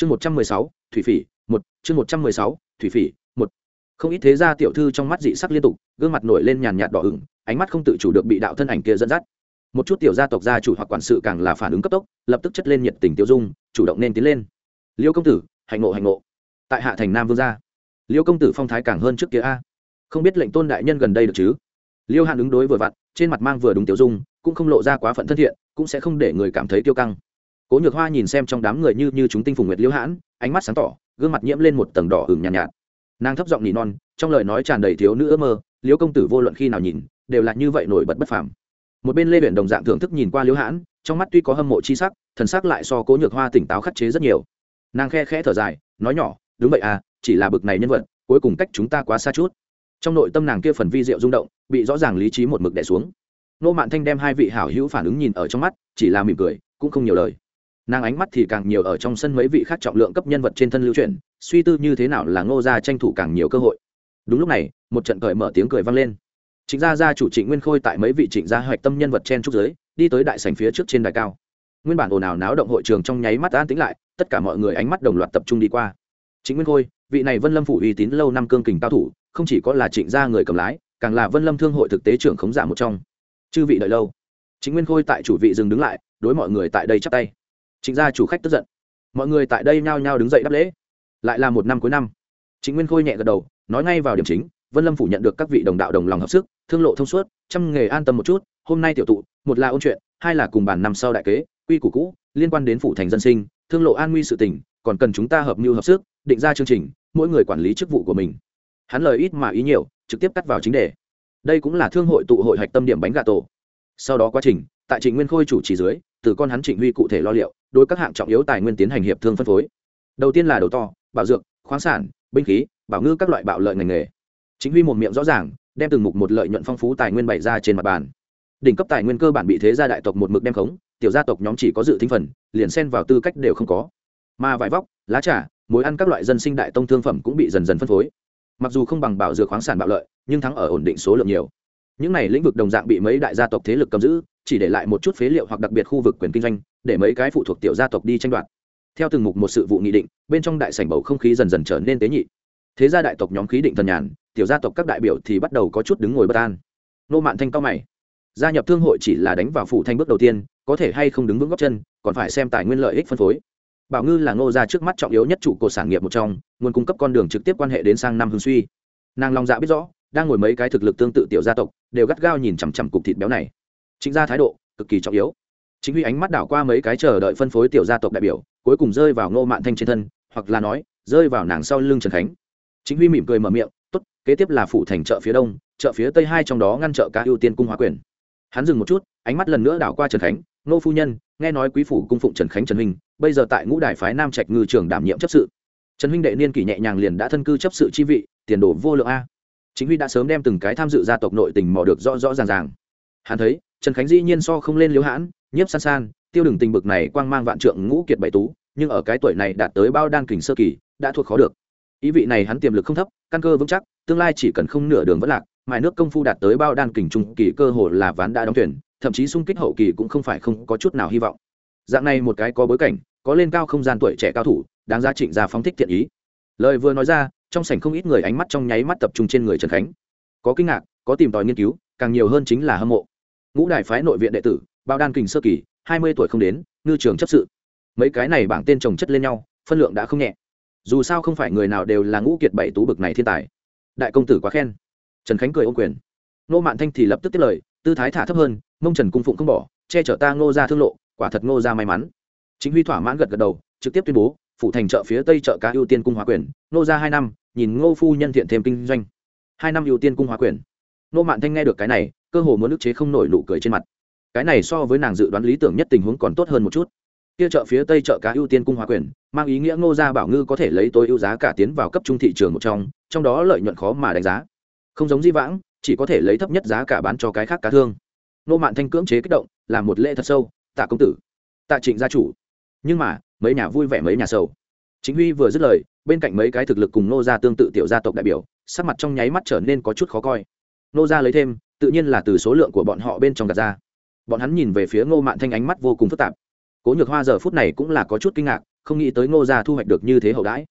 chương một trăm mười sáu, thủy phỉ, một. Chương một trăm mười sáu, thủy phỉ, một. Không ít thế gia tiểu thư trong mắt dị sắc liên tục, gương mặt nổi lên nhàn nhạt đỏ ửng, ánh mắt không tự chủ được bị đạo thân ảnh kia dẫn dắt. Một chút tiểu gia tộc gia chủ hoặc quản sự càng là phản ứng cấp tốc, lập tức chất lên nhiệt tình tiêu dung, chủ động nên tiến lên. Liêu công tử hành ngộ hành ngộ. Tại hạ thành nam vương gia, liêu công tử phong thái càng hơn trước kia a. Không biết lệnh tôn đại nhân gần đây được chứ? Liêu hàn ứng đối vừa vặn, trên mặt mang vừa đúng tiêu dung, cũng không lộ ra quá phận thân thiện, cũng sẽ không để người cảm thấy tiêu căng cố nhược hoa nhìn xem trong đám người như như chúng tinh phùng nguyệt liễu hãn ánh mắt sáng tỏ gương mặt nhiễm lên một tầng đỏ hừng nhàn nhạt, nhạt. Nàng thấp giọng nỉ non trong lời nói tràn đầy thiếu nữ ước mơ Liễu công tử vô luận khi nào nhìn đều là như vậy nổi bật bất phàm. Một bên lê biển đồng dạng thưởng thức nhìn qua liễu hãn trong mắt tuy có hâm mộ chi sắc thần sắc lại so cố nhược hoa tỉnh táo khắc chế rất nhiều. Nàng khe khẽ thở dài nói nhỏ đúng vậy à chỉ là bực này nhân vật cuối cùng cách chúng ta quá xa chút. Trong nội tâm nàng kia phần vi diệu rung động bị rõ ràng lý trí một mực đẻ xuống. Nô mạn thanh đem hai vị hảo hữu phản ứng nhìn ở trong mắt chỉ là mỉm cười cũng không nhiều lời nàng ánh mắt thì càng nhiều ở trong sân mấy vị khác trọng lượng cấp nhân vật trên thân lưu truyền suy tư như thế nào là ngô gia tranh thủ càng nhiều cơ hội. Đúng lúc này, một trận cởi mở tiếng cười vang lên. Trịnh gia gia chủ trịnh nguyên khôi tại mấy vị trịnh gia hoạch tâm nhân vật trên trúc giới, đi tới đại sành phía trước trên đài cao. Nguyên bản ồn ào náo động hội trường trong nháy mắt an tĩnh lại, tất cả mọi người ánh mắt đồng loạt tập trung đi qua. Trịnh nguyên khôi, vị này vân lâm phủ uy tín lâu năm cương kình cao thủ, không chỉ có là trịnh gia người cầm lái, càng là vân lâm thương hội thực tế trưởng khống giả một trong. Chư vị đợi lâu. Chính nguyên khôi tại chủ vị dừng đứng lại, đối mọi người tại đây chắp tay trịnh gia chủ khách tức giận. Mọi người tại đây nhao nhao đứng dậy đáp lễ. Lại là một năm cuối năm. Chính nguyên khôi nhẹ gật đầu, nói ngay vào điểm chính, vân lâm phủ nhận được các vị đồng đạo đồng lòng hợp sức, thương lộ thông suốt trăm nghề an tâm một chút, hôm nay tiểu tụ, một là ôn chuyện, hai là cùng bàn năm sau đại kế, quy củ cũ, liên quan đến phủ thành dân sinh, thương lộ an nguy sự tình, còn cần chúng ta hợp mưu hợp sức, định ra chương trình, mỗi người quản lý chức vụ của mình. Hắn lời ít mà ý nhiều, trực tiếp cắt vào chính đề. Đây cũng là thương hội tụ hội hạch tâm điểm bánh gà tổ. Sau đó quá trình, tại trịnh nguyên khôi chủ trì dưới, từ con hắn trịnh huy cụ thể lo liệu đối các hạng trọng yếu tài nguyên tiến hành hiệp thương phân phối. Đầu tiên là đầu to bảo dược, khoáng sản, binh khí, bảo ngư các loại bạo lợi ngành nghề. Chính huy một miệng rõ ràng, đem từng mục một lợi nhuận phong phú tài nguyên bày ra trên mặt bàn. Đỉnh cấp tài nguyên cơ bản bị thế gia đại tộc một mực đem khống, tiểu gia tộc nhóm chỉ có dự thính phần, liền xen vào tư cách đều không có. Mà vải vóc, lá trà mối ăn các loại dân sinh đại tông thương phẩm cũng bị dần dần phân phối. Mặc dù không bằng bảo dược khoáng sản bạo lợi, nhưng thắng ở ổn định số lượng nhiều. Những này lĩnh vực đồng dạng bị mấy đại gia tộc thế lực cầm giữ chỉ để lại một chút phế liệu hoặc đặc biệt khu vực quyền kinh doanh, để mấy cái phụ thuộc tiểu gia tộc đi tranh đoạt. Theo từng mục một sự vụ nghị định, bên trong đại sảnh bầu không khí dần dần trở nên tế nhị. Thế gia đại tộc nhóm khí định thần nhàn, tiểu gia tộc các đại biểu thì bắt đầu có chút đứng ngồi bất an. Nô mạn thanh cao mày. Gia nhập thương hội chỉ là đánh vào phủ thanh bước đầu tiên, có thể hay không đứng vững góc chân, còn phải xem tài nguyên lợi ích phân phối. Bảo ngư là ngô gia trước mắt trọng yếu nhất trụ cột sản nghiệp một trong, nguồn cung cấp con đường trực tiếp quan hệ đến sang năm hương suy. Nàng long dạ biết rõ, đang ngồi mấy cái thực lực tương tự tiểu gia tộc, đều gắt gao nhìn chằm chằm cục thịt béo này chính gia thái độ cực kỳ trọng yếu. Chính huy ánh mắt đảo qua mấy cái chờ đợi phân phối tiểu gia tộc đại biểu, cuối cùng rơi vào ngô mạn thanh trên thân, hoặc là nói, rơi vào nàng sau lưng trần khánh. Chính huy mỉm cười mở miệng, tốt, kế tiếp là phủ thành chợ phía đông, chợ phía tây hai trong đó ngăn chợ cá ưu tiên cung hóa quyền. Hắn dừng một chút, ánh mắt lần nữa đảo qua trần khánh, ngô phu nhân, nghe nói quý phủ cung phụng trần khánh trần huynh, bây giờ tại ngũ đài phái nam trạch ngư trường đảm nhiệm chấp sự. Trần huynh đệ niên kỷ nhẹ nhàng liền đã thân cư chấp sự chi vị, tiền đồ vô lượng a. Chính huy đã sớm đem từng cái tham dự gia tộc nội tình mò được rõ rõ ràng ràng. Hắn thấy trần khánh dĩ nhiên so không lên Liễu hãn, nhiếp san san, tiêu đừng tình bực này quang mang vạn trượng ngũ kiệt bảy tú, nhưng ở cái tuổi này đạt tới bao đan kình sơ kỳ, đã thuộc khó được. Ý vị này hắn tiềm lực không thấp, căn cơ vững chắc, tương lai chỉ cần không nửa đường vẫn lạc, mài nước công phu đạt tới bao đan kình trung kỳ cơ hồ là ván đã đóng tuyển thậm chí xung kích hậu kỳ cũng không phải không có chút nào hy vọng. Dạng này một cái có bối cảnh, có lên cao không gian tuổi trẻ cao thủ, đáng ra trịnh ra phóng thích thiện ý. Lời vừa nói ra, trong sảnh không ít người ánh mắt trong nháy mắt tập trung trên người trần khánh. Có kinh ngạc, có tìm tòi nghiên cứu, càng nhiều hơn chính là hâm mộ ngũ đại phái nội viện đệ tử, bao đan kình sơ kỳ, hai mươi tuổi không đến, ngư trường chấp sự. Mấy cái này bảng tên trồng chất lên nhau, phân lượng đã không nhẹ. Dù sao không phải người nào đều là ngũ kiệt bảy tú bực này thiên tài. Đại công tử quá khen. Trần khánh cười ô quyền. Nô mạn thanh thì lập tức tiếp lời, tư thái thả thấp hơn, mông trần cung phụng không bỏ, che chở ta ngô ra thương lộ, quả thật ngô ra may mắn. Chính huy thỏa mãn gật gật đầu, trực tiếp tuyên bố, phủ thành chợ phía tây chợ cá ưu tiên cung hóa quyền nô ra hai năm, nhìn ngô phu nhân thiện thêm kinh doanh. Hai năm ưu tiên cung hóa quyền nô mạn thanh nghe được cái này, cơ hồ muốn ức chế không nổi nụ cười trên mặt. Cái này so với nàng dự đoán lý tưởng nhất tình huống còn tốt hơn một chút. Kia chợ phía tây chợ cá ưu tiên cung hóa quyền, mang ý nghĩa ngô gia bảo ngư có thể lấy tối ưu giá cả tiến vào cấp trung thị trường một trong trong đó lợi nhuận khó mà đánh giá. Không giống di vãng, chỉ có thể lấy thấp nhất giá cả bán cho cái khác cá thương. Nô mạn thanh cưỡng chế kích động, làm một lễ thật sâu, tạ công tử, tạ trịnh gia chủ. Nhưng mà, mấy nhà vui vẻ mấy nhà sầu. Chính huy vừa dứt lời, bên cạnh mấy cái thực lực cùng nô gia tương tự tiểu gia tộc đại biểu, sắc mặt trong nháy mắt trở nên có chút khó coi nô gia lấy thêm, tự nhiên là từ số lượng của bọn họ bên trong gạt ra. Bọn hắn nhìn về phía ngô mạn thanh ánh mắt vô cùng phức tạp. Cố nhược hoa giờ phút này cũng là có chút kinh ngạc, không nghĩ tới ngô gia thu hoạch được như thế hậu đãi.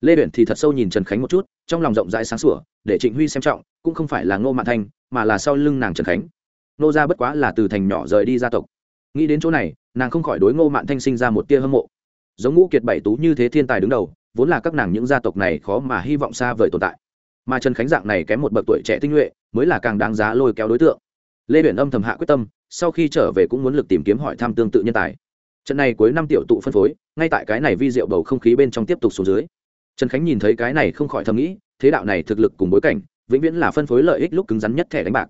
Lê huyện thì thật sâu nhìn trần khánh một chút, trong lòng rộng rãi sáng sủa, để trịnh huy xem trọng, cũng không phải là ngô mạn thanh, mà là sau lưng nàng trần khánh. Ngô gia bất quá là từ thành nhỏ rời đi gia tộc. Nghĩ đến chỗ này, nàng không khỏi đối ngô mạn thanh sinh ra một tia hâm mộ. Giống ngũ kiệt bảy tú như thế thiên tài đứng đầu, vốn là các nàng những gia tộc này khó mà hy vọng xa vời tồn tại. Mà trần khánh dạng này kém một bậc tuổi trẻ tinh nhuệ mới là càng đáng giá lôi kéo đối tượng. Lê biển âm thầm hạ quyết tâm, sau khi trở về cũng muốn lực tìm kiếm hỏi thăm tương tự nhân tài. Trận này cuối năm tiểu tụ phân phối, ngay tại cái này vi diệu bầu không khí bên trong tiếp tục xuống dưới. Trần khánh nhìn thấy cái này không khỏi thầm nghĩ, thế đạo này thực lực cùng bối cảnh, vĩnh viễn là phân phối lợi ích lúc cứng rắn nhất thẻ đánh bạc.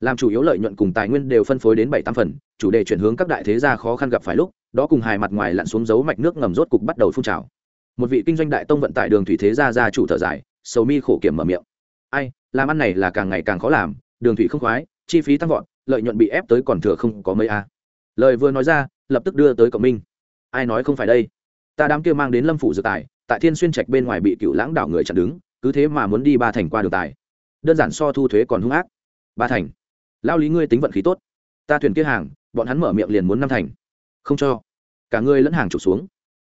Làm chủ yếu lợi nhuận cùng tài nguyên đều phân phối đến bảy tám phần, chủ đề chuyển hướng các đại thế gia khó khăn gặp phải lúc, đó cùng hài mặt ngoài lặn xuống dấu mạch nước ngầm rốt cục bắt đầu phun trào. Một vị kinh doanh đại tông vận tải đường thủy thế gia gia chủ thở dài, sầu mi khổ kiểm mở miệng. Ai làm ăn này là càng ngày càng khó làm, đường thủy không khoái, chi phí tăng vọt, lợi nhuận bị ép tới còn thừa không có mấy a. Lời vừa nói ra, lập tức đưa tới cộng minh. Ai nói không phải đây? Ta đám kia mang đến lâm phủ dự tài, tại thiên xuyên trạch bên ngoài bị cựu lãng đảo người chặn đứng, cứ thế mà muốn đi ba thành qua đường tài. Đơn giản so thu thuế còn hung ác. Ba thành. Lao lý ngươi tính vận khí tốt. Ta thuyền kia hàng, bọn hắn mở miệng liền muốn năm thành. Không cho. Cả ngươi lẫn hàng trục xuống.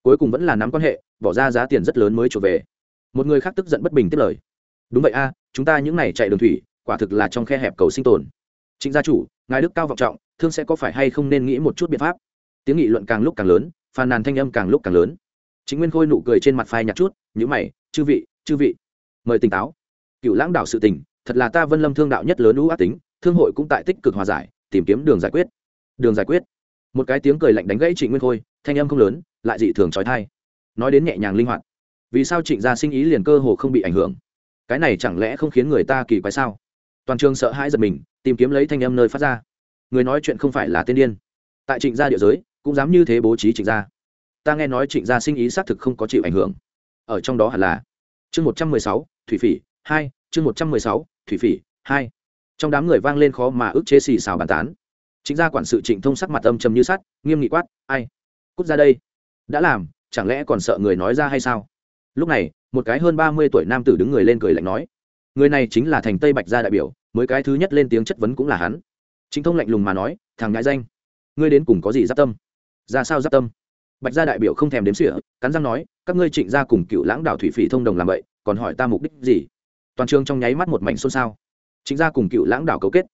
Cuối cùng vẫn là nắm quan hệ, bỏ ra giá tiền rất lớn mới trở về. Một người khác tức giận bất bình tiếp lời đúng vậy a, chúng ta những n à y chạy đường thủy, quả thực là trong khe hẹp cầu sinh tồn. Chính gia chủ, ngài đức cao vọng trọng, thương sẽ có phải hay không nên nghĩ một chút biện pháp? Tiếng nghị luận càng lúc càng lớn, phàn nàn thanh âm càng lúc càng lớn. Chính nguyên khôi nụ cười trên mặt phai nhạt chút nhữ mày, chư vị chư vị, mời tỉnh táo. Cựu lãng đạo sự tình, thật là ta vân lâm thương đạo nhất lớn lũ ác tính, thương hội cũng tại tích cực hòa giải, tìm kiếm đường giải quyết. Đường giải quyết. Một cái tiếng cười lạnh đánh gãy trịnh nguyên khôi, thanh âm không lớn, lại dị thường trói thai nói đến nhẹ nhàng linh hoạt. Vì sao trịnh gia sinh ý liền cơ hồ không bị ảnh hưởng? Cái này chẳng lẽ không khiến người ta kỳ quái sao? Toàn trường sợ hãi giật mình, tìm kiếm lấy thanh âm nơi phát ra. Người nói chuyện không phải là tên điên. Tại trịnh gia địa giới, cũng dám như thế bố trí trịnh gia. Ta nghe nói trịnh gia sinh ý xác thực không có chịu ảnh hưởng. Ở trong đó hẳn là chương một trăm mười sáu, thủy phỉ, hai, chương một trăm mười sáu, thủy phỉ, hai. Trong đám người vang lên khó mà ức chế xì xào bàn tán. Chính gia quản sự trịnh thông sắc mặt âm trầm như sắt, nghiêm nghị quát, ai? Cút ra đây. Đã làm, chẳng lẽ còn sợ người nói ra hay sao? Lúc này, một cái hơn ba mươi tuổi nam tử đứng người lên cười lạnh nói, người này chính là thành tây bạch gia đại biểu, mới cái thứ nhất lên tiếng chất vấn cũng là hắn. Chính thông lạnh lùng mà nói, thằng ngại danh, ngươi đến cùng có gì giáp tâm? Ra sao giáp tâm? Bạch gia đại biểu không thèm đếm sỉa cắn răng nói, các ngươi trịnh gia cùng cựu lãng đạo thủy phỉ thông đồng làm vậy, còn hỏi ta mục đích gì? Toàn trường trong nháy mắt một mảnh xôn xao. Trịnh gia cùng cựu lãng đạo cấu kết.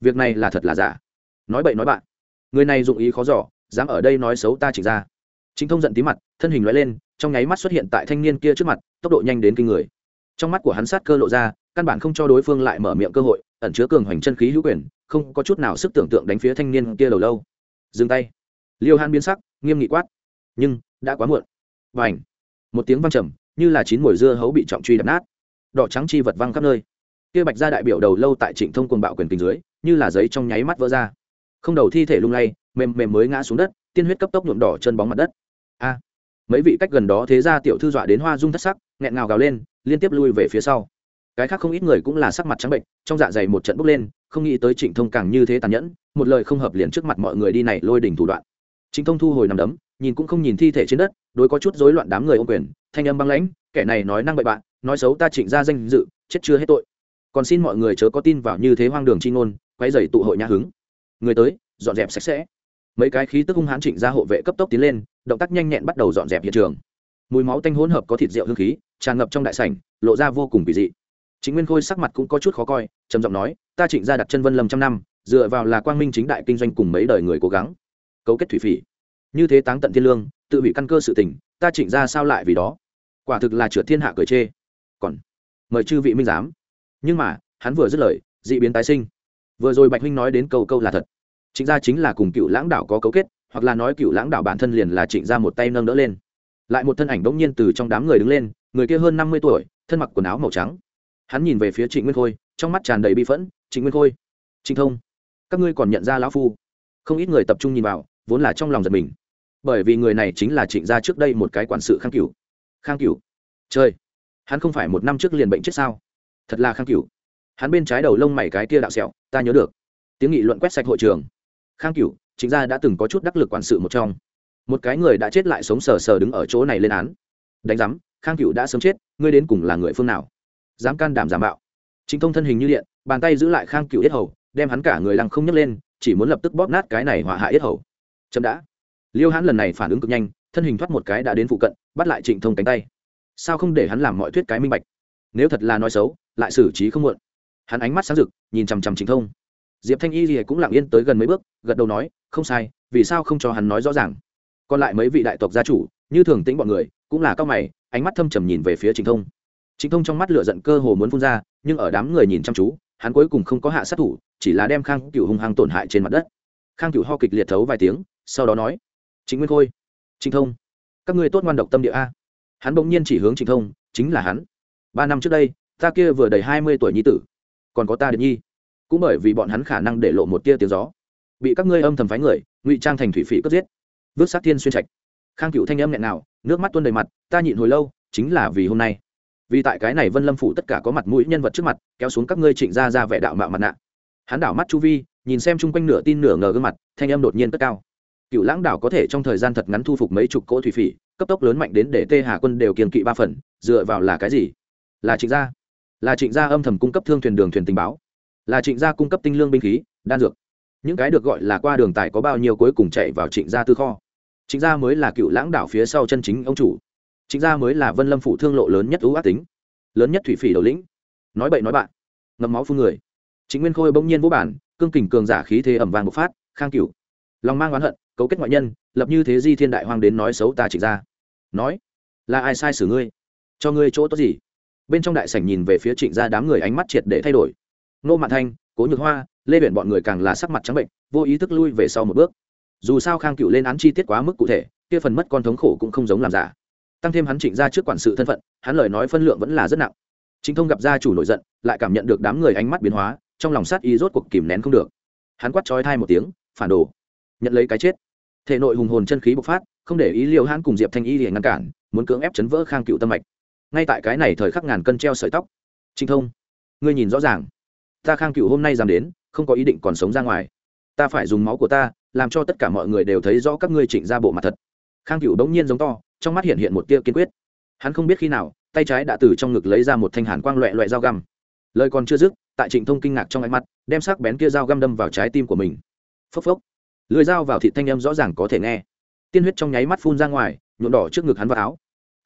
Việc này là thật là giả? Nói bậy nói bạn. Người này dụng ý khó giỏ dám ở đây nói xấu ta trịnh gia chính thông giận tí mặt, thân hình loại lên, trong nháy mắt xuất hiện tại thanh niên kia trước mặt, tốc độ nhanh đến kinh người. Trong mắt của hắn sát cơ lộ ra, căn bản không cho đối phương lại mở miệng cơ hội, ẩn chứa cường hoành chân khí hữu quyền, không có chút nào sức tưởng tượng đánh phía thanh niên kia đầu lâu. Dừng tay. Liêu han biến sắc, nghiêm nghị quát. Nhưng, đã quá muộn. Và ảnh một tiếng văng trầm, như là chín mồi dưa hấu bị trọng truy đập nát. Đỏ trắng chi vật văng khắp nơi. Kia bạch ra đại biểu đầu lâu tại trịnh thông quần bạo quyền tình dưới, như là giấy trong nháy mắt vỡ ra. Không đầu thi thể lung lay, mềm mềm mới ngã xuống đất, tiên huyết cấp tốc nhuộm đỏ chân bóng mặt đất a. Mấy vị cách gần đó thế ra tiểu thư dọa đến hoa dung thất sắc, nghẹn ngào gào lên, liên tiếp lui về phía sau. Cái khác không ít người cũng là sắc mặt trắng bệnh, trong dạ dày một trận bốc lên, không nghĩ tới trịnh thông càng như thế tàn nhẫn, một lời không hợp liền trước mặt mọi người đi này lôi đỉnh thủ đoạn. Trịnh thông thu hồi nằm đấm, nhìn cũng không nhìn thi thể trên đất, đối có chút rối loạn đám người ô quyền, thanh âm băng lãnh, kẻ này nói năng bậy bạn nói xấu ta trịnh ra danh dự, chết chưa hết tội. Còn xin mọi người chớ có tin vào như thế hoang đường chi ngôn quay dày tụ hội nhã hứng. Người tới, dọn dẹp sạch sẽ. Mấy cái khí tức hung hãn trịnh ra hộ vệ cấp tốc tiến lên động tác nhanh nhẹn bắt đầu dọn dẹp hiện trường. Mùi máu tanh hỗn hợp có thịt rượu hương khí, tràn ngập trong đại sảnh, lộ ra vô cùng kỳ dị. Chính nguyên khôi sắc mặt cũng có chút khó coi, trầm giọng nói, ta trịnh ra đặt chân vân lâm trăm năm, dựa vào là quang minh chính đại kinh doanh cùng mấy đời người cố gắng. Cấu kết thủy phỉ. Như thế táng tận thiên lương, tự bị căn cơ sự tình, ta trịnh ra sao lại vì đó? Quả thực là trượt thiên hạ cười chê. Còn, mời chư vị minh giám. Nhưng mà, hắn vừa dứt lời, dị biến tái sinh. Vừa rồi bạch huynh nói đến câu câu là thật. Trịnh gia chính là cùng cựu lãng đạo có cấu kết hoặc là nói cựu lãng đạo bản thân liền là trịnh gia một tay nâng đỡ lên. Lại một thân ảnh bỗng nhiên từ trong đám người đứng lên, người kia hơn năm mươi tuổi, thân mặc quần áo màu trắng. Hắn nhìn về phía trịnh nguyên khôi, trong mắt tràn đầy bi phẫn, trịnh nguyên khôi, trịnh thông, các ngươi còn nhận ra lão phu? Không ít người tập trung nhìn vào, vốn là trong lòng giật mình. Bởi vì người này chính là trịnh gia trước đây một cái quản sự khang cửu. Khang cửu? Chơi hắn không phải một năm trước liền bệnh chết sao? Thật là khang cửu. Hắn bên trái đầu lông mày cái kia đạo sẹo, ta nhớ được. Tiếng nghị luận quét sạch hội trường. Khang cửu chính gia đã từng có chút đắc lực quản sự một trong. Một cái người đã chết lại sống sờ sờ đứng ở chỗ này lên án. Đánh giám, khang cửu đã sớm chết, ngươi đến cùng là người phương nào? Dám can đảm giả mạo. Chính thông thân hình như điện, bàn tay giữ lại khang cửu yết hầu, đem hắn cả người lăng không nhấc lên, chỉ muốn lập tức bóp nát cái này hỏa hạ yết hầu. Chậm đã. Liêu hãn lần này phản ứng cực nhanh, thân hình thoát một cái đã đến phụ cận, bắt lại trịnh thông cánh tay. Sao không để hắn làm mọi thuyết cái minh bạch? Nếu thật là nói xấu, lại xử trí không muộn. Hắn ánh mắt sáng rực, nhìn chằm chằm trịnh thông. Diệp thanh y gì cũng lặng yên tới gần mấy bước, gật đầu nói không sai, vì sao không cho hắn nói rõ ràng? Còn lại mấy vị đại tộc gia chủ, như thường tính bọn người, cũng là cao mày, ánh mắt thâm trầm nhìn về phía trịnh thông. Trịnh thông trong mắt lửa giận cơ hồ muốn phun ra, nhưng ở đám người nhìn chăm chú, hắn cuối cùng không có hạ sát thủ, chỉ là đem khang cựu hung hăng tổn hại trên mặt đất. Khang cựu ho kịch liệt thấu vài tiếng, sau đó nói chính nguyên khôi, trịnh thông, các ngươi tốt ngoan độc tâm địa a. Hắn bỗng nhiên chỉ hướng trịnh thông, chính là hắn. Ba năm trước đây, ta kia vừa đầy hai mươi tuổi nhi tử, còn có ta điện nhi. Cũng bởi vì bọn hắn khả năng để lộ một tia tiếng gió bị các ngươi âm thầm phái người, ngụy trang thành thủy phỉ cướp giết. Vứt sát thiên xuyên trạch. Khang cựu thanh âm nghẹn nào, nước mắt tuôn đầy mặt, ta nhịn hồi lâu, chính là vì hôm nay. Vì tại cái này vân lâm phủ tất cả có mặt mũi nhân vật trước mặt, kéo xuống các ngươi trịnh ra ra vẻ đạo mạo mặt nạ. Hắn đảo mắt chu vi, nhìn xem chung quanh nửa tin nửa ngờ gương mặt, thanh âm đột nhiên tất cao. Cựu lãng đảo có thể trong thời gian thật ngắn thu phục mấy chục cỗ thủy phỉ, cấp tốc lớn mạnh đến để tê hà quân đều kiềm kỵ ba phần, dựa vào là cái gì? Là trịnh gia. Là trịnh gia âm thầm cung cấp thương thuyền đường thuyền tình báo. Là trịnh gia cung cấp tinh lương binh khí, đan dược những cái được gọi là qua đường tài có bao nhiêu cuối cùng chạy vào trịnh gia tư kho? Trịnh gia mới là cựu lãng đảo phía sau chân chính ông chủ. Trịnh gia mới là vân lâm phủ thương lộ lớn nhất ưu ác tính. Lớn nhất thủy phỉ đầu lĩnh. Nói bậy nói bạn. Ngậm máu phun người. Chính nguyên khôi bỗng nhiên vô bản, cương kình cường giả khí thế ẩm vàng một phát, khang cửu. Lòng mang oán hận, cấu kết ngoại nhân, lập như thế di thiên đại hoang đến nói xấu ta trịnh gia. Nói, là ai sai xử ngươi? Cho ngươi chỗ tốt gì? Bên trong đại sảnh nhìn về phía trịnh gia đám người ánh mắt triệt để thay đổi. Nô mạn thanh, cố nhược hoa lê huyện bọn người càng là sắc mặt trắng bệnh, vô ý thức lui về sau một bước. Dù sao khang cựu lên án chi tiết quá mức cụ thể, kia phần mất con thống khổ cũng không giống làm giả. Tăng thêm hắn trịnh ra trước quản sự thân phận, hắn lời nói phân lượng vẫn là rất nặng. Chính thông gặp gia chủ nổi giận, lại cảm nhận được đám người ánh mắt biến hóa, trong lòng sát ý rốt cuộc kìm nén không được. Hắn quát trói thai một tiếng, phản đồ, nhận lấy cái chết. Thể nội hùng hồn chân khí bộc phát, không để ý liều hắn cùng diệp thanh y để ngăn cản, muốn cưỡng ép chấn vỡ khang cựu tâm mạch. Ngay tại cái này thời khắc ngàn cân treo sợi tóc. Trinh thông, ngươi nhìn rõ ràng ta khang cựu hôm nay dám đến, không có ý định còn sống ra ngoài. Ta phải dùng máu của ta, làm cho tất cả mọi người đều thấy rõ các ngươi chỉnh ra bộ mặt thật. Khang cựu bỗng nhiên giống to, trong mắt hiện hiện một tia kiên quyết. Hắn không biết khi nào, tay trái đã từ trong ngực lấy ra một thanh hàn quang loẹ loẹ dao găm. Lời còn chưa dứt, tại trịnh thông kinh ngạc trong ánh mắt, đem sắc bén kia dao găm đâm vào trái tim của mình. Phốc phốc. Lưới dao vào thịt thanh âm rõ ràng có thể nghe. Tiên huyết trong nháy mắt phun ra ngoài, nhuộm đỏ trước ngực hắn vào áo.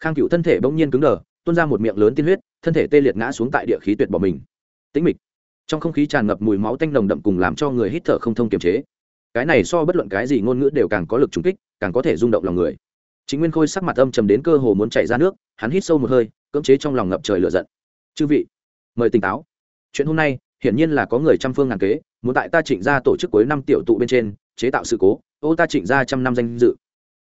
Khang cựu thân thể bỗng nhiên cứng đờ, tuôn ra một miệng lớn tiên huyết, thân thể tê liệt ngã xuống tại địa khí tuyệt bỏ mình. Tĩnh mịch trong không khí tràn ngập mùi máu tanh nồng đậm cùng làm cho người hít thở không thông kiềm chế. Cái này so bất luận cái gì ngôn ngữ đều càng có lực trùng kích, càng có thể rung động lòng người. Chính nguyên khôi sắc mặt âm trầm đến cơ hồ muốn chạy ra nước, hắn hít sâu một hơi, cưỡng chế trong lòng ngập trời lửa giận. Chư vị, mời tỉnh táo. Chuyện hôm nay, hiển nhiên là có người trăm phương ngàn kế, muốn tại ta trịnh ra tổ chức cuối năm tiểu tụ bên trên, chế tạo sự cố. Ô, ta trịnh ra trăm năm danh dự.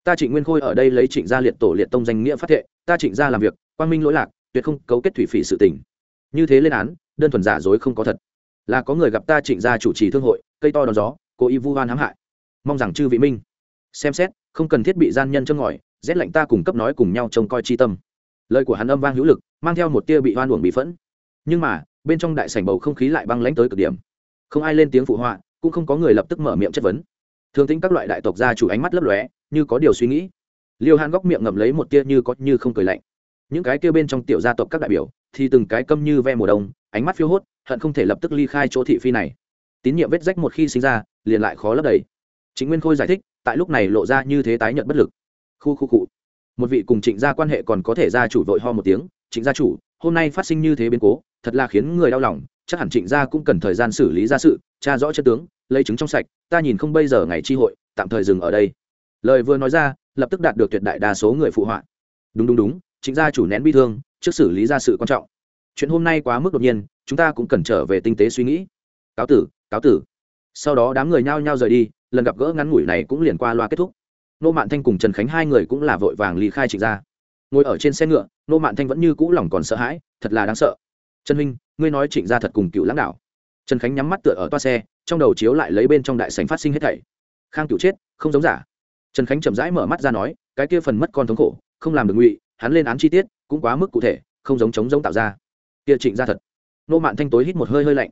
Ta trịnh nguyên khôi ở đây lấy trịnh gia liệt tổ liệt tông danh nghĩa phát thệ, ta trịnh gia làm việc, quang minh lỗi lạc, tuyệt không cấu kết thủy phỉ sự tình. Như thế lên án, đơn thuần giả dối không có thật là có người gặp ta trịnh gia chủ trì thương hội, cây to đón gió, cố ý vu hoan hãm hại. Mong rằng chư vị minh xem xét, không cần thiết bị gian nhân châm ngòi, rét lạnh ta cùng cấp nói cùng nhau trông coi chi tâm. Lời của hắn âm vang hữu lực, mang theo một tia bị hoan uổng bị phẫn. Nhưng mà, bên trong đại sảnh bầu không khí lại băng lãnh tới cực điểm. Không ai lên tiếng phụ họa, cũng không có người lập tức mở miệng chất vấn. Thường tính các loại đại tộc gia chủ ánh mắt lấp lóe, như có điều suy nghĩ. Liêu hàn góc miệng ngậm lấy một tia như có như không cười lạnh. Những cái kia bên trong tiểu gia tộc các đại biểu, thì từng cái câm như ve mùa đông ánh mắt phiêu hốt, hận không thể lập tức ly khai chỗ thị phi này. Tín nhiệm vết rách một khi sinh ra, liền lại khó lấp đầy. Chính nguyên khôi giải thích, tại lúc này lộ ra như thế tái nhận bất lực. Khu khu cụ một vị cùng trịnh gia quan hệ còn có thể gia chủ vội ho một tiếng, trịnh gia chủ, hôm nay phát sinh như thế biến cố, thật là khiến người đau lòng, chắc hẳn trịnh gia cũng cần thời gian xử lý gia sự, tra rõ chất tướng, lấy chứng trong sạch, ta nhìn không bây giờ ngày tri hội, tạm thời dừng ở đây. Lời vừa nói ra, lập tức đạt được tuyệt đại đa số người phụ họa. Đúng đúng đúng, trịnh gia chủ nén bi thương, trước xử lý gia sự quan trọng chuyện hôm nay quá mức đột nhiên, chúng ta cũng cần trở về tinh tế suy nghĩ. Cáo tử cáo tử. Sau đó đám người nhao nhao rời đi, lần gặp gỡ ngắn ngủi này cũng liền qua loa kết thúc. Nô mạn thanh cùng trần khánh hai người cũng là vội vàng ly khai trịnh ra ngồi ở trên xe ngựa, nô mạn thanh vẫn như cũ lòng còn sợ hãi, thật là đáng sợ. Trần huynh, ngươi nói trịnh ra thật cùng cựu lãng đạo trần khánh nhắm mắt tựa ở toa xe, trong đầu chiếu lại lấy bên trong đại sành phát sinh hết thảy. Khang cựu chết, không giống giả. Trần khánh chậm rãi mở mắt ra nói, cái kia phần mất con thống khổ, không làm được ngụy, hắn lên án chi tiết, cũng quá mức cụ thể, không giống chống giống tạo ra kia trịnh ra thật. Nô mạn thanh tối hít một hơi hơi lạnh.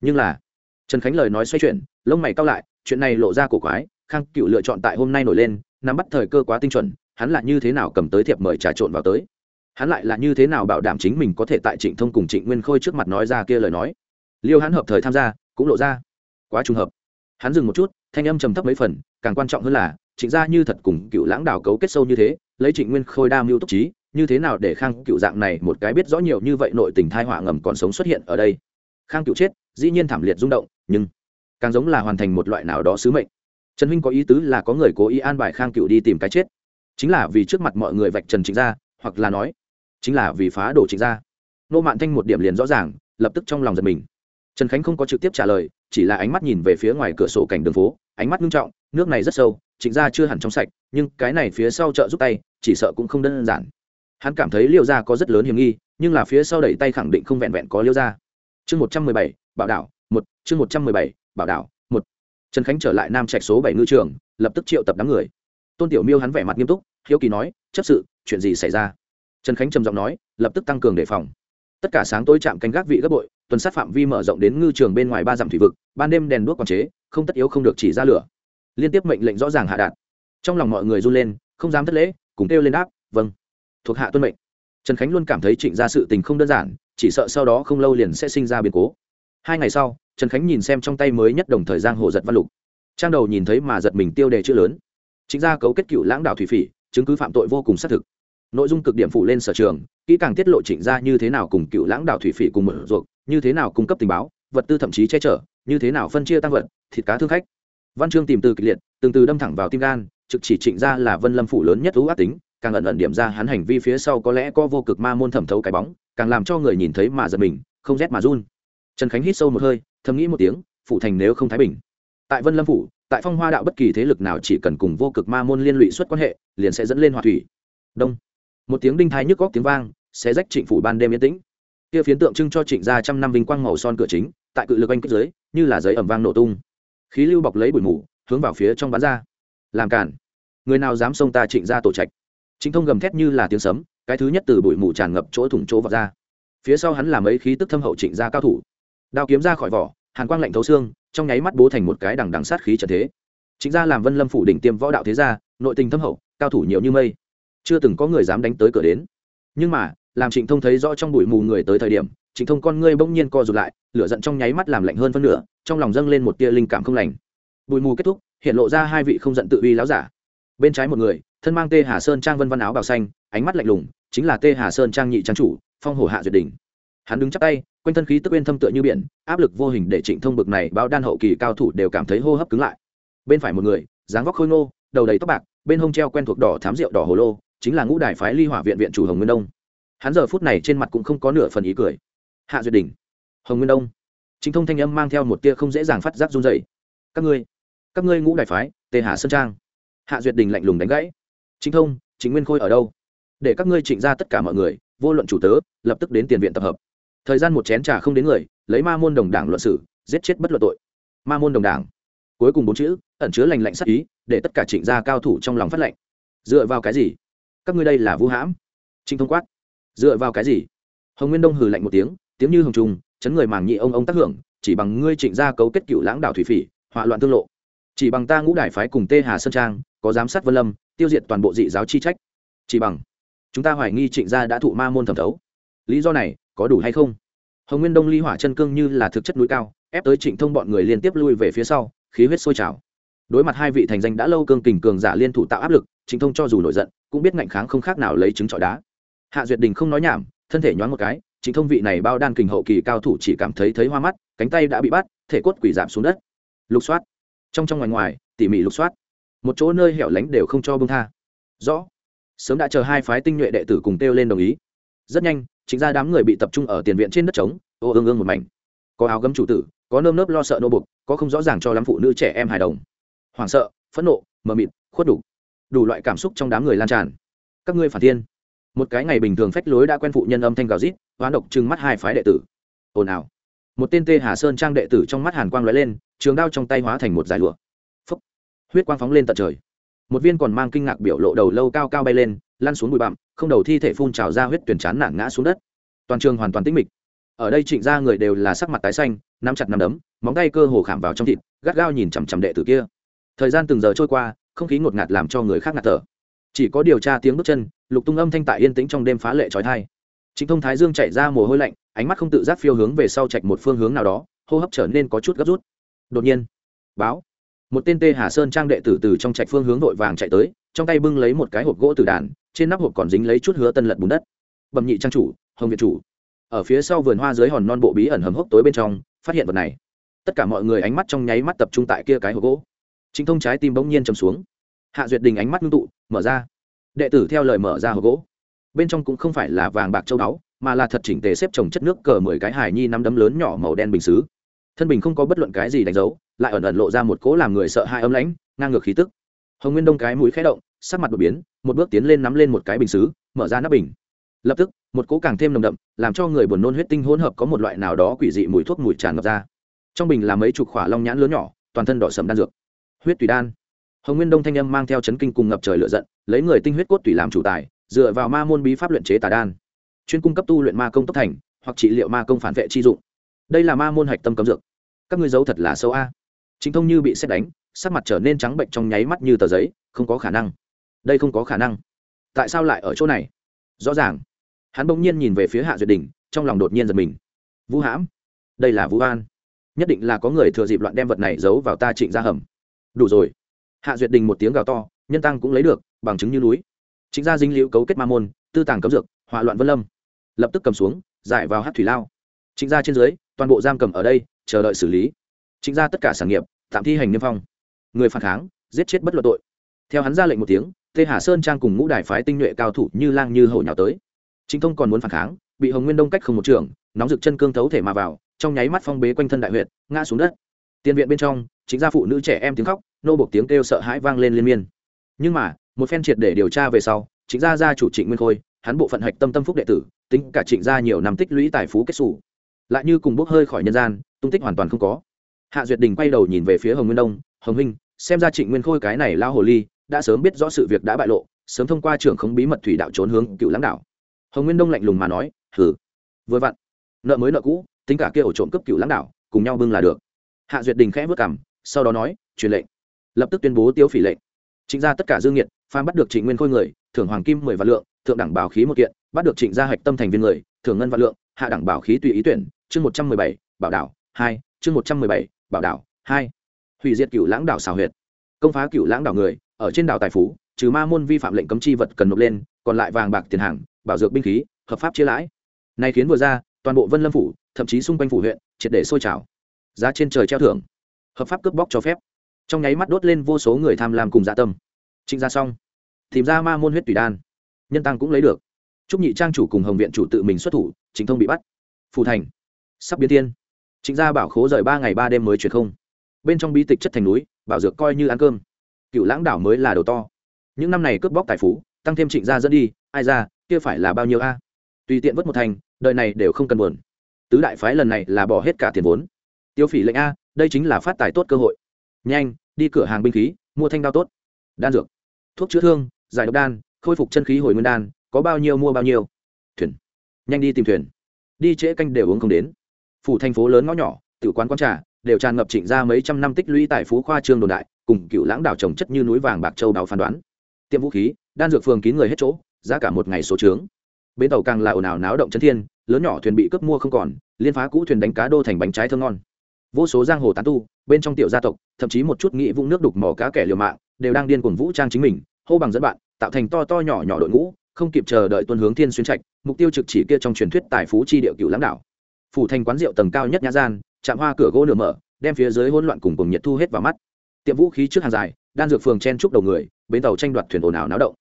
Nhưng là, trần khánh lời nói xoay chuyển, lông mày cao lại, chuyện này lộ ra cổ quái, khang cựu lựa chọn tại hôm nay nổi lên, nắm bắt thời cơ quá tinh chuẩn, hắn là như thế nào cầm tới thiệp mời trà trộn vào tới? Hắn lại là như thế nào bảo đảm chính mình có thể tại trịnh thông cùng trịnh nguyên khôi trước mặt nói ra kia lời nói? Liêu hắn hợp thời tham gia, cũng lộ ra quá trùng hợp. Hắn dừng một chút, thanh âm trầm thấp mấy phần, càng quan trọng hơn là, trịnh gia như thật cùng cựu lãng đảo cấu kết sâu như thế, lấy trịnh nguyên khôi đa mưu túc trí như thế nào để khang cựu dạng này một cái biết rõ nhiều như vậy nội tình thai họa ngầm còn sống xuất hiện ở đây? Khang cựu chết, dĩ nhiên thảm liệt rung động, nhưng càng giống là hoàn thành một loại nào đó sứ mệnh. Trần huynh có ý tứ là có người cố ý an bài khang cựu đi tìm cái chết. Chính là vì trước mặt mọi người vạch trần Chính gia, hoặc là nói, chính là vì phá đổ Chính gia. Nô mạn thanh một điểm liền rõ ràng, lập tức trong lòng giật mình. Trần khánh không có trực tiếp trả lời, chỉ là ánh mắt nhìn về phía ngoài cửa sổ cảnh đường phố, ánh mắt nghiêm trọng, nước này rất sâu Chính gia chưa hẳn trong sạch, nhưng cái này phía sau chợ giúp tay, chỉ sợ cũng không đơn giản hắn cảm thấy liêu gia có rất lớn hiểm nghi, nhưng là phía sau đẩy tay khẳng định không vẹn vẹn có liêu gia. Chương một trăm mười bảy, bảo đảo, một, chương một trăm mười bảy, bảo đảo, một. Trần khánh trở lại nam trạch số bảy ngư trường, lập tức triệu tập đám người. Tôn tiểu miêu hắn vẻ mặt nghiêm túc, hiếu kỳ nói, chấp sự, chuyện gì xảy ra? Trần khánh trầm giọng nói, lập tức tăng cường đề phòng. Tất cả sáng tối chạm canh gác vị gấp bội, tuần sát phạm vi mở rộng đến ngư trường bên ngoài ba dặm thủy vực, ban đêm đèn đuốc quản chế, không tất yếu không được chỉ ra lửa. Liên tiếp mệnh lệnh rõ ràng hạ đạt. Trong lòng mọi người run lên, không dám thất lễ, cùng kêu lên đáp vâng thuộc hạ tuân mệnh. Trần khánh luôn cảm thấy trịnh gia sự tình không đơn giản, chỉ sợ sau đó không lâu liền sẽ sinh ra biến cố. Hai ngày sau, trần khánh nhìn xem trong tay mới nhất đồng thời giang hồ giật văn lục. Trang đầu nhìn thấy mà giật mình tiêu đề chữ lớn. Chính ra cấu kết cựu lãng đạo thủy phỉ, chứng cứ phạm tội vô cùng xác thực. Nội dung cực điểm phụ lên sở trường, kỹ càng tiết lộ trịnh ra như thế nào cùng cựu lãng đạo thủy phỉ cùng mở ruột như thế nào cung cấp tình báo, vật tư thậm chí che chở, như thế nào phân chia tăng vật, thịt cá thương khách. Văn chương tìm từ kịch liệt, từng từ đâm thẳng vào tim gan, trực chỉ trịnh ra là vân lâm phủ lớn nhất thú ác tính càng ẩn ẩn điểm ra hắn hành vi phía sau có lẽ có vô cực ma môn thẩm thấu cái bóng, càng làm cho người nhìn thấy mà giật mình, không rét mà run. Trần khánh hít sâu một hơi, thầm nghĩ một tiếng phụ thành nếu không thái bình. Tại vân lâm phủ, tại phong hoa đạo bất kỳ thế lực nào chỉ cần cùng vô cực ma môn liên lụy xuất quan hệ, liền sẽ dẫn lên hòa thủy. Đông. Một tiếng đinh thái nhức góc tiếng vang, sẽ rách trịnh phủ ban đêm yên tĩnh. Kia phiến tượng trưng cho trịnh gia trăm năm vinh quang màu son cửa chính, tại cự lực anh kích dưới, như là giấy ẩm vang nổ tung. Khí lưu bọc lấy bụi mù, hướng vào phía trong bán ra. Làm cản người nào dám xông ta trịnh gia tổ trạch? Chính thông gầm thét như là tiếng sấm, cái thứ nhất từ bụi mù tràn ngập chỗ thủng chỗ vọt ra. Phía sau hắn làm ấy khí tức thâm hậu trịnh gia cao thủ. Đao kiếm ra khỏi vỏ, hàn quang lạnh thấu xương, trong nháy mắt bố thành một cái đằng đằng sát khí trận thế. Chính ra làm vân lâm phủ đỉnh tiêm võ đạo thế gia, nội tình thâm hậu, cao thủ nhiều như mây. Chưa từng có người dám đánh tới cửa đến. Nhưng mà, làm trịnh thông thấy rõ trong bụi mù người tới thời điểm, trịnh thông con ngươi bỗng nhiên co rụt lại, lửa giận trong nháy mắt làm lạnh hơn phân nửa, trong lòng dâng lên một tia linh cảm không lành. Bụi mù kết thúc, hiện lộ ra hai vị không giận tự uy láo giả. Bên trái một người thân mang tê hà sơn trang vân văn áo bào xanh, ánh mắt lạnh lùng, chính là tê hà sơn trang nhị trang chủ, phong hổ hạ duyệt đỉnh. Hắn đứng chắp tay, quanh thân khí tức bên thâm tựa như biển, áp lực vô hình để trịnh thông bực này bao đan hậu kỳ cao thủ đều cảm thấy hô hấp cứng lại. Bên phải một người, dáng vóc khôi ngô, đầu đầy tóc bạc, bên hông treo quen thuộc đỏ thám rượu đỏ hồ lô, chính là ngũ đài phái ly hỏa viện viện chủ hồng nguyên đông. Hắn giờ phút này trên mặt cũng không có nửa phần ý cười. Hạ duyệt đỉnh. Hồng nguyên đông. Chính thông thanh âm mang theo một tia không dễ dàng phát giác run dày các ngươi các ngươi ngũ đài phái tề hà sơn trang. Hạ duyệt đình lạnh lùng đánh gãy chính thông chính nguyên khôi ở đâu? Để các ngươi trịnh ra tất cả mọi người vô luận chủ tớ lập tức đến tiền viện tập hợp. Thời gian một chén trà không đến người lấy ma môn đồng đảng luận sử giết chết bất luận tội. Ma môn đồng đảng. Cuối cùng bốn chữ ẩn chứa lành lạnh sắc ý để tất cả trịnh gia cao thủ trong lòng phát lệnh. Dựa vào cái gì? Các ngươi đây là vũ hãm. Trinh thông quát. Dựa vào cái gì? Hồng nguyên đông hừ lạnh một tiếng tiếng như hồng trùng, chấn người màng nhị ông ông tác hưởng chỉ bằng ngươi trịnh gia cấu kết cựu lãng đảo thủy phỉ hỏa loạn tương lộ chỉ bằng ta ngũ đại phái cùng tê hà sơn trang, có giám sát vân lâm, tiêu diệt toàn bộ dị giáo chi trách. Chỉ bằng, chúng ta hoài nghi trịnh gia đã thụ ma môn thẩm thấu. Lý do này, có đủ hay không? Hồng nguyên đông ly hỏa chân cương như là thực chất núi cao, ép tới trịnh thông bọn người liên tiếp lui về phía sau, khí huyết sôi trào. Đối mặt hai vị thành danh đã lâu cương kình cường giả liên thủ tạo áp lực, trịnh thông cho dù nổi giận, cũng biết ngạnh kháng không khác nào lấy trứng trọi đá. Hạ duyệt đình không nói nhảm, thân thể nhoáng một cái, trịnh thông vị này bao đan kình hậu kỳ cao thủ chỉ cảm thấy thấy hoa mắt, cánh tay đã bị bắt, thể cốt quỷ giảm xuống đất. Lục soát trong trong ngoài ngoài, tỉ mỉ lục soát. Một chỗ nơi hẻo lánh đều không cho bông tha. Rõ. Sớm đã chờ hai phái tinh nhuệ đệ tử cùng kêu lên đồng ý. Rất nhanh, chính ra đám người bị tập trung ở tiền viện trên đất trống, ô ương ương một mảnh. Có áo gấm chủ tử, có nơm nớp lo sợ nô bục, có không rõ ràng cho lắm phụ nữ trẻ em hài đồng. Hoảng sợ, phẫn nộ, mờ mịt, khuất đủ. Đủ loại cảm xúc trong đám người lan tràn. Các ngươi phản thiên. Một cái ngày bình thường phách lối đã quen phụ nhân âm thanh gào rít oán độc trừng mắt hai phái đệ tử. Ồn ào một tên tê hà sơn trang đệ tử trong mắt hàn quang lóe lên, trường đao trong tay hóa thành một dài lụa. Phấp huyết quang phóng lên tận trời. Một viên còn mang kinh ngạc biểu lộ đầu lâu cao cao bay lên, lăn xuống bụi bặm, không đầu thi thể phun trào ra huyết tuyển chán nản ngã xuống đất. Toàn trường hoàn toàn tĩnh mịch. Ở đây trịnh ra người đều là sắc mặt tái xanh, nắm chặt nắm đấm, móng tay cơ hồ khảm vào trong thịt, gắt gao nhìn chằm chằm đệ tử kia. Thời gian từng giờ trôi qua, không khí ngột ngạt làm cho người khác ngạt thở. Chỉ có điều tra tiếng bước chân, lục tung âm thanh tại yên tĩnh trong đêm phá lệ trói thai. Chính thông thái dương chạy ra mồ hôi lạnh ánh mắt không tự giác phiêu hướng về sau chạch một phương hướng nào đó, hô hấp trở nên có chút gấp rút. Đột nhiên, báo, một tên tê hà sơn trang đệ tử từ trong trạch phương hướng vội vàng chạy tới, trong tay bưng lấy một cái hộp gỗ từ đàn, trên nắp hộp còn dính lấy chút hứa tân lật bùn đất. Bẩm nhị trang chủ, hồng việt chủ. Ở phía sau vườn hoa dưới hòn non bộ bí ẩn hầm hốc tối bên trong, phát hiện vật này. Tất cả mọi người ánh mắt trong nháy mắt tập trung tại kia cái hộp gỗ. Chính thông trái tim bỗng nhiên chầm xuống. Hạ duyệt đình ánh mắt ngưng tụ, mở ra. Đệ tử theo lời mở ra hộp gỗ. Bên trong cũng không phải là vàng bạc châu báu mà là thật chỉnh tề xếp trồng chất nước cờ mười cái hài nhi năm đấm lớn nhỏ màu đen bình xứ. Thân bình không có bất luận cái gì đánh dấu, lại ẩn ẩn lộ ra một cỗ làm người sợ hai âm lãnh, ngang ngược khí tức. Hồng nguyên đông cái mũi khẽ động, sắc mặt đột biến, một bước tiến lên nắm lên một cái bình xứ, mở ra nắp bình. Lập tức, một cỗ càng thêm nồng đậm, làm cho người buồn nôn huyết tinh hỗn hợp có một loại nào đó quỷ dị mùi thuốc mùi tràn ngập ra. Trong bình là mấy chục khỏa long nhãn lớn nhỏ, toàn thân đỏ sầm đan dược. Huyết tùy đan. Hồng nguyên đông thanh âm mang theo chấn kinh cùng ngập trời lửa giận, lấy người tinh huyết cốt tùy làm chủ tài, dựa vào ma môn bí pháp luyện chế tà đan chuyên cung cấp tu luyện ma công tốc thành, hoặc trị liệu ma công phản vệ chi dụng. Đây là ma môn hạch tâm cấm dược. Các ngươi giấu thật là sâu a. Chính thông như bị xét đánh, sắc mặt trở nên trắng bệnh trong nháy mắt như tờ giấy, không có khả năng. Đây không có khả năng. Tại sao lại ở chỗ này? Rõ ràng. Hắn bỗng nhiên nhìn về phía hạ duyệt đình, trong lòng đột nhiên giật mình. Vũ hãm, đây là vũ an. Nhất định là có người thừa dịp loạn đem vật này giấu vào ta trịnh ra hầm. Đủ rồi. Hạ duyệt đình một tiếng gào to, nhân tăng cũng lấy được, bằng chứng như núi. Chính gia dinh liễu cấu kết ma môn, tư tàng cấm dược, hỏa loạn vân lâm lập tức cầm xuống, giải vào hát thủy lao. Trịnh gia trên dưới, toàn bộ giam cầm ở đây, chờ đợi xử lý. Trịnh gia tất cả sản nghiệp, tạm thi hành niêm phong. Người phản kháng, giết chết bất luận tội. Theo hắn ra lệnh một tiếng, tê hà sơn trang cùng ngũ đài phái tinh nhuệ cao thủ như lang như hổ nhào tới. Chính thông còn muốn phản kháng, bị hồng nguyên đông cách không một trường, nóng rực chân cương thấu thể mà vào, trong nháy mắt phong bế quanh thân đại huyệt, ngã xuống đất. Tiền viện bên trong, chính gia phụ nữ trẻ em tiếng khóc, nô bộc tiếng kêu sợ hãi vang lên liên miên. Nhưng mà, một phen triệt để điều tra về sau, chính gia gia chủ trịnh nguyên khôi hắn bộ phận hạch tâm tâm phúc đệ tử, tính cả trịnh gia nhiều năm tích lũy tài phú kết xù. Lại như cùng bốc hơi khỏi nhân gian, tung tích hoàn toàn không có. Hạ duyệt đình quay đầu nhìn về phía hồng nguyên đông, hồng huynh, xem ra trịnh nguyên khôi cái này lao hồ ly, đã sớm biết rõ sự việc đã bại lộ, sớm thông qua trưởng khống bí mật thủy đạo trốn hướng cựu lãng đảo. Hồng nguyên đông lạnh lùng mà nói hử vừa vặn, nợ mới nợ cũ, tính cả kia ổ trộm cấp cựu lãng đảo, cùng nhau bưng là được. Hạ duyệt đình khẽ vất cảm sau đó nói, truyền lệnh. Lập tức tuyên bố tiêu phỉ lệnh. Trịnh ra tất cả dương nghiệt phan bắt được trịnh nguyên khôi người, thưởng hoàng kim mười vạn lượng thượng đẳng bảo khí một kiện, bắt được trịnh gia hạch tâm thành viên người, thưởng ngân vạn lượng, hạ đẳng bảo khí tùy ý tuyển, chương một trăm mười bảy, bảo đảo, hai, chương một trăm mười bảy, bảo đảo, hai. Hủy diệt cựu lãng đảo xào huyệt. Công phá cựu lãng đảo người, ở trên đảo tài phú, trừ ma môn vi phạm lệnh cấm chi vật cần nộp lên, còn lại vàng bạc tiền hàng, bảo dược binh khí, hợp pháp chia lãi. Này khiến vừa ra, toàn bộ vân lâm phủ, thậm chí xung quanh phủ huyện, triệt để sôi trào. Giá trên trời treo thưởng. Hợp pháp cướp bóc cho phép. Trong nháy mắt đốt lên vô số người tham lam cùng dạ tâm. Trịnh ra xong. Tìm ra ma môn huyết tùy đan nhân tăng cũng lấy được. Trúc nhị trang chủ cùng hồng viện chủ tự mình xuất thủ, chính thông bị bắt. Phù thành, sắp biến thiên. trịnh gia bảo khố rời ba ngày ba đêm mới chuyển không. Bên trong bi tịch chất thành núi, bảo dược coi như ăn cơm. Cựu lãng đảo mới là đầu to. Những năm này cướp bóc tài phú, tăng thêm trịnh gia dẫn đi, ai ra, kia phải là bao nhiêu a? Tùy tiện vất một thành, đời này đều không cần buồn. Tứ đại phái lần này là bỏ hết cả tiền vốn. Tiêu phỉ lệnh a, đây chính là phát tài tốt cơ hội. Nhanh, đi cửa hàng binh khí, mua thanh đao tốt. Đan dược. Thuốc chữa thương, giải độc đan khôi phục chân khí hồi nguyên đan, có bao nhiêu mua bao nhiêu. Thuyền. Nhanh đi tìm thuyền. Đi trễ canh đều uống không đến. Phủ thành phố lớn ngõ nhỏ tự quán quán trà, đều tràn ngập trịnh ra mấy trăm năm tích lũy tại phú khoa trương đồn đại, cùng cựu lãng đảo trồng chất như núi vàng bạc châu đào phán đoán. Tiệm vũ khí, đan dược phường kín người hết chỗ, giá cả một ngày số trướng. Bến tàu càng là ồn ào náo động chân thiên, lớn nhỏ thuyền bị cướp mua không còn, liên phá cũ thuyền đánh cá đô thành bánh trái thơm ngon. Vô số giang hồ tán tu, bên trong tiểu gia tộc, thậm chí một chút nghị vũng nước đục mỏ cá kẻ liều mạng, đều đang điên cuồng vũ trang chính mình, hô bằng dẫn bạn tạo thành to to nhỏ nhỏ đội ngũ, không kịp chờ đợi tuân hướng thiên xuyên trạch, mục tiêu trực chỉ kia trong truyền thuyết tài phú chi địa cựu lãng đảo. Phủ thành quán rượu tầng cao nhất nhã gian, chạm hoa cửa gỗ nửa mở, đem phía dưới hỗn loạn cùng cùng nhiệt thu hết vào mắt. Tiệm vũ khí trước hàng dài, đan dược phường chen trúc đầu người, bến tàu tranh đoạt thuyền ồn ào náo động.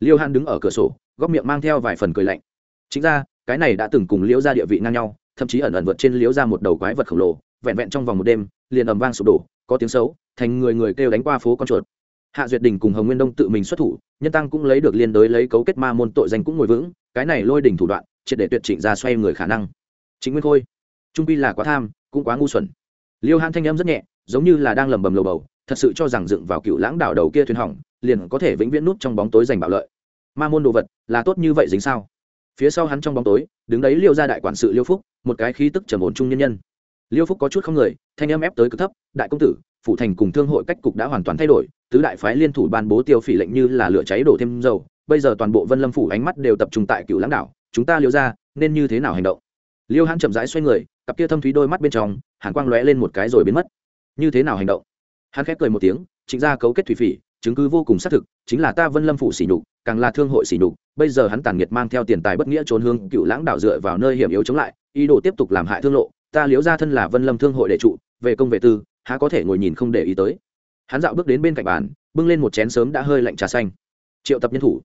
Liêu hàn đứng ở cửa sổ, góc miệng mang theo vài phần cười lạnh. Chính ra, cái này đã từng cùng liễu ra địa vị ngang nhau, thậm chí ẩn ẩn vượt trên liễu ra một đầu quái vật khổng lồ, vẹn vẹn trong vòng một đêm, liền ầm vang sụp đổ, có tiếng xấu, thành người người kêu đánh qua phố con chuột hạ duyệt đình cùng hồng nguyên đông tự mình xuất thủ, nhân tăng cũng lấy được liên đối lấy cấu kết ma môn tội danh cũng ngồi vững, cái này lôi đỉnh thủ đoạn, triệt để tuyệt trịnh ra xoay người khả năng. Chính nguyên khôi, trung pi là quá tham, cũng quá ngu xuẩn. Liêu hãn thanh âm rất nhẹ, giống như là đang lầm bầm lầu bầu, thật sự cho rằng dựng vào cựu lãng đảo đầu kia thuyền hỏng, liền có thể vĩnh viễn nút trong bóng tối giành bạo lợi. Ma môn đồ vật, là tốt như vậy dính sao? Phía sau hắn trong bóng tối, đứng đấy liêu ra đại quản sự liêu phúc, một cái khí tức trầm ổn trung nhân nhân. Liêu phúc có chút không người, thanh âm ép tới cực thấp, đại công tử, phủ thành cùng thương hội cách cục đã hoàn toàn thay đổi tứ đại phái liên thủ ban bố tiêu phỉ lệnh như là lửa cháy đổ thêm dầu, bây giờ toàn bộ vân lâm phủ ánh mắt đều tập trung tại cựu lãng đảo, chúng ta liêu ra, nên như thế nào hành động? Liêu hãn chậm rãi xoay người, cặp kia thâm thúy đôi mắt bên trong, hàn quang lóe lên một cái rồi biến mất. Như thế nào hành động? Hắn khép cười một tiếng, chính ra cấu kết thủy phỉ, chứng cứ vô cùng xác thực, chính là ta vân lâm phủ xỉ nhục, càng là thương hội xỉ nhục, bây giờ hắn tàn nghiệt mang theo tiền tài bất nghĩa trốn hương cựu lãng đảo dựa vào nơi hiểm yếu chống lại, ý đồ tiếp tục làm hại thương lộ, ta liếu ra thân là vân lâm thương hội đệ trụ, về công vệ tư, há có thể ngồi nhìn không để ý tới hắn dạo bước đến bên cạnh bàn, bưng lên một chén sớm đã hơi lạnh trà xanh. Triệu tập nhân thủ.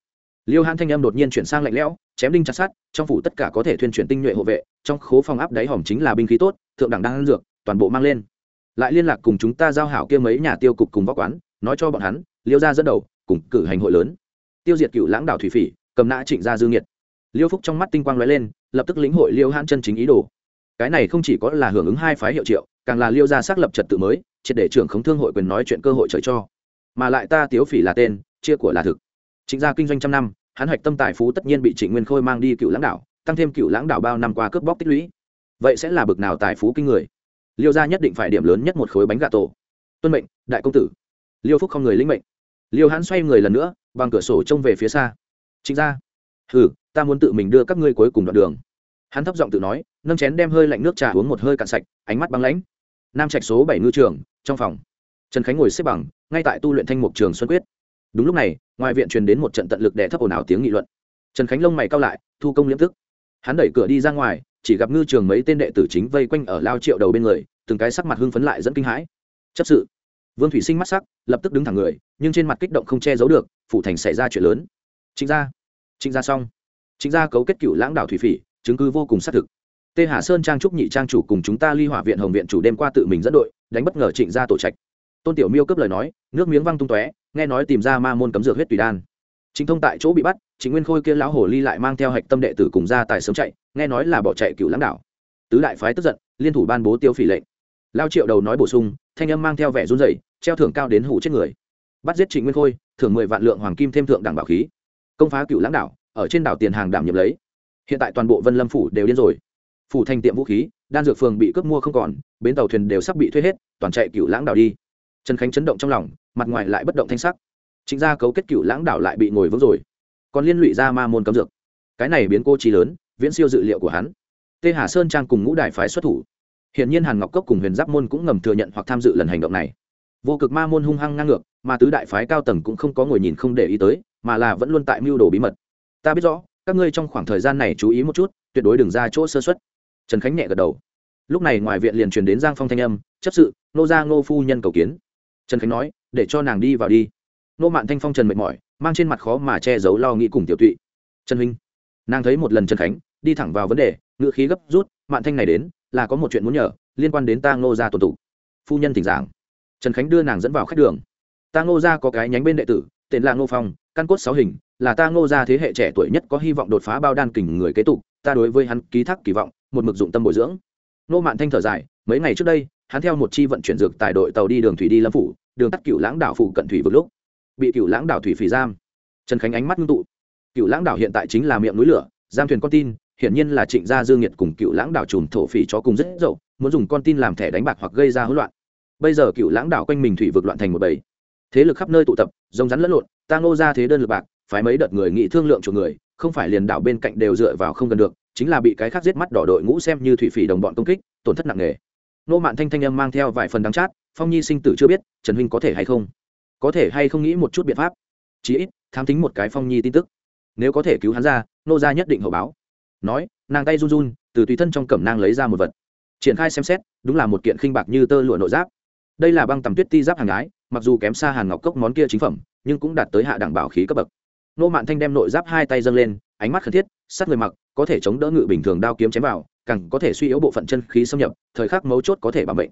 Liêu hãn thanh âm đột nhiên chuyển sang lạnh lẽo, chém đinh chặt sát trong phủ tất cả có thể thuyên chuyển tinh nhuệ hộ vệ, trong khố phòng áp đáy hòm chính là binh khí tốt, thượng đẳng đang ăn dược, toàn bộ mang lên. Lại liên lạc cùng chúng ta giao hảo kia mấy nhà tiêu cục cùng võ quán, nói cho bọn hắn, liêu ra dẫn đầu, cùng cử hành hội lớn. Tiêu diệt cựu lãng đảo thủy phỉ, cầm nã trịnh gia dương nhiệt liêu phúc trong mắt tinh quang lóe lên, lập tức lĩnh hội liêu hãn chân chính ý đồ. Cái này không chỉ có là hưởng ứng hai phái hiệu triệu, càng là liêu ra xác lập trật tự mới triệt để trưởng khống thương hội quyền nói chuyện cơ hội trời cho. Mà lại ta tiếu phỉ là tên, chia của là thực. Chính gia kinh doanh trăm năm, hắn hạch tâm tài phú tất nhiên bị trịnh nguyên khôi mang đi cựu lãng đạo tăng thêm cựu lãng đạo bao năm qua cướp bóc tích lũy. Vậy sẽ là bực nào tài phú kinh người? Liêu gia nhất định phải điểm lớn nhất một khối bánh gà tổ. Tuân mệnh, đại công tử. Liêu phúc không người linh mệnh. Liêu hắn xoay người lần nữa, bằng cửa sổ trông về phía xa. Chính ra hừ, ta muốn tự mình đưa các ngươi cuối cùng đoạn đường. Hắn thấp giọng tự nói, nâng chén đem hơi lạnh nước trà uống một hơi cạn sạch, ánh mắt băng lãnh. Nam trạch số bảy ngư trường trong phòng. Trần khánh ngồi xếp bằng, ngay tại tu luyện thanh mục trường xuân quyết. Đúng lúc này, ngoài viện truyền đến một trận tận lực đè thấp ồn ào tiếng nghị luận. Trần khánh lông mày cao lại, thu công liễm thức. Hắn đẩy cửa đi ra ngoài, chỉ gặp ngư trường mấy tên đệ tử chính vây quanh ở lao triệu đầu bên người, từng cái sắc mặt hưng phấn lại dẫn kinh hãi. Chấp sự. Vương thủy sinh mắt sắc, lập tức đứng thẳng người, nhưng trên mặt kích động không che giấu được, phủ thành xảy ra chuyện lớn. Chính ra chính ra xong. Chính ra cấu kết cựu lãng đảo thủy phỉ, chứng cứ vô cùng xác thực. Tê hà sơn trang trúc nhị trang chủ cùng chúng ta ly hỏa viện hồng viện chủ đêm qua tự mình dẫn đội đánh bất ngờ trịnh ra tổ trạch. Tôn tiểu miêu cướp lời nói, nước miếng văng tung tóe, nghe nói tìm ra ma môn cấm dược huyết tùy đan. Chính thông tại chỗ bị bắt chính nguyên khôi kia lão hồ ly lại mang theo hạch tâm đệ tử cùng ra tài sớm chạy, nghe nói là bỏ chạy cựu lãng đảo. Tứ đại phái tức giận, liên thủ ban bố tiêu phỉ lệnh. Lao triệu đầu nói bổ sung, thanh âm mang theo vẻ run rẩy, treo thưởng cao đến hủ chết người. Bắt giết trịnh nguyên khôi, thưởng mười vạn lượng hoàng kim thêm thượng đẳng bảo khí. Công phá cựu lãng đảo, ở trên đảo tiền hàng đảm nhiệm lấy. Hiện tại toàn bộ vân lâm phủ đều điên rồi. Phủ thành tiệm vũ khí đan dược phường bị cướp mua không còn, bến tàu thuyền đều sắp bị thuê hết, toàn chạy cựu lãng đảo đi. Trần khánh chấn động trong lòng, mặt ngoài lại bất động thanh sắc. Chính ra cấu kết cựu lãng đảo lại bị ngồi vững rồi. Còn liên lụy ra ma môn cấm dược. Cái này biến cô trí lớn, viễn siêu dự liệu của hắn. Tê hà sơn trang cùng ngũ đại phái xuất thủ. Hiện nhiên hàn ngọc cốc cùng huyền giáp môn cũng ngầm thừa nhận hoặc tham dự lần hành động này. Vô cực ma môn hung hăng ngang ngược, mà tứ đại phái cao tầng cũng không có ngồi nhìn không để ý tới, mà là vẫn luôn tại mưu đồ bí mật. Ta biết rõ, các ngươi trong khoảng thời gian này chú ý một chút, tuyệt đối đừng ra chỗ sơ xuất trần khánh nhẹ gật đầu. Lúc này ngoài viện liền truyền đến giang phong thanh âm, chấp sự, nô gia ngô phu nhân cầu kiến. Trần khánh nói, để cho nàng đi vào đi. Nô mạn thanh phong trần mệt mỏi, mang trên mặt khó mà che giấu lo nghĩ cùng tiểu tụy. Trần huynh. Nàng thấy một lần trần khánh, đi thẳng vào vấn đề ngự khí gấp rút, mạn thanh này đến, là có một chuyện muốn nhờ, liên quan đến ta ngô gia tổ tụ phu nhân thỉnh giảng. Trần khánh đưa nàng dẫn vào khách đường. Ta ngô gia có cái nhánh bên đệ tử, tên là ngô phong, căn cốt sáu hình, là ta ngô gia thế hệ trẻ tuổi nhất có hy vọng đột phá bao đan kình người kế tục, ta đối với hắn ký thác kỳ vọng một mực dụng tâm bồi dưỡng. Nô mạn thanh thở dài, mấy ngày trước đây, hắn theo một chi vận chuyển dược tại đội tàu đi đường thủy đi lâm phủ, đường tắt cựu lãng đảo phủ cận thủy vực lúc. Bị cựu lãng đảo thủy phỉ giam. Trần khánh ánh mắt ngưng tụ. Cựu lãng đảo hiện tại chính là miệng núi lửa, giam thuyền con tin, hiển nhiên là trịnh gia dương nhiệt cùng cựu lãng đảo trùm thổ phỉ cho cùng rất dậu, muốn dùng con tin làm thẻ đánh bạc hoặc gây ra hỗn loạn. Bây giờ cựu lãng đảo quanh mình thủy vực loạn thành một bầy. Thế lực khắp nơi tụ tập rồng rắn lẫn lộn, ta ngô ra thế đơn lực bạc, phái mấy đợt người nghị thương lượng chủ người, không phải liền đảo bên cạnh đều dựa vào không gần được chính là bị cái khác giết mắt đỏ đội ngũ xem như thủy phỉ đồng bọn công kích, tổn thất nặng nề. Nô mạn thanh thanh âm mang theo vài phần đắng chát, phong nhi sinh tử chưa biết, trần huynh có thể hay không? Có thể hay không nghĩ một chút biện pháp? Chí ít, tham tính một cái phong nhi tin tức. Nếu có thể cứu hắn ra, nô ra nhất định hậu báo. Nói, nàng tay run run, từ tùy thân trong cẩm nang lấy ra một vật. Triển khai xem xét, đúng là một kiện khinh bạc như tơ lụa nội giáp. Đây là băng tầm tuyết ti giáp hàng ái, mặc dù kém xa hàn ngọc cốc món kia chính phẩm, nhưng cũng đạt tới hạ đẳng bảo khí cấp bậc. Nô mạn thanh đem nội giáp hai tay dâng lên, ánh mắt khẩn thiết, sát người mặc có thể chống đỡ ngự bình thường đao kiếm chém vào, càng có thể suy yếu bộ phận chân khí xâm nhập, thời khắc mấu chốt có thể bảo mệnh.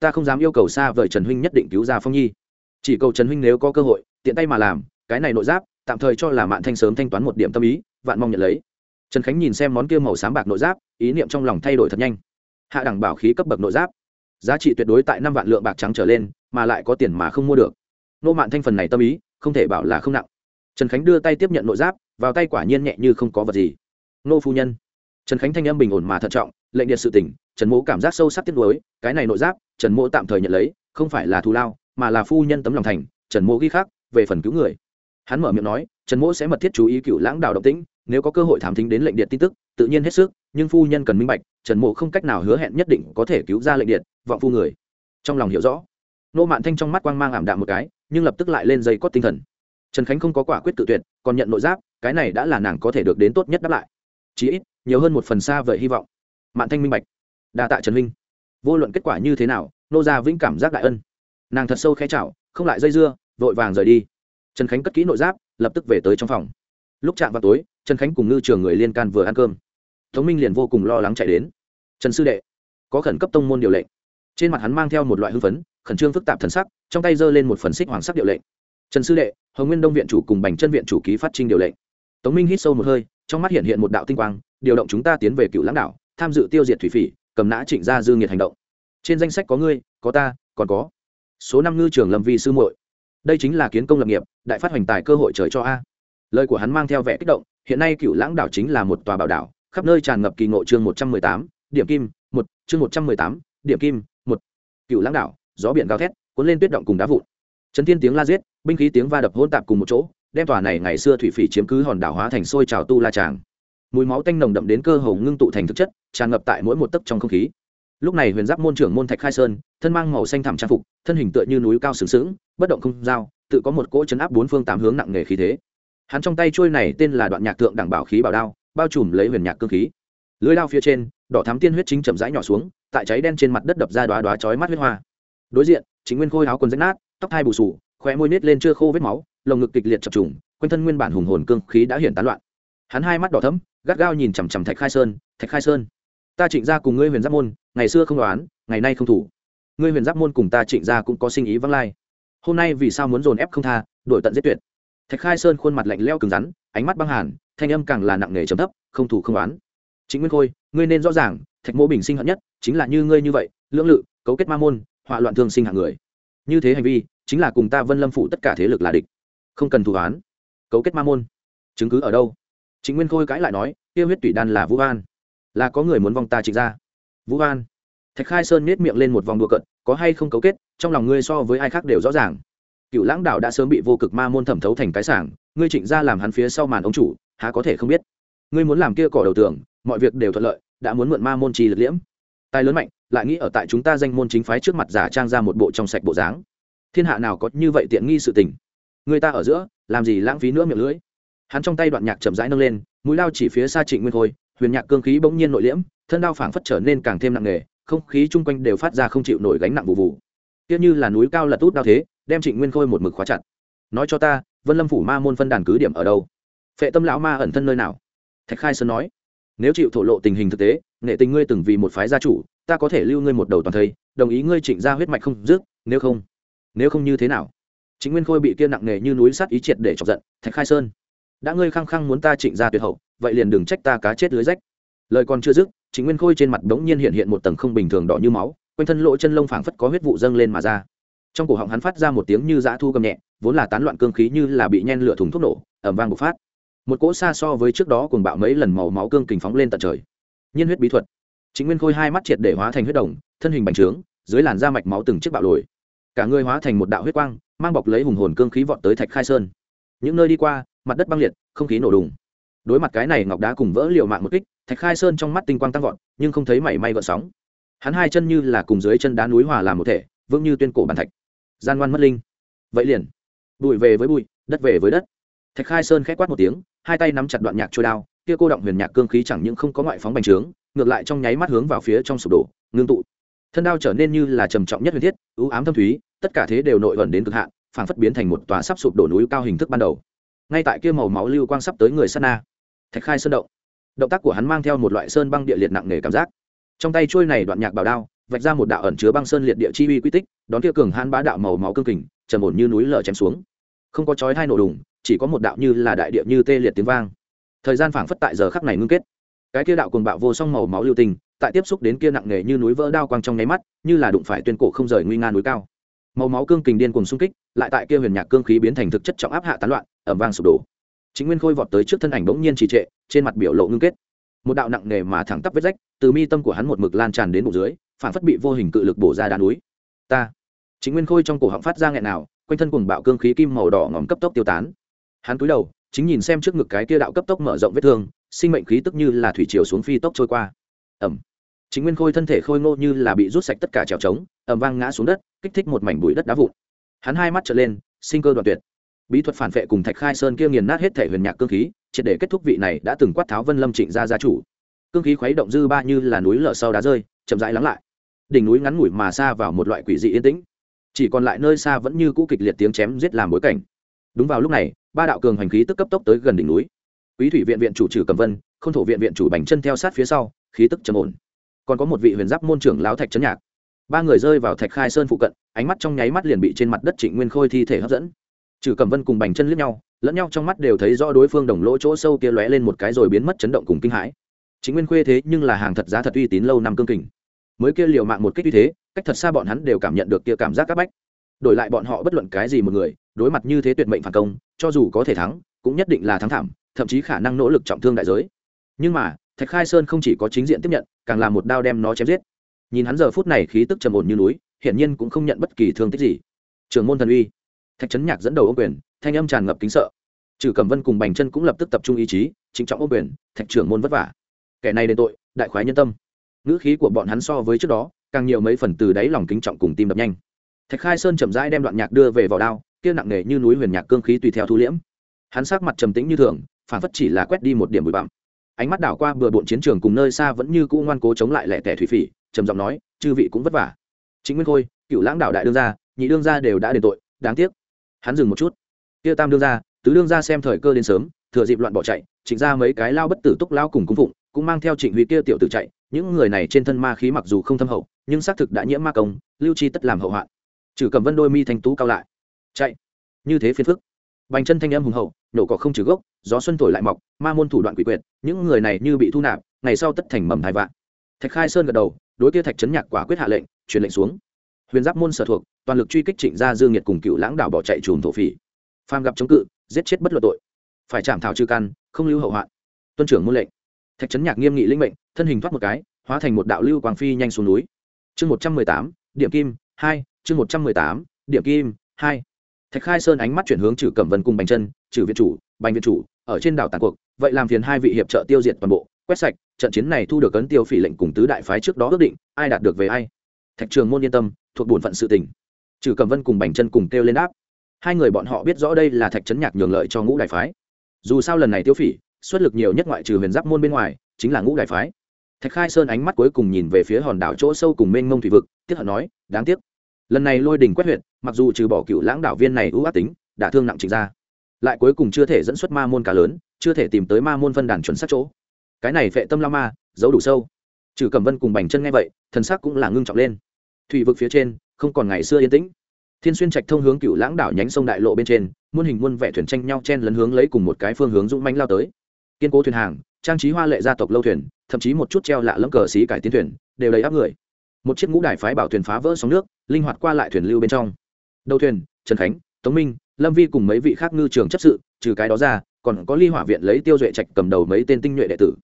Ta không dám yêu cầu xa vời trần huynh nhất định cứu ra phong nhi. Chỉ cầu trần huynh nếu có cơ hội, tiện tay mà làm, cái này nội giáp, tạm thời cho là mạn thanh sớm thanh toán một điểm tâm ý, vạn mong nhận lấy. Trần khánh nhìn xem món kia màu sáng bạc nội giáp, ý niệm trong lòng thay đổi thật nhanh. Hạ đẳng bảo khí cấp bậc nội giáp. Giá trị tuyệt đối tại năm vạn lượng bạc trắng trở lên, mà lại có tiền mà không mua được. Nô mạn thanh phần này tâm ý, không thể bảo là không nặng. Trần khánh đưa tay tiếp nhận nội giáp, vào tay quả nhiên nhẹ như không có vật gì nô phu nhân. Trần khánh thanh âm bình ổn mà thận trọng, lệnh điện sự tỉnh, trần mỗ cảm giác sâu sắc tiếc nuối, cái này nội giáp, trần mỗ tạm thời nhận lấy, không phải là thù lao, mà là phu nhân tấm lòng thành, trần mỗ ghi khác về phần cứu người. Hắn mở miệng nói, trần mỗ sẽ mật thiết chú ý cựu lãng đảo động tĩnh, nếu có cơ hội thám thính đến lệnh điện tin tức, tự nhiên hết sức, nhưng phu nhân cần minh bạch, trần mộ không cách nào hứa hẹn nhất định có thể cứu ra lệnh điện, vọng phu người. Trong lòng hiểu rõ, nô mạn thanh trong mắt quang mang ảm đạm một cái, nhưng lập tức lại lên dây cót tinh thần. Trần khánh không có quả quyết tự tuyệt, còn nhận nội giáp, cái này đã là nàng có thể được đến tốt nhất đáp lại chí ít, nhiều hơn một phần xa vời hy vọng. Mạn thanh minh bạch. Đa tạ trần minh vô luận kết quả như thế nào, nô gia vĩnh cảm giác đại ân. Nàng thật sâu khẽ chảo, không lại dây dưa, vội vàng rời đi. Trần khánh cất kỹ nội giáp, lập tức về tới trong phòng. Lúc chạm vào tối, trần khánh cùng ngư trường người liên can vừa ăn cơm. Tống minh liền vô cùng lo lắng chạy đến. Trần sư đệ, có khẩn cấp tông môn điều lệnh. Trên mặt hắn mang theo một loại hưng phấn, khẩn trương phức tạp thần sắc, trong tay giơ lên một phần xích hoàng sắc điều lệnh. Trần sư đệ, hồng nguyên đông viện chủ cùng bành chân viện chủ ký phát trinh điều lệnh. Tống minh hít sâu một hơi trong mắt hiện hiện một đạo tinh quang, điều động chúng ta tiến về cựu lãng đảo, tham dự tiêu diệt thủy phỉ, cầm nã trịnh gia dư nghiệt hành động. Trên danh sách có ngươi, có ta, còn có số năm ngư trường lâm vi sư muội. Đây chính là kiến công lập nghiệp, đại phát hoành tài cơ hội trời cho a. Lời của hắn mang theo vẻ kích động, hiện nay cựu lãng đảo chính là một tòa bảo đảo, khắp nơi tràn ngập kỳ ngộ chương một trăm mười tám, điểm kim, một, chương một trăm mười tám, điểm kim, một. Cựu lãng đảo, gió biển gào thét, cuốn lên tuyết động cùng đá vụn. Chấn thiên tiếng la giết, binh khí tiếng va đập hỗn tạp cùng một chỗ đem tòa này ngày xưa thủy phỉ chiếm cứ hòn đảo hóa thành sôi trào tu la tràng. Mùi máu tanh nồng đậm đến cơ hồ ngưng tụ thành thực chất, tràn ngập tại mỗi một tấc trong không khí. Lúc này huyền giáp môn trưởng môn thạch khai sơn, thân mang màu xanh thẳm trang phục, thân hình tựa như núi cao sừng sững, bất động không giao, tự có một cỗ chấn áp bốn phương tám hướng nặng nề khí thế. Hắn trong tay trôi này tên là đoạn nhạc thượng đẳng bảo khí bảo đao, bao trùm lấy huyền nhạc cơ khí. Lưới lao phía trên, đỏ thắm tiên huyết chính chậm rãi nhỏ xuống, tại cháy đen trên mặt đất đập ra đoá đoá chói mắt huyết hoa. Đối diện, chính nguyên khôi áo quần rách nát, tóc hai bù sù, khóe môi nết lên chưa khô vết máu lồng ngực kịch liệt chập trùng, quanh thân nguyên bản hùng hồn cương khí đã hiện tán loạn. Hắn hai mắt đỏ thấm gắt gao nhìn chằm chằm thạch khai sơn, thạch khai sơn, ta trịnh gia cùng ngươi huyền giáp môn, ngày xưa không đoán, ngày nay không thủ. Ngươi huyền giáp môn cùng ta trịnh gia cũng có sinh ý vắng lai. Hôm nay vì sao muốn dồn ép không tha đổi tận giết tuyệt? Thạch khai sơn khuôn mặt lạnh leo cứng rắn, ánh mắt băng hàn, thanh âm càng là nặng nề trầm thấp, không thủ không đoán. Chính nguyên khôi, ngươi nên rõ ràng, thạch mỗ bình sinh hận nhất chính là như ngươi như vậy, lưỡng lự, cấu kết ma môn họa loạn thương sinh hạng người. Như thế hành vi, chính là cùng ta vân lâm phụ tất cả thế lực là địch không cần thủ án cấu kết ma môn. Chứng cứ ở đâu? Chính nguyên khôi cãi lại nói tiêu huyết tủy đan là vũ an là có người muốn vong ta trịnh ra. Vũ an thạch khai sơn nết miệng lên một vòng đùa cận có hay không cấu kết, trong lòng ngươi so với ai khác đều rõ ràng. Cựu lãng đạo đã sớm bị vô cực ma môn thẩm thấu thành cái sảng, ngươi trịnh ra làm hắn phía sau màn ông chủ, há có thể không biết. Ngươi muốn làm kia cỏ đầu tường, mọi việc đều thuận lợi, đã muốn mượn ma môn trì lực liễm. Tài lớn mạnh, lại nghĩ ở tại chúng ta danh môn chính phái trước mặt giả trang ra một bộ trong sạch bộ dáng. Thiên hạ nào có như vậy tiện nghi sự tình? Người ta ở giữa, làm gì lãng phí nữa miệng lưỡi. Hắn trong tay đoạn nhạc chậm rãi nâng lên, mũi lao chỉ phía xa trịnh nguyên khôi, huyền nhạc cương khí bỗng nhiên nội liễm, thân đao phảng phất trở nên càng thêm nặng nề, không khí chung quanh đều phát ra không chịu nổi gánh nặng vụ vụ. Tiếc như là núi cao lật út đao thế, đem trịnh nguyên khôi một mực khóa chặt. Nói cho ta, vân lâm phủ ma môn phân đàn cứ điểm ở đâu? Phệ tâm lão ma ẩn thân nơi nào? Thạch khai sơn nói. Nếu chịu thổ lộ tình hình thực tế, nghệ tình ngươi từng vì một phái gia chủ, ta có thể lưu ngươi một đầu toàn thây, đồng ý ngươi trịnh ra huyết mạch không dứt, nếu không nếu không như thế nào? Chính nguyên khôi bị kia nặng nề như núi sắt ý triệt để chọc giận, thạch khai sơn. Đã ngươi khăng khăng muốn ta trịnh ra tuyệt hậu, vậy liền đừng trách ta cá chết lưới rách. Lời còn chưa dứt chính nguyên khôi trên mặt đống nhiên hiện hiện một tầng không bình thường đỏ như máu, quanh thân lỗ chân lông phảng phất có huyết vụ dâng lên mà ra. Trong cổ họng hắn phát ra một tiếng như dã thu gầm nhẹ, vốn là tán loạn cương khí như là bị nhen lửa thùng thuốc nổ ẩm vang bộc phát. Một cỗ xa so với trước đó cùng bạo mấy lần màu máu cương kình phóng lên tận trời. Nhiên huyết bí thuật. Chính nguyên khôi hai mắt triệt để hóa thành huyết đồng, thân hình bành trướng, dưới làn da mạch máu từng chiếc bạo lồi. Cả người hóa thành một đạo huyết quang mang bọc lấy hùng hồn cương khí vọt tới thạch khai sơn những nơi đi qua mặt đất băng liệt không khí nổ đùng đối mặt cái này ngọc đá cùng vỡ liệu mạng một kích thạch khai sơn trong mắt tinh quang tăng vọt nhưng không thấy mảy may gợn sóng hắn hai chân như là cùng dưới chân đá núi hòa làm một thể vững như tuyên cổ bàn thạch gian ngoan mất linh vậy liền bụi về với bụi đất về với đất thạch khai sơn k h á quát một tiếng hai tay nắm chặt đoạn nhạc trôi đao kia cô động huyền nhạc cương khí chẳng những không có ngoại phóng bành trướng ngược lại trong nháy mắt hướng vào phía trong sụp đổ ngưng tụ thân đao trở nên như là trầm trọng nhất huyền thiết ưu ám thâm thúy tất cả thế đều nội ẩn đến cực hạn, phảng phất biến thành một tòa sắp sụp đổ núi cao hình thức ban đầu. Ngay tại kia màu máu lưu quang sắp tới người sát na, thạch khai sơn động. Động tác của hắn mang theo một loại sơn băng địa liệt nặng nề cảm giác. Trong tay trôi này đoạn nhạc bảo đao, vạch ra một đạo ẩn chứa băng sơn liệt địa chi uy quy tích, đón kia cường hãn bá đạo màu máu cương kình, trầm ổn như núi lở chém xuống. Không có chói hai nổ đùng, chỉ có một đạo như là đại địa như tê liệt tiếng vang. Thời gian phảng phất tại giờ khắc này ngưng kết. Cái kia đạo cuồng bạo vô song màu máu lưu tình, tại tiếp xúc đến kia nặng nề như núi vỡ đao quang trong nháy mắt, như là đụng phải tuyên cổ không rời nguy nga núi cao màu máu cương kình điên cuồng xung kích, lại tại kia huyền nhạc cương khí biến thành thực chất trọng áp hạ tán loạn ẩm vang sụp đổ. Chính nguyên khôi vọt tới trước thân ảnh bỗng nhiên trì trệ, trên mặt biểu lộ ngưng kết. Một đạo nặng nề mà thẳng tắp vết rách, từ mi tâm của hắn một mực lan tràn đến bụng dưới, phản phất bị vô hình cự lực bổ ra đá núi. Ta. Chính nguyên khôi trong cổ họng phát ra nghẹn nào, quanh thân cùng bạo cương khí kim màu đỏ ngòm cấp tốc tiêu tán. Hắn cúi đầu, chính nhìn xem trước ngực cái kia đạo cấp tốc mở rộng vết thương, sinh mệnh khí tức như là thủy chiều xuống phi tốc trôi qua. Ẩm chính nguyên khôi thân thể khôi ngô như là bị rút sạch tất cả trèo trống ẩm vang ngã xuống đất, kích thích một mảnh bụi đất đá vụn. Hắn hai mắt trở lên, sinh cơ đoạn tuyệt. Bí thuật phản vệ cùng thạch khai sơn kia nghiền nát hết thể huyền nhạc cương khí, triệt để kết thúc vị này đã từng quát tháo vân lâm trịnh gia gia chủ. Cương khí khuấy động dư ba như là núi lở sau đá rơi, chậm rãi lắng lại. Đỉnh núi ngắn ngủi mà xa vào một loại quỷ dị yên tĩnh. Chỉ còn lại nơi xa vẫn như cũ kịch liệt tiếng chém giết làm bối cảnh. Đúng vào lúc này, ba đạo cường hành khí tức cấp tốc tới gần đỉnh núi. Quý thủy viện viện chủ trừ cầm vân k h ô n thổ viện viện chủ bành chân theo sát phía sau, khí tức trầm ổn. Còn có một vị huyền giáp môn trưởng lão thạch trấn nhạc ba người rơi vào thạch khai sơn phụ cận, ánh mắt trong nháy mắt liền bị trên mặt đất trịnh nguyên khôi thi thể hấp dẫn. Trừ cầm vân cùng bành chân liếc nhau, lẫn nhau trong mắt đều thấy rõ đối phương đồng lỗ chỗ sâu kia lóe lên một cái rồi biến mất chấn động cùng kinh hãi. Chính nguyên khuê thế nhưng là hàng thật giá thật uy tín lâu năm cương kình. Mới kia liều mạng một kích uy thế, cách thật xa bọn hắn đều cảm nhận được kia cảm giác các bách. Đổi lại bọn họ bất luận cái gì một người, đối mặt như thế tuyệt mệnh phản công, cho dù có thể thắng, cũng nhất định là thắng thảm, thậm chí khả năng nỗ lực trọng thương đại giới. Nhưng mà, thạch khai sơn không chỉ có chính diện tiếp nhận, càng là một đao đem nó chém giết nhìn hắn giờ phút này khí tức trầm ổn như núi, hiển nhiên cũng không nhận bất kỳ thương tích gì. Trường môn thần uy. Thạch trấn nhạc dẫn đầu ô quyền, thanh âm tràn ngập kính sợ. Trừ cẩm vân cùng bành chân cũng lập tức tập trung ý chí chính trọng ô quyền, thạch trưởng môn vất vả. Kẻ này đền tội, đại khoái nhân tâm. Ngữ khí của bọn hắn so với trước đó, càng nhiều mấy phần từ đáy lòng kính trọng cùng tim đập nhanh. Thạch khai sơn chậm rãi đem đoạn nhạc đưa về vào đao, kia nặng nề như núi huyền nhạc cương khí tùy theo thu liễm. Hắn sắc mặt trầm tĩnh như thường, phản phất chỉ là quét đi một điểm bụi bặm. Ánh mắt đảo qua bừa bộn chiến trường cùng nơi xa vẫn như cũ ngoan cố chống lại lẻ tẻ thủy phỉ trầm giọng nói, chư vị cũng vất vả. Chính nguyên khôi, cựu lãng đạo đại đương gia, nhị đương gia đều đã đền tội, đáng tiếc. Hắn dừng một chút. Kia tam đương gia, tứ đương gia xem thời cơ đến sớm, thừa dịp loạn bỏ chạy, trịnh ra mấy cái lao bất tử túc lao cùng cung phụng, cũng mang theo trịnh huy kia tiểu tử chạy. Những người này trên thân ma khí mặc dù không thâm hậu, nhưng xác thực đã nhiễm ma công, lưu chi tất làm hậu hoạn. Trừ cầm vân đôi mi thanh tú cao lại. Chạy. Như thế phiền phức. Bành chân thanh âm hùng hậu, nổ cỏ không trừ gốc, gió xuân thổi lại mọc, ma môn thủ đoạn quỷ quyệt, những người này như bị thu nạp, ngày sau tất thành mầm hai vạn. Thạch khai sơn gật đầu đối kia thạch trấn nhạc quả quyết hạ lệnh, truyền lệnh xuống. Huyền giáp môn sở thuộc, toàn lực truy kích trịnh gia dương nhiệt cùng cựu lãng đảo bỏ chạy chùm thổ phỉ. Phàm gặp chống cự, giết chết bất luận tội. Phải chạm thảo trừ căn, không lưu hậu hoạn. Tuân trưởng môn lệnh. Thạch trấn nhạc nghiêm nghị linh mệnh, thân hình thoát một cái, hóa thành một đạo lưu quang phi nhanh xuống núi. Chương một trăm mười tám, điểm kim, hai, chương một trăm mười tám, điểm kim, hai. Thạch khai sơn ánh mắt chuyển hướng trừ cẩm vân cùng bành chân, trừ viện chủ, bành viện chủ, ở trên đảo tàn cuộc, vậy làm phiền hai vị hiệp trợ tiêu diệt toàn bộ quét sạch, trận chiến này thu được ấn tiêu phỉ lệnh cùng tứ đại phái trước đó ước định, ai đạt được về ai. Thạch trường môn yên tâm, thuộc bổn phận sự tình. Trừ cầm vân cùng bành chân cùng kêu lên áp hai người bọn họ biết rõ đây là thạch trấn nhạc nhường lợi cho ngũ đại phái. Dù sao lần này tiêu phỉ, xuất lực nhiều nhất ngoại trừ huyền giáp môn bên ngoài, chính là ngũ đại phái. Thạch khai sơn ánh mắt cuối cùng nhìn về phía hòn đảo chỗ sâu cùng mênh mông thủy vực, tiếc hận nói, đáng tiếc. Lần này lôi đình quét huyện mặc dù trừ bỏ cựu lãng đạo viên này ưu ác tính, đã thương nặng trịnh ra. Lại cuối cùng chưa thể dẫn xuất ma môn cả lớn, chưa thể tìm tới ma môn phân đàn chuẩn xác chỗ cái này phệ tâm lao ma, giấu đủ sâu. Trừ cầm vân cùng bành chân nghe vậy, thần sắc cũng là ngưng trọng lên. Thủy vực phía trên, không còn ngày xưa yên tĩnh. Thiên xuyên trạch thông hướng cựu lãng đảo nhánh sông đại lộ bên trên, muôn hình muôn vẻ thuyền tranh nhau chen lấn hướng lấy cùng một cái phương hướng dũng manh lao tới. Kiên cố thuyền hàng, trang trí hoa lệ gia tộc lâu thuyền, thậm chí một chút treo lạ lẫm cờ xí cải tiến thuyền, đều đầy áp người. Một chiếc ngũ đài phái bảo thuyền phá vỡ sóng nước, linh hoạt qua lại thuyền lưu bên trong. Đầu thuyền, trần khánh, tống minh, lâm vi cùng mấy vị khác ngư trường chấp sự, trừ cái đó ra, còn có ly hỏa viện lấy tiêu duệ trạch cầm đầu mấy tên tinh nhuệ đệ tử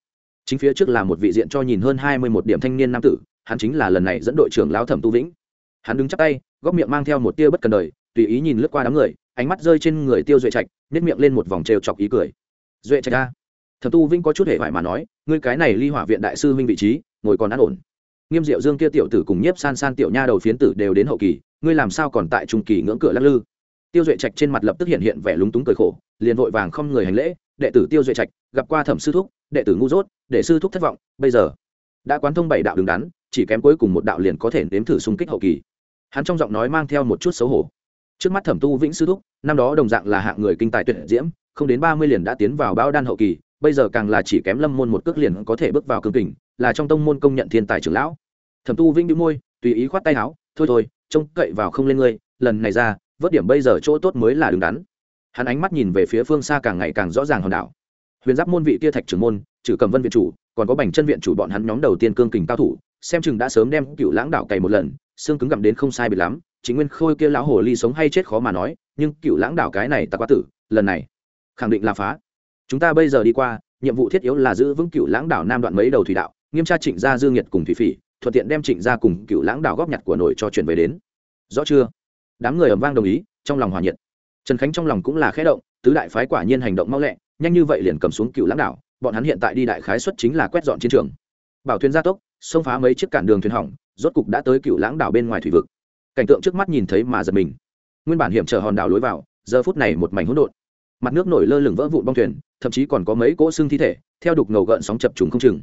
chính phía trước là một vị diện cho nhìn hơn hai mươi một điểm thanh niên nam tử, hắn chính là lần này dẫn đội trưởng lão thẩm tu vĩnh. Hắn đứng chắc tay, góc miệng mang theo một tia bất cần đời, tùy ý nhìn lướt qua đám người, ánh mắt rơi trên người tiêu duệ trạch nếp miệng lên một vòng trêu chọc ý cười. Duệ trạch a. Thẩm tu vĩnh có chút hề hoài mà nói, ngươi cái này ly hỏa viện đại sư huynh vị trí, ngồi còn an ổn. Nghiêm diệu dương kia tiểu tử cùng nhiếp san san tiểu nha đầu phiến tử đều đến hậu kỳ, ngươi làm sao còn tại trung kỳ ngưỡng cửa lắc lư? Tiêu duệ trạch trên mặt lập tức hiện hiện vẻ lúng túng cười khổ, liền vội vàng không người hành lễ, đệ tử tiêu duệ trạch, gặp qua thẩm sư thúc đệ tử ngu dốt, để sư thúc thất vọng, bây giờ đã quán thông bảy đạo đứng đắn, chỉ kém cuối cùng một đạo liền có thể nếm thử xung kích hậu kỳ. Hắn trong giọng nói mang theo một chút xấu hổ. Trước mắt thẩm tu vĩnh sư thúc, năm đó đồng dạng là hạng người kinh tài tuyệt diễm, không đến ba mươi liền đã tiến vào bao đan hậu kỳ, bây giờ càng là chỉ kém lâm môn một cước liền có thể bước vào cương kình, là trong tông môn công nhận thiên tài trưởng lão. Thẩm tu vĩnh đĩu môi, tùy ý khoát tay áo, thôi thôi, trông cậy vào không lên ngươi, lần này ra, vớt điểm bây giờ chỗ tốt mới là đứng đắn. Hắn ánh mắt nhìn về phía phương xa càng ngày càng rõ ràng hòn đảo huyền giáp môn vị kia thạch trưởng môn, trừ cầm vân viện chủ, còn có bành chân viện chủ bọn hắn nhóm đầu tiên cương kình cao thủ, xem chừng đã sớm đem cựu lãng đảo cày một lần, xương cứng gặm đến không sai bị lắm chính nguyên khôi kia lão hồ ly sống hay chết khó mà nói, nhưng cựu lãng đảo cái này ta quá tử, lần này, khẳng định là phá. Chúng ta bây giờ đi qua, nhiệm vụ thiết yếu là giữ vững cựu lãng đảo nam đoạn mấy đầu thủy đạo, nghiêm tra trịnh gia dương nhiệt cùng thủy phỉ, thuận tiện đem trịnh gia cùng cựu lãng đảo góp nhặt của nội cho chuyển về đến. Rõ chưa? Đám người ầm vang đồng ý, trong lòng hòa nhiệt. Trần khánh trong lòng cũng là khẽ động, tứ đại phái quả nhiên hành động mau lẹ nhanh như vậy liền cầm xuống cựu lãng đảo, bọn hắn hiện tại đi đại khái xuất chính là quét dọn chiến trường. Bảo thuyền gia tốc, xông phá mấy chiếc cản đường thuyền hỏng, rốt cục đã tới cựu lãng đảo bên ngoài thủy vực. Cảnh tượng trước mắt nhìn thấy mà giật mình. Nguyên bản hiểm trở hòn đảo lối vào, giờ phút này một mảnh hỗn độn. Mặt nước nổi lơ lửng vỡ vụn bong thuyền, thậm chí còn có mấy cỗ xương thi thể, theo đục ngầu gợn sóng chập trùng không chừng.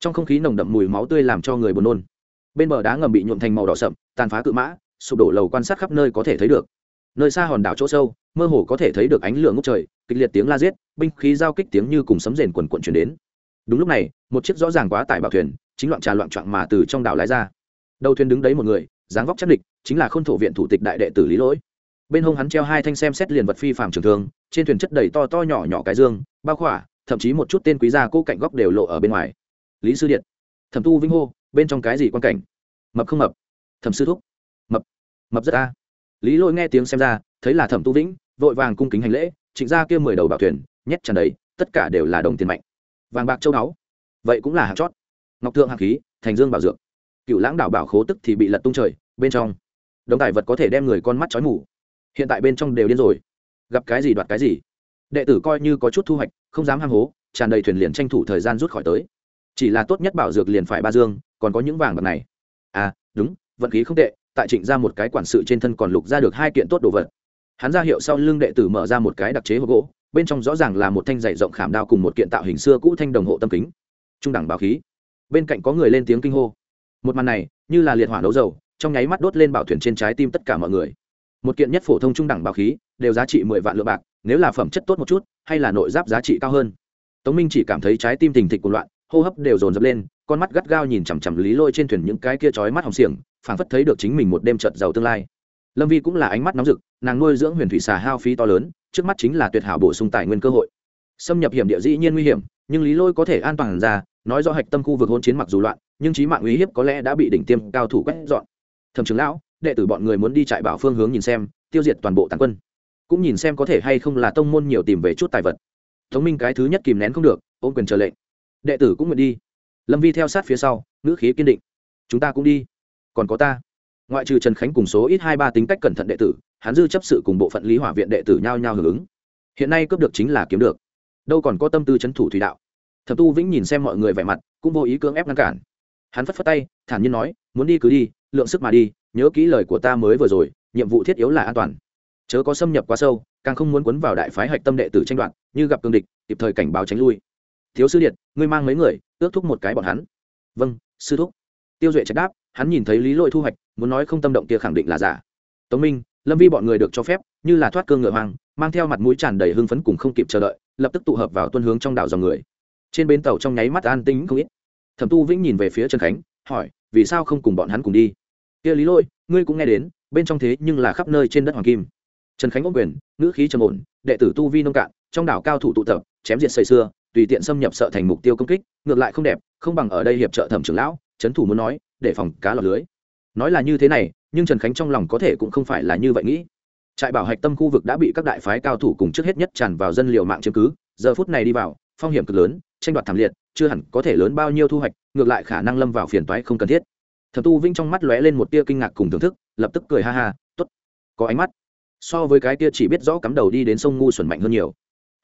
Trong không khí nồng đậm mùi máu tươi làm cho người buồn nôn. Bên bờ đá ngầm bị nhuộm thành màu đỏ sậm, tàn phá cự mã, sụp đổ lầu quan sát khắp nơi có thể thấy được. Nơi xa hòn đảo chỗ sâu, mơ hồ có thể thấy được ánh lửa ngốc trời kịch liệt tiếng la giết, binh khí giao kích tiếng như cùng sấm rền quần quận chuyển đến. Đúng lúc này, một chiếc rõ ràng quá tải bảo thuyền, chính loạn trà loạn trọn mà từ trong đảo lái ra. Đầu thuyền đứng đấy một người, dáng vóc chắc địch, chính là khôn thổ viện thủ tịch đại đệ tử lý lỗi. Bên hông hắn treo hai thanh xem xét liền vật phi phạm trường thường trên thuyền chất đầy to to nhỏ nhỏ cái dương, bao khỏa, thậm chí một chút tên quý gia cố cạnh góc đều lộ ở bên ngoài. Lý sư điện, thẩm tu vinh hô, bên trong cái gì quan cảnh? Mập không mập? Thẩm sư thúc, mập mập rất a. Lý lỗi nghe tiếng xem ra, thấy là thẩm tu vĩnh, vội vàng cung kính hành lễ trịnh Gia kia mười đầu bảo thuyền, nhét tràn đầy, tất cả đều là đồng tiền mạnh. Vàng bạc châu báu, vậy cũng là hạt chót. Ngọc thượng hạt khí, thành dương bảo dược. Cựu lãng đảo bảo khố tức thì bị lật tung trời, bên trong đồng tài vật có thể đem người con mắt trói mù. Hiện tại bên trong đều điên rồi. Gặp cái gì đoạt cái gì. Đệ tử coi như có chút thu hoạch, không dám ham hố, tràn đầy thuyền liền tranh thủ thời gian rút khỏi tới. Chỉ là tốt nhất bảo dược liền phải ba dương, còn có những vàng bạc này. À đúng, vận khí không tệ, tại trịnh ra một cái quản sự trên thân còn lục ra được hai kiện tốt đồ vật hắn ra hiệu sau lưng đệ tử mở ra một cái đặc chế hộp gỗ, bên trong rõ ràng là một thanh dày rộng khảm đao cùng một kiện tạo hình xưa cũ thanh đồng hộ tâm kính. Trung đẳng bảo khí. Bên cạnh có người lên tiếng kinh hô. Một màn này, như là liệt hỏa đấu dầu, trong nháy mắt đốt lên bảo thuyền trên trái tim tất cả mọi người. Một kiện nhất phổ thông trung đẳng bảo khí, đều giá trị mười vạn lượng bạc, nếu là phẩm chất tốt một chút, hay là nội giáp giá trị cao hơn. Tống minh chỉ cảm thấy trái tim thình thịch của loạn, hô hấp đều dồn dập lên, con mắt gắt gao nhìn chằm chằm lý lôi trên thuyền những cái kia chói mắt hồng xiềng, phảng phất thấy được chính mình một đêm trợt giàu tương lai lâm vi cũng là ánh mắt nóng rực, nàng nuôi dưỡng huyền thủy xà hao phí to lớn, trước mắt chính là tuyệt hảo bổ sung tài nguyên cơ hội. Xâm nhập hiểm địa dĩ nhiên nguy hiểm, nhưng lý lôi có thể an toàn ra, nói do hạch tâm khu vực hôn chiến mặc dù loạn, nhưng trí mạng uy hiếp có lẽ đã bị đỉnh tiêm cao thủ quét dọn. Thẩm trưởng lão, đệ tử bọn người muốn đi trại bảo phương hướng nhìn xem, tiêu diệt toàn bộ tàn quân. Cũng nhìn xem có thể hay không là tông môn nhiều tìm về chút tài vật. Thống minh cái thứ nhất kìm nén không được, ôm quyền chờ lệnh. Đệ tử cũng nguyện đi. Lâm vi theo sát phía sau, ngữ khí kiên định. Chúng ta cũng đi. Còn có ta ngoại trừ trần khánh cùng số ít hai ba tính cách cẩn thận đệ tử, hắn dư chấp sự cùng bộ phận lý hỏa viện đệ tử nhao nhao hưởng ứng. Hiện nay cướp được chính là kiếm được. Đâu còn có tâm tư c h ấ n thủ thủy đạo. Thập tu vĩnh nhìn xem mọi người vẻ mặt, cũng vô ý cưỡng ép ngăn cản. Hắn phất phất tay, thản nhiên nói, muốn đi cứ đi, lượng sức mà đi, nhớ kỹ lời của ta mới vừa rồi, nhiệm vụ thiết yếu là an toàn. Chớ có xâm nhập quá sâu, càng không muốn quấn vào đại phái hạch tâm đệ tử tranh đoạt, như gặp cương địch, kịp thời cảnh báo tránh lui. Thiếu sư điện ngươi mang mấy người, ước thúc một cái bọn hắn. Vâng sư thúc tiêu duệ trạch đáp, hắn nhìn thấy lý lội thu hoạch, muốn nói không tâm động kia khẳng định là giả. Tống minh, lâm vi bọn người được cho phép, như là thoát cương ngựa hoang, mang theo mặt mũi tràn đầy hưng phấn cùng không kịp chờ đợi, lập tức tụ hợp vào tuân hướng trong đảo dòng người. Trên bến tàu trong nháy mắt an tính không ít. Thẩm tu vĩnh nhìn về phía trần khánh, hỏi, vì sao không cùng bọn hắn cùng đi? Kia lý lỗi, ngươi cũng nghe đến, bên trong thế nhưng là khắp nơi trên đất hoàng kim. Trần khánh ôm quyền, ngữ khí trầm ổn, đệ tử tu vi nông cạn, trong đảo cao thủ tụ tập, chém diệt xây xưa, tùy tiện xâm nhập sợ thành mục tiêu công kích, ngược lại không đẹp, không bằng ở đây hiệp trợ thẩm trưởng lão trấn thủ muốn nói, để phòng cá lọt lưới. Nói là như thế này, nhưng trần khánh trong lòng có thể cũng không phải là như vậy nghĩ. Trại bảo hạch tâm khu vực đã bị các đại phái cao thủ cùng trước hết nhất tràn vào dân liều mạng chiếm cứ, giờ phút này đi vào, phong hiểm cực lớn, tranh đoạt thảm liệt, chưa hẳn có thể lớn bao nhiêu thu hoạch, ngược lại khả năng lâm vào phiền toái không cần thiết. Thẩm tu vinh trong mắt lóe lên một tia kinh ngạc cùng thưởng thức, lập tức cười ha ha t ố t có ánh mắt. So với cái tia chỉ biết rõ cắm đầu đi đến sông ngu xuẩn mạnh hơn nhiều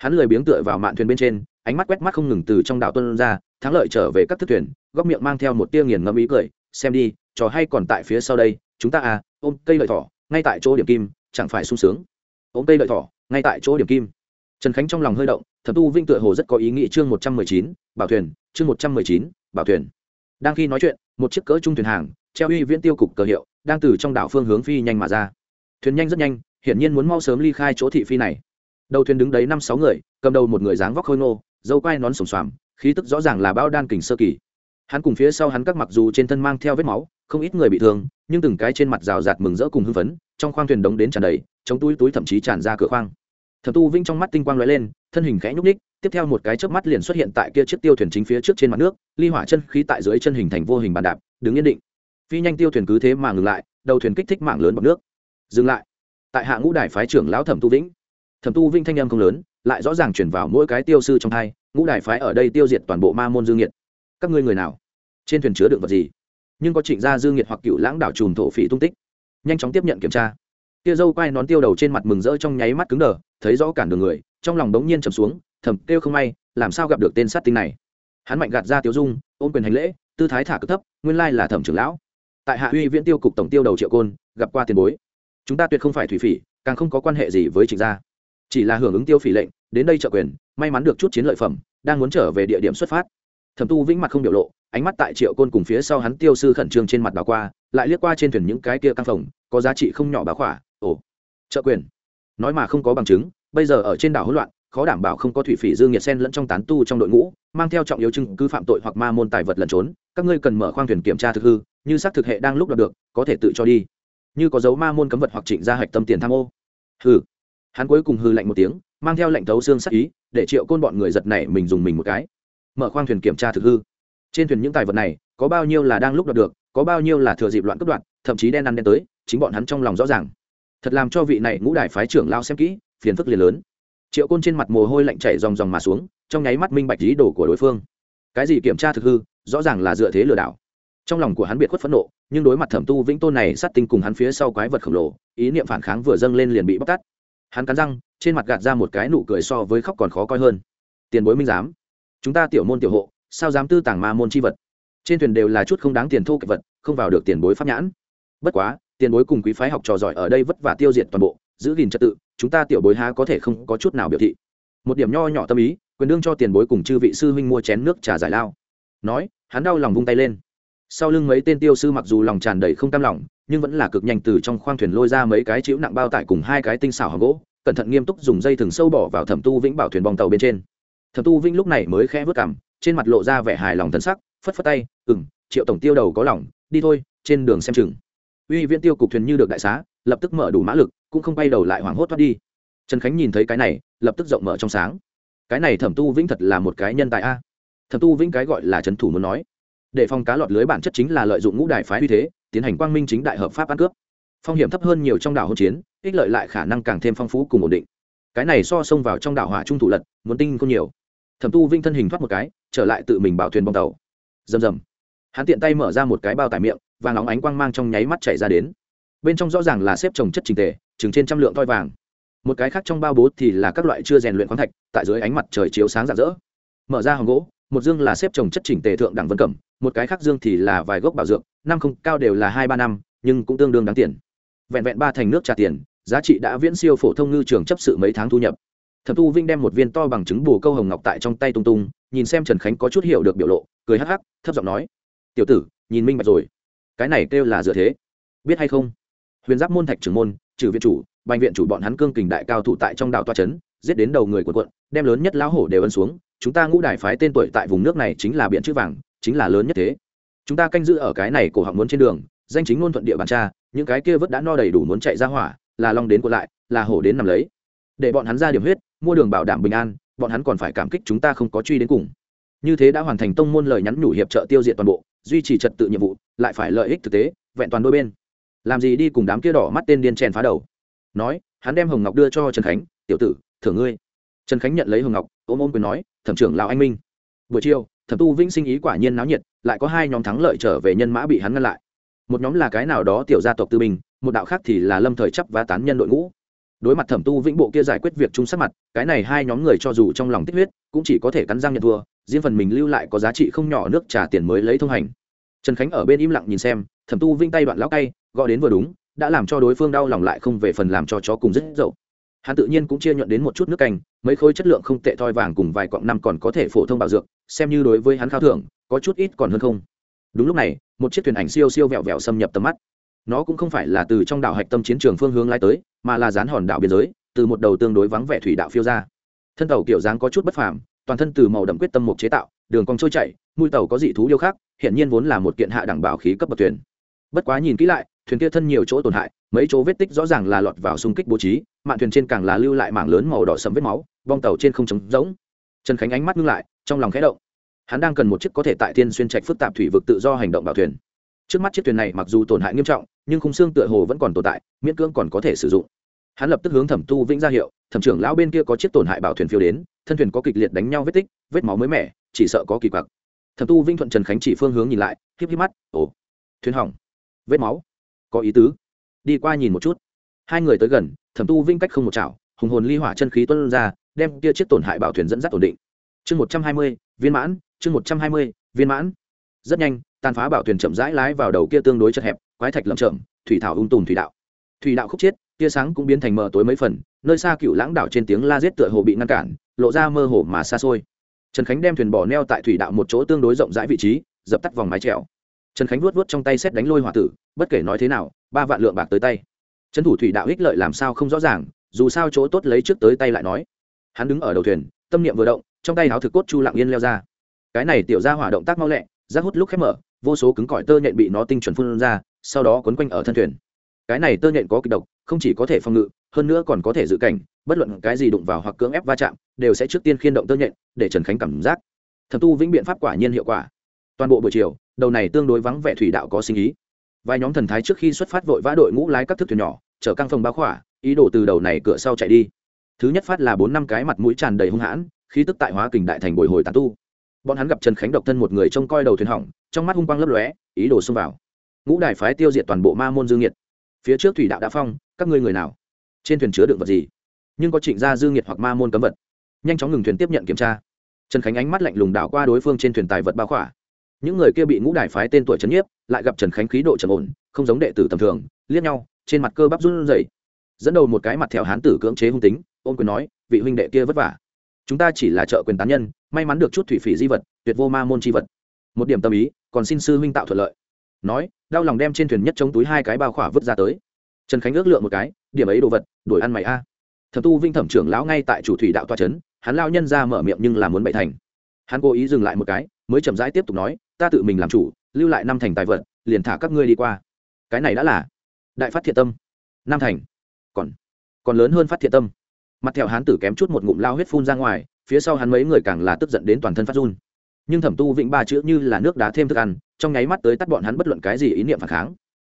hắn lười biếng tựa vào mạn thuyền bên trên, ánh mắt quét mắt không ngừng từ trong đảo tuân ra, thắng lợi trở về các thức thuyền, góc miệng mang theo một tia nghiền ngẫm ý cười, xem đi, trò hay còn tại phía sau đây, chúng ta à ôm cây lợi thỏ, ngay tại chỗ điểm kim, chẳng phải sung sướng. Ôm cây lợi thỏ, ngay tại chỗ điểm kim. Trần khánh trong lòng hơi động thập tu vinh tựa hồ rất có ý nghĩ chương một trăm mười chín, bảo thuyền, chương một trăm mười chín, bảo thuyền. Đang khi nói chuyện, một chiếc cỡ trung thuyền hàng, treo uy viễn tiêu cục cờ hiệu, đang từ trong đảo phương hướng phi nhanh mà ra. Thuyền nhanh rất nhanh, hiển nhiên muốn mau sớm ly khai chỗ thị phi này đầu thuyền đứng đấy năm sáu người, cầm đầu một người dáng vóc khôi nô dâu quai nón sổng xoàm, khí tức rõ ràng là bao đan kình sơ kỳ. Hắn cùng phía sau hắn các mặc dù trên thân mang theo vết máu, không ít người bị thương, nhưng từng cái trên mặt rào rạt mừng rỡ cùng hưng phấn, trong khoang thuyền đống đến tràn đầy, chống túi túi thậm chí tràn ra cửa khoang. Thẩm tu vinh trong mắt tinh quang lóe lên, thân hình khẽ nhúc ních tiếp theo một cái chớp mắt liền xuất hiện tại kia chiếc tiêu thuyền chính phía trước trên mặt nước, ly hỏa chân khí tại dưới chân hình thành vô hình bàn đạp, đứng yên định. Phi nhanh tiêu thuyền cứ thế mà ngừng lại, đầu thuyền kích thích mạng lớn bọc nước. Dừng lại. Tại hạ ngũ đài phái trưởng lão thẩm tu vĩnh thẩm tu vinh thanh âm không lớn, lại rõ ràng chuyển vào mỗi cái tiêu sư trong hai ngũ đài phái ở đây tiêu diệt toàn bộ ma môn dương nhiệt các ngươi người nào? Trên thuyền chứa đựng vật gì? Nhưng có trịnh gia dương nhiệt hoặc cựu lãng đảo trùm thổ phỉ tung tích. Nhanh chóng tiếp nhận kiểm tra. Tia dâu quai nón tiêu đầu trên mặt mừng rỡ trong nháy mắt cứng đờ, thấy rõ cản đường người, trong lòng đống nhiên trầm xuống, thầm kêu không may, làm sao gặp được tên sát tinh này? Hắn mạnh gạt ra tiêu dung, ôm quyền hành lễ, tư thái thả cực thấp, nguyên lai là thẩm trưởng lão. Tại hạ uy viễn tiêu cục tổng tiêu đầu triệu côn, gặp qua tiền bối. Chúng ta tuyệt không phải thủy phỉ, càng không có quan hệ gì với trịnh gia chỉ là hưởng ứng tiêu phỉ lệnh, đến đây trợ quyền, may mắn được chút chiến lợi phẩm, đang muốn trở về địa điểm xuất phát. Thẩm tu vĩnh mặt không biểu lộ, ánh mắt tại triệu côn cùng phía sau hắn tiêu sư khẩn trương trên mặt bà qua, lại liếc qua trên thuyền những cái kia căng phòng, có giá trị không nhỏ bá khỏa, ồ, trợ quyền. Nói mà không có bằng chứng, bây giờ ở trên đảo hỗn loạn, khó đảm bảo không có thủy phỉ dương nhiệt sen lẫn trong tán tu trong đội ngũ, mang theo trọng yếu chứng cứ phạm tội hoặc ma môn tài vật lẩn trốn, các ngươi cần mở khoang thuyền kiểm tra thực hư, như xác thực hệ đang lúc đoạt được, có thể tự cho đi. Như có dấu ma môn cấm vật hoặc trịnh gia hạch tâm tiền tham ô. Hừ hắn cuối cùng hư lạnh một tiếng, mang theo lệnh thấu xương sắc ý, để triệu côn bọn người giật này mình dùng mình một cái. Mở khoang thuyền kiểm tra thực hư. Trên thuyền những tài vật này, có bao nhiêu là đang lúc đoạt được, có bao nhiêu là thừa dịp loạn cướp đoạt, thậm chí đen ăn đen tới, chính bọn hắn trong lòng rõ ràng. Thật làm cho vị này ngũ đài phái trưởng lao xem kỹ, phiền phức liền lớn. Triệu côn trên mặt mồ hôi lạnh chảy dòng dòng mà xuống, trong nháy mắt minh bạch ý đồ của đối phương. Cái gì kiểm tra thực hư, rõ ràng là dựa thế lừa đảo. Trong lòng của hắn biệt khuất phẫn nộ, nhưng đối mặt thẩm tu vĩnh tôn này sát tinh cùng hắn phía sau quái vật khổng lồ, ý niệm phản kháng vừa dâng lên liền bị bóc tát hắn cắn răng, trên mặt gạt ra một cái nụ cười so với khóc còn khó coi hơn. Tiền bối minh giám, chúng ta tiểu môn tiểu hộ, sao dám tư tàng ma môn chi vật? Trên thuyền đều là chút không đáng tiền thô kịch vật, không vào được tiền bối pháp nhãn. Bất quá, tiền bối cùng quý phái học trò giỏi ở đây vất vả tiêu diệt toàn bộ, giữ gìn trật tự, chúng ta tiểu bối há có thể không có chút nào biểu thị. Một điểm nho nhỏ tâm ý, quyền đương cho tiền bối cùng chư vị sư huynh mua chén nước trà giải lao. Nói, hắn đau lòng vung tay lên. Sau lưng mấy tên tiêu sư mặc dù lòng tràn đầy không cam lòng nhưng vẫn là cực nhanh từ trong khoang thuyền lôi ra mấy cái chịu nặng bao tải cùng hai cái tinh xảo hàng gỗ, cẩn thận nghiêm túc dùng dây thừng sâu bỏ vào thẩm tu vĩnh bảo thuyền bong tàu bên trên. Thẩm tu vĩnh lúc này mới khẽ vớt cảm, trên mặt lộ ra vẻ hài lòng thân sắc, phất phất tay ừ triệu tổng tiêu đầu có lòng, đi thôi, trên đường xem chừng. Uy viễn tiêu cục thuyền như được đại xá, lập tức mở đủ mã lực, cũng không bay đầu lại hoảng hốt thoát đi. Trần khánh nhìn thấy cái này, lập tức rộng mở trong sáng. Cái này thẩm tu vĩnh thật là một cái nhân tài a. Thẩm tu vĩnh cái gọi là trấn thủ muốn nói để phong cá lọt lưới bản chất chính là lợi dụng ngũ đại phái uy thế, tiến hành quang minh chính đại hợp pháp ăn cướp. Phong hiểm thấp hơn nhiều trong đảo hỗn chiến, ích lợi lại khả năng càng thêm phong phú cùng ổn định. Cái này so xông vào trong đảo hỏa trung thủ lật, muốn tinh không nhiều. Thẩm tu vinh thân hình thoát một cái, trở lại tự mình bảo thuyền bong tàu. Rầm rầm. Hắn tiện tay mở ra một cái bao tải miệng và nóng ánh quang mang trong nháy mắt chảy ra đến. Bên trong rõ ràng là xếp trồng chất trình tề, chừng trên trăm lượng thoi vàng. Một cái khác trong bao bố thì là các loại chưa rèn luyện khoáng thạch, tại dưới ánh mặt trời chiếu sáng rạng rỡ. Mở ra hòn gỗ, một dương là xếp trồng chất chỉnh tề thượng đẳng vân cẩm một cái khác dương thì là vài gốc bảo dược, năm không cao đều là hai ba năm, nhưng cũng tương đương đáng tiền. Vẹn vẹn ba thành nước trả tiền, giá trị đã viễn siêu phổ thông ngư trường chấp sự mấy tháng thu nhập. Thẩm tu vinh đem một viên to bằng chứng bù câu hồng ngọc tại trong tay tung tung, nhìn xem trần khánh có chút hiểu được biểu lộ, cười hắc hắc, thấp giọng nói, tiểu tử, nhìn minh bạch rồi. Cái này kêu là dựa thế. Biết hay không? Huyền giáp môn thạch trưởng môn, trừ viện chủ, bành viện chủ bọn hắn cương kình đại cao thủ tại trong đảo toa trấn giết đến đầu người của quận đem lớn nhất lão hổ đều ân xuống. Chúng ta ngũ đại phái tên tuổi tại vùng nước này chính là biển chữ vàng chính là lớn nhất thế. Chúng ta canh giữ ở cái này cổ họng muốn trên đường, danh chính ngôn thuận địa bàn cha những cái kia vớt đã no đầy đủ muốn chạy ra hỏa, là long đến của lại, là hổ đến nằm lấy. Để bọn hắn ra điểm huyết, mua đường bảo đảm bình an, bọn hắn còn phải cảm kích chúng ta không có truy đến cùng. Như thế đã hoàn thành tông môn lời nhắn nhủ hiệp trợ tiêu diệt toàn bộ, duy trì trật tự nhiệm vụ, lại phải lợi ích thực tế, vẹn toàn đôi bên. Làm gì đi cùng đám kia đỏ mắt tên điên chèn phá đầu. Nói, hắn đem hồng ngọc đưa cho trần khánh, tiểu tử, thưởng ngươi. Trần khánh nhận lấy hồng ngọc, ôm ôm quyền nói, thẩm trưởng lào anh minh. Buổi chiều thẩm tu vĩnh sinh ý quả nhiên náo nhiệt lại có hai nhóm thắng lợi trở về nhân mã bị hắn ngăn lại. Một nhóm là cái nào đó tiểu gia tộc tư bình, một đạo khác thì là lâm thời chấp và tán nhân đội ngũ. Đối mặt thẩm tu vĩnh bộ kia giải quyết việc chung sát mặt cái này hai nhóm người cho dù trong lòng tích huyết cũng chỉ có thể cắn răng nhận thua riêng phần mình lưu lại có giá trị không nhỏ nước trả tiền mới lấy thông hành. Trần khánh ở bên im lặng nhìn xem thẩm tu vinh tay đoạn lão cay gọi đến vừa đúng đã làm cho đối phương đau lòng lại không về phần làm cho chó cùng rất dậu hắn tự nhiên cũng chia nhuận đến một chút nước canh mấy khối chất lượng không tệ thoi vàng cùng vài quặng năm còn có thể phổ thông bảo dược xem như đối với hắn khao thưởng có chút ít còn hơn không. Đúng lúc này một chiếc thuyền ảnh siêu siêu vẹo vẹo xâm nhập tầm mắt. Nó cũng không phải là từ trong đảo hạch tâm chiến trường phương hướng lai tới mà là dán hòn đảo biên giới từ một đầu tương đối vắng vẻ thủy đạo phiêu ra. Thân tàu kiểu dáng có chút bất phàm toàn thân từ màu đậm quyết tâm mục chế tạo đường cong trôi chảy mũi tàu có dị thú điêu khắc, hiện nhiên vốn là một kiện hạ đẳng bảo khí cấp bậc thuyền bất quá nhìn kỹ lại, thuyền kia thân nhiều chỗ tổn hại, mấy chỗ vết tích rõ ràng là lọt vào xung kích bố trí, mạn thuyền trên càng là lưu lại mảng lớn màu đỏ sẫm vết máu, vong tàu trên không trống rỗng. Trần khánh ánh mắt ngưng lại, trong lòng khẽ động. Hắn đang cần một chiếc có thể tại thiên xuyên trạch phức tạp thủy vực tự do hành động bảo thuyền. Trước mắt chiếc thuyền này mặc dù tổn hại nghiêm trọng, nhưng khung xương tựa hồ vẫn còn tồn tại, miễn cưỡng còn có thể sử dụng. Hắn lập tức hướng thẩm tu vĩnh ra hiệu, thẩm trưởng lão bên kia có chiếc tổn hại bảo thuyền phiêu đến, thân thuyền có kịch liệt đánh nhau vết tích, vết máu mới mẻ, chỉ sợ có kỳ quặc. Thẩm tu vĩnh thuận trần khánh chỉ phương hướng nhìn lại, híp híp mắt, ồ, thuyền hỏng vết máu. Có ý tứ. Đi qua nhìn một chút. Hai người tới gần thẩm tu vinh cách không một chảo hùng hồn ly hỏa chân khí tuân ra đem kia chiếc tổn hại bảo thuyền dẫn dắt ổn định. Chương một trăm hai mươi viên mãn chương một trăm hai mươi viên mãn. Rất nhanh tàn phá bảo thuyền chậm rãi lái vào đầu kia tương đối chật hẹp quái thạch lậm chậm thủy thảo ung tùm thủy đạo. Thủy đạo khúc chết, tia sáng cũng biến thành mờ tối mấy phần nơi xa cựu lãng đảo trên tiếng la giết tựa hồ bị ngăn cản lộ ra mơ hồ mà xa xôi. Trần khánh đem thuyền bỏ neo tại thủy đạo một chỗ tương đối rộng rãi vị trí dập tắt vòng mái trèo trần khánh vuốt vuốt trong tay xét đánh lôi hỏa tử, bất kể nói thế nào, ba vạn lượng bạc tới tay. Trấn thủ thủy đạo ích lợi làm sao không rõ ràng, dù sao chỗ tốt lấy trước tới tay lại nói. Hắn đứng ở đầu thuyền, tâm niệm vừa động, trong tay háo thực cốt chu lặng yên leo ra. Cái này tiểu ra hỏa động tác mau lẹ, rác hút lúc khép mở, vô số cứng cỏi tơ nhện bị nó tinh chuẩn phun ra, sau đó quấn quanh ở thân thuyền. Cái này tơ nhện có kịch độc, không chỉ có thể phòng ngự, hơn nữa còn có thể dự cảnh, bất luận cái gì đụng vào hoặc cưỡng ép va chạm, đều sẽ trước tiên khiên động tơ nhện, để trần khánh cảm giác. Thầm tu vĩnh biện pháp quả nhiên hiệu quả. Toàn bộ buổi chiều đầu này tương đối vắng vẻ thủy đạo có sinh ý. Vài nhóm thần thái trước khi xuất phát vội vã đội ngũ lái các thức thuyền nhỏ, chở căng phòng bao khỏa, ý đồ từ đầu này cửa sau chạy đi. Thứ nhất phát là bốn năm cái mặt mũi tràn đầy hung hãn, khí tức tại hóa kình đại thành bồi hồi tàn tu. Bọn hắn gặp trần khánh độc thân một người trông coi đầu thuyền hỏng, trong mắt hung quang lấp lóe, ý đồ xông vào. Ngũ đài phái tiêu diệt toàn bộ ma môn dương nhiệt phía trước thủy đạo đã phong, các ngươi người nào? Trên thuyền chứa đựng vật gì? Nhưng có trịnh gia dương nhiệt hoặc ma môn cấm vật. Nhanh chóng ngừng thuyền tiếp nhận kiểm tra. Trần khánh ánh mắt lạnh lùng đảo qua đối phương trên thuyền tài vật bao khỏa những người kia bị ngũ đài phái tên tuổi trấn nhiếp, lại gặp trần khánh khí độ trầm ổn, không giống đệ tử tầm thường, liếc nhau, trên mặt cơ bắp run rẩy. Dẫn đầu một cái mặt thẹo hán tử cưỡng chế hung tính, ôn quyền nói, vị huynh đệ kia vất vả. Chúng ta chỉ là trợ quyền tán nhân, may mắn được chút thủy phỉ di vật, tuyệt vô ma môn chi vật. Một điểm tâm ý, còn xin sư huynh tạo thuận lợi. Nói, đau lòng đem trên thuyền nhất chống túi hai cái bao khỏa vứt ra tới. Trần khánh ước lượng một cái, điểm ấy đồ vật, đổi ăn mày a. Thẩm tu vinh thẩm trưởng lão ngay tại chủ thủy đạo toa trấn hắn lao nhân ra mở miệng nhưng là muốn bậy thành. Hắn cố ý dừng lại một cái, mới chậm rãi tiếp tục nói ta tự mình làm chủ, lưu lại năm thành tài vật, liền thả các ngươi đi qua. Cái này đã là đại phát thiện tâm. Nam thành. Còn còn lớn hơn phát thiện tâm. Mặt theo hán tử kém chút một ngụm lao huyết phun ra ngoài, phía sau hắn mấy người càng là tức giận đến toàn thân phát run. Nhưng thẩm tu vĩnh ba chữ như là nước đá thêm thức ăn, trong nháy mắt tới tắt bọn hắn bất luận cái gì ý niệm phản kháng.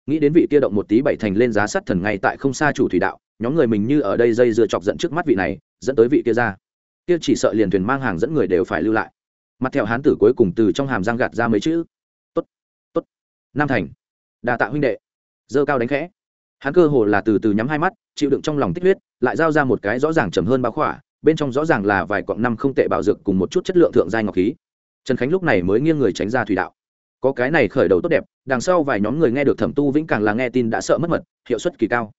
Nghĩ đến vị kia động một tí bảy thành lên giá sắt thần ngay tại không xa chủ thủy đạo, nhóm người mình như ở đây dây dưa chọc giận trước mắt vị này, dẫn tới vị kia ra. Kia chỉ sợ liền thuyền mang hàng dẫn người đều phải lưu lại mặt theo hán tử cuối cùng từ trong hàm giang gạt ra mấy chữ. Tốt tốt, nam thành đà tạ huynh đệ. Dơ cao đánh khẽ. Hắn cơ hồ là từ từ nhắm hai mắt, chịu đựng trong lòng tích huyết, lại giao ra một cái rõ ràng trầm hơn báo khỏa, bên trong rõ ràng là vài quặng năm không tệ bảo dược cùng một chút chất lượng thượng giai ngọc khí. Trần khánh lúc này mới nghiêng người tránh ra thủy đạo. Có cái này khởi đầu tốt đẹp, đằng sau vài nhóm người nghe được thẩm tu vĩnh càng là nghe tin đã sợ mất mật, hiệu suất kỳ cao.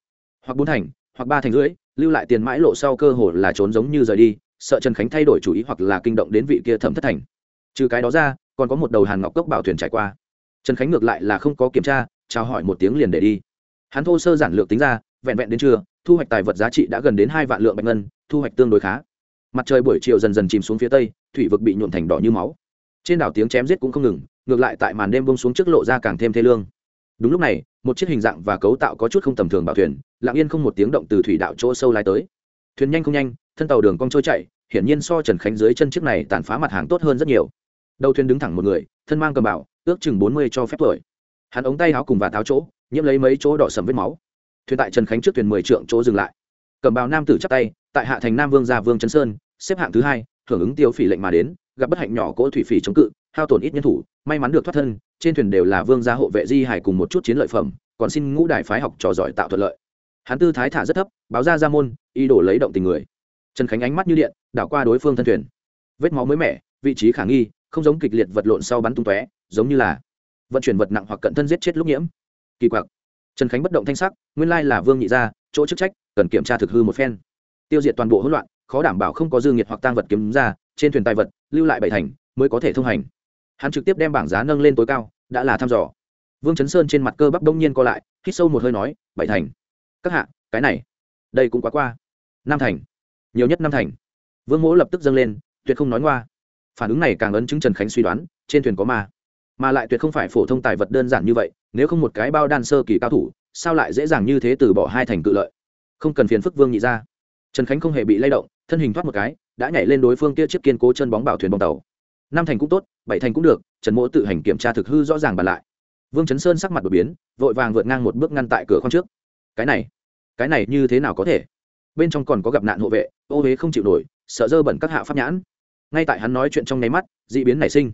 Hoặc bốn thành, hoặc ba thành rưỡi, lưu lại tiền mãi lộ sau cơ hồ là trốn giống như rời đi, sợ trần khánh thay đổi chủ ý hoặc là kinh động đến vị kia thẩm thất thành trừ cái đó ra, còn có một đầu hàn ngọc cốc bảo thuyền trải qua. Trần khánh ngược lại là không có kiểm tra, chào hỏi một tiếng liền để đi. Hắn thô sơ giản lược tính ra, vẹn vẹn đến trưa, thu hoạch tài vật giá trị đã gần đến hai vạn lượng bạch ngân, thu hoạch tương đối khá. Mặt trời buổi chiều dần dần chìm xuống phía tây, thủy vực bị nhuộn thành đỏ như máu. Trên đảo tiếng chém giết cũng không ngừng, ngược lại tại màn đêm bông xuống trước lộ ra càng thêm thê lương. Đúng lúc này, một chiếc hình dạng và cấu tạo có chút không tầm thường bảo thuyền, lặng yên không một tiếng động từ thủy đạo chỗ sâu lái tới. Thuyền nhanh không nhanh, thân tàu đường cong trôi chạy, hiển nhiên so trần khánh dưới chân chiếc này tàn phá mặt hàng tốt hơn rất nhiều đầu thuyền đứng thẳng một người, thân mang cầm bảo, ước chừng bốn mươi cho phép tuổi. Hắn ống tay áo cùng và tháo chỗ, nhiễm lấy mấy chỗ đỏ sầm vết máu. Thuyền tại trần khánh trước thuyền mười trượng chỗ dừng lại. Cầm bào nam tử chắp tay, tại hạ thành nam vương gia vương trấn sơn, xếp hạng thứ hai, hưởng ứng tiêu phỉ lệnh mà đến, gặp bất hạnh nhỏ cỗ thủy phỉ chống cự, hao tổn ít nhân thủ, may mắn được thoát thân, trên thuyền đều là vương gia hộ vệ di hải cùng một chút chiến lợi phẩm, còn xin ngũ đại phái học trò giỏi tạo thuận lợi. Hắn tư thái thả rất thấp, báo ra ra môn, ý đồ lấy động tình người. Trần khánh ánh mắt như điện, đảo qua đối phương thân thuyền. Vết máu mới mẻ, vị trí khả nghi không giống kịch liệt vật lộn sau bắn tung tóe, giống như là vận chuyển vật nặng hoặc cận thân giết chết lúc nhiễm. Kỳ quặc. Trần khánh bất động thanh sắc, nguyên lai là vương nhị gia, chỗ chức trách, cần kiểm tra thực hư một phen. Tiêu diệt toàn bộ hỗn loạn, khó đảm bảo không có dư nhiệt hoặc tang vật kiếm ra, trên thuyền tài vật, lưu lại bảy thành, mới có thể thông hành. Hắn trực tiếp đem bảng giá nâng lên tối cao, đã là thăm dò. Vương chấn sơn trên mặt cơ bắp đông nhiên co lại, hít sâu một hơi nói, bảy thành. Các hạ, cái này, đây cũng quá qua. Năm thành. Nhiều nhất năm thành. Vương mỗ lập tức dâng lên, tuyệt không nói ngoa phản ứng này càng ấn chứng trần khánh suy đoán, trên thuyền có ma. Mà lại tuyệt không phải phổ thông tài vật đơn giản như vậy, nếu không một cái bao đan sơ kỳ cao thủ, sao lại dễ dàng như thế từ bỏ hai thành cự lợi? Không cần phiền phức vương nhị ra trần khánh không hề bị lay động, thân hình thoát một cái, đã nhảy lên đối phương kia chiếc kiên cố chân bóng bảo thuyền bong tàu. Năm thành cũng tốt, bảy thành cũng được, trần mỗ tự hành kiểm tra thực hư rõ ràng bàn lại. Vương chấn sơn sắc mặt đột biến, vội vàng vượt ngang một bước ngăn tại cửa khoang trước. Cái này cái này như thế nào có thể? Bên trong còn có gặp nạn hộ vệ, ô huế không chịu nổi, sợ dơ bẩn các hạ pháp nhãn ngay tại hắn nói chuyện trong nháy mắt d ị biến nảy sinh.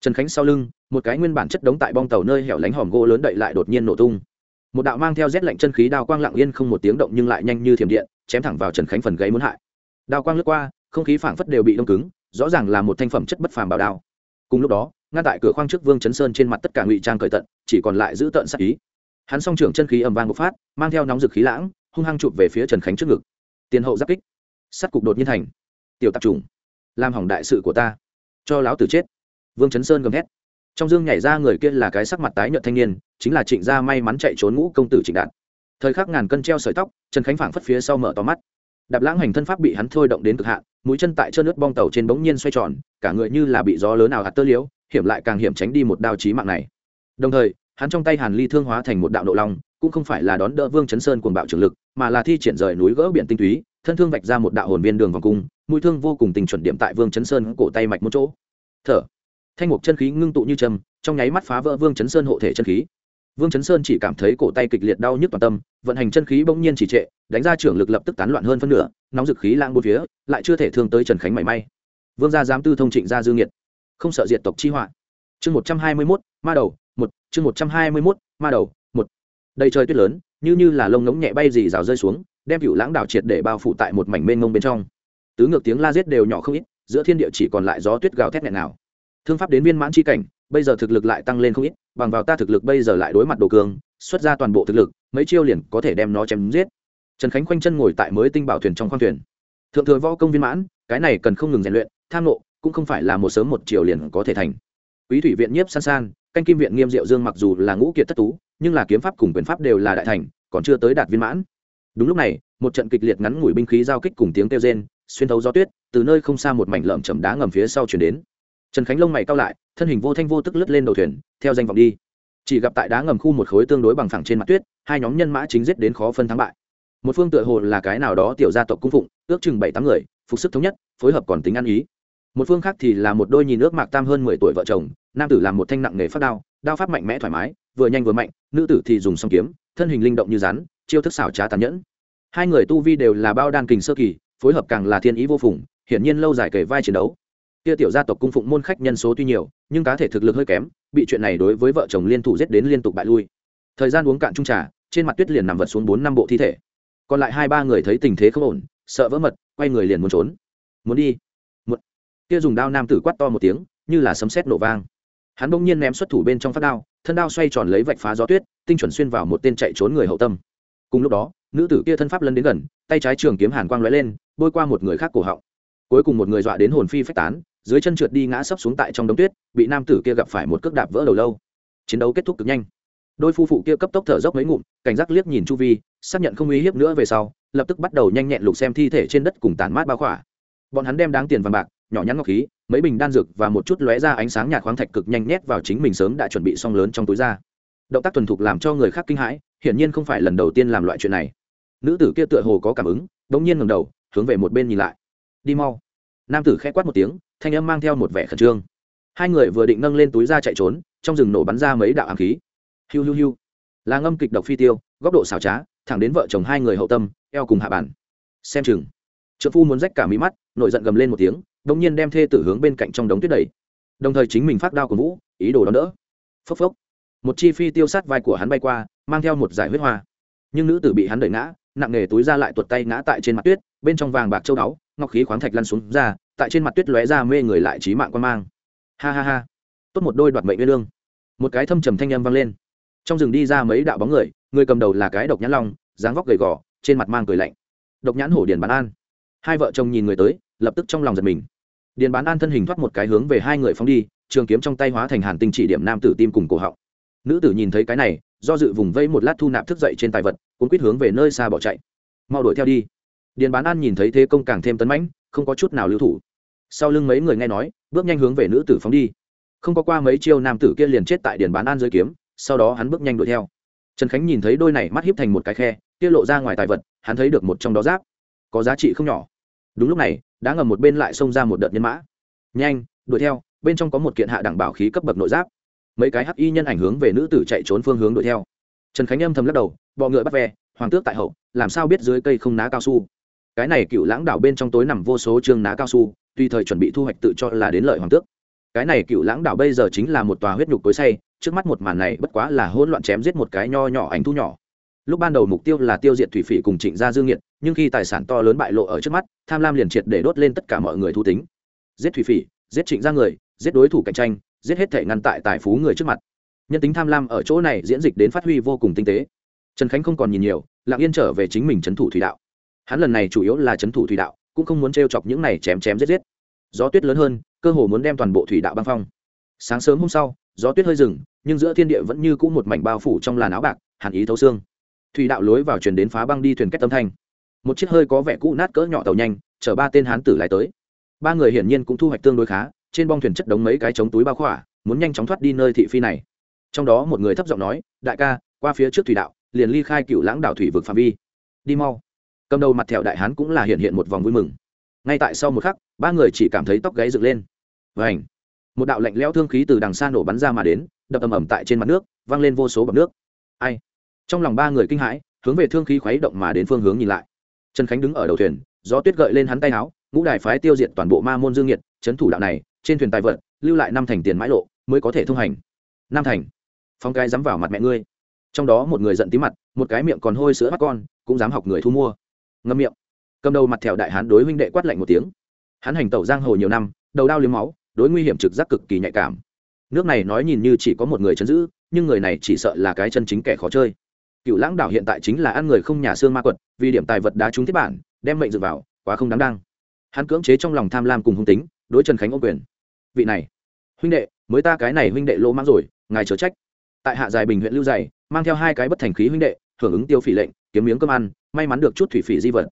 Trần khánh sau lưng, một cái nguyên bản chất đống tại bong tàu nơi hẻo lánh hòm gỗ lớn đậy lại đột nhiên nổ tung. Một đạo mang theo rét lạnh chân khí đao quang lặng yên không một tiếng động nhưng lại nhanh như thiểm điện, chém thẳng vào trần khánh phần gáy muốn hại. Đao quang lướt qua, không khí phảng phất đều bị đông cứng, rõ ràng là một thanh phẩm chất bất phàm bảo đao. Cùng lúc đó, ngăn tại cửa khoang trước vương chấn sơn trên mặt tất cả ngụy trang cởi tận, chỉ còn lại giữ tận sắc ý. Hắn song trưởng chân khí ầm vang bộc phát, mang theo nóng dực khí lãng, hung hăng chụp về phía trần khánh trước ngực. Tiền hậu giáp kích. Sắt cục đột nhiên thành. Tiểu tạp trùng làm hỏng đại sự của ta. Cho lão tử chết. Vương chấn sơn gầm hét trong dương nhảy ra người kia là cái sắc mặt tái nhợt thanh niên, chính là trịnh gia may mắn chạy trốn ngũ công tử trịnh đạt. Thời khắc ngàn cân treo sợi tóc, trần khánh phảng phất phía sau mở to mắt. Đạp lãng hành thân pháp bị hắn thôi động đến cực hạn, mũi chân tại chân nước bong tàu trên bỗng nhiên xoay tròn, cả người như là bị gió lớn nào hạt tơ liễu, hiểm lại càng hiểm tránh đi một đao chí mạng này. Đồng thời, hắn trong tay hàn ly thương hóa thành một đạo độ long, cũng không phải là đón đỡ vương chấn sơn cuồng bạo trường lực, mà là thi triển rời núi gỡ biển tinh túy, thân thương vạch ra một đạo hồn viên đường vòng cung mũi thương vô cùng tình chuẩn điểm tại vương chấn sơn cổ tay mạch một chỗ. Thở. Thanh mục chân khí ngưng tụ như châm trong nháy mắt phá vỡ vương chấn sơn hộ thể chân khí. Vương chấn sơn chỉ cảm thấy cổ tay kịch liệt đau nhức toàn tâm, vận hành chân khí bỗng nhiên chỉ trệ, đánh ra trưởng lực lập tức tán loạn hơn phân nửa, nóng dực khí lang bốn phía, lại chưa thể thương tới trần khánh mảy may. Vương gia giám tư thông trịnh gia dương nhiệt không sợ diệt tộc chi họa. Chương một trăm hai mươi mốt, ma đầu, một, chương một trăm hai mươi mốt, ma đầu, một. Đầy trời tuyết lớn, như như là lông ngống nhẹ bay dì rào rơi xuống, đem cựu lãng đảo triệt để bao phủ tại một mảnh mênh mông bên trong tứ ngược tiếng la giết đều nhỏ không ít, giữa thiên địa chỉ còn lại gió tuyết gào thét nghẹn nào thương pháp đến viên mãn chi cảnh, bây giờ thực lực lại tăng lên không ít, bằng vào ta thực lực bây giờ lại đối mặt đồ cường, xuất ra toàn bộ thực lực, mấy chiêu liền có thể đem nó chém giết. Trần khánh khoanh chân ngồi tại mới tinh bảo thuyền trong khoang thuyền. Thượng thừa võ công viên mãn, cái này cần không ngừng rèn luyện, tham nộ cũng không phải là một sớm một chiều liền có thể thành. Quý thủy viện nhiếp san san, canh kim viện nghiêm diệu dương mặc dù là ngũ kiệt thất tú, nhưng là kiếm pháp cùng quyền pháp đều là đại thành, còn chưa tới đạt viên mãn. Đúng lúc này, một trận kịch liệt ngắn ngủi binh khí giao kích cùng tiếng kêu rên xuyên thấu gió tuyết, từ nơi không xa một mảnh lợm chầm đá ngầm phía sau chuyển đến. Trần khánh lông mày cao lại, thân hình vô thanh vô tức lướt lên đầu thuyền, theo danh vọng đi. Chỉ gặp tại đá ngầm khu một khối tương đối bằng phẳng trên mặt tuyết, hai nhóm nhân mã chính giết đến khó phân thắng bại. Một phương tựa hồ là cái nào đó tiểu gia tộc cung phụng, ước chừng bảy tám người, phục sức thống nhất, phối hợp còn tính ăn ý. Một phương khác thì là một đôi nhìn ước mạc tam hơn mười tuổi vợ chồng, nam tử làm một thanh nặng nghề phát đao đao pháp mạnh mẽ thoải mái, vừa nhanh vừa mạnh, nữ tử thì dùng song kiếm, thân hình linh động như rắn, chiêu thức xảo trá tàn nhẫn. Hai người tu vi đều là bao đan kình sơ kỳ phối hợp càng là thiên ý vô phùng, hiển nhiên lâu dài kể vai chiến đấu. Kia tiểu gia tộc cung phụng môn khách nhân số tuy nhiều, nhưng cá thể thực lực hơi kém, bị chuyện này đối với vợ chồng liên thủ giết đến liên tục bại lui. Thời gian uống cạn trung trà, trên mặt tuyết liền nằm vật xuống bốn năm bộ thi thể. Còn lại hai ba người thấy tình thế không ổn, sợ vỡ mật, quay người liền muốn trốn. Muốn đi. Một kia dùng đao nam tử quát to một tiếng, như là sấm sét nổ vang. Hắn bỗng nhiên ném xuất thủ bên trong phát đao, thân đao xoay tròn lấy vạch phá gió tuyết, tinh chuẩn xuyên vào một tên chạy trốn người hậu tâm. Cùng lúc đó, nữ tử kia thân pháp lân đến gần, tay trái trường kiếm hàn quang lóe lên bôi qua một người khác cổ họng. Cuối cùng một người dọa đến hồn phi phách tán, dưới chân trượt đi ngã sấp xuống tại trong đống tuyết, bị nam tử kia gặp phải một cước đạp vỡ đầu lâu. Chiến đấu kết thúc cực nhanh. Đôi phu phụ kia cấp tốc thở dốc mấy ngụm, cảnh giác liếc nhìn chu vi, xác nhận không uy hiếp nữa về sau, lập tức bắt đầu nhanh nhẹn lục xem thi thể trên đất cùng tàn mát bao khỏa. Bọn hắn đem đáng tiền vàng bạc, nhỏ nhắn ngọc khí, mấy bình đan dược và một chút lóe ra ánh sáng nhạt khoáng thạch cực nhanh nhét vào chính mình sớm đã chuẩn bị xong lớn trong túi ra. Động tác thuần thục làm cho người khác kinh hãi, hiển nhiên không phải lần đầu tiên làm loại chuyện này. Nữ tử kia tựa hồ có cảm ứng đ ỗ n g nhiên ngầm đầu hướng về một bên nhìn lại. Đi mau. Nam tử k h ẽ quát một tiếng, thanh âm mang theo một vẻ khẩn trương. Hai người vừa định nâng lên túi ra chạy trốn, trong rừng nổ bắn ra mấy đạo ám khí. Hiu hiu hiu. Là ngâm kịch độc phi tiêu, góc độ xảo trá, thẳng đến vợ chồng hai người hậu tâm, eo cùng hạ bản xem chừng. Trợ phu muốn rách cả mí mắt, nổi giận gầm lên một tiếng đ ỗ n g nhiên đem thê tử hướng bên cạnh trong đống tuyết đầy đồng thời chính mình phát đao của vũ, ý đồ đón đỡ. Phốc phốc. Một chi phi tiêu sát vai của hắn bay qua, mang theo một giải huyết hoa. Nhưng nữ tử bị hắn đẩy ngã, nặng nề túi ra lại tuột tay ngã tại trên mặt tuyết bên trong vàng bạc châu đáo ngọc khí khoáng thạch lăn xuống ra, tại trên mặt tuyết lóe ra mê người lại trí mạng quan mang. Ha ha ha. Tốt một đôi đoạt mệnh nguyên lương. Một cái thâm trầm thanh âm vang lên. Trong rừng đi ra mấy đạo bóng người người cầm đầu là cái độc nhãn long, dáng vóc gầy gò, trên mặt mang cười lạnh. Độc nhãn hổ điền bán an. Hai vợ chồng nhìn người tới, lập tức trong lòng giật mình. Điền bán an thân hình thoát một cái hướng về hai người phóng đi, trường kiếm trong tay hóa thành hàn tinh chỉ điểm nam tử tim cùng cổ họng. Nữ tử nhìn thấy cái này, do dự vùng vây một lát thu nạp thức dậy trên tài vật, cuốn quýt hướng về nơi xa bỏ chạy. Mau đuổi theo đi điền bán an nhìn thấy thế công càng thêm tấn mãnh, không có chút nào lưu thủ. Sau lưng mấy người nghe nói, bước nhanh hướng về nữ tử phóng đi. Không có qua mấy chiêu nam tử kia liền chết tại điền bán an dưới kiếm, sau đó hắn bước nhanh đuổi theo. Trần khánh nhìn thấy đôi này mắt hiếp thành một cái khe, kia lộ ra ngoài tài vật, hắn thấy được một trong đó giáp. Có giá trị không nhỏ. Đúng lúc này, đã ngầm một bên lại xông ra một đợt nhân mã. Nhanh, đuổi theo, bên trong có một kiện hạ đẳng bảo khí cấp bậc nội giáp. Mấy cái hắc y nhân ảnh hướng về nữ tử chạy trốn phương hướng đuổi theo. Trần khánh âm thầm lắc đầu, bọ ngựa bắt ve, hoàng tước tại hậu, làm sao biết dưới cây không ná cao su cái này cựu lãng đảo bên trong tối nằm vô số trương ná cao su, tùy thời chuẩn bị thu hoạch tự cho là đến lợi hoàng tước. Cái này cựu lãng đảo bây giờ chính là một tòa huyết nhục cối say trước mắt một màn này bất quá là hỗn loạn chém giết một cái nho nhỏ ảnh thu nhỏ. Lúc ban đầu mục tiêu là tiêu diệt thủy phỉ cùng trịnh gia dương nghiệt, nhưng khi tài sản to lớn bại lộ ở trước mắt, tham lam liền triệt để đốt lên tất cả mọi người thu tính. Giết thủy phỉ, giết trịnh gia người, giết đối thủ cạnh tranh, giết hết thể ngăn tại tài phú người trước mặt. Nhân tính tham lam ở chỗ này diễn dịch đến phát huy vô cùng tinh tế. Trần khánh không còn nhìn nhiều, lặng yên trở về chính mình trấn thủ thủy đạo hắn lần này chủ yếu là trấn thủ thủy đạo, cũng không muốn t chọc những này chém chém giết giết. Gió tuyết lớn hơn, cơ hồ muốn đem toàn bộ thủy đạo băng phong. Sáng sớm hôm sau, gió tuyết hơi rừng nhưng giữa thiên địa vẫn như cũ một mảnh bao phủ trong làn áo bạc, hàn ý thấu xương. Thủy đạo lối vào chuyển đến phá băng đi thuyền kết tâm thanh. Một chiếc hơi có vẻ cũ nát cỡ nhỏ tàu nhanh, chở ba tên hán tử lại tới. Ba người hiển nhiên cũng thu hoạch tương đối khá, trên bong thuyền chất đống mấy cái chống túi bao khỏa, muốn nhanh chóng thoát đi nơi thị phi này. Trong đó một người thấp giọng nói, đại ca, qua phía trước thủy đạo, liền ly khai cựu lãng đảo thủy vực phạm vi. Đi mau cầm đầu mặt thẹo đại hán cũng là hiện hiện một vòng vui mừng. Ngay tại sau một khắc, ba người chỉ cảm thấy tóc gáy dựng lên. Và ảnh một đạo lạnh lẽo thương khí từ đằng xa nổ bắn ra mà đến, đập ầm ầm tại trên mặt nước văng lên vô số bọc nước. Ai? Trong lòng ba người kinh hãi, hướng về thương khí khuấy động mà đến phương hướng nhìn lại. Trần khánh đứng ở đầu thuyền, gió tuyết gợi lên hắn tay áo, ngũ đài phái tiêu diệt toàn bộ ma môn dương nhiệt trấn thủ đạo này, trên thuyền tài vật, lưu lại năm thành tiền mãi lộ, mới có thể thông hành. Năm thành! Phong cái dám vào mặt mẹ ngươi. Trong đó một người giận tí mặt, một cái miệng còn hôi sữa mắt con, cũng dám học người thu mua ngâm miệng. Cầm đầu mặt thẹo đại hán đối huynh đệ quát lạnh một tiếng. Hắn hành tẩu giang hồ nhiều năm, đầu đao liếm máu, đối nguy hiểm trực giác cực kỳ nhạy cảm. Nước này nói nhìn như chỉ có một người chấn giữ, nhưng người này chỉ sợ là cái chân chính kẻ khó chơi. Cựu lãng đảo hiện tại chính là ăn người không nhà xương ma quật, vì điểm tài vật đá trúng thiết bản, đem mệnh dựa vào, quá không đáng đăng. Hắn cưỡng chế trong lòng tham lam cùng hung tính, đối trần khánh ô quyền. Vị này, huynh đệ, mới ta cái này huynh đệ lỗ mãng rồi, ngài chớ trách. Tại hạ dài bình huyện lưu dày, mang theo hai cái bất thành khí huynh đệ hưởng ứng tiêu phỉ lệnh, kiếm miếng cơm ăn, may mắn được chút thủy phỉ di vật.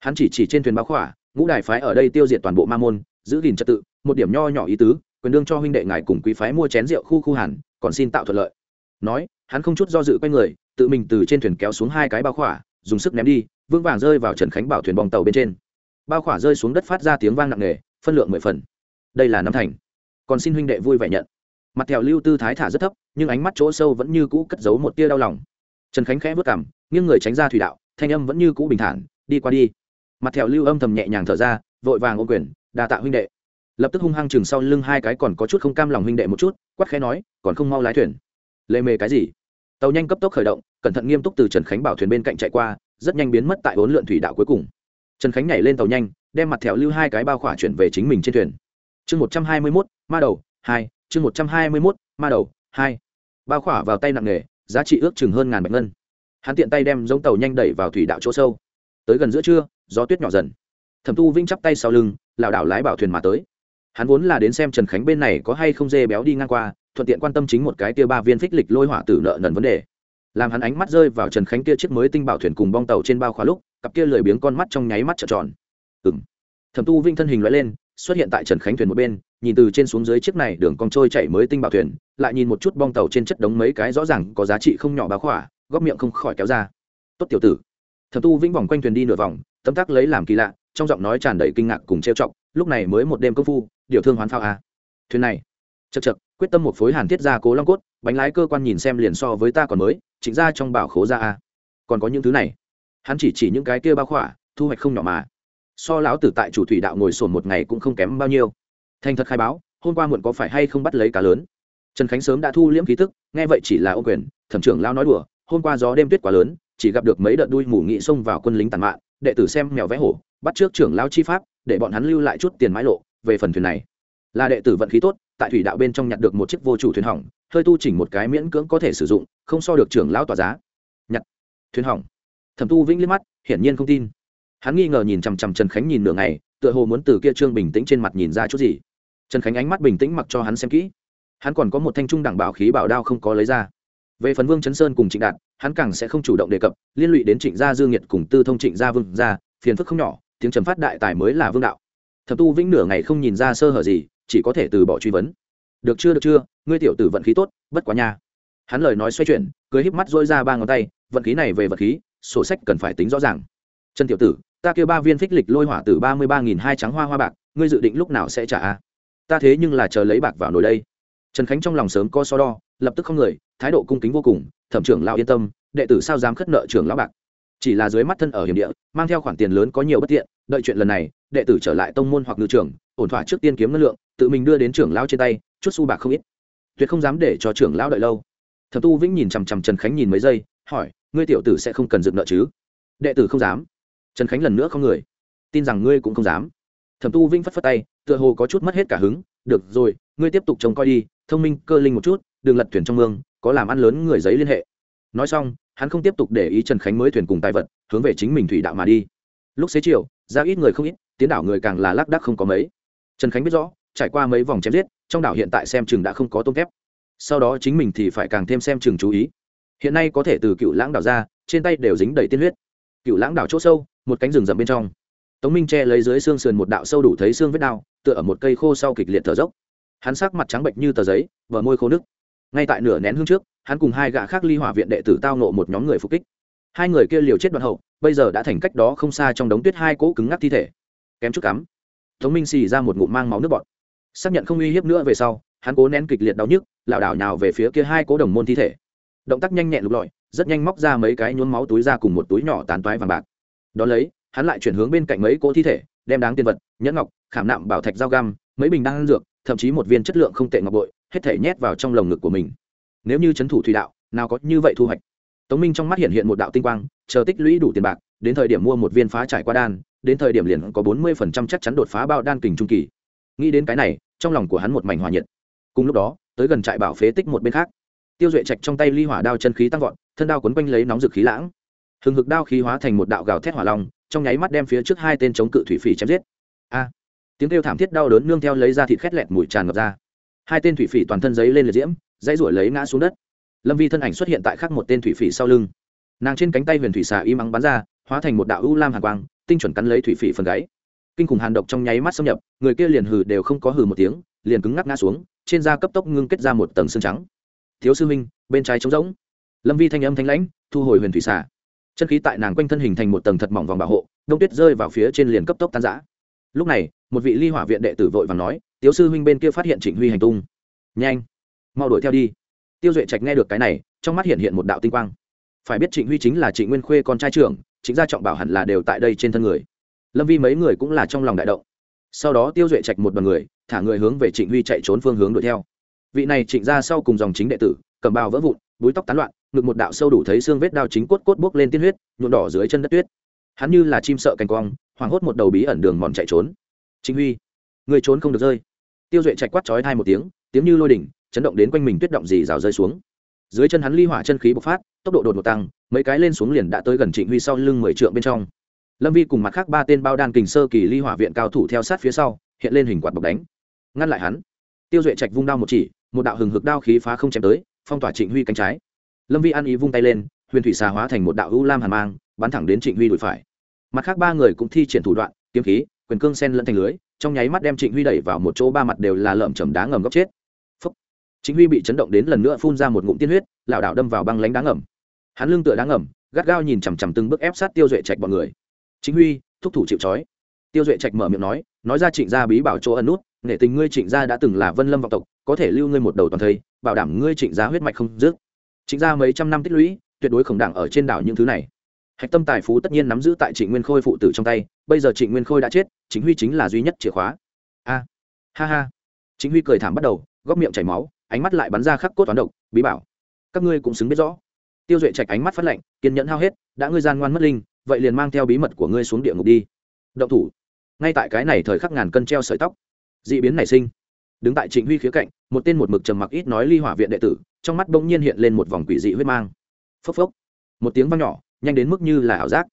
Hắn chỉ chỉ trên thuyền báo khỏa, ngũ đài phái ở đây tiêu diệt toàn bộ ma môn, giữ gìn trật tự, một điểm nho nhỏ ý tứ, quyền đương cho huynh đệ ngài cùng quý phái mua chén rượu khu khu hẳn, còn xin tạo thuận lợi. Nói, hắn không chút do dự quay người, tự mình từ trên thuyền kéo xuống hai cái bao khỏa, dùng sức ném đi, vững vàng rơi vào trần khánh bảo thuyền bong tàu bên trên. Bao khỏa rơi xuống đất phát ra tiếng vang nặng nề, phân lượng mười phần. Đây là năm thành. Còn xin huynh đệ vui vẻ nhận. Mặt thẹo lưu tư thái thả rất thấp, nhưng ánh mắt chỗ sâu vẫn như cũ cất giấu một tia đau lòng trần khánh khẽ vất cảm nghiêng người tránh ra thủy đạo, thanh âm vẫn như cũ bình thản, đi qua đi. Mặt thẹo lưu âm thầm nhẹ nhàng thở ra, vội vàng ô quyền đà tạ huynh đệ. Lập tức hung hăng chừng sau lưng hai cái còn có chút không cam lòng huynh đệ một chút quắt khẽ nói, còn không mau lái thuyền. Lê mề cái gì? Tàu nhanh cấp tốc khởi động, cẩn thận nghiêm túc từ trần khánh bảo thuyền bên cạnh chạy qua, rất nhanh biến mất tại bốn lượn thủy đạo cuối cùng. Trần khánh nhảy lên tàu nhanh, đem mặt thẹo lưu hai cái bao khỏa chuyển về chính mình trên thuyền. Chương một trăm hai mươi mốt, ma đầu, hai, chương một trăm hai mươi mốt, ma đầu, hai. Bao khỏa vào tay nặng nghề giá trị ước chừng hơn ngàn bạch ngân. Hắn tiện tay đem giống tàu nhanh đẩy vào thủy đạo chỗ sâu. Tới gần giữa trưa, gió tuyết nhỏ dần. Thẩm tu vinh chắp tay sau lưng, lảo đảo lái bảo thuyền mà tới. Hắn vốn là đến xem trần khánh bên này có hay không dê béo đi ngang qua, thuận tiện quan tâm chính một cái tia ba viên phích lịch lôi hỏa tử nợ nần vấn đề. Làm hắn ánh mắt rơi vào trần khánh kia chiếc mới tinh bảo thuyền cùng bong tàu trên bao khóa lúc, cặp kia lười biếng con mắt trong nháy mắt trợn tròn. Ừng thẩm tu vinh thân hình loại lên, xuất hiện tại trần khánh thuyền một bên nhìn từ trên xuống dưới chiếc này đường cong trôi chảy mới tinh bảo thuyền, lại nhìn một chút bong tàu trên chất đống mấy cái rõ ràng có giá trị không nhỏ bá khỏa, góc miệng không khỏi kéo ra. Tốt tiểu tử. Thẩm tu vĩnh vòng quanh thuyền đi nửa vòng, tấm tắc lấy làm kỳ lạ, trong giọng nói tràn đầy kinh ngạc cùng trêu chọc, lúc này mới một đêm công phu, điều thương hoán phao à. thuyền này? Chật chật quyết tâm một phối hàn thiết ra cố long cốt, bánh lái cơ quan nhìn xem liền so với ta còn mới chính ra trong bảo khố ra à. còn có những thứ này? Hắn chỉ chỉ những cái kia bao khỏa, thu hoạch không nhỏ mà. So lão tử tại chủ thủy đạo ngồi sồn một ngày cũng không kém bao nhiêu thành thật khai báo, hôm qua muộn có phải hay không bắt lấy cá lớn? Trần khánh sớm đã thu liễm khí tức, nghe vậy chỉ là ô quyền, thẩm trưởng lao nói đùa, hôm qua gió đêm tuyết quá lớn, chỉ gặp được mấy đợt đuôi mù nghị xông vào quân lính tàn mạng đệ tử xem mèo vẽ hổ, bắt trước trưởng lao chi pháp, để bọn hắn lưu lại chút tiền mãi lộ, về phần thuyền này. Là đệ tử vận khí tốt, tại thủy đạo bên trong nhặt được một chiếc vô chủ thuyền hỏng, hơi tu chỉnh một cái miễn cưỡng có thể sử dụng, không so được trưởng lão tỏa giá. Nhặt, thuyền hỏng. Thẩm tu vĩnh liếc mắt, hiển nhiên không tin. Hắn nghi ngờ nhìn chằm chằm trần khánh nhìn nửa ngày, tựa hồ muốn từ kia trương bình tĩnh trên mặt nhìn ra chút gì trần khánh ánh mắt bình tĩnh mặc cho hắn xem kỹ. Hắn còn có một thanh trung đẳng bảo khí bảo đao không có lấy ra. Về phần vương chấn sơn cùng trịnh đạt, hắn càng sẽ không chủ động đề cập, liên lụy đến trịnh gia dương nhiệt cùng tư thông trịnh gia vương gia, phiền phức không nhỏ, tiếng trầm phát đại tài mới là vương đạo. Thập tu vĩnh nửa ngày không nhìn ra sơ hở gì, chỉ có thể từ bỏ truy vấn. Được chưa được chưa, ngươi tiểu tử vận khí tốt, bất quá nha. Hắn lời nói xoay chuyển cưới híp mắt dôi ra ba ngón tay, vận khí này về vận khí, sổ sách cần phải tính rõ ràng. Trần tiểu tử, ta kêu ba viên phích lịch lôi hỏa từ ba mươi ba nghìn hai trắng hoa hoa bạc, ngươi dự định lúc nào sẽ trả a? Ta thế nhưng là chờ lấy bạc vào nồi đây. Trần khánh trong lòng sớm có so đo, lập tức không người, thái độ cung kính vô cùng, thẩm trưởng lão yên tâm, đệ tử sao dám khất nợ trưởng lão bạc. Chỉ là dưới mắt thân ở hiểm địa, mang theo khoản tiền lớn có nhiều bất tiện, đợi chuyện lần này, đệ tử trở lại tông môn hoặc ngự trưởng, ổn thỏa trước tiên kiếm ngân lượng, tự mình đưa đến trưởng lão trên tay, chút xu bạc không ít. Tuyệt không dám để cho trưởng lão đợi lâu. Thẩm tu vĩnh nhìn chằm chằm trần khánh nhìn mấy giây, hỏi, ngươi tiểu tử sẽ không cần dựng nợ chứ? Đệ tử không dám. Trần khánh lần nữa không người. Tin rằng ngươi cũng không dám. Thẩm tu vĩnh phất phất tay tựa hồ có chút mất hết cả hứng, được rồi, ngươi tiếp tục trông coi đi, thông minh, cơ linh một chút, đừng lật thuyền trong mương, có làm ăn lớn người giấy liên hệ. Nói xong, hắn không tiếp tục để ý trần khánh mới thuyền cùng tài vật, hướng về chính mình thủy đạo mà đi. Lúc xế chiều, ra ít người không ít, tiến đảo người càng là lác đác không có mấy. Trần khánh biết rõ, trải qua mấy vòng chém giết, trong đảo hiện tại xem chừng đã không có tôm thép. Sau đó chính mình thì phải càng thêm xem chừng chú ý. Hiện nay có thể từ cựu lãng đảo ra, trên tay đều dính đầy tiên huyết. Cựu lãng đảo chỗ sâu, một cánh rừng rậm bên trong tống minh che lấy dưới xương sườn một đạo sâu đủ thấy xương vết đao tựa ở một cây khô sau kịch liệt thở dốc. Hắn sắc mặt trắng bệnh như tờ giấy và môi khô nước ngay tại nửa nén hương trước, hắn cùng hai gã khác ly hỏa viện đệ tử tao nộ một nhóm người phục kích. Hai người kia liều chết đoạn hậu, bây giờ đã thành cách đó không xa trong đống tuyết hai cỗ cứng ngắc thi thể. Kém chút cắm. Tống minh xì ra một ngụm mang máu nước bọt. Xác nhận không uy hiếp nữa về sau, hắn cố nén kịch liệt đau nhức, lảo đảo nào về phía kia hai cố đồng môn thi thể. Động tác nhanh nhẹn lục lọi, rất nhanh móc ra mấy cái nhuốm máu túi ra cùng một túi nhỏ tán toái vàng bạc. Đón lấy hắn lại chuyển hướng bên cạnh mấy cỗ thi thể, đem đáng tiền vật, nhẫn ngọc, khảm nạm, bảo thạch dao găm, mấy bình đan dược, thậm chí một viên chất lượng không tệ ngọc bội, hết thể nhét vào trong lồng ngực của mình. Nếu như c thủ thủy đạo, nào có như vậy thu hoạch. Tống minh trong mắt hiện hiện một đạo tinh quang, chờ tích lũy đủ tiền bạc, đến thời điểm mua một viên phá trải qua đan, đến thời điểm liền có bốn mươi phần trăm chắc chắn đột phá bao đan kình trung kỳ. Nghĩ đến cái này, trong lòng của hắn một mảnh hòa nhiệt. Cùng lúc đó, tới gần trại bảo phế tích một bên khác. Tiêu duệ trạch trong tay ly hỏa đao chân khí tăng vọt, thân đao quấn quanh lấy nóng rực khí lãng. Hừng hực đao khí hóa thành một đạo gào thét hỏa long trong nháy mắt đem phía trước hai tên chống cự thủy phỉ chém giết. A! Tiếng kêu thảm thiết đau đớn nương theo lấy ra thịt khét lẹt mùi tràn ngập ra. Hai tên thủy phỉ toàn thân giấy lên liệt diễm, dãy ruổi lấy ngã xuống đất. Lâm vi thân ảnh xuất hiện tại khắc một tên thủy phỉ sau lưng. Nàng trên cánh tay huyền thủy xà im ắng bắn ra, hóa thành một đạo ưu lam hàn quang, tinh chuẩn cắn lấy thủy phỉ phần gáy. Kinh khủng hàn độc trong nháy mắt xâm nhập, người kia liền hừ đều không có hừ một tiếng, liền cứng ngắc ngã xuống, trên da cấp tốc ngưng kết ra một tầng xương trắng. Thiếu sư minh bên trái trống rỗng. Lâm vi thanh âm thanh lãnh, thu hồi huyền thủy xà chân khí tại nàng quanh thân hình thành một tầng thật mỏng vòng bảo hộ, đông tuyết rơi vào phía trên liền cấp tốc tan giã lúc này, một vị ly hỏa viện đệ tử vội và nói, tiếu sư huynh bên kia phát hiện trịnh huy hành tung. Nhanh, mau đuổi theo đi. Tiêu duệ trạch nghe được cái này, trong mắt hiện hiện một đạo tinh quang. Phải biết trịnh huy chính là trịnh nguyên khuê con trai trưởng, chính gia trọng bảo hẳn là đều tại đây trên thân người. Lâm vi mấy người cũng là trong lòng đại động. Sau đó tiêu duệ trạch một bằng người, thả người hướng về trịnh huy chạy trốn phương hướng đuổi theo. Vị này trịnh ra sau cùng dòng chính đệ tử, cầm bào vỡ vụn, búi tóc tán loạn ngực một đạo sâu đủ thấy xương vết đao chính cốt cốt bốc lên tiên huyết, nhuộm đỏ dưới chân đất tuyết. Hắn như là chim sợ cành quang hoảng hốt một đầu bí ẩn đường mòn chạy trốn. Chính huy, người trốn không được rơi. Tiêu duệ chạy quát chói thai một tiếng tiếng như lôi đỉnh, chấn động đến quanh mình tuyết động dì rào rơi xuống. Dưới chân hắn ly hỏa chân khí bộc phát, tốc độ đột ngột tăng, mấy cái lên xuống liền đã tới gần trịnh huy sau lưng mười trượng bên trong. Lâm vi cùng mặt khác ba tên bao đan kình sơ kỳ ly hỏa viện cao thủ theo sát phía sau, hiện lên hình quạt bọc đánh. Ngăn lại hắn. Tiêu duệ trạch vung đao một chỉ, một đạo hừng hực đao khí phá không chém tới, phong tỏa trịnh huy cánh trái lâm vi An ý vung tay lên huyền thủy xà hóa thành một đạo hữu lam hàn mang bắn thẳng đến trịnh huy đuổi phải mặt khác ba người cũng thi triển thủ đoạn kiếm khí quyền cương sen lẫn thành lưới trong nháy mắt đem trịnh huy đẩy vào một chỗ ba mặt đều là lợm chầm đá ngầm góc chết Phúc. trịnh huy bị chấn động đến lần nữa phun ra một ngụm tiên huyết lảo đảo đâm vào băng lánh đá ngầm hắn lưng tựa đá ngầm gắt gao nhìn chằm chằm từng bước ép sát tiêu duệ trạch bọn người chính huy thúc thủ chịu trói tiêu duệ trạch mở miệng nói nói ra trịnh gia bí bảo chỗ ẩn nút nghệ tình ngươi trịnh gia đã từng là vân lâm vọng tộc có thể lưu ngươi một đầu toàn thây bảo đảm ngươi trịnh gia huyết mạch không dứt chính ra mấy trăm năm tích lũy, tuyệt đối khổng đẳng ở trên đảo những thứ này. Hạch tâm tài phú tất nhiên nắm giữ tại trịnh nguyên khôi phụ tử trong tay, bây giờ trịnh nguyên khôi đã chết chính huy chính là duy nhất chìa khóa. A, ha ha. Chính huy cười thảm bắt đầu, góc miệng chảy máu, ánh mắt lại bắn ra khắc cốt toán độc, bí bảo. Các ngươi cũng xứng biết rõ. Tiêu duệ trạch ánh mắt phát lạnh, kiên nhẫn hao hết, đã ngươi gian ngoan mất linh, vậy liền mang theo bí mật của ngươi xuống địa ngục đi. Động thủ. Ngay tại cái này thời khắc ngàn cân treo sợi tóc d ị biến nảy sinh đứng tại trịnh huy khía cạnh, một tên một mực trầm mặc ít nói ly hỏa viện đệ tử, trong mắt bỗng nhiên hiện lên một vòng quỷ dị huyết mang. Phốc phốc. Một tiếng văng nhỏ, nhanh đến mức như là ảo giác.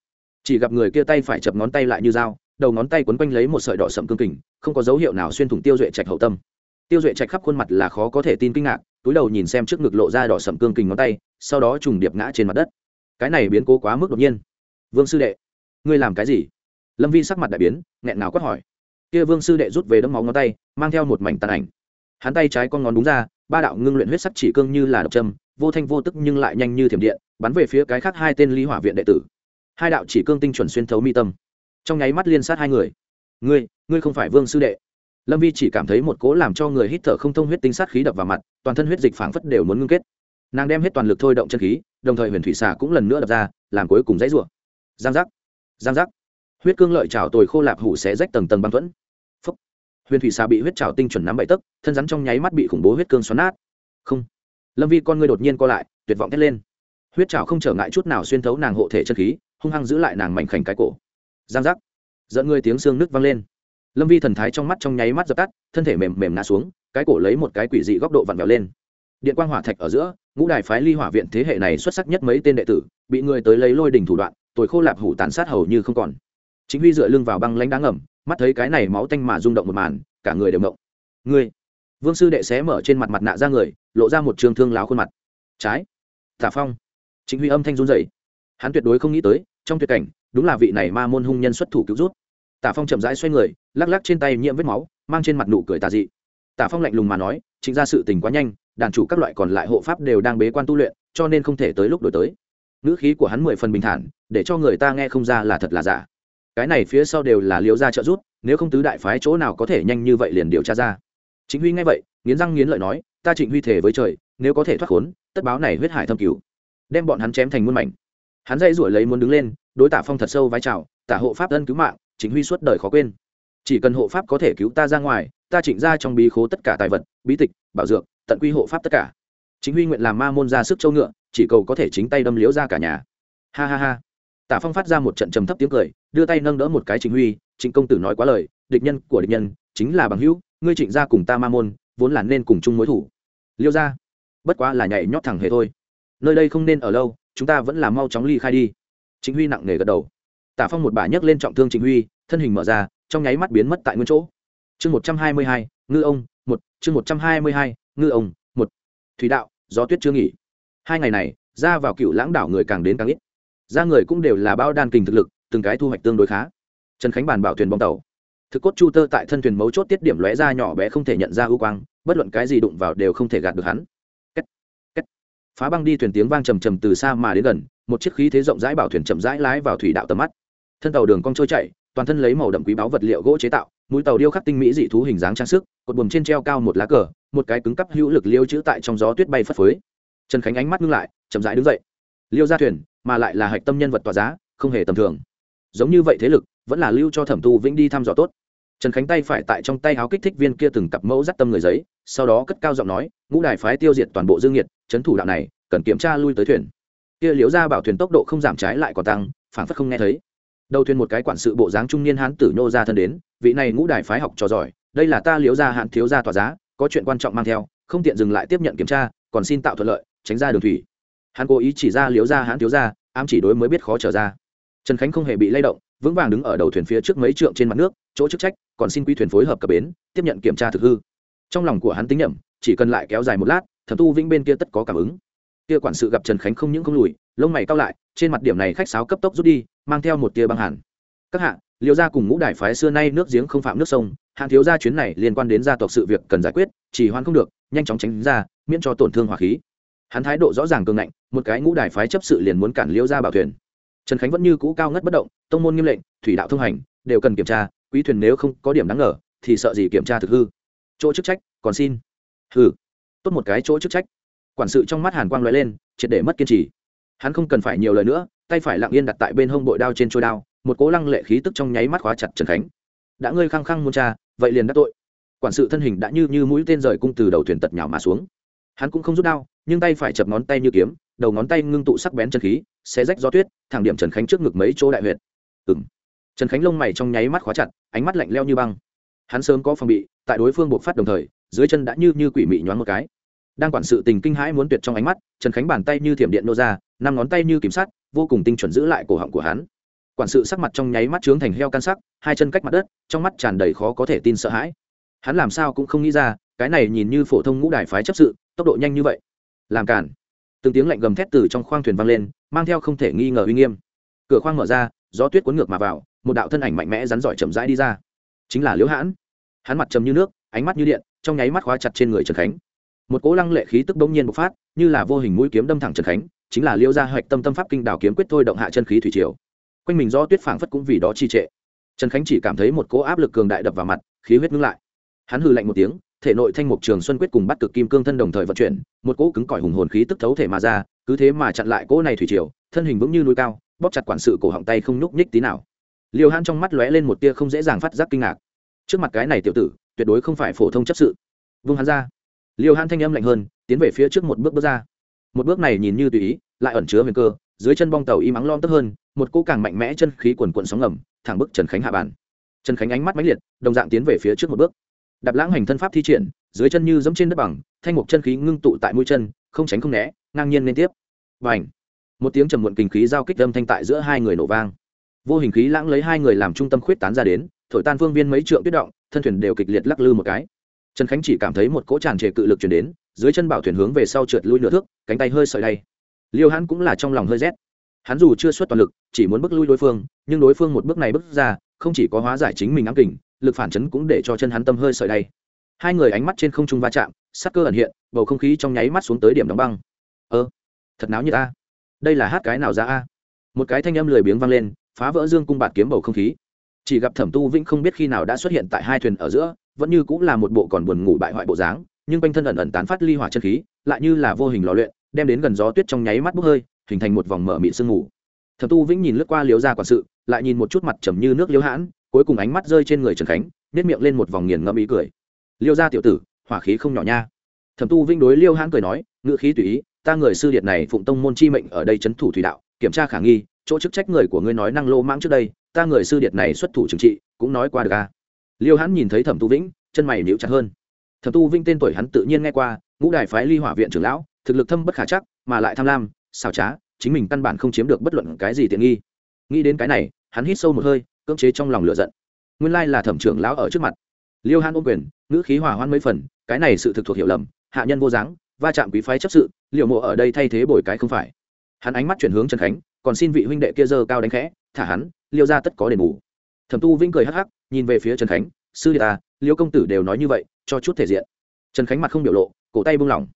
Chỉ gặp người kia tay phải chập ngón tay lại như dao, đầu ngón tay quấn quanh lấy một sợi đỏ sậm cương kình, không có dấu hiệu nào xuyên thủng tiêu duệ trạch hậu tâm. Tiêu duệ trạch khắp khuôn mặt là khó có thể tin kinh ngạc, túi đầu nhìn xem trước ngực lộ ra đỏ sậm cương kình ngón tay, sau đó trùng điệp ngã trên mặt đất. Cái này biến cố quá mức đột nhiên. Vương sư đệ, ngươi làm cái gì? Lâm vi sắc mặt đại biến, nghẹn nào quát hỏi kia vương sư đệ rút về đấm máu ngón tay, mang theo một mảnh tàn ảnh. Hắn tay trái con ngón đúng ra, ba đạo ngưng luyện huyết sắc chỉ cương như là độc châm vô thanh vô tức nhưng lại nhanh như thiểm điện, bắn về phía cái khác hai tên lý hỏa viện đệ tử. Hai đạo chỉ cương tinh chuẩn xuyên thấu mi tâm. Trong nháy mắt liên sát hai người. Ngươi ngươi không phải vương sư đệ. Lâm vi chỉ cảm thấy một cố làm cho người hít thở không thông huyết tinh sát khí đập vào mặt, toàn thân huyết dịch phảng phất đều muốn ngưng kết. Nàng đem hết toàn lực thôi động chân khí, đồng thời huyền thủy xà cũng lần nữa đập ra, làm cuối cùng dãy rủa. Giang giác. Giang giác. Huyết cương lợi trào tồi khô lạp hủ xé rách tầng tầng băng thuẫn huyền thủy xà bị huyết trào tinh chuẩn nắm bậy tấc, thân rắn trong nháy mắt bị khủng bố huyết cương xoắn nát. Không. Lâm vi con ngươi đột nhiên co lại, tuyệt vọng thét lên. Huyết trào không trở ngại chút nào xuyên thấu nàng hộ thể chân khí, hung hăng giữ lại nàng mảnh khảnh cái cổ. Giang giác. Dẫn ngươi tiếng xương nước vang lên. Lâm vi thần thái trong mắt trong nháy mắt dập tắt, thân thể mềm mềm ngã xuống, cái cổ lấy một cái quỷ dị góc độ vặn vẹo lên. Điện quang hỏa thạch ở giữa, ngũ đài phái ly hỏa viện thế hệ này xuất sắc nhất mấy tên đệ tử, bị người tới lấy lôi đình thủ đoạn tuổi khô lạp hủ tàn sát hầu như không còn. Chính huy dựa lưng vào băng lãnh đá ngầm mắt thấy cái này máu tanh mà rung động một màn, cả người đều mộng ngươi? Vương sư đệ xé mở trên mặt mặt nạ ra người, lộ ra một trường thương láo khuôn mặt. Trái. Tả phong. Chính huy âm thanh run dậy hắn tuyệt đối không nghĩ tới, trong tuyệt cảnh, đúng là vị này ma môn hung nhân xuất thủ cứu rút tả phong chậm rãi xoay người, lắc lắc trên tay nhiễm vết máu, mang trên mặt nụ cười tà dị. Tả phong lạnh lùng mà nói chính ra sự tình quá nhanh, đàn chủ các loại còn lại hộ pháp đều đang bế quan tu luyện, cho nên không thể tới lúc đổi tới. Ngữ khí của hắn mười phần bình thản, để cho người ta nghe không ra là thật là giả cái này phía sau đều là liễu gia trợ rút nếu không tứ đại phái chỗ nào có thể nhanh như vậy liền điều tra ra. Chính huy nghe vậy, nghiến răng nghiến lợi nói, ta trịnh huy thể với trời, nếu có thể thoát khốn, tất báo này huyết hải thâm cứu đem bọn hắn chém thành muôn mảnh. Hắn dây rủi lấy muốn đứng lên, đối tả phong thật sâu vái chào tả hộ pháp ân cứu mạng chính huy suốt đời khó quên. Chỉ cần hộ pháp có thể cứu ta ra ngoài, ta trịnh ra trong bí khố tất cả tài vật, bí tịch, bảo dược, tận quy hộ pháp tất cả. Chính huy nguyện làm ma môn ra sức châu ngựa, chỉ cầu có thể chính tay đâm liễu ra cả nhà. Ha ha ha tả phong phát ra một trận trầm thấp tiếng cười, đưa tay nâng đỡ một cái chính huy chính công tử nói quá lời, địch nhân của địch nhân chính là bằng hữu, ngươi trịnh gia cùng ta ma môn, vốn là nên cùng chung mối thủ. Liêu ra bất quá là nhảy nhót thẳng hề thôi. Nơi đây không nên ở lâu, chúng ta vẫn là mau chóng ly khai đi. Chính huy nặng nề gật đầu. Tả phong một bà nhấc lên trọng thương chính huy, thân hình mở ra, trong nháy mắt biến mất tại nguyên chỗ. Chương một trăm hai mươi hai, ngư ông, một, chương một trăm hai mươi hai, ngư ông, một. Thủy đạo, gió tuyết chưa nghỉ. Hai ngày này, ra vào cựu lãng đảo người càng đến càng ít ra người cũng đều là bao đan kình thực lực, từng cái thu hoạch tương đối khá. Trần khánh bàn bảo thuyền bong tàu. Thực cốt chu tơ tại thân thuyền mấu chốt tiết điểm lóe ra nhỏ bé không thể nhận ra ưu quang, bất luận cái gì đụng vào đều không thể gạt được hắn. Kết. Kết. phá băng đi thuyền tiếng vang trầm trầm từ xa mà đến gần, một chiếc khí thế rộng rãi bảo thuyền chậm rãi lái vào thủy đạo tầm mắt. Thân tàu đường cong trôi chạy toàn thân lấy màu đậm quý báu vật liệu gỗ chế tạo, mũi tàu điêu khắc tinh mỹ dị thú hình dáng trang sức, cột buồm trên treo cao một lá cờ, một cái cứng cắp hữu lực liêu chữ tại trong gió tuyết bay phất phới. Trần khánh ánh mắt ngưng lại, chậm rãi đứng dậy. Liêu ra thuyền mà lại là hạch tâm nhân vật tỏa giá, không hề tầm thường. Giống như vậy thế lực, vẫn là lưu cho thẩm tu vĩnh đi thăm dò tốt. Trần khánh tay phải tại trong tay háo kích thích viên kia từng cặp mẫu dắt tâm người giấy, sau đó cất cao giọng nói, ngũ đài phái tiêu diệt toàn bộ dương nhiệt, trấn thủ đạo này, cần kiểm tra lui tới thuyền. Kia liếu ra bảo thuyền tốc độ không giảm trái lại còn tăng phản phất không nghe thấy. Đầu thuyền một cái quản sự bộ dáng trung niên hán tử nhô ra thân đến, vị này ngũ đài phái học trò giỏi, đây là ta liếu ra hạn thiếu ra tòa giá, có chuyện quan trọng mang theo, không tiện dừng lại tiếp nhận kiểm tra, còn xin tạo thuận lợi, tránh ra đường thủy hắn cố ý chỉ ra liếu ra hắn thiếu ra, ám chỉ đối mới biết khó trở ra. Trần khánh không hề bị lay động, vững vàng đứng ở đầu thuyền phía trước mấy trượng trên mặt nước, chỗ chức trách, còn xin quy thuyền phối hợp cập bến, tiếp nhận kiểm tra thực hư. Trong lòng của hắn tính nhậm chỉ cần lại kéo dài một lát, thẩm tu vĩnh bên kia tất có cảm ứng. Kia quản sự gặp trần khánh không những không lùi, lông mày cao lại, trên mặt điểm này khách sáo cấp tốc rút đi, mang theo một tia băng hẳn các hạ liệu gia cùng ngũ đại phái xưa nay nước giếng không phạm nước sông hạn thiếu gia chuyến này liên quan đến gia tộc sự việc cần giải quyết, chỉ hoan không được, nhanh chóng tránh ra, miễn cho tổn thương hỏa khí hắn thái độ rõ ràng cường ngạnh, một cái ngũ đài phái chấp sự liền muốn cản liễu ra bảo thuyền. Trần khánh vẫn như cũ cao ngất bất động, tông môn nghiêm lệnh, thủy đạo thông hành, đều cần kiểm tra, quý thuyền nếu không có điểm đáng ngờ, thì sợ gì kiểm tra thực hư. Chỗ chức trách, còn xin. Hư tốt một cái chỗ chức trách. Quản sự trong mắt hàn quang l lên, triệt để mất kiên trì. Hắn không cần phải nhiều lời nữa, tay phải lặng yên đặt tại bên hông bội đao trên trôi đao, một cố lăng lệ khí tức trong nháy mắt khóa chặt trần khánh. Đã ngươi khăng khăng muốn cha vậy liền đắc tội. Quản sự thân hình đã như như mũi tên rời cung từ đầu thuyền tật nhào mà xuống. Hắn cũng không rút đao nhưng tay phải chập ngón tay như kiếm, đầu ngón tay ngưng tụ sắc bén chân khí, xé rách gió tuyết, thẳng điểm trần khánh trước ngực mấy chỗ đại huyệt. Ừng trần khánh lông mày trong nháy mắt khóa chặt, ánh mắt lạnh leo như băng. Hắn sớm có phòng bị, tại đối phương buộc phát đồng thời, dưới chân đã như như quỷ mị nhoáng một cái. Đang quản sự tình kinh hãi muốn tuyệt trong ánh mắt, trần khánh bàn tay như thiểm điện nô ra, năm ngón tay như kiểm sát vô cùng tinh chuẩn giữ lại cổ họng của hắn. Quản sự sắc mặt trong nháy mắt trướng thành heo can sắc, hai chân cách mặt đất, trong mắt tràn đầy khó có thể tin sợ hãi. Hắn làm sao cũng không nghĩ ra, cái này nhìn như phổ thông ngũ đài phái chấp sự, tốc độ nhanh như vậy làm cản. Từng tiếng lạnh gầm thét từ trong khoang thuyền vang lên, mang theo không thể nghi ngờ uy nghiêm. Cửa khoang mở ra, gió tuyết cuốn ngược mà vào, một đạo thân ảnh mạnh mẽ rắn giỏi chậm rãi đi ra. Chính là liễu hãn. Hắn mặt trầm như nước, ánh mắt như điện, trong nháy mắt khóa chặt trên người trần khánh. Một cỗ lăng lệ khí tức bỗng nhiên bộc phát, như là vô hình mũi kiếm đâm thẳng trần khánh, chính là liễu gia hoạch tâm tâm pháp kinh đảo kiếm quyết thôi động hạ chân khí thủy triều. Quanh mình do tuyết phảng phất cũng vì đó trì trệ. Trần khánh chỉ cảm thấy một cỗ áp lực cường đại đập vào mặt, khí huyết ngưng lại. Hắn hừ lạnh một tiếng thể nội thanh mục trường xuân quyết cùng bắt cực kim cương thân đồng thời vận chuyển, một cỗ cứng cỏi hùng hồn khí tức thấu thể mà ra, cứ thế mà chặn lại cỗ này thủy triều, thân hình vững như núi cao, bóp chặt quản sự cổ họng tay không nhúc nhích tí nào. Liều hãn trong mắt lóe lên một tia không dễ dàng phát giác kinh ngạc. Trước mặt cái này tiểu tử, tuyệt đối không phải phổ thông chấp sự. Vung hắn ra. Liều hãn thanh âm lạnh hơn, tiến về phía trước một bước bước ra. Một bước này nhìn như tùy ý, lại ẩn chứa nguy cơ, dưới chân bong tàu im ắng lom tấp hơn, một cỗ càng mạnh mẽ chân khí quần quận sóng ngầm, thẳng bức trần khánh hạ bàn. Trần khánh ánh mắt mãnh liệt, đồng dạng tiến về phía trước một bước đạp lãng hành thân pháp thi triển, dưới chân như dẫm trên đất bằng, thanh mục chân khí ngưng tụ tại mũi chân, không tránh không né, ngang nhiên liên tiếp. Và h một tiếng trầm muộn kinh khí giao kích âm thanh tại giữa hai người nổ vang. Vô hình khí lãng lấy hai người làm trung tâm khuyết tán ra đến, thổi tan phương viên mấy trượng tuyết động, thân thuyền đều kịch liệt lắc lư một cái. Trần khánh chỉ cảm thấy một cỗ tràn trề cự lực chuyển đến, dưới chân bảo thuyền hướng về sau trượt lui nửa thước, cánh tay hơi sợi đay. Liêu hắn cũng là trong lòng hơi rét. Hắn dù chưa xuất toàn lực, chỉ muốn bước lui đối phương, nhưng đối phương một bước này bước ra, không chỉ có hóa giải chính mình ám kình lực phản chấn cũng để cho chân hắn tâm hơi sợi đay. Hai người ánh mắt trên không trung va chạm, sắc cơ ẩn hiện, bầu không khí trong nháy mắt xuống tới điểm đóng băng. Ơ, thật náo như ta. Đây là hát cái nào ra a? Một cái thanh âm lười biếng vang lên, phá vỡ dương cung bạt kiếm bầu không khí. Chỉ gặp thẩm tu vĩnh không biết khi nào đã xuất hiện tại hai thuyền ở giữa, vẫn như cũng là một bộ còn buồn ngủ bại hoại bộ dáng, nhưng quanh thân ẩn ẩn tán phát ly hỏa chân khí, lại như là vô hình lò luyện, đem đến gần gió tuyết trong nháy mắt bốc hơi, hình thành một vòng mở mịn sương ngủ thẩm tu vĩnh nhìn lướt qua liếu ra quản sự, lại nhìn một chút mặt trầm như nước liếu hãn cuối cùng ánh mắt rơi trên người trần khánh nếp miệng lên một vòng nghiền ngẫm ý cười. Liêu ra tiểu tử, hỏa khí không nhỏ nha. Thẩm tu Vinh đối liêu hãn cười nói ngự khí tùy ý, ta người sư điệt này phụng tông môn chi mệnh ở đây c thủ thủy đạo, kiểm tra khả nghi, chỗ chức trách người của ngươi nói năng lô mãng trước đây, ta người sư điệt này xuất thủ trừng trị, cũng nói qua được ca à. liêu hãn nhìn thấy thẩm tu vĩnh, chân mày níu chặt hơn. Thẩm tu Vinh tên tuổi hắn tự nhiên nghe qua, ngũ đài phái ly hỏa viện trưởng lão, thực lực thâm bất khả chắc, mà lại tham lam xào trá, chính mình căn bản không chiếm được bất luận cái gì tiện nghi. Nghĩ đến cái này, hắn hít sâu một hơi cưỡng chế trong lòng lửa giận. Nguyên lai là thẩm trưởng lão ở trước mặt. Liêu hãn ôm quyền, ngữ khí hòa hoan mấy phần, cái này sự thực thuộc hiểu lầm, hạ nhân vô dáng, va chạm quý phái chấp sự liệu mộ ở đây thay thế bồi cái không phải. Hắn ánh mắt chuyển hướng trần khánh, còn xin vị huynh đệ kia dơ cao đánh khẽ, thả hắn, liêu ra tất có đền bù. Thẩm tu vĩnh cười hắc hắc, nhìn về phía trần khánh, sư đệ ta, liêu công tử đều nói như vậy, cho chút thể diện. Trần khánh mặt không biểu lộ, cổ tay buông lỏng.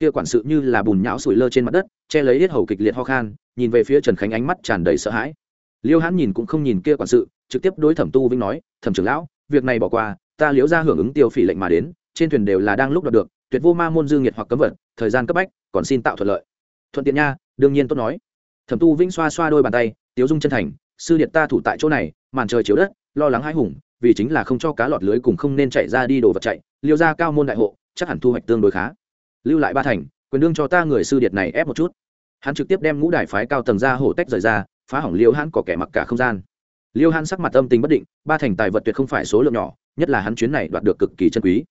Kia quản sự như là bùn nhão sủi lơ trên mặt đất, che lấy hết hầu kịch liệt ho khan, nhìn về phía trần khánh ánh mắt tràn đầy sợ hãi. Liêu hãn nhìn cũng không nhìn kia quản sự trực tiếp đối thẩm tu vĩnh nói, thẩm trưởng lão, việc này bỏ qua, ta liễu ra hưởng ứng tiêu phỉ lệnh mà đến, trên thuyền đều là đang lúc đoạt được, tuyệt vô ma môn dương nhiệt hoặc cấm vật, thời gian cấp bách, còn xin tạo thuận lợi. Thuận tiện nha, đương nhiên tốt nói. Thẩm tu vĩnh xoa xoa đôi bàn tay, tiếu dung chân thành, sư điện ta thủ tại chỗ này, màn trời chiếu đất, lo lắng hãi hùng, vì chính là không cho cá lọt lưới cùng không nên chạy ra đi đồ vật chạy, liêu ra cao môn đại hộ, chắc hẳn thu hoạch tương đối khá. Lưu lại ba thành, quyền đương cho ta người sư điệt này ép một chút. Hắn trực tiếp đem ngũ đài phái cao tầng ra hổ tách rời ra, phá hỏng liêu hắn có kẻ mặc cả không gian liêu hãn sắc mặt âm tình bất định, ba thành tài vật tuyệt không phải số lượng nhỏ, nhất là hắn chuyến này đoạt được cực kỳ chân quý.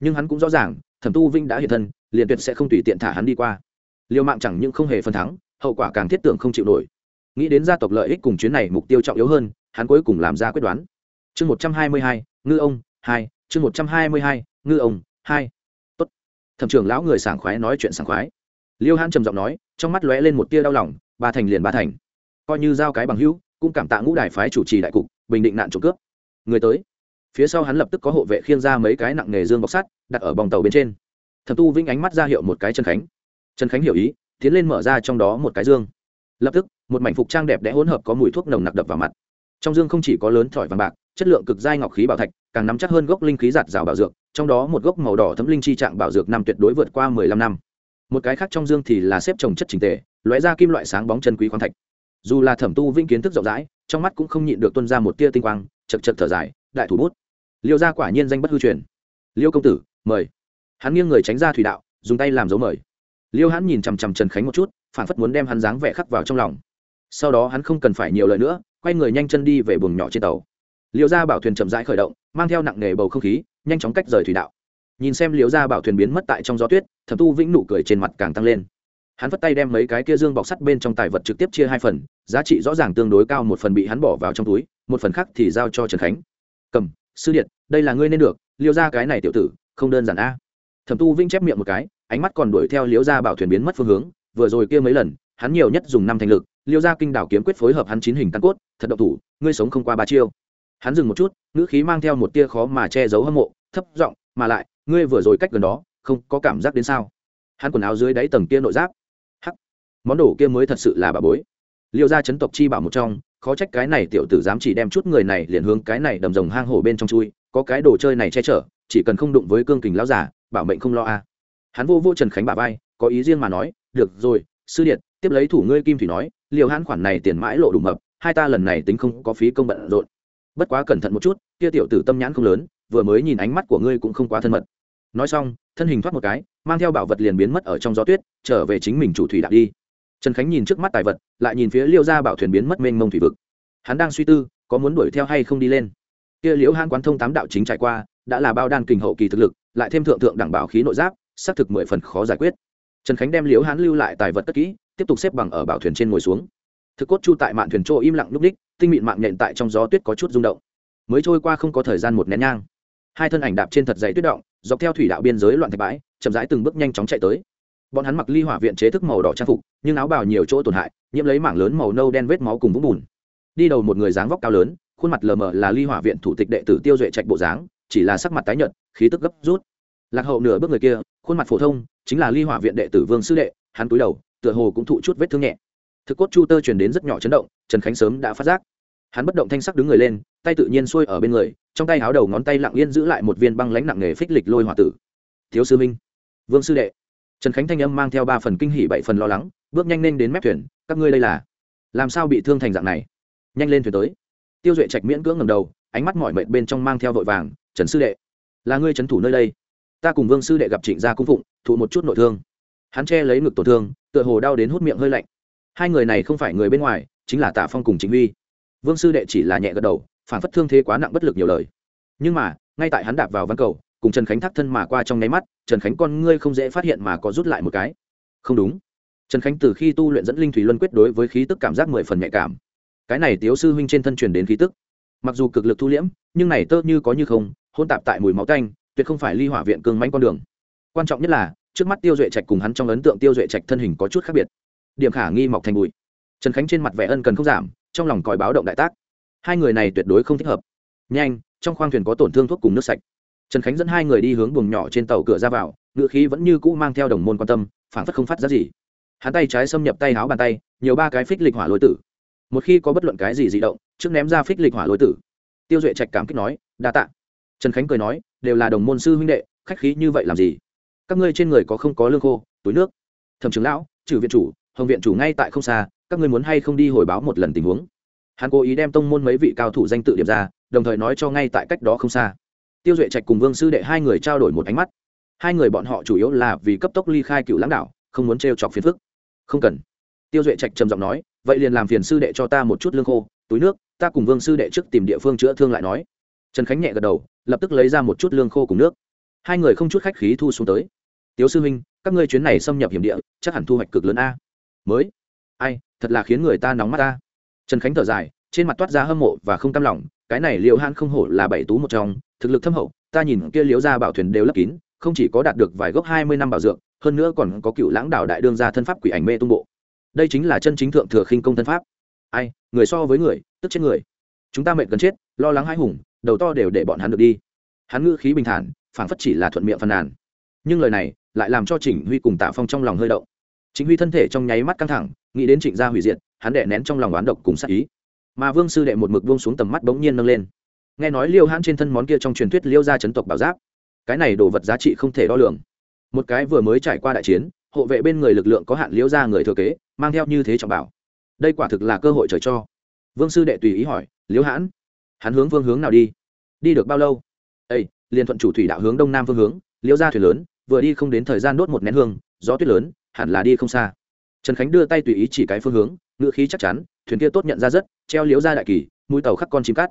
Nhưng hắn cũng rõ ràng, thẩm tu vinh đã hiện thân, liền tuyệt sẽ không tùy tiện thả hắn đi qua. Liêu mạng chẳng những không hề phân thắng, hậu quả càng thiết tưởng không chịu nổi. Nghĩ đến gia tộc lợi ích cùng chuyến này mục tiêu trọng yếu hơn, hắn cuối cùng làm ra quyết đoán. Chương một trăm hai mươi hai, ngư ông hai, chương một trăm hai mươi hai, ngư ông hai. Tốt. Thẩm trưởng lão người sảng khoái nói chuyện sảng khoái. Liêu hãn trầm giọng nói, trong mắt lóe lên một tia đau lòng, ba thành liền ba thành. Coi như giao cái bằng hữu cũng cảm tạ ngũ đài phái chủ trì đại cục, bình định nạn trộm cướp. Người tới. Phía sau hắn lập tức có hộ vệ khiêng ra mấy cái nặng nghề dương bọc sắt, đặt ở bòng tàu bên trên. Thẩm tu vĩnh ánh mắt ra hiệu một cái trần khánh. Trần khánh hiểu ý, tiến lên mở ra trong đó một cái dương. Lập tức, một mảnh phục trang đẹp đẽ hỗn hợp có mùi thuốc nồng nặc đập vào mặt. Trong dương không chỉ có lớn thỏi vàng bạc, chất lượng cực dai ngọc khí bảo thạch, càng nắm chắc hơn gốc linh khí giạt rào bảo dược, trong đó một gốc màu đỏ thấm linh chi trạng bảo dược năm tuyệt đối vượt qua mười lăm năm. Một cái khác trong dương thì là xếp trồng chất trình tề, lóe ra kim loại sáng bóng chân quý khoáng thạch dù là thẩm tu vĩnh kiến thức rộng rãi, trong mắt cũng không nhịn được tuân ra một tia tinh quang, chật chật thở dài, đại thủ bút. Liêu gia quả nhiên danh bất hư truyền. Liêu công tử, mời. Hắn nghiêng người tránh ra thủy đạo, dùng tay làm dấu mời. Liêu hắn nhìn chằm chằm trần khánh một chút, phản phất muốn đem hắn dáng vẻ khắc vào trong lòng. Sau đó hắn không cần phải nhiều lời nữa, quay người nhanh chân đi về buồng nhỏ trên tàu. Liêu gia bảo thuyền chậm rãi khởi động, mang theo nặng nề bầu không khí, nhanh chóng cách rời thủy đạo. Nhìn xem liêu gia bảo thuyền biến mất tại trong gió tuyết, thẩm tu vĩnh nụ cười trên mặt càng tăng lên hắn vất tay đem mấy cái kia dương bọc sắt bên trong tài vật trực tiếp chia hai phần, giá trị rõ ràng tương đối cao, một phần bị hắn bỏ vào trong túi, một phần khác thì giao cho trần khánh. Cầm, sư điện, đây là ngươi nên được, liêu ra cái này tiểu tử, không đơn giản a. Thẩm tu vinh chép miệng một cái, ánh mắt còn đuổi theo liêu ra bảo thuyền biến mất phương hướng, vừa rồi kia mấy lần, hắn nhiều nhất dùng năm thành lực, liêu ra kinh đảo kiếm quyết phối hợp hắn chín hình căn cốt, thật độc thủ, ngươi sống không qua ba chiêu. Hắn dừng một chút, ngữ khí mang theo một tia khó mà che giấu hâm mộ, thấp giọng, mà lại, ngươi vừa rồi cách gần đó, không có cảm giác đến sao? Hắn quần áo dưới đáy tầng kia nội giáp món đồ kia mới thật sự là bà bối. Liêu ra chấn tộc chi bảo một trong, khó trách cái này tiểu tử dám chỉ đem chút người này liền hướng cái này đầm rồng hang hổ bên trong chui, có cái đồ chơi này che chở, chỉ cần không đụng với cương kình lão giả bảo mệnh không lo a. À. Hắn vô vô trần khánh bà vai, có ý riêng mà nói, được rồi, sư điện, tiếp lấy thủ ngươi kim thủy nói liều hắn khoản này tiền mãi lộ đủ mập, hai ta lần này tính không có phí công bận rộn. Bất quá cẩn thận một chút, kia tiểu tử tâm nhãn không lớn, vừa mới nhìn ánh mắt của ngươi cũng không quá thân mật. Nói xong, thân hình thoát một cái, mang theo bảo vật liền biến mất ở trong gió tuyết, trở về chính mình chủ thủy đạo đi trần khánh nhìn trước mắt tài vật, lại nhìn phía liêu gia bảo thuyền biến mất mênh mông thủy vực. Hắn đang suy tư, có muốn đuổi theo hay không đi lên. Kia liễu hãn quán thông tám đạo chính trải qua, đã là bao đan kình hậu kỳ thực lực, lại thêm thượng thượng đẳng bảo khí nội giáp, xác thực mười phần khó giải quyết. Trần khánh đem liễu hán lưu lại tài vật tất kỹ, tiếp tục xếp bằng ở bảo thuyền trên ngồi xuống. Thực cốt chu tại mạn thuyền trô im lặng lúc đích, tinh mịn mạng nhện tại trong gió tuyết có chút rung động. Mới trôi qua không có thời gian một nén nhang. Hai thân ảnh đạp trên thật dày tuyết động, dọc theo thủy đạo biên giới loạn thạch bãi, chậm rãi từng bước nhanh chóng chạy tới bọn hắn mặc ly hỏa viện chế thức màu đỏ trang phục, nhưng áo bào nhiều chỗ tổn hại, nhiễm lấy mảng lớn màu nâu đen vết máu cùng vũng bùn. Đi đầu một người dáng vóc cao lớn, khuôn mặt lờ mờ là ly hỏa viện thủ tịch đệ tử tiêu duệ trạch bộ dáng, chỉ là sắc mặt tái nhợt, khí tức gấp rút. Lạc hậu nửa bước người kia, khuôn mặt phổ thông, chính là ly hỏa viện đệ tử vương sư đệ, hắn túi đầu, tựa hồ cũng thụ chút vết thương nhẹ. Thực cốt chu tơ truyền đến rất nhỏ chấn động, trần khánh sớm đã phát giác. Hắn bất động thanh sắc đứng người lên, tay tự nhiên xuôi ở bên người, trong tay háo đầu ngón tay lặng yên giữ lại một viên băng lãnh nặng nghề phích lịch lôi hòa tử. Thiếu sư minh, vương sư đệ trần khánh thanh âm mang theo ba phần kinh hỉ, bảy phần lo lắng, bước nhanh lên đến mép thuyền, các ngươi đây là làm sao bị thương thành dạng này? Nhanh lên thuyền tới. Tiêu duệ trạch miễn cưỡng ngầm đầu, ánh mắt mọi mệt bên trong mang theo vội vàng, trần sư đệ, là ngươi trấn thủ nơi đây. Ta cùng vương sư đệ gặp trịnh gia cung phụng, thụ một chút nội thương. Hắn che lấy ngực tổn thương, tựa hồ đau đến hút miệng hơi lạnh. Hai người này không phải người bên ngoài, chính là tạ phong cùng chính huy. Vương sư đệ chỉ là nhẹ gật đầu, phản phất thương thế quá nặng bất lực nhiều lời. Nhưng mà, ngay tại hắn đạp vào văn cầu cùng trần khánh thắt thân mà qua trong nháy mắt, trần khánh con ngươi không dễ phát hiện mà có rút lại một cái. Không đúng. Trần khánh từ khi tu luyện dẫn linh thủy luân quyết đối với khí tức cảm giác mười phần nhạy cảm. Cái này tiếu sư huynh trên thân truyền đến khí tức. Mặc dù cực lực thu liễm, nhưng này tơ như có như không, hôn tạp tại mùi máu canh tuyệt không phải ly hỏa viện cương mánh con đường. Quan trọng nhất là, trước mắt tiêu duệ trạch cùng hắn trong ấn tượng tiêu duệ trạch thân hình có chút khác biệt. Điểm khả nghi mọc thành bụi. Trần khánh trên mặt vẻ ân cần không giảm, trong lòng còi báo động đại tác. Hai người này tuyệt đối không thích hợp. Nhanh, trong khoang thuyền có tổn thương thuốc cùng nước sạch trần khánh dẫn hai người đi hướng buồng nhỏ trên tàu cửa ra vào, ngựa khí vẫn như cũ mang theo đồng môn quan tâm phản phất không phát ra gì. Hắn tay trái xâm nhập tay háo bàn tay, nhiều ba cái phích lịch hỏa lôi tử. Một khi có bất luận cái gì dị động, trước ném ra phích lịch hỏa lôi tử. Tiêu duệ trạch cảm kích nói, đa tạ. Trần khánh cười nói, đều là đồng môn sư huynh đệ, khách khí như vậy làm gì? Các ngươi trên người có không có lương khô, túi nước? Thẩm trưởng lão, trừ viện chủ, hồng viện chủ ngay tại không xa, các ngươi muốn hay không đi hồi báo một lần tình huống? Hắn cố ý đem tông môn mấy vị cao thủ danh tự điểm ra, đồng thời nói cho ngay tại cách đó không xa tiêu duệ trạch cùng vương sư đệ hai người trao đổi một ánh mắt. Hai người bọn họ chủ yếu là vì cấp tốc ly khai cựu lãng đạo không muốn t chọc phiền phức. Không cần. Tiêu duệ trạch trầm giọng nói, vậy liền làm phiền sư đệ cho ta một chút lương khô, túi nước, ta cùng vương sư đệ trước tìm địa phương chữa thương lại nói. Trần khánh nhẹ gật đầu, lập tức lấy ra một chút lương khô cùng nước. Hai người không chút khách khí thu xuống tới. Tiếu sư huynh, các ngươi chuyến này xâm nhập hiểm địa, chắc hẳn thu hoạch cực lớn a. Mới. Ai, thật là khiến người ta nóng mắt ta trần khánh thở dài trên mặt toát ra hâm mộ và không cam lòng, cái này liễu han không hổ là bảy tú một trong, thực lực thâm hậu, ta nhìn kia liễu ra bảo thuyền đều lấp kín, không chỉ có đạt được vài gốc hai mươi năm bảo dược, hơn nữa còn có cựu lãng đạo đại đương gia thân pháp quỷ ảnh mê tung bộ. Đây chính là chân chính thượng thừa khinh công thân pháp. Ai, người so với người, tức chết người. Chúng ta mệt gần chết, lo lắng hai hùng, đầu to đều để bọn hắn được đi. Hắn ngữ khí bình thản, phảng phất chỉ là thuận miệng phàn nàn. Nhưng lời này lại làm cho trịnh huy cùng tạ phong trong lòng hơi động. Trịnh huy thân thể trong nháy mắt căng thẳng, nghĩ đến trịnh gia hủy diệt, hắn đệ nén trong lòng oán độc cùng sát ý mà vương sư đệ một mực buông xuống tầm mắt bỗng nhiên nâng lên. Nghe nói liêu hãn trên thân món kia trong truyền thuyết liêu gia chấn tộc bảo giáp, cái này đồ vật giá trị không thể đo lường. Một cái vừa mới trải qua đại chiến, hộ vệ bên người lực lượng có hạn liêu gia người thừa kế, mang theo như thế trọng bảo. Đây quả thực là cơ hội trời cho. Vương sư đệ tùy ý hỏi, liêu hãn, hắn hướng vương hướng nào đi? Đi được bao lâu? Ây liền thuận chủ thủy đạo hướng đông nam phương hướng, liêu gia thuyền lớn, vừa đi không đến thời gian đốt một nén hương, gió tuyết lớn, hẳn là đi không xa. Trần khánh đưa tay tùy ý chỉ cái phương hướng ngựa khí chắc chắn, thuyền kia tốt nhận ra rất, treo liếu ra đại kỳ, mũi tàu khắc con chim cắt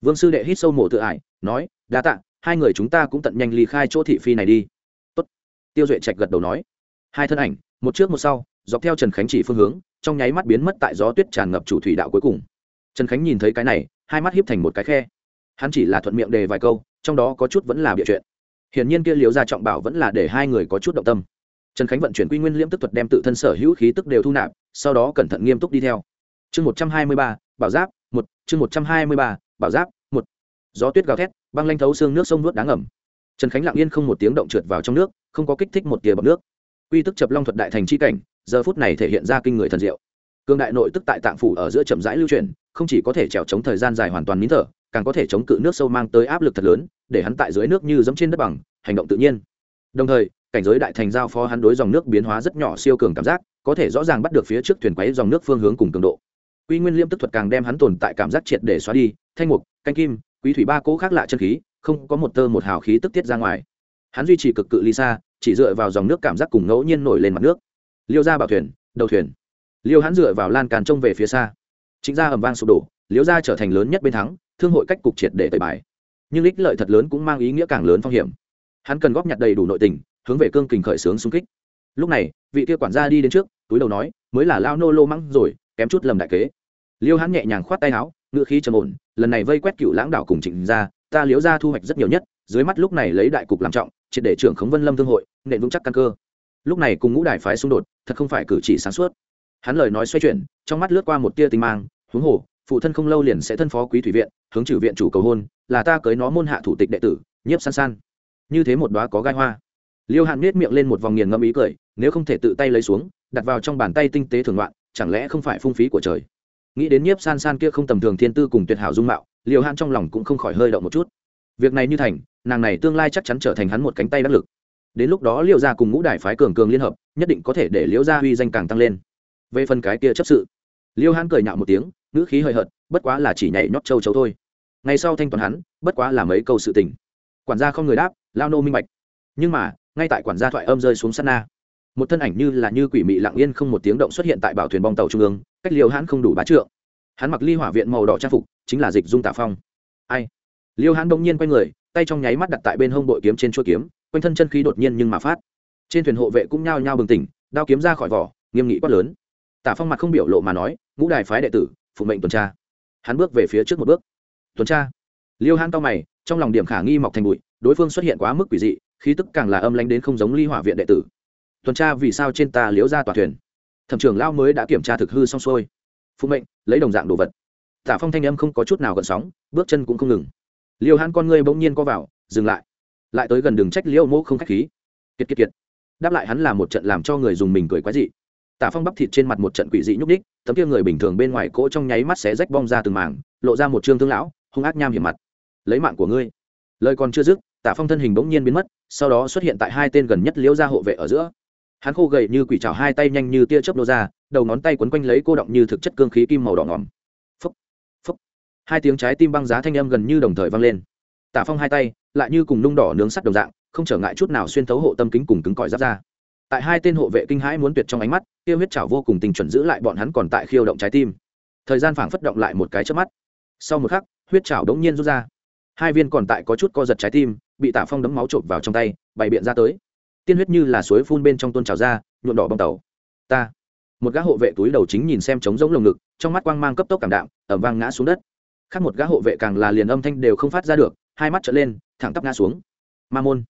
vương sư đệ hít sâu mổ tự ải, nói, đa tạ, hai người chúng ta cũng tận nhanh ly khai chỗ thị phi này đi. Tốt. tiêu duệ trạch gật đầu nói. Hai thân ảnh, một trước một sau, dọc theo trần khánh chỉ phương hướng, trong nháy mắt biến mất tại gió tuyết tràn ngập chủ thủy đạo cuối cùng. Trần khánh nhìn thấy cái này, hai mắt hiếp thành một cái khe. Hắn chỉ là thuận miệng đề vài câu, trong đó có chút vẫn là bịa chuyện. Hiển nhiên kia liếu ra trọng bảo vẫn là để hai người có chút động tâm trần khánh vận chuyển quy nguyên liễm tức thuật đem tự thân sở hữu khí tức đều thu nạp, sau đó cẩn thận nghiêm túc đi theo. Chương một trăm hai mươi ba, bảo giáp một, chương một trăm hai mươi ba, bảo giáp một. Gió tuyết gào thét, băng lanh thấu xương nước sông nuốt đáng ẩm trần khánh lặng yên không một tiếng động trượt vào trong nước, không có kích thích một tia bọc nước. Quy tức chập long thuật đại thành c h i cảnh, giờ phút này thể hiện ra kinh người thần diệu. Cương đại nội tức tại tạng phủ ở giữa chậm rãi lưu truyền không chỉ có thể trèo chống thời gian dài hoàn toàn nín thở, càng có thể chống cự nước sâu mang tới áp lực thật lớn, để hắn tại dưới nước như giống trên đất bằng, hành động tự nhiên. Đồng thời cảnh giới đại thành giao phó hắn đối dòng nước biến hóa rất nhỏ siêu cường cảm giác, có thể rõ ràng bắt được phía trước thuyền quấy dòng nước phương hướng cùng cường độ. Quy nguyên liêm tức thuật càng đem hắn tồn tại cảm giác triệt để xóa đi, thanh mục, canh kim, quý thủy ba cố khác lạ chân khí, không có một tơ một hào khí tức tiết ra ngoài. Hắn duy trì cực cự ly xa, chỉ dựa vào dòng nước cảm giác cùng ngẫu nhiên nổi lên mặt nước. Liêu ra bảo thuyền, đầu thuyền. Liêu hắn dựa vào lan càn trông về phía xa. Chính ra ầm vang sụp đổ, liêu ra trở thành lớn nhất bên thắng, thương hội cách cục triệt để tẩy bài. Nhưng ích lợi thật lớn cũng mang ý nghĩa càng lớn phong hiểm. Hắn cần góp nhặt đầy đủ nội tình hướng về cương kình khởi xướng xung kích. Lúc này, vị kia quản gia đi đến trước, túi đầu nói, mới là lao nô lô mắng rồi, kém chút lầm đại kế. Liêu hắn nhẹ nhàng khoát tay áo ngựa khí trầm ổn, lần này vây quét cựu lãng đảo cùng trịnh ra ta liếu ra thu hoạch rất nhiều nhất, dưới mắt lúc này lấy đại cục làm trọng, triệt để trưởng khống vân lâm thương hội nện vững chắc căn cơ. Lúc này cùng ngũ đài phái xung đột, thật không phải cử chỉ sáng suốt. Hắn lời nói xoay chuyển, trong mắt lướt qua một tia tinh mang, huống hồ, phụ thân không lâu liền sẽ thân phó quý thủy viện, hướng trừ viện chủ cầu hôn, là ta cưới nó môn hạ thủ tịch đệ tử, nhiếp san san. Như thế một đoá có gai hoa liêu Hàn nết miệng lên một vòng nghiền ngẫm ý cười, nếu không thể tự tay lấy xuống, đặt vào trong bàn tay tinh tế thường loạn, chẳng lẽ không phải phung phí của trời? Nghĩ đến nhiếp san san kia không tầm thường thiên tư cùng tuyệt hảo dung mạo liều Hàn trong lòng cũng không khỏi hơi động một chút. Việc này như thành, nàng này tương lai chắc chắn trở thành hắn một cánh tay đắc lực. Đến lúc đó liêu gia cùng ngũ đại phái cường cường liên hợp, nhất định có thể để liêu gia uy danh càng tăng lên. Về phần cái kia chấp sự, liêu hãn cười nhạo một tiếng, ngữ khí hơi hợt, bất quá là chỉ nhảy nhót châu chấu thôi. Ngày sau thanh toán hắn, bất quá là mấy câu sự tình. Quản gia không người đáp, lao nô minh bạch. Nhưng mà ngay tại quản gia thoại âm rơi xuống sát na. Một thân ảnh như là như quỷ mị lặng yên không một tiếng động xuất hiện tại bảo thuyền bong tàu trung ương, cách liêu hãn không đủ bá trượng. Hắn mặc ly hỏa viện màu đỏ trang phục, chính là dịch dung tả phong. Ai? Liêu hãn đông nhiên quay người, tay trong nháy mắt đặt tại bên hông bội kiếm trên chuôi kiếm, quanh thân chân khí đột nhiên nhưng mà phát. Trên thuyền hộ vệ cũng nhao nhao bừng tỉnh, đao kiếm ra khỏi vỏ, nghiêm nghị quát lớn. Tả phong mặt không biểu lộ mà nói, ngũ đài phái đệ tử, phụ mệnh tuần tra. Hắn bước về phía trước một bước. Tuần tra? Liêu hãn cao mày, trong lòng điểm khả nghi mọc thành bụi, đối phương xuất hiện quá mức quỷ dị khí tức càng là âm lánh đến không giống ly hỏa viện đệ tử. Tuần tra vì sao trên ta liễu ra toàn thuyền? Thẩm trưởng lao mới đã kiểm tra thực hư xong xuôi. Phụ mệnh, lấy đồng dạng đồ vật. Tả phong thanh âm không có chút nào gần sóng, bước chân cũng không ngừng. Liêu hãn con ngươi bỗng nhiên co vào, dừng lại. Lại tới gần đường trách liêu mỗ không k h á c h khí. Kiệt kiệt kiệt. Đáp lại hắn là một trận làm cho người dùng mình cười quái dị. Tả phong bắp thịt trên mặt một trận quỷ dị nhúc ních tấm kia người bình thường bên ngoài cỗ trong nháy mắt xé rách bong ra từng mảng, lộ ra một trương thương lão, hung ác nham hiểm mặt. Lấy mạng của ngươi. Lời còn chưa dứt tả phong thân hình bỗng nhiên biến mất, sau đó xuất hiện tại hai tên gần nhất liễu ra hộ vệ ở giữa. Hắn khô gầy như quỷ trào hai tay nhanh như tia chớp nô ra, đầu ngón tay quấn quanh lấy cô động như thực chất cương khí kim màu đỏ ngỏm phúc phúc. Hai tiếng trái tim băng giá thanh âm gần như đồng thời vang lên. Tả phong hai tay lại như cùng nung đỏ nướng sắt đồng dạng, không trở ngại chút nào xuyên thấu hộ tâm kính cùng cứng cỏi giáp ra tại hai tên hộ vệ kinh hãi muốn tuyệt trong ánh mắt kia huyết trào vô cùng tình chuẩn giữ lại bọn hắn còn tại khiêu động trái tim. Thời gian phảng phất động lại một cái trước mắt. Sau một khắc, huyết trào đống nhiên rút ra. Hai viên còn tại có chút co giật trái tim bị tả phong đấm máu trộm vào trong tay, bày biện ra tới. Tiên huyết như là suối phun bên trong tôn trào ra, nhuộm đỏ bong tàu. Ta. Một gã hộ vệ túi đầu chính nhìn xem trống rỗng lồng ngực, trong mắt quang mang cấp tốc cảm đạm, ẩm vang ngã xuống đất. Khác một gã hộ vệ càng là liền âm thanh đều không phát ra được, hai mắt trở lên, thẳng tắp ngã xuống. Ma môn.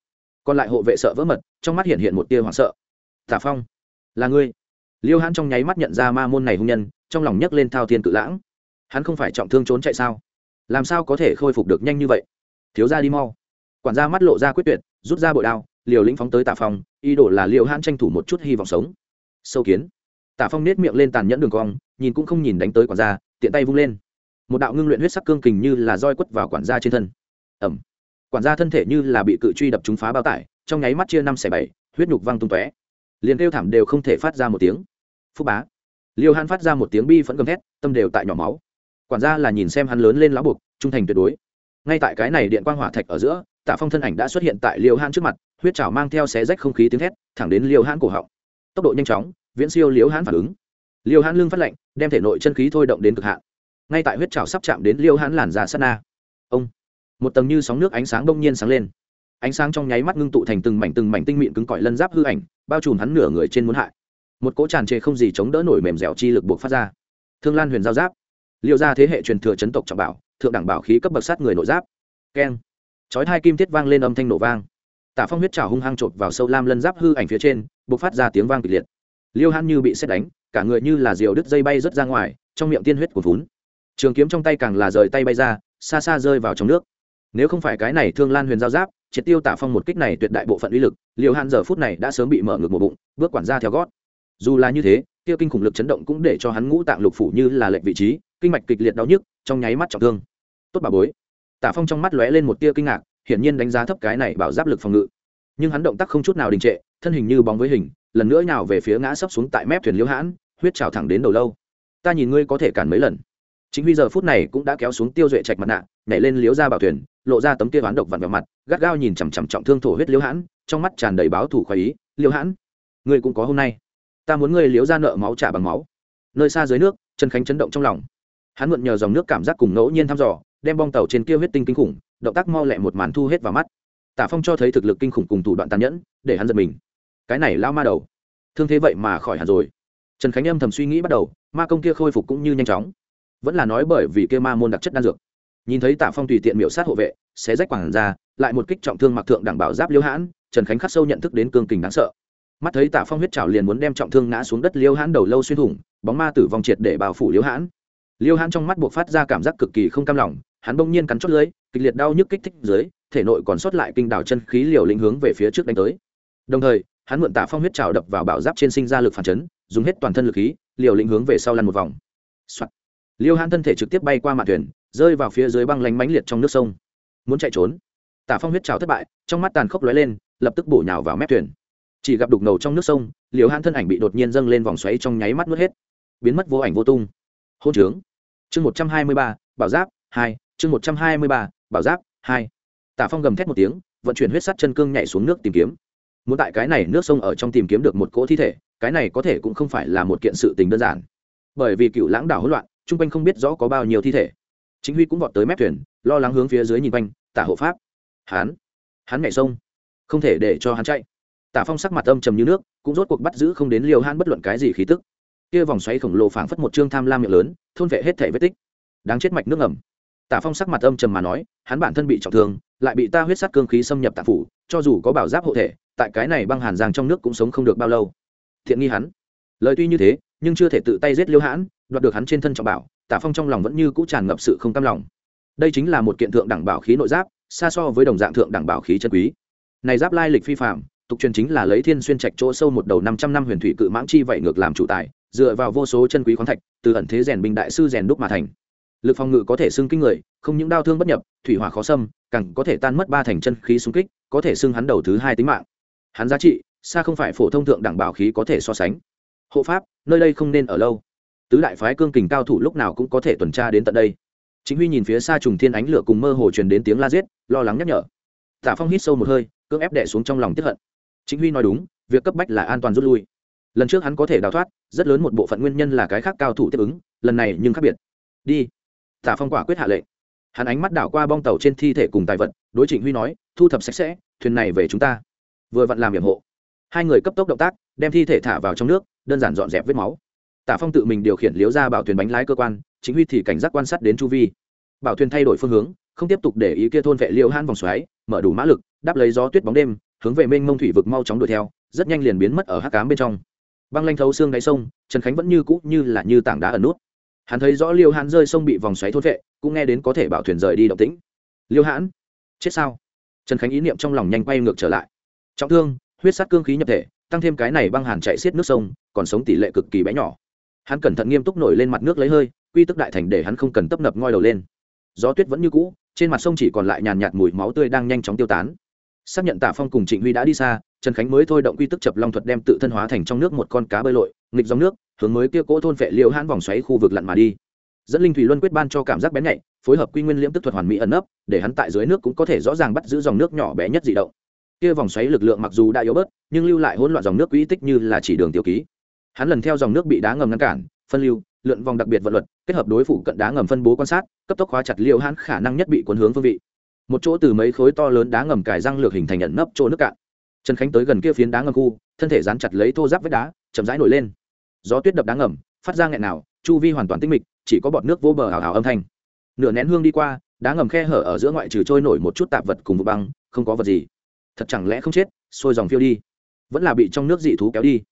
Còn lại hộ vệ sợ vỡ mật, trong mắt hiện hiện một tia hoảng sợ. Tả phong, là ngươi. Liêu hãn trong nháy mắt nhận ra ma môn này hung nhân, trong lòng nhấc lên thao thiên cự lãng. Hắn không phải trọng thương trốn chạy sao? Làm sao có thể khôi phục được nhanh như vậy? Thiếu ra đi mau quản gia mắt lộ ra quyết tuyệt, rút ra bội đao, liều lĩnh phóng tới Tạ phong, ý đồ là liều hãn tranh thủ một chút hy vọng sống. Sâu kiến. Tạ phong nết miệng lên tàn nhẫn đường cong, nhìn cũng không nhìn đánh tới quản gia, tiện tay vung lên. Một đạo ngưng luyện huyết sắc cương kình như là roi quất vào quản gia trên thân. Ẩm quản gia thân thể như là bị cự truy đập trúng phá bao tải, trong nháy mắt chia năm xẻ bảy, huyết nhục văng tung tóe. Liền kêu thảm đều không thể phát ra một tiếng. Phúc bá. Liêu hắn phát ra một tiếng bi phẫn gầm thét, tâm đều tại nhỏ máu. Quản gia là nhìn xem hắn lớn lên lá buộc, trung thành tuyệt đối. Ngay tại cái này điện quang hỏa thạch ở giữa tạ phong thân ảnh đã xuất hiện tại liêu hãn trước mặt huyết trào mang theo xé rách không khí tiếng thét thẳng đến liêu hãn cổ họng. Tốc độ nhanh chóng viễn siêu liêu hãn phản ứng. Liêu hãn lưng phát lệnh, đem thể nội chân khí thôi động đến cực hạn. Ngay tại huyết trào sắp chạm đến liêu hãn làn da sát na ông một tầng như sóng nước ánh sáng đông nhiên sáng lên. Ánh sáng trong nháy mắt ngưng tụ thành từng mảnh từng mảnh tinh mịn cứng cỏi lân giáp hư ảnh bao trùm hắn nửa người trên muốn hại. Một cỗ tràn trề không gì chống đỡ nổi mềm dẻo chi lực buộc phát ra. Thương lan huyền giao giáp. Liệu ra thế hệ truyền thừa chấn tộc trọng bảo thượng đẳng bảo khí cấp bậc sát người nội giáp. Keng chói hai kim tiết vang lên âm thanh nổ vang. Tả phong huyết trào hung hăng chộp vào sâu lam lân giáp hư ảnh phía trên buộc phát ra tiếng vang kịch liệt. Liêu hắn như bị xét đánh, cả người như là diều đứt dây bay rớt ra ngoài, trong miệng tiên huyết của vốn trường kiếm trong tay càng là rời tay bay ra, xa xa rơi vào trong nước. Nếu không phải cái này thương lan huyền giao giáp, triệt tiêu tả phong một kích này tuyệt đại bộ phận uy lực, Liêu Hãn giờ phút này đã sớm bị mở ngược một bụng, bước quản ra theo gót. Dù là như thế tiêu kinh khủng lực chấn động cũng để cho hắn ngũ tạng lục phủ như là lệnh vị trí, kinh mạch kịch liệt đau nhức, trong nháy mắt trọng thương. Tốt bà bối tả phong trong mắt lóe lên một tia kinh ngạc, hiển nhiên đánh giá thấp cái này bảo giáp lực phòng ngự. Nhưng hắn động tác không chút nào đình trệ, thân hình như bóng với hình, lần nữa nào về phía ngã sấp xuống tại mép thuyền liễu hãn, huyết trào thẳng đến đầu lâu. Ta nhìn ngươi có thể cản mấy lần. Chính huy giờ phút này cũng đã kéo xuống tiêu duệ trạch mặt nạ, nhảy lên liếu ra bảo thuyền, lộ ra tấm kia toán độc vặn vào mặt, gắt gao nhìn chằm chằm trọng thương thổ huyết liễu hãn, trong mắt tràn đầy báo thủ khoái ý, liễu hãn, ngươi cũng có hôm nay. Ta muốn ngươi liếu ra nợ máu trả bằng máu. Nơi xa dưới nước, trần khánh chấn động trong lòng. Hắn mượn nhờ dòng nước cảm giác cùng ngẫu nhiên thăm dò đem bong tàu trên kia huyết tinh kinh khủng, động tác mau lẹ một màn thu hết vào mắt. Tả phong cho thấy thực lực kinh khủng cùng thủ đoạn tàn nhẫn, để hắn giật mình. Cái này lao ma đầu. Thương thế vậy mà khỏi hẳn rồi. Trần khánh âm thầm suy nghĩ bắt đầu, ma công kia khôi phục cũng như nhanh chóng. Vẫn là nói bởi vì kia ma môn đặc chất đan dược. Nhìn thấy tả phong tùy tiện miểu sát hộ vệ, xé rách quảng ra, lại một kích trọng thương mặc thượng đảm bảo giáp liêu hãn, trần khánh khắc sâu nhận thức đến cương kình đáng sợ. Mắt thấy tả phong huyết trào liền muốn đem trọng thương ngã xuống đất, liêu hãn đầu lâu xuyên thủng, bóng ma tử vong triệt để bào phủ liêu hãn. Liêu hãn trong mắt buộc phát ra cảm giác cực kỳ không cam lòng hắn bỗng nhiên cắn chót lưới, kịch liệt đau nhức kích thích dưới, thể nội còn sót lại kinh đảo chân khí liều lĩnh hướng về phía trước đánh tới. Đồng thời, hắn mượn tả phong huyết trào đập vào bảo giáp trên sinh ra lực phản chấn, dùng hết toàn thân lực khí, liều lĩnh hướng về sau lăn một vòng、Soạn. liêu hãn thân thể trực tiếp bay qua mạn thuyền, rơi vào phía dưới băng lánh mãnh liệt trong nước sông. Muốn chạy trốn, tả phong huyết trào thất bại, trong mắt tàn khốc lóe lên, lập tức bổ nhào vào mép thuyền. Chỉ gặp đục ngầu trong nước sông liều hãn thân ảnh bị đột nhiên dâng lên vòng xoáy trong nháy mắt nuốt hết. Biến mất vô ảnh vô tung. Hôn trướng. Chương một trăm hai mươi ba, bảo giáp, hai chương một trăm hai mươi ba, bảo giáp, hai. Tả phong gầm thét một tiếng, vận chuyển huyết sắt chân cương nhảy xuống nước tìm kiếm. Muốn tại cái này nước sông ở trong tìm kiếm được một cỗ thi thể, cái này có thể cũng không phải là một kiện sự tình đơn giản. Bởi vì cựu lãng đảo hỗn loạn, chung quanh không biết rõ có bao nhiêu thi thể. Chính huy cũng vọt tới mép thuyền, lo lắng hướng phía dưới nhìn quanh, tả hộ pháp. Hán hắn nhảy sông, không thể để cho hắn chạy. Tả phong sắc mặt âm trầm như nước, cũng rốt cuộc bắt giữ không đến liều han bất luận cái gì khí tức. Kia vòng xoáy khổng lồ phảng phất một trương tham lam miệng lớn, thôn vệ hết thể vết tích. Đáng chết mạch nước ngầm tả phong sắc mặt âm trầm mà nói, hắn bản thân bị trọng thương, lại bị ta huyết sắt cương khí xâm nhập tạp phủ, cho dù có bảo giáp hộ thể, tại cái này băng hàn giang trong nước cũng sống không được bao lâu. Thiện nghi hắn. Lời tuy như thế, nhưng chưa thể tự tay giết liêu hãn, đoạt được hắn trên thân trọng bảo, tả phong trong lòng vẫn như cũ tràn ngập sự không cam lòng. Đây chính là một kiện thượng đẳng bảo khí nội giáp, xa so với đồng dạng thượng đẳng bảo khí chân quý. Này giáp lai lịch phi phạm tục truyền chính là lấy thiên xuyên trạch chỗ sâu một đầu năm trăm năm huyền thủy cự mãng chi vậy ngược làm chủ tài, dựa vào vô số chân quý khoáng thạch, từ ẩn thế rèn binh đại sư rèn đúc mà thành lực phòng ngự có thể xưng kinh người, không những đau thương bất nhập, thủy hỏa khó xâm, càng có thể tan mất ba thành chân khí xung kích, có thể xưng hắn đầu thứ hai tính mạng. Hắn giá trị, xa không phải phổ thông thượng đẳng bảo khí có thể so sánh. Hộ pháp, nơi đây không nên ở lâu. Tứ đại phái cương kình cao thủ lúc nào cũng có thể tuần tra đến tận đây. Chính huy nhìn phía xa trùng thiên ánh lửa cùng mơ hồ truyền đến tiếng la giết, lo lắng nhắc nhở. Tạ phong hít sâu một hơi, cưỡng ép đẻ xuống trong lòng tiếp hận. Chính huy nói đúng, việc cấp bách là an toàn rút lui. Lần trước hắn có thể đào thoát, rất lớn một bộ phận nguyên nhân là cái khác cao thủ tiếp ứng, lần này nhưng khác biệt. Đi tả phong quả quyết hạ lệnh. Hắn ánh mắt đảo qua bong tàu trên thi thể cùng tài vật, đối trịnh huy nói, thu thập sạch sẽ, thuyền này về chúng ta. Vừa vặn làm nhiệm hộ. Hai người cấp tốc động tác, đem thi thể thả vào trong nước, đơn giản dọn dẹp vết máu. Tả phong tự mình điều khiển liếu ra bảo thuyền bánh lái cơ quan chính huy thì cảnh giác quan sát đến chu vi. Bảo thuyền thay đổi phương hướng, không tiếp tục để ý kia thôn vệ liêu han vòng xoáy, mở đủ mã lực, đáp lấy gió tuyết bóng đêm, hướng về mênh mông thủy vực mau chóng đuổi theo, rất nhanh liền biến mất ở hắc cám bên trong. Băng lanh thấu xương đáy sông, trần khánh vẫn như cũ như là như tảng đá ẩn nút hắn thấy rõ liêu hãn rơi sông bị vòng xoáy thốt vệ, cũng nghe đến có thể bảo thuyền rời đi động tĩnh. Liêu hãn, chết sao? Trần khánh ý niệm trong lòng nhanh quay ngược trở lại. Trọng thương, huyết sát cương khí nhập thể, tăng thêm cái này băng hàn chạy xiết nước sông, còn sống tỷ lệ cực kỳ bé nhỏ. Hắn cẩn thận nghiêm túc nổi lên mặt nước lấy hơi, quy tức đại thành để hắn không cần tấp nập ngoi đầu lên. Gió tuyết vẫn như cũ, trên mặt sông chỉ còn lại nhàn nhạt mùi máu tươi đang nhanh chóng tiêu tán. Xác nhận tạ phong cùng trịnh huy đã đi xa, trần khánh mới thôi động quy tức chập long thuật đem tự thân hóa thành trong nước một con cá bơi lội, nghịch dòng nước hướng mới kia cỗ thôn vệ liều hãn vòng xoáy khu vực lặn mà đi. Dẫn linh thủy luân quyết ban cho cảm giác bén nhạy, phối hợp quy nguyên liễm tức thuật hoàn mỹ ẩn nấp, để hắn tại dưới nước cũng có thể rõ ràng bắt giữ dòng nước nhỏ bé nhất dị động. Kia vòng xoáy lực lượng mặc dù đã yếu bớt, nhưng lưu lại hỗn loạn dòng nước quỹ tích như là chỉ đường tiêu ký. Hắn lần theo dòng nước bị đá ngầm ngăn cản, phân lưu, lượn vòng đặc biệt vận luật, kết hợp đối phủ cận đá ngầm phân bố quan sát, cấp tốc khóa chặt liêu hãn khả năng nhất bị cuốn hướng phương vị. Một chỗ từ mấy khối to lớn đá ngầm cài răng lược hình thành nhận nấp chỗ nước cạn. Trần khánh tới gần kia phiến đá ngầm khu, thân thể dán chặt lấy thô giáp vết đá, chậm rãi nổi lên gió tuyết đập đá ngầm, phát ra nghẹn nào, chu vi hoàn toàn tinh mịch, chỉ có bọt nước vô bờ hào hào âm thanh. Nửa nén hương đi qua, đá ngầm khe hở ở giữa ngoại trừ trôi nổi một chút tạp vật cùng vụ băng, không có vật gì. Thật chẳng lẽ không chết, sôi dòng phiêu đi. Vẫn là bị trong nước dị thú kéo đi.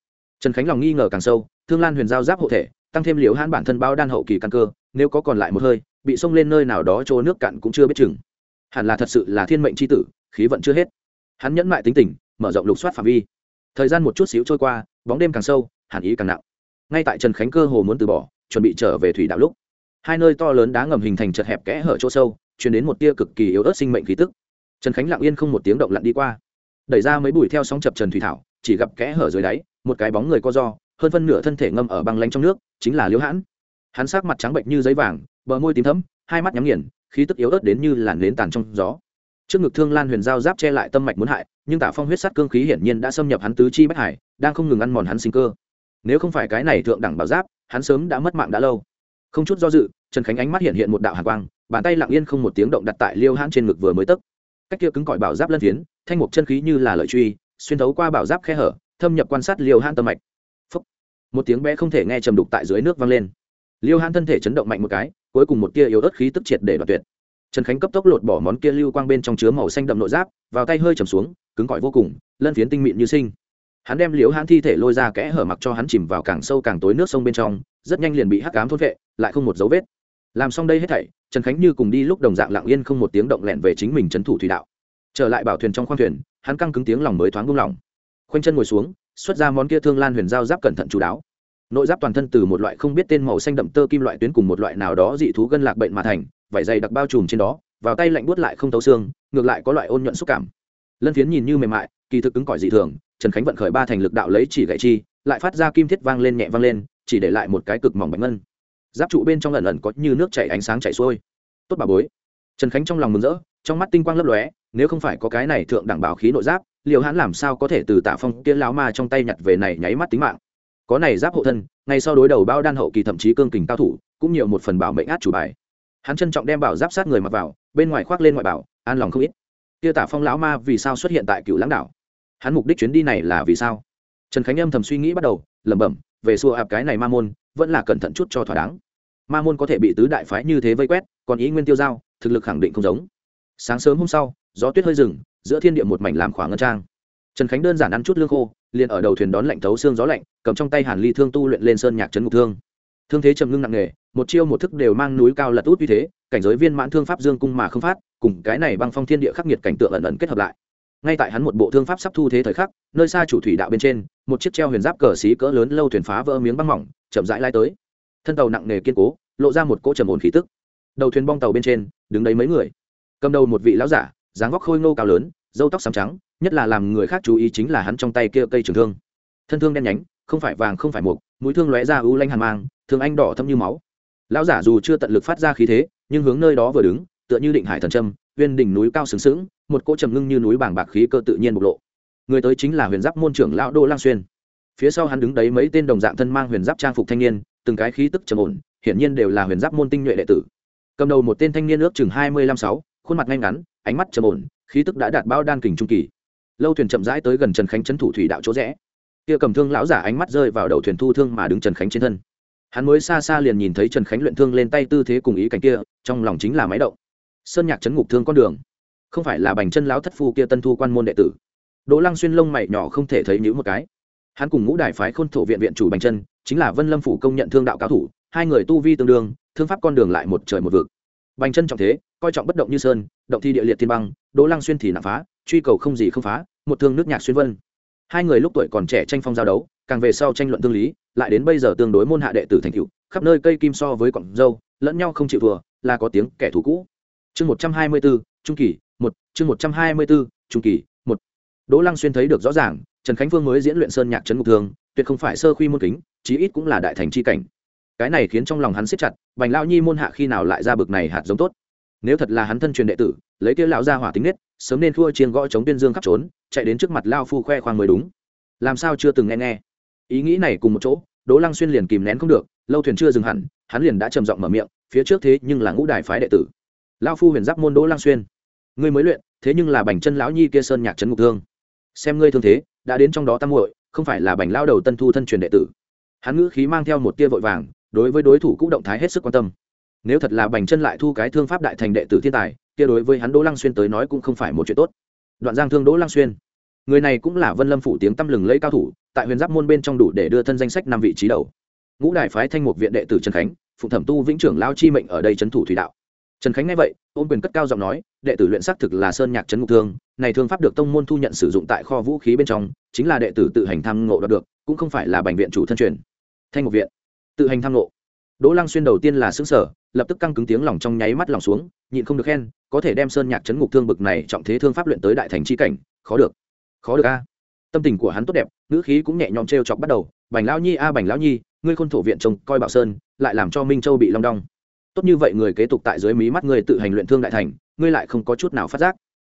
Trần khánh lòng nghi ngờ càng sâu, thương lan huyền giao giáp hộ thể, tăng thêm liều hãn bản thân bao đan hậu kỳ căn cơ, nếu có còn lại một hơi, bị xông lên nơi nào đó trôi nước cạn cũng chưa biết chừng. Hẳn là thật sự là thiên mệnh c h i tử, khí vận chưa hết. Hắn nhẫn mại tính tình, mở rộng lục soát phạm vi. Thời gian một chút xíu trôi qua, bóng đêm càng sâu, hàn ý càng nặng ngay tại trần khánh cơ hồ muốn từ bỏ, chuẩn bị trở về thủy đạo lúc, hai nơi to lớn đá ngầm hình thành chật hẹp kẽ hở chỗ sâu chuyển đến một tia cực kỳ yếu ớt sinh mệnh khí tức. Trần khánh lặng yên không một tiếng động lặn đi qua. Đẩy ra mấy bụi theo sóng chập trần thủy thảo, chỉ gặp kẽ hở dưới đáy, một cái bóng người co do hơn phân nửa thân thể ngâm ở băng lanh trong nước, chính là liễu hãn. Hắn sát mặt trắng bệnh như giấy vàng, bờ môi tím thấm hai mắt nhắm nghiền, khí tức yếu ớt đến như làn nến tàn trong gió. Trước ngực thương lan huyền giao giáp che lại tâm mạch muốn hại, nhưng tả phong huyết sắt cương khí hiển nhiên đã xâm nhập hắn tứ chi bách hải, đang không ngừng ăn mòn hắn sinh cơ nếu không phải cái này thượng đẳng bảo giáp, hắn sớm đã mất mạng đã lâu. Không chút do dự, trần khánh ánh mắt hiện hiện một đạo hàn quang, bàn tay lặng yên không một tiếng động đặt tại liêu hãn trên ngực vừa mới tấc cách kia cứng cỏi bảo giáp lân phiến, thanh mục chân khí như là lợi truy, xuyên thấu qua bảo giáp khe hở, thâm nhập quan sát liêu hãn tâm mạch. Phúc. một tiếng bé không thể nghe trầm đục tại dưới nước vang lên. Liêu hãn thân thể chấn động mạnh một cái, cuối cùng một tia yếu ớt khí tức triệt để đoạt tuyệt. Trần khánh cấp tốc lột bỏ món kia lưu quang bên trong chứa màu xanh đậm nội giáp, vào tay hơi trầm xuống, cứng cỏi vô cùng, lân phiến tinh mịn như sinh hắn đem liễu hãn thi thể lôi ra kẽ hở mặc cho hắn chìm vào càng sâu càng tối nước sông bên trong, rất nhanh liền bị hắc cám thốt vệ, lại không một dấu vết. Làm xong đây hết thảy, trần khánh như cùng đi lúc đồng dạng lặng yên không một tiếng động lẹn về chính mình trấn thủ thủy đạo. Trở lại bảo thuyền trong khoang thuyền, hắn căng cứng tiếng lòng mới thoáng buông lỏng. Khoanh chân ngồi xuống, xuất ra món kia thương lan huyền giao giáp cẩn thận chú đáo. Nội giáp toàn thân từ một loại không biết tên màu xanh đậm tơ kim loại tuyến cùng một loại nào đó dị thú gân lạc bệnh mà thành, vải dày đặc bao trùm trên đó, vào tay lạnh buốt lại không tấu xương, ngược lại có loại ôn nhuận xúc cảm lân phiến nhìn như mềm mại, kỳ thực cứng cỏi dị thường, trần khánh vận khởi ba thành lực đạo lấy chỉ gậy chi, lại phát ra kim thiết vang lên nhẹ vang lên, chỉ để lại một cái cực mỏng bạch ngân. Giáp trụ bên trong lần lần có như nước chảy ánh sáng chảy xuôi. Tốt bà bối. Trần khánh trong lòng mừng rỡ, trong mắt tinh quang lấp lóe, nếu không phải có cái này thượng đẳng bảo khí nội giáp liệu hắn làm sao có thể từ tạ phong kia lão ma trong tay nhặt về này nháy mắt tính mạng? Có này giáp hộ thân, ngay sau đối đầu bao đan hậu kỳ thậm chí cương kình cao thủ, cũng nhiều một phần bảo mệnh át chủ bài. Hắn trân trọng đem bảo giáp sát người mặc vào, bên ngoài khoác lên ngoại bảo, an lòng không ít kia tả phong lão ma vì sao xuất hiện tại cựu lãng đảo? Hắn mục đích chuyến đi này là vì sao? Trần khánh âm thầm suy nghĩ bắt đầu, lẩm bẩm, về xua ạp cái này ma môn, vẫn là cẩn thận chút cho thỏa đáng. Ma môn có thể bị tứ đại phái như thế vây quét, còn ý nguyên tiêu giao, thực lực khẳng định không giống. Sáng sớm hôm sau, gió tuyết hơi rừng giữa thiên địa một mảnh làm khoảng ngân trang. Trần khánh đơn giản ăn chút lương khô, liền ở đầu thuyền đón lạnh thấu xương gió lạnh, cầm trong tay hàn ly thương tu luyện lên sơn nhạc trấn ngục thương thương thế trầm ngưng nặng nề, một chiêu một thức đều mang núi cao lật út uy thế, cảnh giới viên mãn thương pháp dương cung mà không phát, cùng cái này băng phong thiên địa khắc nghiệt cảnh tượng ẩn ẩn kết hợp lại. Ngay tại hắn một bộ thương pháp sắp thu thế thời khắc, nơi xa chủ thủy đạo bên trên, một chiếc treo huyền giáp cờ xí cỡ lớn lâu thuyền phá vỡ miếng băng mỏng, chậm rãi lai tới. Thân tàu nặng nề kiên cố, lộ ra một cỗ trầm ổn khí tức. Đầu thuyền bong tàu bên trên, đứng đấy mấy người. Cầm đầu một vị lão giả, dáng vóc khôi ngô cao lớn dâu tóc xám trắng, nhất là làm người khác chú ý chính là hắn trong tay kia cây trường thương. Thân thương đen nhánh không phải vàng không phải mục, mũi thương lóe ra ưu lanh hàn mang, thương anh đỏ thâm như máu. Lão giả dù chưa tận lực phát ra khí thế, nhưng hướng nơi đó vừa đứng, tựa như định hải thần trâm viên đỉnh núi cao sừng sững, một cỗ trầm ngưng như núi bảng bạc khí cơ tự nhiên bộc lộ. Người tới chính là huyền giáp môn trưởng lão đô lang xuyên. Phía sau hắn đứng đấy mấy tên đồng dạng thân mang huyền giáp trang phục thanh niên, từng cái khí tức trầm ổn, hiển nhiên đều là huyền giáp môn tinh nhuệ đệ tử. Cầm đầu một tên thanh niên ước chừng hai mươi lăm sáu, khuôn mặt ngay ngắn, ánh mắt trầm ổn, khí tức đã đạt bao đan kình trung kỳ. Lâu thuyền chậm rãi tới gần trần khánh trấn thủ thủy đạo chỗ rẽ kia cầm thương lão giả ánh mắt rơi vào đầu thuyền thu thương mà đứng trần khánh trên thân. Hắn mới xa xa liền nhìn thấy trần khánh luyện thương lên tay tư thế cùng ý cảnh kia, trong lòng chính là máy động. Sơn nhạc chấn ngục thương con đường. Không phải là bành chân lão thất phu kia tân thu quan môn đệ tử. Đỗ lăng xuyên lông mày nhỏ không thể thấy nhữ một cái. Hắn cùng ngũ đại phái khôn thổ viện viện chủ bành chân, chính là vân lâm phủ công nhận thương đạo cao thủ, hai người tu vi tương đương, thương pháp con đường lại một trời một vực. Bành chân trọng thế, coi trọng bất động như sơn, động thi địa liệt thiên băng, đỗ lăng xuyên thì nạp phá, truy cầu không gì không phá, một thương nước nhạc xuyên vân hai người lúc tuổi còn trẻ tranh phong giao đấu, càng về sau tranh luận tương lý, lại đến bây giờ tương đối môn hạ đệ tử thành cựu khắp nơi cây kim so với cọng dâu, lẫn nhau không chịu vừa là có tiếng kẻ thù cũ. Chương một trăm hai mươi bốn, trung kỳ, một, chương một trăm hai mươi bốn, trung kỳ, một. Đỗ lăng xuyên thấy được rõ ràng, trần khánh phương mới diễn luyện sơn nhạc trấn ngục thường, tuyệt không phải sơ khuy môn kính, chí ít cũng là đại thành c h i cảnh. Cái này khiến trong lòng hắn siết chặt, bành lao nhi môn hạ khi nào lại ra bực này hạt giống tốt nếu thật là hắn thân truyền đệ tử, lấy kia lão gia hỏa tính nết, sớm nên thua chiên gõ chống tuyên dương khắp trốn, chạy đến trước mặt lao phu khoe khoang mới đúng. Làm sao chưa từng nghe nghe. Ý nghĩ này cùng một chỗ, đỗ lăng xuyên liền kìm nén không được, lâu thuyền chưa dừng hẳn, hắn liền đã trầm giọng mở miệng, phía trước thế nhưng là ngũ đài phái đệ tử. Lao phu huyền giáp môn đỗ lăng xuyên. Ngươi mới luyện, thế nhưng là bành chân lão nhi kia sơn nhạc trấn ngục thương. Xem ngươi thương thế, đã đến trong đó tam muội, không phải là bành lao đầu tân thu thân truyền đệ tử. Hắn ngữ khí mang theo một tia vội vàng, đối với đối thủ cũng động thái hết sức quan tâm nếu thật là bành chân lại thu cái thương pháp đại thành đệ tử thiên tài, kia đối với hắn đỗ lăng xuyên tới nói cũng không phải một chuyện tốt. Đoạn giang thương đỗ lăng xuyên. Người này cũng là vân lâm phủ tiếng tăm lừng lẫy cao thủ, tại huyền giáp môn bên trong đủ để đưa thân danh sách năm vị trí đầu. Ngũ đại phái thanh mục viện đệ tử trần khánh phụ thẩm tu vĩnh trưởng lao chi mệnh ở đây trấn thủ thủy đạo. Trần khánh nghe vậy, ôm quyền cất cao giọng nói, đệ tử luyện xác thực là sơn nhạc trấn ngục thương, này thương pháp được tông môn thu nhận sử dụng tại kho vũ khí bên trong, chính là đệ tử tự hành tham ngộ đoạt được, cũng không phải là bành viện chủ thân truyền. Thanh mục viện. Tự hành tham ngộ đỗ lăng xuyên đầu tiên là sững sở lập tức căng cứng tiếng lòng trong nháy mắt lòng xuống, nhịn không được khen, có thể đem sơn nhạc trấn ngục thương bực này trọng thế thương pháp luyện tới đại thành chi cảnh, khó được. Khó được a. Tâm tình của hắn tốt đẹp, ngữ khí cũng nhẹ nhõm trêu chọc bắt đầu, bành lão nhi a, bành lão nhi, ngươi khôn thổ viện trông coi bảo sơn, lại làm cho minh châu bị long đong. Tốt như vậy người kế tục tại dưới mí mắt ngươi tự hành luyện thương đại thành, ngươi lại không có chút nào phát giác.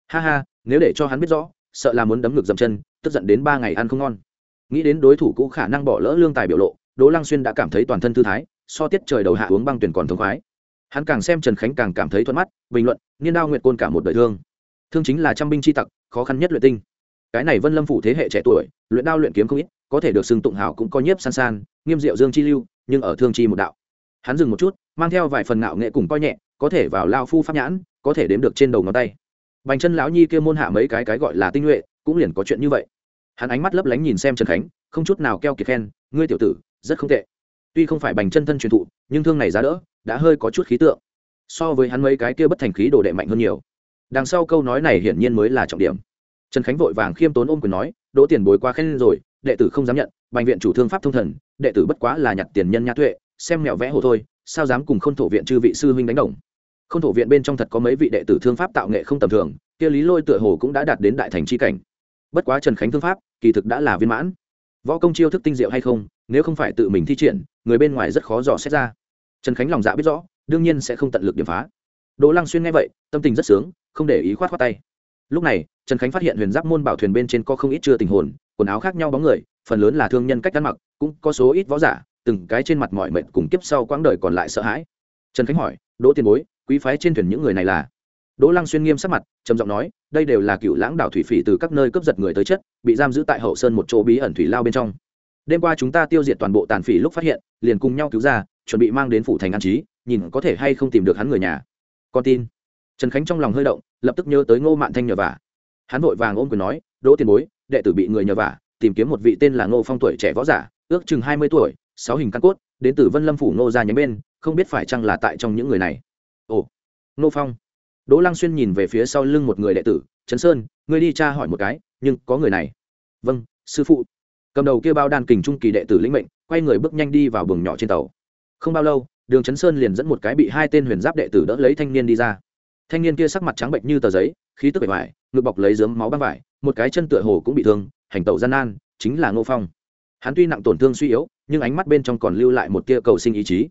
Ha ha, nếu để cho hắn biết rõ, sợ là muốn đấm ngược dầm chân, tức giận đến ba ngày ăn không ngon. Nghĩ đến đối thủ cũ khả năng bỏ lỡ lương tài biểu lộ, đỗ lăng xuyên đã cảm thấy toàn thân thư thái so tiết trời đầu hạ uống băng tuyển còn thống khoái. Hắn càng xem trần khánh càng cảm thấy thuận mắt, bình luận, niên đao nguyệt côn cả một đời thương. Thương chính là trăm binh c h i tặc, khó khăn nhất luyện tinh. Cái này vân lâm phủ thế hệ trẻ tuổi, luyện đao luyện kiếm không ít, có thể được xưng tụng hào cũng có nhiếp san san, nghiêm diệu dương chi lưu, nhưng ở thương chi một đạo. Hắn dừng một chút, mang theo vài phần ngạo nghệ cùng coi nhẹ, có thể vào lao phu pháp nhãn, có thể đếm được trên đầu ngón tay. Bành chân lão nhi kia môn hạ mấy cái cái gọi là tinh nhuệ, cũng liền có chuyện như vậy. Hắn ánh mắt lấp lánh nhìn xem trần khánh, không chút nào keo kiệt khen, ngươi tiểu tử, rất không tệ tuy không phải bành chân thân truyền thụ, nhưng thương này giá đỡ, đã hơi có chút khí tượng. So với hắn mấy cái kia bất thành khí đồ đệ mạnh hơn nhiều. Đằng sau câu nói này hiển nhiên mới là trọng điểm. Trần khánh vội vàng khiêm tốn ôm quyền nói, đỗ tiền bối quá khen rồi, đệ tử không dám nhận, bành viện chủ thương pháp thông thần, đệ tử bất quá là nhặt tiền nhân nhã tuệ, xem mẹo vẽ hồ thôi, sao dám cùng k h ô n thổ viện chư vị sư huynh đánh đồng? K h ô n thổ viện bên trong thật có mấy vị đệ tử thương pháp tạo nghệ không tầm thường, kia lý lôi tựa hồ cũng đã đạt đến đại thành c cảnh. Bất quá trần khánh thương pháp, kỳ thực đã là viên mãn võ công chiêu thức tinh diệu hay không, nếu không phải tự mình thi triển, người bên ngoài rất khó dò xét ra. Trần khánh lòng dạ biết rõ, đương nhiên sẽ không tận lực điểm phá. Đỗ lăng xuyên nghe vậy, tâm tình rất sướng, không để ý khoát khoát tay. Lúc này, trần khánh phát hiện huyền giáp môn bảo thuyền bên trên có không ít chưa tình hồn, quần áo khác nhau bóng người, phần lớn là thương nhân cách ăn mặc, cũng có số ít võ giả, từng cái trên mặt mọi mệnh cùng kiếp sau quãng đời còn lại sợ hãi. Trần khánh hỏi, đỗ tiền bối, quý phái trên thuyền những người này là? Đỗ lăng xuyên nghiêm sắc mặt, trầm giọng nói, đây đều là cựu lãng đảo thủy phỉ từ các nơi cướp giật người tới chất bị giam giữ tại hậu sơn một chỗ bí ẩn thủy lao bên trong. Đêm qua chúng ta tiêu diệt toàn bộ tàn phỉ lúc phát hiện, liền cùng nhau cứu ra, chuẩn bị mang đến phủ thành an trí, nhìn có thể hay không tìm được hắn người nhà. Con tin. Trần khánh trong lòng hơi động, lập tức nhớ tới ngô mạn thanh nhờ vả. Hắn vội vàng ôm quyền nói, đỗ tiền bối, đệ tử bị người nhờ vả, tìm kiếm một vị tên là ngô phong tuổi trẻ võ giả, ước chừng hai mươi tuổi, sáu hình căn cốt, đến từ vân lâm phủ ngô gia nhánh bên, không biết phải chăng là tại trong những người này. Ồ. Ngô phong đỗ lăng xuyên nhìn về phía sau lưng một người đệ tử, trấn sơn, ngươi đi tra hỏi một cái, nhưng có người này. Vâng sư phụ. Cầm đầu kia bao đàn kình trung kỳ đệ tử lĩnh mệnh, quay người bước nhanh đi vào buồng nhỏ trên tàu. Không bao lâu, đường trấn sơn liền dẫn một cái bị hai tên huyền giáp đệ tử đỡ lấy thanh niên đi ra. Thanh niên kia sắc mặt trắng bệnh như tờ giấy, khí tức bề ngoài, ngực bọc lấy dớm máu băng vải, một cái chân tựa hồ cũng bị thương, hành tẩu gian nan, chính là ngô phong. Hắn tuy nặng tổn thương suy yếu, nhưng ánh mắt bên trong còn lưu lại một tia cầu sinh ý chí.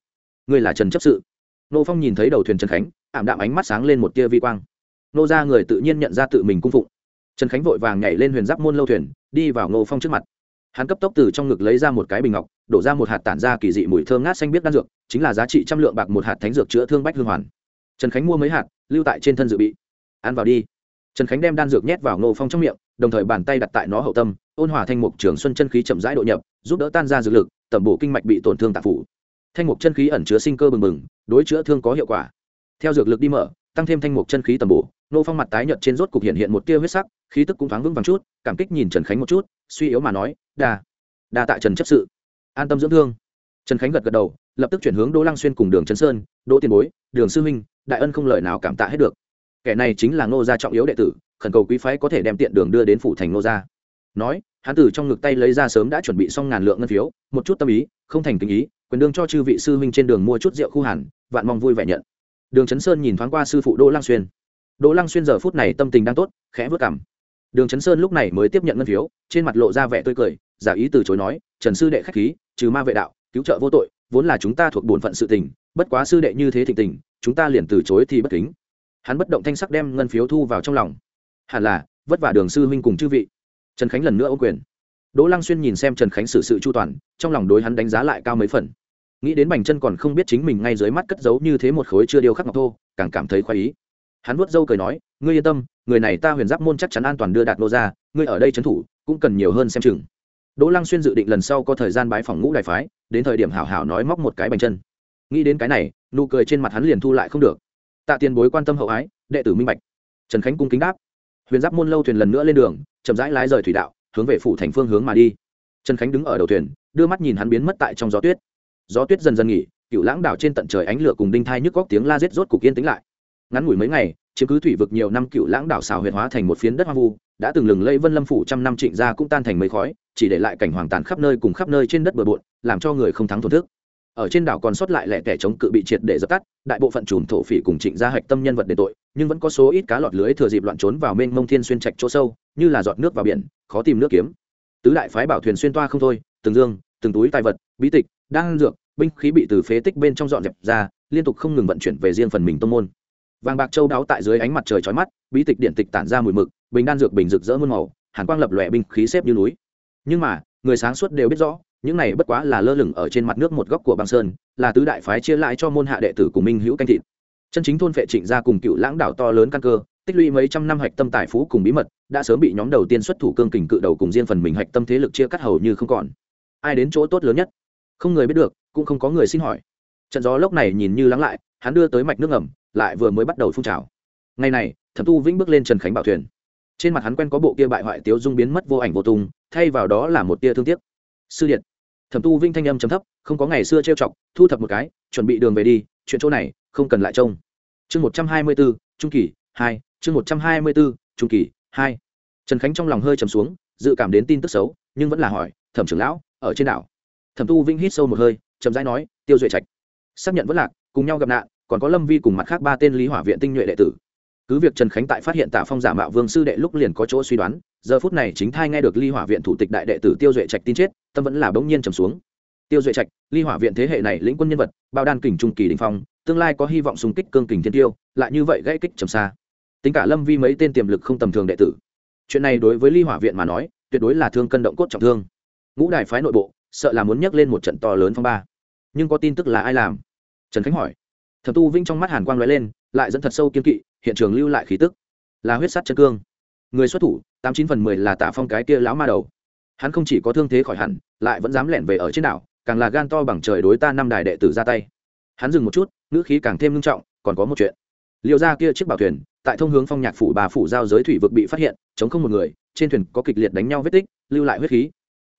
Ngươi là trần chấp sự. Ngô phong nhìn thấy đầu thuyền trần khánh ảm đạm ánh mắt sáng lên một tia vi quang. Nô ra người tự nhiên nhận ra tự mình cung phụng. Trần khánh vội vàng nhảy lên huyền giáp môn lâu thuyền, đi vào ngô phong trước mặt. Hắn cấp tốc từ trong ngực lấy ra một cái bình ngọc, đổ ra một hạt tản ra kỳ dị mùi thơm ngát xanh biết đan dược, chính là giá trị trăm lượng bạc một hạt thánh dược chữa thương bách hương hoàn. Trần khánh mua mấy hạt, lưu tại trên thân dự bị. Ăn vào đi. Trần khánh đem đan dược nhét vào ngô phong trong miệng, đồng thời bàn tay đặt tại nó hậu tâm, ôn hòa thanh mục trường xuân chân khí chậm rãi độ nhập, giúp đỡ tan ra dược lực, tẩm bổ kinh mạch bị tổn thương tạp phủ. Thanh mục chân khí ẩn chứa sinh cơ bừng bừng, đối chữa thương có hiệu quả theo dược lực đi mở, tăng thêm thanh mục chân khí tầm bổ, nô phong mặt tái nhợt trên rốt cục hiện hiện một tia huyết sắc, khí tức cũng thoáng vững vàng chút, cảm kích nhìn trần khánh một chút, suy yếu mà nói, đa đa tại trần chấp sự. An tâm dưỡng thương. Trần khánh gật gật đầu, lập tức chuyển hướng đỗ lăng xuyên cùng đường trấn sơn, đỗ tiền bối, đường sư huynh, đại ân không lời nào cảm tạ hết được. Kẻ này chính là ngô gia trọng yếu đệ tử, khẩn cầu quý phái có thể đem tiện đường đưa đến phủ thành ngô gia. Nói, hắn tử trong ngực tay lấy ra sớm đã chuẩn bị xong ngàn lượng ngân phiếu, một chút tâm ý, không thành tình ý, quyền đương cho chư vị sư huynh trên đường mua chút rượu khu hàn, vạn mong vui vẻ nhận đường Chấn sơn nhìn thoáng qua sư phụ đỗ lăng xuyên. Đỗ lăng xuyên giờ phút này tâm tình đang tốt, khẽ vất cảm đường Chấn sơn lúc này mới tiếp nhận ngân phiếu, trên mặt lộ ra vẻ tươi cười, giả ý từ chối nói, trần sư đệ khách khí, trừ ma vệ đạo, cứu trợ vô tội, vốn là chúng ta thuộc bổn phận sự tình, bất quá sư đệ như thế thịnh tình, chúng ta liền từ chối thì bất kính. Hắn bất động thanh sắc đem ngân phiếu thu vào trong lòng. Hẳn là, vất vả đường sư huynh cùng chư vị. Trần khánh lần nữa ô quyền. Đỗ lăng xuyên nhìn xem trần khánh xử sự chu toàn, trong lòng đối hắn đánh giá lại cao mấy phần nghĩ đến bành chân còn không biết chính mình ngay dưới mắt cất giấu như thế một khối chưa điêu khắc ngọc thô, càng cảm thấy khoái ý. Hắn vuốt râu cười nói, ngươi yên tâm, người này ta huyền giáp môn chắc chắn an toàn đưa đạt lô ra, ngươi ở đây trấn thủ, cũng cần nhiều hơn xem chừng. Đỗ lăng xuyên dự định lần sau có thời gian bái phòng ngũ đại phái, đến thời điểm hảo hảo nói móc một cái bành chân nghĩ đến cái này, nụ cười trên mặt hắn liền thu lại không được. Tạ tiền bối quan tâm hậu ái, đệ tử minh bạch. Trần khánh cung kính đáp. Huyền giáp môn lâu thuyền lần nữa lên đường, chậm rãi lái rời thủy đạo, hướng về phủ thành phương hướng mà đi. Trần khánh đứng ở đầu thuyền, đưa mắt nhìn hắn biến mất tại trong gió tuyết gió tuyết dần dần nghỉ, cựu lãng đảo trên tận trời ánh lửa cùng đinh thai nhức góc tiếng la rết rốt cục yên tĩnh lại. Ngắn ngủi mấy ngày chứng cứ thủy vực nhiều năm cựu lãng đảo xào huyệt hóa thành một phiến đất hoang vu, đã từng lừng lây vân lâm phủ trăm năm trịnh gia cũng tan thành mấy khói, chỉ để lại cảnh hoàng tàn khắp nơi cùng khắp nơi trên đất bờ bộn, làm cho người không thắng thổn thức. Ở trên đảo còn sót lại lẻ tẻ chống cự bị triệt để dập tắt, đại bộ phận chùm thổ phỉ cùng trịnh gia hạch tâm nhân vật đền tội, nhưng vẫn có số ít cá lọt lưới thừa dịp loạn trốn vào mênh mông thiên xuyên trạch chỗ sâu, như là giọt nước vào biển, khó tìm nước kiếm. Tứ đại phái bảo thuyền xuyên toa không thôi, từng dương, từng túi tài vật, bí tịch đang dược, binh khí bị từ phế tích bên trong dọn dẹp ra, liên tục không ngừng vận chuyển về riêng phần mình tông môn. Vàng bạc châu đáo tại dưới ánh mặt trời chói mắt, bí tịch điện tịch tản ra mùi mực, bình đan dược bình rực rỡ muôn màu, hàn quang lập lòe binh khí xếp như núi. Nhưng mà, người sáng suốt đều biết rõ, những này bất quá là lơ lửng ở trên mặt nước một góc của băng sơn, là tứ đại phái chia lại cho môn hạ đệ tử của minh hữu canh thịt. Chân chính thôn phệ trịnh gia cùng cựu lãng đảo to lớn căn cơ, tích lũy mấy trăm năm hạch tâm tài phú cùng bí mật, đã sớm bị nhóm đầu tiên xuất thủ cương kình cự đầu cùng riêng phần mình hạch tâm thế lực chia cắt hầu như không còn. Ai đến chỗ tốt lớn nhất? Không người biết được, cũng không có người xin hỏi. Trận gió lốc này nhìn như lắng lại, hắn đưa tới mạch nước ngầm, lại vừa mới bắt đầu phun trào. Ngày này, thẩm tu vĩnh bước lên trần khánh bảo thuyền. Trên mặt hắn quen có bộ kia bại hoại tiếu dung biến mất vô ảnh vô tung, thay vào đó là một tia thương tiếc. Sư điện. Thẩm tu vinh thanh âm chấm thấp, không có ngày xưa trêu chọc, thu thập một cái, chuẩn bị đường về đi, chuyện chỗ này, không cần lại trông. Chương một trăm hai mươi bốn trung kỳ, hai, chương một trăm hai mươi bốn trung kỳ, hai. Trần khánh trong lòng hơi trầm xuống, dự cảm đến tin tức xấu, nhưng vẫn là hỏi, thẩm trưởng lão, ở trên đảo? Thẩm tu vinh hít sâu một hơi, chậm rãi nói, tiêu duệ trạch, xác nhận vẫn lạc, cùng nhau gặp nạn, còn có lâm vi cùng mặt khác ba tên lý hỏa viện tinh nhuệ đệ tử. Cứ việc trần khánh tại phát hiện tạ phong giả mạo vương sư đệ lúc liền có chỗ suy đoán, giờ phút này chính thai nghe được ly hỏa viện thủ tịch đại đệ tử tiêu duệ trạch tin chết, tâm vẫn là bỗng nhiên trầm xuống. Tiêu duệ trạch ly hỏa viện thế hệ này lĩnh quân nhân vật, bao đan kình trung kỳ đình phong, tương lai có hy vọng xung kích cương kình thiên tiêu, lại như vậy gãy kích trầm xa. Tính cả lâm vi mấy tên tiềm lực không tầm thường đệ tử. Chuyện này đối với ly hỏa viện mà nói, tuyệt đối là thương cân động cốt trọng thương. Ngũ đài phái nội bộ sợ là muốn nhắc lên một trận to lớn phong ba. Nhưng có tin tức là ai làm? Trần khánh hỏi. Thẩm tu vinh trong mắt hàn quang lóe lên, lại dẫn thật sâu kiên kỵ, hiện trường lưu lại khí tức. Là huyết sắt chân cương. Người xuất thủ, tám chín phần mười là tả phong cái kia lão ma đầu. Hắn không chỉ có thương thế khỏi hẳn, lại vẫn dám lẻn về ở trên đảo, càng là gan to bằng trời đối ta năm đài đệ tử ra tay. Hắn dừng một chút, ngữ khí càng thêm nghiêm trọng, còn có một chuyện. Liệu ra kia chiếc bảo thuyền, tại thông hướng phong nhạc phủ bà phủ giao giới thủy vực bị phát hiện, chống không một người, trên thuyền có kịch liệt đánh nhau vết tích, lưu lại huyết khí.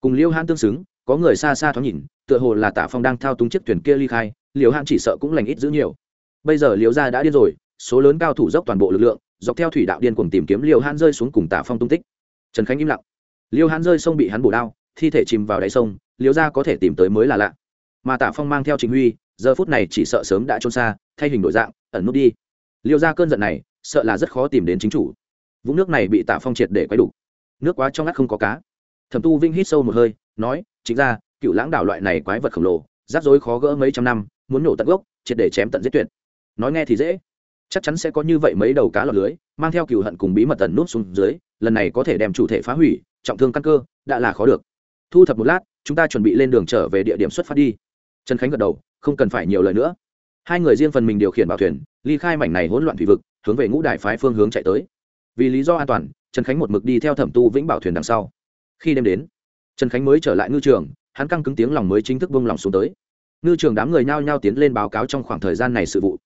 Cùng liêu han tương xứng có người xa xa thoáng nhìn, tựa hồ là tả phong đang thao túng chiếc thuyền kia ly khai liều han chỉ sợ cũng lành ít giữ nhiều. Bây giờ liều gia đã điên rồi, số lớn cao thủ dốc toàn bộ lực lượng, dọc theo thủy đạo điên cùng tìm kiếm liều han rơi xuống cùng tả phong tung tích. Trần khánh im lặng. Liều han rơi sông bị hắn bổ đao, thi thể chìm vào đáy sông liều gia có thể tìm tới mới là lạ. Mà tả phong mang theo trình huy, giờ phút này chỉ sợ sớm đã trôn xa, thay hình đổi dạng, ẩn nút đi. Liều gia cơn giận này, sợ là rất khó tìm đến chính chủ. Vũng nước này bị tả phong triệt để quay đủ. Nước quá trong ngắt không có cá thẩm tu vinh hít sâu một hơi, nói, chính ra, cựu lãng đảo loại này quái vật khổng lồ, rắc rối khó gỡ mấy trăm năm, muốn nổ tận gốc, triệt để chém tận giết tuyệt. Nói nghe thì dễ. Chắc chắn sẽ có như vậy mấy đầu cá lọt lưới, mang theo cựu hận cùng bí mật tần nút xuống dưới, lần này có thể đem chủ thể phá hủy, trọng thương căn cơ, đã là khó được. Thu thập một lát, chúng ta chuẩn bị lên đường trở về địa điểm xuất phát đi. Trần khánh gật đầu, không cần phải nhiều lời nữa. Hai người riêng phần mình điều khiển bảo thuyền, ly khai mảnh này hỗn loạn thủy vực, hướng về ngũ đại phái phương hướng chạy tới. Vì lý do an toàn, trần khánh một mực đi theo thẩm tu vĩnh bảo thuyền đằng sau khi đêm đến, trần khánh mới trở lại ngư trường, hắn căng cứng tiếng lòng mới chính thức bông lòng xuống tới. Ngư trường đám người nhao nhao tiến lên báo cáo trong khoảng thời gian này sự vụ.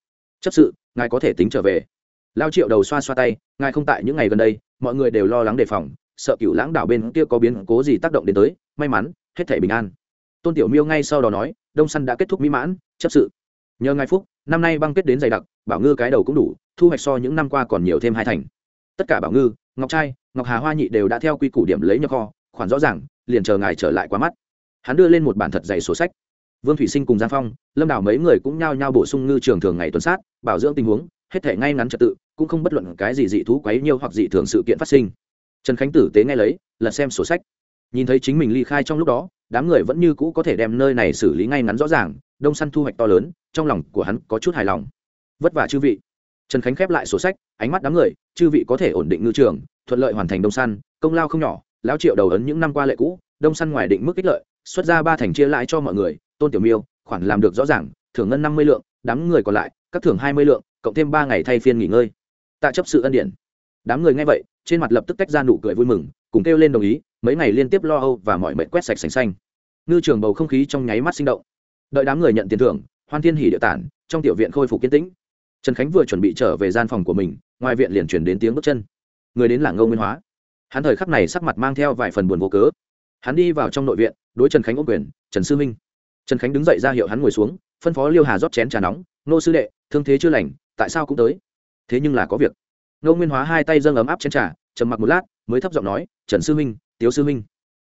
Chấp sự, ngài có thể tính trở về. Lao triệu đầu xoa xoa tay, ngài không tại những ngày gần đây, mọi người đều lo lắng đề phòng, sợ cựu lãng đảo bên kia có biến cố gì tác động đến tới, may mắn, hết thể bình an. Tôn tiểu miêu ngay sau đó nói, đông săn đã kết thúc mỹ mãn, chấp sự. Nhờ ngài phúc, năm nay băng kết đến dày đặc, bảo ngư cái đầu cũng đủ, thu hoạch so những năm qua còn nhiều thêm hai thành. Tất cả bảo ngư, ngọc trai, ngọc hà hoa nhị đều đã theo quy củ điểm lấy nhập kho khoản rõ ràng, liền chờ ngài trở lại qua mắt. Hắn đưa lên một bản thật dày sổ sách. Vương thủy sinh cùng giang phong, lâm đảo mấy người cũng nhao nhao bổ sung ngư trường thường ngày tuần sát, bảo dưỡng tình huống, hết thể ngay ngắn trật tự, cũng không bất luận cái gì dị thú quấy nhiêu hoặc dị thường sự kiện phát sinh. Trần khánh tử tế nghe lấy, lật xem sổ sách. Nhìn thấy chính mình ly khai trong lúc đó, đám người vẫn như cũ có thể đem nơi này xử lý ngay ngắn rõ ràng, đông săn thu hoạch to lớn, trong lòng của hắn có chút hài lòng. Vất vả chư vị. Trần khánh khép lại sổ sách, ánh mắt đám người, chư vị có thể ổn định ngư trường, thuận lợi hoàn thành đông săn, công lao không nhỏ lão triệu đầu ấn những năm qua lệ cũ, đông săn ngoài định mức ích lợi, xuất ra ba thành chia lại cho mọi người, tôn tiểu miêu, khoản làm được rõ ràng, thưởng ngân năm mươi lượng, đám người còn lại, các thưởng hai mươi lượng, cộng thêm ba ngày thay phiên nghỉ ngơi. Tạ chấp sự ân điển. Đám người nghe vậy, trên mặt lập tức tách ra nụ cười vui mừng, cùng kêu lên đồng ý, mấy ngày liên tiếp lo âu và mọi mệnh quét sạch sành xanh. Ngư trường bầu không khí trong nháy mắt sinh động. Đợi đám người nhận tiền thưởng, hoan thiên hỉ địa tản, trong tiểu viện khôi phục kiến tĩnh. Trần khánh vừa chuẩn bị trở về gian phòng của mình, ngoài viện liền chuyển đến tiếng bước chân. Người đến là ngô nguyên hóa hắn thời khắc này sắc mặt mang theo vài phần buồn vô cớ. Hắn đi vào trong nội viện, đối trần khánh ôm quyền, trần sư minh trần khánh đứng dậy ra hiệu hắn ngồi xuống, phân phó liêu hà rót chén trà nóng, nô sư đệ, thương thế chưa lành, tại sao cũng tới? Thế nhưng là có việc. Ngô nguyên hóa hai tay dâng ấm áp chén trà, trầm mặc một lát, mới thấp giọng nói, trần sư minh tiếu sư minh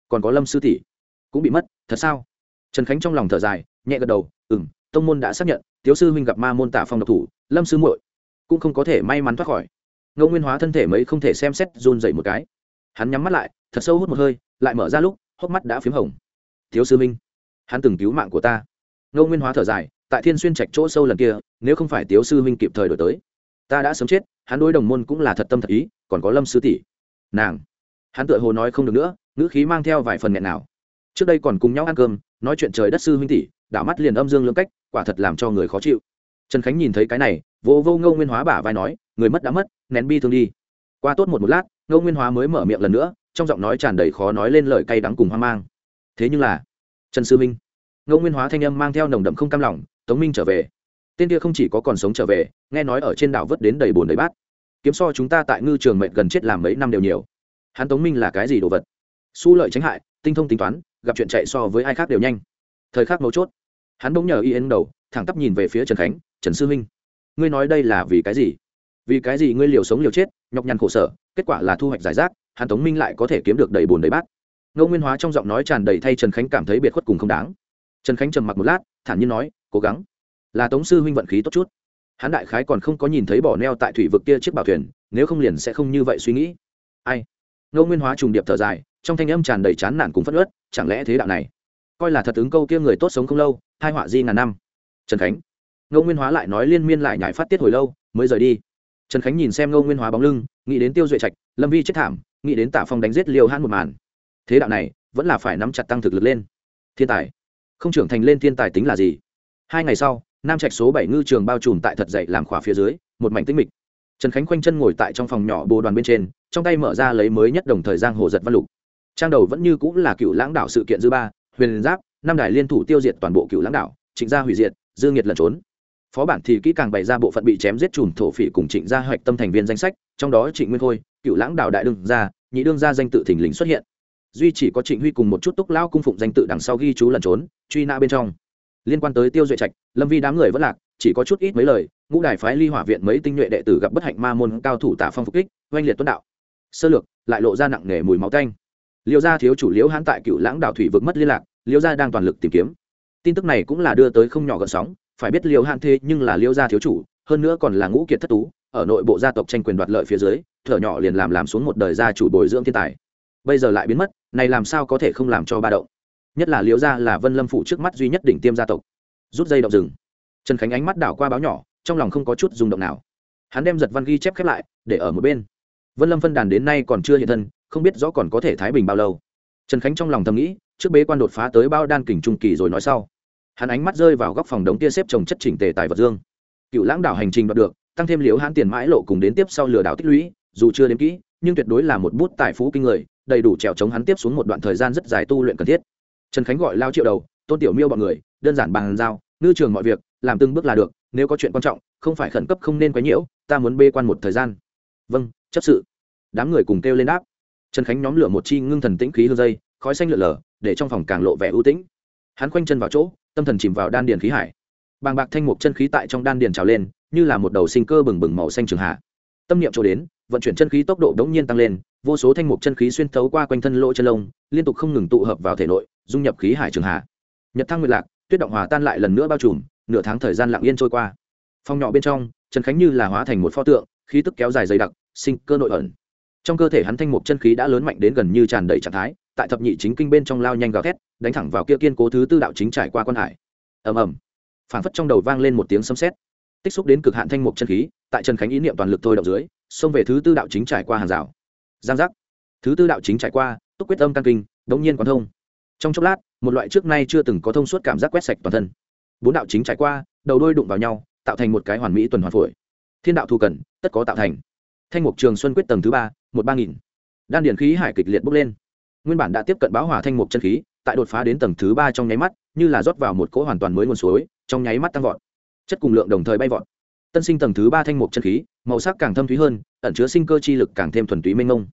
còn có lâm sư tỷ cũng bị mất, thật sao? Trần khánh trong lòng thở dài, nhẹ gật đầu ừ m tông môn đã xác nhận, tiếu sư minh gặp ma môn tả phong độc thủ, lâm sư muội cũng không có thể may mắn thoát khỏi. Ngô nguyên hóa thân thể mấy không thể xem xét, run dậy một cái hắn nhắm mắt lại, thật sâu hút một hơi, lại mở ra lúc, hốc mắt đã p h í m hồng. Thiếu sư minh, hắn từng cứu mạng của ta. Ngô nguyên hóa thở dài, tại thiên xuyên trạch chỗ sâu lần kia, nếu không phải tiếu sư minh kịp thời đổi tới, ta đã sớm chết, hắn đối đồng môn cũng là thật tâm thật ý, còn có lâm sư tỷ. Nàng, hắn tự hồ nói không được nữa, ngữ khí mang theo vài phần nghẹn nào. Trước đây còn cùng nhau ăn cơm, nói chuyện trời đất sư huynh tỷ, đảo mắt liền âm dương lưỡng cách, quả thật làm cho người khó chịu. Trần khánh nhìn thấy cái này vô vô ngô nguyên hóa bả vai nói, người mất đã mất, nén bi thương đi. Qua tốt một một lát ngô nguyên hóa mới mở miệng lần nữa, trong giọng nói tràn đầy khó nói lên lời cay đắng cùng hoang mang. Thế nhưng là, trần sư minh, ngô nguyên hóa thanh âm mang theo nồng đậm không cam lòng, tống minh trở về. Tên kia không chỉ có còn sống trở về, nghe nói ở trên đảo vớt đến đầy bồn đầy bát. Kiếm so chúng ta tại ngư trường mệnh gần chết làm mấy năm đều nhiều. Hắn tống minh là cái gì đồ vật? Su lợi tránh hại, tinh thông tính toán, gặp chuyện chạy so với ai khác đều nhanh. Thời khắc mấu chốt, hắn bỗng nhờ y ấn đầu, thẳng tắp nhìn về phía trần khánh, trần sư minh, ngươi nói đây là vì cái gì? Vì cái gì ngươi liều sống liều chết nhọc nhằn khổ sở, kết quả là thu hoạch giải rác hàn tống minh lại có thể kiếm được đầy bồn đầy bát. Ngô nguyên hóa trong giọng nói tràn đầy thay trần khánh cảm thấy biệt khuất cùng không đáng. Trần khánh trầm mặc một lát, thản nhiên nói, cố gắng. Là tống sư huynh vận khí tốt chút. Hắn đại khái còn không có nhìn thấy bỏ neo tại thủy vực kia chiếc bảo thuyền, nếu không liền sẽ không như vậy suy nghĩ. Ai? Ngô nguyên hóa trùng điệp thở dài, trong thanh âm tràn đầy chán nản cùng phất ớt chẳng lẽ thế đạo này coi là thật ứng câu kia người tốt sống không lâu hai họa di ngàn năm? Trần khánh. Ngô nguyên hóa lại nói liên miên lại nhải phát tiết hồi lâu, mới rời đi trần khánh nhìn xem ngô nguyên hóa bóng lưng, nghĩ đến tiêu duệ trạch, lâm vi chết thảm, nghĩ đến tạ phong đánh giết liều hãn một màn. Thế đạo này vẫn là phải nắm chặt tăng thực lực lên. Thiên tài. Không trưởng thành lên thiên tài tính là gì? Hai ngày sau, nam trạch số bảy ngư trường bao trùm tại thật dậy làm khỏa phía dưới, một mảnh tinh mịch. Trần khánh khoanh chân ngồi tại trong phòng nhỏ bồ đoàn bên trên, trong tay mở ra lấy mới nhất đồng thời giang hồ giật văn lục. Trang đầu vẫn như cũng là cựu lãng đạo sự kiện dư ba, huyền giáp, năm đài liên thủ tiêu diệt toàn bộ cựu lãng đạo trịnh gia hủy diệt, dư nghiệt lẩn trốn phó bản thì kỹ càng bày ra bộ phận bị chém giết chùm thổ phỉ cùng trịnh gia hoạch tâm thành viên danh sách, trong đó trịnh nguyên khôi, cựu lãng đạo đại đương gia, nhị đương gia danh tự thình lình xuất hiện. Duy chỉ có trịnh huy cùng một chút túc lao cung phụng danh tự đằng sau ghi chú lẩn trốn, truy nã bên trong. Liên quan tới tiêu duệ trạch, lâm vi đám người vẫn lạc, chỉ có chút ít mấy lời, ngũ đài phái ly hỏa viện mấy tinh nhuệ đệ tử gặp bất hạnh ma môn cao thủ tả phong phục kích, oanh liệt tuấn đạo. Sơ lược, lại lộ ra nặng nề mùi máu tanh. Liêu gia thiếu chủ liễu hãn tại cựu lãng đạo thủy vực mất liên lạc, liêu gia đang toàn lực tìm kiếm. Tin tức này cũng là đưa tới không nhỏ gợn sóng phải biết liêu hạn thế nhưng là liêu gia thiếu chủ, hơn nữa còn là ngũ kiệt thất tú, ở nội bộ gia tộc tranh quyền đoạt lợi phía dưới, thở nhỏ liền làm làm xuống một đời gia chủ bồi dưỡng thiên tài. Bây giờ lại biến mất, này làm sao có thể không làm cho ba động? Nhất là liễu gia là vân lâm phủ trước mắt duy nhất đỉnh tiêm gia tộc. Rút dây động rừng. Trần khánh ánh mắt đảo qua báo nhỏ, trong lòng không có chút rung động nào. Hắn đem giật văn ghi chép khép lại, để ở một bên. Vân lâm phân đàn đến nay còn chưa hiện thân, không biết rõ còn có thể thái bình bao lâu. Trần khánh trong lòng thầm nghĩ, trước bế quan đột phá tới bao đan kình trung kỳ rồi nói sau hắn ánh mắt rơi vào góc phòng đống tia xếp trồng chất chỉnh tề tài vật dương. Cựu lãng đảo hành trình đoạt được, tăng thêm liễu hãn tiền mãi lộ cùng đến tiếp sau lừa đảo tích lũy, dù chưa đến kỹ, nhưng tuyệt đối là một bút tài phú kinh người, đầy đủ trèo chống hắn tiếp xuống một đoạn thời gian rất dài tu luyện cần thiết. Trần khánh gọi lao triệu đầu, tôn tiểu miêu bọn người, đơn giản bàn giao, ngư trường mọi việc, làm từng bước là được, nếu có chuyện quan trọng, không phải khẩn cấp không nên quấy nhiễu, ta muốn bê quan một thời gian. Vâng chấp sự. Đám người cùng kêu lên đáp. Trần khánh nhóm lửa một chi ngưng thần tĩnh khí hương dây, khói xanh lượn lờ, để trong phòng càng lộ vẻ ưu tĩnh hắn khoanh chân vào chỗ, tâm thần chìm vào đan điền khí hải. Bàng bạc thanh mục chân khí tại trong đan điền trào lên, như là một đầu sinh cơ bừng bừng màu xanh trường hạ. Tâm niệm chỗ đến, vận chuyển chân khí tốc độ đống nhiên tăng lên, vô số thanh mục chân khí xuyên thấu qua quanh thân lỗ chân lông, liên tục không ngừng tụ hợp vào thể nội, dung nhập khí hải trường hạ. Nhật thăng nguyệt lạc, tuyết động hòa tan lại lần nữa bao trùm, nửa tháng thời gian lặng yên trôi qua. Phòng nhỏ bên trong, trần khánh như là hóa thành một pho tượng, khí tức kéo dài dày đặc, sinh cơ nội ẩn. Trong cơ thể hắn thanh mục chân khí đã lớn mạnh đến gần như tràn đầy trạng thái, tại thập nhị chính kinh bên trong lao nhanh gào thét đánh thẳng vào kia kiên cố thứ tư đạo chính trải qua quan hải. Ầm ầm. Phảng phất trong đầu vang lên một tiếng sấm sét. Tích xúc đến cực hạn thanh mục chân khí, tại trần khánh ý niệm toàn lực thôi động dưới, xông về thứ tư đạo chính trải qua hàng rào. Giang giác. Thứ tư đạo chính trải qua, túc quyết âm căn kinh, đống nhiên quán thông. Trong chốc lát, một loại trước nay chưa từng có thông suốt cảm giác quét sạch toàn thân. Bốn đạo chính trải qua, đầu đôi đụng vào nhau, tạo thành một cái hoàn mỹ tuần hoàn phổi. Thiên đạo thù cần, tất có tạo thành. Thanh mục trường xuân quyết tầng thứ ba, một ba nghìn. Đan điển khí hải kịch liệt bốc lên. Nguyên bản đã tiếp cận báo hỏa thanh mục chân khí tại đột phá đến tầng thứ ba trong nháy mắt, như là rót vào một cỗ hoàn toàn mới nguồn suối, trong nháy mắt tăng vọt. Chất cùng lượng đồng thời bay vọt. Tân sinh tầng thứ ba thanh mục chân khí, màu sắc càng thâm thúy hơn, ẩn chứa sinh cơ chi lực càng thêm thuần túy mênh mông.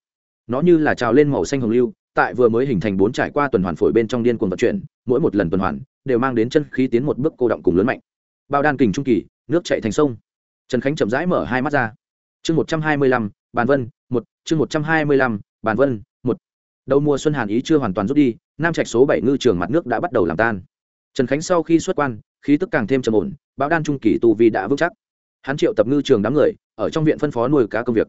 Nó như là trào lên màu xanh hồng lưu, tại vừa mới hình thành bốn trải qua tuần hoàn phổi bên trong điên cuồng vận chuyển, mỗi một lần tuần hoàn, đều mang đến chân khí tiến một bước cô động cùng lớn mạnh. Bao đan kình trung kỳ, nước chạy thành sông. Trần khánh chậm rãi mở hai mắt ra. Chương một trăm hai mươi lăm, bàn vân, một, chương một trăm hai mươi lăm, bàn vân đầu mùa xuân hàn ý chưa hoàn toàn rút đi, nam trạch số bảy ngư trường mặt nước đã bắt đầu làm tan. Trần khánh sau khi xuất quan, khí tức càng thêm trầm ổn, bão đan trung kỳ tu vi đã vững chắc. Hắn triệu tập ngư trường đám người, ở trong viện phân phó nuôi cá công việc.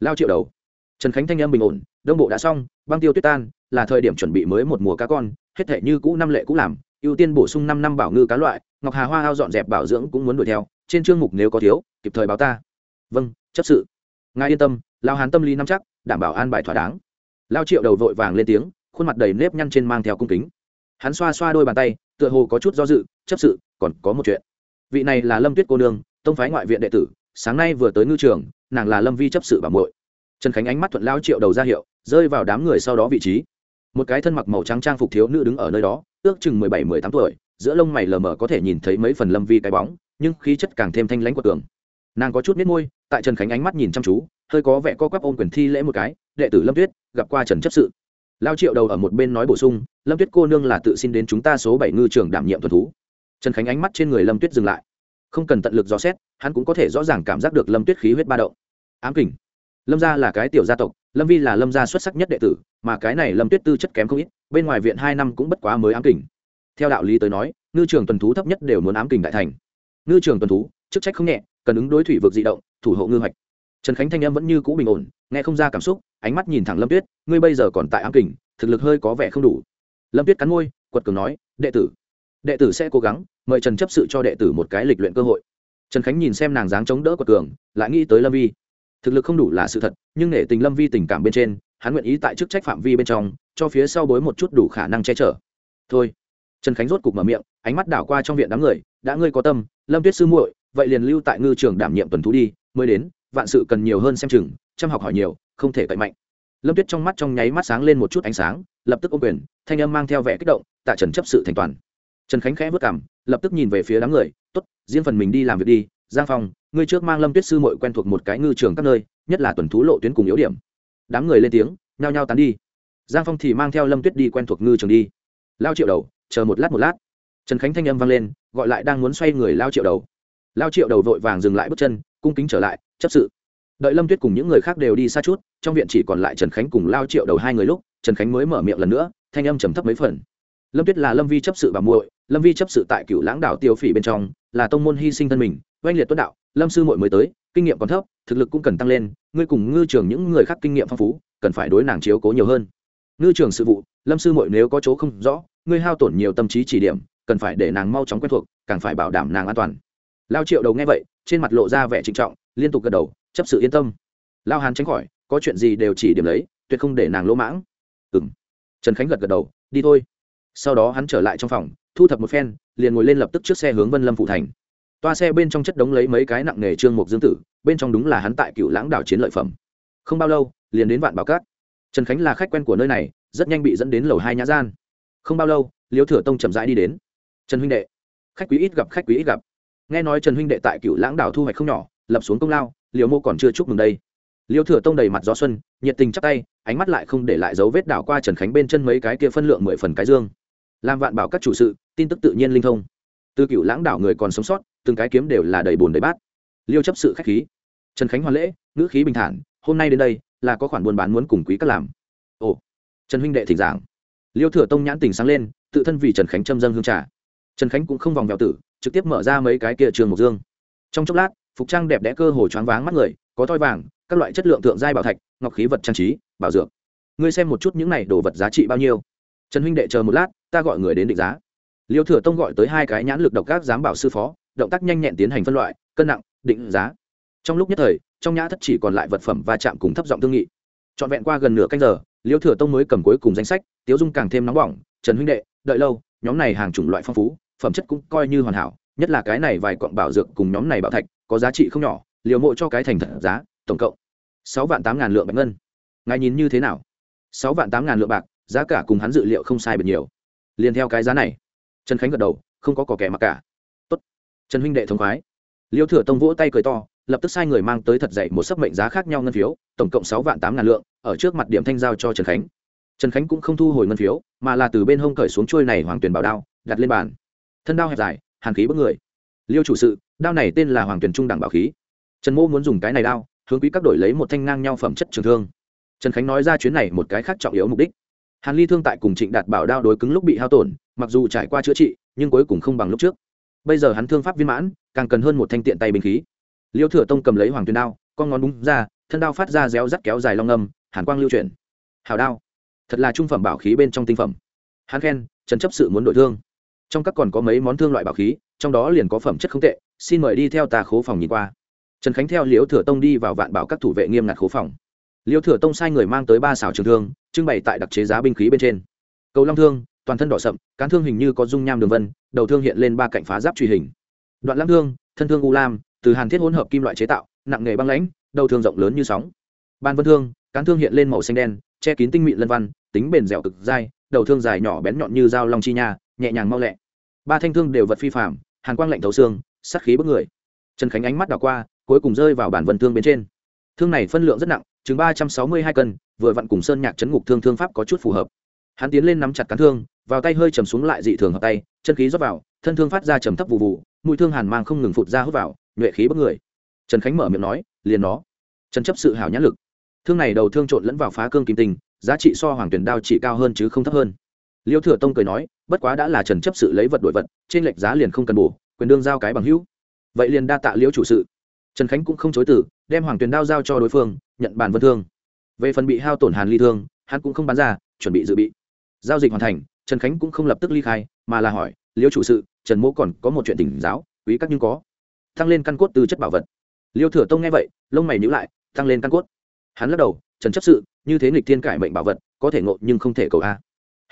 Lao triệu đầu. Trần khánh thanh âm bình ổn, đông bộ đã xong, băng tiêu tuyết tan, là thời điểm chuẩn bị mới một mùa cá con, hết thể như cũ năm lệ cũ làm, ưu tiên bổ sung năm năm bảo ngư cá loại, ngọc hà hoa ao dọn dẹp bảo dưỡng cũng muốn đuổi theo, trên chương mục nếu có thiếu, kịp thời báo ta. Vâng chấp sự. Ngài yên tâm, lao hán tâm lý nắm chắc, đảm bảo an bài thỏa đáng lao triệu đầu vội vàng lên tiếng, khuôn mặt đầy nếp nhăn trên mang theo cung kính. Hắn xoa xoa đôi bàn tay, tựa hồ có chút do dự, chấp sự, còn có một chuyện. Vị này là lâm tuyết cô nương, tông phái ngoại viện đệ tử, sáng nay vừa tới ngư trường, nàng là lâm vi chấp sự bà muội. Trần khánh ánh mắt thuận lao triệu đầu ra hiệu, rơi vào đám người sau đó vị trí. Một cái thân mặc màu trắng trang phục thiếu nữ đứng ở nơi đó, ước chừng mười bảy, mười tám tuổi, giữa lông mày lờ mờ có thể nhìn thấy mấy phần lâm vi cái bóng, nhưng khí chất càng thêm thanh lãnh của tường. Nàng có chút miết môi, tại trần khánh ánh mắt nhìn chăm chú, hơi có vẻ co quắp ôm quyền thi lễ một cái đệ tử lâm tuyết, gặp qua trần chấp sự. Lao triệu đầu ở một bên nói bổ sung, lâm tuyết cô nương là tự xin đến chúng ta số bảy ngư trường đảm nhiệm tuần thú. Trần khánh ánh mắt trên người lâm tuyết dừng lại. Không cần tận lực dò xét, hắn cũng có thể rõ ràng cảm giác được lâm tuyết khí huyết ba động. Ám kình. Lâm gia là cái tiểu gia tộc, lâm vi là lâm gia xuất sắc nhất đệ tử, mà cái này lâm tuyết tư chất kém không ít, bên ngoài viện hai năm cũng bất quá mới ám kình. Theo đạo lý tới nói, ngư trường tuần thú thấp nhất đều muốn ám kình đại thành. Ngư trường tuần thú, chức trách không nhẹ, cần ứng đối thủy vực di động, thủ hộ ngư hoạch trần khánh thanh em vẫn như cũ bình ổn, nghe không ra cảm xúc, ánh mắt nhìn thẳng lâm tuyết, ngươi bây giờ còn tại ám kình, thực lực hơi có vẻ không đủ. Lâm tuyết cắn môi, quật cường nói, đệ tử đệ tử sẽ cố gắng, mời trần chấp sự cho đệ tử một cái lịch luyện cơ hội. Trần khánh nhìn xem nàng dáng chống đỡ quật cường, lại nghĩ tới lâm vi. Thực lực không đủ là sự thật, nhưng nể tình lâm vi tình cảm bên trên, hắn nguyện ý tại chức trách phạm vi bên trong, cho phía sau bối một chút đủ khả năng che chở. Thôi. Trần khánh rốt cục mở miệng, ánh mắt đảo qua trong viện đám người, đã ngươi có tâm, lâm tuyết sư muội, vậy liền lưu tại ngư trường đảm nhiệm tuần thú đi, mới đến vạn sự cần nhiều hơn xem chừng, chăm học hỏi nhiều, không thể cậy mạnh. Lâm tuyết trong mắt trong nháy mắt sáng lên một chút ánh sáng, lập tức ô quyền, thanh âm mang theo vẻ kích động, tạ trần chấp sự thành toàn. Trần khánh khẽ vất cảm lập tức nhìn về phía đám người t ố t riêng phần mình đi làm việc đi, giang phong, ngươi trước mang lâm tuyết sư mội quen thuộc một cái ngư trường các nơi, nhất là tuần thú lộ tuyến cùng yếu điểm. Đám người lên tiếng, nhao nhao tán đi. Giang phong thì mang theo lâm tuyết đi quen thuộc ngư trường đi. Lao triệu đầu, chờ một lát một lát. Trần khánh thanh âm vang lên, gọi lại đang muốn xoay người lao triệu đầu. Lao triệu đầu vội vàng dừng lại bước chân cung kính trở lại, chấp sự. Đợi lâm tuyết cùng những người khác đều đi xa chút, trong viện chỉ còn lại trần khánh cùng lao triệu đầu hai người lúc, trần khánh mới mở miệng lần nữa, thanh âm trầm thấp mấy phần. Lâm tuyết là lâm vi chấp sự bà muội, lâm vi chấp sự tại cựu lãng đảo tiêu phỉ bên trong, là tông môn hy sinh thân mình, oanh liệt tuấn đạo, lâm sư muội mới tới, kinh nghiệm còn thấp, thực lực cũng cần tăng lên, ngươi cùng ngư trường những người khác kinh nghiệm phong phú, cần phải đối nàng chiếu cố nhiều hơn. Ngư trường sự vụ, lâm sư muội nếu có chỗ không rõ, ngươi hao tổn nhiều tâm trí chỉ điểm, cần phải để nàng mau chóng quen thuộc, càng phải bảo đảm nàng an toàn lao triệu đầu nghe vậy, trên mặt lộ ra vẻ trịnh trọng, liên tục gật đầu, chấp sự yên tâm. Lao hàn tránh khỏi, có chuyện gì đều chỉ điểm lấy, tuyệt không để nàng lỗ mãng. Ừ m trần khánh gật gật đầu, đi thôi. Sau đó hắn trở lại trong phòng, thu thập một phen, liền ngồi lên lập tức trước xe hướng vân lâm phụ thành. Toa xe bên trong chất đống lấy mấy cái nặng nghề trương mục dương tử, bên trong đúng là hắn tại cựu lãng đảo chiến lợi phẩm. Không bao lâu, liền đến vạn bảo cát. Trần khánh là khách quen của nơi này, rất nhanh bị dẫn đến lầu hai nhã gian. Không bao lâu liêu thừa tông chậm rãi đi đến. Trần huynh đệ, khách quý ít gặp, khách quý ít gặp nghe nói trần huynh đệ tại cựu lãng đảo thu hoạch không nhỏ, lập xuống công lao liều mô còn chưa chúc mừng đây. Liêu thừa tông đầy mặt gió xuân, nhiệt tình chắc tay, ánh mắt lại không để lại dấu vết đảo qua trần khánh bên chân mấy cái kia phân lượng mười phần cái dương. Làm vạn bảo các chủ sự, tin tức tự nhiên linh thông. Từ cựu lãng đảo người còn sống sót, từng cái kiếm đều là đầy bồn đầy bát. Liêu chấp sự khách khí. Trần khánh hoàn lễ, ngữ khí bình thản, hôm nay đến đây, là có khoản buôn bán muốn cùng quý các làm. Ồ, trần huynh đệ thỉnh giảng. Liêu thừa tông nhãn tình sáng lên, tự thân vì trần khánh châm dân hương trà. Trần khánh cũng không vòng vèo tử trực tiếp mở ra mấy cái kia trường mộc dương. Trong chốc lát, phục trang đẹp đẽ cơ hồ choáng váng mắt người, có thoi vàng, các loại chất lượng thượng giai bảo thạch, ngọc khí vật trang trí, bảo dược. Ngươi xem một chút những này đồ vật giá trị bao nhiêu. Trần huynh đệ chờ một lát, ta gọi người đến định giá. Liêu thừa tông gọi tới hai cái nhãn lực độc các giám bảo sư phó, động tác nhanh nhẹn tiến hành phân loại, cân nặng, định giá. Trong lúc nhất thời, trong nhã thất chỉ còn lại vật phẩm và chạm cùng thấp giọng thương nghị. Trọn vẹn qua gần nửa canh giờ, liêu thừa tông mới cầm cuối cùng danh sách, tiếu dung càng thêm nóng bỏng, trần huynh đệ, đợi lâu, nhóm này hàng chủng loại phong phú phẩm chất cũng coi như hoàn hảo, nhất là cái này vài quặng bảo dược cùng nhóm này bảo thạch, có giá trị không nhỏ, liều mộ cho cái thành thật giá, tổng cộng sáu vạn tám ngàn lượng bạch ngân. Ngài nhìn như thế nào? Sáu vạn tám ngàn lượng bạc, giá cả cùng hắn dự liệu không sai bật nhiều. Liền theo cái giá này. Trần khánh gật đầu, không có cỏ kẻ mặc cả. Tốt. Trần huynh đệ thống khoái. Liêu thừa tông vỗ tay cười to, lập tức sai người mang tới thật dậy một sấp mệnh giá khác nhau ngân phiếu, tổng cộng sáu vạn tám ngàn lượng, ở trước mặt điểm thanh giao cho trần khánh. Trần khánh cũng không thu hồi ngân phiếu, mà là từ bên hông cởi xuống trôi này hoàng tuyền bảo đao, đặt lên bàn thân đao hẹp dài, hàn khí bất người. Liêu chủ sự, đao này tên là hoàng tuyền trung đẳng bảo khí. Trần mô muốn dùng cái này đao, hướng quý các đổi lấy một thanh ngang nhau phẩm chất trường thương. Trần khánh nói ra chuyến này một cái khác trọng yếu mục đích. Hàn ly thương tại cùng trịnh đạt bảo đao đối cứng lúc bị hao tổn, mặc dù trải qua chữa trị, nhưng cuối cùng không bằng lúc trước. Bây giờ hắn thương pháp viên mãn, càng cần hơn một thanh tiện tay binh khí. Liêu thừa tông cầm lấy hoàng tuyền đao, con ngón đúng ra, thân đao phát ra réo rắt kéo dài long âm, hàn quang lưu chuyển. Hào đao. Thật là trung phẩm bảo khí bên trong tinh phẩm. Hắn khen, trần chấp sự muốn đổi thương trong các còn có mấy món thương loại bảo khí, trong đó liền có phẩm chất không tệ, xin mời đi theo ta khố phòng nhìn qua. Trần khánh theo liễu thừa tông đi vào vạn bảo các thủ vệ nghiêm ngặt khố phòng. Liễu thừa tông sai người mang tới ba xảo trường thương, trưng bày tại đặc chế giá binh khí bên trên. Cầu long thương, toàn thân đỏ sậm, cán thương hình như có dung nham đường vân, đầu thương hiện lên ba cạnh phá giáp truy hình. Đoạn lăng thương, thân thương u lam, từ hàn thiết hỗn hợp kim loại chế tạo, nặng nghề băng lãnh, đầu thương rộng lớn như sóng. Ban vân thương, cán thương hiện lên màu xanh đen, che kín tinh mịn lân văn, tính bền dẻo cực dai, đầu thương dài nhỏ bén nhọn như dao long chi nha nhẹ nhàng mau lẹ. Ba thanh thương đều vật phi phạm hàn quang lạnh thấu xương, sát khí bức người. Trần khánh ánh mắt đảo qua, cuối cùng rơi vào bản vân thương bên trên. Thương này phân lượng rất nặng, chừng ba trăm sáu mươi hai cân, vừa vặn cùng sơn nhạc chấn ngục thương thương pháp có chút phù hợp. Hắn tiến lên nắm chặt cán thương, vào tay hơi chầm xuống lại dị thường hợp tay, chân khí rót vào, thân thương phát ra trầm thấp vụ vụ, mũi thương hàn mang không ngừng phụt ra hút vào, nhuệ khí bất người. Trần khánh mở miệng nói, liền nó. Trần chấp sự hảo nhãn lực. Thương này đầu thương trộn lẫn vào phá cương kim tinh, giá trị so hoàng tuyển đao chỉ cao hơn chứ không thấp hơn. Liêu thừa tông cười nói bất quá đã là trần chấp sự lấy vật đổi vật, trên lệch giá liền không cần bổ, quyền đương giao cái bằng hữu. Vậy liền đa tạ liễu chủ sự. Trần khánh cũng không chối từ, đem hoàng tuyền đao giao cho đối phương, nhận bàn vân thương. Về phần bị hao tổn hàn ly thương, hắn cũng không bán ra, chuẩn bị dự bị. Giao dịch hoàn thành, trần khánh cũng không lập tức ly khai, mà là hỏi, liễu chủ sự, trần mỗ còn có một chuyện tỉnh giáo, quý các nhưng có? Tăng lên căn cốt từ chất bảo vật. Liêu thừa tông nghe vậy, lông mày nhữ lại tăng lên căn cốt. Hắn lắc đầu, trần chấp sự, như thế nghịch thiên cải mệnh bảo vật, có thể ngộ nhưng không thể cầu a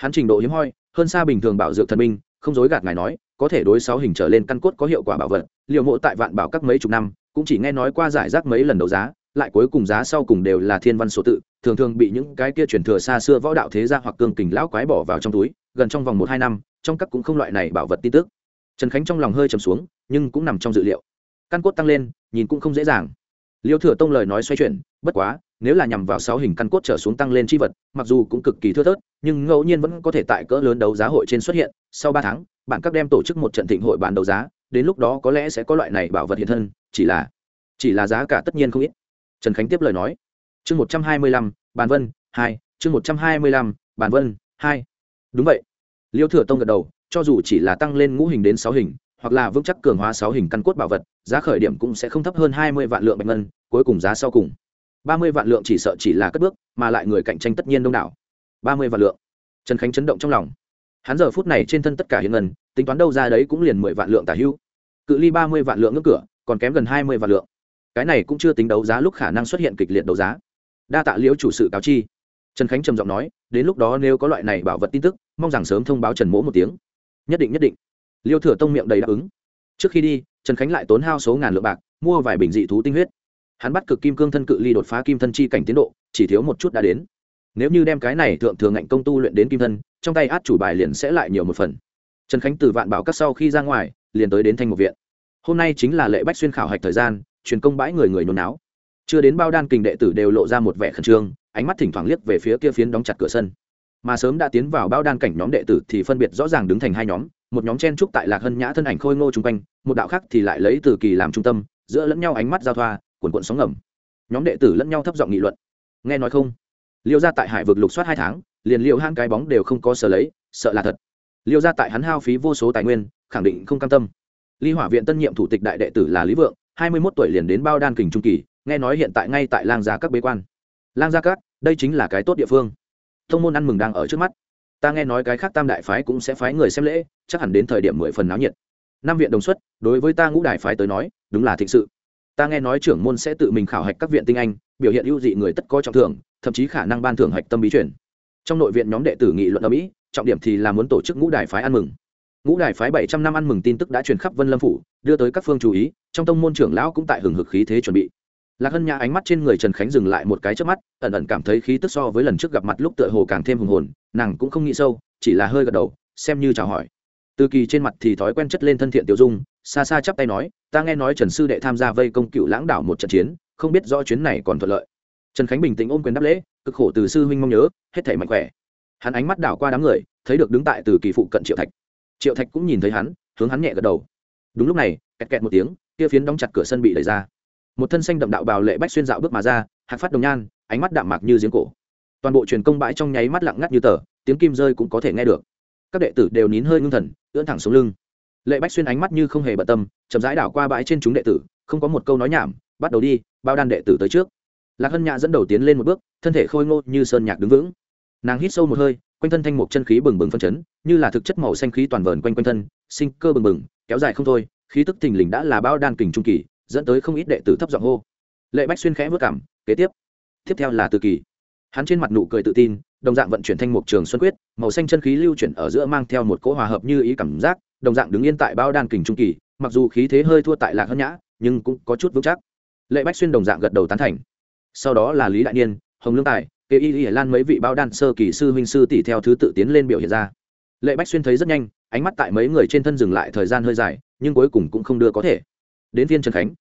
hắn trình độ hiếm hoi, hơn xa bình thường bảo dược thần minh, không dối gạt ngài nói, có thể đối sáu hình trở lên căn cốt có hiệu quả bảo vật liệu mộ tại vạn bảo các mấy chục năm, cũng chỉ nghe nói qua giải rác mấy lần đấu giá, lại cuối cùng giá sau cùng đều là thiên văn số tự, thường thường bị những cái kia truyền thừa xa xưa võ đạo thế gia hoặc cương kình lão quái bỏ vào trong túi, gần trong vòng một hai năm, trong các cũng không loại này bảo vật tin tức. Trần khánh trong lòng hơi trầm xuống, nhưng cũng nằm trong dự liệu. Căn cốt tăng lên, nhìn cũng không dễ dàng. Liêu thừa tông lời nói xoay chuyển, bất quá, nếu là nhằm vào sáu hình căn cốt trở xuống tăng lên chi vật, mặc dù cũng cực kỳ thưa thớt nhưng ngẫu nhiên vẫn có thể tại cỡ lớn đấu giá hội trên xuất hiện. Sau ba tháng, bạn các đem tổ chức một trận thịnh hội bán đấu giá, đến lúc đó có lẽ sẽ có loại này bảo vật hiện thân, chỉ là chỉ là giá cả tất nhiên không ít. Trần khánh tiếp lời nói, chương một trăm hai mươi lăm, bàn vân hai, chương một trăm hai mươi lăm, bàn vân hai. Đúng vậy. Liêu thừa tông gật đầu, cho dù chỉ là tăng lên ngũ hình đến sáu hình, hoặc là vững chắc cường hóa sáu hình căn cốt bảo vật, giá khởi điểm cũng sẽ không thấp hơn hai mươi vạn lượng bạch ngân, cuối cùng giá sau cùng ba mươi vạn lượng chỉ sợ chỉ là cất bước, mà lại người cạnh tranh tất nhiên đông đảo ba mươi vạn lượng. Trần khánh chấn động trong lòng. Hắn giờ phút này trên thân tất cả hiện ngân tính toán đâu ra đấy cũng liền mười vạn lượng tả hưu, cự ly ba mươi vạn lượng ngưỡng cửa còn kém gần hai mươi vạn lượng. Cái này cũng chưa tính đấu giá lúc khả năng xuất hiện kịch liệt đấu giá. Đa tạ liễu chủ sự cáo chi. Trần khánh trầm giọng nói đến lúc đó nếu có loại này bảo vật tin tức mong rằng sớm thông báo trần mỗ một tiếng. Nhất định nhất định. Liêu thừa tông miệng đầy đáp ứng. Trước khi đi trần khánh lại tốn hao số ngàn lượng bạc mua vài bình dị thú tinh huyết. Hắn bắt cực kim cương thân cự ly đột phá kim thân chi cảnh tiến độ chỉ thiếu một chút đã đến nếu như đem cái này thượng thừa ngạnh công tu luyện đến kim thân, trong tay át chủ bài liền sẽ lại nhiều một phần. Trần khánh từ vạn bảo các sau khi ra ngoài, liền tới đến thanh một viện. Hôm nay chính là lệ bách xuyên khảo hạch thời gian, truyền công bãi người người nôn náo. Chưa đến bao đan kình đệ tử đều lộ ra một vẻ khẩn trương, ánh mắt thỉnh thoảng liếc về phía kia phiến đóng chặt cửa sân. Mà sớm đã tiến vào bao đan cảnh nhóm đệ tử thì phân biệt rõ ràng đứng thành hai nhóm, một nhóm chen trúc tại lạc hân nhã thân ảnh khôi ngô chung quanh, một đạo khác thì lại lấy từ kỳ làm trung tâm, giữa lẫn nhau ánh mắt giao thoa, cuồn cuộn sóng ngầm. Nhóm đệ tử lẫn nhau thấp giọng nghị luận. Nghe nói không? Liêu ra tại hải vực lục soát hai tháng, liền liệu hãn cái bóng đều không có sở lấy, sợ là thật. Liêu ra tại hắn hao phí vô số tài nguyên, khẳng định không cam tâm. Ly hỏa viện tân nhiệm thủ tịch đại đệ tử là lý vượng, hai mươi mốt tuổi liền đến bao đan kình trung kỳ, nghe nói hiện tại ngay tại lang gia các bế quan. Lang gia các, đây chính là cái tốt địa phương. Thông môn ăn mừng đang ở trước mắt. Ta nghe nói cái khác tam đại phái cũng sẽ phái người xem lễ, chắc hẳn đến thời điểm mười phần náo nhiệt. Năm viện đồng xuất, đối với ta ngũ đại phái tới nói, đúng là thịnh sự. Ta nghe nói trưởng môn sẽ tự mình khảo hạch các viện tinh anh, biểu hiện ưu dị người tất có trọng thưởng thậm chí khả năng ban thưởng hạch tâm bí truyền. Trong nội viện nhóm đệ tử nghị luận ở mỹ, trọng điểm thì là muốn tổ chức ngũ đại phái ăn mừng. Ngũ đại phái bảy trăm năm ăn mừng tin tức đã truyền khắp vân lâm phủ, đưa tới các phương chú ý, trong tông môn trưởng lão cũng tại hừng hực khí thế chuẩn bị. Lạc hân nhã ánh mắt trên người trần khánh dừng lại một cái trước mắt, ẩn ẩn cảm thấy khí tức so với lần trước gặp mặt lúc tựa hồ càng thêm hùng hồn, nàng cũng không nghĩ sâu, chỉ là hơi gật đầu, xem như chào hỏi. Từ kỳ trên mặt thì thói quen chất lên thân thiện tiểu dung, xa xa chắp tay nói, ta nghe nói trần sư đệ tham gia vây công cựu lãng đảo một trận chiến, không biết rõ chuyến này còn thuận lợi trần khánh bình tĩnh ôm quyền đáp lễ, cực khổ từ sư huynh mong nhớ, hết thể mạnh khỏe. Hắn ánh mắt đảo qua đám người, thấy được đứng tại từ kỳ phụ cận triệu thạch. Triệu thạch cũng nhìn thấy hắn, hướng hắn nhẹ gật đầu. Đúng lúc này, kẹt kẹt một tiếng, kia phiến đóng chặt cửa sân bị đẩy ra. Một thân xanh đậm đạo bào lệ bách xuyên dạo bước mà ra, hạc phát đồng nhan, ánh mắt đạm mạc như giếng cổ. Toàn bộ truyền công bãi trong nháy mắt lặng ngắt như tờ, tiếng kim rơi cũng có thể nghe được. Các đệ tử đều nín hơi ngưng thần, ưỡn thẳng xuống lưng. Lệ bách xuyên ánh mắt như không hề bận tâm, chậm rãi đảo qua bãi trên chúng đệ tử, không có một câu nói nhảm, bắt đầu đi, bao đan đệ tử tới trước lạc hân nhã dẫn đầu tiến lên một bước, thân thể khôi ngô như sơn nhạc đứng vững. Nàng hít sâu một hơi, quanh thân thanh mục chân khí bừng bừng phân chấn, như là thực chất màu xanh khí toàn vờn quanh quanh thân, sinh cơ bừng bừng, kéo dài không thôi, khí tức thình lình đã là bao đan kình trung kỳ, dẫn tới không ít đệ tử thấp giọng hô. Lệ bách xuyên khẽ vất cảm, kế tiếp. Tiếp theo là từ kỳ. Hắn trên mặt nụ cười tự tin, đồng dạng vận chuyển thanh mục trường xuân quyết, màu xanh chân khí lưu chuyển ở giữa mang theo một cỗ hòa hợp như ý cảm giác, đồng dạng đứng yên tại bao đan kình trung kỳ, mặc dù khí thế hơi thua tại lạc hân nhã, nhưng cũng có chút vững chắc. Lệ bách xuyên đồng dạng gật đầu tán thành sau đó là lý đại niên, hồng lương tài, kê y y lan mấy vị bao đan sơ kỳ sư huynh sư tỷ theo thứ tự tiến lên biểu hiện ra. Lệ bách xuyên thấy rất nhanh, ánh mắt tại mấy người trên thân dừng lại thời gian hơi dài, nhưng cuối cùng cũng không đưa có thể. Đến viên trần khánh,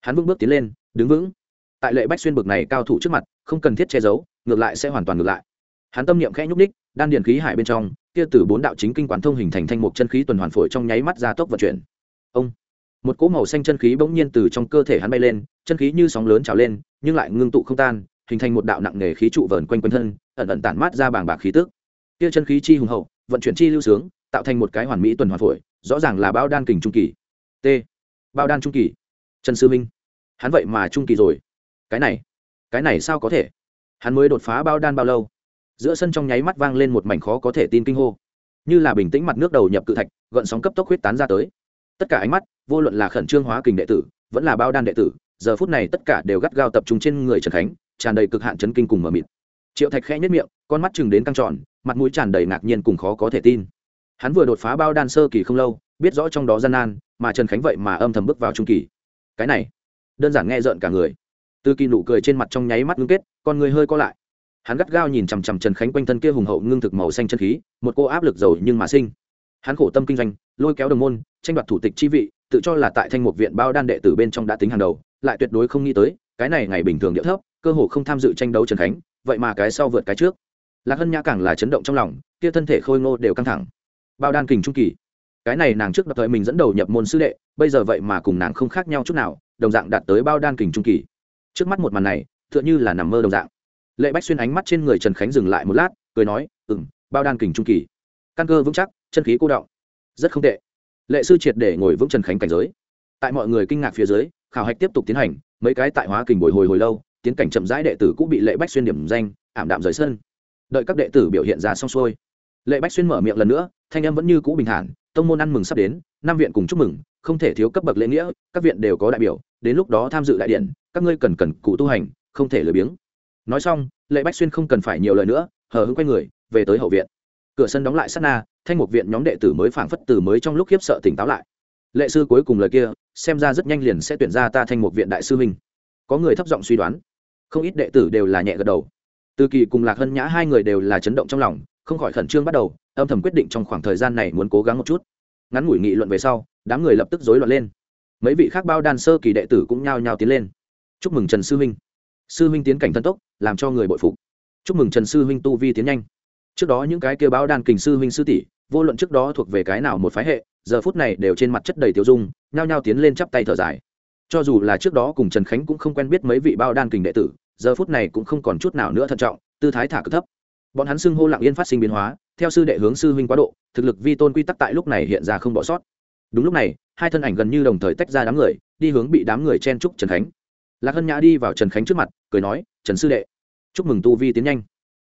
hắn vững bước tiến lên, đứng vững. Tại lệ bách xuyên bực này cao thủ trước mặt, không cần thiết che giấu, ngược lại sẽ hoàn toàn ngược lại. Hắn tâm niệm khẽ nhúc ních đan điện khí hải bên trong, kia từ bốn đạo chính kinh quán thông hình thành thanh mục chân khí tuần hoàn phổi trong nháy mắt ra tốc vận chuyển. Ông, một cỗ màu xanh chân khí bỗng nhiên từ trong cơ thể hắn bay lên chân khí như sóng lớn trào lên, nhưng lại ngưng tụ không tan, hình thành một đạo nặng nề khí trụ vờn quanh quanh thân, ẩn ẩn tản mát ra bảng bạc khí tức. Kia chân khí chi hùng hậu, vận chuyển chi lưu sướng, tạo thành một cái hoàn mỹ tuần hoàn phổi, rõ ràng là bao đan kình trung kỳ. T. Bao đan trung kỳ. Trần sư minh. Hắn vậy mà trung kỳ rồi. Cái này cái này sao có thể? Hắn mới đột phá bao đan bao lâu? Giữa sân trong nháy mắt vang lên một mảnh khó có thể tin kinh hô. Như là bình tĩnh mặt nước đầu nhập cự thạch, gợn sóng cấp tốc huyết tán ra tới. Tất cả ánh mắt, vô luận là khẩn trương hóa kình đệ tử, vẫn là bao đan đệ tử giờ phút này tất cả đều gắt gao tập trung trên người trần khánh, tràn đầy cực hạn chấn kinh cùng mờ mịt. Triệu thạch khẽ nhất miệng, con mắt chừng đến căng tròn, mặt mũi tràn đầy ngạc nhiên cùng khó có thể tin. Hắn vừa đột phá bao đan sơ kỳ không lâu, biết rõ trong đó gian nan, mà trần khánh vậy mà âm thầm bước vào trung kỳ. Cái này, đơn giản nghe rợn cả người. Từ kỳ nụ cười trên mặt trong nháy mắt ngưng kết, con người hơi co lại. Hắn gắt gao nhìn chằm chằm trần khánh quanh thân kia hùng hậu ngưng thực màu xanh chân khí, một cô áp lực giàu nhưng mà sinh. Hắn khổ tâm kinh doanh, lôi kéo đồng môn, tranh đoạt thủ tịch chi vị, tự cho là tại thanh mục viện bao đan đệ tử bên trong đã tính hàng đầu lại tuyệt đối không nghĩ tới, cái này ngày bình thường địa thấp, cơ hồ không tham dự tranh đấu trần khánh, vậy mà cái sau vượt cái trước. Lạc hân nhã càng là chấn động trong lòng, kia thân thể khôi ngô đều căng thẳng. Bao đan kình trung kỳ. Cái này nàng trước đ thời mình dẫn đầu nhập môn sư đệ, bây giờ vậy mà cùng nàng không khác nhau chút nào, đồng dạng đạt tới bao đan kình trung kỳ. Trước mắt một màn này, tựa như là nằm mơ đồng dạng. Lệ bách xuyên ánh mắt trên người trần khánh dừng lại một lát, cười nói ừ m bao đan kình trung kỳ. Căn cơ vững chắc, chân khí cô động. Rất không tệ. Lệ sư triệt để ngồi vững trần khánh cảnh giới. Tại mọi người kinh ngạc phía dưới khảo hạch tiếp tục tiến hành, mấy cái tại hóa kình bồi hồi hồi lâu, tiến cảnh chậm rãi đệ tử cũng bị lệ bách xuyên điểm danh, ảm đạm rời sân. Đợi các đệ tử biểu hiện ra xong xuôi, lệ bách xuyên mở miệng lần nữa, thanh âm vẫn như cũ bình thản, tông môn ăn mừng sắp đến, năm viện cùng chúc mừng, không thể thiếu cấp bậc lễ nghĩa, các viện đều có đại biểu, đến lúc đó tham dự đại điện, các ngươi cần cần cụ tu hành, không thể lười biếng. Nói xong, lệ bách xuyên không cần phải nhiều lời nữa, hờ hững quay người, về tới hậu viện. Cửa sân đóng lại sát na, thanh một viện nhóm đệ tử mới phảng phất từ mới trong lúc khiếp sợ tỉnh táo lại. Lệ sư cuối cùng lời kia xem ra rất nhanh liền sẽ tuyển ra ta thanh một viện đại sư minh có người thấp giọng suy đoán. Không ít đệ tử đều là nhẹ gật đầu. Từ kỳ cùng lạc hân nhã hai người đều là chấn động trong lòng, không khỏi khẩn trương bắt đầu, âm thầm quyết định trong khoảng thời gian này muốn cố gắng một chút. Ngắn ngủi nghị luận về sau, đám người lập tức rối loạn lên. Mấy vị khác bao đan sơ kỳ đệ tử cũng nhao nhao tiến lên. Chúc mừng trần sư huynh. Sư huynh tiến cảnh thân tốc, làm cho người bội phục. Chúc mừng trần sư huynh tu vi tiến nhanh. Trước đó những cái kêu báo đan kình sư huynh sư tỷ vô luận trước đó thuộc về cái nào một phái hệ, giờ phút này đều trên mặt chất đầy tiêu dung, nhao nhao tiến lên chắp tay thở dài. Cho dù là trước đó cùng trần khánh cũng không quen biết mấy vị bao đan kình đệ tử, giờ phút này cũng không còn chút nào nữa thận trọng, tư thái thả cực thấp. Bọn hắn xưng hô lặng yên phát sinh biến hóa, theo sư đệ hướng sư huynh quá độ, thực lực vi tôn quy tắc tại lúc này hiện ra không bỏ sót. Đúng lúc này, hai thân ảnh gần như đồng thời tách ra đám người, đi hướng bị đám người chen trúc trần khánh. Lạc hân nhã đi vào trần khánh trước mặt, cười nói, trần sư đệ, chúc mừng tu vi tiến nhanh.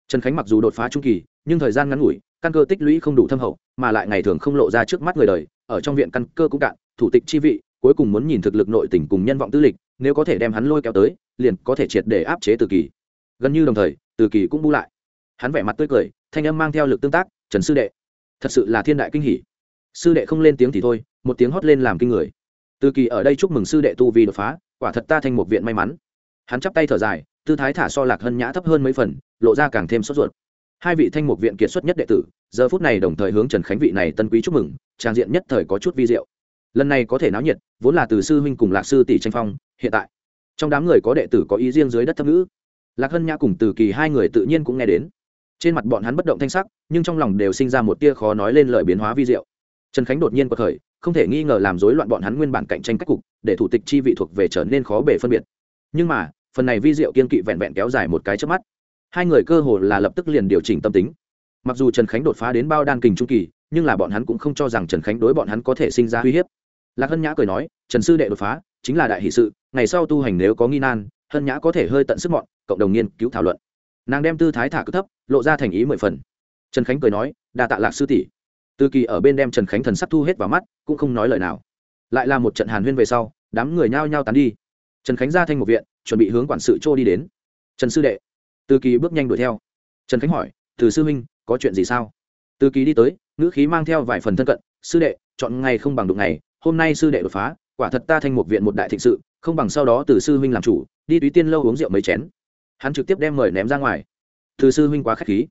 Trần khánh mặc dù đột phá trung kỳ, nhưng thời gian ngắn ngủi căn cơ tích lũy không đủ thâm hậu, mà lại ngày thường không lộ ra trước mắt người đời, ở trong viện căn cơ cũng cạn, thủ tịch chi vị, cuối cùng muốn nhìn thực lực nội tỉnh cùng nhân vọng tư lịch, nếu có thể đem hắn lôi kéo tới, liền có thể triệt để áp chế từ kỳ. Gần như đồng thời, từ kỳ cũng bu lại. Hắn vẻ mặt tươi cười, thanh âm mang theo lực tương tác, trần sư đệ, thật sự là thiên đại kinh hỷ sư đệ không lên tiếng thì thôi, một tiếng hót lên làm kinh người. Từ kỳ ở đây chúc mừng sư đệ tu vi đột phá, quả thật ta thành một viện may mắn. Hắn chắp tay thở dài, tư thái thả so lạc hân nhã thấp hơn mấy phần, lộ ra càng thêm sốt ruột hai vị thanh mục viện kiệt xuất nhất đệ tử, giờ phút này đồng thời hướng trần khánh vị này tân quý chúc mừng, trang diện nhất thời có chút vi diệu. Lần này có thể náo nhiệt, vốn là từ sư huynh cùng lạc sư tỷ tranh phong, hiện tại, trong đám người có đệ tử có ý riêng dưới đất thâm ngữ lạc hân nhã cùng từ kỳ hai người tự nhiên cũng nghe đến. Trên mặt bọn hắn bất động thanh sắc, nhưng trong lòng đều sinh ra một tia khó nói lên lời biến hóa vi diệu. Trần khánh đột nhiên bật khởi, không thể nghi ngờ làm rối loạn bọn hắn nguyên bản cạnh tranh cách cục, để thủ tịch chi vị thuộc về trở nên khó bể phân biệt. Nhưng mà, phần này vi diệu kiên kỵ vẹn vẹn kéo dài một cái trước mắt hai người cơ hồ là lập tức liền điều chỉnh tâm tính. Mặc dù trần khánh đột phá đến bao đan kình trung kỳ, nhưng là bọn hắn cũng không cho rằng trần khánh đối bọn hắn có thể sinh ra uy hiếp. Lạc hân nhã cười nói, trần sư đệ đột phá, chính là đại hỷ sự, ngày sau tu hành nếu có nghi nan, hân nhã có thể hơi tận sức mọn, cộng đồng nghiên cứu thảo luận. Nàng đem tư thái thả cứ thấp, lộ ra thành ý mười phần. Trần khánh cười nói, đa tạ lạc sư tỷ. Tư kỳ ở bên đem trần khánh thần sắc thu hết vào mắt, cũng không nói lời nào. Lại là một trận hàn huyên về sau, đám người nhao nhao tán đi. Trần khánh ra thanh một viện, chuẩn bị hướng quản sự trô đi đến. Trần sư đệ từ kỳ bước nhanh đuổi theo. Trần khánh hỏi, từ sư huynh, có chuyện gì sao? Từ kỳ đi tới, ngữ khí mang theo vài phần thân cận, sư đệ, chọn ngày không bằng đụng ngày, hôm nay sư đệ đột phá, quả thật ta thanh một viện một đại thịnh sự, không bằng sau đó từ sư huynh làm chủ, đi túy tiên lâu uống rượu mấy chén. Hắn trực tiếp đem mời ném ra ngoài. Từ sư huynh quá k h á c h khí.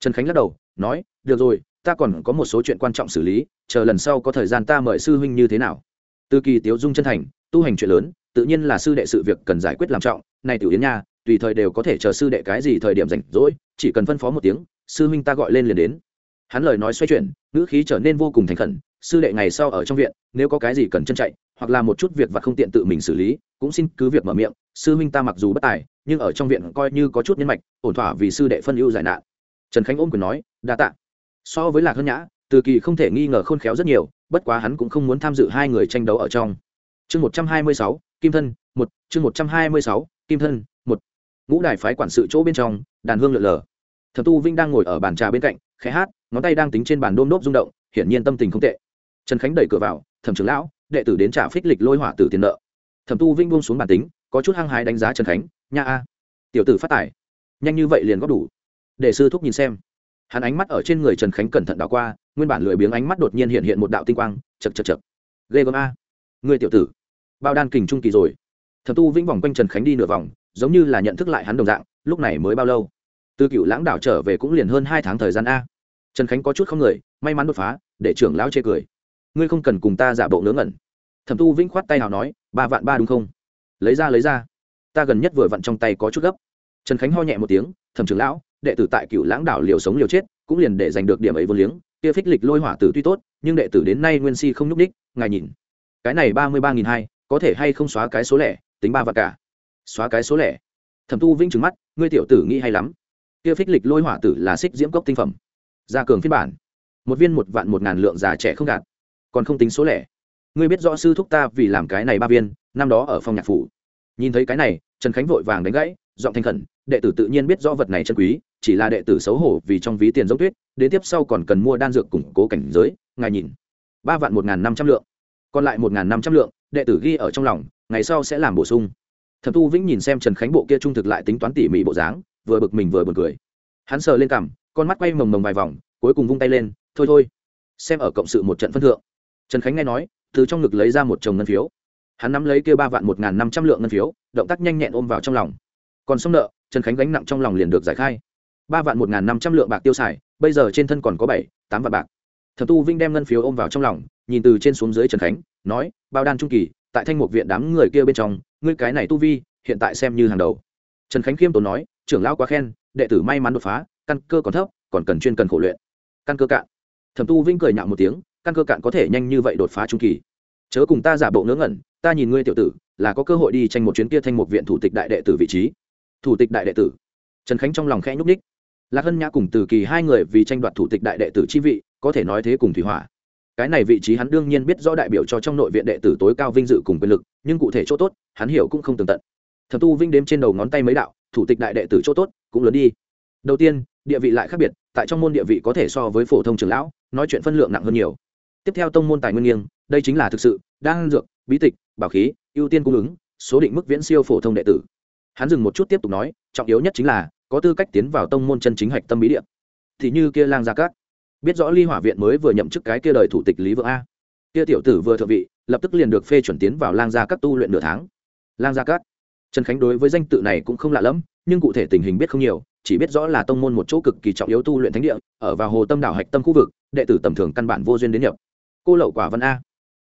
Trần khánh lắc đầu, nói, được rồi, ta còn có một số chuyện quan trọng xử lý, chờ lần sau có thời gian ta mời sư huynh như thế nào. Từ kỳ tiếu dung chân thành, tu hành chuyện lớn, tự nhiên là sư đệ sự việc cần giải quyết làm trọng, này tiểu yến nha tùy thời đều có thể chờ sư đệ cái gì thời điểm rảnh rỗi, chỉ cần phân phó một tiếng, sư huynh ta gọi lên liền đến. Hắn lời nói xoay chuyển, ngữ khí trở nên vô cùng thành khẩn, sư đệ ngày sau ở trong viện, nếu có cái gì cần chân chạy, hoặc là một chút việc và không tiện tự mình xử lý, cũng xin cứ việc mở miệng, sư huynh ta mặc dù bất tài, nhưng ở trong viện coi như có chút nhân mạch, ổn thỏa vì sư đệ phân ưu giải nạn. Trần khánh ôm quyền nói, đa tạ. So với lạc hân nhã, từ kỳ không thể nghi ngờ khôn khéo rất nhiều, bất quá hắn cũng không muốn tham dự hai người tranh đấu ở trong. Chương một trăm hai mươi sáu, kim thân, một, chương một trăm hai mươi sáu, kim thân, một ngũ đài phái quản sự chỗ bên trong, đàn hương lượn lờ. Thẩm tu vinh đang ngồi ở bàn trà bên cạnh, khẽ hát, ngón tay đang tính trên bàn đôm đốp rung động, hiển nhiên tâm tình không tệ. Trần khánh đẩy cửa vào, thẩm trưởng lão, đệ tử đến trả phích lịch lôi hỏa tử tiền nợ. Thẩm tu vinh buông xuống bàn tính, có chút hăng hái đánh giá trần khánh, nha a, tiểu tử phát tài, nhanh như vậy liền góp đủ. Để sư thúc nhìn xem. Hắn ánh mắt ở trên người trần khánh cẩn thận đảo qua, nguyên bản lười biếng ánh mắt đột nhiên hiện hiện một đạo tinh quang chật chật chật ghê gớm a người tiểu tử, bao đan kình trung kỳ rồi. Thẩm tu vĩnh vòng quanh trần khánh đi nửa vòng giống như là nhận thức lại hắn đồng dạng, lúc này mới bao lâu? Từ cựu lãng đảo trở về cũng liền hơn hai tháng thời gian a. Trần khánh có chút không người, may mắn đột phá, để trưởng lão chê cười. Ngươi không cần cùng ta giả bộ ngớ ngẩn. Thẩm tu vĩnh khoát tay nào nói, ba vạn ba đúng không? Lấy ra lấy ra. Ta gần nhất vừa vặn trong tay có chút gấp. Trần khánh ho nhẹ một tiếng, thẩm trưởng lão, đệ tử tại cựu lãng đảo liều sống liều chết, cũng liền để giành được điểm ấy vô liếng, kia phích lịch lôi hỏa tử tuy tốt, nhưng đệ tử đến nay nguyên si không nhúc ních ngài nhìn. Cái này ba mươi ba nghìn hai, có thể hay không xóa cái số lẻ, tính ba vạn cả xóa cái số lẻ. Thẩm tu vĩnh trừng mắt, ngươi tiểu tử nghĩ hay lắm. Kia phích lịch lôi hỏa tử là xích diễm cốc tinh phẩm. Gia cường phiên bản. Một viên một vạn một ngàn lượng già trẻ không gạt còn không tính số lẻ. Ngươi biết rõ sư thúc ta vì làm cái này ba viên, năm đó ở phòng nhạc phủ. Nhìn thấy cái này, trần khánh vội vàng đánh gãy, giọng thanh khẩn, đệ tử tự nhiên biết rõ vật này chân quý, chỉ là đệ tử xấu hổ vì trong ví tiền giống tuyết, đến tiếp sau còn cần mua đan dược củng cố cảnh giới, ngài nhìn. Ba vạn một n g h n năm trăm lượng. Còn lại một n g h n năm trăm lượng, đệ tử ghi ở trong lòng, ngày sau sẽ làm bổ sung thẩm tu vĩnh nhìn xem trần khánh bộ kia trung thực lại tính toán tỉ mỉ bộ dáng, vừa bực mình vừa bực cười. Hắn sờ lên cằm, con mắt quay mồng mồng vài vòng, cuối cùng vung tay lên, thôi thôi, xem ở cộng sự một trận phân thượng. Trần khánh nghe nói, từ trong ngực lấy ra một chồng ngân phiếu. Hắn nắm lấy kia ba vạn một n g h n năm trăm lượng ngân phiếu, động tác nhanh nhẹn ôm vào trong lòng. Còn xong nợ, trần khánh gánh nặng trong lòng liền được giải khai. Ba vạn một n g h n năm trăm lượng bạc tiêu xài, bây giờ trên thân còn có bảy, tám vạn bạc. Thẩm tu vinh đem ngân phiếu ôm vào trong lòng, nhìn từ trên xuống dưới trần khánh, nói, bao đan trung kỳ, tại thanh mục viện đám người kia bên trong ngươi cái này tu vi, hiện tại xem như hàng đầu. Trần khánh khiêm tốn nói, trưởng lão quá khen, đệ tử may mắn đột phá, căn cơ còn thấp, còn cần chuyên cần khổ luyện. Căn cơ cạn. Thẩm tu vinh cười nhạo một tiếng, căn cơ cạn có thể nhanh như vậy đột phá trung kỳ. Chớ cùng ta giả bộ ngớ ngẩn, ta nhìn ngươi tiểu tử, là có cơ hội đi tranh một chuyến kia thanh mục viện thủ tịch đại đệ tử vị trí. Thủ tịch đại đệ tử. Trần khánh trong lòng khẽ nhúc ních lạc hân nhã cùng từ kỳ hai người vì tranh đoạt thủ tịch đại đệ tử chi vị, có thể nói thế cùng thủy hỏa cái này vị trí hắn đương nhiên biết rõ đại biểu cho trong nội viện đệ tử tối cao vinh dự cùng quyền lực, nhưng cụ thể chỗ tốt, hắn hiểu cũng không tường tận. Thập tu vinh đếm trên đầu ngón tay mấy đạo, thủ tịch đại đệ tử chỗ tốt, cũng lớn đi. Đầu tiên, địa vị lại khác biệt, tại trong môn địa vị có thể so với phổ thông trường lão, nói chuyện phân lượng nặng hơn nhiều. Tiếp theo tông môn tài nguyên nghiêng, đây chính là thực sự đang dược, bí tịch, bảo khí, ưu tiên cung ứng, số định mức viễn siêu phổ thông đệ tử. Hắn dừng một chút tiếp tục nói, trọng yếu nhất chính là, có tư cách tiến vào tông môn chân chính hạch tâm bí địa. Thì như kia lang gia cát biết rõ ly hỏa viện mới vừa nhậm chức cái kia đời thủ tịch lý vượng a. Kia tiểu tử vừa thượng vị, lập tức liền được phê chuẩn tiến vào lang gia cát tu luyện nửa tháng. Lang gia cát trần khánh đối với danh tự này cũng không lạ lẫm, nhưng cụ thể tình hình biết không nhiều, chỉ biết rõ là tông môn một chỗ cực kỳ trọng yếu tu luyện thánh địa, ở vào hồ tâm đảo hạch tâm khu vực, đệ tử tầm thường căn bản vô duyên đến nhập. Cô lậu quả văn a.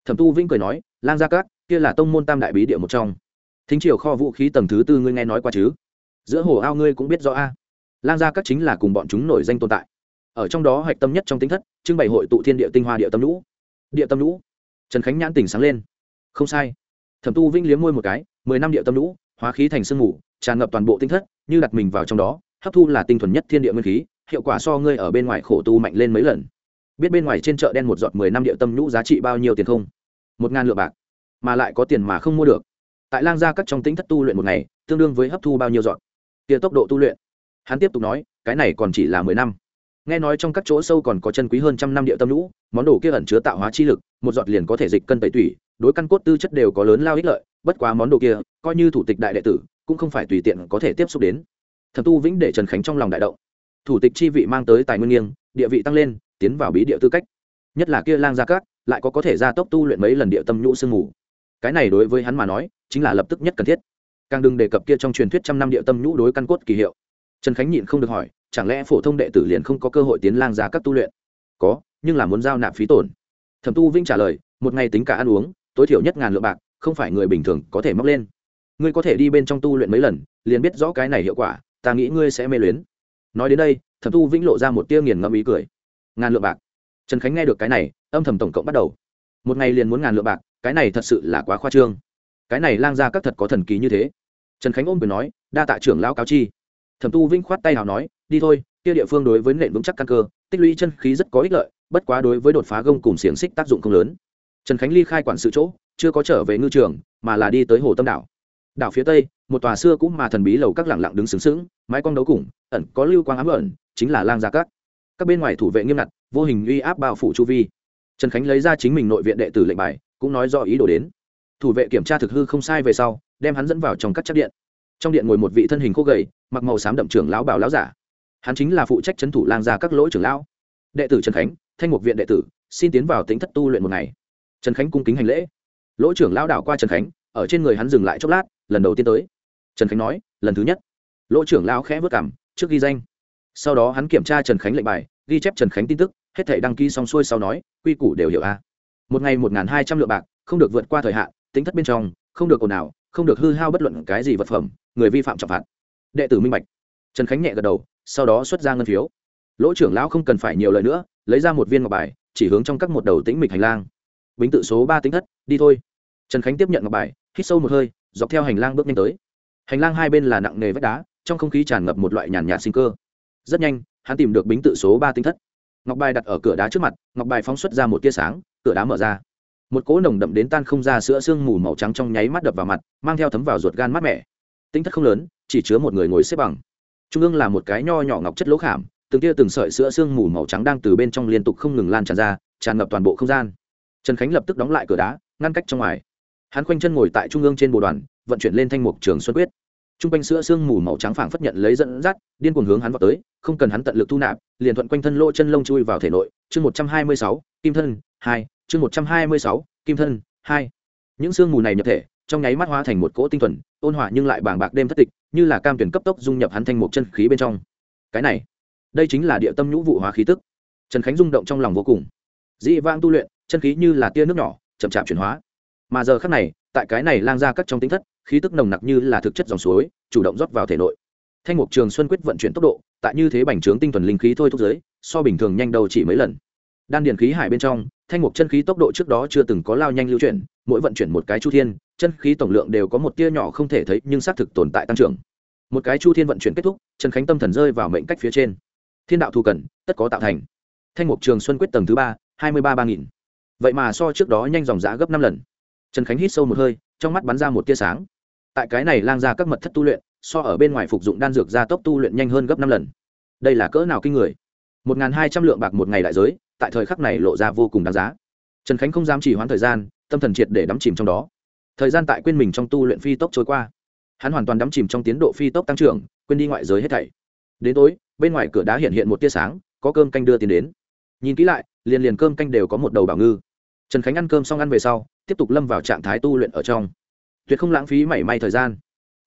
Thẩm tu vĩnh cười nói, lang gia cát kia là tông môn tam đại bí địa một trong. Thính triều kho vũ khí tầng thứ tư ngươi nghe nói qua chứ? Giữa hồ ao ngươi cũng biết rõ a. Lang gia các chính là cùng bọn chúng nổi danh tồn tại ở trong đó hạch tâm nhất trong tính thất, trưng bày hội tụ thiên địa tinh hoa địa tâm lũ địa tâm lũ trần khánh nhãn tỉnh sáng lên. Không sai. Thẩm tu vĩnh liếm môi một cái, mười năm địa tâm lũ hóa khí thành sương mù, tràn ngập toàn bộ tinh thất, như đặt mình vào trong đó, hấp thu là tinh thuần nhất thiên địa nguyên khí, hiệu quả so ngươi ở bên ngoài khổ tu mạnh lên mấy lần. Biết bên ngoài trên chợ đen một giọt mười năm địa tâm nhũ giá trị bao nhiêu tiền không? Một ngàn lượng bạc. Mà lại có tiền mà không mua được. Tại lang gia các trong tính thất tu luyện một ngày, tương đương với hấp thu bao nhiêu dọn kia tốc độ tu luyện. Hắn tiếp tục nói, cái này còn chỉ là mười năm nghe nói trong các chỗ sâu còn có chân quý hơn trăm năm địa tâm lũ, món đồ kia ẩn chứa tạo hóa chi lực, một giọt liền có thể dịch cân tẩy tủy, đối căn cốt tư chất đều có lớn lao ích lợi, bất quá món đồ kia, coi như thủ tịch đại đệ tử, cũng không phải tùy tiện có thể tiếp xúc đến. Thẩm tu vĩnh để trần khánh trong lòng đại động. Thủ tịch chi vị mang tới tài nguyên nghiêng, địa vị tăng lên, tiến vào bí địa tư cách. Nhất là kia lang gia cát, lại có có thể gia tốc tu luyện mấy lần địa tâm nhũ sương mù. Cái này đối với hắn mà nói, chính là lập tức nhất cần thiết. Càng đừng đề cập kia trong truyền thuyết trăm năm địa tâm nhũ đối căn cốt kỳ hiệu. Trần khánh nhịn không được hỏi chẳng lẽ phổ thông đệ tử liền không có cơ hội tiến lang ra các tu luyện? Có, nhưng là muốn giao nạp phí tổn. Thẩm tu vinh trả lời, một ngày tính cả ăn uống, tối thiểu nhất ngàn lượng bạc, không phải người bình thường có thể móc lên. Ngươi có thể đi bên trong tu luyện mấy lần, liền biết rõ cái này hiệu quả, ta nghĩ ngươi sẽ mê luyến. Nói đến đây, thẩm tu vĩnh lộ ra một tia nghiền ngẫm ý cười. Ngàn lượng bạc. Trần khánh nghe được cái này, âm thầm tổng cộng bắt đầu. Một ngày liền muốn ngàn lượng bạc, cái này thật sự là quá khoa trương. Cái này lang ra các thật có thần kỳ như thế. Trần khánh ôm quyền nói, đa tạ trưởng lão cáo chi thẩm tu vĩnh khoát tay nào nói, đi thôi, kia địa phương đối với nền vững chắc căn cơ, tích lũy chân khí rất có ích lợi, bất quá đối với đột phá gông cùng xiềng xích tác dụng không lớn. Trần khánh ly khai quản sự chỗ, chưa có trở về ngư trường, mà là đi tới hồ tâm đảo. Đảo phía tây, một tòa xưa cũng mà thần bí lầu các lẳng lặng đứng sướng sướng mái cong đấu củng ẩn có lưu quang ám ẩn, chính là lang gia các. Các bên ngoài thủ vệ nghiêm ngặt, vô hình uy áp bao phủ chu vi. Trần khánh lấy ra chính mình nội viện đệ tử lệnh bài, cũng nói do ý đồ đến. Thủ vệ kiểm tra thực hư không sai về sau, đem hắn dẫn vào trong các chắc điện trong điện ngồi một vị thân hình khô gầy, mặc màu xám đậm trưởng lão bảo lão giả. Hắn chính là phụ trách trấn thủ lang gia các lỗ trưởng lão. Đệ tử trần khánh, thanh mục viện đệ tử, xin tiến vào tính thất tu luyện một ngày. Trần khánh cung kính hành lễ. Lỗ trưởng lão đảo qua trần khánh, ở trên người hắn dừng lại chốc lát, lần đầu tiên tới. Trần khánh nói, lần thứ nhất. Lỗ trưởng lão khẽ vất cảm, trước ghi danh. Sau đó hắn kiểm tra trần khánh lệnh bài, ghi chép trần khánh tin tức, hết thể đăng ký xong xuôi sau nói, quy củ đều hiểu a. Một ngày một n g h n hai trăm lượng bạc, không được vượt qua thời hạn, tính thất bên trong, không được ồn ào, không được hư hao bất luận cái gì vật phẩm người vi phạm trọng phạt. Đệ tử minh bạch. Trần khánh nhẹ gật đầu, sau đó xuất ra ngân phiếu. Lỗ trưởng lão không cần phải nhiều lời nữa, lấy ra một viên ngọc bài, chỉ hướng trong các một đầu tĩnh mịch hành lang. Bính tự số ba tính thất, đi thôi. Trần khánh tiếp nhận ngọc bài, hít sâu một hơi, dọc theo hành lang bước nhanh tới. Hành lang hai bên là nặng nề vách đá, trong không khí tràn ngập một loại nhàn nhạt sinh cơ. Rất nhanh, hắn tìm được bính tự số ba tinh thất. Ngọc bài đặt ở cửa đá trước mặt, ngọc bài phóng xuất ra một tia sáng, cửa đá mở ra. Một cỗ nồng đậm đến tan không ra sữa sương mù màu trắng trong nháy mắt đập vào mặt, mang theo thấm vào ruột gan mát mẻ tinh thất không lớn, chỉ chứa một người ngồi xếp bằng. Trung ương là một cái nho nhỏ ngọc chất lỗ khảm, từng tia từng sợi sữa sương mù màu trắng đang từ bên trong liên tục không ngừng lan tràn ra, tràn ngập toàn bộ không gian. Trần khánh lập tức đóng lại cửa đá, ngăn cách trong ngoài. Hắn khoanh chân ngồi tại trung ương trên bồ đoàn, vận chuyển lên thanh mục trường xuân quyết. T r u n g quanh sữa sương mù màu trắng phảng phất nhận lấy dẫn dắt, điên cuồng hướng hắn vào tới, không cần hắn tận lực thu nạp, liền thuận quanh thân lỗ chân lông chui vào thể nội. Chương một trăm hai mươi sáu, kim thân, hai. Chương một trăm hai mươi sáu, kim thân, hai. Những sương mù này nhập thể, trong nháy mắt hóa thành một cỗ tinh thuần ôn hòa nhưng lại bàng bạc đêm thất tịch, như là cam tuyển cấp tốc dung nhập hắn thanh một chân khí bên trong. Cái này, đây chính là địa tâm nhũ vụ hóa khí tức. Trần khánh rung động trong lòng vô cùng. Dĩ vang tu luyện, chân khí như là tia nước nhỏ, chậm chạp chuyển hóa. Mà giờ khắc này, tại cái này lang ra các trong tính thất, khí tức nồng nặc như là thực chất dòng suối, chủ động rót vào thể nội. Thanh mục trường xuân quyết vận chuyển tốc độ, tại như thế bành trướng tinh thuần linh khí thôi thúc giới, so bình thường nhanh đầu chỉ mấy lần. Đan điền khí hải bên trong, thanh mục chân khí tốc độ trước đó chưa từng có lao nhanh lưu chuyển, mỗi vận chuyển một cái chu thiên chân khí tổng lượng đều có một tia nhỏ không thể thấy, nhưng xác thực tồn tại tăng trưởng. Một cái chu thiên vận chuyển kết thúc, trần khánh tâm thần rơi vào mệnh cách phía trên. Thiên đạo thù cần, tất có tạo thành. Thanh mục trường xuân quyết tầng thứ ba, hai mươi ba ba nghìn. Vậy mà so trước đó nhanh dòng giã gấp năm lần. Trần khánh hít sâu một hơi, trong mắt bắn ra một tia sáng. Tại cái này lang ra các mật thất tu luyện, so ở bên ngoài phục dụng đan dược gia tốc tu luyện nhanh hơn gấp năm lần. Đây là cỡ nào kinh người? một n g h n hai trăm lượng bạc một ngày đại giới, tại thời khắc này lộ ra vô cùng đáng giá. Trần khánh không dám chỉ hoãn thời gian, tâm thần triệt để đắm chìm trong đó thời gian tại quên mình trong tu luyện phi tốc trôi qua. Hắn hoàn toàn đắm chìm trong tiến độ phi tốc tăng trưởng, quên đi ngoại giới hết thảy. Đến tối, bên ngoài cửa đá hiện hiện một tia sáng, có cơm canh đưa tiền đến. Nhìn kỹ lại, liền liền cơm canh đều có một đầu bảo ngư. Trần khánh ăn cơm xong ăn về sau, tiếp tục lâm vào trạng thái tu luyện ở trong. Tuyệt không lãng phí mảy may thời gian.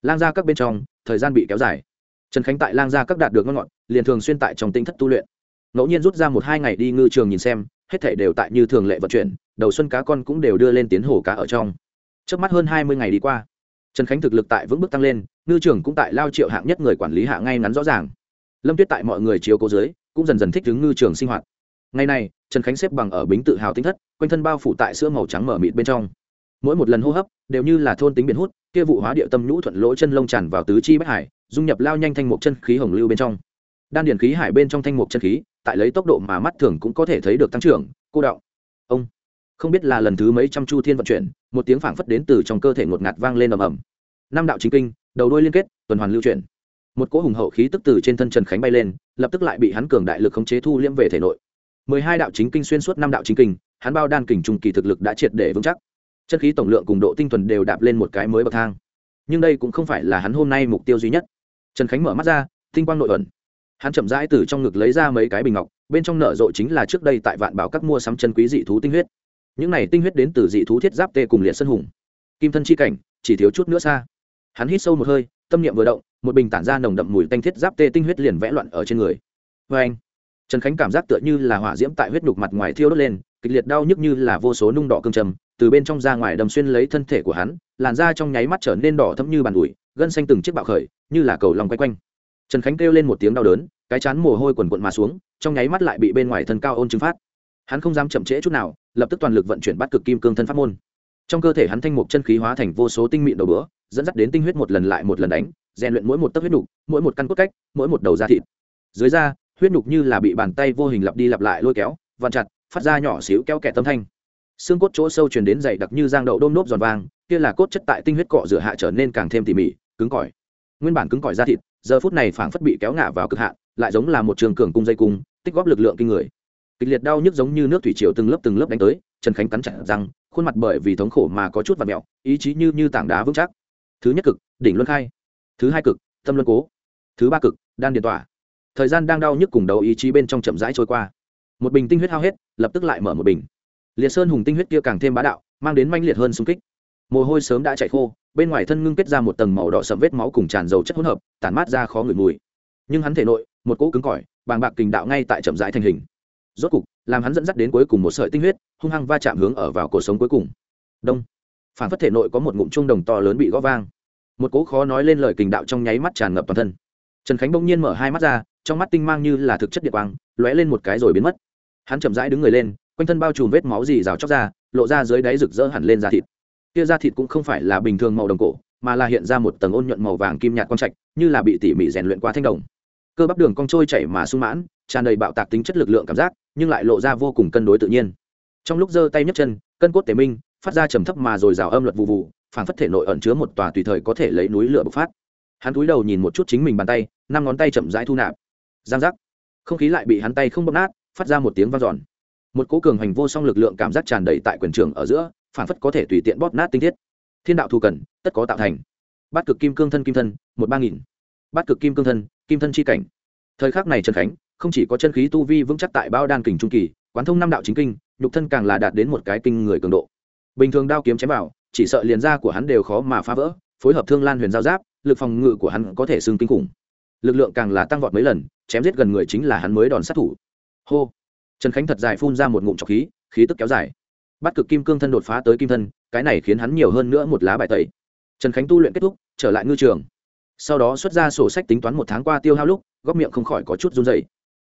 Lang ra các bên trong, thời gian bị kéo dài. Trần khánh tại lang ra các đạt được ngon ngọt, liền thường xuyên tại trong tinh thất tu luyện. Ngẫu nhiên rút ra một hai ngày đi ngư trường nhìn xem, hết thể đều tại như thường lệ vận chuyển, đầu xuân cá con cũng đều đưa lên tiến hồ cá ở trong trước mắt hơn hai mươi ngày đi qua, trần khánh thực lực tại vững bước tăng lên, ngư trường cũng tại lao triệu hạng nhất người quản lý hạ ngay ngắn rõ ràng. Lâm tuyết tại mọi người chiếu cố dưới, cũng dần dần thích ứng ngư trường sinh hoạt. Ngày này, trần khánh xếp bằng ở bính tự hào tinh thất, quanh thân bao phủ tại sữa màu trắng mở mịt bên trong. Mỗi một lần hô hấp, đều như là thôn tính biển hút, kia vụ hóa địa tâm nhũ thuận lỗ chân lông tràn vào tứ chi bách hải, dung nhập lao nhanh thanh mục chân khí hồng lưu bên trong. Đan điển khí hải bên trong thanh mục chân khí, tại lấy tốc độ mà mắt thường cũng có thể thấy được tăng trưởng, cô đọng. Ông, không biết là lần thứ mấy trăm chu thiên vận chuyển một tiếng phảng phất đến từ trong cơ thể ngột ngạt vang lên ầm ầm. Năm đạo chính kinh, đầu đuôi liên kết, tuần hoàn lưu chuyển. Một cỗ hùng hậu khí tức từ trên thân trần khánh bay lên, lập tức lại bị hắn cường đại lực khống chế thu liễm về thể nội. Mười hai đạo chính kinh xuyên suốt năm đạo chính kinh, hắn bao đan kình trung kỳ thực lực đã triệt để vững chắc. Chân khí tổng lượng cùng độ tinh thuần đều đạp lên một cái mới bậc thang. Nhưng đây cũng không phải là hắn hôm nay mục tiêu duy nhất. Trần khánh mở mắt ra, tinh quang nội ẩn. Hắn chậm rãi từ trong ngực lấy ra mấy cái bình ngọc, bên trong nở rộ chính là trước đây tại vạn bảo các mua sắm chân quý dị thú tinh huyết những này tinh huyết đến từ dị thú thiết giáp tê cùng liệt sân hùng. Kim thân chi cảnh, chỉ thiếu chút nữa xa. Hắn hít sâu một hơi, tâm niệm vừa động, một bình tản ra nồng đậm mùi tanh thiết giáp tê tinh huyết liền vẽ loạn ở trên người. Vê anh, trần khánh cảm giác tựa như là hỏa diễm tại huyết đục mặt ngoài thiêu đốt lên, kịch liệt đau nhức như là vô số nung đỏ cương trầm, từ bên trong ra ngoài đầm xuyên lấy thân thể của hắn, làn da trong nháy mắt trở nên đỏ thấm như bàn ủi, gân xanh từng chiếc bạo khởi, như là cầu lòng quay quanh. Trần khánh kêu lên một tiếng đau đớn, cái chán mồ hôi quần quận mà xuống, trong nháy mắt lại bị bên ngoài thân cao ôn chứng phát hắn không dám chậm trễ chút nào, lập tức toàn lực vận chuyển bắt cực kim cương thân pháp môn. Trong cơ thể hắn thanh mục chân khí hóa thành vô số tinh mịn đầu bữa, dẫn dắt đến tinh huyết một lần lại một lần đánh, rèn luyện mỗi một tấc huyết nhục, mỗi một căn cốt cách, mỗi một đầu da thịt. Dưới da, huyết nhục như là bị bàn tay vô hình lặp đi lặp lại lôi kéo, vặn chặt, phát ra nhỏ xíu kéo kẹt tâm thanh. Xương cốt chỗ sâu truyền đến dày đặc như giang đậu đôm nốt giòn vàng, kia là cốt chất tại tinh huyết cọ rửa hạ trở nên càng thêm tỉ mỉ, cứng cỏi. Nguyên bản cứng cỏi da thịt, giờ phút này phảng phất bị kéo ngả vào cực hạn, lại giống là một trường cường cung dây cung, tích góp lực lượng kinh người kịch liệt đau nhức giống như nước thủy triều từng lớp từng lớp đánh tới, trần khánh cắn chặt răng, khuôn mặt bởi vì thống khổ mà có chút và mẹo, ý chí như như tảng đá vững chắc. Thứ nhất cực, đỉnh luân khai. Thứ hai cực, tâm luân cố. Thứ ba cực, đan điện tỏa. Thời gian đang đau nhức cùng đầu ý chí bên trong chậm rãi trôi qua. Một bình tinh huyết hao hết, lập tức lại mở một bình. Liệt sơn hùng tinh huyết kia càng thêm bá đạo, mang đến manh liệt hơn xung kích. Mồ hôi sớm đã chạy khô, bên ngoài thân ngưng kết ra một tầng màu đỏ sậm vết máu cùng tràn dầu chất hỗn hợp, tản mát ra khó ngửi mùi. Nhưng hắn thể nội, một cỗ cứng cỏi, bàng bạc kình đạo ngay tại chậm rãi thành hình rốt cục, làm hắn dẫn dắt đến cuối cùng một sợi tinh huyết, hung hăng va chạm hướng ở vào cuộc sống cuối cùng. Đông. Phản phất thể nội có một ngụm trung đồng to lớn bị gõ vang. Một cố khó nói lên lời kình đạo trong nháy mắt tràn ngập toàn thân. Trần khánh bỗng nhiên mở hai mắt ra, trong mắt tinh mang như là thực chất địa quang, lóe lên một cái rồi biến mất. Hắn chậm rãi đứng người lên, quanh thân bao trùm vết máu dì rào chóc ra, lộ ra dưới đáy rực rỡ hẳn lên da thịt. Kia da thịt cũng không phải là bình thường màu đồng cổ, mà là hiện ra một tầng ôn nhuận màu vàng kim nhạt quang trạch, như là bị tỉ mỉ rèn luyện qua thanh đồng. Cơ bắp đường cong trôi chảy mà sung mãn, tràn đầy bạo tạc tính chất lực lượng cảm giác nhưng lại lộ ra vô cùng cân đối tự nhiên. Trong lúc giơ tay nhấc chân, cân cốt tế minh, phát ra trầm thấp mà rồi rào âm luật vụ vụ, phản phất thể nội ẩn chứa một tòa tùy thời có thể lấy núi lửa bộc phát. Hắn cúi đầu nhìn một chút chính mình bàn tay, năm ngón tay chậm rãi thu nạp. Giang giác. Không khí lại bị hắn tay không bóp nát, phát ra một tiếng vang giòn một cố cường hành vô song lực lượng cảm giác tràn đầy tại quyền trường ở giữa, phản phất có thể tùy tiện bóp nát tinh thiết. Thiên đạo thù cần, tất có tạo thành. Bát cực kim cương thân kim thân, một ba nghìn. Bát cực kim cương thân, kim thân chi cảnh. Thời khắc này trần khánh không chỉ có chân khí tu vi vững chắc tại bao đan kình trung kỳ, quán thông năm đạo chính kinh, nhục thân càng là đạt đến một cái kinh người cường độ. Bình thường đao kiếm chém vào, chỉ sợ liền da của hắn đều khó mà phá vỡ, phối hợp thương lan huyền giao giáp, lực phòng ngự của hắn có thể xưng kinh khủng. Lực lượng càng là tăng vọt mấy lần, chém giết gần người chính là hắn mới đòn sát thủ. Hô! Trần khánh thật dài phun ra một ngụm trọc khí khí tức kéo dài. Bắt cực kim cương thân đột phá tới kim thân, cái này khiến hắn nhiều hơn nữa một lá bài tẩy. Trần khánh tu luyện kết thúc, trở lại ngư trường. Sau đó xuất ra sổ sách tính toán một tháng qua tiêu hao lúc, góc miệng không khỏi có chút run dày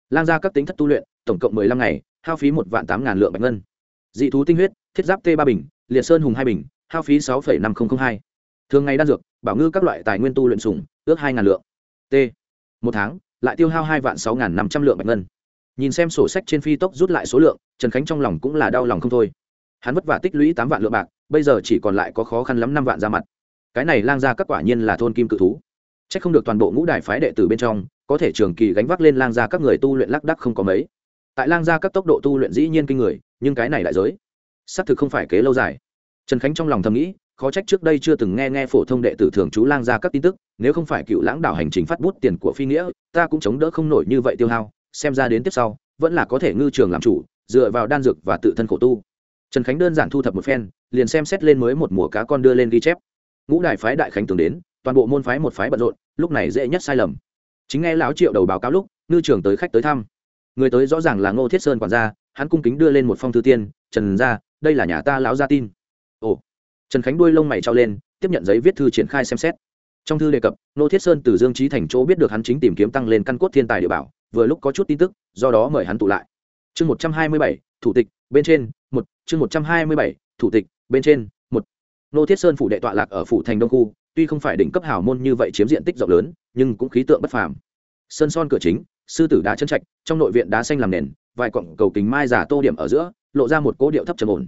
lan ra các tính thất tu luyện, tổng cộng mười lăm ngày, hao phí một vạn tám ngàn lượng bạch ngân. Dị thú tinh huyết, thiết giáp t ba bình, liệt sơn hùng hai bình, hao phí sáu năm nghìn hai. Thường ngày đan dược, bảo ngư các loại tài nguyên tu luyện sùng ước hai ngàn lượng. T. Một tháng, lại tiêu hao hai vạn sáu ngàn năm trăm lượng bạch ngân. Nhìn xem sổ sách trên phi tốc rút lại số lượng, trần khánh trong lòng cũng là đau lòng không thôi. Hắn vất vả tích lũy tám vạn lượng bạc, bây giờ chỉ còn lại có khó khăn lắm năm vạn ra mặt. Cái này lang ra các quả nhiên là thôn kim cự thú c h ắ c không được toàn bộ ngũ đài phái đệ tử bên trong, có thể trường kỳ gánh vác lên lang gia các người tu luyện lác đắc không có mấy. Tại lang gia các tốc độ tu luyện dĩ nhiên kinh người, nhưng cái này đại giới, xác thực không phải kế lâu dài. Trần khánh trong lòng thầm nghĩ, khó trách trước đây chưa từng nghe nghe phổ thông đệ tử thường trú lang gia các tin tức, nếu không phải cựu lãng đạo hành trình phát bút tiền của phi nghĩa, ta cũng chống đỡ không nổi như vậy tiêu hao, xem ra đến tiếp sau, vẫn là có thể ngư trường làm chủ, dựa vào đan dược và tự thân khổ tu. Trần khánh đơn giản thu thập một phen, liền xem xét lên mới một mùa cá con đưa lên ghi chép. Ngũ đại phái đại khánh tưởng đến toàn bộ môn phái một phái bận rộn, lúc này dễ nhất sai lầm. Chính nghe lão triệu đầu báo cáo lúc, ngư trường tới khách tới thăm. Người tới rõ ràng là ngô thiết sơn quản gia, hắn cung kính đưa lên một phong thư tiên, trần ra đây là nhà ta lão gia tin. Ồ. Trần khánh đuôi lông mày trao lên, tiếp nhận giấy viết thư triển khai xem xét. Trong thư đề cập, ngô thiết sơn từ dương trí thành chỗ biết được hắn chính tìm kiếm tăng lên căn cốt thiên tài địa bảo, vừa lúc có chút tin tức, do đó mời hắn tụ lại. Chương một trăm hai mươi bảy, thủ tịch, bên trên, một, chương một trăm hai mươi bảy, thủ tịch, bên trên, một. Nô thiết sơn phủ đệ tọa lạc ở phủ thành đông khu tuy không phải đỉnh cấp hào môn như vậy chiếm diện tích rộng lớn, nhưng cũng khí tượng bất phàm. Sơn son cửa chính, sư tử đá chân trạch, trong nội viện đá xanh làm nền, vài cọng cầu kính mai giả tô điểm ở giữa, lộ ra một cố điệu thấp trầm ổn.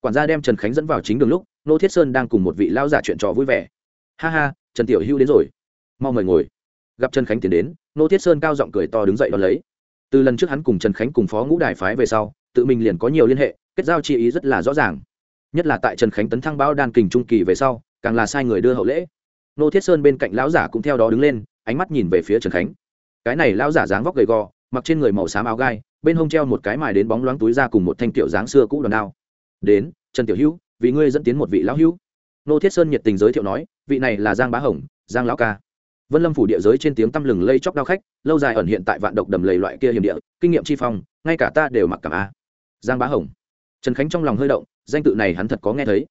Quản gia đem trần khánh dẫn vào chính đường lúc, nô thiết sơn đang cùng một vị lao giả chuyện trò vui vẻ. Ha ha, trần tiểu hưu đến rồi. Mau mời ngồi. Gặp trần khánh tiến đến, nô thiết sơn cao giọng cười to đứng dậy đón lấy. Từ lần trước hắn cùng trần khánh cùng phó ngũ đài phái về sau, tự mình liền có nhiều liên hệ, kết giao chi ý rất là rõ ràng. Nhất là tại trần khánh tấn thăng bão đan kình trung kỳ về sau càng là sai người đưa hậu lễ. Nô thiết sơn bên cạnh lão giả cũng theo đó đứng lên, ánh mắt nhìn về phía trần khánh. Cái này lão giả dáng vóc gầy gò, mặc trên người màu xám áo gai, bên hông treo một cái mài đến bóng loáng túi ra cùng một thanh tiểu dáng xưa cũ đòn đao. Đến, trần tiểu hữu, vì ngươi dẫn tiến một vị lão hữu. Nô thiết sơn nhiệt tình giới thiệu nói, vị này là giang bá hồng, giang lão ca. Vân lâm phủ địa giới trên tiếng tăm lừng lây chóc đao khách, lâu dài ẩn hiện tại vạn độc đầm lầy loại kia hiểm địa, kinh nghiệm chi phong, ngay cả ta đều mặc cảm a. Giang bá hồng. Trần khánh trong lòng hơi động, danh tự này hắn thật có nghe thấy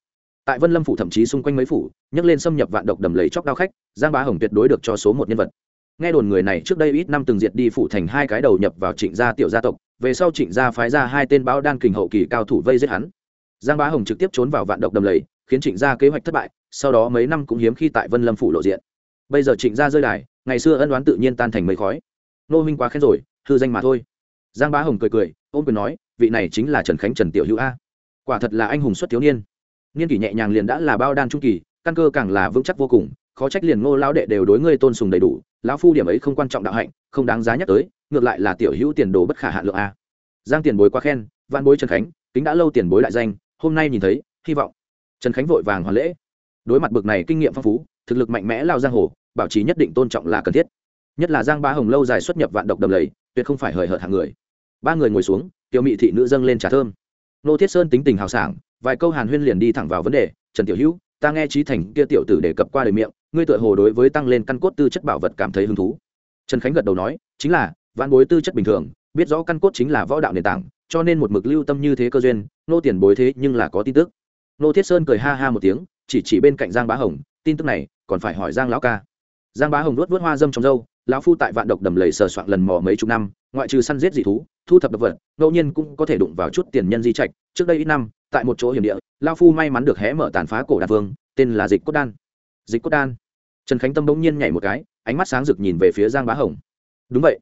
tại vân lâm phủ thậm chí xung quanh mấy phủ, nhấc lên xâm nhập vạn độc đầm lầy chóc đao khách, giang bá hồng tuyệt đối được cho số một nhân vật. Nghe đồn người này trước đây ít năm từng diệt đi phủ thành hai cái đầu nhập vào trịnh gia tiểu gia tộc, về sau trịnh gia phái ra hai tên báo đan kình hậu kỳ cao thủ vây giết hắn. Giang bá hồng trực tiếp trốn vào vạn độc đầm lầy, khiến trịnh gia kế hoạch thất bại, sau đó mấy năm cũng hiếm khi tại vân lâm phủ lộ diện. Bây giờ trịnh gia rơi đài, ngày xưa ân đoán tự nhiên tan thành mấy khói. Nô huynh quá khen rồi, hư danh mà thôi. Giang bá hồng cười cười ôm quyền nói, vị này chính là trần khánh trần tiểu hữu a. Quả thật là anh hùng xuất thiếu niên niên kỷ nhẹ nhàng liền đã là bao đan trung kỳ, căn cơ càng là vững chắc vô cùng, khó trách liền ngô lão đệ đều đối ngươi tôn sùng đầy đủ, lão phu điểm ấy không quan trọng đạo hạnh, không đáng giá nhắc tới, ngược lại là tiểu hữu tiền đồ bất khả hạ lượng a. Giang tiền bối quá khen văn bối trần khánh, kính đã lâu tiền bối đại danh, hôm nay nhìn thấy, hy vọng. Trần khánh vội vàng hoàn lễ. Đối mặt bực này kinh nghiệm phong phú, thực lực mạnh mẽ lao giang hồ, bảo trì nhất định tôn trọng là cần thiết. Nhất là giang ba hồng lâu dài xuất nhập vạn độc đầm lầy, tuyệt không phải hời hợt hàng người. Ba người ngồi xuống, tiểu mị thị nữ dâng lên trà thơm. Nô thiết sơn tính tình hào sảng vài câu hàn huyên liền đi thẳng vào vấn đề trần tiểu hữu ta nghe trí thành kia tiểu tử đề cập qua đời miệng ngươi tựa hồ đối với tăng lên căn cốt tư chất bảo vật cảm thấy hứng thú trần khánh gật đầu nói chính là vạn bối tư chất bình thường biết rõ căn cốt chính là võ đạo nền tảng cho nên một mực lưu tâm như thế cơ duyên nô tiền bối thế nhưng là có tin tức nô thiết sơn cười ha ha một tiếng chỉ chỉ bên cạnh giang bá hồng tin tức này còn phải hỏi giang lão ca giang bá hồng nuốt vớt hoa dâm trong dâu lão phu tại vạn độc đầm lầy sờ soạn lần mò mấy chục năm ngoại trừ săn giết dị thú thu thập độc vật ngẫu nhiên cũng có thể đụng vào chút tiền nhân di trạch trước đây ít năm tại một chỗ hiểm địa lão phu may mắn được hé mở tàn phá cổ đan vương, tên là dịch cốt đan. Dịch cốt đan. Trần khánh tâm bỗng nhiên nhảy một cái, ánh mắt sáng rực nhìn về phía giang bá hồng. Đúng vậy.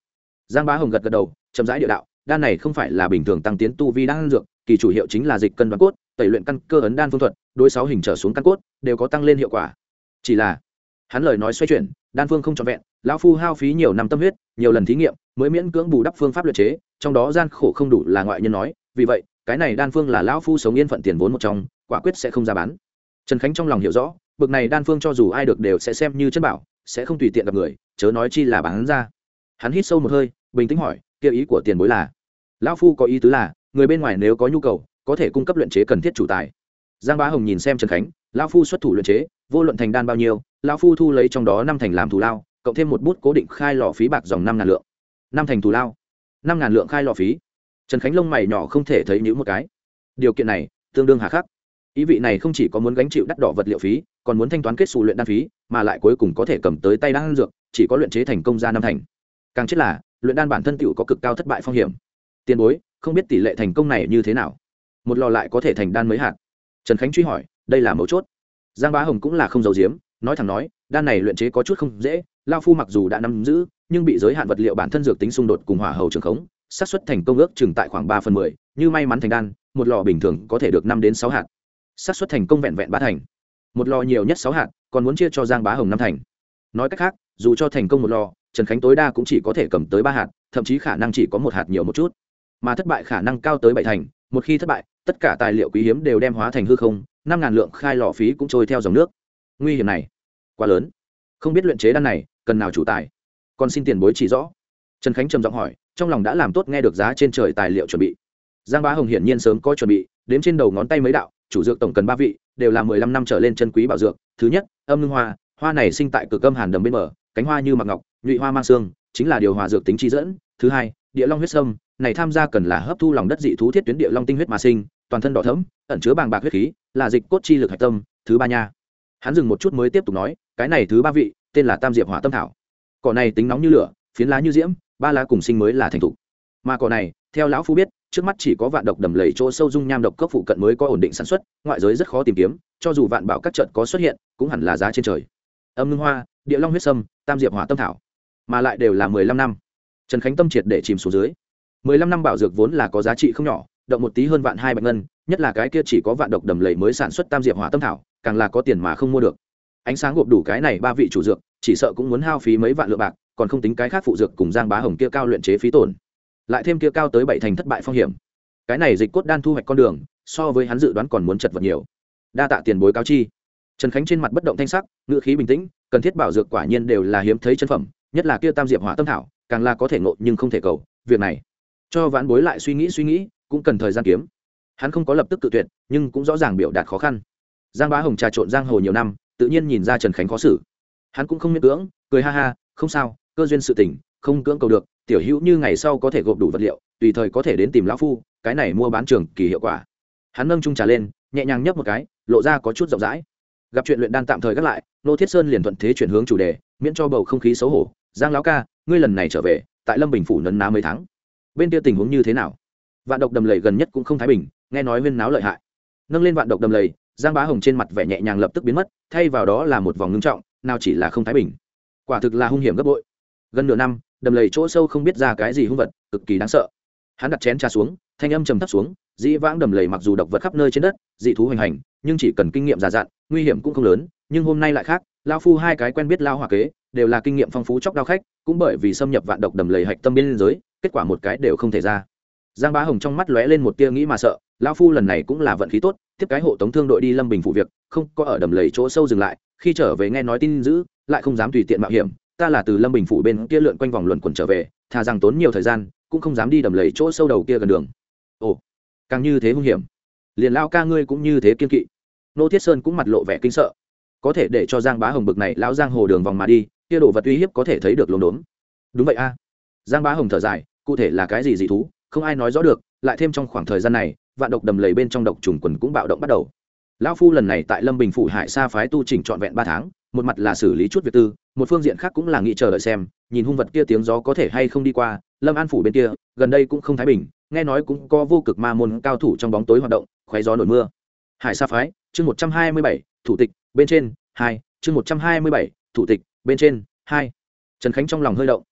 Giang bá hồng gật gật đầu, chậm rãi địa đạo, đan này không phải là bình thường tăng tiến tu vi đan dược, kỳ chủ hiệu chính là dịch cân đoán cốt, tẩy luyện căn cơ ấn đan phương thuật, đối sáu hình trở xuống căn cốt, đều có tăng lên hiệu quả. Chỉ là, hắn lời nói xoay chuyển, đan phương không trọn vẹn lão phu hao phí nhiều năm tâm huyết, nhiều lần thí nghiệm, mới miễn cưỡng bù đắp phương pháp luyện chế, trong đó gian khổ không đủ là ngoại nhân nói, vì vậy cái này đan phương là lão phu sống yên phận tiền vốn một trong, quả quyết sẽ không ra bán. Trần khánh trong lòng hiểu rõ, bực này đan phương cho dù ai được đều sẽ xem như chân bảo, sẽ không tùy tiện gặp người, chớ nói chi là bán ra. Hắn hít sâu một hơi, bình tĩnh hỏi kia ý của tiền bối là? Lão phu có ý tứ là, người bên ngoài nếu có nhu cầu, có thể cung cấp luyện chế cần thiết chủ tài. Giang bá hồng nhìn xem trần khánh, lão phu xuất thủ luyện chế, vô luận thành đan bao nhiêu, lão phu thu lấy trong đó năm thành làm thù lao, cộng thêm một bút cố định khai lò phí bạc dòng năm ngàn lượng. Năm thành thù lao? Năm ngàn lượng khai lò phí? Trần khánh lông mày nhỏ không thể thấy nhữ một cái. Điều kiện này, tương đương hà khắc. Ý vị này không chỉ có muốn gánh chịu đắt đỏ vật liệu phí, còn muốn thanh toán kết xù luyện đan phí, mà lại cuối cùng có thể cầm tới tay đan dược, chỉ có luyện chế thành công ra năm thành. Càng chết là, luyện đan bản thân tựu có cực cao thất bại phong hiểm. Tiền bối, không biết tỷ lệ thành công này như thế nào? Một lò lại có thể thành đan mới hạt. Trần khánh truy hỏi, đây là mấu chốt. Giang bá hồng cũng là không giấu giếm, nói thẳng nói, đan này luyện chế có chút không dễ, lao phu mặc dù đã nắm giữ, nhưng bị giới hạn vật liệu bản thân dược tính xung đột cùng hỏa hầu trường khống xác suất thành công ước chừng tại khoảng ba phần mười, như may mắn thành đan, một lò bình thường có thể được năm đến sáu hạt. Xác suất thành công vẹn vẹn ba thành. Một lò nhiều nhất sáu hạt, còn muốn chia cho giang bá hồng năm thành. Nói cách khác, dù cho thành công một lò, trần khánh tối đa cũng chỉ có thể cầm tới ba hạt, thậm chí khả năng chỉ có một hạt nhiều một chút. Mà thất bại khả năng cao tới bảy thành, một khi thất bại, tất cả tài liệu quý hiếm đều đem hóa thành hư không, năm ngàn lượng khai lò phí cũng trôi theo dòng nước. Nguy hiểm này, quá lớn. Không biết luyện chế đan này, cần nào chủ tài? Còn xin tiền bối chỉ rõ. Trần khánh trầm giọng hỏi trong lòng đã làm tốt nghe được giá trên trời tài liệu chuẩn bị. Giang bá hồng hiển nhiên sớm có chuẩn bị, đếm trên đầu ngón tay mấy đạo, chủ dược tổng cần ba vị, đều là mười lăm năm trở lên chân quý bảo dược. Thứ nhất, âm ngưng hoa hoa này sinh tại cực âm hàn đầm bên bờ, cánh hoa như mặc ngọc, nhụy hoa mang xương, chính là điều hòa dược tính chi dẫn. Thứ hai, địa long huyết sâm, này tham gia cần là hấp thu lòng đất dị thú thiết tuyến địa long tinh huyết mà sinh, toàn thân đỏ thẫm, ẩn chứa bàng bạc huyết khí, là dịch cốt chi lực hạch tâm. Thứ ba nha. Hắn dừng một chút mới tiếp tục nói, cái này thứ ba vị, tên là tam diệp hỏa tâm thảo. Cỏ này tính nóng như lửa, phiến lá như diễm ba lá cùng sinh mới là thành thục. Mà cỏ này, theo lão phu biết, trước mắt chỉ có vạn độc đầm lầy chỗ sâu dung nham độc cấp phụ cận mới có ổn định sản xuất, ngoại giới rất khó tìm kiếm, cho dù vạn bảo các trận có xuất hiện, cũng hẳn là giá trên trời. Âm ngưng hoa, địa long huyết sâm, tam diệp hỏa tâm thảo. Mà lại đều là mười lăm năm. Trần khánh tâm triệt để chìm xuống dưới. mười lăm năm bảo dược vốn là có giá trị không nhỏ, động một tí hơn vạn hai bạch ngân, nhất là cái kia chỉ có vạn độc đầm lầy mới sản xuất tam diệp hỏa tâm thảo, càng là có tiền mà không mua được. Ánh sáng gộp đủ cái này ba vị chủ dược, chỉ sợ cũng muốn hao phí mấy vạn lượng bạc còn không tính cái khác phụ dược cùng giang bá hồng kia cao luyện chế phí tổn. Lại thêm kia cao tới bảy thành thất bại phong hiểm. Cái này dịch cốt đan thu hoạch con đường, so với hắn dự đoán còn muốn chật vật nhiều. Đa tạ tiền bối cao chi. Trần khánh trên mặt bất động thanh sắc ngựa khí bình tĩnh, cần thiết bảo dược quả nhiên đều là hiếm thấy chân phẩm, nhất là kia tam diệp hỏa tâm thảo, càng là có thể ngộ nhưng không thể cầu, việc này. Cho vãn bối lại suy nghĩ suy nghĩ, cũng cần thời gian kiếm. Hắn không có lập tức tự tuyệt, nhưng cũng rõ ràng biểu đạt khó khăn. Giang bá hồng trà trộn giang hồ nhiều năm, tự nhiên nhìn ra trần khánh khó xử. Hắn cũng không miễn cưỡng, cười ha ha, không sao cơ duyên sự tình, không cưỡng cầu được, tiểu hữu như ngày sau có thể gộp đủ vật liệu, tùy thời có thể đến tìm lão phu, cái này mua bán trường kỳ hiệu quả. Hắn nâng trung trà lên, nhẹ nhàng nhấp một cái, lộ ra có chút rộng rãi. Gặp chuyện luyện đan tạm thời gác lại, nô thiết sơn liền thuận thế chuyển hướng chủ đề, miễn cho bầu không khí xấu hổ. Giang lão ca, ngươi lần này trở về, tại lâm bình phủ nấn ná mấy tháng. Bên kia tình huống như thế nào? Vạn độc đầm lầy gần nhất cũng không thái bình, nghe nói huyên náo lợi hại. Nâng lên vạn độc đầm lầy, giang bá hồng trên mặt vẻ nhẹ nhàng lập tức biến mất, thay vào đó là một vòng ngưng trọng, nào chỉ là không thái bình. Quả thực là hung hiểm gấp bội gần nửa năm, đầm lầy chỗ sâu không biết ra cái gì hung vật, cực kỳ đáng sợ. Hắn đặt chén trà xuống, thanh âm trầm thấp xuống, dĩ vãng đầm lầy mặc dù độc vật khắp nơi trên đất, dị thú hoành hành, nhưng chỉ cần kinh nghiệm già dặn, nguy hiểm cũng không lớn, nhưng hôm nay lại khác lao phu hai cái quen biết lao hòa kế, đều là kinh nghiệm phong phú chóc đao khách, cũng bởi vì xâm nhập vạn độc đầm lầy hạch tâm biên giới, kết quả một cái đều không thể ra. Giang bá hồng trong mắt lóe lên một tia nghĩ mà sợ lao phu lần này cũng là vận khí tốt, tiếp cái hộ tống thương đội đi lâm bình phụ việc, không có ở đầm lầy chỗ sâu dừng lại, khi trở về nghe nói tin dữ, lại không dám tùy tiện mạo hiểm ta là từ lâm bình phủ bên kia lượn quanh vòng luẩn quẩn trở về, thà rằng tốn nhiều thời gian, cũng không dám đi đầm lầy chỗ sâu đầu kia gần đường. Ồ, càng như thế hung hiểm. Liền lao ca ngươi cũng như thế kiên kỵ. Nô thiết sơn cũng mặt lộ vẻ kinh sợ. Có thể để cho giang bá hồng bực này lão giang hồ đường vòng mà đi, kia đồ vật uy hiếp có thể thấy được lồn đốn. Đúng vậy a. Giang bá hồng thở dài, cụ thể là cái gì dị thú, không ai nói rõ được, lại thêm trong khoảng thời gian này, vạn độc đầm lầy bên trong độc trùng quần cũng bạo động bắt đầu. Lão phu lần này tại lâm bình phủ hải sa phái tu chỉnh trọn vẹn ba tháng, một mặt là xử lý chút việc tư một phương diện khác cũng là nghĩ chờ đợi xem, nhìn hung vật kia tiếng gió có thể hay không đi qua, lâm an phủ bên kia, gần đây cũng không thái bình, nghe nói cũng có vô cực ma môn cao thủ trong bóng tối hoạt động, khoé gió nổi mưa. Hải sa phái, chương một trăm hai mươi bảy, thủ tịch, bên trên, hai, chương một trăm hai mươi bảy, thủ tịch, bên trên, hai. Trần khánh trong lòng hơi động.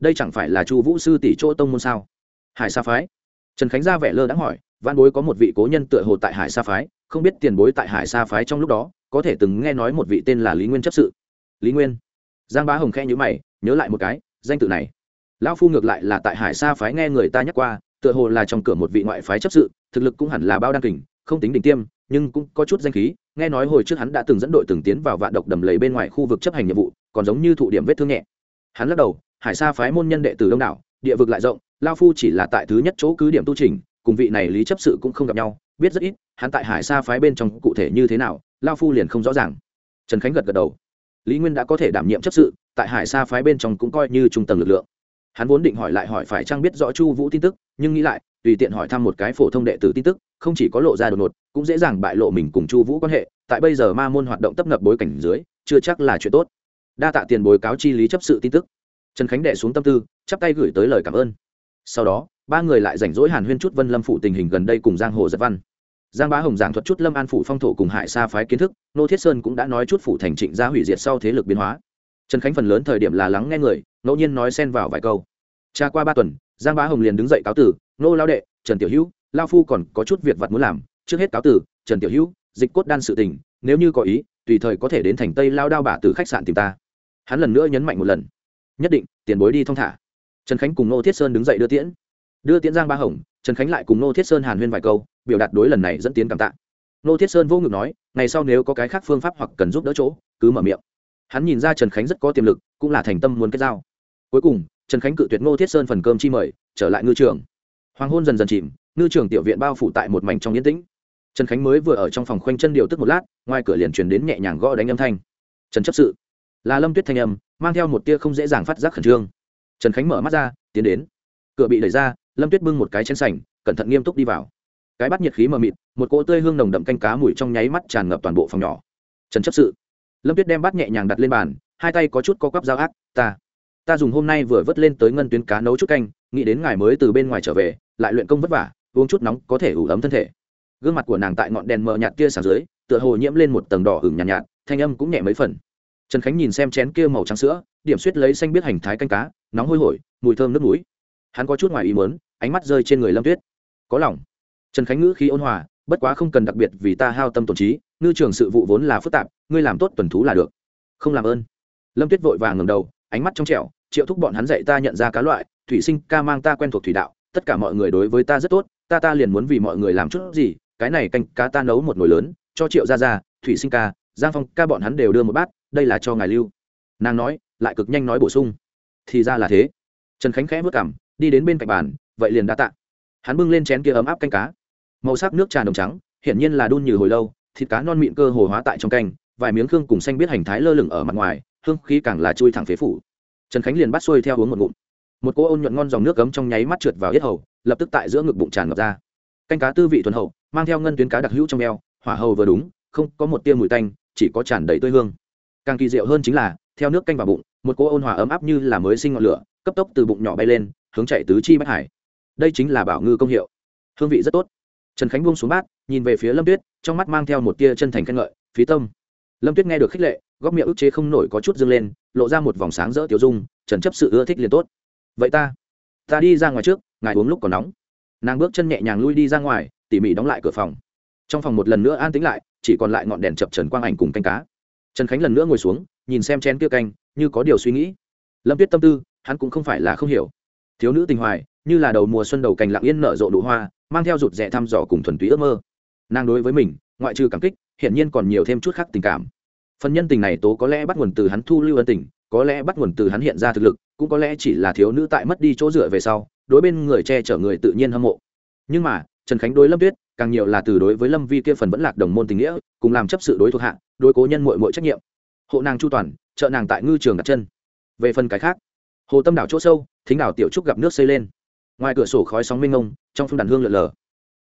Đây chẳng phải là chu vũ sư tỷ chỗ tông môn sao? Hải sa phái. Trần khánh ra vẻ lơ đãng hỏi văn bối có một vị cố nhân tựa hồ tại hải sa phái, không biết tiền bối tại hải sa phái trong lúc đó, có thể từng nghe nói một vị tên là lý nguyên chấp sự. Lý nguyên giang bá hồng khe nhữ mày, nhớ lại một cái, danh tự này. Lão phu ngược lại là tại hải sa phái nghe người ta nhắc qua, tựa hồ là trong cửa một vị ngoại phái chấp sự, thực lực cũng hẳn là bao đăng kình, không tính đỉnh tiêm, nhưng cũng có chút danh khí, nghe nói hồi trước hắn đã từng dẫn đội từng tiến vào vạn độc đầm lầy bên ngoài khu vực chấp hành nhiệm vụ, còn giống như thụ điểm vết thương nhẹ. Hắn lắc đầu, hải sa phái môn nhân đệ tử đông đảo, địa vực lại rộng lao phu chỉ là tại thứ nhất chỗ cứ điểm tu trình, cùng vị này lý chấp sự cũng không gặp nhau, biết rất ít, hắn tại hải sa phái bên trong cụ thể như thế nào lao phu liền không rõ ràng. Trần khánh gật gật đầu lý nguyên đã có thể đảm nhiệm chấp sự, tại hải sa phái bên trong cũng coi như trung tầng lực lượng. Hắn vốn định hỏi lại hỏi phải trang biết rõ chu vũ tin tức, nhưng nghĩ lại, tùy tiện hỏi thăm một cái phổ thông đệ tử tin tức, không chỉ có lộ ra đột ngột, cũng dễ dàng bại lộ mình cùng chu vũ quan hệ, tại bây giờ ma môn hoạt động tấp nập bối cảnh dưới, chưa chắc là chuyện tốt. Đa tạ tiền bồi cáo chi lý chấp sự tin tức. Trần khánh đệ xuống tâm tư, chắp tay gửi tới lời cảm ơn. Sau đó, ba người lại rảnh rỗi hàn huyên chút vân lâm phụ tình hình gần đây cùng giang hồ giật văn giang bá hồng giảng thuật chút lâm an phủ phong thổ cùng hải sa phái kiến thức, nô thiết sơn cũng đã nói chút phủ thành trịnh gia hủy diệt sau thế lực biến hóa. Trần khánh phần lớn thời điểm là lắng nghe người, ngẫu nhiên nói xen vào vài câu. Tra qua ba tuần, giang bá hồng liền đứng dậy cáo tử, nô lao đệ, trần tiểu hữu lao phu còn có chút việc vặt muốn làm, trước hết cáo tử, trần tiểu hữu, dịch cốt đan sự tình, nếu như có ý, tùy thời có thể đến thành tây lao đao bả từ khách sạn tìm ta. Hắn lần nữa nhấn mạnh một lần. Nhất định, tiền bối đi thong thả. Trần khánh cùng nô thiết sơn đứng dậy đưa tiễn. Đưa tiễn giang ba hồng trần khánh lại cùng nô thiết sơn hàn huyên vài câu, biểu đạt đối lần này dẫn tiến cảm tạ. Nô thiết sơn vô ngực nói, ngày sau nếu có cái khác phương pháp hoặc cần giúp đỡ chỗ, cứ mở miệng. Hắn nhìn ra trần khánh rất có tiềm lực, cũng là thành tâm muốn kết giao. Cuối cùng, trần khánh cự tuyệt Nô thiết sơn phần cơm chi mời, trở lại ngư trường. Hoàng hôn dần dần chìm, ngư trường tiểu viện bao phủ tại một mảnh trong yên tĩnh. Trần khánh mới vừa ở trong phòng khoanh chân điều tức một lát, ngoài cửa liền truyền đến nhẹ nhàng gõ đánh âm thanh. Trần chấp sự. Là lâm tuyết thanh âm, mang theo một tia không dễ dàng phát giác khẩn trương. Trần khánh mở mắt ra, tiến đến cửa bị đẩy ra lâm tuyết bưng một cái chén sành cẩn thận nghiêm túc đi vào. Cái bắt nhiệt khí mờ mịt một cỗ tươi hương nồng đậm canh cá mùi trong nháy mắt tràn ngập toàn bộ phòng nhỏ. Trần chấp sự. Lâm tuyết đem bát nhẹ nhàng đặt lên bàn hai tay có chút co quắp dao ác ta ta dùng hôm nay vừa vớt lên tới ngân tuyến cá nấu chút canh nghĩ đến ngài mới từ bên ngoài trở về lại luyện công vất vả uống chút nóng có thể ủ ấm thân thể. Gương mặt của nàng tại ngọn đèn mờ nhạt kia sáng dưới tựa hồ nhiễm lên một tầng đỏ hửng nhàn nhạt, nhạt thanh âm cũng nhẹ mấy phần. Trần khánh nhìn xem chén kia màu trắng sữa điểm suýt lấy xanh biết hành thái canh cá nóng hôi hổi mùi thơm nước núi hắn có chút ngoài ý muốn, ánh mắt rơi trên người lâm tuyết. Có lòng. Trần khánh ngữ khí ôn hòa bất quá không cần đặc biệt vì ta hao tâm tổn trí ngư trường sự vụ vốn là phức tạp ngươi làm tốt tuần thú là được. Không làm ơn. Lâm tuyết vội vàng ngầm đầu ánh mắt trong trẻo triệu thúc bọn hắn dạy ta nhận ra cá loại thủy sinh ca mang ta quen thuộc thủy đạo tất cả mọi người đối với ta rất tốt ta ta liền muốn vì mọi người làm chút gì cái này canh cá ta nấu một nồi lớn cho triệu ra ra thủy sinh ca giang phong ca bọn hắn đều đưa một bát đây là cho ngài lưu. Nàng nói lại cực nhanh nói bổ sung. Thì ra là thế. Trần khánh khẽ vất cảm đi đến bên cạnh bàn, vậy liền đã tạ. Hắn bưng lên chén kia ấm áp canh cá. Màu sắc nước trà đồng trắng, hiển nhiên là đun như hồi lâu, thịt cá non mịn cơ hồ hóa tại trong canh, vài miếng khương cùng xanh biết hành thái lơ lửng ở mặt ngoài, hương khí càng là chui thẳng phế phủ. Trần khánh liền bắt xuôi theo uống một ngụm. Một cô ôn nhuận ngon dòng nước cấm trong nháy mắt trượt vào yết hầu, lập tức tại giữa ngực bụng tràn ngập ra. Canh cá tư vị thuần hậu, mang theo ngân tuyến cá đặc hữu trong eo, hỏa hầu vừa đúng, không có một tia mùi tanh, chỉ có tràn đầy tươi hương. Càng kỳ diệu hơn chính là, theo nước canh vào bụng, một cô ôn hòa ấm áp như là mới sinh ngọn lửa, cấp tốc từ bụng nhỏ bay lên hướng chạy tứ chi bách hải. Đây chính là bảo ngư công hiệu. Hương vị rất tốt. Trần khánh buông xuống bát, nhìn về phía lâm tuyết, trong mắt mang theo một tia chân thành khen ngợi, phí tâm. Lâm tuyết nghe được khích lệ, góc miệng ức chế không nổi có chút dâng lên, lộ ra một vòng sáng rỡ tiểu dung, trần chấp sự ưa thích liền tốt. Vậy ta ta đi ra ngoài trước, ngài uống lúc còn nóng. Nàng bước chân nhẹ nhàng lui đi ra ngoài, tỉ mỉ đóng lại cửa phòng. Trong phòng một lần nữa an tĩnh lại, chỉ còn lại ngọn đèn chập trần quang ảnh cùng canh cá. Trần khánh lần nữa ngồi xuống, nhìn xem chén kia canh, như có điều suy nghĩ. Lâm tuyết tâm tư, hắn cũng không phải là không hiểu thiếu nữ tình hoài, như là đầu mùa xuân đầu cành lặng yên nở rộ đủ hoa, mang theo rụt rẽ thăm dò cùng thuần túy ước mơ. Nàng đối với mình, ngoại trừ cảm kích, hiển nhiên còn nhiều thêm chút khác tình cảm. Phần nhân tình này tố có lẽ bắt nguồn từ hắn thu lưu ân tình, có lẽ bắt nguồn từ hắn hiện ra thực lực, cũng có lẽ chỉ là thiếu nữ tại mất đi chỗ dựa về sau, đối bên người che chở người tự nhiên hâm mộ. Nhưng mà, trần khánh đối lâm tuyết, càng nhiều là từ đối với lâm vi kia phần vẫn lạc đồng môn tình nghĩa, cùng làm chấp sự đối thuộc hạ, đối cố nhân mội mội trách nhiệm. Hộ nàng chu toàn, trợ nàng tại ngư trường đặt chân. Về phần cái khác, hồ tâm đảo chỗ sâu thính đảo tiểu trúc gặp nước xây lên. Ngoài cửa sổ khói sóng minh ngông trong phương đàn hương lượn lờ.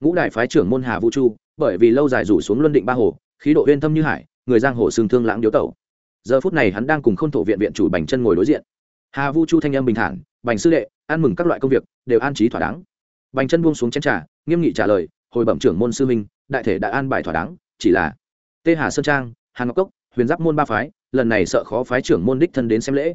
Ngũ đại phái trưởng môn hà vũ chu, bởi vì lâu dài rủ xuống luân định ba hồ, khí độ uyên thâm như hải, người giang hồ sương thương lãng điếu tẩu. Giờ phút này hắn đang cùng khôn thổ viện viện chủ bành chân ngồi đối diện. Hà vũ chu thanh âm bình thản, bành sư đệ, ăn mừng các loại công việc, đều an trí thỏa đáng. Bành chân buông xuống chén trà, nghiêm nghị trả lời, hồi bẩm trưởng môn sư minh, đại thể đã an bài thỏa đáng, chỉ là tê hà sơn trang, hà ngọc cốc, huyền giáp môn ba phái, lần này sợ khó phái trưởng môn đích thân đến xem lễ.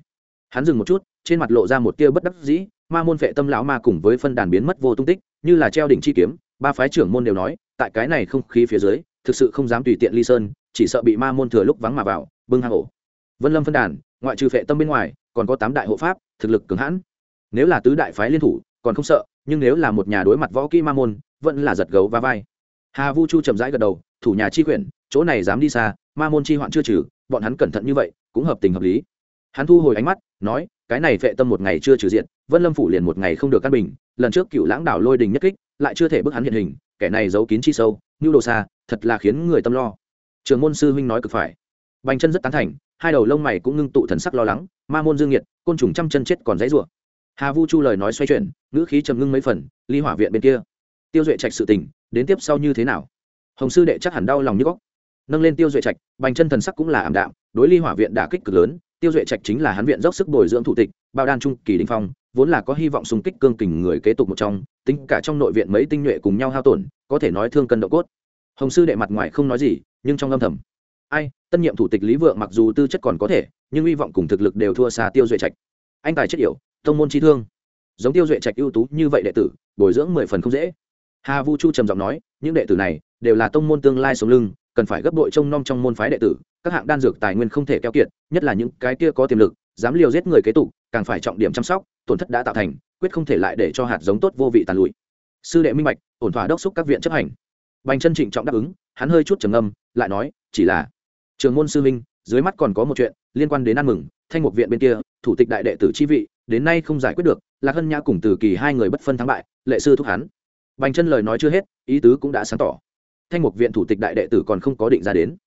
Hắn dừng một chút trên mặt lộ ra một tia bất đắc dĩ, ma môn vệ tâm lão ma cùng với phân đàn biến mất vô tung tích, như là treo đỉnh chi kiếm, ba phái trưởng môn đều nói, tại cái này không khí phía dưới, thực sự không dám tùy tiện ly sơn, chỉ sợ bị ma môn thừa lúc vắng mà vào, bưng hang ổ. Vân lâm phân đàn, ngoại trừ vệ tâm bên ngoài, còn có tám đại hộ pháp, thực lực cứng hãn. Nếu là tứ đại phái liên thủ, còn không sợ, nhưng nếu là một nhà đối mặt võ kỹ ma môn, vẫn là giật gấu và vai. Hà vu chu chậm rãi gật đầu, thủ nhà chi quyển, chỗ này dám đi xa, ma môn chi hoạn chưa trừ, bọn hắn cẩn thận như vậy, cũng hợp tình hợp lý. Hắn thu hồi ánh mắt, nói cái này vệ tâm một ngày chưa trừ diện vân lâm phủ liền một ngày không được căn bình, lần trước cựu lãng đảo lôi đình nhất kích, lại chưa thể bức hắn hiện hình, kẻ này giấu kín chi sâu như đồ xa, thật là khiến người tâm lo. Trường môn sư huynh nói cực phải. Bành chân rất tán thành, hai đầu lông mày cũng ngưng tụ thần sắc lo lắng, ma môn dương nhiệt côn trùng trăm chân chết còn dãy rủa. Hà vu chu lời nói xoay chuyển, ngữ khí trầm ngưng mấy phần, ly hỏa viện bên kia. Tiêu duệ trạch sự tình, đến tiếp sau như thế nào? Hồng sư đệ chắc hẳn đau lòng như góc. Nâng lên tiêu duệ trạch, bành chân thần sắc cũng là ảm đạm, đối ly hỏa viện đả kích cực lớn tiêu duệ trạch chính là hắn viện dốc sức bồi dưỡng thủ tịch, bao đan trung kỳ đình phong, vốn là có hy vọng xung kích cương kình người kế tục một trong, tính cả trong nội viện mấy tinh nhuệ cùng nhau hao tổn, có thể nói thương cân độ cốt. Hồng sư đệ mặt ngoài không nói gì, nhưng trong âm thầm. Ai, tân nhiệm thủ tịch lý vượng mặc dù tư chất còn có thể, nhưng hy vọng cùng thực lực đều thua xa tiêu duệ trạch. Anh tài chất yểu, tông môn trí thương. Giống tiêu duệ trạch ưu tú như vậy đệ tử, bồi dưỡng mười phần không dễ. Hà vu chu trầm giọng nói, những đệ tử này đều là tông môn tương lai sống lưng, cần phải gấp đội trông nom trong môn phái đệ tử các hạng đan dược tài nguyên không thể keo kiệt, nhất là những cái kia có tiềm lực, dám liều giết người kế tục, càng phải trọng điểm chăm sóc, tổn thất đã tạo thành, quyết không thể lại để cho hạt giống tốt vô vị tàn lụi. Sư đệ minh bạch, ổn thỏa đốc xúc các viện chấp hành. Bành chân trịnh trọng đáp ứng, hắn hơi chút trầm ngâm, lại nói, chỉ là, trường môn sư minh dưới mắt còn có một chuyện, liên quan đến ăn mừng, thanh mục viện bên kia, thủ tịch đại đệ tử chi vị, đến nay không giải quyết được, lạc hân nhã cùng từ kỳ hai người bất phân thắng bại, lệ sư thúc hắn. Bành chân lời nói chưa hết, ý tứ cũng đã sáng tỏ. Thanh mục viện thủ tịch đại đệ tử còn không có định ra đến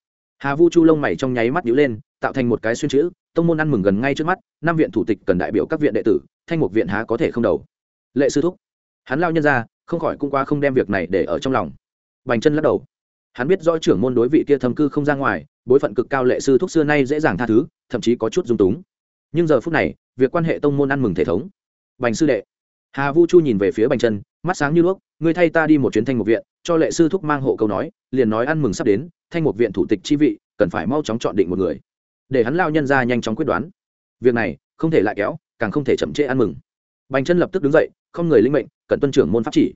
hà vu chu lông mày trong nháy mắt nhíu lên, tạo thành một cái xuyên chữ, tông môn ăn mừng gần ngay trước mắt, năm viện thủ tịch cần đại biểu các viện đệ tử, thanh mục viện há có thể không đầu. Lệ sư thúc. Hắn lao nhân ra, không khỏi cũng qua không đem việc này để ở trong lòng. Bành chân lắc đầu. Hắn biết rõ trưởng môn đối vị kia thâm cư không ra ngoài, bối phận cực cao lệ sư thúc xưa nay dễ dàng tha thứ, thậm chí có chút dung túng. Nhưng giờ phút này, việc quan hệ tông môn ăn mừng thể thống. Bành sư đệ. Hà vu chu nhìn về phía bành chân, mắt sáng như đuốc, ngươi thay ta đi một chuyến thanh một viện, cho lệ sư thúc mang hộ câu nói, liền nói ăn mừng sắp đến thanh một viện thủ tịch chi vị, cần phải mau chóng chọn định một người. Để hắn lao nhân ra nhanh chóng quyết đoán. Việc này, không thể lại kéo, càng không thể chậm trễ ăn mừng. Bành chân lập tức đứng dậy, không người linh mệnh cần tuân trưởng môn pháp chỉ.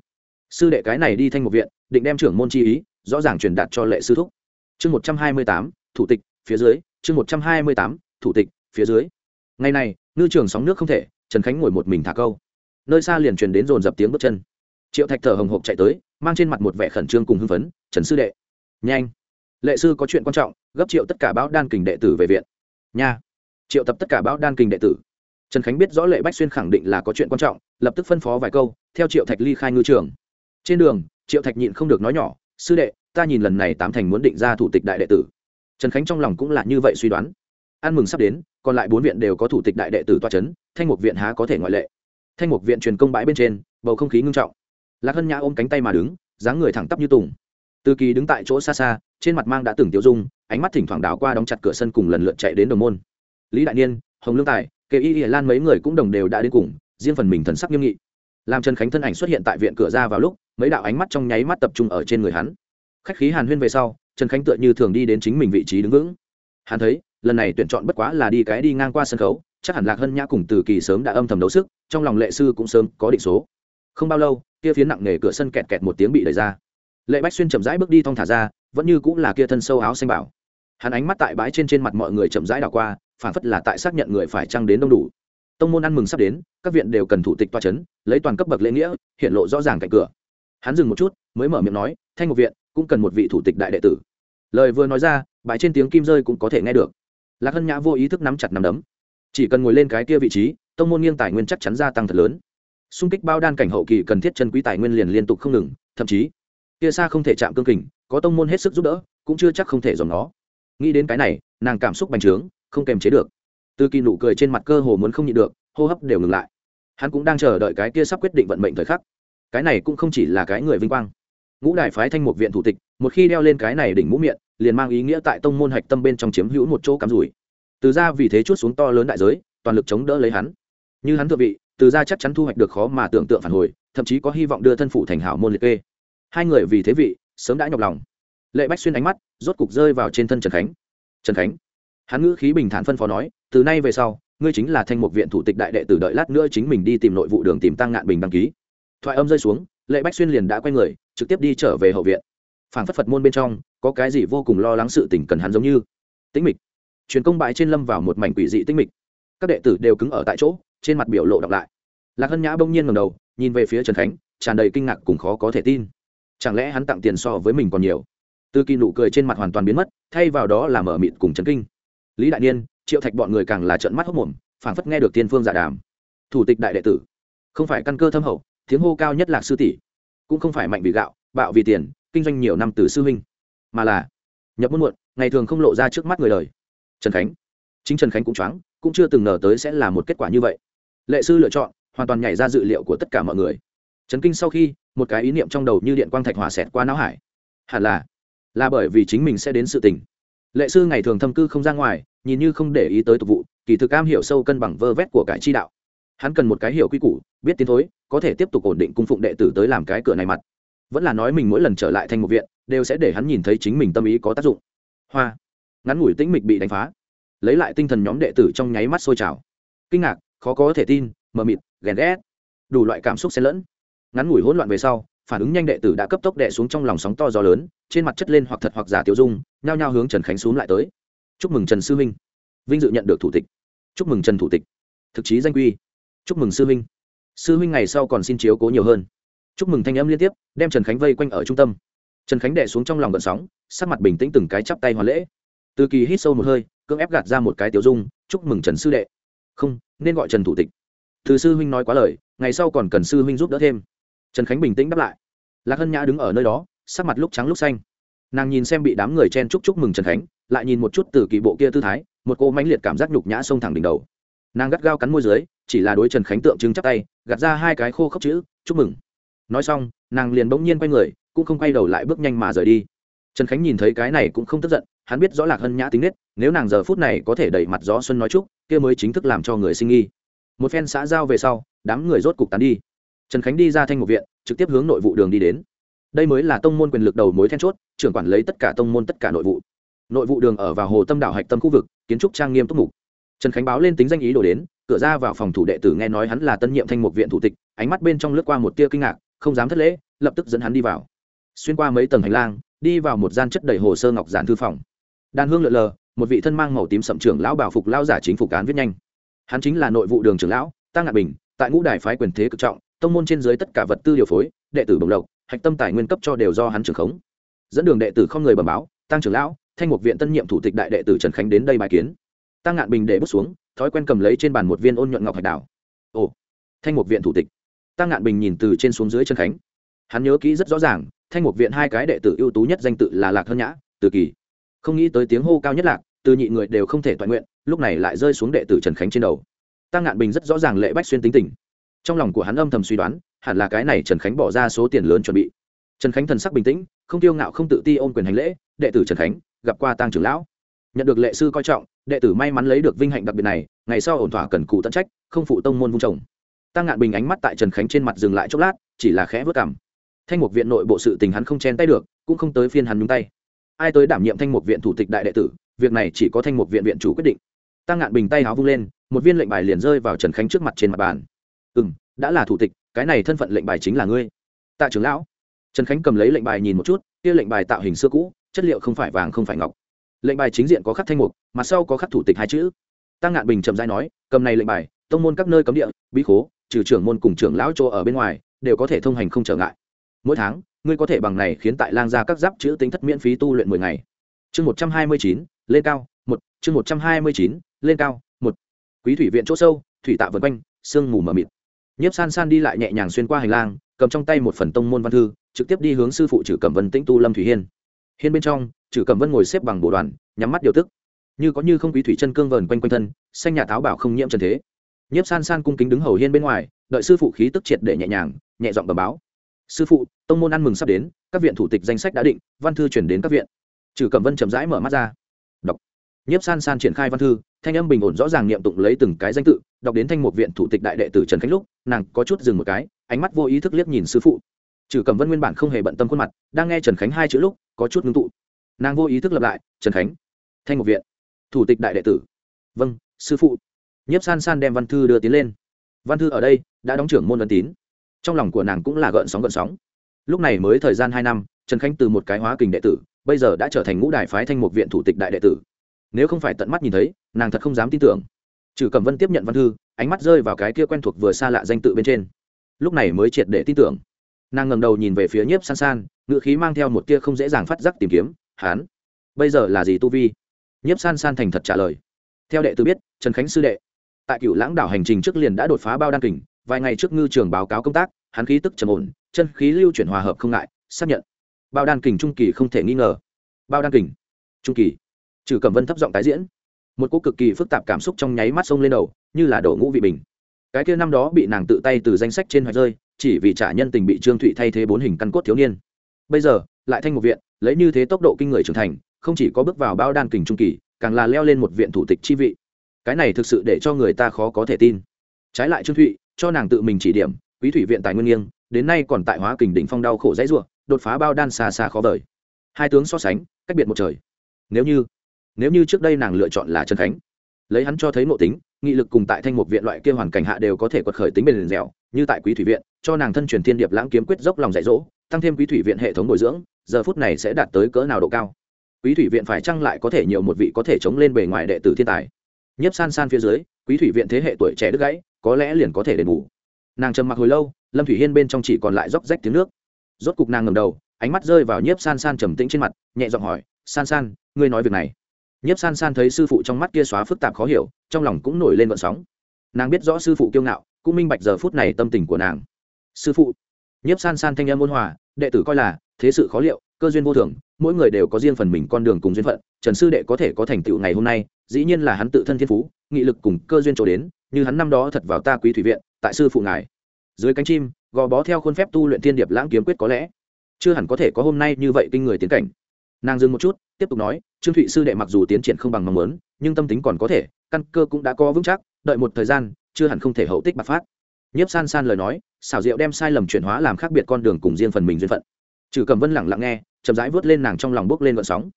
Sư đệ cái này đi thanh một viện, định đem trưởng môn chi ý, rõ ràng truyền đạt cho lệ sư thúc. Chương một trăm hai mươi tám, thủ tịch, phía dưới. Chương một trăm hai mươi tám, thủ tịch, phía dưới. Ngày này, ngư trường sóng nước không thể, trần khánh ngồi một mình thả câu. Nơi xa liền truyền đến dồn dập tiếng bước chân. Triệu thạch thở hồng hộc chạy tới, mang trên mặt một vẻ khẩn trương cùng hưng phấn, trần sư đệ, nhanh lệ sư có chuyện quan trọng, gấp triệu tất cả báo đan kình đệ tử về viện. Nha. Triệu tập tất cả báo đan kình đệ tử. Trần khánh biết rõ lệ bách xuyên khẳng định là có chuyện quan trọng, lập tức phân phó vài câu, theo triệu thạch ly khai ngư trường. Trên đường, triệu thạch nhịn không được nói nhỏ, sư đệ, ta nhìn lần này tám thành muốn định ra thủ tịch đại đệ tử. Trần khánh trong lòng cũng là như vậy suy đoán. Ăn mừng sắp đến, còn lại bốn viện đều có thủ tịch đại đệ tử toa c h ấ n thanh mục viện há có thể ngoại lệ. Thanh mục viện truyền công bãi bên trên, bầu không khí ngưng trọng. Lạc hân nhã ôm cánh tay mà đứng, dáng người thẳng tắp như tùng từ kỳ đứng tại chỗ xa xa, trên mặt mang đã từng tiêu dung, ánh mắt thỉnh thoảng đảo qua đóng chặt cửa sân cùng lần lượt chạy đến đồng môn. Lý đại niên, hồng lương tài kệ y hiển lan mấy người cũng đồng đều đã đến cùng, riêng phần mình thần sắc nghiêm nghị. Làm trần khánh thân ảnh xuất hiện tại viện cửa ra vào lúc, mấy đạo ánh mắt trong nháy mắt tập trung ở trên người hắn. Khách khí hàn huyên về sau, trần khánh tựa như thường đi đến chính mình vị trí đứng vững. Hắn thấy, lần này tuyển chọn bất quá là đi cái đi ngang qua sân khấu, chắc hẳn lạc hân nhã cùng từ kỳ sớm đã âm thầm đấu sức, trong lòng lệ sư cũng sớm có định số. Không bao lâu, kia phía nặng nề cửa sân kẹt kẹt một tiếng bị đẩy ra lệ bách xuyên chậm rãi bước đi thong thả ra, vẫn như cũng là kia thân sâu áo xanh bảo. Hắn ánh mắt tại bãi trên trên mặt mọi người chậm rãi đảo qua phản phất là tại xác nhận người phải trăng đến đông đủ. Tông môn ăn mừng sắp đến, các viện đều cần thủ tịch toa c h ấ n lấy toàn cấp bậc lễ nghĩa, hiện lộ rõ ràng cạnh cửa. Hắn dừng một chút, mới mở miệng nói, thanh một viện, cũng cần một vị thủ tịch đại đệ tử. Lời vừa nói ra, bãi trên tiếng kim rơi cũng có thể nghe được. Lạc hân nhã vô ý thức nắm chặt nắm đấm. Chỉ cần ngồi lên cái kia vị trí, tông môn nghiêng tài nguyên chắc chắn gia tăng thật lớn. Xung kích bao đan cảnh hậu kỳ cần thiết chân quý tài nguyên liền liên tục không ngừng, thậm chí kia xa không thể chạm cương kình, có tông môn hết sức giúp đỡ, cũng chưa chắc không thể dòng nó. Nghĩ đến cái này, nàng cảm xúc bành trướng, không kềm chế được. Từ kỳ nụ cười trên mặt cơ hồ muốn không nhịn được, hô hấp đều ngừng lại. Hắn cũng đang chờ đợi cái kia sắp quyết định vận mệnh thời khắc. Cái này cũng không chỉ là cái người vinh quang. Ngũ đại phái thanh một viện thủ tịch, một khi đeo lên cái này đỉnh mũ miệng, liền mang ý nghĩa tại tông môn hạch tâm bên trong chiếm hữu một chỗ cắm rủi. Từ ra vì thế chút xuống to lớn đại giới, toàn lực chống đỡ lấy hắn. Như hắn thượng vị, từ ra chắc chắn thu hoạch được khó mà tưởng tượng phản hồi, thậm chí có hy vọng đưa thân phụ thành hảo môn liệt kê hai người vì thế vị, sớm đã nhọc lòng. Lệ bách xuyên ánh mắt, rốt cục rơi vào trên thân trần khánh. Trần khánh? Hắn ngữ khí bình thản phân phó nói, từ nay về sau, ngươi chính là thanh mục viện thủ tịch đại đệ tử đợi lát nữa chính mình đi tìm nội vụ đường tìm tăng ngạn bình đăng ký. Thoại âm rơi xuống, lệ bách xuyên liền đã quay người, trực tiếp đi trở về hậu viện. Phản phất phật môn bên trong, có cái gì vô cùng lo lắng sự tình cần hắn giống như. Tĩnh mịch. Truyền công bãi trên lâm vào một mảnh quỷ dị tĩnh mịch. Các đệ tử đều cứng ở tại chỗ, trên mặt biểu lộ đọc lại. Lạc hân nhã bỗng nhiên ngầm đầu, nhìn về phía trần khánh, tràn đầy kinh ngạc cùng khó có thể tin chẳng lẽ hắn tặng tiền so với mình còn nhiều? Từ kỳ nụ cười trên mặt hoàn toàn biến mất, thay vào đó là mở mịt cùng chấn kinh. Lý đại niên, triệu thạch bọn người càng là trận mắt hốc mồm, phảng phất nghe được tiên phương giả đàm. Thủ tịch đại đệ tử, không phải căn cơ thâm hậu, tiếng hô cao nhất là sư tỷ, cũng không phải mạnh vì gạo, bạo vì tiền, kinh doanh nhiều năm từ sư huynh, mà là nhập môn muộn, ngày thường không lộ ra trước mắt người đời. Trần khánh, chính trần khánh cũng choáng, cũng chưa từng ngờ tới sẽ là một kết quả như vậy. Lệ sư lựa chọn, hoàn toàn nhảy ra dự liệu của tất cả mọi người. Trấn kinh sau khi một cái ý niệm trong đầu như điện quang thạch hỏa xẹt qua não hải. Hẳn là là bởi vì chính mình sẽ đến sự tình. Lệ sư ngày thường thâm cư không ra ngoài, nhìn như không để ý tới tục vụ, kỳ thực cam hiểu sâu cân bằng vơ vét của cải chi đạo. Hắn cần một cái hiểu quy củ, biết tiến thối, có thể tiếp tục ổn định cung phụng đệ tử tới làm cái cửa này mặt. Vẫn là nói mình mỗi lần trở lại thành một viện, đều sẽ để hắn nhìn thấy chính mình tâm ý có tác dụng. Hoa, ngắn ngủi tĩnh mịch bị đánh phá. Lấy lại tinh thần nhóm đệ tử trong nháy mắt sôi trào. Kinh ngạc, khó có thể tin, mờ mịt, ghen ghét. Đủ loại cảm xúc xen lẫn ngắn ngủi hỗn loạn về sau, phản ứng nhanh đệ tử đã cấp tốc đệ xuống trong lòng sóng to gió lớn, trên mặt chất lên hoặc thật hoặc giả tiêu dung, nhao nhao hướng trần khánh xuống lại tới. Chúc mừng trần sư huynh vinh dự nhận được thủ tịch. Chúc mừng trần thủ tịch. Thực chí danh quy. Chúc mừng sư huynh sư huynh ngày sau còn xin chiếu cố nhiều hơn. Chúc mừng thanh âm liên tiếp, đem trần khánh vây quanh ở trung tâm. Trần khánh đệ xuống trong lòng gợn sóng, sắc mặt bình tĩnh từng cái chắp tay hoàn lễ. Từ kỳ hít sâu một hơi, cưỡng ép gạt ra một cái tiểu dung, chúc mừng trần sư đệ. Không, nên gọi trần thủ tịch. Từ sư huynh nói quá lời, ngày sau còn cần sư huynh giúp đỡ thêm trần khánh bình tĩnh đáp lại. Lạc hân nhã đứng ở nơi đó, sắc mặt lúc trắng lúc xanh. Nàng nhìn xem bị đám người chen chúc chúc mừng trần khánh, lại nhìn một chút từ kỳ bộ kia tư thái, một cô mãnh liệt cảm giác nhục nhã xông thẳng đỉnh đầu. Nàng gắt gao cắn môi dưới, chỉ là đối trần khánh tượng trưng chắc tay, gạt ra hai cái khô khốc chữ, chúc mừng. Nói xong, nàng liền bỗng nhiên quay người, cũng không quay đầu lại bước nhanh mà rời đi. Trần khánh nhìn thấy cái này cũng không tức giận, hắn biết rõ lạc hân nhã tính nết, nếu nàng giờ phút này có thể đẩy mặt gió xuân nói chúc, kia mới chính thức làm cho người sinh nghi. Một phen xã giao về sau, đám người rốt cục tán đi trần khánh đi ra thanh một viện, trực tiếp hướng nội vụ đường đi đến. Đây mới là tông môn quyền lực đầu mối then chốt, trưởng quản lấy tất cả tông môn tất cả nội vụ. Nội vụ đường ở vào hồ tâm đảo hạch tâm khu vực, kiến trúc trang nghiêm túc mục. Trần khánh báo lên tính danh ý đồ đến, cửa ra vào phòng thủ đệ tử nghe nói hắn là tân nhiệm thanh mục viện thủ tịch, ánh mắt bên trong lướt qua một tia kinh ngạc, không dám thất lễ, lập tức dẫn hắn đi vào. Xuyên qua mấy tầng hành lang, đi vào một gian chất đầy hồ sơ ngọc giản thư phòng. Đàn hương lượn lờ, một vị thân mang màu tím sậm trưởng lão bảo phục lao giả chính phủ cán viết nhanh. Hắn chính là nội vụ đường trưởng lão tăng ngạn bình, tại ngũ đài phái quyền thế cực trọng tông môn trên dưới tất cả vật tư điều phối, đệ tử bồng lộc, hạch tâm tài nguyên cấp cho đều do hắn trưởng khống. Dẫn đường đệ tử không người bẩm báo, tăng trưởng lão, thanh một viện tân nhiệm thủ tịch đại đệ tử trần khánh đến đây bài kiến. Tăng ngạn bình để bước xuống, thói quen cầm lấy trên bàn một viên ôn nhuận ngọc hạch đảo ồ, thanh một viện thủ tịch. Tăng ngạn bình nhìn từ trên xuống dưới trần khánh. Hắn nhớ kỹ rất rõ ràng, thanh mục viện hai cái đệ tử ưu tú nhất danh tự là lạc hơn nhã, từ kỳ. Không nghĩ tới tiếng hô cao nhất lạc, từ nhị người đều không thể toàn nguyện, lúc này lại rơi xuống đệ tử trần khánh trên đầu. Tăng ngạn bình rất rõ ràng lệ bách xuyên tính tình trong lòng của hắn âm thầm suy đoán, hẳn là cái này trần khánh bỏ ra số tiền lớn chuẩn bị. Trần khánh thần sắc bình tĩnh, không tiêu ngạo không tự ti ôm quyền hành lễ, đệ tử trần khánh, gặp qua tăng trưởng lão. Nhận được lệ sư coi trọng, đệ tử may mắn lấy được vinh hạnh đặc biệt này, ngày sau ổn thỏa cần cụ tận trách, không phụ tông môn vung trồng tăng ngạn bình ánh mắt tại trần khánh trên mặt dừng lại chốc lát, chỉ là khẽ vớt cảm thanh mục viện nội bộ sự tình hắn không chen tay được, cũng không tới phiên hắn nhúng tay. Ai tới đảm nhiệm thanh mục viện thủ tịch đại đệ tử, việc này chỉ có thanh mục viện viện chủ quyết định. Tăng ngạn bình tay háo vung lên, một viên lệnh bài liền rơi vào trần khánh trước mặt trên mặt bàn ừ m đã là thủ tịch, cái này thân phận lệnh bài chính là ngươi. Tạ trưởng lão. Trần khánh cầm lấy lệnh bài nhìn một chút, kia lệnh bài tạo hình xưa cũ, chất liệu không phải vàng không phải ngọc. Lệnh bài chính diện có khắc thanh mục mặt sau có khắc thủ tịch hai chữ. Tăng ngạn bình trầm dai nói, cầm này lệnh bài, tông môn các nơi cấm địa, bí khố, trừ trưởng môn cùng trưởng lão chỗ ở bên ngoài, đều có thể thông hành không trở ngại. Mỗi tháng, ngươi có thể bằng này khiến tại lang gia các giáp chữ tính thất miễn phí tu luyện mười ngày. Chương một trăm hai mươi chín, lên cao, một. Chương một trăm hai mươi chín, lên cao, một. Quý thủy viện chỗ sâu, thủy tạ vân quanh, sương mù mờ mịt nhiếp san san đi lại nhẹ nhàng xuyên qua hành lang, cầm trong tay một phần tông môn văn thư, trực tiếp đi hướng sư phụ trừ cẩm vân tĩnh tu lâm thủy hiên. Hiên bên trong trừ cẩm vân ngồi xếp bằng bộ đoàn, nhắm mắt điều tức. Như có như không quý thủy chân cương vờn quanh quanh thân, xanh nhà táo bảo không nhiễm trần thế. Nhiếp san san cung kính đứng hầu hiên bên ngoài, đợi sư phụ khí tức triệt để nhẹ nhàng, nhẹ giọng bẩm báo. Sư phụ, tông môn ăn mừng sắp đến, các viện thủ tịch danh sách đã định, văn thư chuyển đến các viện. Trừ cẩm vân chậm rãi mở mắt ra. Đọc. Nhiếp san san triển khai văn thư thanh âm bình ổn rõ ràng niệm tụng lấy từng cái danh tự, đọc đến thanh một viện thủ tịch đại đệ tử trần khánh lúc, nàng có chút dừng một cái, ánh mắt vô ý thức liếc nhìn sư phụ. Trừ cẩm vân nguyên bản không hề bận tâm khuôn mặt, đang nghe trần khánh hai chữ lúc, có chút ngưng tụ. Nàng vô ý thức lập lại, trần khánh, thanh một viện, thủ tịch đại đệ tử. Vâng sư phụ. Nhiếp san san đem văn thư đưa tiến lên. Văn thư ở đây, đã đóng trưởng môn ấn tín. Trong lòng của nàng cũng là gợn sóng gợn sóng. Lúc này mới thời gian hai năm, trần khánh từ một cái hóa kình đệ tử, bây giờ đã trở thành ngũ đại phái thanh một viện thủ tịch đại đệ tử nếu không phải tận mắt nhìn thấy, nàng thật không dám tin tưởng. Trừ cẩm vân tiếp nhận văn thư, ánh mắt rơi vào cái kia quen thuộc vừa xa lạ danh tự bên trên. Lúc này mới triệt để tin tưởng. Nàng ngầm đầu nhìn về phía nhiếp san san ngựa khí mang theo một tia không dễ dàng phát giác tìm kiếm, hán, bây giờ là gì tu vi? Nhiếp san san thành thật trả lời. Theo đệ tử biết, trần khánh sư đệ. Tại cựu lãng đảo hành trình trước liền đã đột phá bao đan kình, vài ngày trước ngư trường báo cáo công tác, hắn khí tức trầm ổn, chân khí lưu chuyển hòa hợp không ngại, xác nhận. Bao đan kình trung kỳ không thể nghi ngờ. Bao đan kình trung kỳ trừ cẩm vân thấp giọng tái diễn, một cô cực kỳ phức tạp cảm xúc trong nháy mắt sông lên đầu, như là đổ ngũ vị bình. Cái kia năm đó bị nàng tự tay từ danh sách trên hoạch rơi, chỉ vì trả nhân tình bị trương thụy thay thế bốn hình căn cốt thiếu niên. Bây giờ, lại thanh một viện, lấy như thế tốc độ kinh người trưởng thành, không chỉ có bước vào bao đan kình trung kỳ, càng là leo lên một viện thủ tịch chi vị. Cái này thực sự để cho người ta khó có thể tin. Trái lại trương thụy, cho nàng tự mình chỉ điểm, quý thủy viện tài nguyên nghiêng, đến nay còn tại hóa kình đỉnh phong đau khổ dãy ruộng đột phá bao đan xa xa khó vời. Hai tướng so sánh, cách biệt một trời. Nếu như nếu như trước đây nàng lựa chọn là trần khánh, lấy hắn cho thấy nội tính, nghị lực cùng tại thanh mục viện loại kia hoàn cảnh hạ đều có thể quật khởi tính bền dẻo, như tại quý thủy viện, cho nàng thân truyền thiên điệp lãng kiếm quyết dốc lòng dạy dỗ, tăng thêm quý thủy viện hệ thống bồi dưỡng, giờ phút này sẽ đạt tới cỡ nào độ cao. Quý thủy viện phải chăng lại có thể nhiều một vị có thể chống lên bề ngoài đệ tử thiên tài? Nhấp san san phía dưới, quý thủy viện thế hệ tuổi trẻ đứt gãy, có lẽ liền có thể đền bù. Nàng trầm mặc hồi lâu, lâm thủy hiên bên trong chỉ còn lại róc rách tiếng nước. Rốt cục nàng ngầm đầu, ánh mắt rơi vào nhiếp san san trầm tĩnh trên mặt, nhẹ giọng hỏi, san san, ngươi nói việc này nhiếp san san thấy sư phụ trong mắt kia xóa phức tạp khó hiểu, trong lòng cũng nổi lên vận sóng. Nàng biết rõ sư phụ kiêu ngạo, cũng minh bạch giờ phút này tâm tình của nàng. Sư phụ. Nhiếp san san thanh em ôn hòa, đệ tử coi là, thế sự khó liệu, cơ duyên vô thường, mỗi người đều có riêng phần mình con đường cùng duyên phận, trần sư đệ có thể có thành tựu ngày hôm nay, dĩ nhiên là hắn tự thân thiên phú, nghị lực cùng cơ duyên trổ đến, như hắn năm đó thật vào ta quý thủy viện, tại sư phụ ngài. Dưới cánh chim, gò bó theo khuôn phép tu luyện thiên điệp lãng kiếm quyết có lẽ, chưa hẳn có thể có hôm nay như vậy kinh người tiến cảnh nàng dừng một chút, tiếp tục nói, trương thụy sư đệ mặc dù tiến triển không bằng mong muốn, nhưng tâm tính còn có thể, căn cơ cũng đã có vững chắc, đợi một thời gian, chưa hẳn không thể hậu tích bạc phát. Nhiếp san san lời nói, xảo diệu đem sai lầm chuyển hóa làm khác biệt con đường cùng riêng phần mình duyên phận. Trừ cầm vân lẳng lặng nghe, chậm rãi vớt lên nàng trong lòng bước lên vận sóng.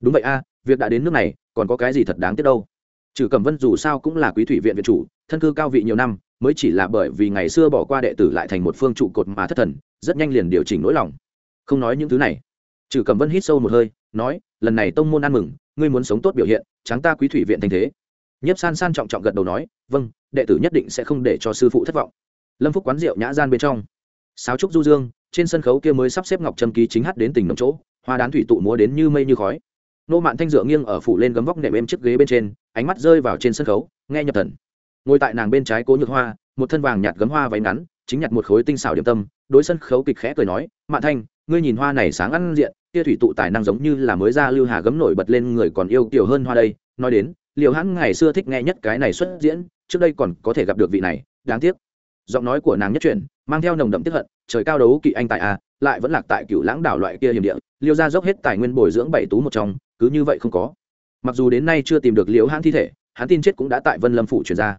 Đúng vậy a, việc đã đến nước này, còn có cái gì thật đáng tiếc đâu? Trừ cầm vân dù sao cũng là quý thủy viện viện chủ, thân cư cao vị nhiều năm, mới chỉ là bởi vì ngày xưa bỏ qua đệ tử lại thành một phương trụ cột mà thất thần, rất nhanh liền điều chỉnh nỗi lòng. Không nói những thứ này trừ cầm vân hít sâu một hơi, nói, lần này tông môn ăn mừng, ngươi muốn sống tốt biểu hiện tráng ta quý thủy viện thành thế. Nhiếp san san trọng trọng gật đầu nói vâng đệ tử nhất định sẽ không để cho sư phụ thất vọng. Lâm phúc quán rượu nhã gian bên trong. Sáo trúc du dương, trên sân khấu kia mới sắp xếp ngọc trâm ký chính hát đến tỉnh đồng chỗ, hoa đán thủy tụ múa đến như mây như khói. Nô mạn thanh dựa nghiêng ở phủ lên gấm vóc nệm êm chiếc ghế bên trên, ánh mắt rơi vào trên sân khấu, nghe nhập thần. Ngồi tại nàng bên trái cố nhược hoa, một thân vàng nhạt gấm hoa váy ngắn, chính nhặt một khối tinh xảo điểm tâm, đối sân khấu kịch khẽ cười nói, mạn thanh ngươi nhìn hoa này sáng ăn diện, kia thủy tụ tài năng giống như là mới ra lưu hà gấm nổi bật lên người còn yêu kiểu hơn hoa đây. Nói đến liệu hắn ngày xưa thích nghe nhất cái này xuất diễn, trước đây còn có thể gặp được vị này, đáng tiếc. Giọng nói của nàng nhất truyền, mang theo nồng đậm tiếp hận, trời cao đấu kỵ anh tại a à, lại vẫn lạc tại cựu lãng đảo loại kia hiểm địa, liêu ra dốc hết tài nguyên bồi dưỡng bảy tú một trong, cứ như vậy không có. Mặc dù đến nay chưa tìm được liễu hãn thi thể, hắn tin chết cũng đã tại vân lâm phủ chuyển ra.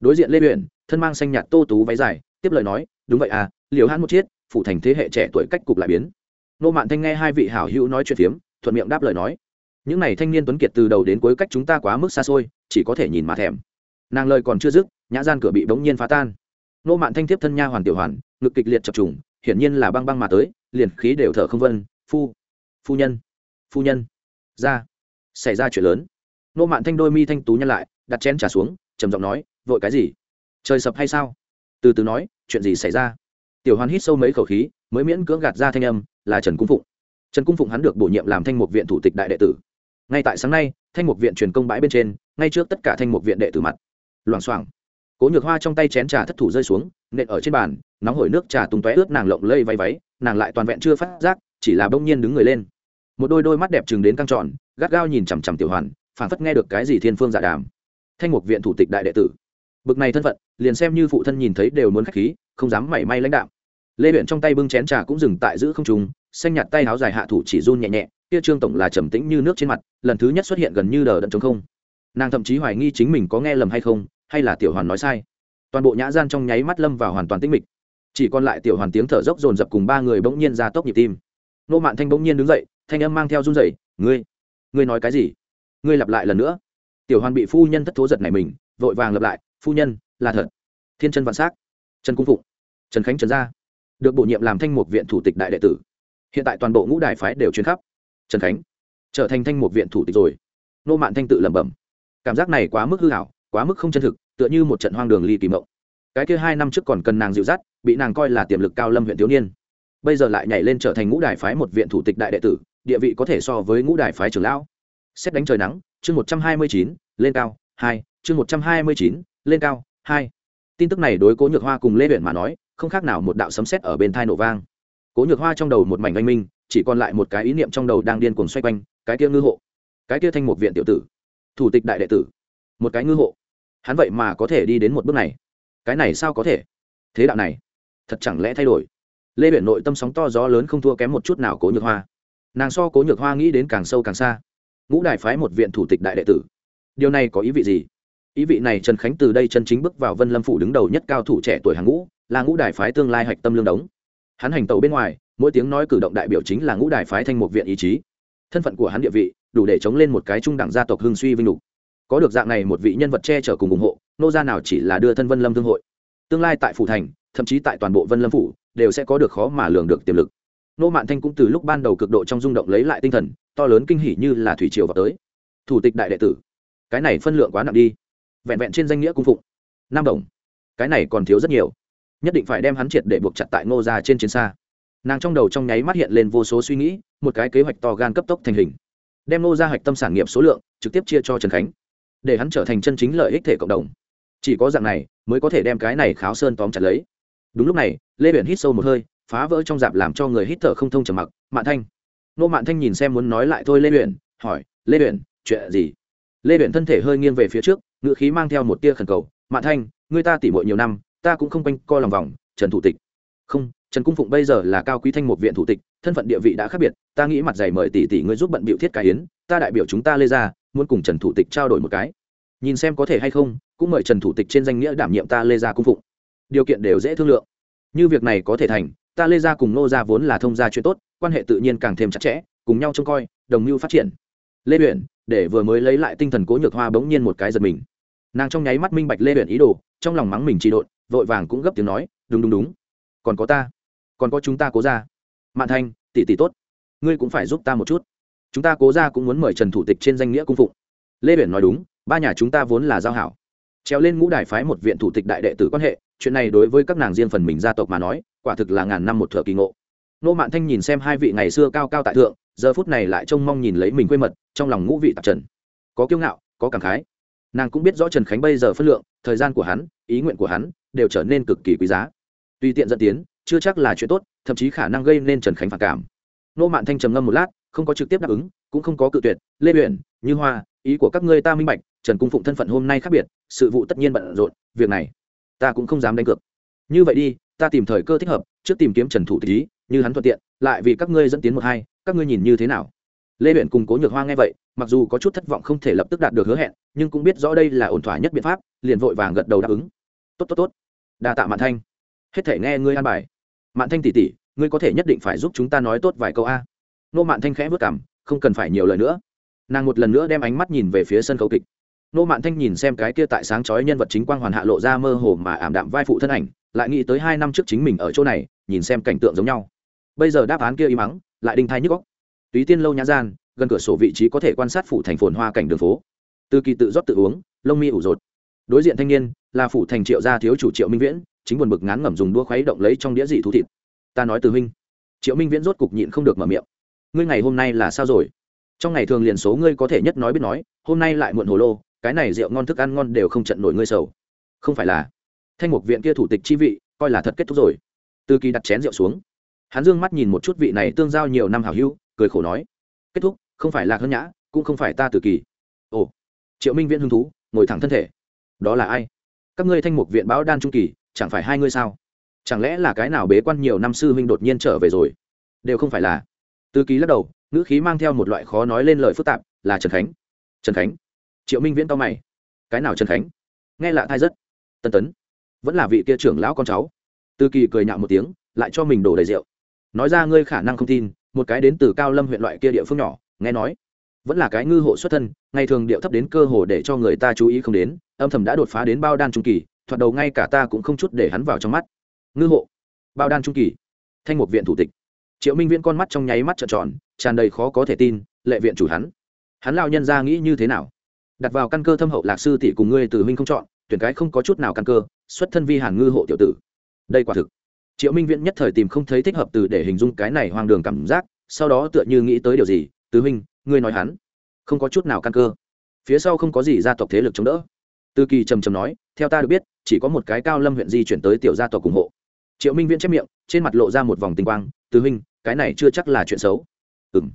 Đối diện lê huyền thân mang xanh nhạt tô tú váy dài, tiếp lời nói, đúng vậy à liễu hãn một chiếc. Phụ thành thế hệ trẻ tuổi cách cục lại biến. Nô mạn thanh nghe hai vị hảo hữu nói chuyện phiếm, thuận miệng đáp lời nói. Những n à y thanh niên tuấn kiệt từ đầu đến cuối cách chúng ta quá mức xa xôi, chỉ có thể nhìn mà thèm. Nàng lời còn chưa dứt, nhã gian cửa bị bỗng nhiên phá tan. Nô mạn thanh tiếp thân nha hoàn tiểu hoàn, ngực kịch liệt chập trùng, hiển nhiên là băng băng mà tới, liền khí đều thở không vân. Phu phu nhân phu nhân, ra, xảy ra chuyện lớn. Nô mạn thanh đôi mi thanh tú nhân lại, đặt chén trà xuống, trầm giọng nói, vội cái gì? Trời sập hay sao? Từ từ nói, chuyện gì xảy ra? Tiểu hoàn hít sâu mấy khẩu khí, mới miễn cưỡng gạt ra thanh âm, là trần cung phụng. Trần cung phụng hắn được bổ nhiệm làm thanh mục viện thủ tịch đại đệ tử. Ngay tại sáng nay, thanh mục viện truyền công bãi bên trên, ngay trước tất cả thanh mục viện đệ tử mặt. Loảng xoảng. Cố nhược hoa trong tay chén trà thất thủ rơi xuống, nện ở trên bàn, nóng hổi nước trà tung tóe ướt nàng lộng lây váy váy, nàng lại toàn vẹn chưa phát giác, chỉ là bỗng nhiên đứng người lên. Một đôi đôi mắt đẹp chừng đến căng trọn gắt gao nhìn chằm chằm tiểu hoàn phảng phất nghe được cái gì thiên phương dạ đàm. Thanh mục viện thủ tịch đại đệ tử. Bực này thân phận, liền xem như phụ thân nhìn thấy đều muốn khách khí, không dám mảy may lãnh đạo lê luyện trong tay bưng chén trà cũng dừng tại giữ không trùng xanh nhạt tay áo dài hạ thủ chỉ run nhẹ nhẹ, kia trương tổng là trầm tĩnh như nước trên mặt, lần thứ nhất xuất hiện gần như đờ đẫn trống không. Nàng thậm chí hoài nghi chính mình có nghe lầm hay không, hay là tiểu hoàn nói sai. Toàn bộ nhã gian trong nháy mắt lâm vào hoàn toàn tĩnh mịch. Chỉ còn lại tiểu hoàn tiếng thở dốc dồn dập cùng ba người bỗng nhiên ra tốc nhịp tim. Nô mạn thanh bỗng nhiên đứng dậy, thanh âm mang theo run rẩy, ngươi ngươi nói cái gì? Ngươi lặp lại lần nữa. Tiểu hoàn bị phu nhân thất thố giật này mình, vội vàng lặp lại, phu nhân, là thật. Thiên chân vạn s á c trần cung phụng. Trần khánh trần gia được bổ nhiệm làm thanh mục viện thủ tịch đại đệ tử. Hiện tại toàn bộ ngũ đài phái đều chuyến khắp. Trần khánh, trở thành thanh mục viện thủ tịch rồi. Nô mạn thanh tự lẩm bẩm. Cảm giác này quá mức hư hảo, quá mức không chân thực, tựa như một trận hoang đường ly kỳ mộng. Cái kia hai năm trước còn cần nàng dịu dắt, bị nàng coi là tiềm lực cao lâm huyện thiếu niên. Bây giờ lại nhảy lên trở thành ngũ đài phái một viện thủ tịch đại đệ tử, địa vị có thể so với ngũ đài phái trưởng lão. Xét đánh trời nắng, chương một trăm hai mươi chín, lên cao, hai, chương một trăm hai mươi chín, lên cao, hai. Tin tức này đối cố nhược hoa cùng lê huyện mà nói không khác nào một đạo sấm sét ở bên thai nổ vang. Cố nhược hoa trong đầu một mảnh anh minh, chỉ còn lại một cái ý niệm trong đầu đang điên cuồng xoay quanh, cái kia ngư hộ, cái kia thanh một viện tiểu tử, thủ tịch đại đệ tử, một cái ngư hộ. Hắn vậy mà có thể đi đến một bước này. Cái này sao có thể? Thế đạo này, thật chẳng lẽ thay đổi? Lê biển nội tâm sóng to gió lớn không thua kém một chút nào cố nhược hoa. Nàng so cố nhược hoa nghĩ đến càng sâu càng xa. Ngũ đại phái một viện thủ tịch đại đệ tử. Điều này có ý vị gì? Ý vị này trần khánh từ đây chân chính bước vào vân lâm phủ đứng đầu nhất cao thủ trẻ tuổi hàng ngũ là ngũ đại phái tương lai hạch tâm lương đống. Hắn hành tẩu bên ngoài, mỗi tiếng nói cử động đại biểu chính là ngũ đại phái thanh một viện ý chí. Thân phận của hắn địa vị, đủ để chống lên một cái trung đẳng gia tộc hưng suy vinh lục có được dạng này một vị nhân vật che chở cùng ủng hộ, nô gia nào chỉ là đưa thân vân lâm thương hội. Tương lai tại phủ thành, thậm chí tại toàn bộ vân lâm phủ, đều sẽ có được khó mà lường được tiềm lực. Nô mạn thanh cũng từ lúc ban đầu cực độ trong rung động lấy lại tinh thần, to lớn kinh hỉ như là thủy triều vào tới. Thủ tịch đại đệ tử, cái này phân lượng quá nặng đi. Vẹn vẹn trên danh nghĩa cung phụng, năm đồng. Cái này còn thiếu rất nhiều nhất định phải đem hắn triệt để buộc chặt tại ngô ra trên chiến xa. Nàng trong đầu trong nháy mắt hiện lên vô số suy nghĩ, một cái kế hoạch to gan cấp tốc thành hình. Đem ngô ra hạch tâm sản nghiệp số lượng trực tiếp chia cho trần khánh, để hắn trở thành chân chính lợi ích thể cộng đồng. Chỉ có dạng này mới có thể đem cái này kháo sơn tóm chặt lấy. Đúng lúc này, lê biển hít sâu một hơi, phá vỡ trong dạp làm cho người hít thở không thông trầm mặc, mạn thanh. Nô mạn thanh nhìn xem muốn nói lại thôi lê biển hỏi, lê biển chuyện gì? Lê biển thân thể hơi nghiêng về phía trước ngự khí mang theo một tia khẩn cầu, mạn thanh người ta tỉ mội nhiều năm ta cũng không quanh co lòng vòng, trần thủ tịch. Không, trần cung phụng bây giờ là cao quý thanh một viện thủ tịch, thân phận địa vị đã khác biệt, ta nghĩ mặt dày mời tỷ tỷ ngươi giúp bận biểu thiết cái yến, ta đại biểu chúng ta lê ra, muốn cùng trần thủ tịch trao đổi một cái. Nhìn xem có thể hay không, cũng mời trần thủ tịch trên danh nghĩa đảm nhiệm ta lê gia cung phụng. Điều kiện đều dễ thương lượng. Như việc này có thể thành, ta lê gia cùng nô gia vốn là thông gia chuyện tốt, quan hệ tự nhiên càng thêm chặt chẽ, cùng nhau trông coi, đồng mưu phát triển. Lê huyện để vừa mới lấy lại tinh thần cố nhược hoa bỗng nhiên một cái giật mình. Nàng trong nháy mắt minh bạch lê huyện ý đồ, trong lòng mắng mình trị độn vội vàng cũng gấp tiếng nói, đúng đúng đúng. Còn có ta. Còn có chúng ta cố ra mạn thanh, tỷ tỷ tốt. Ngươi cũng phải giúp ta một chút. Chúng ta cố ra cũng muốn mời trần thủ tịch trên danh nghĩa cung phụng. Lê biển nói đúng, ba nhà chúng ta vốn là giao hảo. Treo lên ngũ đài phái một viện thủ tịch đại đệ tử quan hệ, chuyện này đối với các nàng riêng phần mình gia tộc mà nói, quả thực là ngàn năm một thợ kỳ ngộ. Nô mạn thanh nhìn xem hai vị ngày xưa cao cao tại thượng, giờ phút này lại trông mong nhìn lấy mình quê mật, trong lòng ngũ vị tạp trần. Có kiêu ngạo, có cảm khái. Nàng cũng biết rõ trần khánh bây giờ phân lượng, thời gian của hắn, ý nguyện của hắn đều trở nên cực kỳ quý giá. Tùy tiện dẫn tiến, chưa chắc là chuyện tốt, thậm chí khả năng gây nên trần khánh phản cảm. Nô mạn thanh trầm ngâm một lát, không có trực tiếp đáp ứng, cũng không có cự tuyệt, lê luyện như hoa, ý của các ngươi ta minh bạch, trần cung phụng thân phận hôm nay khác biệt, sự vụ tất nhiên bận rộn, việc này ta cũng không dám đánh cược. Như vậy đi, ta tìm thời cơ thích hợp, trước tìm kiếm trần thủ tịch như hắn thuận tiện, lại vì các ngươi dẫn tiến một hai, các ngươi nhìn như thế nào? Lê huyện cùng cố nhược hoa nghe vậy, mặc dù có chút thất vọng không thể lập tức đạt được hứa hẹn, nhưng cũng biết rõ đây là ổn thỏa nhất biện pháp, liền vội vàng gật đầu đáp ứng. Tốt tốt tốt đa tạ mạn thanh. Hết thể nghe ngươi an bài. Mạn thanh tỉ tỉ, ngươi có thể nhất định phải giúp chúng ta nói tốt vài câu a. Nô mạn thanh khẽ vất cảm không cần phải nhiều lời nữa. Nàng một lần nữa đem ánh mắt nhìn về phía sân khấu kịch. Nô mạn thanh nhìn xem cái kia tại sáng chói nhân vật chính quang hoàn hạ lộ ra mơ hồ mà ảm đạm vai phụ thân ảnh, lại nghĩ tới hai năm trước chính mình ở chỗ này, nhìn xem cảnh tượng giống nhau. Bây giờ đáp án kia y mắng, lại đinh thai nhức góc túy tiên lâu nhã gian, gần cửa sổ vị trí có thể quan sát phủ thành phồn hoa cảnh đường phố. Từ kỳ tự rót tự uống, lông mi ủ rột. Đối diện thanh niên là phủ thành triệu gia thiếu chủ triệu minh viễn, chính buồn bực ngán ngẩm dùng đua khuấy động lấy trong đĩa dị thú thịt. Ta nói từ huynh. Triệu minh viễn rốt cục nhịn không được mở miệng. Ngươi ngày hôm nay là sao rồi? Trong ngày thường liền số ngươi có thể nhất nói biết nói, hôm nay lại muộn hồ lô, cái này rượu ngon thức ăn ngon đều không trận nổi ngươi sầu. Không phải là. Thanh mục viện kia thủ tịch chi vị, coi là thật kết thúc rồi. Từ kỳ đặt chén rượu xuống. Hắn dương mắt nhìn một chút vị này tương giao nhiều năm hảo hữu, cười khổ nói. Kết thúc, không phải lạc hơn nhã, cũng không phải ta từ kỳ. Ồ. Triệu minh viễn hứng thú, ngồi thẳng thân thể. Đó là ai? Các ngươi thanh mục viện báo đan trung kỳ, chẳng phải hai ngươi sao? Chẳng lẽ là cái nào bế quan nhiều năm sư huynh đột nhiên trở về rồi? Đều không phải là. Tư kỳ lắc đầu, ngữ khí mang theo một loại khó nói lên lời phức tạp, là trần khánh. Trần khánh? Triệu minh viễn to mày. Cái nào trần khánh? Nghe lạ thai rất. Tân tấn? Vẫn là vị kia trưởng lão con cháu. Tư kỳ cười nhạo một tiếng, lại cho mình đổ đầy rượu. Nói ra ngươi khả năng không tin, một cái đến từ cao lâm huyện loại kia địa phương nhỏ, nghe nói vẫn là cái ngư hộ xuất thân, ngày thường điệu thấp đến cơ hồ để cho người ta chú ý không đến, âm thầm đã đột phá đến bao đan trung kỳ, thoạt đầu ngay cả ta cũng không chút để hắn vào trong mắt. Ngư hộ, bao đan trung kỳ, thanh một viện thủ tịch. Triệu minh viễn con mắt trong nháy mắt trợn tròn, tràn đầy khó có thể tin, lệ viện chủ hắn. Hắn lao nhân ra nghĩ như thế nào? Đặt vào căn cơ thâm hậu lạc sư tỷ cùng ngươi từ minh không chọn, tuyển cái không có chút nào căn cơ, xuất thân vi hàn ngư hộ tiểu tử. Đây quả thực. Triệu minh viễn nhất thời tìm không thấy thích hợp từ để hình dung cái này hoang đường cảm giác, sau đó tựa như nghĩ tới điều gì tứ huynh ngươi nói hắn không có chút nào căn cơ. Phía sau không có gì gia tộc thế lực chống đỡ. Tư kỳ trầm trầm nói, theo ta được biết, chỉ có một cái cao lâm huyện di chuyển tới tiểu gia tộc ủng hộ. Triệu minh viễn chép miệng, trên mặt lộ ra một vòng tinh quang tứ huynh, cái này chưa chắc là chuyện xấu. Ừng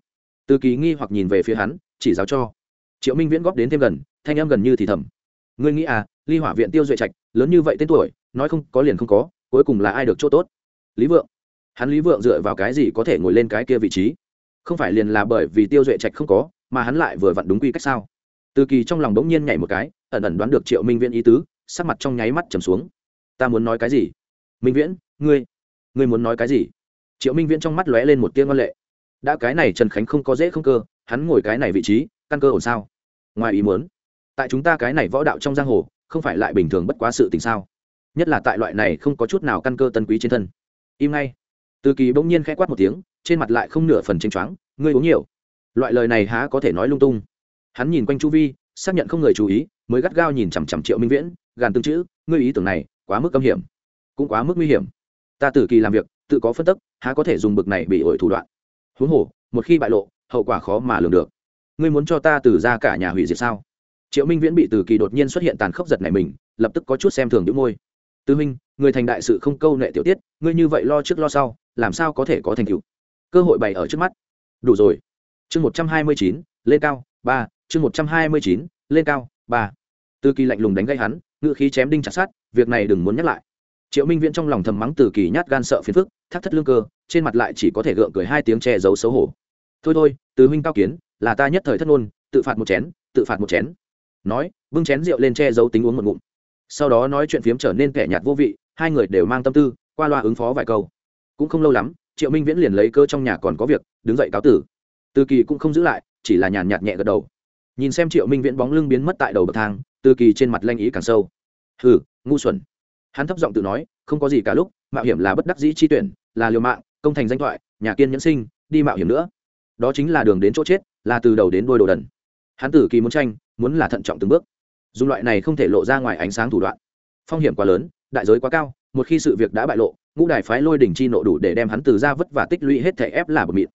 tư kỳ nghi hoặc nhìn về phía hắn, chỉ giáo cho. Triệu minh viễn góp đến thêm gần, thanh em gần như thì thầm. Ngươi nghĩ à ly hỏa viện tiêu duệ trạch, lớn như vậy tên tuổi, nói không có liền không có, cuối cùng là ai được chỗ tốt? Lý vượng. Hắn lý vượng dựa vào cái gì có thể ngồi lên cái kia vị trí? Không phải liền là bởi vì tiêu duệ trạch không có, mà hắn lại vừa vặn đúng quy cách sao? Từ kỳ trong lòng đống nhiên nhảy một cái, ẩn ẩn đoán được triệu minh viễn ý tứ, sắc mặt trong nháy mắt trầm xuống. Ta muốn nói cái gì? Minh viễn, ngươi ngươi muốn nói cái gì? Triệu minh viễn trong mắt lóe lên một tiếng ngon lệ. Đã cái này trần khánh không có dễ không cơ, hắn ngồi cái này vị trí, căn cơ ổn sao? Ngoài ý muốn. Tại chúng ta cái này võ đạo trong giang hồ, không phải lại bình thường bất quá sự tình sao? Nhất là tại loại này không có chút nào căn cơ tân quý trên thân. Im ngay. Từ kỳ bỗng nhiên k h ẽ quát một tiếng trên mặt lại không nửa phần chênh choáng, ngươi uống nhiều. Loại lời này há có thể nói lung tung. Hắn nhìn quanh chu vi, xác nhận không người chú ý, mới gắt gao nhìn chằm chằm triệu minh viễn, gàn tương chữ, ngươi ý tưởng này quá mức âm hiểm, cũng quá mức nguy hiểm. Ta tử kỳ làm việc, tự có phân tức, há có thể dùng bực này bị ổi thủ đoạn. Huống hồ, một khi bại lộ, hậu quả khó mà lường được. Ngươi muốn cho ta từ ra cả nhà hủy diệt sao? Triệu minh viễn bị từ kỳ đột nhiên xuất hiện tàn khốc giật này mình, lập tức có chút xem thường đĩu môi. Tư minh người thành đại sự không câu nệ tiểu tiết, ngươi như vậy lo trước lo sau, làm sao có thể có thành tựu? Cơ hội bày ở trước mắt. Đủ rồi. Chương một trăm hai mươi chín, lên cao, ba. Chương một trăm hai mươi chín, lên cao, ba. Từ kỳ lạnh lùng đánh gây hắn ngự khí chém đinh chặt sát việc này đừng muốn nhắc lại. Triệu minh viễn trong lòng thầm mắng từ kỳ nhát gan sợ phiền phức thắt thất lương cơ, trên mặt lại chỉ có thể gượng cười hai tiếng che giấu xấu hổ. Thôi thôi, từ huynh cao kiến, là ta nhất thời thất ngôn, tự phạt một chén, tự phạt một chén. Nói, bưng chén rượu lên che giấu tính uống một ngụm. Sau đó nói chuyện phiếm trở nên kẻ nhạt vô vị, hai người đều mang tâm tư, qua loa ứng phó vài câu. Cũng không lâu lắm triệu minh viễn liền lấy cơ trong nhà còn có việc, đứng dậy cáo tử. Từ kỳ cũng không giữ lại, chỉ là nhàn nhạt nhẹ gật đầu. Nhìn xem triệu minh viễn bóng lưng biến mất tại đầu bậc thang, từ kỳ trên mặt lanh ý càng sâu. Hừ, ngu xuẩn. Hắn thấp giọng tự nói, không có gì cả lúc, mạo hiểm là bất đắc dĩ chi tuyển, là liều mạng, công thành danh thoại, nhà kiên nhẫn sinh, đi mạo hiểm nữa. Đó chính là đường đến chỗ chết, là từ đầu đến đôi đồ đần. Hắn tử kỳ muốn tranh, muốn là thận trọng từng bước. Dùng loại này không thể lộ ra ngoài ánh sáng thủ đoạn. Phong hiểm quá lớn, đại giới quá cao một khi sự việc đã bại lộ, ngũ đài phái lôi đỉnh chi nộ đủ để đem hắn từ ra vất và tích lũy hết thể ép là bờ mịn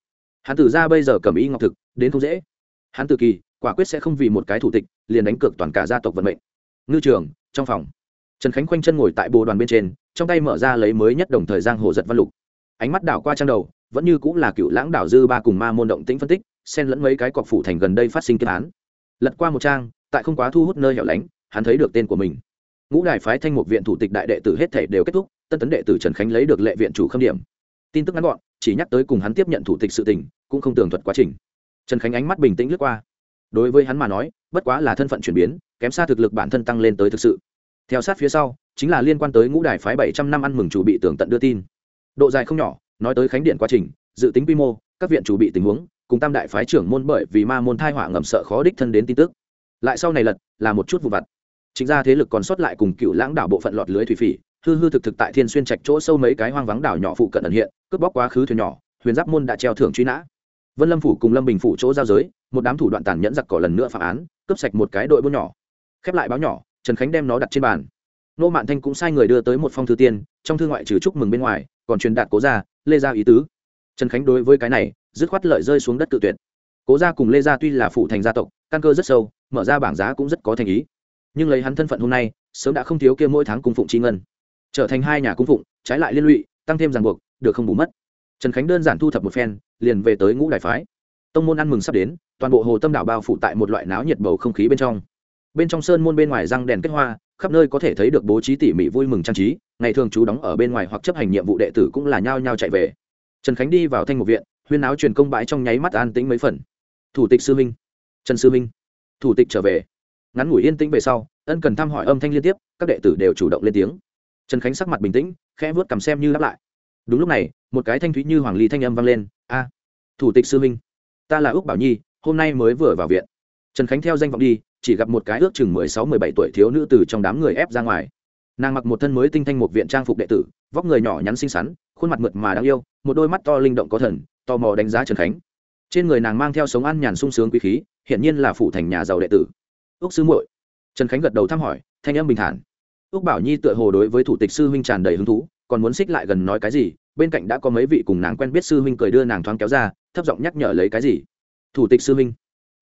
hắn từ ra bây giờ cầm ý ngọc thực, đến không dễ. Hắn từ kỳ, quả quyết sẽ không vì một cái thủ tịch, liền đánh cược toàn cả gia tộc vận mệnh. Ngư trường, trong phòng. Trần khánh khoanh chân ngồi tại bồ đoàn bên trên, trong tay mở ra lấy mới nhất đồng thời giang hồ giật văn lục. Ánh mắt đảo qua trang đầu, vẫn như cũng là cựu lãng đảo dư ba cùng ma môn động tĩnh phân tích, xen lẫn mấy cái cọc phủ thành gần đây phát sinh kết án. Lật qua một trang, tại không quá thu hút nơi hẻo lánh, hắn thấy được tên của mình ngũ đài phái thanh một viện thủ tịch đại đệ tử hết thể đều kết thúc, tân tấn đệ tử trần khánh lấy được lệ viện chủ khâm điểm. Tin tức ngắn gọn, chỉ nhắc tới cùng hắn tiếp nhận thủ tịch sự tình, cũng không tường thuật quá trình. Trần khánh ánh mắt bình tĩnh lướt qua. Đối với hắn mà nói, bất quá là thân phận chuyển biến, kém xa thực lực bản thân tăng lên tới thực sự. Theo sát phía sau, chính là liên quan tới ngũ đài phái bảy trăm năm ăn mừng chủ bị tường tận đưa tin. Độ dài không nhỏ, nói tới khánh điện quá trình, dự tính quy mô, các viện chủ bị tình huống, cùng tam đại phái trưởng môn bởi vì ma môn thai họa ngầm sợ khó đích thân đến tin tức. Lại sau này lật, là một chút vụ vặt chính ra thế lực còn sót lại cùng cựu lãng đảo bộ phận lọt lưới thủy phỉ, hư hư thực thực tại thiên xuyên trạch chỗ sâu mấy cái hoang vắng đảo nhỏ phụ cận ẩn hiện, cướp bóc quá khứ thuyền nhỏ, huyền giáp môn đã treo thưởng truy nã. Vân lâm phủ cùng lâm bình phủ chỗ giao giới, một đám thủ đoạn tàn nhẫn giặc cỏ lần nữa phạm án, cướp sạch một cái đội buôn nhỏ, khép lại báo nhỏ, trần khánh đem nó đặt trên bàn. Nô mạn thanh cũng sai người đưa tới một phong thư tiên, trong thư ngoại trừ chúc mừng bên ngoài, còn truyền đạt cố ra lê ra ý tứ. Trần khánh đối với cái này, dứt khoát lợi rơi xuống đất tự tuyệt. Cố gia cùng lê gia tuy là phụ thành gia tộc, căn cơ rất sâu, mở ra bảng giá cũng rất có thành ý nhưng lấy hắn thân phận hôm nay, sớm đã không thiếu kia mỗi tháng cung phụng chi ngân. Trở thành hai nhà cung phụng, trái lại liên lụy, tăng thêm ràng buộc, được không bù mất. Trần khánh đơn giản thu thập một phen, liền về tới ngũ đại phái. Tông môn ăn mừng sắp đến, toàn bộ hồ tâm đảo bao phủ tại một loại náo nhiệt bầu không khí bên trong. Bên trong sơn môn bên ngoài răng đèn kết hoa, khắp nơi có thể thấy được bố trí tỉ mỉ vui mừng trang trí, ngày thường chú đóng ở bên ngoài hoặc chấp hành nhiệm vụ đệ tử cũng là nhao nhao chạy về. Trần khánh đi vào thanh một viện, huyên áo truyền công bãi trong nháy mắt an tĩnh mấy phần. Thủ tịch sư minh trần sư minh thủ tịch trở về ngắn ngủi yên tĩnh về sau, ân cần thăm hỏi âm thanh liên tiếp, các đệ tử đều chủ động lên tiếng. Trần khánh sắc mặt bình tĩnh, khẽ vớt cầm xem như đáp lại. Đúng lúc này, một cái thanh thúy như hoàng ly thanh âm vang lên, a, thủ tịch sư minh ta là ước bảo nhi, hôm nay mới vừa vào viện. Trần khánh theo danh vọng đi, chỉ gặp một cái ước chừng mười sáu mười bảy tuổi thiếu nữ từ trong đám người ép ra ngoài. Nàng mặc một thân mới tinh thanh một viện trang phục đệ tử, vóc người nhỏ nhắn xinh xắn, khuôn mặt mượt mà đáng yêu, một đôi mắt to linh động có thần, tò mò đánh giá trần khánh. Trên người nàng mang theo sống ăn nhàn sung sướng quý khí, hiển nhiên là phủ thành nhà giàu đệ tử ước sư muội. Trần khánh gật đầu thăm hỏi, thanh âm bình thản. Ước bảo nhi tựa hồ đối với thủ tịch sư huynh tràn đầy hứng thú, còn muốn xích lại gần nói cái gì, bên cạnh đã có mấy vị cùng nàng quen biết sư huynh cười đưa nàng thoáng kéo ra, thấp giọng nhắc nhở lấy cái gì. Thủ tịch sư huynh.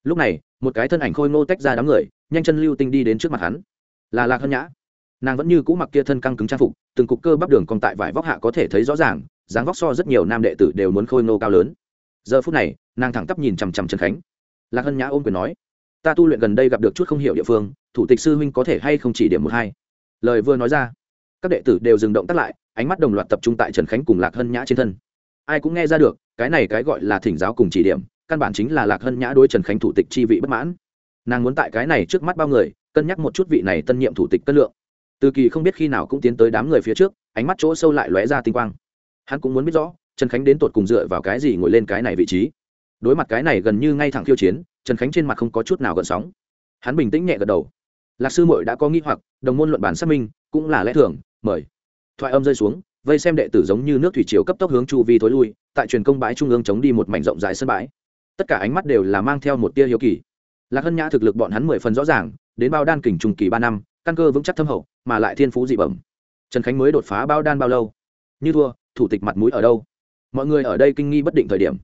Lúc này, một cái thân ảnh khôi ngô tách ra đám người, nhanh chân lưu tinh đi đến trước mặt hắn. Là lạc hân nhã. Nàng vẫn như cũ mặc kia thân căng cứng trang phục, từng cục cơ bắp đường còn tại vải vóc hạ có thể thấy rõ ràng, dáng vóc so rất nhiều nam đệ tử đều muốn khôi ngô cao lớn. Giờ phút này, nàng thẳng tắp nhìn chằm chằm trần khánh. Lạc hân nhã ôm quyền nói ta tu luyện gần đây gặp được chút không hiểu địa phương, thủ tịch sư huynh có thể hay không chỉ điểm một hai? Lời vừa nói ra, các đệ tử đều dừng động tắt lại, ánh mắt đồng loạt tập trung tại trần khánh cùng lạc hân nhã trên thân. Ai cũng nghe ra được, cái này cái gọi là thỉnh giáo cùng chỉ điểm, căn bản chính là lạc hân nhã đối trần khánh thủ tịch chi vị bất mãn. Nàng muốn tại cái này trước mắt bao người, cân nhắc một chút vị này tân nhiệm thủ tịch cân lượng. Từ kỳ không biết khi nào cũng tiến tới đám người phía trước, ánh mắt chỗ sâu lại lóe ra tinh quang. Hắn cũng muốn biết rõ, trần khánh đến tột cùng dựa vào cái gì ngồi lên cái này vị trí đối mặt cái này gần như ngay thẳng khiêu chiến, trần khánh trên mặt không có chút nào gợn sóng. Hắn bình tĩnh nhẹ gật đầu. Lạc sư mội đã có nghi hoặc, đồng môn luận bản xác minh, cũng là lẽ thường, mời. Thoại âm rơi xuống, vây xem đệ tử giống như nước thủy chiều cấp tốc hướng chu vi thối lui, tại truyền công bãi trung ương chống đi một mảnh rộng dài sân bãi. Tất cả ánh mắt đều là mang theo một tia hiếu kỳ. Lạc hân nhã thực lực bọn hắn mười phần rõ ràng, đến bao đan kình trùng kỳ ba năm, căn cơ vững chắc thâm hậu, mà lại thiên phú dị bẩm. Trần khánh mới đột phá bao đan bao lâu? Như thua, thủ tịch mặt mũi ở đâu? Mọi người ở đây kinh nghi bất định thời điểm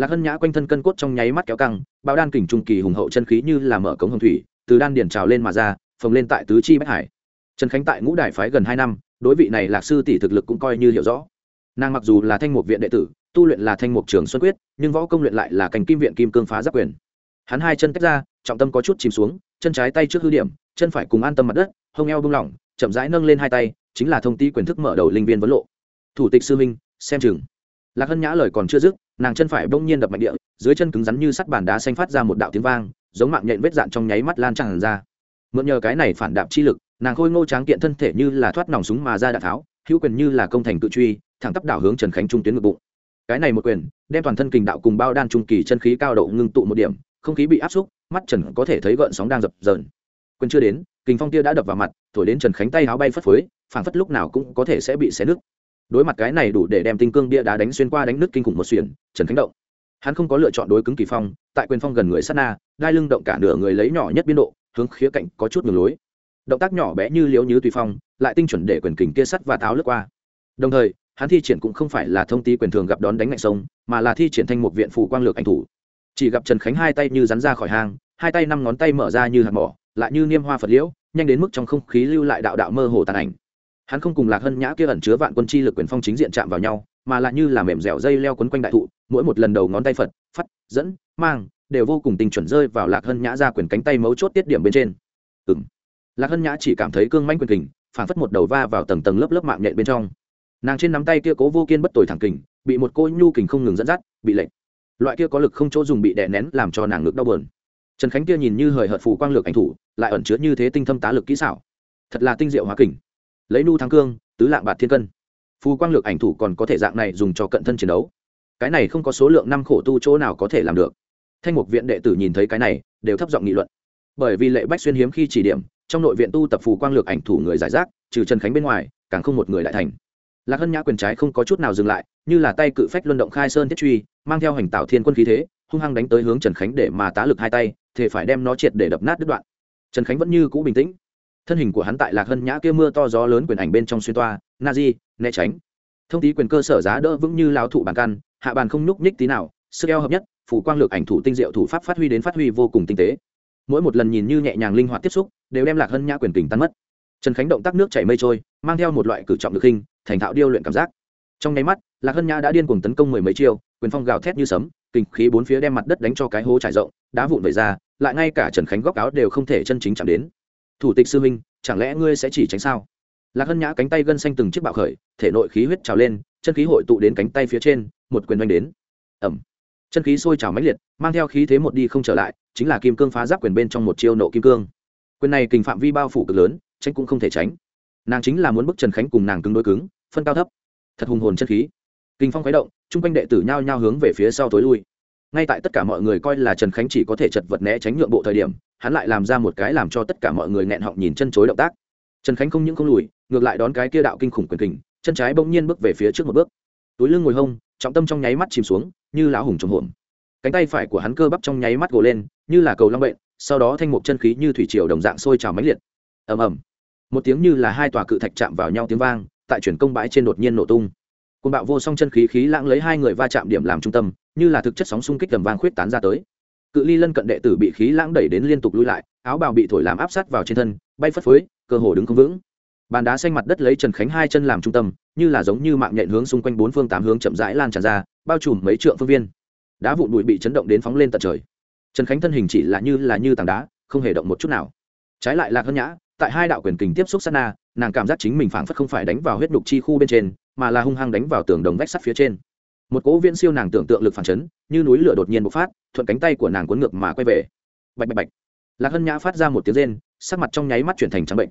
lạc hân nhã quanh thân cân cốt trong nháy mắt kéo căng bao đan kình trung kỳ hùng hậu chân khí như là mở cống hồng thủy, từ đan điển trào lên mà ra, phồng lên tại tứ chi bách hải. Trần khánh tại ngũ đại phái gần hai năm, đối vị này lạc sư tỷ thực lực cũng coi như hiểu rõ. Nàng mặc dù là thanh mục viện đệ tử, tu luyện là thanh mục trường xuân quyết, nhưng võ công luyện lại là cành kim viện kim cương phá giáp quyền. Hắn hai chân tách ra, trọng tâm có chút chìm xuống, chân trái tay trước hư điểm, chân phải cùng an tâm mặt đất, hông eo bung lỏng, chậm rãi nâng lên hai tay, chính là thông ti quyền thức mở đầu linh viên vấn lộ. Thủ tịch sư minh xem chừng. Lạc hân nhã lời còn chưa dứt nàng chân phải bỗng nhiên đập mạnh địa, dưới chân cứng rắn như sắt bàn đá xanh phát ra một đạo tiếng vang, giống mạng nhện vết dạn trong nháy mắt lan tràn ra. Mượn nhờ cái này phản đạp chi lực, nàng khôi ngô tráng kiện thân thể như là thoát nòng súng mà ra đạn tháo, hữu quyền như là công thành tự truy, thẳng tắp đảo hướng trần khánh trung tuyến ngực bụng. Cái này một quyền, đem toàn thân kình đạo cùng bao đan trung kỳ chân khí cao độ ngưng tụ một điểm, không khí bị áp xúc, mắt trần có thể thấy gợn sóng đang dập dờn. Quyền chưa đến, kình phong tia đã đập vào mặt, thổi đến trần khánh tay áo bay phất phới, phảng phất lúc nào cũng có thể sẽ bị xé nứt đối mặt cái này đủ để đem tinh cương bia đá đánh xuyên qua đánh nứt kinh khủng một xuyển, trần khánh động. Hắn không có lựa chọn đối cứng kỳ phong, tại quyền phong gần người sát na, đai lưng động cả nửa người lấy nhỏ nhất biên độ, hướng khía cạnh có chút ngừng lối. Động tác nhỏ bé như liếu như tùy phong, lại tinh chuẩn để quyền kình kia sắt và tháo lướt qua. Đồng thời, hắn thi triển cũng không phải là thông tí quyền thường gặp đón đánh ngạnh sông, mà là thi triển thành một viện phủ quang lược ảnh thủ. Chỉ gặp trần khánh hai tay như rắn ra khỏi hang, hai tay năm ngón tay mở ra như hạt mỏ, lại như niêm hoa phật liễu, nhanh đến mức trong không khí lưu lại đạo đạo mơ hồ tàn ảnh hắn không cùng lạc hân nhã kia ẩn chứa vạn quân chi lực quyền phong chính diện chạm vào nhau, mà lại như là mềm dẻo dây leo quấn quanh đại thụ, mỗi một lần đầu ngón tay phật phát dẫn, mang, đều vô cùng tình chuẩn rơi vào lạc hân nhã ra quyền cánh tay mấu chốt tiết điểm bên trên. Ừ m lạc hân nhã chỉ cảm thấy cương manh quyền kình phản phất một đầu va vào tầng tầng lớp lớp mạng nhện bên trong. Nàng trên nắm tay kia cố vô kiên bất tồi thẳng kình, bị một cô nhu kình không ngừng dẫn dắt, bị lệnh loại kia có lực không chỗ dùng bị đè nén làm cho nàng ngực đau bờn trần khánh kia nhìn như hời hợt phù quang lược ảnh thủ, lại ẩn chứa như thế tinh thâm tá lực kỹ xảo. Thật là tinh diệu hóa kình lấy nu thắng cương, tứ lạng bạt thiên cân. Phù quang lược ảnh thủ còn có thể dạng này dùng cho cận thân chiến đấu. Cái này không có số lượng năm khổ tu chỗ nào có thể làm được. Thanh mục viện đệ tử nhìn thấy cái này, đều thấp giọng nghị luận. Bởi vì lệ bách xuyên hiếm khi chỉ điểm, trong nội viện tu tập phù quang lược ảnh thủ người giải rác, trừ trần khánh bên ngoài, càng không một người đại thành. Lạc hân nhã quyền trái không có chút nào dừng lại, như là tay cự phách luân động khai sơn thiết truy, mang theo hành tạo thiên quân khí thế, hung hăng đánh tới hướng trần khánh để mà tá lực hai tay thì phải đem nó triệt để đập nát đứt đoạn. Trần khánh vẫn như cũ bình tĩnh thân hình của hắn tại lạc hân nhã kia mưa to gió lớn quyền ảnh bên trong xuyên toa, na di, né tránh. Thông tí quyền cơ sở giá đỡ vững như lao thụ bàn căn, hạ bàn không nhúc nhích tí nào, sức eo hợp nhất, phủ quang lược ảnh thủ tinh diệu thủ pháp phát huy đến phát huy vô cùng tinh tế. Mỗi một lần nhìn như nhẹ nhàng linh hoạt tiếp xúc, đều đem lạc hân nhã quyền tình tan mất. Trần khánh động tác nước chảy mây trôi, mang theo một loại cử trọng lực hình, thành thạo điêu luyện cảm giác. Trong nháy mắt, lạc hân nhã đã điên cuồng tấn công mười mấy chiêu, quyền phong gào thét như sấm, kình khí bốn phía đem mặt đất đánh cho cái hố trải rộng, đá vụn vẩy ra, lại ngay cả trần khánh góc áo đều không thể chân chính chạm đến thủ tịch sư minh chẳng lẽ ngươi sẽ chỉ tránh sao? Lạc hân nhã cánh tay gân xanh từng chiếc bạo khởi, thể nội khí huyết trào lên, chân khí hội tụ đến cánh tay phía trên, một quyền oanh đến. Ẩm chân khí sôi trào mãnh liệt, mang theo khí thế một đi không trở lại, chính là kim cương phá giáp quyền bên trong một chiêu nộ kim cương. Quyền này kình phạm vi bao phủ cực lớn, tránh cũng không thể tránh. Nàng chính là muốn bức trần khánh cùng nàng cứng đối cứng, phân cao thấp. Thật hùng hồn chân khí. Kinh phong khuấy động, chung quanh đệ tử nhao nhao hướng về phía sau tối lui ngay tại tất cả mọi người coi là trần khánh chỉ có thể chật vật né tránh nhượng bộ thời điểm, hắn lại làm ra một cái làm cho tất cả mọi người nghẹn họng nhìn chân chối động tác. Trần khánh không những không lùi, ngược lại đón cái kia đạo kinh khủng quyền kình, chân trái bỗng nhiên bước về phía trước một bước. Túi lưng ngồi hông, trọng tâm trong nháy mắt chìm xuống, như lão hùng trong hồn. Cánh tay phải của hắn cơ bắp trong nháy mắt gồ lên, như là cầu long bệnh, sau đó thanh mục chân khí như thủy triều đồng dạng sôi trào mãnh liệt. Ầm ầm. Một tiếng như là hai tòa cự thạch chạm vào nhau tiếng vang, tại chuyển công bãi trên đột nhiên nổ tung. Côn bạo vô song chân khí khí lãng lấy hai người va chạm điểm làm trung tâm như là thực chất sóng xung kích tầm vang khuyết tán ra tới. Cự ly lân cận đệ tử bị khí lãng đẩy đến liên tục lui lại, áo bào bị thổi làm áp sát vào trên thân, bay phất phới, cơ hồ đứng không vững. Bàn đá xanh mặt đất lấy trần khánh hai chân làm trung tâm, như là giống như mạng nhện hướng xung quanh bốn phương tám hướng chậm rãi lan tràn ra, bao trùm mấy trượng phương viên. Đá vụn bụi bị chấn động đến phóng lên tận trời. Trần khánh thân hình chỉ là như là như tảng đá, không hề động một chút nào. Trái lại lạc hân nhã, tại hai đạo quyền kình tiếp xúc sát na, nàng cảm giác chính mình phảng phất không phải đánh vào huyết đục chi khu bên trên, mà là hung hăng đánh vào tường đồng vách sắt phía trên một cỗ viễn siêu nàng tưởng tượng lực phản chấn, như núi lửa đột nhiên bộc phát, thuận cánh tay của nàng cuốn ngược mà quay về. Bạch bạch bạch. Lạc hân nhã phát ra một tiếng rên, sắc mặt trong nháy mắt chuyển thành trắng bệnh.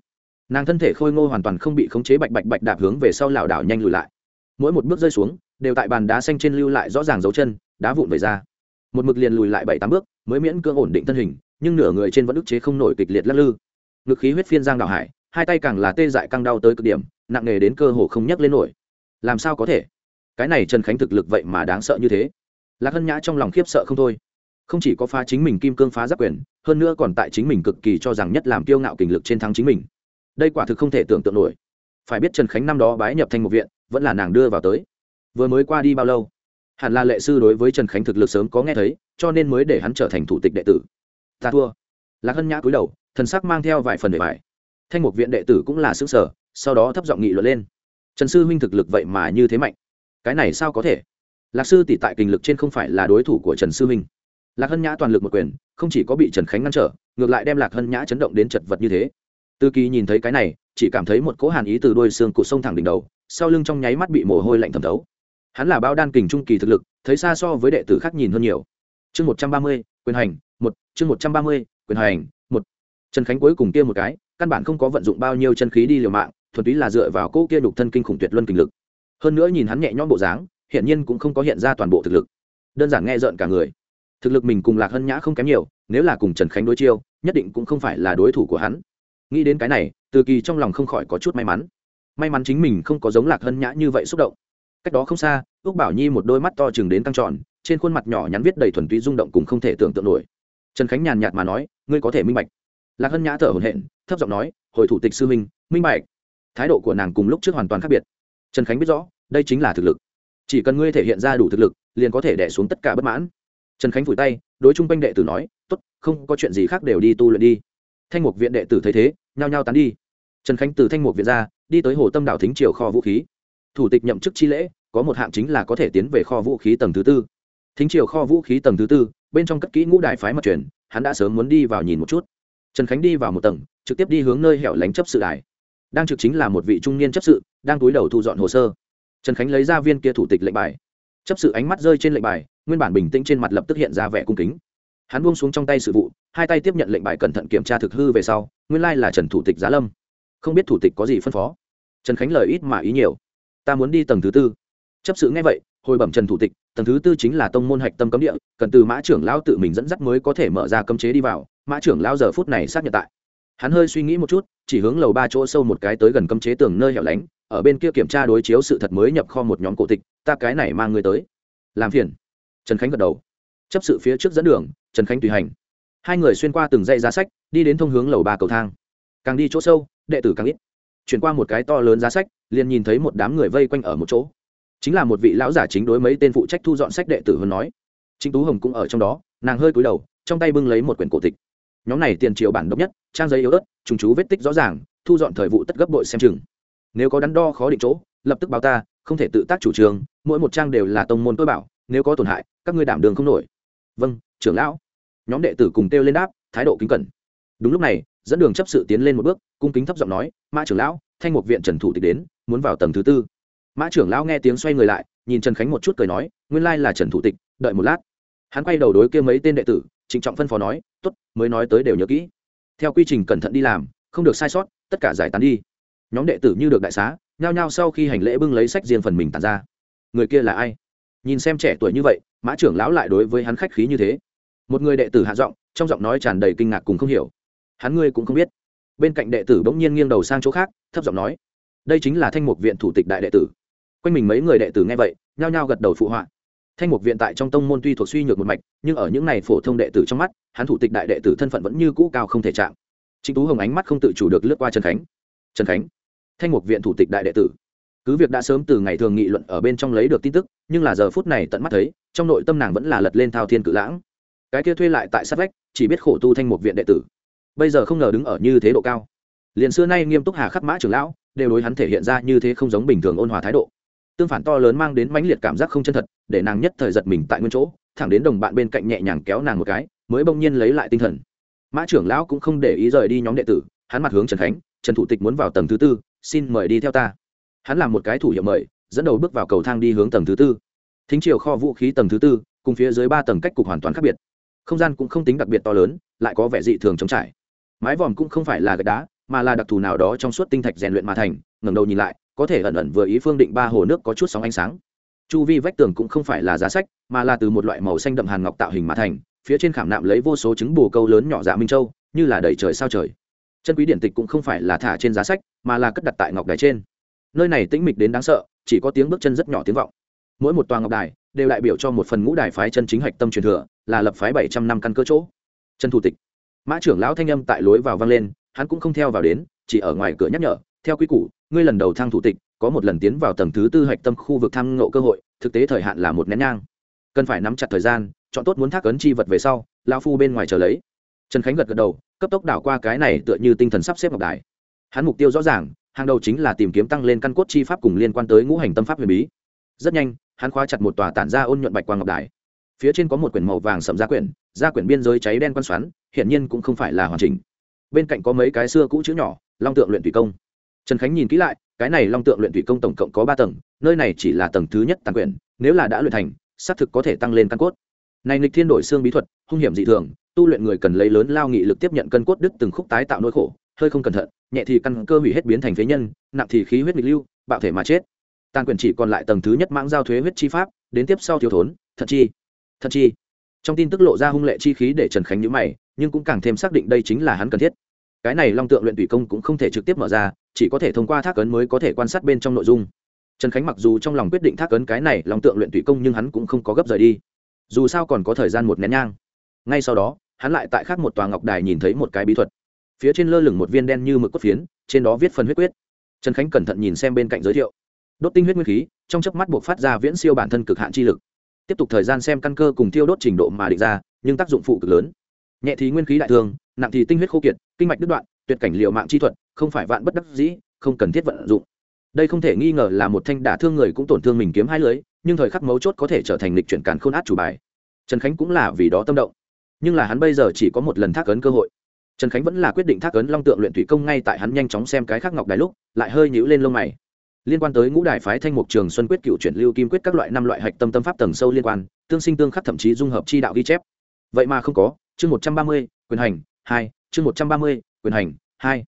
Nàng thân thể khôi ngô hoàn toàn không bị khống chế, bạch bạch bạch đạp hướng về sau lảo đảo nhanh lùi lại. Mỗi một bước rơi xuống, đều tại bàn đá xanh trên lưu lại rõ ràng dấu chân, đá vụn về ra. Một mực liền lùi lại bảy tám bước, mới miễn cưỡng ổn định thân hình, nhưng nửa người trên vẫn ức chế không nổi kịch liệt lắc lư. Ngực khí huyết phiên giang đảo hải, hai tay càng là tê dại căng đau tới cực điểm, nặng nề đến cơ hồ không nhấc lên nổi. Làm sao có thể? Cái này trần khánh thực lực vậy mà đáng sợ như thế. Lạc hân nhã trong lòng khiếp sợ không thôi. Không chỉ có phá chính mình kim cương phá giáp quyền, hơn nữa còn tại chính mình cực kỳ cho rằng nhất làm kiêu ngạo kình lực trên thắng chính mình. Đây quả thực không thể tưởng tượng nổi. Phải biết trần khánh năm đó bái nhập thành một viện, vẫn là nàng đưa vào tới. Vừa mới qua đi bao lâu? Hẳn là lệ sư đối với trần khánh thực lực sớm có nghe thấy, cho nên mới để hắn trở thành thủ tịch đệ tử. Ta thua. Lạc hân nhã cúi đầu, thần sắc mang theo vài phần để bài thanh mục viện đệ tử cũng là xứ sở sau đó thấp giọng nghị luận lên. Trần sư huynh thực lực vậy mà như thế mạnh cái này sao có thể? Lạc sư tỷ tại kinh lực trên không phải là đối thủ của trần sư minh, lạc hân nhã toàn lực một quyền không chỉ có bị trần khánh ngăn trở ngược lại đem lạc hân nhã chấn động đến chật vật như thế. Tư kỳ nhìn thấy cái này chỉ cảm thấy một cỗ hàn ý từ đôi xương cụ sông thẳng đỉnh đầu sau lưng trong nháy mắt bị mồ hôi lạnh thẩm thấu. Hắn là bao đan kình trung kỳ thực lực thấy xa so với đệ tử khác nhìn hơn nhiều. Chương một trăm ba mươi quyền hành một chương một trăm ba mươi quyền hành một. Trần khánh cuối cùng kia một cái căn bản không có vận dụng bao nhiêu chân khí đi liều mạng thuần túy là dựa vào cỗ kia đục thân kinh khủng tuyệt luân kình lực hơn nữa nhìn hắn nhẹ nhõm bộ dáng hiện nhiên cũng không có hiện ra toàn bộ thực lực. Đơn giản nghe rợn cả người. Thực lực mình cùng lạc hân nhã không kém nhiều, nếu là cùng trần khánh đối chiêu, nhất định cũng không phải là đối thủ của hắn. Nghĩ đến cái này, từ kỳ trong lòng không khỏi có chút may mắn. May mắn chính mình không có giống lạc hân nhã như vậy xúc động. Cách đó không xa, ước bảo nhi một đôi mắt to chừng đến căng tròn, trên khuôn mặt nhỏ nhắn viết đầy thuần túy rung động cùng không thể tưởng tượng nổi. Trần khánh nhàn nhạt mà nói, ngươi có thể minh bạch. Lạc hân nhã thở hồn hện thấp giọng nói, hồi thủ tịch sư minh minh bạch. Thái độ của nàng cùng lúc trước hoàn toàn khác biệt trần khánh biết rõ, đây chính là thực lực. Chỉ cần ngươi thể hiện ra đủ thực lực, liền có thể đẻ xuống tất cả bất mãn. Trần khánh vùi tay, đối chung quanh đệ tử nói t ố t không có chuyện gì khác đều đi tu luyện đi. Thanh mục viện đệ tử thấy thế, nhao nhao tán đi. Trần khánh từ thanh mục viện ra, đi tới hồ tâm đảo thính triều kho vũ khí. Thủ tịch nhậm chức chi lễ, có một hạng chính là có thể tiến về kho vũ khí tầng thứ tư. Thính triều kho vũ khí tầng thứ tư, bên trong cất kỹ ngũ đại phái mặt truyền, hắn đã sớm muốn đi vào nhìn một chút. Trần khánh đi vào một tầng, trực tiếp đi hướng nơi hẻo lánh chấp sự đài đang trực chính là một vị trung niên chấp sự, đang túi đầu thu dọn hồ sơ. Trần khánh lấy ra viên kia thủ tịch lệnh bài. Chấp sự ánh mắt rơi trên lệnh bài, nguyên bản bình tĩnh trên mặt lập tức hiện ra vẻ cung kính. Hắn buông xuống trong tay sự vụ, hai tay tiếp nhận lệnh bài cẩn thận kiểm tra thực hư về sau, nguyên lai là trần thủ tịch giá lâm. Không biết thủ tịch có gì phân phó. Trần khánh lời ít mà ý nhiều. Ta muốn đi tầng thứ tư. Chấp sự nghe vậy, hồi bẩm trần thủ tịch, tầng thứ tư chính là tông môn hạch tâm cấm địa, cần từ mã trưởng lão tự mình dẫn dắt mới có thể mở ra cấm chế đi vào. Mã trưởng lão giờ phút này xác nhận tại hắn hơi suy nghĩ một chút, chỉ hướng lầu ba chỗ sâu một cái tới gần cấm chế tường nơi hẻo lánh, ở bên kia kiểm tra đối chiếu sự thật mới nhập kho một nhóm cổ tịch, ta cái này mang người tới. Làm phiền. Trần khánh gật đầu. Chấp sự phía trước dẫn đường, trần khánh tùy hành. Hai người xuyên qua từng dãy giá sách, đi đến thông hướng lầu ba cầu thang. Càng đi chỗ sâu, đệ tử càng ít. Chuyển qua một cái to lớn giá sách, liền nhìn thấy một đám người vây quanh ở một chỗ. Chính là một vị lão giả chính đối mấy tên phụ trách thu dọn sách đệ tử hơn nói. Chính tú hồng cũng ở trong đó, nàng hơi cúi đầu, trong tay bưng lấy một quyển cổ tịch nhóm này tiền triệu bản độc nhất, trang giấy yếu ớt, trùng chú vết tích rõ ràng, thu dọn thời vụ tất gấp bội xem chừng. Nếu có đắn đo khó định chỗ, lập tức báo ta, không thể tự tác chủ trương, mỗi một trang đều là tông môn tôi bảo, nếu có tổn hại, các ngươi đảm đường không nổi. Vâng trưởng lão. Nhóm đệ tử cùng kêu lên đáp, thái độ kính cẩn. Đúng lúc này, dẫn đường chấp sự tiến lên một bước, cung kính thấp giọng nói, mã trưởng lão, thanh một viện trần thủ tịch đến, muốn vào tầng thứ tư. Mã trưởng lão nghe tiếng xoay người lại, nhìn trần khánh một chút cười nói, nguyên lai là trần thủ tịch, đợi một lát. Hắn quay đầu đối kia mấy tên đệ tử trịnh trọng phân phó nói t ố t mới nói tới đều nhớ kỹ. Theo quy trình cẩn thận đi làm, không được sai sót, tất cả giải tán đi. Nhóm đệ tử như được đại xá, nhao nhao sau khi hành lễ bưng lấy sách riêng phần mình tàn ra. Người kia là ai? Nhìn xem trẻ tuổi như vậy, mã trưởng lão lại đối với hắn khách khí như thế. Một người đệ tử hạ giọng, trong giọng nói tràn đầy kinh ngạc cùng không hiểu. Hắn ngươi cũng không biết. Bên cạnh đệ tử bỗng nhiên nghiêng đầu sang chỗ khác, thấp giọng nói, đây chính là thanh mục viện thủ tịch đại đệ tử. Quanh mình mấy người đệ tử nghe vậy, nhao nhao gật đầu phụ họa thanh mục viện tại trong tông môn tuy thuộc suy nhược một mạch, nhưng ở những n à y phổ thông đệ tử trong mắt, hắn thủ tịch đại đệ tử thân phận vẫn như cũ cao không thể chạm. Trịnh tú hồng ánh mắt không tự chủ được lướt qua trần khánh. Trần khánh, thanh mục viện thủ tịch đại đệ tử, cứ việc đã sớm từ ngày thường nghị luận ở bên trong lấy được tin tức, nhưng là giờ phút này tận mắt thấy, trong nội tâm nàng vẫn là lật lên thao thiên cự lãng. Cái kia thuê lại tại sát vách, chỉ biết khổ tu thanh mục viện đệ tử. Bây giờ không ngờ đứng ở như thế độ cao. Liền xưa nay nghiêm túc hà khắc mã trưởng lão, đều đối hắn thể hiện ra như thế không giống bình thường ôn hòa thái độ tương phản to lớn mang đến mãnh liệt cảm giác không chân thật, để nàng nhất thời giật mình tại nguyên chỗ, thẳng đến đồng bạn bên cạnh nhẹ nhàng kéo nàng một cái, mới bỗng nhiên lấy lại tinh thần. Mã trưởng lão cũng không để ý rời đi nhóm đệ tử, hắn mặt hướng trần khánh, trần thủ tịch muốn vào tầng thứ tư, xin mời đi theo ta. Hắn làm một cái thủ hiệu mời, dẫn đầu bước vào cầu thang đi hướng tầng thứ tư. Thính chiều kho vũ khí tầng thứ tư, cùng phía dưới ba tầng cách cục hoàn toàn khác biệt. Không gian cũng không tính đặc biệt to lớn, lại có vẻ dị thường trống trải. Mái vòm cũng không phải là gạch đá, mà là đặc thù nào đó trong suốt tinh thạch rèn luyện mà thành, ngẩng đầu nhìn lại có thể ẩn ẩn vừa ý phương định ba hồ nước có chút sóng ánh sáng. Chu vi vách tường cũng không phải là giá sách, mà là từ một loại màu xanh đậm hàn ngọc tạo hình mà thành, phía trên khảm nạm lấy vô số trứng bồ câu lớn nhỏ dạ minh châu, như là đầy trời sao trời. Chân quý điện tịch cũng không phải là thả trên giá sách, mà là cất đặt tại ngọc đài trên. Nơi này tĩnh mịch đến đáng sợ, chỉ có tiếng bước chân rất nhỏ tiếng vọng. Mỗi một tòa ngọc đài đều đại biểu cho một phần ngũ đài phái chân chính hạch tâm truyền thừa, là lập phái bảy trăm năm căn cơ chỗ. Chân thủ tịch. Mã trưởng lão thanh âm tại lối vào vang lên, hắn cũng không theo vào đến, chỉ ở ngoài cửa nhắc nhở, theo quy củ ngươi lần đầu thăng thủ tịch, có một lần tiến vào tầng thứ tư hạch tâm khu vực tham ngộ cơ hội, thực tế thời hạn là một nén nhang. Cần phải nắm chặt thời gian, chọn tốt muốn thác ấn chi vật về sau lao phu bên ngoài chờ lấy. Trần khánh gật gật đầu, cấp tốc đảo qua cái này tựa như tinh thần sắp xếp ngọc đài. Hắn mục tiêu rõ ràng, hàng đầu chính là tìm kiếm tăng lên căn cốt chi pháp cùng liên quan tới ngũ hành tâm pháp huyền bí. Rất nhanh, hắn khóa chặt một tòa tản ra ôn nhuận bạch quang ngọc đài. Phía trên có một quyển màu vàng sậm ra quyển ra quyển biên giới cháy đen quan xoắn, hiển nhiên cũng không phải là hoàn chỉnh. Bên cạnh có mấy cái xưa cũ chữ nhỏ, long tượng luyện thủy công trần khánh nhìn kỹ lại, cái này long tượng luyện thủy công tổng cộng có ba tầng, nơi này chỉ là tầng thứ nhất tàn quyển, nếu là đã luyện thành, xác thực có thể tăng lên căn cốt. Này nghịch thiên đổi xương bí thuật, hung hiểm dị thường, tu luyện người cần lấy lớn lao nghị lực tiếp nhận cân cốt đứt từng khúc tái tạo nỗi khổ, hơi không cẩn thận, nhẹ thì căn cơ hủy hết biến thành phế nhân, nặng thì khí huyết nghịch lưu, bạo thể mà chết. Tàn quyền chỉ còn lại tầng thứ nhất mãng giao thuế huyết chi pháp, đến tiếp sau thiếu thốn Thật chi thật chi. Trong tin tức lộ ra hung lệ chi khí để trần khánh nhữ mày, nhưng cũng càng thêm xác định đây chính là hắn cần thiết cái này long tượng luyện thủy công cũng không thể trực tiếp mở ra, chỉ có thể thông qua thác ấn mới có thể quan sát bên trong nội dung. Trần khánh mặc dù trong lòng quyết định thác ấn cái này long tượng luyện thủy công nhưng hắn cũng không có gấp rời đi. Dù sao còn có thời gian một nén nhang. Ngay sau đó, hắn lại tại khác một tòa ngọc đài nhìn thấy một cái bí thuật. Phía trên lơ lửng một viên đen như mực cốt phiến, trên đó viết phần huyết quyết. Trần khánh cẩn thận nhìn xem bên cạnh giới thiệu. Đốt tinh huyết nguyên khí, trong chớp mắt buộc phát ra viễn siêu bản thân cực hạn chi lực. Tiếp tục thời gian xem căn cơ cùng tiêu đốt trình độ mà định ra, nhưng tác dụng phụ cực lớn. Nhẹ thì nguyên khí đại thương nặng thì tinh huyết khô kiệt kinh mạch đứt đoạn, tuyệt cảnh liệu mạng chi thuật, không phải vạn bất đắc dĩ, không cần thiết vận dụng. Đây không thể nghi ngờ là một thanh đả thương người cũng tổn thương mình kiếm hai lưới, nhưng thời khắc mấu chốt có thể trở thành lịch chuyển càn khôn át chủ bài. Trần khánh cũng là vì đó tâm động. Nhưng là hắn bây giờ chỉ có một lần thác ấn cơ hội. Trần khánh vẫn là quyết định thác ấn long tượng luyện thủy công ngay tại hắn nhanh chóng xem cái khác ngọc đài lúc, lại hơi nhũ lên lông mày. Liên quan tới ngũ đài phái thanh mục trường xuân quyết cựu chuyển lưu kim quyết các loại năm loại hạch tâm tâm pháp tầng sâu liên quan, tương sinh tương khắc thậm chí dung hợp chi đạo ghi chép. Vậy mà không có, chương một trăm ba mươi, quyền hành, hai chương một trăm ba mươi, quyền hành, hai.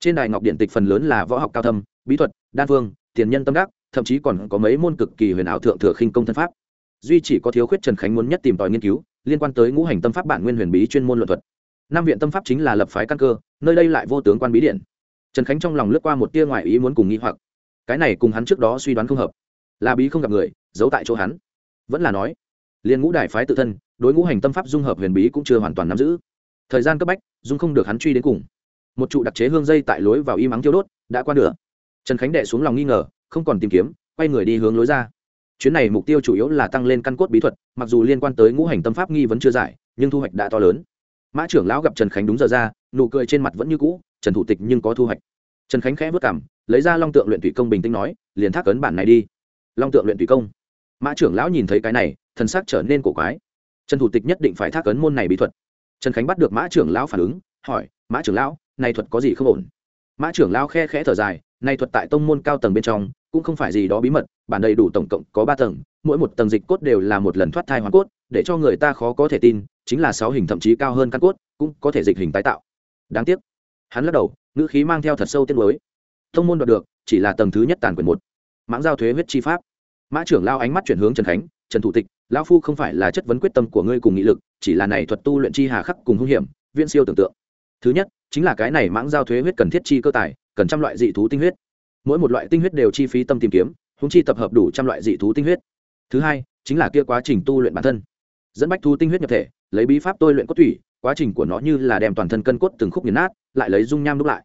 Trên đài ngọc điện tịch phần lớn là võ học cao thâm, bí thuật, đan phương tiền nhân tâm đắc, thậm chí còn có mấy môn cực kỳ huyền ảo thượng thừa khinh công thân pháp. Duy chỉ có thiếu khuyết trần khánh muốn nhất tìm tòi nghiên cứu, liên quan tới ngũ hành tâm pháp bản nguyên huyền bí chuyên môn luận thuật. Nam viện tâm pháp chính là lập phái căn cơ, nơi đây lại vô tướng quan bí điện. Trần khánh trong lòng lướt qua một tia ngoại ý muốn cùng nghĩ hoặc. Cái này cùng hắn trước đó suy đoán không hợp. Là bí không gặp người, giấu tại chỗ hắn. Vẫn là nói, liên ngũ đại phái tự thân, đối ngũ hành tâm pháp dung hợp huyền bí cũng chưa hoàn toàn nắm giữ. Thời gian cấp bách dung không được hắn truy đến cùng. Một trụ đặc chế hương dây tại lối vào y mắng thiêu đốt, đã qua nửa. Trần khánh đệ xuống lòng nghi ngờ, không còn tìm kiếm, quay người đi hướng lối ra. Chuyến này mục tiêu chủ yếu là tăng lên căn cốt bí thuật, mặc dù liên quan tới ngũ hành tâm pháp nghi vẫn chưa giải, nhưng thu hoạch đã to lớn. Mã trưởng lão gặp trần khánh đúng giờ ra, nụ cười trên mặt vẫn như cũ, trần thủ tịch nhưng có thu hoạch. Trần khánh khẽ vất cảm, lấy ra long tượng luyện thủy công bình tĩnh nói, liền thác ấn bản này đi. Long tượng luyện thủy công. Mã trưởng lão nhìn thấy cái này, thần sắc trở nên cổ quái. Trần thủ tịch nhất định phải thác ấn môn này bí thuật trần khánh bắt được mã trưởng lão phản ứng, hỏi, mã trưởng lão, này thuật có gì không ổn? Mã trưởng lão khe khẽ thở dài, này thuật tại tông môn cao tầng bên trong, cũng không phải gì đó bí mật, bản đầy đủ tổng cộng có ba tầng, mỗi một tầng dịch cốt đều là một lần thoát thai hoàn cốt, để cho người ta khó có thể tin, chính là sáu hình thậm chí cao hơn căn cốt, cũng có thể dịch hình tái tạo. Đáng tiếc. Hắn lắc đầu, ngữ khí mang theo thật sâu tiết mới thông môn đoạt được, chỉ là tầng thứ nhất tàn quyền một. Mãng giao thuế huyết chi pháp. Mã trưởng lao ánh mắt chuyển hướng trần khánh trần thủ tịch, lão phu không phải là chất vấn quyết tâm của ngươi cùng nghị lực, chỉ là này thuật tu luyện chi hà khắc cùng hung hiểm viên siêu tưởng tượng. Thứ nhất, chính là cái này mãng giao thuế huyết cần thiết chi cơ tài, cần trăm loại dị thú tinh huyết. Mỗi một loại tinh huyết đều chi phí tâm tìm kiếm húng chi tập hợp đủ trăm loại dị thú tinh huyết. Thứ hai, chính là kia quá trình tu luyện bản thân. Dẫn bách thu tinh huyết nhập thể, lấy bí pháp tôi luyện cốt thủy quá trình của nó như là đem toàn thân cân cốt từng khúc nghiền nát, lại lấy dung nham đúc lại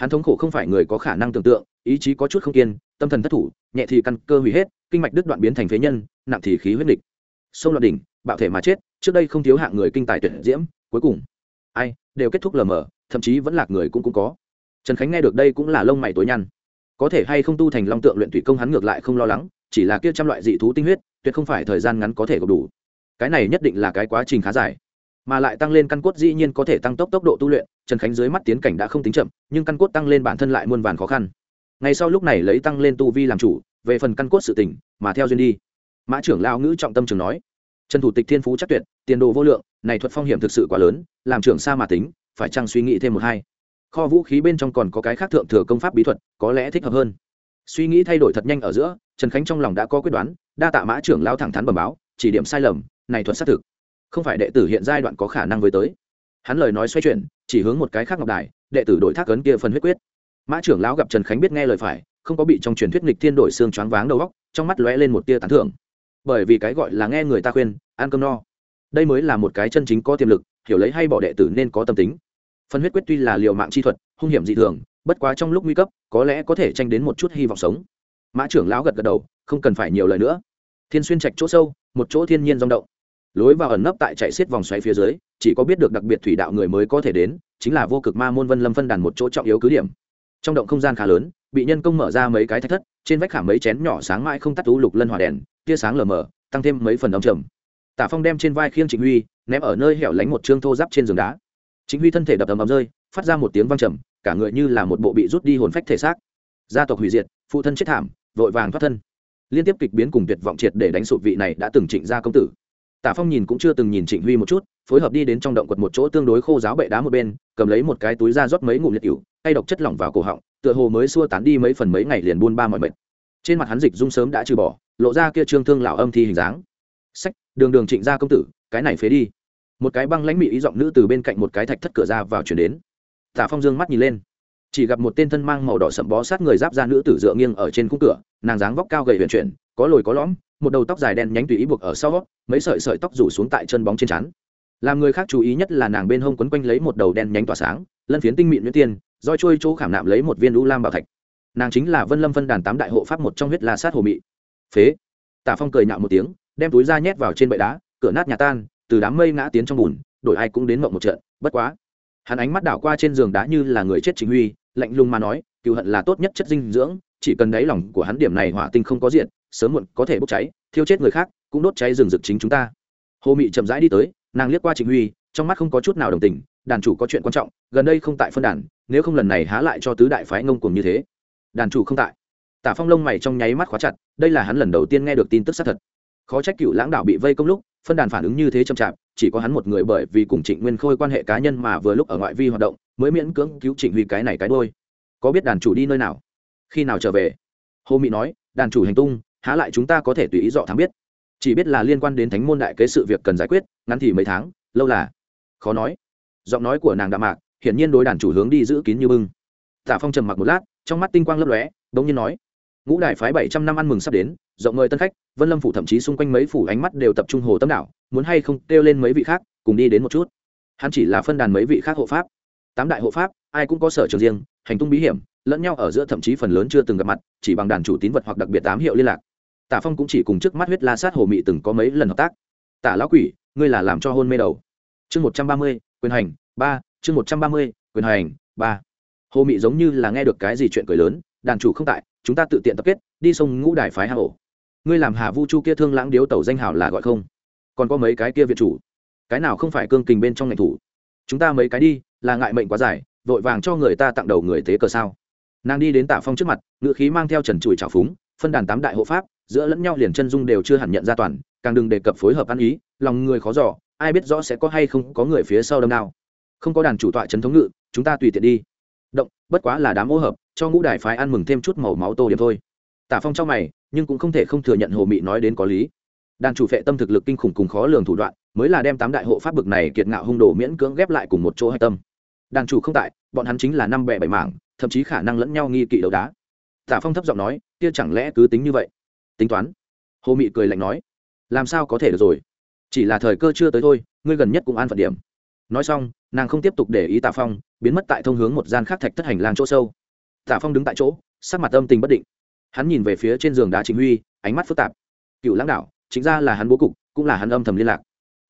hắn thống khổ không phải người có khả năng tưởng tượng, ý chí có chút không kiên, tâm thần thất thủ, nhẹ thì căn cơ hủy hết, kinh mạch đứt đoạn biến thành phế nhân, nặng thì khí huyết địch sông loạn đỉnh, bạo thể mà chết, trước đây không thiếu hạng người kinh tài tuyển diễm, cuối cùng, ai, đều kết thúc lờ mờ, thậm chí vẫn lạc người cũng cũng có. Trần khánh nghe được đây cũng là lông mày tối nhăn. Có thể hay không tu thành long tượng luyện thủy công hắn ngược lại không lo lắng, chỉ là kia trăm loại dị thú tinh huyết, tuyệt không phải thời gian ngắn có thể gộp đủ. Cái này nhất định là cái quá trình khá dài mà lại tăng lên căn cốt dĩ nhiên có thể tăng tốc tốc độ tu luyện, trần khánh dưới mắt tiến cảnh đã không tính chậm, nhưng căn cốt tăng lên bản thân lại muôn vàn khó khăn. Ngay sau lúc này lấy tăng lên tu vi làm chủ, về phần căn cốt sự tỉnh mà theo duyên đi. Mã trưởng lao ngữ trọng tâm trường nói, trần thủ tịch thiên phú chắc tuyệt, tiền đồ vô lượng, này thuật phong hiểm thực sự quá lớn, làm trưởng xa mà tính, phải chăng suy nghĩ thêm một hai? Kho vũ khí bên trong còn có cái khác thượng thừa công pháp bí thuật, có lẽ thích hợp hơn. Suy nghĩ thay đổi thật nhanh ở giữa, trần khánh trong lòng đã có quyết đoán, đa tạ mã trưởng lao thẳng thắn bẩm báo, chỉ điểm sai lầm, này thuật xác thực không phải đệ tử hiện giai đoạn có khả năng với tới. Hắn lời nói xoay chuyển, chỉ hướng một cái khác ngọc đài, đệ tử đổi thác ấn kia phần huyết quyết. Mã trưởng lão gặp trần khánh biết nghe lời phải, không có bị trong truyền thuyết nghịch thiên đổi xương choáng váng đầu góc trong mắt lóe lên một tia tán thưởng. Bởi vì cái gọi là nghe người ta khuyên, ăn cơm no. Đây mới là một cái chân chính có tiềm lực, hiểu lấy hay bỏ đệ tử nên có tâm tính. Phân huyết quyết tuy là liều mạng chi thuật, hung hiểm dị thường, bất quá trong lúc nguy cấp, có lẽ có thể tranh đến một chút hy vọng sống. Mã trưởng lão gật gật đầu, không cần phải nhiều lời nữa. Thiên xuyên trạch chỗ sâu, một chỗ thiên nhiên rong động lối vào ẩn nấp tại chạy xiết vòng xoáy phía dưới, chỉ có biết được đặc biệt thủy đạo người mới có thể đến, chính là vô cực ma môn vân lâm phân đàn một chỗ trọng yếu cứ điểm. Trong động không gian khá lớn, bị nhân công mở ra mấy cái thách thất, trên vách khảm mấy chén nhỏ sáng mãi không tắt tú lục lân hỏa đèn, tia sáng lờ mờ, tăng thêm mấy phần ống trầm. Tả phong đem trên vai khiêng trịnh huy, ném ở nơi hẻo lánh một trương thô giáp trên giường đá. Chính huy thân thể đập ầm ầm rơi, phát ra một tiếng vang trầm, cả người như là một bộ bị rút đi hồn phách thể xác. Gia tộc hủy diệt, phụ thân chết thảm, vội vàng thoát thân. Liên tiếp kịch biến cùng tuyệt vọng triệt để đánh sụp vị này đã từng trịnh ra công tử tả phong nhìn cũng chưa từng nhìn trịnh huy một chút, phối hợp đi đến trong động quật một chỗ tương đối khô giáo bệ đá một bên, cầm lấy một cái túi ra rót mấy ngụm liệt cựu hay độc chất lỏng vào cổ họng, tựa hồ mới xua tán đi mấy phần mấy ngày liền buôn ba mọi mệt. Trên mặt hắn dịch dung sớm đã trừ bỏ, lộ ra kia trương thương lão âm thi hình dáng. Sách, đường đường trịnh gia công tử, cái này phế đi. Một cái băng lãnh mỹ ý giọng nữ từ bên cạnh một cái thạch thất cửa ra vào chuyển đến. Tả phong dương mắt nhìn lên chỉ gặp một tên thân mang màu đỏ sậm bó sát người giáp ra nữ tử dựa nghiêng ở trên khung cửa, nàng dáng vóc cao gầy huyền chuyển, có lồi có lõm, một đầu tóc dài đen nhánh tùy ý buộc ở sau mấy sợi sợi tóc rủ xuống tại chân bóng trên chắn làm người khác chú ý nhất là nàng bên hông quấn quanh lấy một đầu đen nhánh tỏa sáng, lân phiến tinh mịn nhuyễn tiên, roi trôi chỗ khảm nạm lấy một viên u lam bảo thạch. Nàng chính là vân lâm vân đàn tám đại hộ pháp một trong huyết la sát hồ mị. Phế. Tả phong cười nhạo một tiếng, đem túi ra nhét vào trên bệ đá, cửa nát nhà tan, từ đám mây ngã tiến trong bùn, đổi ai cũng đến mộng một trận, bất quá. Hắn ánh mắt đảo qua trên giường đá như là người chết chính huy lạnh lùng mà nói cựu hận là tốt nhất chất dinh dưỡng, chỉ cần đáy lòng của hắn điểm này hỏa tinh không có diện sớm muộn có thể bốc cháy, thiêu chết người khác, cũng đốt cháy rừng rực chính chúng ta. Hồ mị chậm rãi đi tới, nàng liếc qua trịnh huy, trong mắt không có chút nào đồng tình, đàn chủ có chuyện quan trọng, gần đây không tại phân đàn, nếu không lần này há lại cho tứ đại phái ngông cùng như thế. Đàn chủ không tại. Tả phong lông mày trong nháy mắt khóa chặt, đây là hắn lần đầu tiên nghe được tin tức xác thật. Khó trách cựu lãng đạo bị vây công lúc, phân đàn phản ứng như thế chậm chạp, chỉ có hắn một người bởi vì cùng trịnh nguyên khôi quan hệ cá nhân mà vừa lúc ở ngoại vi hoạt động mới miễn cưỡng cứu trịnh huy cái này cái đôi có biết đàn chủ đi nơi nào? Khi nào trở về? Hồ mị nói, đàn chủ hành tung, há lại chúng ta có thể tùy ý dọ thám biết. Chỉ biết là liên quan đến thánh môn đại kế sự việc cần giải quyết, ngắn thì mấy tháng, lâu là. Khó nói. Giọng nói của nàng đạm mạc, hiển nhiên đối đàn chủ hướng đi giữ kín như bưng. Tạ phong trầm mặc một lát, trong mắt tinh quang lấp lóe, bỗng nhiên nói, ngũ đại phái bảy trăm năm ăn mừng sắp đến, rộng mời tân khách, vân lâm phủ thậm chí xung quanh mấy phủ ánh mắt đều tập trung hồ tâm đảo, muốn hay không kêu lên mấy vị khác, cùng đi đến một chút. Hắn chỉ là phân đàn mấy vị khác hộ pháp tám đại hộ pháp, ai cũng có sở trường riêng, hành tung bí hiểm, lẫn nhau ở giữa thậm chí phần lớn chưa từng gặp mặt, chỉ bằng đàn chủ tín vật hoặc đặc biệt tám hiệu liên lạc. Tả phong cũng chỉ cùng trước mắt huyết la sát hồ mị từng có mấy lần hợp tác. Tả lão quỷ, ngươi là làm cho hôn mê đầu. Chương một trăm ba mươi, quyền hành, ba, chương một trăm ba mươi, quyền hành, ba. Hồ mị giống như là nghe được cái gì chuyện cười lớn, đàn chủ không tại, chúng ta tự tiện tập kết, đi sông ngũ đài phái hà hổ. Ngươi làm hà vu chu kia thương lãng điếu tẩu danh hào là gọi không? Còn có mấy cái kia viện chủ. Cái nào không phải cương kình bên trong ngành thủ? Chúng ta mấy cái đi, là ngại mệnh quá dài, vội vàng cho người ta tặng đầu người tế cờ sao? Nàng đi đến tạ phong trước mặt ngựa khí mang theo trần trụi trào phúng, phân đàn tám đại hộ pháp, giữa lẫn nhau liền chân dung đều chưa hẳn nhận ra toàn, càng đừng đề cập phối hợp ăn ý, lòng người khó giỏ ai biết rõ sẽ có hay không có người phía sau đâm nào không có đàn chủ tọa trấn thống ngự, chúng ta tùy tiện đi. Động, bất quá là đám ô hợp, cho ngũ đài phái ăn mừng thêm chút màu máu tô điểm thôi. Tả phong trong mày, nhưng cũng không thể không thừa nhận hồ mị nói đến có lý. Đàn chủ phệ tâm thực lực kinh khủng cùng khó lường thủ đoạn mới là đem tám đại hộ pháp bực này kiệt ngạo hung đồ miễn cưỡng ghép lại cùng một chỗ hạch tâm. Đàn chủ không tại, bọn hắn chính là năm bẻ bảy mảng, thậm chí khả năng lẫn nhau nghi kỵ đấu đá. Tả phong thấp giọng nói, kia chẳng lẽ cứ tính như vậy? Tính toán. Hồ mị cười lạnh nói, làm sao có thể được rồi? Chỉ là thời cơ chưa tới thôi, ngươi gần nhất cũng an phận điểm. Nói xong, nàng không tiếp tục để ý Tả phong, biến mất tại thông hướng một gian khác thạch thất hành lang chỗ sâu. Tả phong đứng tại chỗ, sắc mặt âm tình bất định. Hắn nhìn về phía trên giường đá chính huy, ánh mắt phức tạp. Cựu lãng đạo, chính ra là hắn bố cục, cũng là hắn âm thầm liên lạc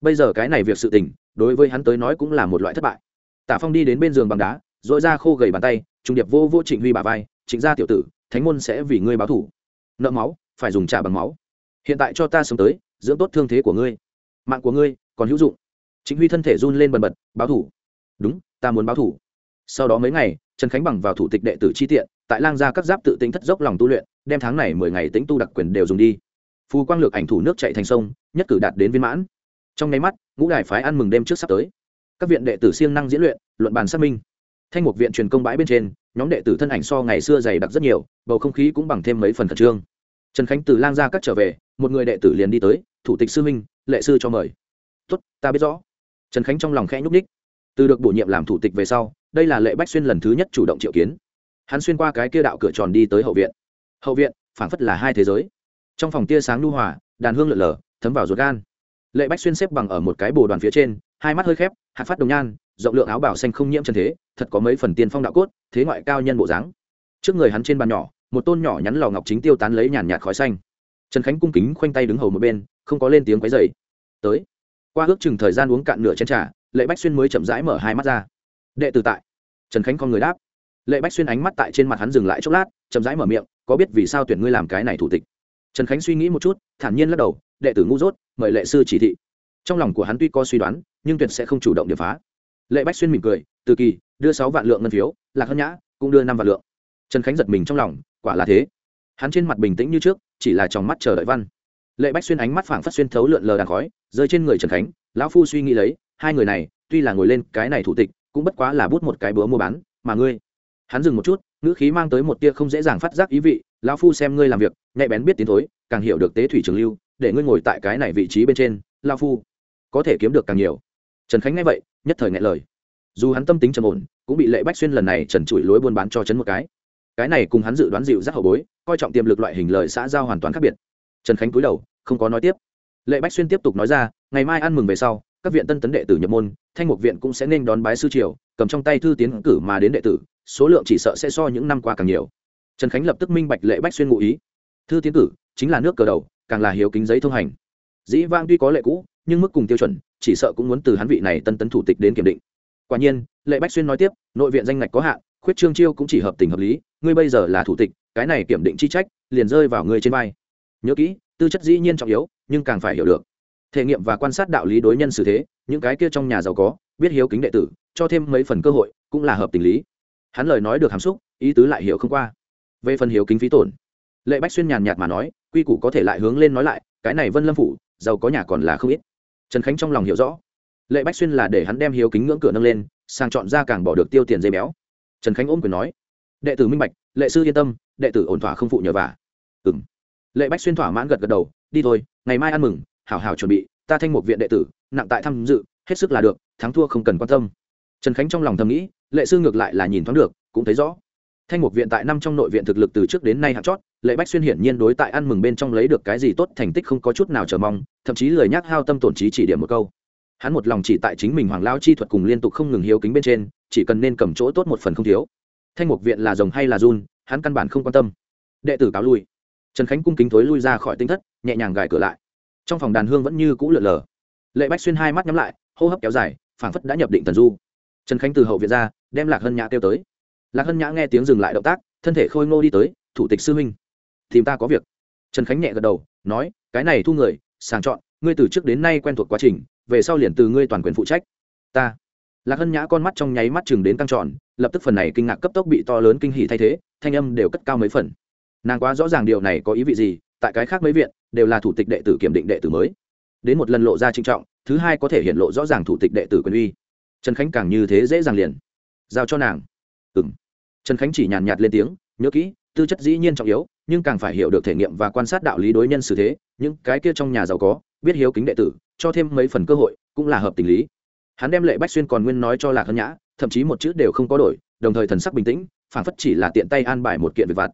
bây giờ cái này việc sự tình, đối với hắn tới nói cũng là một loại thất bại. Tả phong đi đến bên giường bằng đá dội ra khô gầy bàn tay, trung điệp vô vô trịnh huy bà vai, trịnh gia tiểu tử, thánh môn sẽ vì ngươi báo thủ nợ máu, phải dùng trả bằng máu. Hiện tại cho ta sống tới, dưỡng tốt thương thế của ngươi. Mạng của ngươi còn hữu dụng. Chính huy thân thể run lên bần bật, báo thủ đúng, ta muốn báo thủ sau đó mấy ngày, trần khánh bằng vào thủ tịch đệ tử chi tiện, tại lang gia các giáp tự tính thất dốc lòng tu luyện, đem tháng này mười ngày tính tu đặc quyền đều dùng đi. Phù quang lược ảnh thủ nước chạy thành sông, nhất cử đạt đến viên mãn trong nháy mắt, ngũ đài phái ăn mừng đêm trước sắp tới. Các viện đệ tử siêng năng diễn luyện, luận bàn xác minh. Thanh mục viện truyền công bãi bên trên, nhóm đệ tử thân ảnh so ngày xưa dày đặc rất nhiều, bầu không khí cũng bằng thêm mấy phần khẩn trương. Trần khánh từ lang gia cắt trở về, một người đệ tử liền đi tới, thủ tịch sư minh lệ sư cho mời. Tuất ta biết rõ. Trần khánh trong lòng khẽ nhúc ních từ được bổ nhiệm làm thủ tịch về sau, đây là lệ bách xuyên lần thứ nhất chủ động triệu kiến. Hắn xuyên qua cái kia đạo cửa tròn đi tới hậu viện. Hậu viện, phảng phất là hai thế giới. Trong phòng tia sáng nu hòa, đàn hương lượn lờ, thấm vào ruột gan lệ bách xuyên xếp bằng ở một cái bồ đoàn phía trên, hai mắt hơi khép, hạt phát đồng nhan, rộng lượng áo bảo xanh không nhiễm chân thế, thật có mấy phần tiên phong đạo cốt, thế ngoại cao nhân bộ dáng. Trước người hắn trên bàn nhỏ, một tôn nhỏ nhắn lò ngọc chính tiêu tán lấy nhàn nhạt khói xanh. Trần khánh cung kính khoanh tay đứng hầu một bên, không có lên tiếng quấy dày tới. Qua ước chừng thời gian uống cạn nửa chén t r à lệ bách xuyên mới chậm rãi mở hai mắt ra. Đệ tử tại. Trần khánh con người đáp. Lệ bách xuyên ánh mắt tại trên mặt hắn dừng lại chốc lát, chậm rãi mở miệng, có biết vì sao tuyển ngươi làm cái này thủ tịch? Trần khánh suy nghĩ một chút, thản nhiên lắc đầu, đệ tử ngu dốt, mời lệ sư chỉ thị. Trong lòng của hắn tuy có suy đoán, nhưng tuyệt sẽ không chủ động điệp phá. Lệ bách xuyên mỉm cười, từ kỳ, đưa sáu vạn lượng ngân phiếu, lạc hân nhã cũng đưa năm vạn lượng. Trần khánh giật mình trong lòng, quả là thế. Hắn trên mặt bình tĩnh như trước, chỉ là trong mắt chờ đợi văn. Lệ bách xuyên ánh mắt phảng phất xuyên thấu lượn lờ đàn khói, rơi trên người trần khánh, lão phu suy nghĩ lấy, hai người này, tuy là ngồi lên cái này thủ tịch, cũng bất quá là bút một cái búa mua bán, mà ngươi? Hắn dừng một chút, ngữ khí mang tới một tia không dễ dàng phát giác ý vị lão phu xem ngươi làm việc, nhạy bén biết tiến thối, càng hiểu được tế thủy trường lưu, để ngươi ngồi tại cái này vị trí bên trên, lão phu, có thể kiếm được càng nhiều. Trần khánh nghe vậy, nhất thời ngại lời. Dù hắn tâm tính trầm ổn, cũng bị lệ bách xuyên lần này trần trụi lối buôn bán cho chấn một cái. Cái này cùng hắn dự đoán dịu rất hậu bối, coi trọng tiềm lực loại hình lời xã giao hoàn toàn khác biệt. Trần khánh cúi đầu, không có nói tiếp. Lệ bách xuyên tiếp tục nói ra, ngày mai ăn mừng về sau, các viện tân tấn đệ tử nhập môn, thanh mục viện cũng sẽ nên đón bái sư triều, cầm trong tay thư tiến cử mà đến đệ tử, số lượng chỉ sợ sẽ so những năm qua càng nhiều trần khánh lập tức minh bạch lệ bách xuyên ngụ ý. Thư tiến cử chính là nước cờ đầu, càng là hiếu kính giấy thông hành. Dĩ vang tuy có lệ cũ, nhưng mức cùng tiêu chuẩn, chỉ sợ cũng muốn từ hắn vị này tân tấn thủ tịch đến kiểm định. Quả nhiên, lệ bách xuyên nói tiếp, nội viện danh ngạch có hạn, khuyết trương chiêu cũng chỉ hợp tình hợp lý, ngươi bây giờ là thủ tịch, cái này kiểm định chi trách, liền rơi vào ngươi trên vai. Nhớ kỹ, tư chất dĩ nhiên trọng yếu, nhưng càng phải hiểu được. Thể nghiệm và quan sát đạo lý đối nhân xử thế, những cái kia trong nhà giàu có, biết hiếu kính đệ tử, cho thêm mấy phần cơ hội, cũng là hợp tình lý. Hắn lời nói được hàm xúc, ý tứ lại hiểu không qua về phần hiếu kính phí tổn. Lệ bách xuyên nhàn nhạt mà nói, quy củ có thể lại hướng lên nói lại, cái này vân lâm phủ, giàu có nhà còn là không ít. Trần khánh trong lòng hiểu rõ. Lệ bách xuyên là để hắn đem hiếu kính ngưỡng cửa nâng lên sang chọn ra càng bỏ được tiêu tiền dây béo. Trần khánh ôm quyền nói, đệ tử minh bạch, lệ sư yên tâm, đệ tử ổn thỏa không phụ nhờ vả. Ừ m lệ bách xuyên thỏa mãn gật gật đầu, đi thôi, ngày mai ăn mừng, hảo hảo chuẩn bị, ta thanh một viện đệ tử, nặng tại tham dự, hết sức là được, thắng thua không cần quan tâm. Trần khánh trong lòng thầm nghĩ, lệ sư ngược lại là nhìn thoáng được, cũng thấy rõ thanh mục viện tại năm trong nội viện thực lực từ trước đến nay hạng chót, lệ bách xuyên hiển nhiên đối tại ăn mừng bên trong lấy được cái gì tốt thành tích không có chút nào chờ mong, thậm chí lời nhắc hao tâm tổn trí chỉ điểm một câu. Hắn một lòng chỉ tại chính mình hoàng lao chi thuật cùng liên tục không ngừng hiếu kính bên trên, chỉ cần nên cầm chỗ tốt một phần không thiếu. Thanh mục viện là rồng hay là run, hắn căn bản không quan tâm. Đệ tử cáo lui. Trần khánh cung kính thối lui ra khỏi tinh thất, nhẹ nhàng gài cửa lại. Trong phòng đàn hương vẫn như cũ lượn lờ. Lệ bách xuyên hai mắt nhắm lại, hô hấp kéo dài, phảng phất đã nhập định thần du. Trần khánh từ hậu viện ra, đem lạc hân nhã kêu tới lạc hân nhã nghe tiếng dừng lại động tác, thân thể khôi ngô đi tới, thủ tịch sư huynh, tìm ta có việc. Trần khánh nhẹ gật đầu, nói, cái này thu người, sàng chọn, ngươi từ trước đến nay quen thuộc quá trình, về sau liền từ ngươi toàn quyền phụ trách. Ta. Lạc hân nhã con mắt trong nháy mắt chừng đến căng tròn, lập tức phần này kinh ngạc cấp tốc bị to lớn kinh hỉ thay thế, thanh âm đều cất cao mấy phần. Nàng quá rõ ràng điều này có ý vị gì, tại cái khác mấy viện, đều là thủ tịch đệ tử kiểm định đệ tử mới. Đến một lần lộ ra trinh trọng, thứ hai có thể hiện lộ rõ ràng thủ tịch đệ tử quyền uy. Trần khánh càng như thế dễ dàng liền. Giao cho nàng ừ m trần khánh chỉ nhàn nhạt lên tiếng, nhớ kỹ, tư chất dĩ nhiên trọng yếu, nhưng càng phải hiểu được thể nghiệm và quan sát đạo lý đối nhân xử thế, những cái kia trong nhà giàu có, biết hiếu kính đệ tử, cho thêm mấy phần cơ hội, cũng là hợp tình lý. Hắn đem lệ bách xuyên còn nguyên nói cho lạc hân nhã, thậm chí một chữ đều không có đổi, đồng thời thần sắc bình tĩnh phản phất chỉ là tiện tay an bài một kiện việc vặt.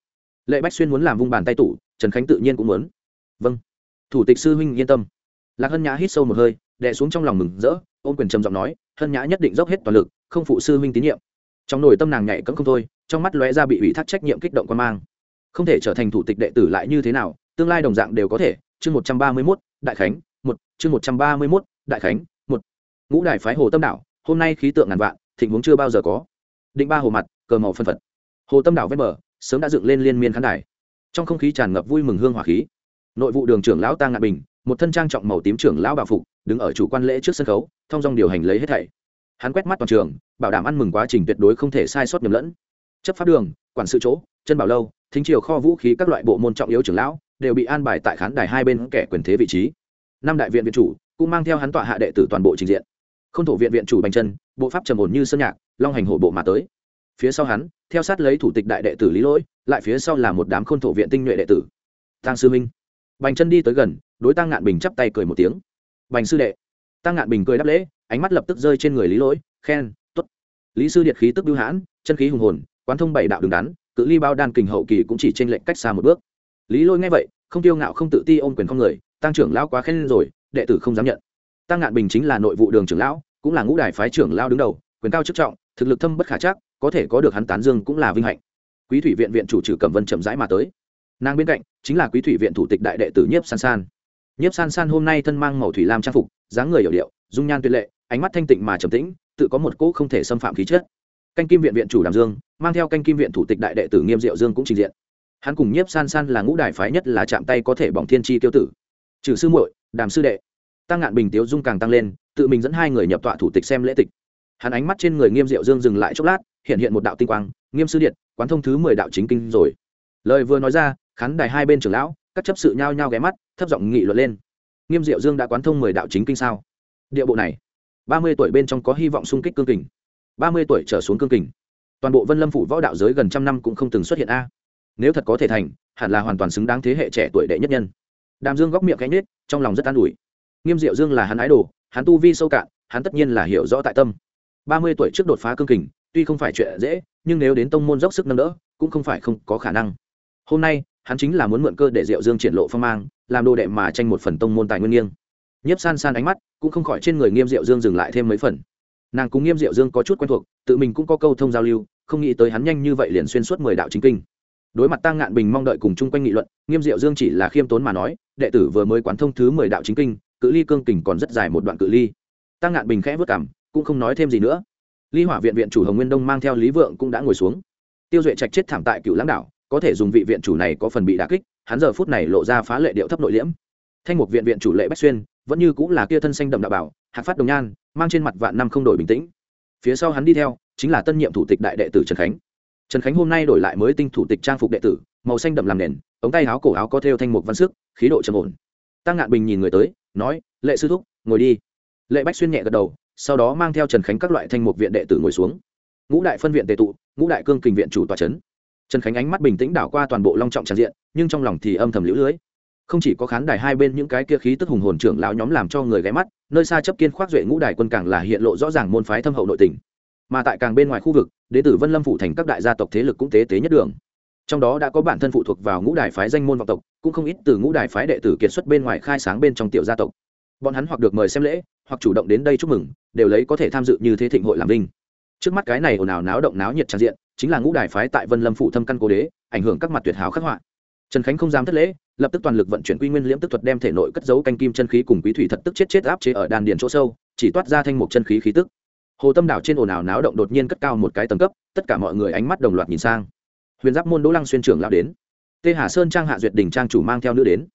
Lệ bách xuyên muốn làm vung bàn tay tủ, trần khánh tự nhiên cũng muốn. Vâng. Thủ tịch sư huynh yên tâm. Lạc hân nhã hít sâu một hơi, đè xuống trong lòng mừng rỡ, ôm quyền trầm giọng nói, hân nhã nhất định dốc hết toàn lực, không phụ sư huynh tín nhiệm trong nồi tâm nàng nhảy cấm không thôi, trong mắt lóe ra bị ủy thác trách nhiệm kích động quan mang. Không thể trở thành thủ tịch đệ tử lại như thế nào, tương lai đồng dạng đều có thể. Chương một trăm ba mươi mốt, đại khánh, một. Chương một trăm ba mươi mốt, đại khánh, một. Ngũ đại phái hồ tâm đảo, hôm nay khí tượng ngàn vạn, thịnh vốn chưa bao giờ có. Định ba hồ mặt, cờ màu phân phật. Hồ tâm đảo ven bờ, sớm đã dựng lên liên miên khán đài. Trong không khí tràn ngập vui mừng hương hỏa khí. Nội vụ đường trưởng lão ta ngạn bình, một thân trang trọng màu tím trưởng lão bảo phục, đứng ở chủ quan lễ trước sân khấu, thông dong điều hành lấy hết thảy. Hắn quét mắt toàn trường bảo đảm ăn mừng quá trình tuyệt đối không thể sai sót nhầm lẫn. Chấp pháp đường, quản sự chỗ, chân bảo lâu, thính triều kho vũ khí các loại bộ môn trọng yếu trưởng lão đều bị an bài tại khán đài hai bên kẻ quyền thế vị trí. Năm đại viện viện chủ cũng mang theo hắn tọa hạ đệ tử toàn bộ trình diện. K h ô n thổ viện viện chủ bành chân bộ pháp trầm ổn như sơn nhạc, long hành hổ bộ mà tới. Phía sau hắn, theo sát lấy thủ tịch đại đệ tử lý lỗi, lại phía sau là một đám k h ô n thổ viện tinh nhuệ đệ tử. Tăng sư minh. Bành chân đi tới gần, đối tăng ngạn bình chắp tay cười một tiếng. Bành sư đệ. Tăng ngạn bình cười đáp lễ, ánh mắt lập tức rơi trên người lý lỗi, khen lý sư điện khí tức bưu hãn, chân khí hùng hồn, quán thông bảy đạo đường đắn, cự ly bao đan kình hậu kỳ cũng chỉ t r ê n lệnh cách xa một bước. Lý lôi nghe vậy, không tiêu ngạo không tự ti ôm quyền con người, tăng trưởng lão quá khen rồi, đệ tử không dám nhận. Tăng ngạn bình chính là nội vụ đường trưởng lão, cũng là ngũ đài phái trưởng lao đứng đầu, quyền cao chức trọng, thực lực thâm bất khả chắc, có thể có được hắn tán dương cũng là vinh hạnh. Quý thủy viện viện chủ trừ cẩm vân chậm rãi mà tới. Nàng bên cạnh, chính là quý thủy viện thủ tịch đại đệ tử nhiếp san san. Nhiếp san san hôm nay thân mang màu thủy lam trang phục, dáng người hiểu điệu, dung nhan tuyệt lệ, ánh mắt thanh tịnh mà trầm tĩnh tự có một cỗ không thể xâm phạm khí chất. Canh kim viện viện chủ đàm dương, mang theo canh kim viện thủ tịch đại đệ tử nghiêm diệu dương cũng trình diện. Hắn cùng nhiếp san san là ngũ đài phái nhất là chạm tay có thể bỏng thiên tri tiêu tử. Trừ sư muội, đàm sư đệ, tăng ngạn bình, tiếu dung càng tăng lên, tự mình dẫn hai người nhập tọa thủ tịch xem lễ tịch. Hắn ánh mắt trên người nghiêm diệu dương dừng lại chốc lát, hiện hiện một đạo tinh quang, nghiêm sư điện, quán thông thứ mười đạo chính kinh rồi. Lời vừa nói ra, khán đài hai bên trưởng lão, các chấp sự nhao nhao ghé mắt, thấp giọng nghị luận lên. Nghiêm diệu dương đã quán thông mười đạo chính kinh sao? Địa bộ này ba mươi tuổi bên trong có hy vọng xung kích cương kình. Ba mươi tuổi trở xuống cương kình. Toàn bộ vân lâm phủ võ đạo giới gần trăm năm cũng không từng xuất hiện a. Nếu thật có thể thành, hẳn là hoàn toàn xứng đáng thế hệ trẻ tuổi đệ nhất nhân. Đàm dương góc miệng cánh nết trong lòng rất an ủi. Nghiêm diệu dương là hắn ái đồ hắn tu vi sâu cạn, hắn tất nhiên là hiểu rõ tại tâm. Ba mươi tuổi trước đột phá cương kình, tuy không phải chuyện dễ, nhưng nếu đến tông môn dốc sức nâng đỡ, cũng không phải không có khả năng. Hôm nay, hắn chính là muốn mượn cơ để diệu dương triển lộ phong mang, làm đồ đệ mà tranh một phần tông môn tài nguyên nghiêng. Nhiếp san san ánh mắt cũng không khỏi trên người nghiêm diệu dương dừng lại thêm mấy phần. Nàng cùng nghiêm diệu dương có chút quen thuộc, tự mình cũng có câu thông giao lưu, không nghĩ tới hắn nhanh như vậy liền xuyên suốt mười đạo chính kinh. Đối mặt tăng ngạn bình mong đợi cùng chung quanh nghị luận, nghiêm diệu dương chỉ là khiêm tốn mà nói, đệ tử vừa mới quán thông thứ mười đạo chính kinh, cự ly cương kình còn rất dài một đoạn cự ly. Tăng ngạn bình khẽ vất cảm, cũng không nói thêm gì nữa. Ly hỏa viện viện chủ hồng nguyên đông mang theo lý vượng cũng đã ngồi xuống. Tiêu duệ trạch chết thảm tại cựu lãng đảo, có thể dùng vị viện chủ này có phần bị đà kích, hắn giờ phút này lộ ra phá lệ điệu thấp nội liễm thanh mục viện viện chủ lệ bách xuyên, vẫn như cũng là kia thân xanh đậm đạo bảo, hạc phát đồng nhan, mang trên mặt vạn năm không đổi bình tĩnh. Phía sau hắn đi theo, chính là tân nhiệm thủ tịch đại đệ tử trần khánh. Trần khánh hôm nay đổi lại mới tinh thủ tịch trang phục đệ tử, màu xanh đậm làm nền, ống tay áo cổ áo có thêu thanh mục văn sức, khí độ trầm ổn. Tăng ngạn bình nhìn người tới, nói, lệ sư thúc, ngồi đi. Lệ bách xuyên nhẹ gật đầu, sau đó mang theo trần khánh các loại thanh mục viện đệ tử ngồi xuống. Ngũ đại phân viện tệ tụ, ngũ đại cương kình viện chủ tòa c trần khánh ánh mắt bình tĩnh đảo qua toàn bộ long trọng tràn diện, nhưng trong lòng thì âm thầm lũ lưới không chỉ có khán đài hai bên những cái kia khí tức hùng hồn trưởng lão nhóm làm cho người ghé mắt, nơi xa chấp kiên khoác duệ ngũ đài quân càng là hiện lộ rõ ràng môn phái thâm hậu nội tình. Mà tại càng bên ngoài khu vực, đế tử vân lâm phủ thành các đại gia tộc thế lực cũng tế tế nhất đường. Trong đó đã có bản thân phụ thuộc vào ngũ đài phái danh môn vọng tộc, cũng không ít từ ngũ đài phái đệ tử kiệt xuất bên ngoài khai sáng bên trong tiểu gia tộc. Bọn hắn hoặc được mời xem lễ, hoặc chủ động đến đây chúc mừng, đều lấy có thể tham dự như thế thịnh hội làm vinh. Trước mắt cái này ồn ào náo động náo nhiệt tràn diện, chính là ngũ đài phái tại vân lâm phủ thâm căn cố đế, ảnh hưởng các mặt tuyệt hảo khắc họa trần khánh không dám thất lễ, lập tức toàn lực vận chuyển quy nguyên liễm tức thuật đem thể nội cất giấu canh kim chân khí cùng quý thủy thật tức chết chết áp chế ở đan điền chỗ sâu, chỉ toát ra thanh mục chân khí khí tức. Hồ tâm đảo trên ồn ào náo động đột nhiên cất cao một cái tầng cấp, tất cả mọi người ánh mắt đồng loạt nhìn sang. Huyền giáp môn đỗ lăng xuyên trưởng lão đến. Tê hà sơn trang hạ duyệt đình trang chủ mang theo nữ đến.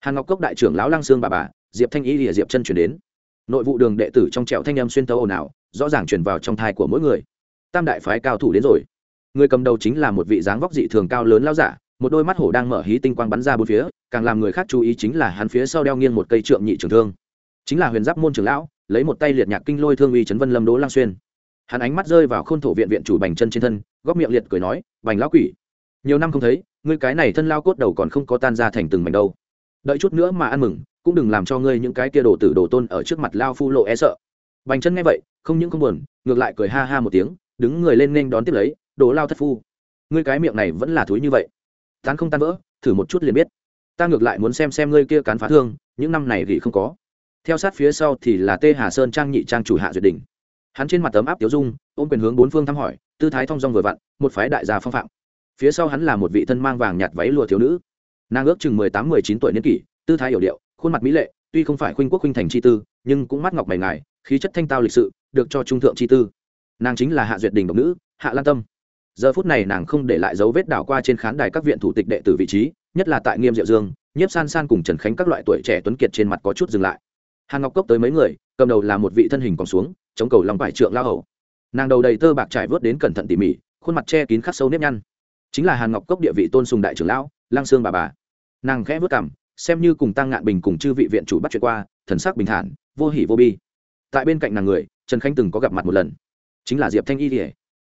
Hàn ngọc cốc đại trưởng lão lăng sương bà bà, diệp thanh ý lìa diệp chân chuyển đến. Nội vụ đường đệ tử trong trẹo thanh âm xuyên tấu ồn ào, rõ ràng truyền vào trong thai của mỗi người. Tam đại phái cao thủ đến rồi. Người cầm đầu chính là một vị dáng vóc dị thường cao lớn lao giả một đôi mắt hổ đang mở hí tinh quang bắn ra bốn phía, càng làm người khác chú ý chính là hắn phía sau đeo nghiêng một cây trượng nhị trường thương. Chính là huyền giáp môn trưởng lão, lấy một tay liệt nhạc kinh lôi thương uy trấn vân lâm đỗ lang xuyên. Hắn ánh mắt rơi vào khôn thổ viện viện chủ bành chân trên thân, góc miệng liệt cười nói, bành lão quỷ, nhiều năm không thấy, ngươi cái này thân lao cốt đầu còn không có tan ra thành từng mảnh đâu. Đợi chút nữa mà ăn mừng, cũng đừng làm cho ngươi những cái kia đồ tử đồ tôn ở trước mặt lao phu lộ e sợ. Bành chân nghe vậy, không những không buồn, ngược lại cười ha ha một tiếng, đứng người lên nên đón tiếp lấy, đồ lao thất phu, ngươi cái miệng này vẫn là thúi như vậy tán không tan vỡ, thử một chút liền biết. Ta ngược lại muốn xem xem ngươi kia cán phá thương, những năm này gỉ không có. Theo sát phía sau thì là tê hà sơn trang nhị trang chủ hạ duyệt đình. Hắn trên mặt tấm áp tiểu dung, ôm quyền hướng bốn phương thăm hỏi, tư thái thong dong vừa vặn, một phái đại gia phong phạm. Phía sau hắn là một vị thân mang vàng nhạt váy lụa thiếu nữ. Nàng ước chừng mười tám, mười chín tuổi niên kỷ, tư thái hiểu điệu, khuôn mặt mỹ lệ, tuy không phải khuynh quốc khuynh thành chi tư, nhưng cũng mắt ngọc mày ngài, khí chất thanh tao lịch sự, được cho trung thượng chi tư. Nàng chính là hạ duyệt đình độc nữ, hạ lan tâm giờ phút này nàng không để lại dấu vết đảo qua trên khán đài các viện thủ tịch đệ tử vị trí, nhất là tại nghiêm diệu dương, nhiếp san san cùng trần khánh các loại tuổi trẻ tuấn kiệt trên mặt có chút dừng lại. Hàn ngọc cốc tới mấy người, cầm đầu là một vị thân hình còn xuống, chống cầu lòng vải trượng lao hầu. Nàng đầu đầy tơ bạc trải vớt đến cẩn thận tỉ mỉ, khuôn mặt che kín khắc sâu nếp nhăn. Chính là hàn ngọc cốc địa vị tôn sùng đại trưởng lão lang sương bà bà. Nàng khẽ vớt cảm xem như cùng tăng ngạn bình cùng chư vị viện chủ bắt chuyện qua, thần sắc bình thản, vô hỉ vô bi. Tại bên cạnh nàng người, trần khánh từng có gặp mặt một lần. Chính là diệp thanh y kỉa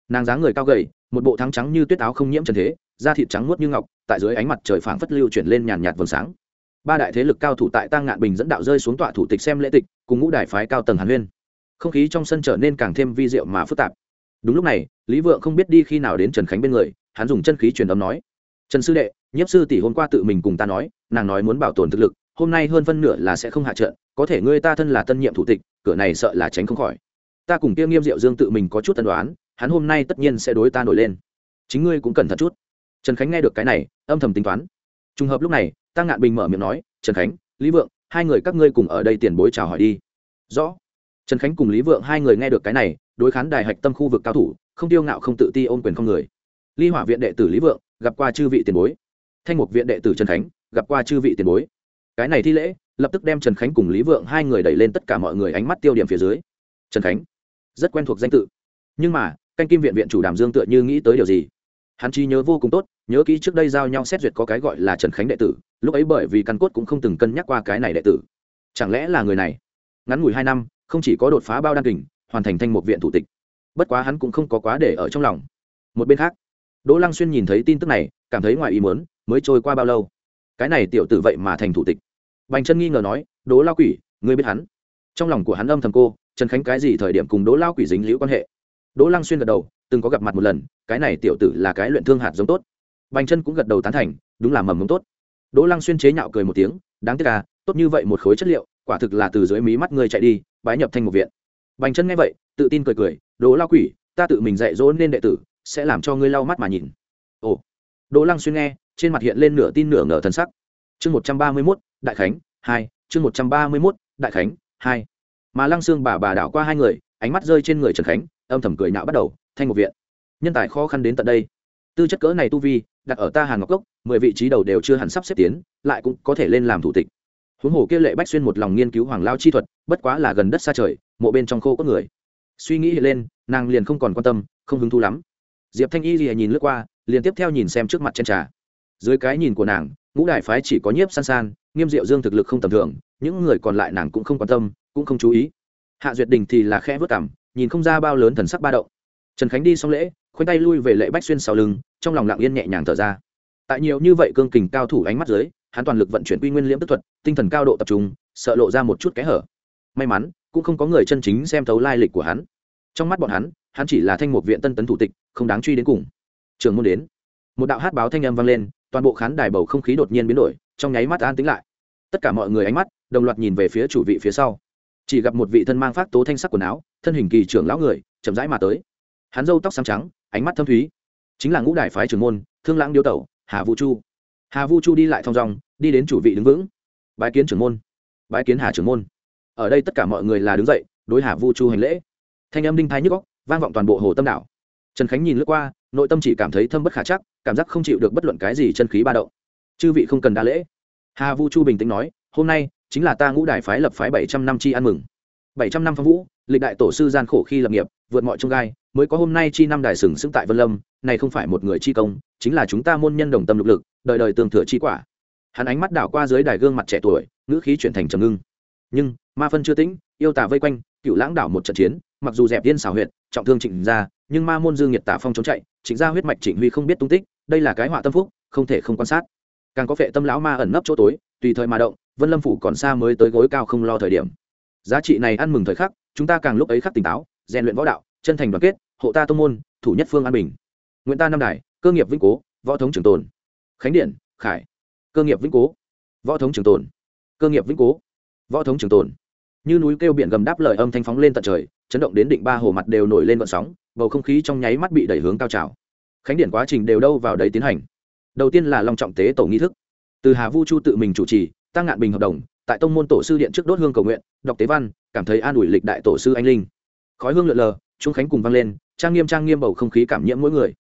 nàng dáng người cao gầy, một bộ thắng trắng như tuyết áo không nhiễm trần thế, da thịt trắng nuốt như ngọc, tại dưới ánh mặt trời phảng phất lưu chuyển lên nhàn nhạt vầng sáng. Ba đại thế lực cao thủ tại tăng ngạn bình dẫn đạo rơi xuống tọa thủ tịch xem lễ tịch, cùng ngũ đại phái cao tầng hàn huyên. Không khí trong sân trở nên càng thêm vi diệu mà phức tạp. Đúng lúc này, lý vượng không biết đi khi nào đến trần khánh bên người, hắn dùng chân khí truyền âm nói, trần sư đệ, nhiếp sư tỷ hôm qua tự mình cùng ta nói, nàng nói muốn bảo tồn thực lực, hôm nay hơn phân nửa là sẽ không hạ trận, có thể ngươi ta thân là tân nhiệm thủ tịch, cửa này sợ là tránh không khỏi. Ta cùng kia nghiêm diệu dương tự mình có chút tân đoán hắn hôm nay tất nhiên sẽ đối ta nổi lên. Chính ngươi cũng cẩn thận chút. Trần khánh nghe được cái này, âm thầm tính toán. Trùng hợp lúc này ta ngạn bình mở miệng nói, trần khánh, lý vượng, hai người các ngươi cùng ở đây tiền bối chào hỏi đi. Rõ. Trần khánh cùng lý vượng hai người nghe được cái này, đối khán đài hạch tâm khu vực cao thủ, không tiêu ngạo không tự ti ôm quyền không người. Ly hỏa viện đệ tử lý vượng, gặp qua chư vị tiền bối. Thanh mục viện đệ tử trần khánh, gặp qua chư vị tiền bối. Cái này thi lễ, lập tức đem trần khánh cùng lý vượng hai người đẩy lên tất cả mọi người ánh mắt tiêu điểm phía dưới. Trần khánh, rất quen thuộc danh tự. Nhưng mà canh kim viện viện chủ đàm dương tựa như nghĩ tới điều gì hắn trí nhớ vô cùng tốt nhớ kỹ trước đây giao nhau xét duyệt có cái gọi là trần khánh đệ tử lúc ấy bởi vì căn cốt cũng không từng cân nhắc qua cái này đệ tử chẳng lẽ là người này ngắn ngủi hai năm không chỉ có đột phá bao đan kình hoàn thành thanh một viện thủ tịch bất quá hắn cũng không có quá để ở trong lòng một bên khác đỗ lăng xuyên nhìn thấy tin tức này cảm thấy ngoài ý muốn, mới trôi qua bao lâu cái này tiểu tử vậy mà thành thủ tịch bành chân nghi ngờ nói đỗ lao quỷ ngươi biết hắn trong lòng của hắn âm thầm cô trần khánh cái gì thời điểm cùng đỗ lao quỷ dính liễu quan hệ đỗ lăng xuyên gật đầu, từng có gặp mặt một lần, cái này tiểu tử là cái luyện thương hạt giống tốt. Bành chân cũng gật đầu tán thành, đúng là mầm mống tốt. Đỗ lăng xuyên chế nhạo cười một tiếng, đáng tiếc à tốt như vậy một khối chất liệu, quả thực là từ dưới mí mắt ngươi chạy đi, bái nhập thành một viện. Bành chân nghe vậy, tự tin cười cười, đỗ lao quỷ, ta tự mình dạy dỗ nên đệ tử, sẽ làm cho ngươi lau mắt mà nhìn. Ồ. Đỗ lăng xuyên nghe, trên mặt hiện lên nửa tin nửa ngờ thần sắc. Chương một trăm ba mươi mốt, đại khánh, hai, chương một trăm ba mươi mốt, đại khánh, hai mà lăng xương bà bà đảo qua hai người, ánh mắt rơi trên người trần khánh, âm thầm cười nhạo bắt đầu, thanh một viện, nhân tài khó khăn đến tận đây. Tư chất cỡ này tu vi, đặt ở ta hàn ngọc cốc, mười vị trí đầu đều chưa hẳn sắp xếp tiến, lại cũng có thể lên làm thủ tịch. Huống hồ kia lệ bách xuyên một lòng nghiên cứu hoàng lao chi thuật, bất quá là gần đất xa trời, mộ bên trong khô có người. Suy nghĩ lên, nàng liền không còn quan tâm, không hứng thú lắm. Diệp thanh y gì nhìn lướt qua, liền tiếp theo nhìn xem trước mặt trên trà. Dưới cái nhìn của nàng, ngũ đại phái chỉ có nhiếp san san, nghiêm diệu dương thực lực không tầm thường những người còn lại nàng cũng không quan tâm, cũng không chú ý. Hạ duyệt đình thì là khẽ vớt cảm nhìn không ra bao lớn thần sắc ba động. Trần khánh đi xong lễ, khoanh tay lui về lệ bách xuyên sau lưng, trong lòng lặng yên nhẹ nhàng thở ra. Tại nhiều như vậy cương kình cao thủ ánh mắt dưới, hắn toàn lực vận chuyển quy nguyên liễm tức thuật, tinh thần cao độ tập trung, sợ lộ ra một chút kẽ hở. May mắn, cũng không có người chân chính xem thấu lai lịch của hắn. Trong mắt bọn hắn hắn chỉ là thanh mục viện tân tấn thủ tịch, không đáng truy đến cùng. Trường môn đến. Một đạo hát báo thanh âm vang lên, toàn bộ khán đài bầu không khí đột nhiên biến đổi, trong nháy mắt an tính lại tất cả mọi người ánh mắt, đồng loạt nhìn về phía chủ vị phía sau. Chỉ gặp một vị thân mang phát tố thanh sắc quần áo, thân hình kỳ trưởng lão người, chậm rãi mà tới. Hắn râu tóc xám trắng, ánh mắt thâm thúy. Chính là ngũ đại phái trưởng môn, thương lãng điêu tẩu, hà vũ chu. Hà vũ chu đi lại thong dong, đi đến chủ vị đứng vững. Bái kiến trưởng môn. Bái kiến hà trưởng môn. Ở đây tất cả mọi người là đứng dậy, đối hà vũ chu hành lễ. Thanh âm đinh thái nhức góc vang vọng toàn bộ hồ tâm đảo. Trần khánh nhìn lướt qua, nội tâm chỉ cảm thấy thâm bất khả chắc, cảm giác không chịu được bất luận cái gì chân khí ba động. Chư vị không cần đa lễ hà vu chu bình tĩnh nói, hôm nay chính là ta ngũ đại phái lập phái bảy trăm năm chi ăn mừng. Bảy trăm năm phong vũ, lịch đại tổ sư gian khổ khi lập nghiệp, vượt mọi trông gai, mới có hôm nay chi năm đài sừng sững tại vân lâm, này không phải một người chi công, chính là chúng ta môn nhân đồng tâm lục lực, đời đời tương thừa chi quả. Hắn ánh mắt đảo qua dưới đài gương mặt trẻ tuổi, ngữ khí chuyển thành trầm ngưng. Nhưng, ma phân chưa tĩnh, yêu tả vây quanh, cựu lãng đảo một trận chiến, mặc dù dẹp tiên xảo huyệt, trọng thương trịnh ra nhưng ma môn dương nhiệt tả phong chống chạy, trịnh ra huyết mạch trịnh huy không biết tung tích, đây là cái họa tâm phúc, không thể không quan sát càng có phệ tâm lão ma ẩn nấp chỗ tối, tùy thời mà động, vân lâm phủ còn xa mới tới gối cao không lo thời điểm. Giá trị này ăn mừng thời khắc, chúng ta càng lúc ấy khắc tỉnh táo, rèn luyện võ đạo, chân thành đoàn kết, hộ ta tông môn, thủ nhất phương an bình. Nguyễn ta năm đài, cơ nghiệp vĩnh cố, võ thống trường tồn. Khánh điện, khải, cơ nghiệp vĩnh cố, võ thống trường tồn. Cơ nghiệp vĩnh cố, võ thống trường tồn. Như núi kêu biển gầm đáp lời âm thanh phóng lên tận trời, chấn động đến định ba hồ mặt đều nổi lên vận sóng, bầu không khí trong nháy mắt bị đẩy hướng cao trào. Khánh điển quá trình đều đâu vào đấy tiến hành đầu tiên là long trọng tế tổ nghi thức. Từ hà vu chu tự mình chủ trì, tăng ngạn bình hợp đồng, tại tông môn tổ sư điện trước đốt hương cầu nguyện, đọc tế văn, cảm thấy an ủi lịch đại tổ sư anh linh. Khói hương lượn lờ trung khánh cùng vang lên, trang nghiêm trang nghiêm bầu không khí cảm nhiễm mỗi người.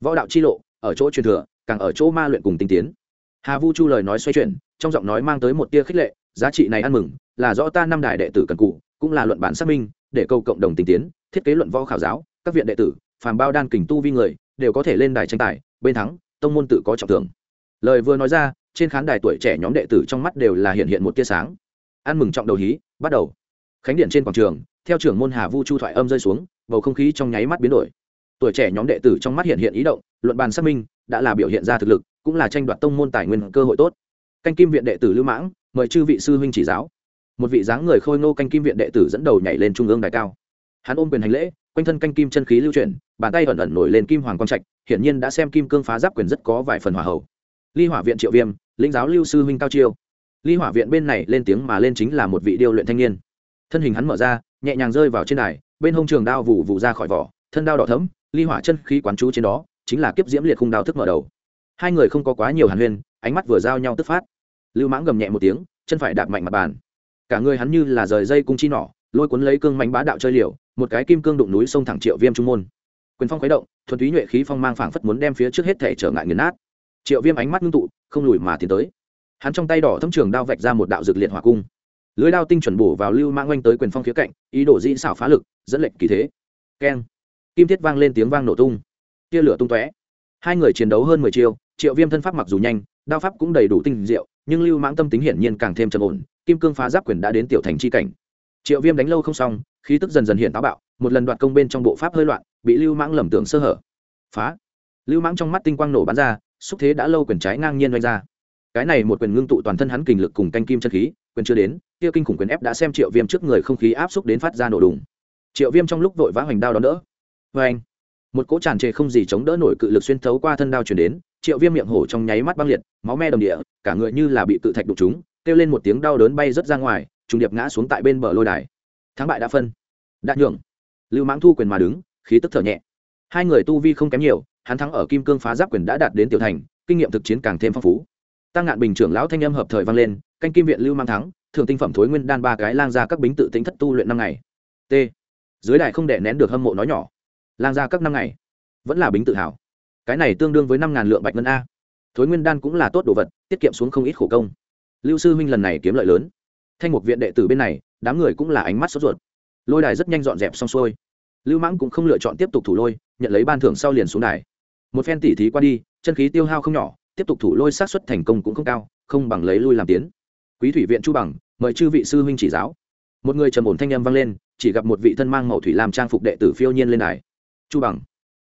Võ đạo chi lộ, ở chỗ truyền thừa, càng ở chỗ ma luyện cùng tinh tiến. Hà vu chu lời nói xoay chuyển, trong giọng nói mang tới một tia khích lệ, giá trị này ăn mừng, là rõ ta năm đại đệ tử cần cụ, cũng là luận bản xác minh, để câu cộng đồng tinh tiến, thiết kế luận võ khảo giáo, các viện đệ tử, phàm bao đan kình tu vi người, đều có thể lên đài tranh tài, bên thắng tông môn tự có trọng thưởng. Lời vừa nói ra, trên khán đài tuổi trẻ nhóm đệ tử trong mắt đều là hiện hiện một tia sáng. Ăn mừng trọng đầu hí, bắt đầu. Khánh điện trên quảng trường, theo trưởng môn hà vu chu thoại âm rơi xuống, bầu không khí trong nháy mắt biến đổi. Tuổi trẻ nhóm đệ tử trong mắt hiện hiện ý động, luận bàn xác minh, đã là biểu hiện ra thực lực, cũng là tranh đoạt tông môn tài nguyên cơ hội tốt. Canh kim viện đệ tử lưu mãng, mời chư vị sư huynh chỉ giáo. Một vị dáng người khôi ngô canh kim viện đệ tử dẫn đầu nhảy lên trung ương đài cao. Hắn ôm quyền hành lễ, quanh thân canh kim chân khí lưu chuyển, bàn tay ẩn ẩn nổi lên kim hoàng quang trạch hiển nhiên đã xem kim cương phá giáp quyền rất có vài phần hòa hậu. Ly hỏa viện triệu viêm, lĩnh giáo lưu sư huynh cao chiêu. Ly hỏa viện bên này lên tiếng mà lên chính là một vị điêu luyện thanh niên. Thân hình hắn mở ra, nhẹ nhàng rơi vào trên đài, bên hông trường đao vụ vụ ra khỏi vỏ, thân đao đỏ thấm ly hỏa chân khí quán chú trên đó, chính là kiếp diễm liệt khung đao thức mở đầu. Hai người không có quá nhiều hàn huyên, ánh mắt vừa giao nhau tức phát. Lưu mãng gầm nhẹ một tiếng, chân phải đạp mạnh mặt bàn. Cả người hắn như là rời dây cung chi nỏ, lôi cuốn lấy cương mánh bá đạo chơi liều, một cái kim cương đụng núi sông thẳng triệu viêm trung môn quyền phong khuấy động, thuần túy nhuệ khí phong mang phảng phất muốn đem phía trước hết thể trở ngại nghiền nát. Triệu viêm ánh mắt ngưng tụ, không lùi mà tiến tới. Hắn trong tay đỏ thâm trường đao vạch ra một đạo dược liệt hỏa cung. Lưới đao tinh chuẩn bổ vào lưu mãng oanh tới quyền phong khía cạnh, ý đồ dĩ xảo phá lực, dẫn lệnh kỳ thế. Keng. Kim thiết vang lên tiếng vang nổ tung. Tia lửa tung tóe. Hai người chiến đấu hơn mười chiêu, triệu viêm thân pháp mặc dù nhanh, đao pháp cũng đầy đủ tinh diệu, nhưng lưu mãng tâm tính hiển nhiên càng thêm trầm ổn, kim cương phá giáp quyền đã đến tiểu thành c h i cảnh. Triệu viêm đánh lâu không xong, khí tức dần dần hiện táo bạo, một lần đoạt công bên trong bộ pháp hơi loạn bị lưu mãng lầm tưởng sơ hở. Phá. Lưu mãng trong mắt tinh quang nổ bắn ra, xúc thế đã lâu quyền trái ngang nhiên oanh ra. Cái này một quyền ngưng tụ toàn thân hắn kình lực cùng canh kim chân khí, quyền chưa đến, kia kinh khủng quyền ép đã xem triệu viêm trước người không khí áp xúc đến phát ra nổ đùng. Triệu viêm trong lúc vội vã hoành đao đón đỡ. Vê anh một cỗ tràn trề không gì chống đỡ nổi cự lực xuyên thấu qua thân đao chuyển đến, triệu viêm miệng hổ trong nháy mắt băng liệt, máu me đồng địa, cả người như là bị tự thạch đục chúng kêu lên một tiếng đau đớn bay rớt ra ngoài, trùng điệp ngã xuống tại bên bờ lôi đài. Thắng bại đã phân. Đã nhường lưu mãng thu quyền mà đứng khí tức thở nhẹ. Hai người tu vi không kém nhiều, hắn thắng ở kim cương phá giáp quyền đã đạt đến tiểu thành, kinh nghiệm thực chiến càng thêm phong phú. Tăng ngạn bình trưởng lão thanh âm hợp thời vang lên, canh kim viện lưu mang thắng thường tinh phẩm thối nguyên đan ba cái lang ra các bính tự tính thất tu luyện năm ngày. T. Dưới đài không để nén được hâm mộ nói nhỏ. Lang ra các năm ngày. Vẫn là bính tự hào. Cái này tương đương với năm ngàn lượng bạch ngân a. Thối nguyên đan cũng là tốt đồ vật, tiết kiệm xuống không ít khổ công. Lưu sư huynh lần này kiếm lợi lớn. Thanh mục viện đệ tử bên này, đám người cũng là ánh mắt sốt ruột. Lôi đài rất nhanh dọn dẹp xong xuôi lưu mãng cũng không lựa chọn tiếp tục thủ lôi, nhận lấy ban thưởng sau liền xuống đài. Một phen tỉ thí qua đi, chân khí tiêu hao không nhỏ, tiếp tục thủ lôi sát xuất thành công cũng không cao, không bằng lấy lui làm tiến. Quý thủy viện chu bằng, mời chư vị sư huynh chỉ giáo. Một người trầm ổn thanh âm vang lên, chỉ gặp một vị thân mang màu thủy làm trang phục đệ tử phiêu nhiên lên đài. Chu bằng.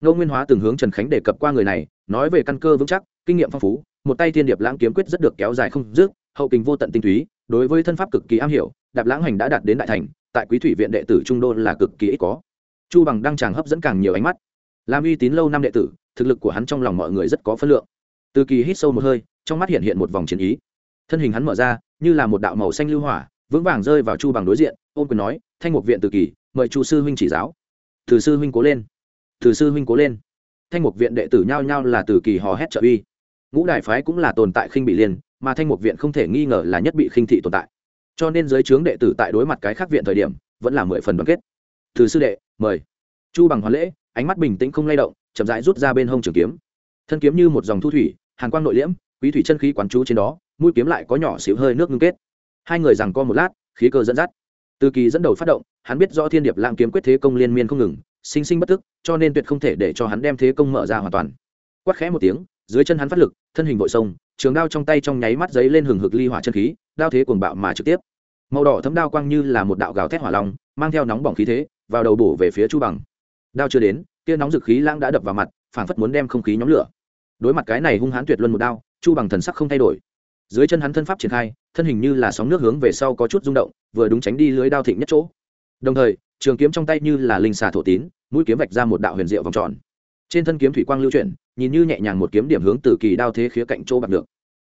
Ngô nguyên hóa từng hướng trần khánh đề cập qua người này, nói về căn cơ vững chắc, kinh nghiệm phong phú, một tay thiên điệp lãng kiếm quyết rất được kéo dài không dứt, hậu kình vô tận tinh túy, đối với thân pháp cực kỳ am hiểu, đạp lãng hành đã đạt đến đại thành, tại quý thủy viện đệ tử trung đô là cực kỳ ít có chu bằng đăng tràng hấp dẫn càng nhiều ánh mắt. Làm uy tín lâu năm đệ tử, thực lực của hắn trong lòng mọi người rất có phân lượng. Từ kỳ hít sâu một hơi, trong mắt hiện hiện một vòng chiến ý. Thân hình hắn mở ra, như là một đạo màu xanh lưu hỏa, vững vàng rơi vào chu bằng đối diện ôm quyền nói, thanh mục viện từ kỳ, mời chu sư huynh chỉ giáo. Từ sư huynh cố lên. Từ sư huynh cố lên. Thanh mục viện đệ tử nhao nhao là từ kỳ hò hét trợ uy. Ngũ đại phái cũng là tồn tại khinh bị liên mà thanh mục viện không thể nghi ngờ là nhất bị khinh thị tồn tại. Cho nên giới trướng đệ tử tại đối mặt cái khác viện thời điểm, vẫn là mười phần đoàn kết từ sư đệ, mời. Chu bằng hoàn lễ, ánh mắt bình tĩnh không lay động, chậm rãi rút ra bên hông trường kiếm. Thân kiếm như một dòng thu thủy, hàn quang nội liễm, quý thủy chân khí quán chú trên đó, mũi kiếm lại có nhỏ xíu hơi nước ngưng kết. Hai người rằng co một lát, khí cơ dẫn dắt. Từ kỳ dẫn đầu phát động, hắn biết rõ thiên điệp lãng kiếm quyết thế công liên miên không ngừng, sinh sinh bất tức, cho nên tuyệt không thể để cho hắn đem thế công mở ra hoàn toàn. Quát khẽ một tiếng, dưới chân hắn phát lực, thân hình vội sông, trường đao trong tay trong nháy mắt giấy lên hừng hực ly hỏa chân khí, đao thế cuồng bạo mà trực tiếp. Màu đỏ thấm đao quang như là một đạo gào thét hỏa long, mang theo nóng bỏng khí thế vào đầu bổ về phía chu bằng. Đao chưa đến tia nóng dực khí lãng đã đập vào mặt, phảng phất muốn đem không khí nhóm lửa. Đối mặt cái này hung hãn tuyệt luân một đao, chu bằng thần sắc không thay đổi. Dưới chân hắn thân pháp triển khai, thân hình như là sóng nước hướng về sau có chút rung động, vừa đúng tránh đi lưới đao thịnh nhất chỗ. Đồng thời, trường kiếm trong tay như là linh xà thổ tín, mũi kiếm vạch ra một đạo huyền diệu vòng tròn. Trên thân kiếm thủy quang lưu chuyển, nhìn như nhẹ nhàng một kiếm điểm hướng từ kỳ đao thế khía cạnh chỗ bạc được.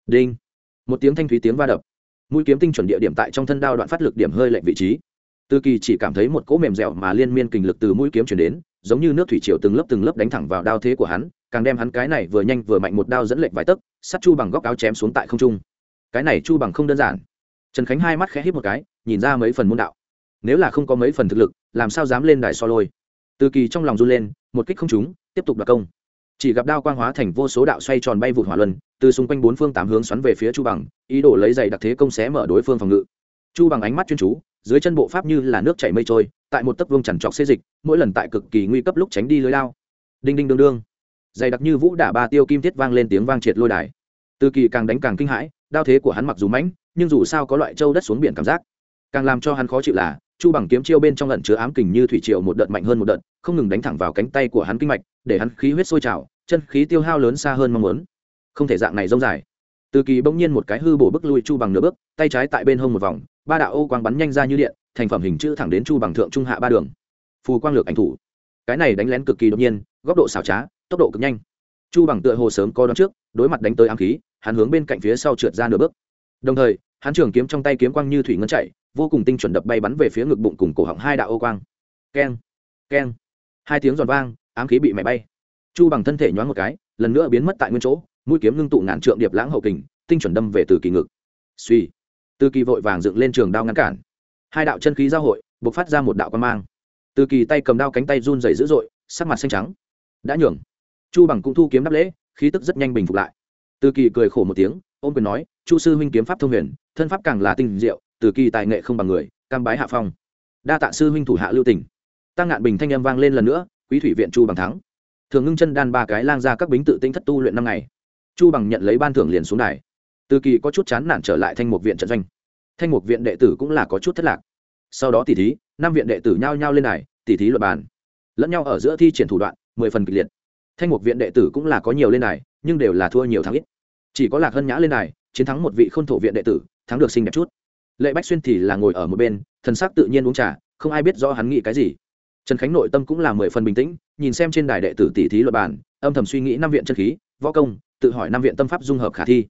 Đinh! Một tiếng thanh thúy tiếng va đập. Mũi kiếm tinh chuẩn địa điểm tại trong thân đao đoạn phát lực điểm hơi lệnh vị trí. Tư kỳ chỉ cảm thấy một cỗ mềm dẻo mà liên miên kình lực từ mũi kiếm chuyển đến, giống như nước thủy triều từng lớp từng lớp đánh thẳng vào đao thế của hắn, càng đem hắn cái này vừa nhanh vừa mạnh một đao dẫn lệch vài tấc sắt chu bằng góc áo chém xuống tại không trung. Cái này chu bằng không đơn giản. Trần khánh hai mắt khẽ hít một cái, nhìn ra mấy phần môn đạo. Nếu là không có mấy phần thực lực, làm sao dám lên đài so lôi? Từ kỳ trong lòng run lên, một kích không trúng, tiếp tục đoạt công. Chỉ gặp đao quang hóa thành vô số đạo xoay tròn bay vụt hỏa luân, từ xung quanh bốn phương tám hướng xoắn về phía chu bằng, ý đồ lấy giày đặc thế công xé mở đối phương phòng ngự. Chu bằng ánh mắt chuyên chú dưới chân bộ pháp như là nước chảy mây trôi, tại một tấc vương chằn trọc xê dịch, mỗi lần tại cực kỳ nguy cấp lúc tránh đi lưới lao. Đinh đinh đương đương. Dày đặc như vũ đả ba tiêu kim thiết vang lên tiếng vang triệt lôi đài. Từ kỳ càng đánh càng kinh hãi, đao thế của hắn mặc dù mãnh, nhưng dù sao có loại trâu đất xuống biển cảm giác. Càng làm cho hắn khó chịu là, chu bằng kiếm chiêu bên trong lẩn chứa ám kình như thủy triều một đợt mạnh hơn một đợt, không ngừng đánh thẳng vào cánh tay của hắn kinh mạch, để hắn khí huyết sôi trào, chân khí tiêu hao lớn xa hơn mong muốn. Không thể dạng này rông dài. Từ kỳ bỗng nhiên một cái hư bổ bức lui chu bằng nửa bước, tay trái tại bên hông một vòng ba đạo ô quang bắn nhanh ra như điện, thành phẩm hình chữ thẳng đến chu bằng thượng trung hạ ba đường. Phù quang lược ảnh thủ. Cái này đánh lén cực kỳ đột nhiên, góc độ xảo trá, tốc độ cực nhanh. Chu bằng tựa hồ sớm co đón trước, đối mặt đánh tới ám khí, hắn hướng bên cạnh phía sau trượt ra nửa bước. Đồng thời, hắn trường kiếm trong tay kiếm quang như thủy ngân chạy, vô cùng tinh chuẩn đập bay bắn về phía ngực bụng cùng cổ họng hai đạo ô quang. Keng keng. Hai tiếng giòn vang, ám khí bị mẹ bay. Chu bằng thân thể nhoáng một cái, lần nữa biến mất tại nguyên chỗ, mũi kiếm ngưng tụ ngàn trượng điệp lãng hậu kình, tinh chuẩn đâm về từ kỳ ngực. Suy từ kỳ vội vàng dựng lên trường đao ngăn cản. Hai đạo chân khí giao hội buộc phát ra một đạo quan mang. Từ kỳ tay cầm đao cánh tay run dày dữ dội, sắc mặt xanh trắng. Đã nhường. Chu bằng cũng thu kiếm đáp lễ, khí tức rất nhanh bình phục lại. Từ kỳ cười khổ một tiếng, ôm quyền nói, chu sư huynh kiếm pháp thông huyền, thân pháp càng là tinh diệu, từ kỳ tài nghệ không bằng người, cam bái hạ phong. Đa tạ sư huynh thủ hạ lưu tỉnh tăng ngạn bình thanh âm vang lên lần nữa, quý thủy viện chu bằng thắng. Thường ngưng chân đan ba cái lang ra các bính tự tinh thất tu luyện năm ngày. Chu bằng nhận lấy ban thưởng liền xuống đài. Từ kỳ có chút chán nản trở lại thanh mục viện trận doanh thanh mục viện đệ tử cũng là có chút thất lạc. Sau đó tỷ thí, năm viện đệ tử nhao nhao lên đài tỷ thí luật bàn. Lẫn nhau ở giữa thi triển thủ đoạn, mười phần kịch liệt. Thanh mục viện đệ tử cũng là có nhiều lên đài, nhưng đều là thua nhiều thắng ít. Chỉ có lạc hân nhã lên đài, chiến thắng một vị k h ô n thổ viện đệ tử, thắng được xinh đẹp chút. Lệ bách xuyên thì là ngồi ở một bên, thần sắc tự nhiên uống trà, không ai biết rõ hắn nghĩ cái gì. Trần khánh nội tâm cũng là mười phần bình tĩnh, nhìn xem trên đài đệ tử tỷ thí luật bàn, âm thầm suy nghĩ năm viện chân khí, võ công, tự hỏi năm viện tâm pháp dung hợp khả thi.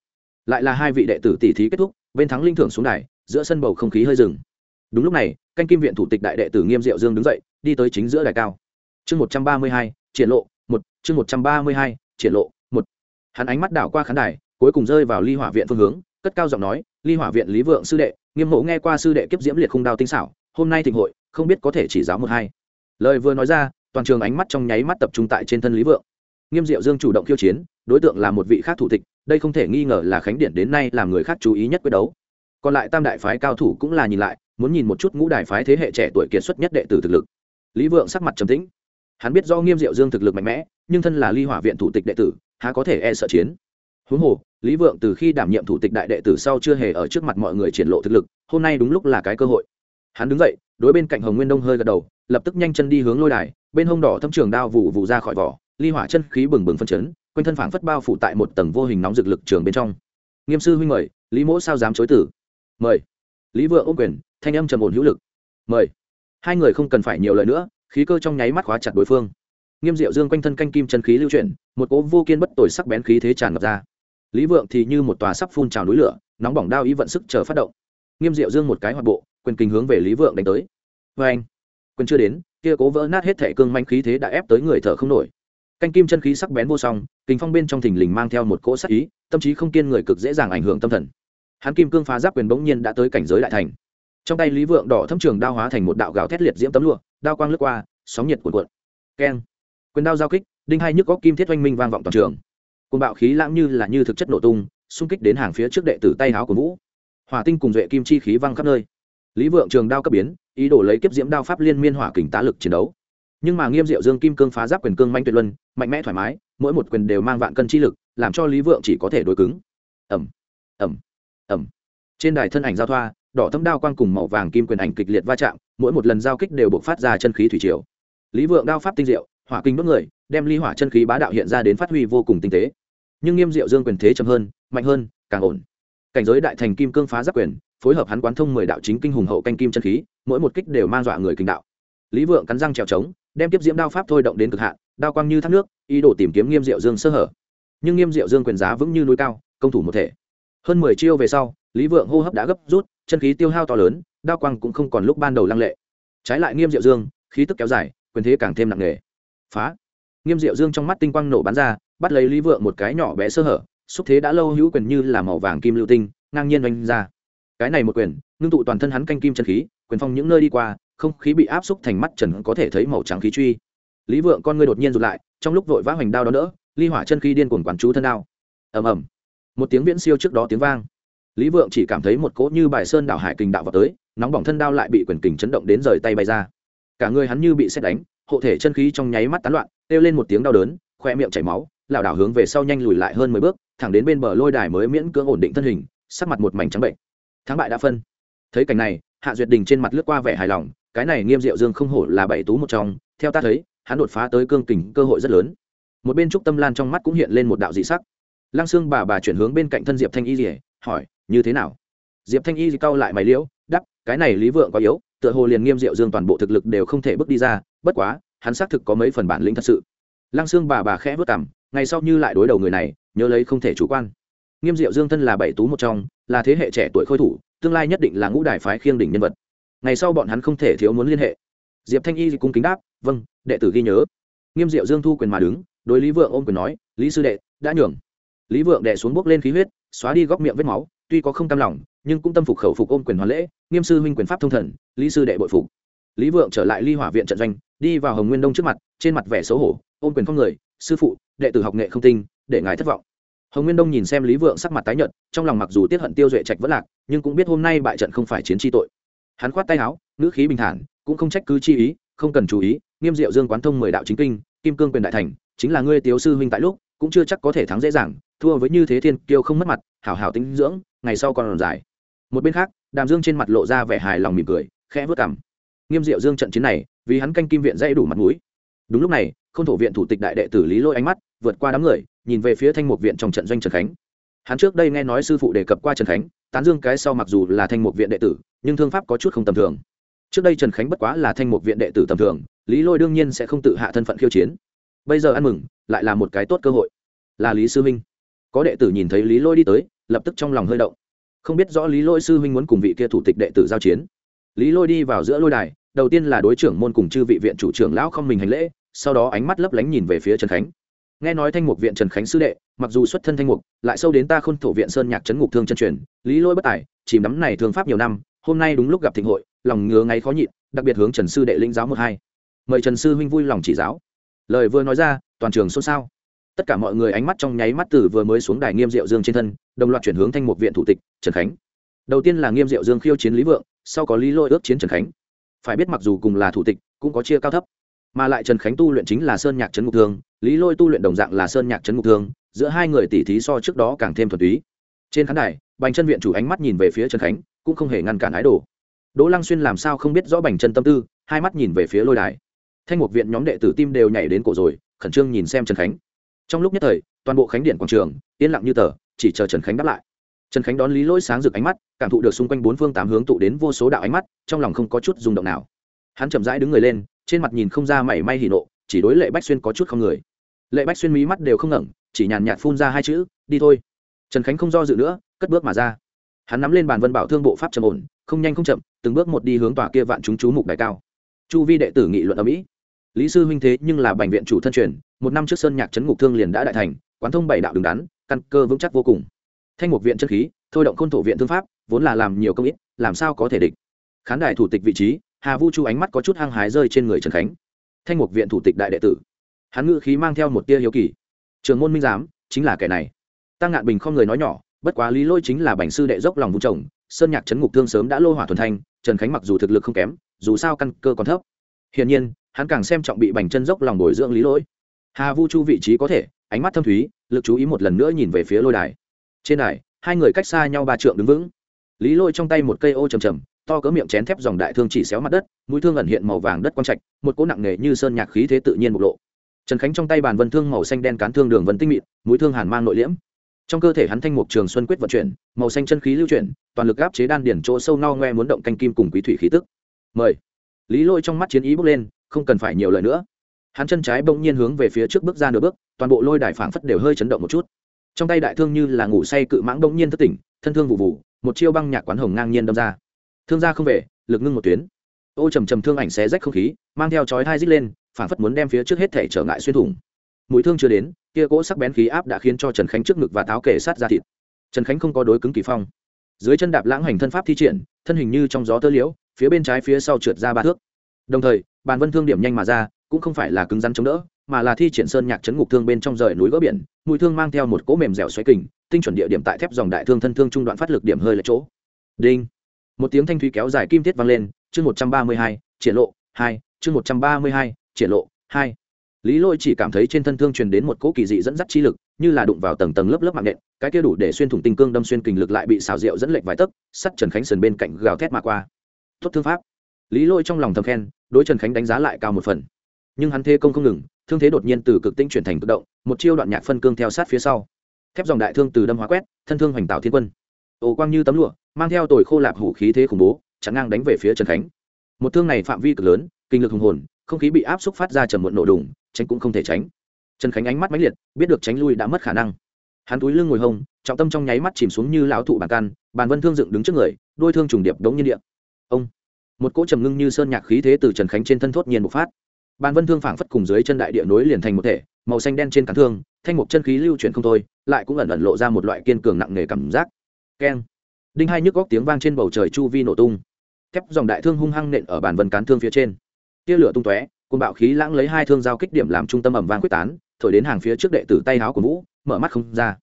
Lại là hai vị đệ tử tỷ thí kết thúc, bên thắng linh thưởng xuống đài giữa sân bầu không khí hơi rừng đúng lúc này, canh kim viện thủ tịch đại đệ tử nghiêm diệu dương đứng dậy, đi tới chính giữa đài cao. Chương một trăm ba mươi hai, triển lộ, một, chương một trăm ba mươi hai, triển lộ, một. Hắn ánh mắt đảo qua khán đài, cuối cùng rơi vào ly hỏa viện phương hướng, cất cao giọng nói, ly hỏa viện lý vượng sư đệ, nghiêm mộ nghe qua sư đệ kiếp diễm liệt khung đao tinh xảo, hôm nay thịnh hội, không biết có thể chỉ giáo một hai. Lời vừa nói ra, toàn trường ánh mắt trong nháy mắt tập trung tại trên thân lý vượng. Nghiêm diệu dương chủ động khiêu chiến, đối tượng là một vị khác thủ tịch, đây không thể nghi ngờ là khánh điện đến nay làm người khác chú ý nhất quyết đấu còn lại tam đại phái cao thủ cũng là nhìn lại, muốn nhìn một chút ngũ đại phái thế hệ trẻ tuổi kiệt xuất nhất đệ tử thực lực. Lý vượng sắc mặt trầm tĩnh. Hắn biết do nghiêm diệu dương thực lực mạnh mẽ, nhưng thân là ly hỏa viện thủ tịch đệ tử, há có thể e sợ chiến. Huống hồ, lý vượng từ khi đảm nhiệm thủ tịch đại đệ tử sau chưa hề ở trước mặt mọi người triển lộ thực lực, hôm nay đúng lúc là cái cơ hội. Hắn đứng dậy, đối bên cạnh hồng nguyên đông hơi gật đầu, lập tức nhanh chân đi hướng lôi đài, bên hông đỏ thâm trường đao vụ vụ ra khỏi vỏ, ly hỏa chân khí bừng bừng phân chấn, quanh thân phảng phất bao phủ tại một tầng vô hình nóng dược lực trường bên trong. Nghiêm sư huynh mời, lý mỗ sao dám chối tử mời. Lý vượng ôm quyền, thanh âm trầm ổn hữu lực. Mời. Hai người không cần phải nhiều lời nữa, khí cơ trong nháy mắt khóa chặt đối phương. Nghiêm diệu dương quanh thân canh kim chân khí lưu chuyển, một cỗ vô kiên bất tồi sắc bén khí thế tràn ngập ra. Lý vượng thì như một tòa sắp phun trào núi lửa, nóng bỏng đao ý vận sức chờ phát động. Nghiêm diệu dương một cái hoạt bộ, quyền kinh hướng về lý vượng đánh tới. Vê anh, quyền chưa đến, kia cố vỡ nát hết thẻ cương manh khí thế đã ép tới người thở không nổi. Canh kim chân khí sắc bén vô song kinh phong bên trong thình lình mang theo một cỗ sắc ý, tâm trí không kiên người cực dễ dàng ảnh hưởng tâm thần hắn kim cương phá giáp quyền bỗng nhiên đã tới cảnh giới đại thành. Trong tay lý vượng đỏ thâm trường đao hóa thành một đạo gào thét liệt diễm tấm lụa, đao quang lướt qua, sóng nhiệt cuộn cuộn. Keng. Quyền đao giao kích, đinh hai nhức góc kim thiết oanh minh vang vọng toàn trường. Côn bạo khí lãng như là như thực chất nổ tung, xung kích đến hàng phía trước đệ tử tay háo của vũ. Hỏa tinh cùng duệ kim chi khí văng khắp nơi. Lý vượng trường đao cấp biến, ý đồ lấy kiếp diễm đao pháp liên miên hỏa kình tá lực chiến đấu. Nhưng mà nghiêm diệu dương kim cương phá giáp quyền cương manh tuyệt luân, mạnh mẽ thoải mái, mỗi một quyền đều mang vạn cân chi lực, làm cho lý vượng chỉ có thể đối cứng. Ẩm ẩm ẩm. Trên đài thân ảnh giao thoa, đỏ thâm đao quang cùng màu vàng kim quyền ảnh kịch liệt va chạm, mỗi một lần giao kích đều buộc phát ra chân khí thủy triều. Lý vượng đao pháp tinh diệu, hỏa kinh đốt người, đem ly hỏa chân khí bá đạo hiện ra đến phát huy vô cùng tinh tế. Nhưng nghiêm diệu dương quyền thế chậm hơn, mạnh hơn, càng ổn. Cảnh giới đại thành kim cương phá giáp quyền, phối hợp hắn quán thông mười đạo chính kinh hùng hậu canh kim chân khí, mỗi một kích đều mang dọa người kinh đạo. Lý vượng cắn răng trèo trống, đem tiếp diễm đao pháp thôi động đến cực hạn, đao quang như thác nước, ý đồ tìm kiếm nghiêm diệu dương sơ hở. Nhưng nghiêm diệu dương quyền giá vững như núi cao, công thủ một thể hơn mười chiêu về sau, lý vượng hô hấp đã gấp rút, chân khí tiêu hao to lớn, đao quang cũng không còn lúc ban đầu lăng lệ. Trái lại nghiêm diệu dương, khí tức kéo dài, quyền thế càng thêm nặng nề. Phá! Nghiêm diệu dương trong mắt tinh quang nổ bắn ra, bắt lấy lý vượng một cái nhỏ bé sơ hở, xúc thế đã lâu hữu quyền như là màu vàng kim lưu tinh, ngang nhiên oanh ra. Cái này một quyền, ngưng tụ toàn thân hắn canh kim chân khí, quyền phong những nơi đi qua, không khí bị áp xúc thành mắt trần có thể thấy màu trắng khí truy. Lý vượng con ngươi đột nhiên rụt lại, trong lúc vội vã hoành đao đó nữa ly hỏa chân khí điên cuồng quản chú thân đao. Ầm ầm một tiếng viễn siêu trước đó tiếng vang. Lý vượng chỉ cảm thấy một cỗ như bài sơn đảo hải kình đạo vào tới, nóng bỏng thân đao lại bị quyền kình chấn động đến rời tay bay ra. Cả người hắn như bị xét đánh, hộ thể chân khí trong nháy mắt tán loạn, kêu lên một tiếng đau đớn, khoe miệng chảy máu, lảo đảo hướng về sau nhanh lùi lại hơn mười bước, thẳng đến bên bờ lôi đài mới miễn cưỡng ổn định thân hình, sắc mặt một mảnh trắng bệnh. Thắng bại đã phân. Thấy cảnh này, hạ duyệt đình trên mặt lướt qua vẻ hài lòng, cái này nghiêm diệu dương không hổ là bảy tú một trong, theo ta thấy, hắn đột phá tới cương kình cơ hội rất lớn. Một bên trúc tâm lan trong mắt cũng hiện lên một đạo dị sắc lăng xương bà bà chuyển hướng bên cạnh thân diệp thanh y rỉa hỏi, như thế nào? Diệp thanh y cau lại mày liễu đắp cái này lý vượng quá yếu, tựa hồ liền nghiêm diệu dương toàn bộ thực lực đều không thể bước đi ra, bất quá, hắn xác thực có mấy phần bản lĩnh thật sự. Lăng xương bà bà khẽ vất cảm ngày sau như lại đối đầu người này, nhớ lấy không thể chủ quan. Nghiêm diệu dương thân là bảy tú một trong, là thế hệ trẻ tuổi khôi thủ, tương lai nhất định là ngũ đại phái khiêng đỉnh nhân vật. Ngày sau bọn hắn không thể thiếu muốn liên hệ. Diệp thanh y cung kính đáp vâng đệ tử ghi nhớ. Nghiêm diệu dương thu quyền mà đứng, đối lý vượng ôm quyền nói, lý sư đệ, đã nhường lý vượng đệ xuống bước lên khí huyết, xóa đi góc miệng vết máu, tuy có không cam lòng, nhưng cũng tâm phục khẩu phục ôm quyền hoàn lễ, nghiêm sư huynh quyền pháp thông thần, lý sư đệ bội phục. Lý vượng trở lại ly hỏa viện trận doanh, đi vào hồng nguyên đông trước mặt, trên mặt vẻ xấu hổ, ôm quyền phong người, sư phụ, đệ tử học nghệ không tinh, để ngài thất vọng. Hồng nguyên đông nhìn xem lý vượng sắc mặt tái nhợt, trong lòng mặc dù tiết hận tiêu duệ trạch vẫn lạc, nhưng cũng biết hôm nay bại trận không phải chiến tri tội. Hắn khoát tay áo, ngữ khí bình thản, cũng không trách cứ chi ý, không cần chú ý, nghiêm diệu dương quán thông mười đạo chính kinh, kim cương quyền đại thành, chính là ngươi tiếu sư huynh tại lúc, cũng chưa chắc có thể thắng dễ dàng thua với như thế thiên kiêu không mất mặt, hảo hảo tính dưỡng, ngày sau còn dài. Một bên khác, đàm dương trên mặt lộ ra vẻ hài lòng mỉm cười, khẽ vớt cảm nghiêm diệu dương trận chiến này, vì hắn canh kim viện dây đủ mặt mũi. Đúng lúc này, không thổ viện thủ tịch đại đệ tử lý lôi ánh mắt vượt qua đám người, nhìn về phía thanh mục viện trong trận doanh trần khánh. Hắn trước đây nghe nói sư phụ đề cập qua trần khánh, tán dương cái sau mặc dù là thanh mục viện đệ tử, nhưng thương pháp có chút không tầm thường. Trước đây trần khánh bất quá là thanh mục viện đệ tử tầm thường, lý lôi đương nhiên sẽ không tự hạ thân phận khiêu chiến. Bây giờ ăn mừng, lại là một cái tốt cơ hội. Là lý sư minh có đệ tử nhìn thấy lý lôi đi tới, lập tức trong lòng hơi động. Không biết rõ lý lôi sư huynh muốn cùng vị kia thủ tịch đệ tử giao chiến. Lý lôi đi vào giữa lôi đài, đầu tiên là đối trưởng môn cùng chư vị viện chủ trưởng lão không mình hành lễ, sau đó ánh mắt lấp lánh nhìn về phía trần khánh. Nghe nói thanh mục viện trần khánh sư đệ, mặc dù xuất thân thanh mục, lại sâu đến ta khôn thổ viện sơn nhạc trấn ngục thương chân truyền, lý lôi bất tài, chìm đắm này thương pháp nhiều năm, hôm nay đúng lúc gặp thịnh hội, lòng ngứa ngáy khó nhịn, đặc biệt hướng trần sư đệ lĩnh giáo một hai. Mời trần sư huynh vui lòng chỉ giáo. Lời vừa nói ra, toàn trường xôn xao tất cả mọi người ánh mắt trong nháy mắt từ vừa mới xuống đài nghiêm diệu dương trên thân, đồng loạt chuyển hướng thanh mục viện thủ tịch, trần khánh. Đầu tiên là nghiêm diệu dương khiêu chiến lý vượng, sau có lý lôi ước chiến trần khánh. Phải biết mặc dù cùng là thủ tịch, cũng có chia cao thấp. Mà lại trần khánh tu luyện chính là sơn nhạc trấn mục thương, lý lôi tu luyện đồng dạng là sơn nhạc trấn mục thương, giữa hai người tỉ thí so trước đó càng thêm thuần túy. Trên khán đài, bành chân viện chủ ánh mắt nhìn về phía trần khánh, cũng không hề ngăn cản ái đồ. Đỗ lăng xuyên làm sao không biết rõ bành chân tâm tư, hai mắt nhìn về phía lôi đài. Thanh mục viện nhóm đệ tử tim đều nhảy đến cổ rồi, khẩn trương nhìn xem trần khánh trong lúc nhất thời, toàn bộ khánh điện quảng trường, yên lặng như tờ, chỉ chờ trần khánh đáp lại. Trần khánh đón lý lỗi sáng rực ánh mắt, cảm thụ được xung quanh bốn phương tám hướng tụ đến vô số đạo ánh mắt, trong lòng không có chút rung động nào. Hắn chậm rãi đứng người lên, trên mặt nhìn không ra mảy may hỉ nộ, chỉ đối lệ bách xuyên có chút không người. Lệ bách xuyên mí mắt đều không ngẩng, chỉ nhàn nhạt phun ra hai chữ, đi thôi. Trần khánh không do dự nữa, cất bước mà ra. Hắn nắm lên bàn vân bảo thương bộ pháp trầm ổn, không nhanh không chậm, từng bước một đi hướng tòa kia vạn chúng chú mục đại cao. Chu vi đệ tử nghị luận ở mỹ lý sư huynh thế nhưng là bệnh viện chủ thân truyền, một năm trước sơn nhạc trấn ngục thương liền đã đại thành, quán thông bảy đạo đứng đắn, căn cơ vững chắc vô cùng. Thanh ngục viện chân khí, thôi động khôn thổ viện thương pháp, vốn là làm nhiều công ít, làm sao có thể địch? Khán đài thủ tịch vị trí, hà vu chu ánh mắt có chút hăng hái rơi trên người trần khánh. Thanh ngục viện thủ tịch đại đệ tử. Hắn ngự khí mang theo một tia hiếu kỳ. Trường môn minh giám, chính là kẻ này. Tăng ngạn bình không người nói nhỏ, bất quá lý lôi chính là bành sư đệ dốc lòng vũ chồng sơn nhạc trấn ngục thương sớm đã lô hỏa thuần thanh, trần khánh mặc dù thực lực không kém, dù sao căn cơ còn thấp. Hiển nhiên hắn càng xem trọng bị bành chân dốc lòng bồi dưỡng lý lỗi. Hà vu chu vị trí có thể, ánh mắt thâm thúy, lực chú ý một lần nữa nhìn về phía lôi đài. Trên đài, hai người cách xa nhau ba trượng đứng vững. Lý lôi trong tay một cây ô trầm trầm, to cỡ miệng chén thép dòng đại thương chỉ xéo mặt đất, mũi thương ẩn hiện màu vàng đất quang trạch, một cỗ nặng nề như sơn nhạc khí thế tự nhiên bộc lộ. Trần khánh trong tay bàn vân thương màu xanh đen cán thương đường vân tinh mịn, mũi thương hàn mang nội liễm. Trong cơ thể hắn thanh mục trường xuân quyết vận chuyển, màu xanh chân khí lưu chuyển, toàn lực áp chế đan điển chỗ sâu no ngoe muốn động canh kim cùng quý thủy khí tức. Mời. Lý lôi trong mắt chiến ý bước lên không cần phải nhiều lời nữa. Hắn chân trái bỗng nhiên hướng về phía trước bước ra nửa bước, toàn bộ lôi đài phảng phất đều hơi chấn động một chút. Trong tay đại thương như là ngủ say cự mãng bỗng nhiên thất tỉnh, thân thương vụ vụ, một chiêu băng nhạc quán hồng ngang nhiên đâm ra. Thương ra không về, lực ngưng một tuyến. Ô trầm trầm thương ảnh xé rách không khí, mang theo chói hai dít lên, phảng phất muốn đem phía trước hết thể trở ngại xuyên thủng. Mũi thương chưa đến, kia cỗ sắc bén khí áp đã khiến cho trần khánh trước ngực và táo kể sát ra thịt. Trần khánh không có đối cứng kỳ phong. Dưới chân đạp lãng hành thân pháp thi triển, thân hình như trong gió tơ liễu, phía bên trái phía sau trượt ra ba thước đồng thời, bàn vân thương điểm nhanh mà ra, cũng không phải là cứng rắn chống đỡ, mà là thi triển sơn nhạc chấn ngục thương bên trong rời núi gỡ biển mũi thương mang theo một cỗ mềm dẻo xoáy kình, tinh chuẩn địa điểm tại thép dòng đại thương thân thương trung đoạn phát lực điểm hơi lệch chỗ. Đinh. Một tiếng thanh thúy kéo dài kim thiết vang lên, chương một trăm ba mươi hai, triển lộ, hai, chương một trăm ba mươi hai, triển lộ, hai. Lý lôi chỉ cảm thấy trên thân thương truyền đến một cỗ kỳ dị dẫn dắt chi lực, như là đụng vào tầng tầng lớp lớp mạng nện, cái kia đủ để xuyên thủng tinh cương đâm xuyên kình lực lại bị xào rượu dẫn lệch vài tấc, sắt trần khánh sườn bên cạnh gào thét mà qua. Tốt thương pháp lý lôi trong lòng thầm khen, đối trần khánh đánh giá lại cao một phần. Nhưng hắn thê công không ngừng, thương thế đột nhiên từ cực tinh chuyển thành cực động, một chiêu đoạn nhạc phân cương theo sát phía sau. Thép dòng đại thương từ đâm hóa quét, thân thương hoành tạo thiên quân. Ồ quang như tấm lụa, mang theo tồi khô lạp hủ khí thế khủng bố, chắn ngang đánh về phía trần khánh. Một thương này phạm vi cực lớn, kinh lực hùng hồn, không khí bị áp xúc phát ra trầm muộn nổ đùng, tránh cũng không thể tránh. Trần khánh ánh mắt mãnh liệt, biết được tránh lui đã mất khả năng. Hắn túi lưng ngồi hông, trọng tâm trong nháy mắt chìm xuống như lão thụ bàn căn, bàn vân thương dựng đứng trước người, đôi thương trùng điệp đống nhiên địa. Ông! Một cỗ trầm ngưng như sơn nhạc khí thế từ trần khánh trên thân thốt nhiên bộc phát. Bàn vân thương phảng phất cùng dưới chân đại địa nối liền thành một thể, màu xanh đen trên cán thương, thanh mục chân khí lưu chuyển không thôi, lại cũng ẩn ẩn lộ ra một loại kiên cường nặng nề cảm giác. Keng. Đinh hai nhức góc tiếng vang trên bầu trời chu vi nổ tung. Thép dòng đại thương hung hăng nện ở bàn vân cán thương phía trên. Tia lửa tung tóe côn bạo khí lãng lấy hai thương giao kích điểm làm trung tâm ẩm vang quyết tán, thổi đến hàng phía trước đệ tử tay háo của vũ, mở mắt không ra.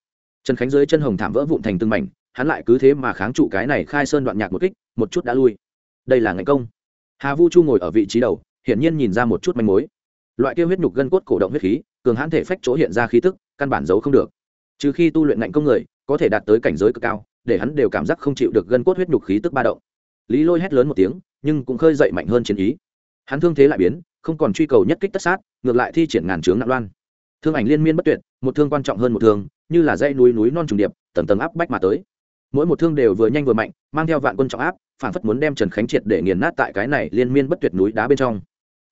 Trần khánh dưới chân hồng thảm vỡ vụn thành từng mảnh, hắn lại cứ thế mà kháng trụ cái này khai sơn đoạn nhạc một kích, một chút đã lui đây là ngành công. Hà vu chu ngồi ở vị trí đầu, hiển nhiên nhìn ra một chút manh mối. Loại kia huyết nhục gân cốt cổ động huyết khí, cường hãn thể phách chỗ hiện ra khí tức, căn bản giấu không được. Trừ khi tu luyện ngạnh công người, có thể đạt tới cảnh giới cực cao, để hắn đều cảm giác không chịu được gân cốt huyết nhục khí tức ba động. Lý lôi hét lớn một tiếng, nhưng cũng khơi dậy mạnh hơn chiến ý. Hắn thương thế lại biến, không còn truy cầu nhất kích tất sát, ngược lại thi triển ngàn trướng nạn loan. Thương ảnh liên miên bất tuyệt, một thương quan trọng hơn một thương, như là dãy núi núi non trùng điệp, tầng tầng áp bách mà tới. Mỗi một thương đều vừa nhanh vừa mạnh, mang theo vạn quân trọng áp phản phất muốn đem trần khánh triệt để nghiền nát tại cái này liên miên bất tuyệt núi đá bên trong.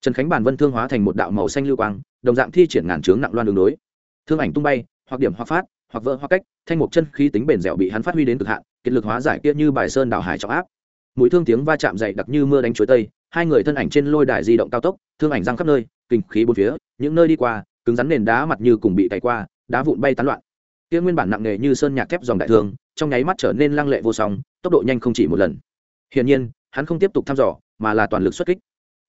Trần khánh bản vân thương hóa thành một đạo màu xanh lưu quang, đồng dạng thi triển ngàn trướng nặng loan đường đối. Thương ảnh tung bay, hoặc điểm hoặc phát, hoặc vỡ hoặc cách, thanh mục chân khí tính bền dẻo bị hắn phát huy đến cực hạn, kiệt lực hóa giải kia như bài sơn đảo hải trọng áp. Mũi thương tiếng va chạm dày đặc như mưa đánh chuối tây, hai người thân ảnh trên lôi đài di động cao tốc, thương ảnh răng khắp nơi, kinh khí bốn phía, những nơi đi qua, cứng rắn nền đá mặt như cùng bị cày qua, đá vụn bay tán loạn. Kia nguyên bản nặng nề như sơn nhạc thép dòng đại thương, trong nháy mắt trở nên lăng lệ vô song, tốc độ nhanh không chỉ một lần hiển nhiên, hắn không tiếp tục thăm dò, mà là toàn lực xuất kích.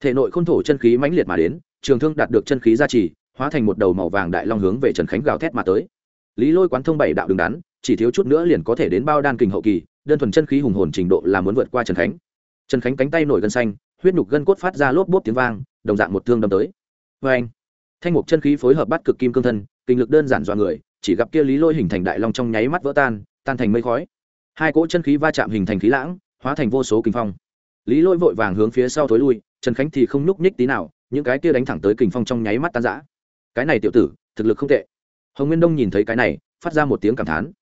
Thể nội khôn thổ chân khí mãnh liệt mà đến, trường thương đạt được chân khí gia trì, hóa thành một đầu màu vàng đại long hướng về trần khánh gào thét mà tới. Lý lôi quán thông bảy đạo đường đắn, chỉ thiếu chút nữa liền có thể đến bao đan kình hậu kỳ, đơn thuần chân khí hùng hồn trình độ là muốn vượt qua trần khánh. Trần khánh cánh tay nổi gân xanh, huyết nhục gân cốt phát ra lốp bốp tiếng vang, đồng dạng một thương đâm tới. Vê anh thanh mục chân khí phối hợp bắt cực kim cương thân, kinh lực đơn giản dọa người, chỉ gặp kia lý lôi hình thành đại long trong nháy mắt vỡ tan tan thành mây khói. Hai cỗ chân khí va chạm hình thành khí lãng hóa thành vô số kinh phong. Lý Lỗi vội vàng hướng phía sau thối lui, trần khánh thì không nhúc nhích tí nào, những cái kia đánh thẳng tới kình phong trong nháy mắt tan rã. Cái này tiểu tử, thực lực không tệ. Hồng nguyên đông nhìn thấy cái này, phát ra một tiếng cảm thán.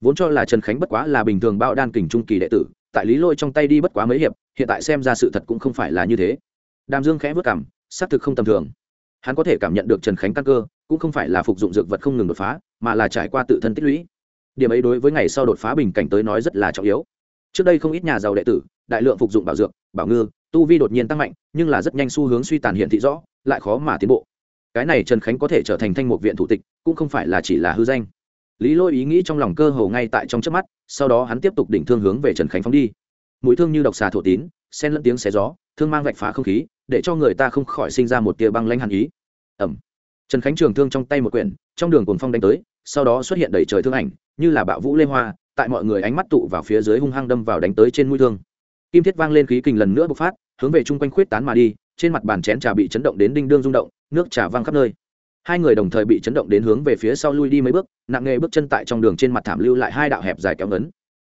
Vốn cho là trần khánh bất quá là bình thường bao đan kình trung kỳ đệ tử, tại lý lôi trong tay đi bất quá mấy hiệp, hiện tại xem ra sự thật cũng không phải là như thế. Đàm dương khẽ vất cảm, xác thực không tầm thường. Hắn có thể cảm nhận được trần khánh căn cơ, cũng không phải là phục dụng dược vật không ngừng đột phá, mà là trải qua tự thân tích lũy. Điểm ấy đối với ngày sau đột phá bình cảnh tới nói rất là trọng yếu trước đây không ít nhà giàu đệ tử, đại lượng phục dụng bảo dược, bảo ngư, tu vi đột nhiên tăng mạnh, nhưng là rất nhanh xu hướng suy tàn hiện thị rõ, lại khó mà tiến bộ. Cái này trần khánh có thể trở thành thanh một viện thủ tịch, cũng không phải là chỉ là hư danh. Lý lôi ý nghĩ trong lòng cơ hồ ngay tại trong trước mắt, sau đó hắn tiếp tục đỉnh thương hướng về trần khánh phóng đi. Mũi thương như độc xà thổ tín, xen lẫn tiếng xé gió, thương mang vạch phá không khí, để cho người ta không khỏi sinh ra một tia băng lanh hàn ý. Ẩm trần khánh trường thương trong tay một quyển, trong đường cồn phong đánh tới, sau đó xuất hiện đầy trời thương ảnh, như là bạo vũ lê hoa tại mọi người ánh mắt tụ vào phía dưới hung hăng đâm vào đánh tới trên mũi thương. Kim thiết vang lên khí kình lần nữa bộc phát, hướng về chung quanh khuyết tán mà đi, trên mặt bàn chén trà bị chấn động đến đinh đương rung động, nước trà văng khắp nơi. Hai người đồng thời bị chấn động đến hướng về phía sau lui đi mấy bước, nặng nghề bước chân tại trong đường trên mặt thảm lưu lại hai đạo hẹp dài kéo ngấn.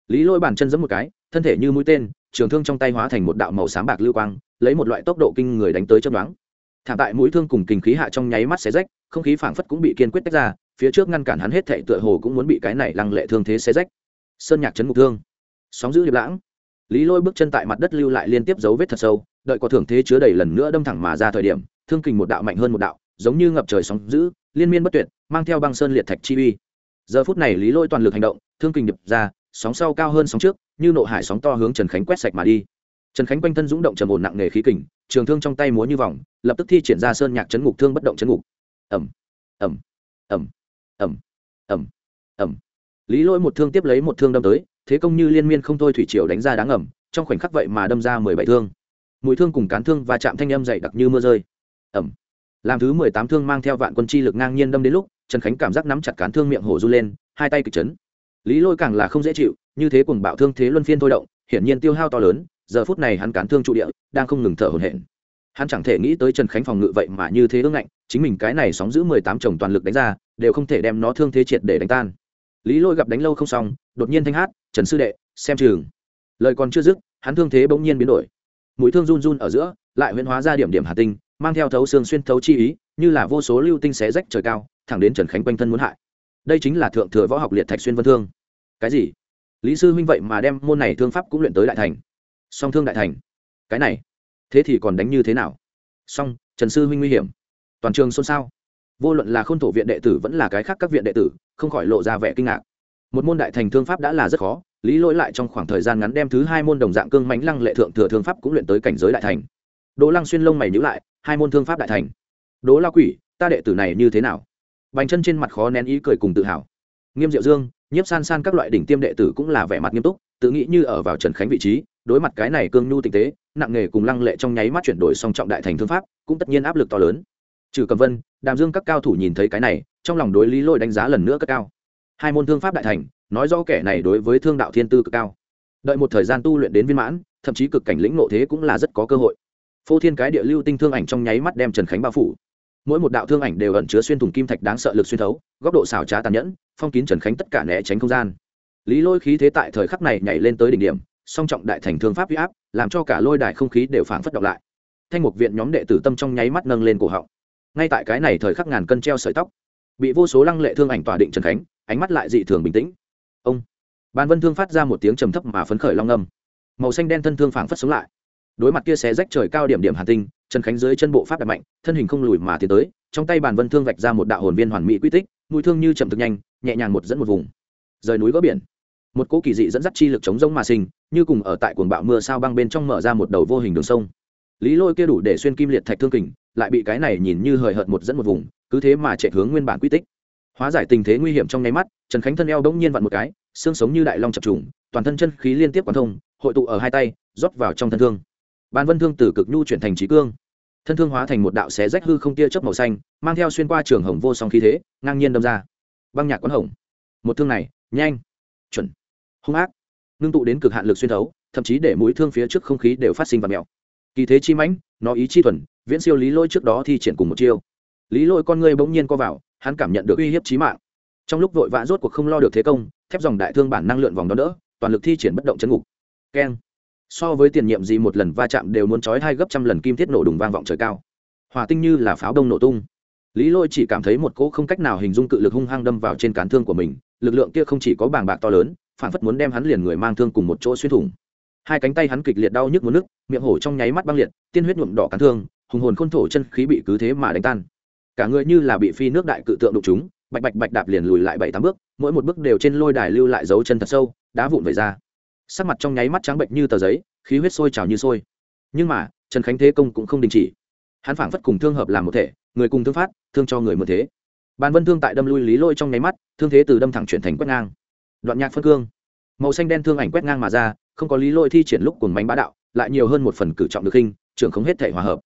Lý lôi bàn chân giẫm một cái, thân thể như mũi tên, trường thương trong tay hóa thành một đạo màu sáng bạc lưu quang, lấy một loại tốc độ kinh người đánh tới chớp đoán thảm tại mũi thương cùng kinh khí hạ trong nháy mắt xé rách, không khí phảng phất cũng bị kiên quyết tách ra, phía trước ngăn cản hắn hết thệ tựa hồ cũng muốn bị cái này lăng lệ thương thế xé rách sơn nhạc chấn mục thương. Sóng giữ điệp lãng. Lý lôi bước chân tại mặt đất lưu lại liên tiếp dấu vết thật sâu, đợi có thưởng thế chứa đầy lần nữa đâm thẳng mà ra thời điểm, thương kình một đạo mạnh hơn một đạo, giống như ngập trời sóng giữ, liên miên bất tuyệt, mang theo băng sơn liệt thạch chi uy. Giờ phút này lý lôi toàn lực hành động, thương kình điệp ra, sóng sau cao hơn sóng trước, như nộ hải sóng to hướng trần khánh quét sạch mà đi. Trần khánh quanh thân dũng động trầm ổn nặng nề khí kình, trường thương trong tay múa như vòng, lập tức thi triển ra sơn nhạc chấn ngục thương bất động chấn ngục. Ẩm ẩm ẩm ẩm ẩm ẩm lý Lỗi một thương tiếp lấy một thương đâm tới, thế công như liên miên không thôi thủy triều đánh ra đáng ẩm trong khoảnh khắc vậy mà đâm ra mười bảy thương. Mũi thương cùng cán thương và chạm thanh âm dày đặc như mưa rơi. Ẩm làm thứ mười tám thương mang theo vạn quân chi lực ngang nhiên đâm đến lúc, trần khánh cảm giác nắm chặt cán thương miệng hổ r u lên, hai tay kịch chấn. Lý lôi càng là không dễ chịu, như thế cùng bạo thương thế luân phiên thôi động, hiển nhiên tiêu hao to lớn, giờ phút này hắn cán thương trụ địa, đang không ngừng thở hổn hển. Hắn chẳng thể nghĩ tới trần khánh phòng ngự vậy mà như thế ương ngạnh, chính mình cái này sóng giữ mười tám chồng toàn lực đánh ra, đều không thể đem nó thương thế triệt để đánh tan lý lôi gặp đánh lâu không xong, đột nhiên thanh hát, trần sư đệ, xem chừng. Lời còn chưa dứt, hắn thương thế bỗng nhiên biến đổi. Mũi thương run run ở giữa, lại huyễn hóa ra điểm điểm hà tinh, mang theo thấu xương xuyên thấu chi ý, như là vô số lưu tinh xé rách trời cao, thẳng đến trần khánh quanh thân muốn hại. Đây chính là thượng thừa võ học liệt thạch xuyên vân thương. Cái gì? Lý sư huynh vậy mà đem môn này thương pháp cũng luyện tới đại thành. Song thương đại thành. Cái này, thế thì còn đánh như thế nào? Song, trần sư huynh nguy hiểm. Toàn trường xôn xao vô luận là k h ô n thổ viện đệ tử vẫn là cái khác các viện đệ tử, không khỏi lộ ra vẻ kinh ngạc. Một môn đại thành thương pháp đã là rất khó, lý lỗi lại trong khoảng thời gian ngắn đem thứ hai môn đồng dạng cương mánh lăng lệ thượng thừa thương pháp cũng luyện tới cảnh giới đại thành. Đỗ lăng xuyên lông mày nhữ lại, hai môn thương pháp đại thành. Đỗ la quỷ, ta đệ tử này như thế nào? Bành chân trên mặt khó nén ý cười cùng tự hào. Nghiêm diệu dương, nhiếp san san các loại đỉnh tiêm đệ tử cũng là vẻ mặt nghiêm túc, tự nghĩ như ở vào trần khánh vị trí, đối mặt cái này cương nhu tinh tế, nặng nghề cùng lăng lệ trong nháy mắt chuyển đổi song trọng đại thành thương pháp, cũng tất nhiên áp lực to lớn trừ cầm vân, đàm dương các cao thủ nhìn thấy cái này, trong lòng đối lý lôi đánh giá lần nữa cất cao. Hai môn thương pháp đại thành, nói rõ kẻ này đối với thương đạo thiên tư cực cao. Đợi một thời gian tu luyện đến viên mãn, thậm chí cực cảnh lĩnh nộ thế cũng là rất có cơ hội. Phô thiên cái địa lưu tinh thương ảnh trong nháy mắt đem trần khánh bao phủ. Mỗi một đạo thương ảnh đều ẩn chứa xuyên thủng kim thạch đáng sợ lực xuyên thấu, góc độ xảo trá tàn nhẫn, phong kín trần khánh tất cả né tránh không gian. Lý lôi khí thế tại thời khắc này nhảy lên tới đỉnh điểm, song trọng đại thành thương pháp huy áp, làm cho cả lôi đài không khí đều phảng phất động lại. Thanh mục viện nhóm đệ tử tâm trong nháy mắt nâng lên cổ họng ngay tại cái này thời khắc ngàn cân treo sợi tóc, bị vô số lăng lệ thương ảnh tỏa định trần khánh, ánh mắt lại dị thường bình tĩnh. Ông bàn vân thương phát ra một tiếng trầm thấp mà phấn khởi long âm. Màu xanh đen thân thương phảng phất sống lại. Đối mặt kia xé rách trời cao điểm điểm hàn tinh, trần khánh dưới chân bộ pháp đập mạnh, thân hình không lùi mà tiến tới, trong tay bàn vân thương vạch ra một đạo hồn viên hoàn mỹ quy tích, mũi thương như chậm thực nhanh, nhẹ nhàng một dẫn một vùng. Rời núi vỡ biển. Một cỗ kỳ dị dẫn dắt chi lực chống giống mà sinh, như cùng ở tại cuồng bạo mưa sao băng bên trong mở ra một đầu vô hình đường sông. Lý lôi kia đủ để xuyên kim liệt thạch thương kình lại bị cái này nhìn như hời hợt một dẫn một vùng, cứ thế mà chạy hướng nguyên bản quy tích. Hóa giải tình thế nguy hiểm trong nháy mắt, trần khánh thân eo bỗng nhiên vặn một cái, xương sống như đại long chập trùng, toàn thân chân khí liên tiếp quán thông, hội tụ ở hai tay, rót vào trong thân thương. Ban vân thương từ cực nhu chuyển thành trí cương. Thân thương hóa thành một đạo xé rách hư không tia chớp màu xanh, mang theo xuyên qua trường hồng vô song khí thế, ngang nhiên đâm ra. Băng nhạc quán hồng. Một thương này, nhanh, chuẩn, hung ác, ngưng tụ đến cực hạn lực xuyên thấu, thậm chí để mũi thương phía trước không khí đều phát sinh và mèo. Kỳ thế chi mãnh, nó ý chi thuần viễn siêu lý lôi trước đó thi triển cùng một chiêu. Lý lôi con ngươi bỗng nhiên co vào, hắn cảm nhận được uy hiếp chí mạng. Trong lúc vội vã rốt cuộc không lo được thế công, thép dòng đại thương bản năng lượn vòng đó đỡ, toàn lực thi triển bất động chấn ngục. Keng. So với tiền nhiệm gì một lần va chạm đều muốn trói hai gấp trăm lần kim thiết nổ đùng vang vọng trời cao. Hòa tinh như là pháo đông nổ tung. Lý lôi chỉ cảm thấy một cỗ không cách nào hình dung cự lực hung hăng đâm vào trên cán thương của mình, lực lượng kia không chỉ có bàng bạc to lớn phản phất muốn đem hắn liền người mang thương cùng một chỗ xuyên thủng. Hai cánh tay hắn kịch liệt đau nhức muốn nức miệng hổ trong nháy mắt băng liệt, tiên huyết nhuộm đỏ cán thương hùng hồn khôn thổ chân khí bị cứ thế mà đánh tan. Cả người như là bị phi nước đại cự tượng đụng chúng bạch bạch bạch đạp liền lùi lại bảy tám bước, mỗi một bước đều trên lôi đài lưu lại dấu chân thật sâu, đá vụn về ra. Sắc mặt trong nháy mắt trắng bệnh như tờ giấy, khí huyết sôi trào như sôi. Nhưng mà, trần khánh thế công cũng không đình chỉ. Hắn phảng phất cùng thương hợp làm một thể, người cùng thương phát, thương cho người mượn thế. Bàn vân thương tại đâm lui lý lôi trong nháy mắt, thương thế từ đâm thẳng chuyển thành quét ngang. Đoạn nhạc phân cương. Màu xanh đen thương ảnh quét ngang mà ra, không có lý lôi thi triển lúc cùng mánh bá đạo, lại nhiều hơn một phần cử trọng được khinh trưởng không hết thể hòa hợp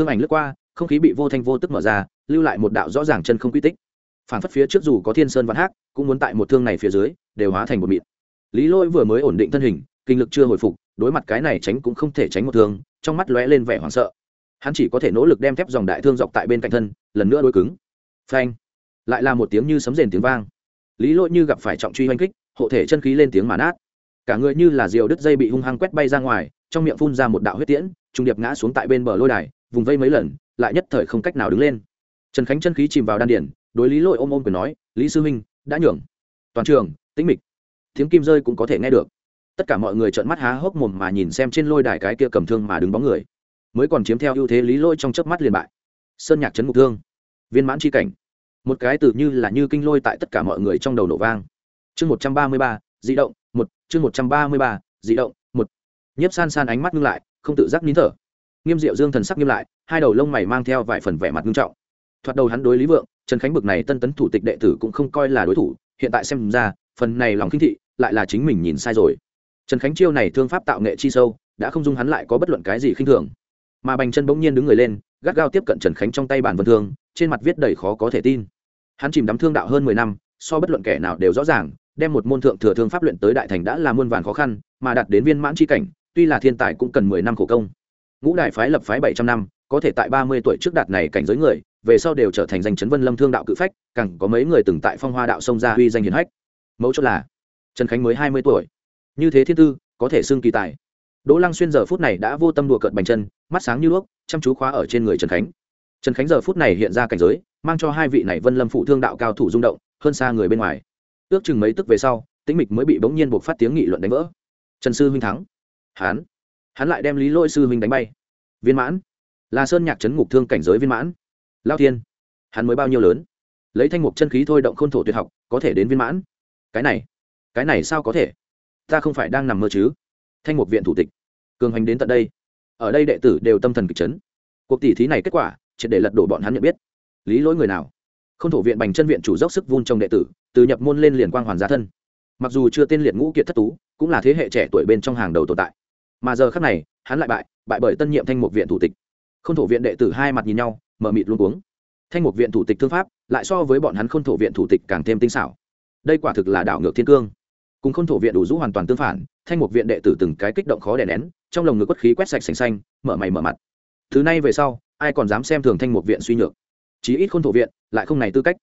thương ảnh lướt qua, không khí bị vô thanh vô tức mở ra, lưu lại một đạo rõ ràng chân không quy tích. Phản phất phía trước dù có thiên sơn văn hát cũng muốn tại một thương này phía dưới, đều hóa thành một mịn. Lý Lỗi vừa mới ổn định thân hình, kinh lực chưa hồi phục, đối mặt cái này tránh cũng không thể tránh một thương, trong mắt lóe lên vẻ hoảng sợ. Hắn chỉ có thể nỗ lực đem thép dòng đại thương dọc tại bên cạnh thân, lần nữa đôi cứng. Phanh! Lại là một tiếng như sấm rền tiếng vang. Lý Lỗi như gặp phải trọng truy oanh kích, hộ thể chân khí lên tiếng mà nát. Cả người như là diều đứt dây bị hung hăng quét bay ra ngoài, trong miệng phun ra một đạo huyết tiễn, trung điệp ngã xuống tại bên bờ lôi đài vùng vây mấy lần, lại nhất thời không cách nào đứng lên. Trần khánh chân khí chìm vào đan điển đối lý lội ôm ôm quyền nói, lý sư huynh, đã nhường. Toàn trường, tĩnh mịch. Tiếng kim rơi cũng có thể nghe được. Tất cả mọi người trợn mắt há hốc mồm mà nhìn xem trên lôi đài cái kia cầm thương mà đứng bóng người. Mới còn chiếm theo ưu thế lý lôi trong chớp mắt liền bại. Sơn nhạc trấn mục thương. Viên mãn c h i cảnh. Một cái từ như là như kinh lôi tại tất cả mọi người trong đầu nổ vang. Chương một trăm ba mươi ba di động, một. Chương một trăm ba mươi ba di động, một. Nhiếp san san ánh mắt ngưng lại, không tự giác nín thở nghiêm diệu dương thần sắc nghiêm lại, hai đầu lông mày mang theo vài phần vẻ mặt nghiêm trọng. Thoạt đầu hắn đối lý vượng, trần khánh bực này tân tấn thủ tịch đệ tử cũng không coi là đối thủ, hiện tại xem ra, phần này lòng khinh thị, lại là chính mình nhìn sai rồi. Trần khánh chiêu này thương pháp tạo nghệ chi sâu, đã không dung hắn lại có bất luận cái gì khinh thường. Mà bành chân bỗng nhiên đứng người lên, gắt gao tiếp cận trần khánh trong tay bản vân thương, trên mặt viết đầy khó có thể tin. Hắn chìm đắm thương đạo hơn mười năm, so bất luận kẻ nào đều rõ ràng, đem một môn thượng thừa thương pháp luyện tới đại thành đã là muôn vàn khó khăn, mà đạt đến viên mãn c cảnh, tuy là thiên tài cũng cần mười năm khổ công ngũ đại phái lập phái bảy trăm năm, có thể tại ba mươi tuổi trước đạt này cảnh giới người, về sau đều trở thành danh chấn vân lâm thương đạo cự phách, càng có mấy người từng tại phong hoa đạo sông ra huy danh hiển hách. Mẫu chốt là, trần khánh mới hai mươi tuổi. Như thế thiên tư, có thể xưng kỳ tài. Đỗ lăng xuyên giờ phút này đã vô tâm đùa cợt bành chân, mắt sáng như đuốc, chăm chú khóa ở trên người trần khánh. Trần khánh giờ phút này hiện ra cảnh giới, mang cho hai vị này vân lâm phụ thương đạo cao thủ rung động, hơn xa người bên ngoài. Ước chừng mấy tức về sau, tĩnh mịch mới bị bỗng nhiên buộc phát tiếng nghị luận đánh vỡ. Trần sư huynh thắng. Hán hắn lại đem lý lỗi sư huynh đánh bay. Viên mãn. Là sơn nhạc trấn ngục thương cảnh giới viên mãn. Lao thiên. Hắn mới bao nhiêu lớn? Lấy thanh mục chân khí thôi động khôn thổ tuyệt học, có thể đến viên mãn. Cái này cái này sao có thể? Ta không phải đang nằm mơ chứ? Thanh mục viện thủ tịch. Cường hành đến tận đây. Ở đây đệ tử đều tâm thần kịch chấn. Cuộc tỷ thí này kết quả, triệt để lật đổ bọn hắn nhận biết. Lý lỗi người nào? Không thổ viện bành chân viện chủ dốc sức vun trong đệ tử, từ nhập môn lên liền quang hoàn gia thân. Mặc dù chưa tên liệt ngũ kiệt thất tú, cũng là thế hệ trẻ tuổi bên trong hàng đầu tồn tại mà giờ khác này, hắn lại bại bại bởi tân nhiệm thanh mục viện thủ tịch. Không thổ viện đệ tử hai mặt nhìn nhau, mở mịt luôn uống thanh mục viện thủ tịch thương pháp, lại so với bọn hắn k h ô n thổ viện thủ tịch càng thêm tinh xảo. Đây quả thực là đảo ngược thiên cương. Cùng k h ô n thổ viện đủ rũ hoàn toàn tương phản, thanh mục viện đệ tử từng cái kích động khó đè nén, trong lồng ngực quất khí quét sạch sành xanh, mở mày mở mặt. Thứ này về sau, ai còn dám xem thường thanh mục viện suy nhược? Chí ít k h ô n thổ viện lại không này tư cách.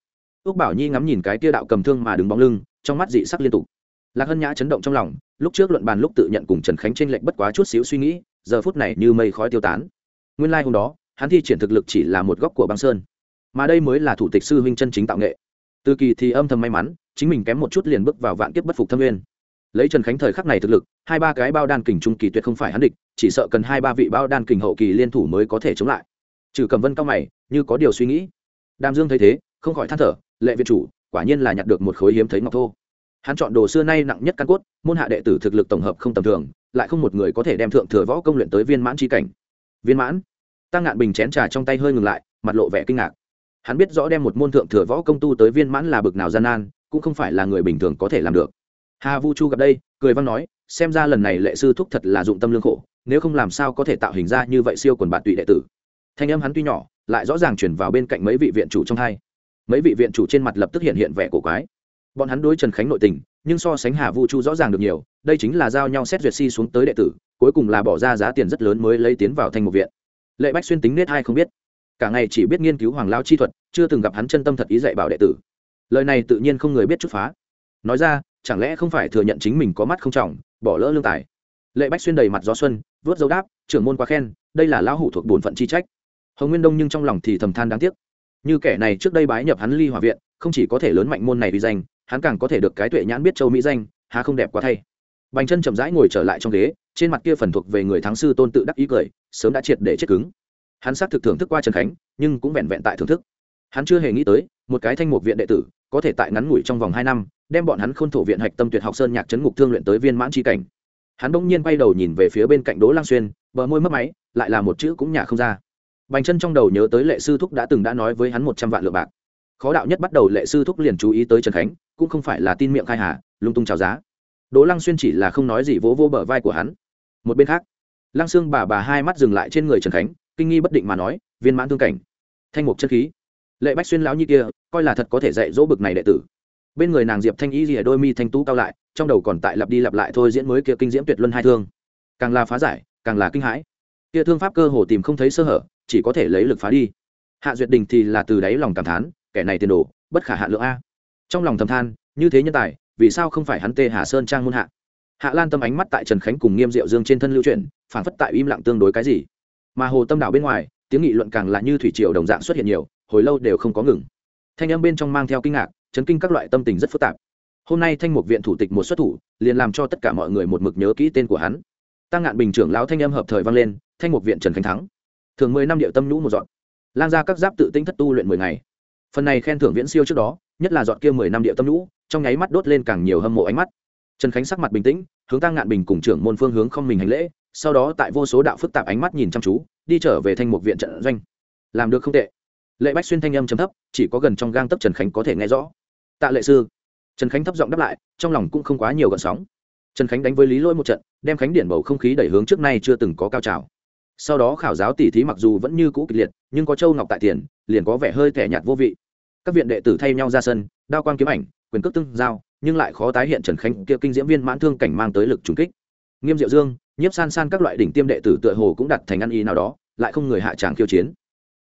Ước bảo nhi ngắm nhìn cái tia đạo cầm thương mà đứng bóng lưng, trong mắt dị sắc liên tục lạc hân nhã chấn động trong lòng, lúc trước luận bàn lúc tự nhận cùng trần khánh tranh lệch bất quá chút xíu suy nghĩ, giờ phút này như mây khói tiêu tán. Nguyên lai、like、hôm đó, hắn thi triển thực lực chỉ là một góc của băng sơn, mà đây mới là thủ tịch sư huynh chân chính tạo nghệ. Từ kỳ thì âm thầm may mắn, chính mình kém một chút liền bước vào vạn kiếp bất phục thâm nguyên. Lấy trần khánh thời khắc này thực lực, hai ba cái bao đan kình trung kỳ tuyệt không phải hắn địch, chỉ sợ cần hai ba vị bao đan kình hậu kỳ liên thủ mới có thể chống lại. Trừ cầm vân cao mày, như có điều suy nghĩ. Đàm dương thấy thế, không khỏi than thở, lệ viện chủ, quả nhiên là nhặt được một khối hiếm thấy ngọc thô hắn chọn đồ xưa nay nặng nhất căn cốt, môn hạ đệ tử thực lực tổng hợp không tầm thường, lại không một người có thể đem thượng thừa võ công luyện tới viên mãn tri cảnh. Viên mãn? Tăng ngạn bình chén trà trong tay hơi ngừng lại, mặt lộ vẻ kinh ngạc. Hắn biết rõ đem một môn thượng thừa võ công tu tới viên mãn là bực nào gian nan, cũng không phải là người bình thường có thể làm được. Hà vu chu gặp đây, cười văn nói, xem ra lần này lệ sư thúc thật là dụng tâm lương khổ, nếu không làm sao có thể tạo hình ra như vậy siêu quần bạn tụy đệ tử. Thanh âm hắn tuy nhỏ, lại rõ ràng chuyển vào bên cạnh mấy vị viện chủ trong hai. Mấy vị viện chủ trên mặt lập tức hiện hiện vẻ cổ quái bọn hắn đối trần khánh nội tình, nhưng so sánh hà vu chu rõ ràng được nhiều, đây chính là giao nhau xét duyệt si xuống tới đệ tử, cuối cùng là bỏ ra giá tiền rất lớn mới lấy tiến vào thanh một viện. Lệ bách xuyên tính nết hai không biết. Cả ngày chỉ biết nghiên cứu hoàng lao chi thuật, chưa từng gặp hắn chân tâm thật ý dạy bảo đệ tử. Lời này tự nhiên không người biết chút phá. Nói ra, chẳng lẽ không phải thừa nhận chính mình có mắt không trọng, bỏ lỡ lương tài? Lệ bách xuyên đầy mặt gió xuân, vớt dấu đáp, trưởng môn quá khen, đây là lão hủ thuộc bổn phận chi trách. Hồng nguyên đông nhưng trong lòng thì thầm than đáng tiếc. Như kẻ này trước đây bái nhập hắn ly hòa viện, không chỉ có thể lớn mạnh môn này vì danh hắn càng có thể được cái tuệ nhãn biết châu mỹ danh, há không đẹp quá thay. Bành chân chậm rãi ngồi trở lại trong ghế, trên mặt kia phần thuộc về người thắng sư tôn tự đắc ý cười, sớm đã triệt để chết cứng. Hắn xác thực thưởng thức qua trần khánh, nhưng cũng vẹn vẹn tại thưởng thức. Hắn chưa hề nghĩ tới, một cái thanh mục viện đệ tử, có thể tại ngắn ngủi trong vòng hai năm, đem bọn hắn khôn thổ viện hạch tâm tuyệt học sơn nhạc chấn ngục thương luyện tới viên mãn tri cảnh. Hắn bỗng nhiên bay đầu nhìn về phía bên cạnh đỗ lang xuyên, bờ môi mất máy, lại là một chữ cũng nhả không ra. Bành chân trong đầu nhớ tới lệ sư thúc đã từng đã nói với hắn một trăm vạn lượng bạc khó đạo nhất bắt đầu lệ sư thúc liền chú ý tới trần khánh, cũng không phải là tin miệng khai hà, lung tung trào giá. Đỗ lăng xuyên chỉ là không nói gì vỗ vô bờ vai của hắn. Một bên khác, lăng xương bà bà hai mắt dừng lại trên người trần khánh, kinh nghi bất định mà nói, viên mãn thương cảnh, thanh mục chất khí, lệ bách xuyên lão như kia, coi là thật có thể dạy dỗ bực này đệ tử. Bên người nàng diệp thanh y rìa đôi mi thanh tú cao lại, trong đầu còn tại lặp đi lặp lại thôi diễn mới kia kinh diễm tuyệt luân hai thương. Càng là phá giải, càng là kinh hãi. Kia thương pháp cơ hồ tìm không thấy sơ hở, chỉ có thể lấy lực phá đi. Hạ duyệt đình thì là từ đáy lòng cảm thán kẻ này tiền đồ, bất khả hạ lượng a. Trong lòng thầm than, như thế nhân tài, vì sao không phải hắn tê hà sơn trang môn hạ? Hạ lan tâm ánh mắt tại trần khánh cùng nghiêm diệu dương trên thân lưu chuyển phản phất tại im lặng tương đối cái gì. Mà hồ tâm đảo bên ngoài, tiếng nghị luận càng là như thủy triều đồng dạng xuất hiện nhiều, hồi lâu đều không có ngừng. Thanh âm bên trong mang theo kinh ngạc, chấn kinh các loại tâm tình rất phức tạp. Hôm nay thanh mục viện thủ tịch một xuất thủ, liền làm cho tất cả mọi người một mực nhớ kỹ tên của hắn. Tăng ngạn bình trưởng lão thanh âm hợp thời vang lên, thanh mục viện trần khánh thắng. Thường mười năm điệu tâm nhũ một dọn. Lan ra các giáp tự tinh thất tu luyện mười ngày phần này khen thưởng viễn siêu trước đó, nhất là dọn kia mười năm địa tâm lũ trong nháy mắt đốt lên càng nhiều hâm mộ ánh mắt. Trần khánh sắc mặt bình tĩnh, hướng tăng ngạn bình cùng trưởng môn phương hướng không mình hành lễ, sau đó tại vô số đạo phức tạp ánh mắt nhìn chăm chú, đi trở về thanh mục viện trận doanh. Làm được không tệ. Lệ bách xuyên thanh âm chấm thấp, chỉ có gần trong gang tấp trần khánh có thể nghe rõ. Tạ lệ sư. Trần khánh thấp giọng đáp lại, trong lòng cũng không quá nhiều gợn sóng. Trần khánh đánh với lý lỗi một trận, đem khánh điển bầu không khí đẩy hướng trước nay chưa từng có cao trào. Sau đó khảo giáo tỉ thí mặc dù vẫn như cũ kịch liệt, nhưng có châu ngọc tại tiền liền có vẻ hơi thẻ nhạt vô vị. Các viện đệ tử thay nhau ra sân, đao quang kiếm ảnh, quyền cước tương giao, nhưng lại khó tái hiện trần khánh kia kinh diễm viên mãn thương cảnh mang tới lực trùng kích. Nghiêm diệu dương, nhiếp san san các loại đỉnh tiêm đệ tử tựa hồ cũng đặt thành ăn ý nào đó, lại không người hạ tràng khiêu chiến.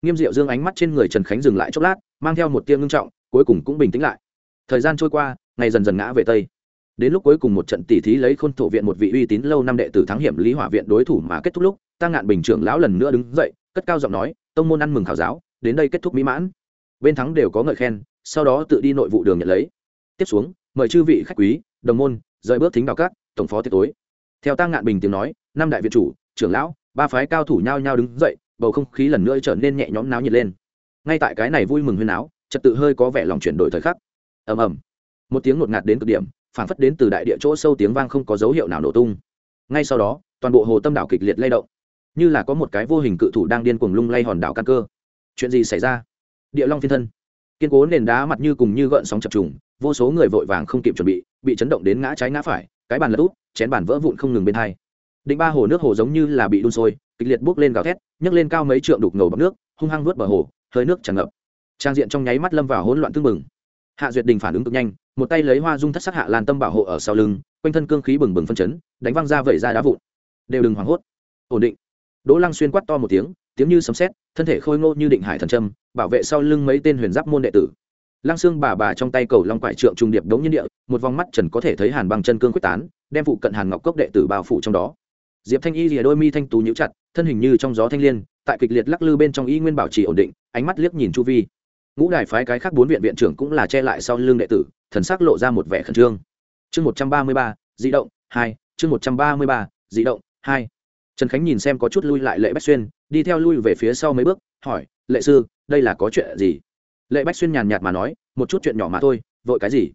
Nghiêm diệu dương ánh mắt trên người trần khánh dừng lại chốc lát, mang theo một tiêm ngưng trọng, cuối cùng cũng bình tĩnh lại. Thời gian trôi qua, ngày dần dần ngã về tây. Đến lúc cuối cùng một trận tỉ thí lấy khôn thổ viện một vị uy tín lâu năm đệ tử thắng hiểm lý hỏa viện đối thủ mà kết thúc lúc, tăng ngạn bình trưởng lão lần nữa đứng dậy, cất cao giọng nói, tông môn ăn mừng khảo giáo đến đây kết thúc mỹ mãn. Bên thắng đều có ngợi khen, sau đó tự đi nội vụ đường nhận lấy. Tiếp xuống, mời chư vị khách quý, đồng môn, rời bước thính vào các, tổng phó tiệc tối. Theo tăng ngạn bình tiếng nói, năm đại việt chủ, trưởng lão, ba phái cao thủ nhao nhao đứng dậy, bầu không khí lần nữa trở nên nhẹ nhõm náo nhiệt lên. Ngay tại cái này vui mừng huyên áo, trật tự hơi có vẻ lòng chuyển đổi thời khắc. Ầm ầm. Một tiếng ngột ngạt đến cực điểm, phảng phất đến từ đại địa chỗ sâu tiếng vang không có dấu hiệu nào nổ tung. Ngay sau đó, toàn bộ hồ tâm đảo kịch liệt lay động. Như là có một cái vô hình cự thủ đang điên cuồng lung lay hòn đảo căn cơ chuyện gì xảy ra? Địa long thiên thân. Kiên cố nền đá mặt như cùng như gợn sóng chập trùng, vô số người vội vàng không kịp chuẩn bị bị chấn động đến ngã trái ngã phải, cái bàn lật úp, chén bàn vỡ vụn không ngừng bên hai. Định ba hồ nước hồ giống như là bị đun sôi, kịch liệt bốc lên gào thét, nhấc lên cao mấy trượng đục ngầu bọc nước, hung hăng vớt bờ hồ, hơi nước tràn ngập. Trang diện trong nháy mắt lâm vào hỗn loạn tương mừng hạ duyệt đình phản ứng cực nhanh, một tay lấy hoa dung thất sắc hạ lan tâm bảo hộ ở sau lưng, quanh thân cương khí bừng bừng phân chấn, đánh văng ra vẩy ra đá vụn. Đều đừng hoảng hốt. Ổn định. Đỗ lăng xuyên quát to một tiếng tiếng như sấm sét, thân thể khôi ngô như định hải thần trâm bảo vệ sau lưng mấy tên huyền giáp môn đệ tử. Lăng xương bà bà trong tay cầu long quải trượng trung điệp đống nhiên địa, một vòng mắt trần có thể thấy hàn băng chân cương quyết tán, đem phụ cận hàn ngọc cốc đệ tử bao phủ trong đó. Diệp thanh y rìa đôi mi thanh tú nhíu chặt, thân hình như trong gió thanh liên, tại kịch liệt lắc lư bên trong y nguyên bảo trì ổn định, ánh mắt liếc nhìn chu vi. Ngũ đài phái cái khác bốn viện viện trưởng cũng là che lại sau lưng đệ tử, thần sắc lộ ra một vẻ khẩn trương. Chương một trăm ba mươi ba di động, hai, chương một trăm ba mươi ba di động, hai. Trần khánh nhìn xem có chút lui lại lệ bách xuyên đi theo lui về phía sau mấy bước, hỏi, lệ sư, đây là có chuyện gì? Lệ bách xuyên nhàn nhạt mà nói, một chút chuyện nhỏ mà thôi, vội cái gì?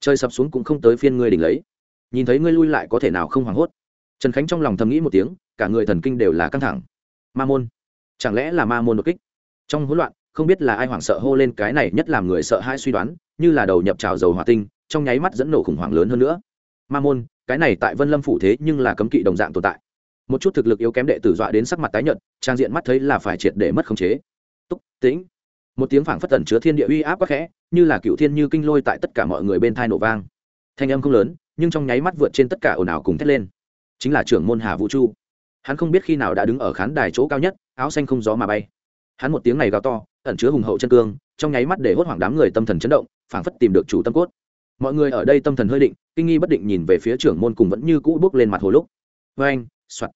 Chơi sập xuống cũng không tới phiên ngươi đỉnh lấy. Nhìn thấy ngươi lui lại có thể nào không hoảng hốt? Trần khánh trong lòng thầm nghĩ một tiếng, cả người thần kinh đều là căng thẳng. Ma môn? Chẳng lẽ là ma môn đột kích? Trong hỗn loạn, không biết là ai hoảng sợ hô lên cái này nhất làm người sợ hai suy đoán, như là đầu nhập trào dầu hỏa tinh, trong nháy mắt dẫn nổ khủng hoảng lớn hơn nữa. Ma môn, cái này tại vân lâm phủ thế nhưng là cấm kỵ đồng dạng tồn tại một chút thực lực yếu kém đệ tử dọa đến sắc mặt tái nhợt, trang diện mắt thấy là phải triệt để mất khống chế. Túc, tĩnh. Một tiếng phảng phất tẩn chứa thiên địa uy áp quá khẽ, như là cựu thiên như kinh lôi tại tất cả mọi người bên thai nổ vang. Thanh âm không lớn, nhưng trong nháy mắt vượt trên tất cả ồn ào cùng thét lên. Chính là trưởng môn hà vũ chu. Hắn không biết khi nào đã đứng ở khán đài chỗ cao nhất, áo xanh không gió mà bay. Hắn một tiếng này gào to, ẩn chứa hùng hậu chân cương, trong nháy mắt để hốt hoảng đám người tâm thần chấn động, phảng phất tìm được chủ tâm cốt. Mọi người ở đây tâm thần hơi định, kinh nghi bất định nhìn về phía trưởng môn cùng vẫn như cũ bước lên mặt hồ lúc. Vê anh soạt.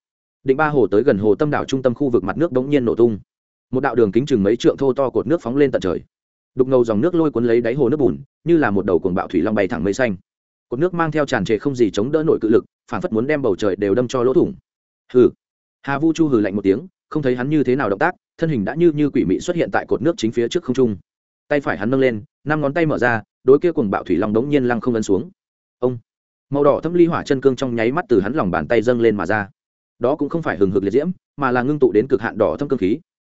Định ba hồ tới gần hồ tâm đảo trung tâm khu vực mặt nước bỗng nhiên nổ tung. Một đạo đường kính chừng mấy trượng thô to cột nước phóng lên tận trời. Đục ngầu dòng nước lôi cuốn lấy đáy hồ nước bùn, như là một đầu cuồng bạo thủy long bay thẳng mây xanh. Cột nước mang theo tràn trề không gì chống đỡ nổi cự lực, phản phất muốn đem bầu trời đều đâm cho lỗ thủng. Hừ. Hà vu chu hừ lạnh một tiếng, không thấy hắn như thế nào động tác, thân hình đã như như quỷ mị xuất hiện tại cột nước chính phía trước không trung. Tay phải hắn nâng lên, năm ngón tay mở ra, đối kia cùng bạo thủy long đống nhiên lăng không ấn xuống. Ông. Màu đỏ thâm ly hỏa chân cương trong nháy mắt từ hắn lòng bàn tay dâng lên mà ra đó cũng không phải hừng hực liệt diễm, mà là ngưng tụ đến cực hạn đỏ thâm cương khí.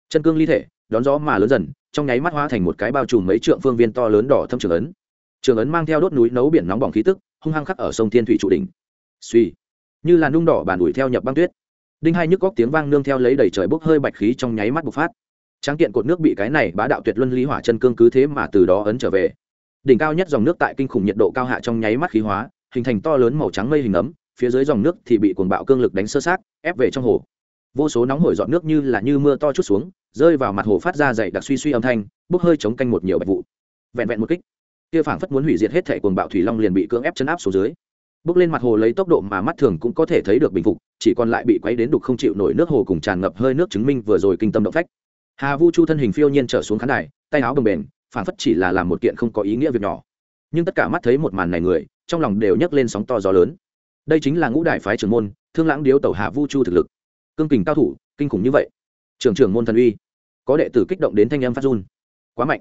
Chân cương ly thể, đón gió mà lớn dần, trong nháy mắt hóa thành một cái bao trùm mấy trượng phương viên to lớn đỏ thâm trường ấn. Trường ấn mang theo đốt núi nấu biển nóng bỏng khí tức, hung hăng khắc ở sông thiên thủy trụ đỉnh. Suy như là nung đỏ bàn ủi theo nhập băng tuyết. Đinh hai nhức góc tiếng vang nương theo lấy đầy trời bốc hơi bạch khí trong nháy mắt bộc phát. Tráng kiện cột nước bị cái này bá đạo tuyệt luân lý hỏa chân cương cứ thế mà từ đó ấn trở về. Đỉnh cao nhất dòng nước tại kinh khủng nhiệt độ cao hạ trong nháy mắt khí hóa, hình thành to lớn màu trắng mây hình ấm phía dưới dòng nước thì bị cuồng bạo cương lực đánh sơ sát, ép về trong hồ. Vô số nóng hổi dọn nước như là như mưa to chút xuống, rơi vào mặt hồ phát ra dày đặc suy suy âm thanh, bốc hơi chống canh một nhiều bạch vụ. Vẹn vẹn một kích, kia phảng phất muốn hủy diệt hết thể cuồng bạo thủy long liền bị cưỡng ép chấn áp xuống dưới. Bước lên mặt hồ lấy tốc độ mà mắt thường cũng có thể thấy được bình phục, chỉ còn lại bị quấy đến đục không chịu nổi nước hồ cùng tràn ngập hơi nước chứng minh vừa rồi kinh tâm động phách. Hà vu chu thân hình phiêu nhiên trở xuống khán đài, tay áo đồng bền phảng phất chỉ là làm một kiện không có ý nghĩa việc nhỏ. Nhưng tất cả mắt thấy một màn này người, trong lòng đều nhấc lên sóng to gió lớn đây chính là ngũ đại phái trưởng môn, thương lãng điếu tẩu hà vu chu thực lực. Cương kình cao thủ, kinh khủng như vậy. Trưởng trưởng môn thần uy, có đệ tử kích động đến thanh em phát run. Quá mạnh.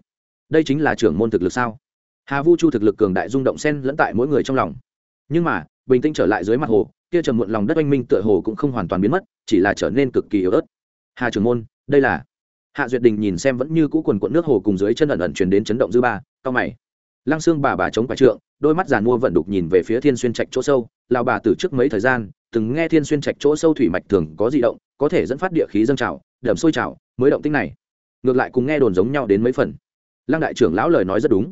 Đây chính là trưởng môn thực lực sao? Hà vu chu thực lực cường đại rung động sen lẫn tại mỗi người trong lòng. Nhưng mà, bình tĩnh trở lại dưới mặt hồ, kia trầm muộn lòng đất oanh minh tựa hồ cũng không hoàn toàn biến mất, chỉ là trở nên cực kỳ yếu ớt. Hà trưởng môn, đây là. Hạ duyệt đình nhìn xem vẫn như cũ quần quận nước hồ cùng dưới chân ẩn ẩn truyền đến chấn động dư ba, cao mày. Lăng xương bà bà chống phải trượng đôi mắt giàn mua vận đục nhìn về phía thiên xuyên trạch chỗ sâu lao bà từ trước mấy thời gian, từng nghe thiên xuyên trạch chỗ sâu thủy mạch thường có di động, có thể dẫn phát địa khí dâng trào đầm sôi trào, mới động tích này. Ngược lại cùng nghe đồn giống nhau đến mấy phần. Lăng đại trưởng lão lời nói rất đúng.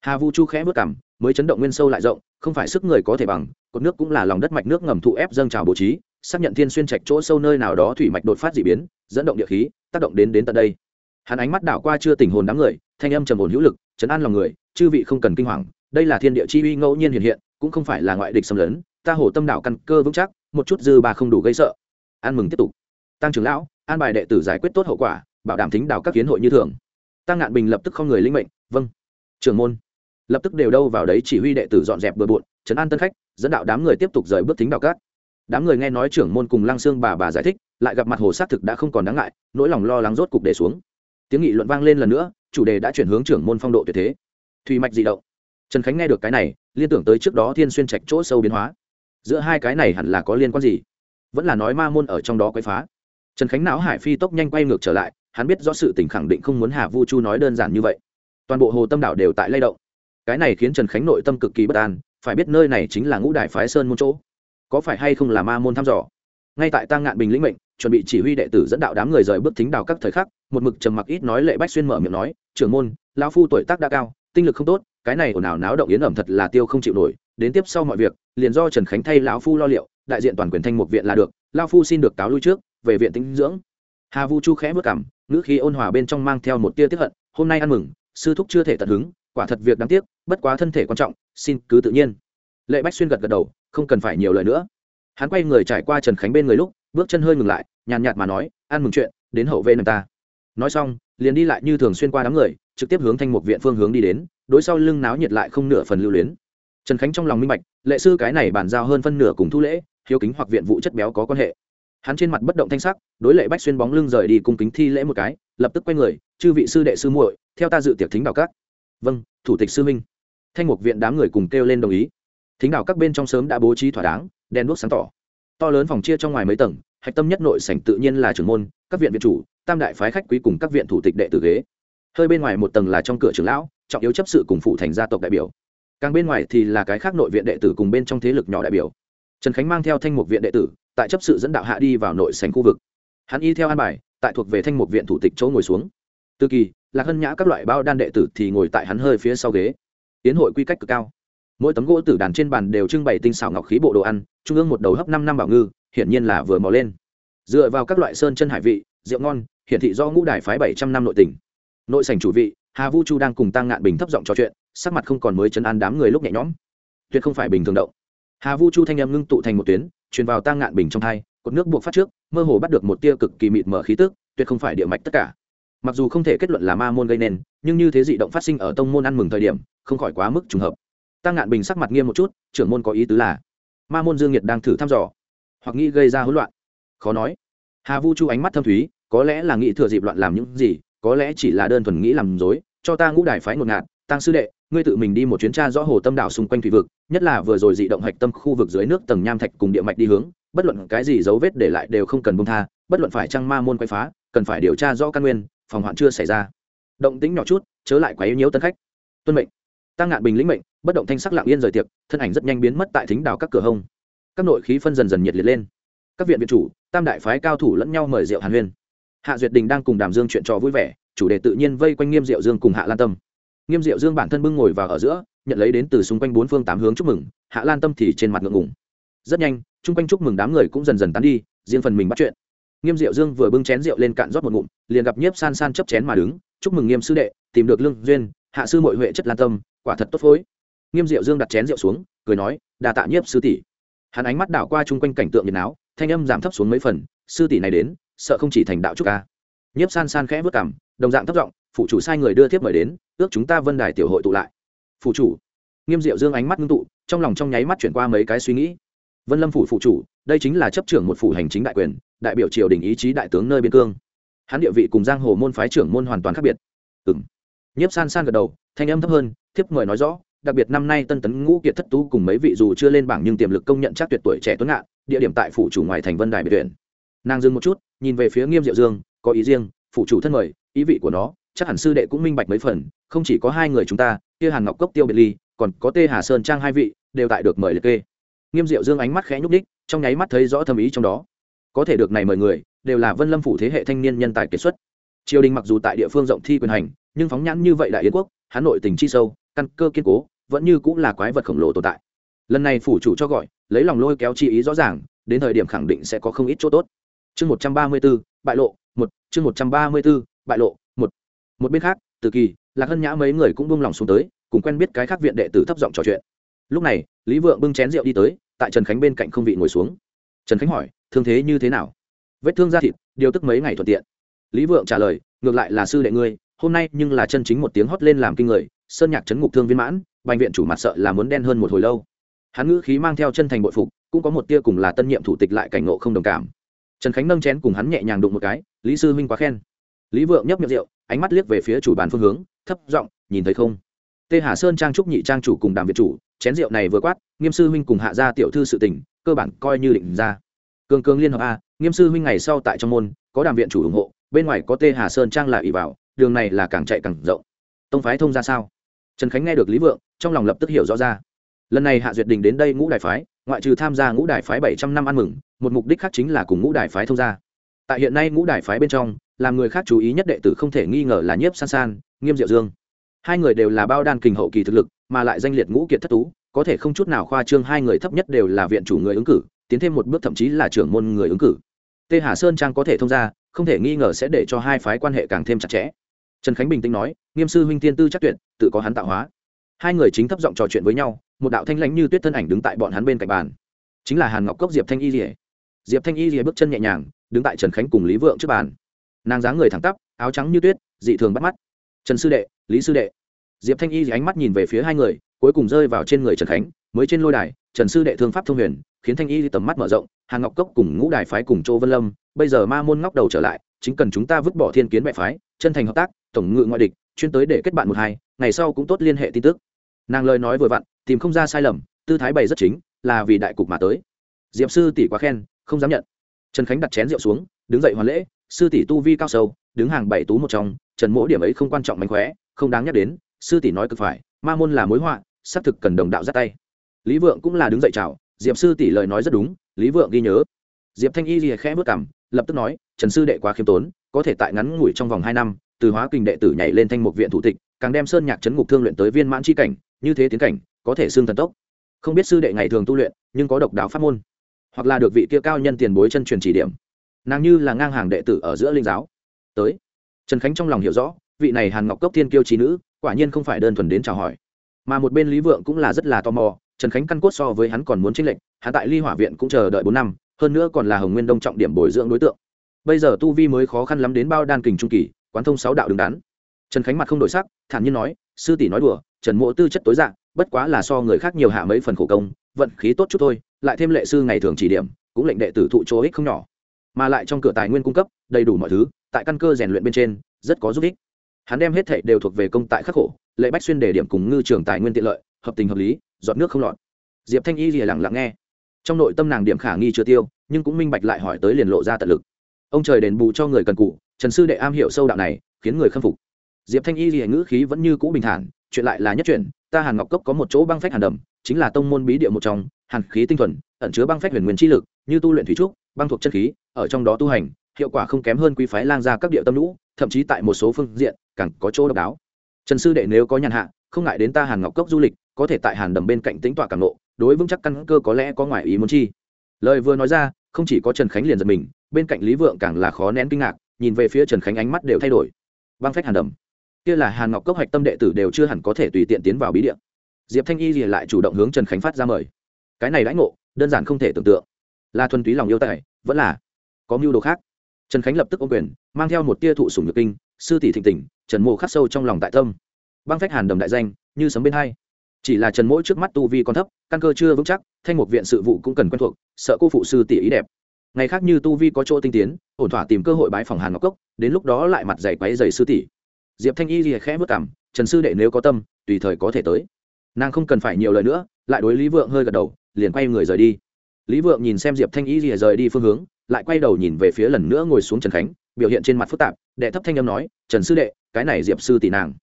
Hà vu chu khẽ vớt cảm mới chấn động nguyên sâu lại rộng, không phải sức người có thể bằng, cột nước cũng là lòng đất mạch nước ngầm thụ ép dâng trào bố trí, xác nhận thiên xuyên trạch chỗ sâu nơi nào đó thủy mạch đột phát d ị biến, dẫn động địa khí, tác động đến đến tận đây. Hắn ánh mắt đảo qua chưa tình hồn đám người, thanh âm trầm ổn hữu lực, chấn an lòng người, chư vị không cần kinh hoàng đây là thiên địa chi uy ngẫu nhiên hiện hiện, cũng không phải là ngoại địch xâm lấn, ta hồ tâm đảo căn cơ vững chắc, một chút dư ba không đủ gây sợ. An mừng tiếp tục. Tăng trưởng lão, an bài đệ tử giải quyết tốt hậu quả, bảo đảm thính đảo các kiến hội như thường. Tăng ngạn bình lập tức không người linh mệnh vâng. Trưởng môn lập tức đều đâu vào đấy chỉ huy đệ tử dọn dẹp bừa bộn, trấn an tân khách, dẫn đạo đám người tiếp tục rời bước thính đảo các. Đám người nghe nói trưởng môn cùng lăng xương bà bà giải thích, lại gặp mặt hồ xác thực đã không còn đáng ngại, nỗi lòng lo lắng rốt cục để xuống. Tiếng nghị luận vang lên lần nữa, chủ đề đã chuyển hướng trưởng môn phong độ tuyệt thế. Thùy mạch di động trần khánh nghe được cái này, liên tưởng tới trước đó thiên xuyên trạch chỗ sâu biến hóa. Giữa hai cái này hẳn là có liên quan gì? Vẫn là nói ma môn ở trong đó quấy phá. Trần khánh não hải phi tốc nhanh quay ngược trở lại, hắn biết rõ sự tình khẳng định không muốn hà vu chu nói đơn giản như vậy. Toàn bộ hồ tâm đảo đều tại lay động. Cái này khiến trần khánh nội tâm cực kỳ bất an, phải biết nơi này chính là ngũ đại phái sơn môn chỗ. Có phải hay không là ma môn thăm dò? Ngay tại tăng ngạn bình lĩnh mệnh, chuẩn bị chỉ huy đệ tử dẫn đạo đám người rời bước thính đào các thời khắc, một mực trầm mặc ít nói lệ bách xuyên mở miệng nói, trưởng môn, lão phu tuổi tác đã cao, tinh lực không tốt cái này ồn ào náo động yến ẩm thật là tiêu không chịu nổi, đến tiếp sau mọi việc, liền do trần khánh thay lão phu lo liệu, đại diện toàn quyền thanh một viện là được, lão phu xin được cáo lui trước, về viện tinh dưỡng. Hà vu chu khẽ vất cảm, ngữ khí ôn hòa bên trong mang theo một tia tiếp hận, hôm nay ăn mừng, sư thúc chưa thể tận hứng, quả thật việc đáng tiếc, bất quá thân thể quan trọng, xin cứ tự nhiên. Lệ bách xuyên gật gật đầu, không cần phải nhiều lời nữa. Hắn quay người trải qua trần khánh bên người lúc, bước chân hơi ngừng lại, nhàn nhạt mà nói, ăn mừng chuyện, đến hậu vệ nàng ta. Nói xong, liền đi lại như thường xuyên qua đám người, trực tiếp hướng thanh mục viện phương hướng đi đến đối sau lưng náo nhiệt lại không nửa phần lưu luyến. Trần khánh trong lòng minh bạch, lệ sư cái này bàn giao hơn phân nửa cùng thu lễ, hiếu kính hoặc viện vụ chất béo có quan hệ. Hắn trên mặt bất động thanh sắc, đối lệ bách xuyên bóng lưng rời đi cung kính thi lễ một cái, lập tức quay người, chư vị sư đệ sư muội, theo ta dự tiệc thính đạo các. Vâng thủ tịch sư minh. Thanh mục viện đám người cùng kêu lên đồng ý. Thính đạo các bên trong sớm đã bố trí thỏa đáng, đèn đuốc sáng tỏ. To lớn phòng chia trong ngoài mấy tầng, hạch tâm nhất nội sảnh tự nhiên là trưởng môn, các viện viện chủ, tam đại phái khách quý cùng các viện thủ tịch đệ tử ghế. Hơi bên ngoài một tầng là trong cửa trưởng lão trọng yếu chấp sự cùng phụ thành gia tộc đại biểu. Càng bên ngoài thì là cái khác nội viện đệ tử cùng bên trong thế lực nhỏ đại biểu. Trần khánh mang theo thanh mục viện đệ tử, tại chấp sự dẫn đạo hạ đi vào nội sành khu vực. Hắn y theo an bài, tại thuộc về thanh mục viện thủ tịch chỗ ngồi xuống. Từ kỳ, lạc hân nhã các loại bao đan đệ tử thì ngồi tại hắn hơi phía sau ghế. Tiến hội quy cách cực cao. Mỗi tấm gỗ tử đàn trên bàn đều trưng bày tinh xảo ngọc khí bộ đồ ăn, trung ương một đầu hấp năm năm bảo ngư, hiển nhiên là vừa mò lên. Dựa vào các loại sơn chân hải vị, rượu ngon, hiển thị do ngũ đài phái bảy trăm năm nội tỉnh. Nội sảnh chủ vị hà vu chu đang cùng tăng ngạn bình thấp giọng trò chuyện, sắc mặt không còn mới chấn an đám người lúc nhẹ nhõm. Tuyệt không phải bình thường động. Hà vu chu thanh em ngưng tụ thành một tuyến, truyền vào tăng ngạn bình trong thai cột nước buộc phát trước, mơ hồ bắt được một tia cực kỳ mịt mở khí tức, tuyệt không phải địa mạch tất cả. Mặc dù không thể kết luận là ma môn gây nên, nhưng như thế dị động phát sinh ở tông môn ăn mừng thời điểm, không khỏi quá mức trùng hợp. Tăng ngạn bình sắc mặt nghiêm một chút, trưởng môn có ý tứ là, ma môn dương nhiệt đang thử thăm dò, hoặc nghĩ gây ra hỗn loạn. Khó nói. Hà vu chu ánh mắt thâm thúy, có lẽ là nghĩ thừa dịp loạn làm những gì có lẽ chỉ là đơn thuần nghĩ làm dối, cho ta ngũ đài phái ngột ngạt tăng sư đệ, ngươi tự mình đi một chuyến tra rõ hồ tâm đảo xung quanh thủy vực, nhất là vừa rồi dị động hạch tâm khu vực dưới nước tầng nham thạch cùng địa mạch đi hướng, bất luận cái gì dấu vết để lại đều không cần bông tha, bất luận phải trăng ma môn quay phá, cần phải điều tra rõ căn nguyên, phòng hoạn chưa xảy ra. Động tính nhỏ chút, chớ lại quá yếu nhiễu tân khách. Tuân mệnh. Tăng ngạn bình lĩnh mệnh, bất động thanh sắc lạng yên rời tiệc, thân ảnh rất nhanh biến mất tại thính đảo các cửa hông. Các nội khí phân dần dần nhiệt liệt lên. Các viện viện chủ, tam đại phái cao thủ lẫn nhau mời rượu hàn huyên hạ duyệt đình đang cùng đàm dương chuyện trò vui vẻ, chủ đề tự nhiên vây quanh nghiêm diệu dương cùng hạ lan tâm. Nghiêm diệu dương bản thân bưng ngồi vào ở giữa, nhận lấy đến từ xung quanh bốn phương tám hướng chúc mừng, hạ lan tâm thì trên mặt ngượng ngùng. Rất nhanh, chung quanh chúc mừng đám người cũng dần dần tán đi, riêng phần mình bắt chuyện. Nghiêm diệu dương vừa bưng chén rượu lên cạn rót một ngụm, liền gặp nhiếp san san chấp chén mà đứng, chúc mừng nghiêm sư đệ, tìm được lương duyên, hạ sư mội huệ chất lan tâm, quả thật tốt phối. Nghiêm diệu dương đặt chén rượu xuống, cười nói đà tạ nhiếp sư tỷ. Hắn ánh mắt đảo qua chung quanh cảnh tượng nhiệt áo thanh âm giảm thấp xuống mấy phần, sư tỷ này đến sợ không chỉ thành đạo trúc ca. Nhiếp san san khẽ vất cảm đồng dạng thấp giọng phụ chủ sai người đưa thiếp mời đến, ước chúng ta vân đài tiểu hội tụ lại. Phụ chủ? Nghiêm diệu dương ánh mắt ngưng tụ, trong lòng trong nháy mắt chuyển qua mấy cái suy nghĩ. Vân lâm phủ phụ chủ, đây chính là chấp trưởng một phủ hành chính đại quyền, đại biểu triều đình ý chí đại tướng nơi biên cương. Hắn địa vị cùng giang hồ môn phái trưởng môn hoàn toàn khác biệt. Ừng nhiếp san san gật đầu, thanh âm thấp hơn, thiếp mời nói rõ, đặc biệt năm nay tân tấn ngũ kiệt thất tú cùng mấy vị dù chưa lên bảng nhưng tiềm lực công nhận chắc tuyệt tuổi trẻ tuấn ngạn, địa điểm tại phủ chủ ngoài thành vân đài biệt tuyển nàng dừng một chút, nhìn về phía nghiêm diệu dương, có ý riêng phụ chủ thân mời, ý vị của nó, chắc hẳn sư đệ cũng minh bạch mấy phần, không chỉ có hai người chúng ta, kia hàn ngọc cốc, tiêu biệt ly, còn có tê hà sơn trang hai vị, đều tại được mời liệt kê. Nghiêm diệu dương ánh mắt khẽ nhúc đích trong nháy mắt thấy rõ thâm ý trong đó. Có thể được này mời người, đều là vân lâm phủ thế hệ thanh niên nhân tài kiệt xuất. Triều đình mặc dù tại địa phương rộng thi quyền hành, nhưng phóng nhãn như vậy đại yến quốc, hà nội tình chi sâu, căn cơ kiên cố, vẫn như cũng là quái vật khổng lồ tồn tại. Lần này phủ chủ cho gọi, lấy lòng lôi kéo chi ý rõ ràng, đến thời điểm khẳng định sẽ có không ít chỗ tốt chương một trăm ba mươi b ố bại lộ, một. Chương một trăm ba mươi b ố bại lộ, một. Một bên khác, từ kỳ, lạc hân nhã mấy người cũng buông lòng xuống tới, cùng quen biết cái khác viện đệ tử thấp giọng trò chuyện. Lúc này, lý vượng bưng chén rượu đi tới, tại trần khánh bên cạnh không vị ngồi xuống. Trần khánh hỏi, thương thế như thế nào? Vết thương da thịt, điều tức mấy ngày thuận tiện. Lý vượng trả lời, ngược lại là sư đệ ngươi, hôm nay nhưng là chân chính một tiếng hót lên làm kinh người, sơn nhạc chấn ngục thương viên mãn bệnh viện chủ mặt sợ là muốn đen hơn một hồi lâu. Hắn ngữ khí mang theo chân thành bội phục, cũng có một tia cùng là tân nhiệm thủ tịch lại cảnh ngộ không đồng cảm trần khánh nâng chén cùng hắn nhẹ nhàng đụng một cái, lý sư minh quá khen. Lý vượng nhấp miệng rượu, ánh mắt liếc về phía chủ bàn phương hướng, thấp giọng, nhìn thấy không? Tê hà sơn trang trúc nhị trang chủ cùng đàm việt chủ, chén rượu này vừa quát, nghiêm sư huynh cùng hạ gia tiểu thư sự tình, cơ bản coi như định ra. Cường cường liên hợp a, nghiêm sư huynh ngày sau tại trong môn, có đàm viện chủ ủng hộ, bên ngoài có tê hà sơn trang là ỷ vào, đường này là càng chạy càng rộng. Tông phái thông ra sao? Trần khánh nghe được lý vượng, trong lòng lập tức hiểu rõ ra. Lần này hạ duyệt đình đến đây ngũ đại phái, ngoại trừ tham gia ngũ đại phái bảy trăm năm ăn mừng một mục đích khác chính là cùng ngũ đại phái thông gia. Tại hiện nay ngũ đại phái bên trong, làm người khác chú ý nhất đệ tử không thể nghi ngờ là nhiếp san san, nghiêm diệu dương. Hai người đều là bao đan kình hậu kỳ thực lực, mà lại danh liệt ngũ kiệt thất tú, có thể không chút nào khoa trương, hai người thấp nhất đều là viện chủ người ứng cử, tiến thêm một bước thậm chí là trưởng môn người ứng cử. Tê hà sơn trang có thể thông ra không thể nghi ngờ sẽ để cho hai phái quan hệ càng thêm chặt chẽ. Trần khánh bình tĩnh nói, nghiêm sư huynh tiên tư chắc tuyệt, tự có hắn tạo hóa. Hai người chính thấp giọng trò chuyện với nhau, một đạo thanh lãnh như tuyết thân ảnh đứng tại bọn hắn bên cạnh bàn. Chính là hàn ngọc cốc diệp thanh y rỉa diệp thanh y rìa bước chân nhẹ nhàng, đứng tại trần khánh cùng lý vượng trước bàn. Nàng dáng người thẳng tắp, áo trắng như tuyết, dị thường bắt mắt. Trần sư đệ, lý sư đệ. Diệp thanh y ánh mắt nhìn về phía hai người, cuối cùng rơi vào trên người trần khánh, mới trên lôi đài, trần sư đệ thương pháp thông huyền, khiến thanh y tầm mắt mở rộng hàng ngọc cốc cùng ngũ đài phái cùng châu vân lâm, bây giờ ma môn ngóc đầu trở lại, chính cần chúng ta vứt bỏ thiên kiến mẹ phái, chân thành hợp tác, tổng ngự ngoại địch, chuyên tới để kết bạn một hai, ngày sau cũng tốt liên hệ tin tức. Nàng lời nói vừa vặn, tìm không ra sai lầm, tư thái bày rất chính, là vì đại cục mà tới. Diệp sư tỷ quá khen không dám nhận. Trần khánh đặt chén rượu xuống, đứng dậy hoàn lễ, sư tỷ tu vi cao sâu, đứng hàng bảy tú một trong, trần mỗ điểm ấy không quan trọng mánh khóe, không đáng nhắc đến, sư tỷ nói cực phải, ma môn là mối họa, xác thực cần đồng đạo ra tay. Lý vượng cũng là đứng dậy chào, diệp sư tỷ lời nói rất đúng, lý vượng ghi nhớ. Diệp thanh y lìa khẽ vất cảm lập tức nói, trần sư đệ quá khiêm tốn, có thể tại ngắn ngủi trong vòng hai năm, từ hóa kình đệ tử nhảy lên thanh một viện thủ tịch, càng đem sơn nhạc chấn ngục thương luyện tới viên mãn c h i cảnh, như thế tiến cảnh, có thể xương thần tốc. Không biết sư đệ ngày thường tu luyện, nhưng có độc đáo pháp môn hoặc là được vị kia cao nhân tiền bối chân truyền chỉ điểm. Nàng như là ngang hàng đệ tử ở giữa linh giáo. Tới. Trần khánh trong lòng hiểu rõ vị này hàn ngọc cốc thiên kiêu trí nữ quả nhiên không phải đơn thuần đến chào hỏi. Mà một bên lý vượng cũng là rất là tò mò trần khánh căn cốt so với hắn còn muốn tranh lệnh, hạ tại ly hỏa viện cũng chờ đợi bốn năm hơn nữa còn là hồng nguyên đông trọng điểm bồi dưỡng đối tượng. Bây giờ tu vi mới khó khăn lắm đến bao đan kình trung kỳ quán thông sáu đạo đứng đắn. Trần khánh mặt không đổi sắc thản nhiên nói sư tỷ nói đùa trần mộ tư chất tối dạng bất quá là so người khác nhiều hạ mấy phần khổ công vận khí tốt chút thôi lại thêm lệ sư ngày thường chỉ điểm, cũng lệnh đệ tử thụ chỗ ích không nhỏ. Mà lại trong cửa tài nguyên cung cấp, đầy đủ mọi thứ, tại căn cơ rèn luyện bên trên, rất có giúp ích. Hắn đem hết thệ đều thuộc về công tại khắc khổ, lệ bách xuyên đề điểm cùng ngư trường tài nguyên tiện lợi, hợp tình hợp lý dọn nước không lọt. Diệp thanh y lìa lặng lặng nghe. Trong nội tâm nàng điểm khả nghi chưa tiêu, nhưng cũng minh bạch lại hỏi tới liền lộ ra tận lực. Ông trời đền bù cho người cần cụ, trần sư đệ am hiểu sâu đạo này, khiến người khâm phục. Diệp thanh y lìa ngữ khí vẫn như cũ bình thản, chuyện lại là nhất chuyện, ta hàn ngọc cốc có một chỗ băng phách hàn đầm, chính là tông môn bí địa một trong hàn khí tinh thuần, ẩn chứa băng phách huyền nguyên chi lực, như tu luyện thủy trúc, băng thuộc chân khí, ở trong đó tu hành, hiệu quả không kém hơn quý phái lang ra các địa tâm lũ, thậm chí tại một số phương diện, càng có chỗ độc đáo. Trần sư đệ nếu có nhàn hạ, không ngại đến ta hàn ngọc cốc du lịch, có thể tại hàn đầm bên cạnh tính tọa cảm nộ đối vững chắc căn cơ có lẽ có ngoại ý muốn chi. Lời vừa nói ra, không chỉ có trần khánh liền giật mình, bên cạnh lý vượng càng là khó nén kinh ngạc, nhìn về phía trần khánh ánh mắt đều thay đổi. Băng phách hàn đầm. Kia là hàn ngọc cốc hạch tâm đệ tử đều chưa hẳn có thể tùy tiện tiến vào bí địa. Diệp thanh y thì lại chủ động hướng trần khánh phát ra mời cái này đãi ngộ, đơn giản không thể tưởng tượng. Là thuần túy lòng yêu tài, vẫn là có mưu đồ khác. Trần khánh lập tức ôm quyền, mang theo một tia thụ sủng nhược kinh, sư tỷ thịnh tỉnh trần mộ khắc sâu trong lòng tại tâm. Băng phách hàn đầm đại danh, như sấm bên hai. Chỉ là trần mỗi trước mắt tu vi còn thấp, căn cơ chưa vững chắc, thanh một viện sự vụ cũng cần quen thuộc, sợ cô phụ sư tỷ ý đẹp. Ngày khác như tu vi có chỗ tinh tiến, ổn thỏa tìm cơ hội bái phòng hàn ngọc cốc, đến lúc đó lại mặt dày quáy dày sư tỷ. Diệp thanh y lìa khẽ vất cảm trần sư đệ nếu có tâm, tùy thời có thể tới. Nàng không cần phải nhiều lời nữa, lại đối lý vượng hơi gật đầu liền quay người rời đi. Lý vượng nhìn xem diệp thanh y rìa rời đi phương hướng, lại quay đầu nhìn về phía lần nữa ngồi xuống trần khánh, biểu hiện trên mặt phức tạp, đệ thấp thanh âm nói, trần sư đệ, cái này diệp sư tỷ nàng,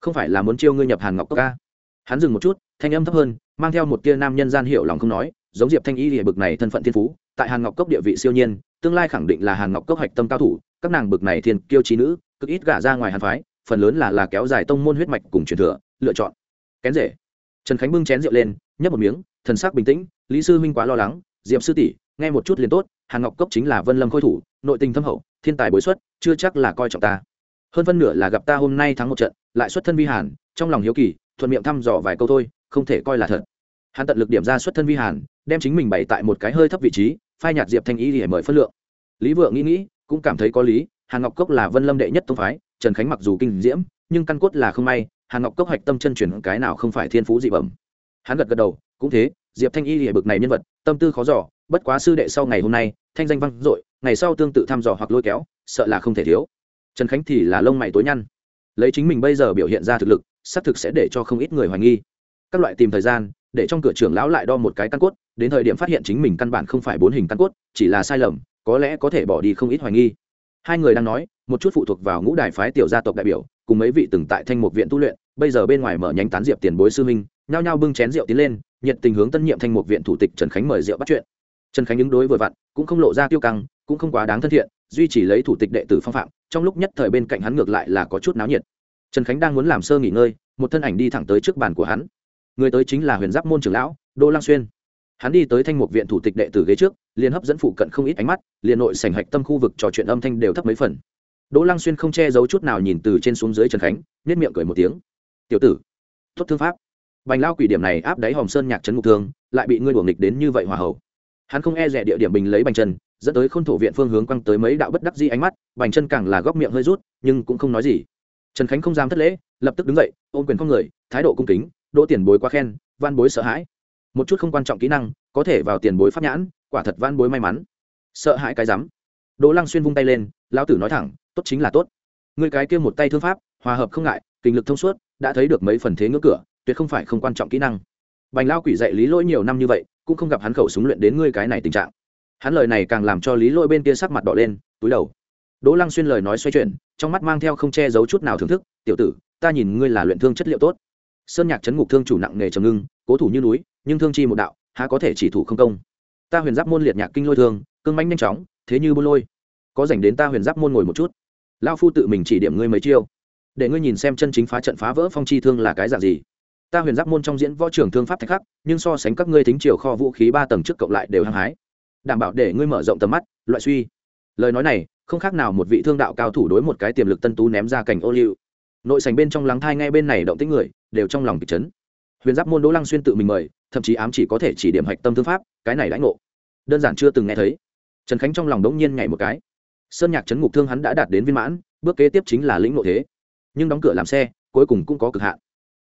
không phải là muốn chiêu ngươi nhập hàn ngọc cốc ca? Hắn dừng một chút, thanh âm thấp hơn, mang theo một tia nam nhân gian hiệu lòng không nói, giống diệp thanh y rìa bực này thân phận thiên phú, tại hàn ngọc cốc địa vị siêu nhiên, tương lai khẳng định là hàn ngọc cốc hạch tâm cao thủ, các nàng bực này thiên kiêu trí nữ, cực ít gả ra ngoài hàn phái, phần lớn là là kéo dài tông môn huyết mạch cùng truyền thừa, lựa chọn. Kén rể. Trần khánh bưng chén rượu lên, nhấp một miếng thần sắc bình tĩnh, lý sư huynh quá lo lắng, diệp sư tỷ, nghe một chút liền tốt, hàn ngọc cốc chính là vân lâm khôi thủ, nội tình thâm hậu, thiên tài bối xuất, chưa chắc là coi trọng ta. Hơn phân nửa là gặp ta hôm nay thắng một trận, lại xuất thân vi hàn, trong lòng hiếu kỳ, thuận miệng thăm dò vài câu thôi, không thể coi là thật. Hắn tận lực điểm ra xuất thân vi hàn, đem chính mình bày tại một cái hơi thấp vị trí, phai nhạt diệp thanh ý để mời phân lượng. Lý vượng nghĩ nghĩ, cũng cảm thấy có lý, hàn ngọc cốc là vân lâm đệ nhất tông phái, trần khánh mặc dù kinh diễm, nhưng căn cốt là không may, hàn ngọc cốc hạch tâm chân chuyển cái nào không phải thiên phú dị bẩm hắn gật gật đầu, cũng thế, diệp thanh y lìa bực này nhân vật, tâm tư khó giỏ bất quá sư đệ sau ngày hôm nay, thanh danh vang dội, ngày sau tương tự thăm dò hoặc lôi kéo, sợ là không thể thiếu. Trần khánh thì là lông mày tối nhăn. Lấy chính mình bây giờ biểu hiện ra thực lực, xác thực sẽ để cho không ít người hoài nghi. Các loại tìm thời gian, để trong cửa trưởng lão lại đo một cái căn cốt, đến thời điểm phát hiện chính mình căn bản không phải bốn hình căn cốt, chỉ là sai lầm, có lẽ có thể bỏ đi không ít hoài nghi. Hai người đang nói, một chút phụ thuộc vào ngũ đài phái tiểu gia tộc đại biểu, cùng mấy vị từng tại thanh một viện tu luyện, bây giờ bên ngoài mở nhánh tán diệp tiền bối sư minh nhao nhao bưng chén rượu tiến lên, nhiệt tình hướng tân nhiệm thanh mục viện thủ tịch trần khánh mời rượu bắt chuyện. Trần khánh ứng đối vừa vặn, cũng không lộ ra tiêu căng, cũng không quá đáng thân thiện, duy chỉ lấy thủ tịch đệ tử phong phạm, trong lúc nhất thời bên cạnh hắn ngược lại là có chút náo nhiệt. Trần khánh đang muốn làm sơ nghỉ ngơi, một thân ảnh đi thẳng tới trước bàn của hắn. Người tới chính là huyền giáp môn trưởng lão đô lang xuyên. Hắn đi tới thanh mục viện thủ tịch đệ tử ghế trước, liền hấp dẫn phụ cận không ít ánh mắt, liền nội sảnh hạch tâm khu vực trò chuyện âm thanh đều thấp mấy phần. Đỗ lăng xuyên không che giấu chút nào nhìn từ trên xuống dưới trần khánh nết miệng cười một tiếng. Tiểu tử, tốt thương pháp bành lao quỷ điểm này áp đáy hòm sơn nhạc trấn ngục thương, lại bị ngươi đuổi nghịch đến như vậy hòa hậu. Hắn không e dè địa điểm bình lấy bành chân dẫn tới khôn thổ viện phương hướng quăng tới mấy đạo bất đắc di ánh mắt, bành chân càng là góc miệng hơi rút, nhưng cũng không nói gì. Trần khánh không dám thất lễ, lập tức đứng dậy, ôm quyền phong người, thái độ cung kính, đỗ tiền bối quá khen, van bối sợ hãi. Một chút không quan trọng kỹ năng, có thể vào tiền bối pháp nhãn, quả thật van bối may mắn. Sợ hãi cái rắm. Đỗ lăng xuyên vung tay lên, lão tử nói thẳng, tốt chính là tốt. Người cái kia một tay thương pháp, hòa hợp không ngại, kinh lực thông suốt, đã thấy được mấy phần thế ngưỡng cửa tuyệt không phải không quan trọng kỹ năng. Bành lao quỷ dạy lý lỗi nhiều năm như vậy, cũng không gặp hắn khẩu súng luyện đến ngươi cái này tình trạng. Hắn lời này càng làm cho lý lỗi bên kia sắc mặt đỏ lên, túi đầu. Đỗ lăng xuyên lời nói xoay chuyển, trong mắt mang theo không che giấu chút nào thưởng thức, tiểu tử, ta nhìn ngươi là luyện thương chất liệu tốt. Sơn nhạc chấn ngục thương chủ nặng nghề trầm ngưng, cố thủ như núi, nhưng thương chi một đạo, há có thể chỉ thủ không công. Ta huyền giáp môn liệt nhạc kinh lôi thương, cương manh nhanh chóng, thế như buôn lôi. Có dành đến ta huyền giáp môn ngồi một chút. Lao phu tự mình chỉ điểm ngươi mấy chiêu. Để ngươi nhìn xem chân chính phá trận phá vỡ phong chi thương là cái dạng gì ta huyền giáp môn trong diễn võ trưởng thương pháp thạch khắc, nhưng so sánh các ngươi thính triều kho vũ khí ba tầng trước cộng lại đều hăng hái. Đảm bảo để ngươi mở rộng tầm mắt, loại suy. Lời nói này, không khác nào một vị thương đạo cao thủ đối một cái tiềm lực tân tú ném ra cảnh ô liu. Nội sành bên trong lắng thai ngay bên này động tích người, đều trong lòng kịch chấn. Huyền giáp môn đỗ lăng xuyên tự mình mời, thậm chí ám chỉ có thể chỉ điểm hạch tâm thương pháp, cái này lãnh ngộ. Đơn giản chưa từng nghe thấy. Trần khánh trong lòng đống nhiên nhảy một cái. Sơn nhạc chấn ngục thương hắn đã đạt đến viên mãn, bước kế tiếp chính là lĩnh ngộ thế. Nhưng đóng cửa làm xe, cuối cùng cũng có cực hạn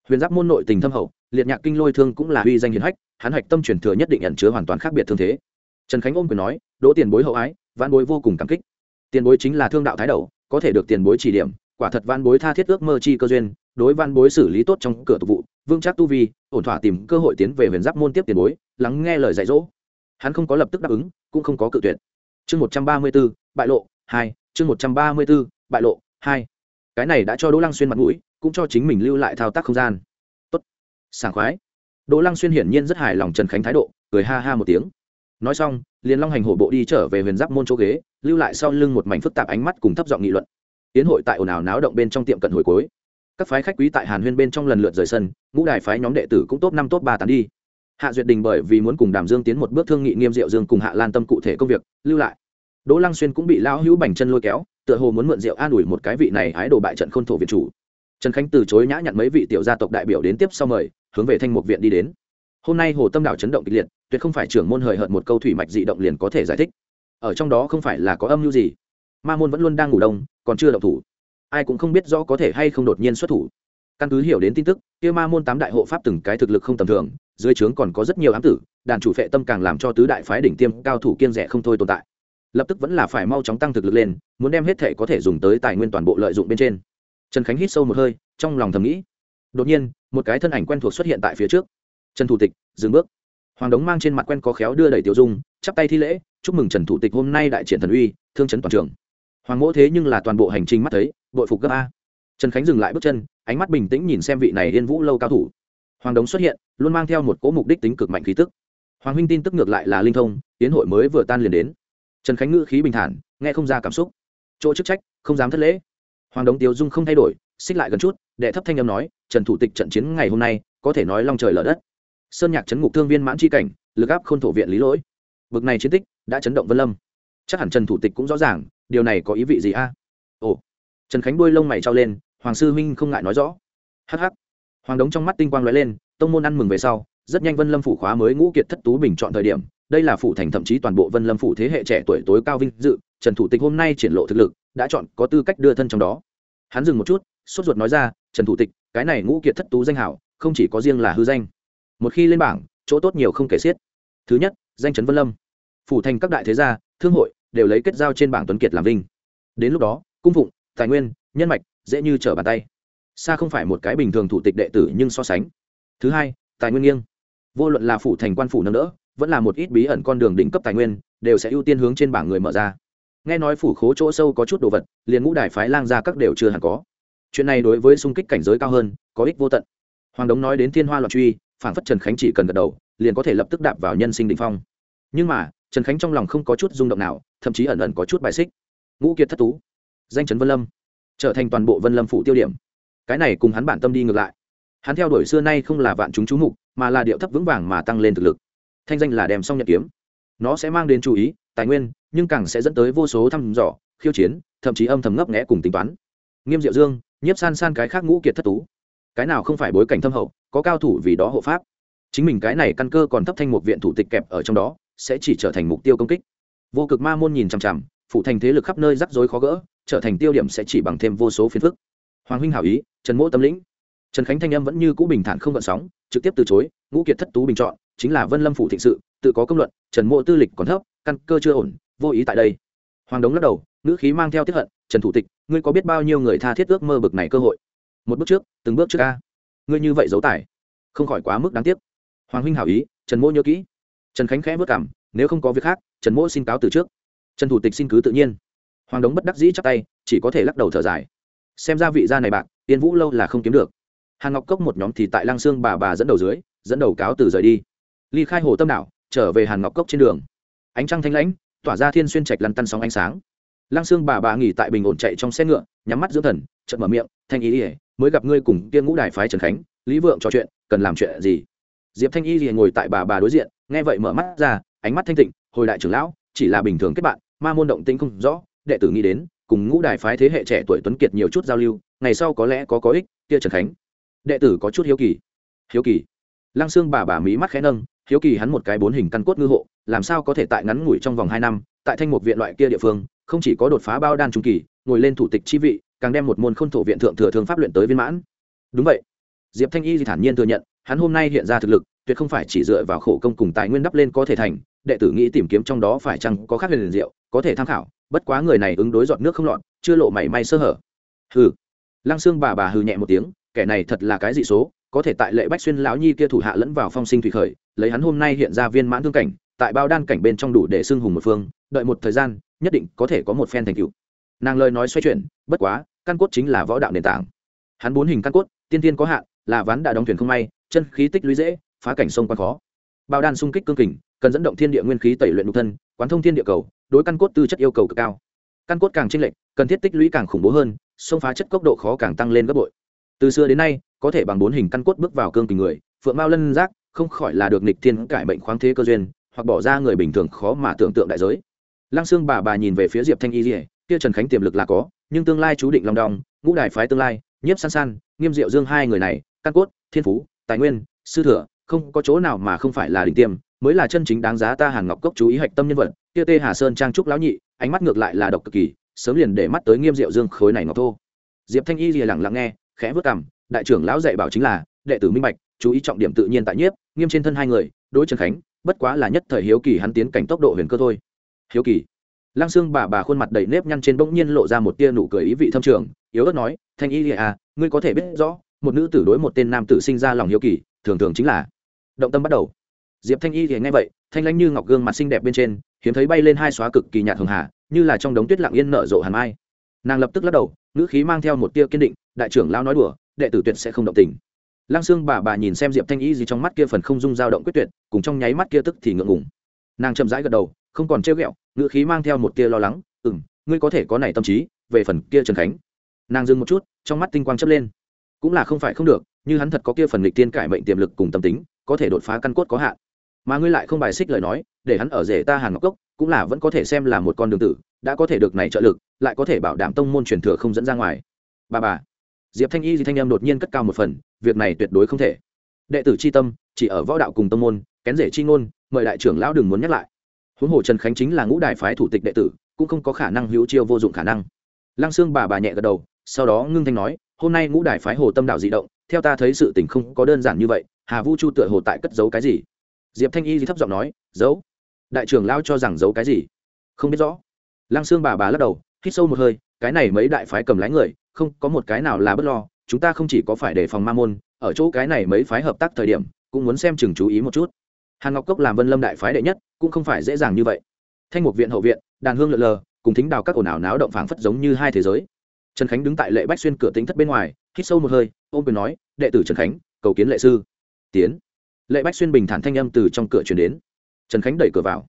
huyền giáp môn nội tình thâm hậu, liệt nhạc kinh lôi thương cũng là uy danh hiền hách, hắn hạch tâm truyền thừa nhất định nhận chứa hoàn toàn khác biệt thương thế. Trần khánh ôm quyền nói, đỗ tiền bối hậu ái văn bối vô cùng cảm kích. Tiền bối chính là thương đạo thái đầu, có thể được tiền bối chỉ điểm, quả thật văn bối tha thiết ước mơ chi cơ duyên, đối văn bối xử lý tốt trong cửa tục vụ vương Trác tu vi, ổn thỏa tìm cơ hội tiến về huyền giáp môn tiếp tiền bối, lắng nghe lời dạy dỗ. Hắn không có lập tức đáp ứng, cũng không có cự tuyệt. Chương một trăm ba mươi b ố bại lộ hai, chương một trăm ba mươi b ố bại lộ hai. Cái này đã cho đỗ lăng xuyên mặt mũi cũng cho chính mình lưu lại thao tác không gian. Tốt. Sảng khoái. Đỗ lăng xuyên hiển nhiên rất hài lòng trần khánh thái độ, cười ha ha một tiếng. Nói xong, liền long hành hổ bộ đi trở về huyền giáp môn chỗ ghế, lưu lại sau lưng một mảnh phức tạp ánh mắt cùng thấp giọng nghị luận. Tiến hội tại ồn ào náo động bên trong tiệm cận hồi cuối. Các phái khách quý tại hàn huyên bên trong lần lượt rời sân, ngũ đài phái nhóm đệ tử cũng top năm top ba tán đi. Hạ duyệt đình bởi vì muốn cùng đàm dương tiến một bước thương nghị nghiêm diệu dương cùng hạ lan tâm cụ thể công việc, lưu lại. Đỗ lăng xuyên cũng bị lão hữu bành chân lôi kéo, tựa hồ muốn mượn rượu an ủi một cái vị này ái đồ bại trận khôn thổ việt chủ trần khánh từ chối nhã nhận mấy vị tiểu gia tộc đại biểu đến tiếp sau mời, hướng về thanh mục viện đi đến. Hôm nay hồ tâm đảo chấn động kịch liệt, tuyệt không phải trưởng môn hời hợt một câu thủy mạch dị động liền có thể giải thích. Ở trong đó không phải là có âm mưu gì. Ma môn vẫn luôn đang ngủ đông, còn chưa động thủ. Ai cũng không biết rõ có thể hay không đột nhiên xuất thủ. Căn cứ hiểu đến tin tức, kia ma môn tám đại hộ pháp từng cái thực lực không tầm thường, dưới trướng còn có rất nhiều ám tử, đàn chủ phệ tâm càng làm cho tứ đại phái đỉnh tiêm cao thủ kiên rẻ không thôi tồn tại. Lập tức vẫn là phải mau chóng tăng thực lực lên, muốn đem hết thể có thể dùng tới tài nguyên toàn bộ lợi dụng bên trên trần khánh hít sâu một hơi, trong lòng thầm nghĩ. Đột nhiên, một cái thân ảnh quen thuộc xuất hiện tại phía trước. Trần thủ tịch, dừng bước. Hoàng đống mang trên mặt quen có khéo đưa đẩy tiểu dung, chắp tay thi lễ, chúc mừng trần thủ tịch hôm nay đại triển thần uy, thương trấn toàn trường. Hoàng mỗ thế nhưng là toàn bộ hành trình mắt thấy bội phục gấp a. Trần khánh dừng lại bước chân, ánh mắt bình tĩnh nhìn xem vị này yên vũ lâu cao thủ. Hoàng đống xuất hiện, luôn mang theo một cỗ mục đích tính cực mạnh khí tức. Hoàng huynh tin tức ngược lại là linh thông, tiến hội mới vừa tan liền đến. Trần khánh ngữ khí bình thản, nghe không ra cảm xúc. Chỗ chức trách, không dám thất lễ hoàng đống tiêu dung không thay đổi, xích lại gần chút, đệ thấp thanh âm nói, trần thủ tịch trận chiến ngày hôm nay, có thể nói long trời lở đất. Sơn nhạc chấn ngục thương viên mãn c cảnh, lực áp khôn thổ viện lý lỗi. Bực này chiến tích đã chấn động vân lâm. Chắc hẳn trần thủ tịch cũng rõ ràng, điều này có ý vị gì a? Ồ. Trần khánh đuôi lông mày trao lên, hoàng sư huynh không ngại nói rõ. Hh hoàng đống trong mắt tinh quang l ó e lên, tông môn ăn mừng về sau, rất nhanh vân lâm phủ khóa mới ngũ kiệt thất tú bình chọn thời điểm, đây là phủ thành thậm chí toàn bộ vân lâm phủ thế hệ trẻ tuổi tối cao vinh dự, trần thủ tịch hôm nay triển lộ thực lực đã chọn có tư cách đưa thân trong đó. Hắn dừng một chút, sốt ruột nói ra, trần thủ tịch, cái này ngũ kiệt thất tú danh hảo, không chỉ có riêng là hư danh. Một khi lên bảng, chỗ tốt nhiều không kể xiết. Thứ nhất, danh trấn vân lâm. Phủ thành các đại thế gia, thương hội đều lấy kết giao trên bảng tuấn kiệt làm vinh. Đến lúc đó, cung phụng, tài nguyên, nhân mạch dễ như trở bàn tay. Xa không phải một cái bình thường thủ tịch đệ tử nhưng so sánh. Thứ hai, tài nguyên nghiêng. Vô luận là phủ thành quan phủ nâng đỡ, vẫn là một ít bí ẩn con đường đỉnh cấp tài nguyên, đều sẽ ưu tiên hướng trên bảng người mở ra nghe nói phủ khố chỗ sâu có chút đồ vật, liền ngũ đài phái lang ra các đều chưa hẳn có. Chuyện này đối với xung kích cảnh giới cao hơn, có ích vô tận. Hoàng đống nói đến thiên hoa loạn truy phản phất trần khánh chỉ cần gật đầu, liền có thể lập tức đạp vào nhân sinh định phong. Nhưng mà, trần khánh trong lòng không có chút rung động nào, thậm chí ẩn ẩn có chút bài xích. Ngũ kiệt thất tú, danh trấn vân lâm, trở thành toàn bộ vân lâm phủ tiêu điểm. Cái này cùng hắn bản tâm đi ngược lại. Hắn theo đuổi xưa nay không là vạn chúng chú mục, mà là điệu thấp vững vàng mà tăng lên thực lực. Thanh danh là đem xong nhận kiếm. Nó sẽ mang đến chú ý, tài nguyên nhưng càng sẽ dẫn tới vô số thăm dò, khiêu chiến, thậm chí âm thầm ngấp nghẽ cùng tính toán. Nghiêm diệu dương, nhiếp san san cái khác ngũ kiệt thất tú. Cái nào không phải bối cảnh thâm hậu, có cao thủ vì đó hộ pháp. Chính mình cái này căn cơ còn thấp thanh một viện thủ tịch kẹp ở trong đó, sẽ chỉ trở thành mục tiêu công kích. Vô cực ma môn nhìn chằm chằm, phụ thành thế lực khắp nơi rắc rối khó gỡ, trở thành tiêu điểm sẽ chỉ bằng thêm vô số phiền phức. Hoàng huynh hảo ý, trần mỗ tâm lĩnh. Trần khánh thanh âm vẫn như cũ bình thản không gợn sóng, trực tiếp từ chối, ngũ kiệt thất tú bình chọn, chính là vân lâm phủ thịnh sự, tự có công luận, trần mộ tư lịch còn thấp, căn cơ chưa ổn vô ý tại đây. Hoàng đống lắc đầu, ngữ khí mang theo tiếp hận, trần thủ tịch, ngươi có biết bao nhiêu người tha thiết ước mơ bực này cơ hội? Một bước trước, từng bước trước ca ngươi như vậy giấu tài không khỏi quá mức đáng tiếc. Hoàng huynh hảo ý, trần mỗ nhớ kỹ. Trần khánh khẽ vất cảm nếu không có việc khác, trần mỗ xin cáo từ trước. Trần thủ tịch xin cứ tự nhiên. Hoàng đống bất đắc dĩ chắc tay, chỉ có thể lắc đầu thở dài. Xem ra vị gia này bạc tiên vũ lâu là không kiếm được. Hàn ngọc cốc một nhóm thì tại lang sương bà bà dẫn đầu dưới, dẫn đầu cáo từ rời đi. Ly khai hồ tâm đảo, trở về hàn ngọc cốc trên đường. Ánh trăng thanh lãnh tỏa ra thiên xuyên trạch lăn tăn sóng ánh sáng. Lăng xương bà bà nghỉ tại bình ổn chạy trong xe ngựa, nhắm mắt dưỡng thần, chợt mở miệng, thanh ý ỉa mới gặp ngươi cùng kia ngũ đài phái trần khánh, lý vượng trò chuyện, cần làm chuyện gì? Diệp thanh y ỉa ngồi tại bà bà đối diện, nghe vậy mở mắt ra, ánh mắt thanh tịnh, hồi đại trưởng lão, chỉ là bình thường kết bạn, ma môn động tĩnh không rõ, đệ tử nghĩ đến, cùng ngũ đài phái thế hệ trẻ tuổi tuấn kiệt nhiều chút giao lưu, ngày sau có lẽ có có ích, kia trần khánh. Đệ tử có chút hiếu kỳ. Hiếu kỳ? Lăng xương bà bà mỹ mắt khẽ nâng, hiếu kỳ hắn một cái bốn hình căn cốt ngư hộ làm sao có thể tại ngắn ngủi trong vòng hai năm, tại thanh mục viện loại kia địa phương, không chỉ có đột phá bao đan trung kỳ, ngồi lên thủ tịch chi vị, càng đem một môn khôn thổ viện thượng thừa thương pháp luyện tới viên mãn. Đúng vậy. Diệp thanh y thì thản nhiên thừa nhận, hắn hôm nay hiện ra thực lực, tuyệt không phải chỉ dựa vào khổ công cùng tài nguyên đắp lên có thể thành, đệ tử nghĩ tìm kiếm trong đó phải chăng có khác liền diệu, có thể tham khảo, bất quá người này ứng đối giọt nước không lọt, chưa lộ mảy may sơ hở. Hừ. Lăng xương bà bà hừ nhẹ một tiếng, kẻ này thật là cái dị số, có thể tại lệ bách xuyên lão nhi kia thủ hạ lẫn vào phong sinh thủy khởi, lấy hắn hôm nay hiện ra viên mãn thương cảnh tại bao đan cảnh bên trong đủ để xưng hùng một phương, đợi một thời gian, nhất định có thể có một phen thành tựu. Nàng lời nói xoay chuyển, bất quá, căn cốt chính là võ đạo nền tảng. Hắn bốn hình căn cốt, tiên tiên có hạn, là ván đã đóng thuyền không may, chân khí tích lũy dễ, phá cảnh sông quan khó. Bao đan xung kích cương kình, cần dẫn động thiên địa nguyên khí tẩy luyện nhục thân, quán thông thiên địa cầu, đối căn cốt tư chất yêu cầu cực cao. Căn cốt càng chênh lệch, cần thiết tích lũy càng khủng bố hơn xông phá chất cốc độ khó càng tăng lên gấp bội. Từ xưa đến nay, có thể bằng bốn hình căn cốt bước vào cương kình người, phượng mao lân giác, không khỏi là được nịch thiên cải bệnh khoáng thế cơ duyên hoặc bỏ ra người bình thường khó mà tưởng tượng đại giới. Lăng xương bà bà nhìn về phía diệp thanh y dỉa kia trần khánh tiềm lực là có, nhưng tương lai chú định long đong, ngũ đại phái tương lai, nhiếp san san, nghiêm diệu dương hai người này, căn cốt, thiên phú, tài nguyên, sư thừa, không có chỗ nào mà không phải là đỉnh tiêm, mới là chân chính đáng giá ta hàn ngọc cốc chú ý hạch tâm nhân vật, kia tê hà sơn trang trúc lão nhị, ánh mắt ngược lại là độc cực kỳ, sớm liền để mắt tới nghiêm diệu dương khối này ngọc thô. Diệp thanh y lìa lặng lặng nghe, khẽ vớt cằm, đại trưởng lão dạy bảo chính là, đệ tử minh bạch, chú ý trọng điểm tự nhiên tại nhiếp, nghiêm trên thân hai người, đối trần khánh bất quá là nhất thời hiếu kỳ hắn tiến cảnh tốc độ huyền cơ thôi. Hiếu kỳ. Lăng xương bà bà khuôn mặt đầy nếp nhăn trên bỗng nhiên lộ ra một tia nụ cười ý vị thâm trường, yếu ớt nói, thanh y à ngươi có thể biết rõ, một nữ tử đối một tên nam tử sinh ra lòng hiếu kỳ, thường thường chính là động tâm bắt đầu. Diệp thanh y thì nghe vậy, thanh lãnh như ngọc gương mặt xinh đẹp bên trên, hiếm thấy bay lên hai xóa cực kỳ nhạt hường hà, như là trong đống tuyết lặng yên nở rộ hàn mai. Nàng lập tức lắc đầu, ngữ khí mang theo một tia kiên định, đại trưởng lao nói đùa, đệ tử tuyệt sẽ không động tình lăng xương bà bà nhìn xem diệp thanh y gì trong mắt kia phần không dung dao động quyết tuyệt, cùng trong nháy mắt kia tức thì ngượng ngùng. Nàng chậm rãi gật đầu, không còn trêu ghẹo, ngữ khí mang theo một tia lo lắng ừ m ngươi có thể có này tâm trí, về phần kia trần khánh. Nàng dừng một chút, trong mắt tinh quang chấp lên. Cũng là không phải không được, như hắn thật có kia phần lịch tiên cải mệnh tiềm lực cùng tâm tính, có thể đột phá căn cốt có hạn. Mà ngươi lại không bài xích lời nói, để hắn ở rể ta hàn ngọc cốc, cũng là vẫn có thể xem là một con đường tử, đã có thể được này trợ lực, lại có thể bảo đảm tông môn truyền thừa không dẫn ra ngoài. Bà bà. Diệp thanh y di thanh em đột nhiên cất cao một phần việc này tuyệt đối không thể. Đệ tử c h i tâm, chỉ ở võ đạo cùng tông môn, kén rể chi ngôn, mời đại trưởng lão đừng muốn nhắc lại. Huống hồ trần khánh chính là ngũ đại phái thủ tịch đệ tử, cũng không có khả năng hữu chiêu vô dụng khả năng. Lăng xương bà bà nhẹ gật đầu, sau đó ngưng thanh nói, hôm nay ngũ đại phái hồ tâm đạo di động, theo ta thấy sự tình không có đơn giản như vậy, hà vu chu tựa hồ tại cất giấu cái gì? Diệp thanh y di thấp giọng nói, giấu. Đại trưởng lao cho rằng giấu cái gì? Không biết rõ. Lăng xương bà bà lắc đầu, hít sâu một hơi, cái này mấy đại phái cầm lái người, không có một cái nào là bất lo chúng ta không chỉ có phải đề phòng ma môn, ở chỗ cái này mấy phái hợp tác thời điểm, cũng muốn xem chừng chú ý một chút. Hàn ngọc cốc làm vân lâm đại phái đệ nhất, cũng không phải dễ dàng như vậy. Thanh mục viện hậu viện, đàn hương lượn lờ, cùng thính đào các ồn ào náo động phảng phất giống như hai thế giới. Trần khánh đứng tại lệ bách xuyên cửa tính thất bên ngoài, hít sâu một hơi, ôm quyền nói, đệ tử trần khánh, cầu kiến lệ sư. Tiến. Lệ bách xuyên bình thản thanh âm từ trong cửa chuyển đến. Trần khánh đẩy cửa vào.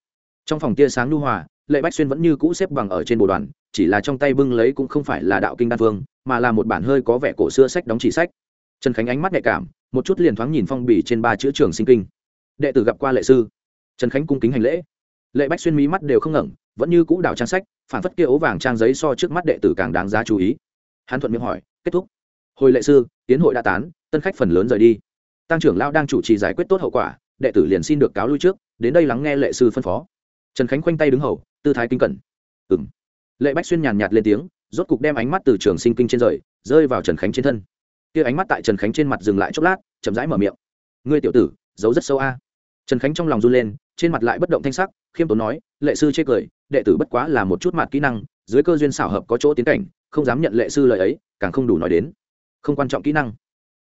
Trong phòng tia sáng lưu hòa, lệ bách xuyên vẫn như cũ xếp bằng ở trên bộ đoàn, chỉ là trong tay bưng lấy cũng không phải là đạo kinh đan phương mà là một bản hơi có vẻ cổ xưa sách đóng chỉ sách. Trần khánh ánh mắt nhạy cảm, một chút liền thoáng nhìn phong bì trên ba chữ trường sinh kinh. Đệ tử gặp qua lệ sư. Trần khánh cung kính hành lễ. Lệ bách xuyên mí mắt đều không ngẩng, vẫn như cũ đảo trang sách, phản phất kia ố vàng trang giấy so trước mắt đệ tử càng đáng giá chú ý. Hắn thuận miệng hỏi, kết thúc? Hồi lệ sư, tiến hội đã tán, tân khách phần lớn rời đi. Tăng trưởng lao đang chủ trì giải quyết tốt hậu quả, đệ tử liền xin được cáo lui trước, đến đây lắng nghe lệ sư phân phó. Trần khánh khoanh tay đứng hầu, tư thái kinh cẩn. Ừng lệ bách xuyên nhàn nhạt lên tiếng rốt cục đem ánh mắt từ trường sinh kinh trên rời, rơi vào trần khánh trên thân. Kia ánh mắt tại trần khánh trên mặt dừng lại chốc lát, chậm rãi mở miệng. Ngươi tiểu tử, giấu rất sâu a. Trần khánh trong lòng run lên, trên mặt lại bất động thanh sắc, khiêm tốn nói, lệ sư chê cười, đệ tử bất quá là một chút mặt kỹ năng, dưới cơ duyên xảo hợp có chỗ tiến cảnh, không dám nhận lệ sư lời ấy, càng không đủ nói đến. Không quan trọng kỹ năng.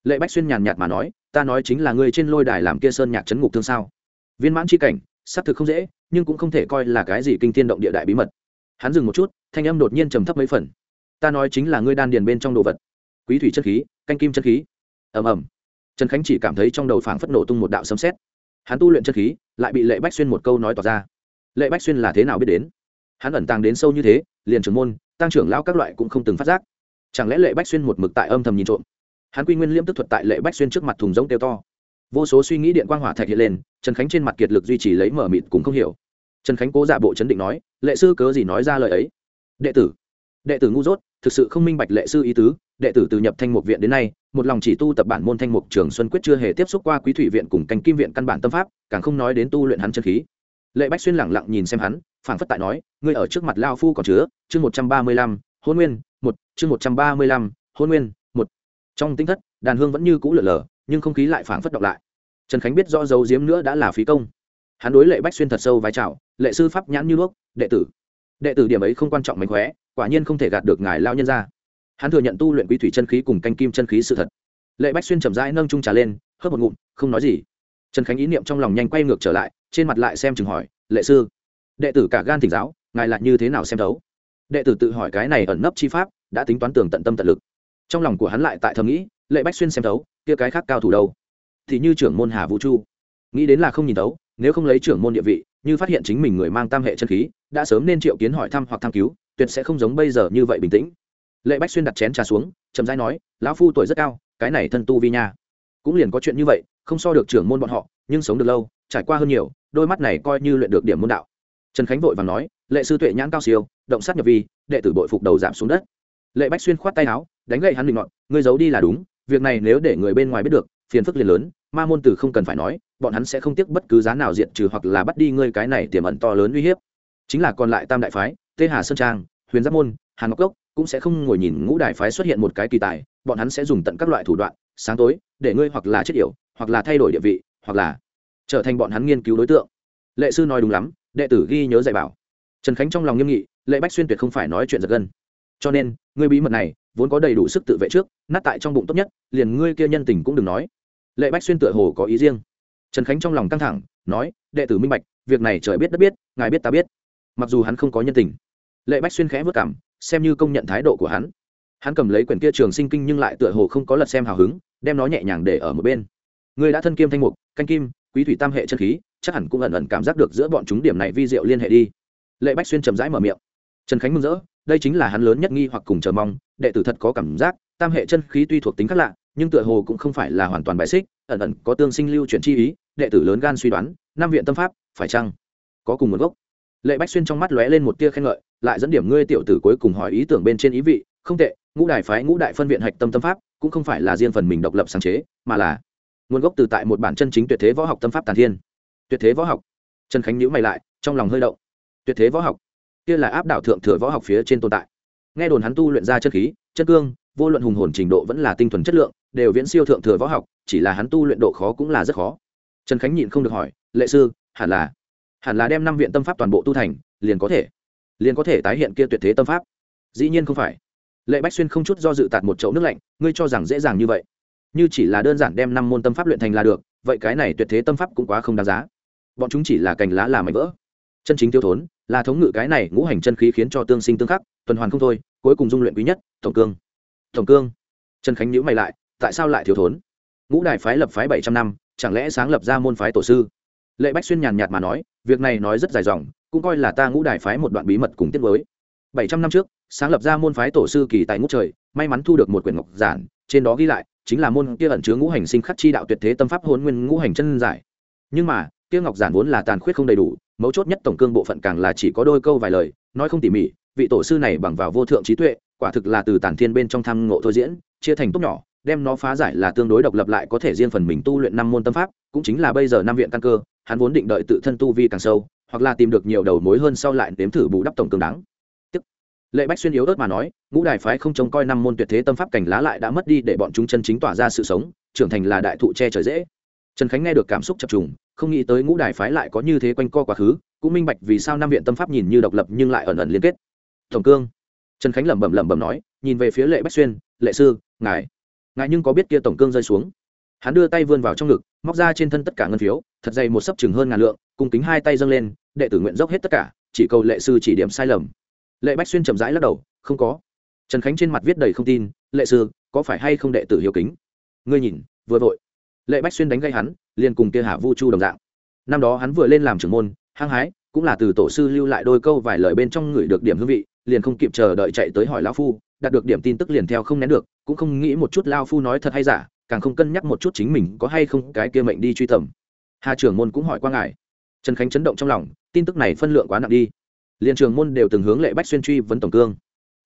Lệ bách xuyên nhàn nhạt mà nói, ta nói chính là ngươi trên lôi đài làm kia sơn nhạc chấn ngục thương sao? Viên mãn c h i cảnh, xác thực không dễ, nhưng cũng không thể coi là cái gì kinh tiên động địa đại bí mật hắn dừng một chút, thanh âm đột nhiên trầm thấp mấy phần. Ta nói chính là ngươi đan điền bên trong đồ vật. Quý thủy chân khí, canh kim chân khí. Ầm ầm. Trần khánh chỉ cảm thấy trong đầu phảng phất nổ tung một đạo sấm sét. Hắn tu luyện chân khí, lại bị lệ bách xuyên một câu nói tỏ ra. Lệ bách xuyên là thế nào biết đến? Hắn ẩn tàng đến sâu như thế, liền trưởng môn, tăng trưởng lao các loại cũng không từng phát giác. Chẳng lẽ lệ bách xuyên một mực tại âm thầm nhìn trộm? Hắn quy nguyên liêm tức thuật tại lệ bách xuyên trước mặt thùng giống teo to. Vô số suy nghĩ điện quang hỏa thạch hiện lên, trần khánh trên mặt kiệt lực duy trì lấy mở mịt cũng không hiểu. Trần khánh cố giả bộ chấn định nói lệ sư cớ gì nói ra lời ấy? Đệ tử đệ tử ngu dốt, thực sự không minh bạch lệ sư ý tứ. Đệ tử từ nhập thanh mục viện đến nay, một lòng chỉ tu tập bản môn thanh mục trường xuân quyết chưa hề tiếp xúc qua quý thủy viện cùng canh kim viện căn bản tâm pháp, càng không nói đến tu luyện hắn chân khí. Lệ bách xuyên lẳng lặng nhìn xem hắn, phảng phất tại nói, ngươi ở trước mặt lao phu còn chứa, chương một trăm ba mươi lăm, hôn nguyên, một, chương một trăm ba mươi lăm, hôn nguyên, một. Trong tinh thất, đàn hương vẫn như cũ lở lở nhưng không khí lại phảng phất đọc lại. Trần khánh biết rõ dấu diếm nữa đã là phí công hắn đối lệ bách xuyên thật sâu vai trào lệ sư pháp nhãn như đuốc đệ tử đệ tử điểm ấy không quan trọng mánh khóe, quả nhiên không thể gạt được ngài lao nhân ra hắn thừa nhận tu luyện quý thủy chân khí cùng canh kim chân khí sự thật. Lệ bách xuyên chậm rãi nâng trung trà lên, hớp một ngụm, không nói gì. Trần khánh ý niệm trong lòng nhanh quay ngược trở lại, trên mặt lại xem chừng hỏi, lệ sư, đệ tử cả gan thỉnh giáo, ngài lại như thế nào xem thấu? Đệ tử tự hỏi cái này ẩn nấp chi pháp, đã tính toán tường tận tâm tận lực. Trong lòng của hắn lại tại thầm nghĩ, lệ bách xuyên xem thấu, kia cái khác cao thủ đâu? Thì như trưởng môn hà vũ chu. Nghĩ đến là không nhìn thấu nếu không lấy trưởng môn địa vị, như phát hiện chính mình người mang tam hệ chân khí, đã sớm nên triệu kiến hỏi thăm hoặc tham cứu, tuyệt sẽ không giống bây giờ như vậy bình tĩnh. Lệ bách xuyên đặt chén trà xuống, chậm rãi nói, lão phu tuổi rất cao, cái này thân tu vi nha. Cũng liền có chuyện như vậy, không so được trưởng môn bọn họ, nhưng sống được lâu, trải qua hơn nhiều, đôi mắt này coi như luyện được điểm môn đạo. Trần khánh vội và nói, lệ sư tuệ nhãn cao siêu, động sát nhập vi, đệ tử bội phục đầu giảm xuống đất. Lệ bách xuyên khoát tay áo, đánh gậy hắn định ngọn ngươi giấu đi là đúng, việc này nếu để người bên ngoài biết được, phiền phức liền lớn, ma môn tử không cần phải nói bọn hắn sẽ không tiếc bất cứ giá nào diện trừ hoặc là bắt đi ngươi cái này tiềm ẩn to lớn uy hiếp. Chính là còn lại tam đại phái, tê hà sơn trang, huyền giáp môn, hàn ngọc cốc cũng sẽ không ngồi nhìn ngũ đại phái xuất hiện một cái kỳ tài, bọn hắn sẽ dùng tận các loại thủ đoạn, sáng tối, để ngươi hoặc là chết yểu, hoặc là thay đổi địa vị, hoặc là trở thành bọn hắn nghiên cứu đối tượng. Lệ sư nói đúng lắm, đệ tử ghi nhớ dạy bảo. Trần khánh trong lòng nghiêm nghị, lệ bách xuyên tuyệt không phải nói chuyện giật gân. Cho nên, ngươi bí mật này, vốn có đầy đủ sức tự vệ trước, nát tại trong bụng tốt nhất, liền ngươi kia nhân tình cũng đừng nói. Lệ bách xuyên tựa hồ có ý riêng trần khánh trong lòng căng thẳng, nói, đệ tử minh bạch, việc này trời biết đất biết, ngài biết ta biết. Mặc dù hắn không có nhân tình, lệ bách xuyên khẽ vất cảm, xem như công nhận thái độ của hắn. Hắn cầm lấy quyển kia trường sinh kinh nhưng lại tựa hồ không có lật xem hào hứng, đem nó nhẹ nhàng để ở một bên. Người đã thân kim thanh mục, canh kim, quý thủy tam hệ chân khí, chắc hẳn cũng ẩn ẩn cảm giác được giữa bọn chúng điểm này vi diệu liên hệ đi. Lệ bách xuyên chầm rãi mở miệng. Trần khánh mừng rỡ, đây chính là hắn lớn nhất nghi hoặc cùng chờ mong, đệ tử thật có cảm giác, tam hệ chân khí tuy thuộc tính khác lạ nhưng tựa hồ cũng không phải là hoàn toàn bài xích, ẩn ẩn có tương sinh lưu chuyển chi ý, đệ tử lớn gan suy đoán, năm viện tâm pháp, phải chăng? Có cùng nguồn gốc. Lệ bách xuyên trong mắt lóe lên một tia khen ngợi, lại dẫn điểm ngươi tiểu tử cuối cùng hỏi ý tưởng bên trên ý vị, không tệ, ngũ đại phái, ngũ đại phân viện hạch tâm tâm pháp, cũng không phải là riêng phần mình độc lập sáng chế, mà là nguồn gốc từ tại một bản chân chính tuyệt thế võ học tâm pháp tàn thiên. Tuyệt thế võ học. Trần khánh nhữ mày lại, trong lòng hơi động. Tuyệt thế võ học. Kia là áp đảo thượng thừa võ học phía trên tồn tại. Nghe đồn hắn tu luyện ra chân khí, chân cương vô luận hùng hồn trình độ vẫn là tinh thuần chất lượng, đều viễn siêu thượng thừa võ học, chỉ là hắn tu luyện độ khó cũng là rất khó. Trần khánh nhịn không được hỏi, lệ sư, hẳn là hẳn là đem năm viện tâm pháp toàn bộ tu thành, liền có thể, liền có thể tái hiện kia tuyệt thế tâm pháp? Dĩ nhiên không phải. Lệ bách xuyên không chút do dự tạt một chậu nước lạnh, ngươi cho rằng dễ dàng như vậy? Như chỉ là đơn giản đem năm môn tâm pháp luyện thành là được, vậy cái này tuyệt thế tâm pháp cũng quá không đáng giá. Bọn chúng chỉ là cành lá làm mảnh vỡ. Chân chính tiêu thốn, là thống ngự cái này ngũ hành chân khí khiến cho tương sinh tương khắc, tuần hoàn không thôi, cuối cùng dung luyện quý nhất, tổng cương tổng cương. Trần khánh nhữ mày lại, tại sao lại thiếu thốn? Ngũ đại phái lập phái bảy trăm năm, chẳng lẽ sáng lập ra môn phái tổ sư? Lệ bách xuyên nhàn nhạt mà nói, việc này nói rất dài dòng, cũng coi là ta ngũ đại phái một đoạn bí mật cùng tiết mới. Bảy trăm năm trước, sáng lập ra môn phái tổ sư kỳ tại ngũ trời, may mắn thu được một quyển ngọc giản, trên đó ghi lại, chính là môn kia ẩn chứa ngũ hành sinh khắc chi đạo tuyệt thế tâm pháp hôn nguyên ngũ hành chân giải. Nhưng mà, kia ngọc giản vốn là tàn khuyết không đầy đủ, mấu chốt nhất tổng cương bộ phận càng là chỉ có đôi câu vài lời, nói không tỉ mỉ, vị tổ sư này bằng vào vô thượng trí tuệ quả thực là từ tản thiên bên trong tham ngộ thôi diễn chia thành tốt nhỏ đem nó phá giải là tương đối độc lập lại có thể riêng phần mình tu luyện năm môn tâm pháp cũng chính là bây giờ năm viện căn cơ hắn vốn định đợi tự thân tu vi càng sâu hoặc là tìm được nhiều đầu mối hơn sau lại nếm thử bù đắp tổng tương đáng. Tức, lệ bách xuyên yếu ớt mà nói ngũ đài phái không trông coi năm môn tuyệt thế tâm pháp cảnh lá lại đã mất đi để bọn chúng chân chính tỏa ra sự sống trưởng thành là đại thụ che trời dễ. Trần khánh nghe được cảm xúc chập trùng không nghĩ tới ngũ đài phái lại có như thế quanh co quá khứ cũng minh bạch vì sao năm viện tâm pháp nhìn như độc lập nhưng lại ẩn ẩn liên kết. Tổng cương trần khánh lẩm bẩm lẩm bẩm nói, nhìn về phía lệ bách xuyên, lệ sư, ngài ngài nhưng có biết kia tổng cương rơi xuống? Hắn đưa tay vươn vào trong ngực, móc ra trên thân tất cả ngân phiếu, thật dày một sấp chừng hơn ngàn lượng cùng kính hai tay dâng lên, đệ tử nguyện dốc hết tất cả, chỉ cầu lệ sư chỉ điểm sai lầm. Lệ bách xuyên chậm rãi lắc đầu, không có. Trần khánh trên mặt viết đầy không tin, lệ sư, có phải hay không đệ tử hiếu kính? Ngươi nhìn, vừa vội. Lệ bách xuyên đánh gây hắn, liền cùng kia hạ vu chu đồng dạng. Năm đó hắn vừa lên làm trưởng môn, hăng hái, cũng là từ tổ sư lưu lại đôi câu vài lời bên trong người được điểm hương vị liền không kịp chờ đợi chạy tới hỏi lão phu, đạt được điểm tin tức liền theo không nén được, cũng không nghĩ một chút lao phu nói thật hay giả, càng không cân nhắc một chút chính mình có hay không cái kia mệnh đi truy tầm. Hà trưởng môn cũng hỏi qua ngài. Trần khánh chấn động trong lòng, tin tức này phân lượng quá nặng đi. Liền trường môn đều từng hướng lệ bách xuyên truy vấn tổng cương.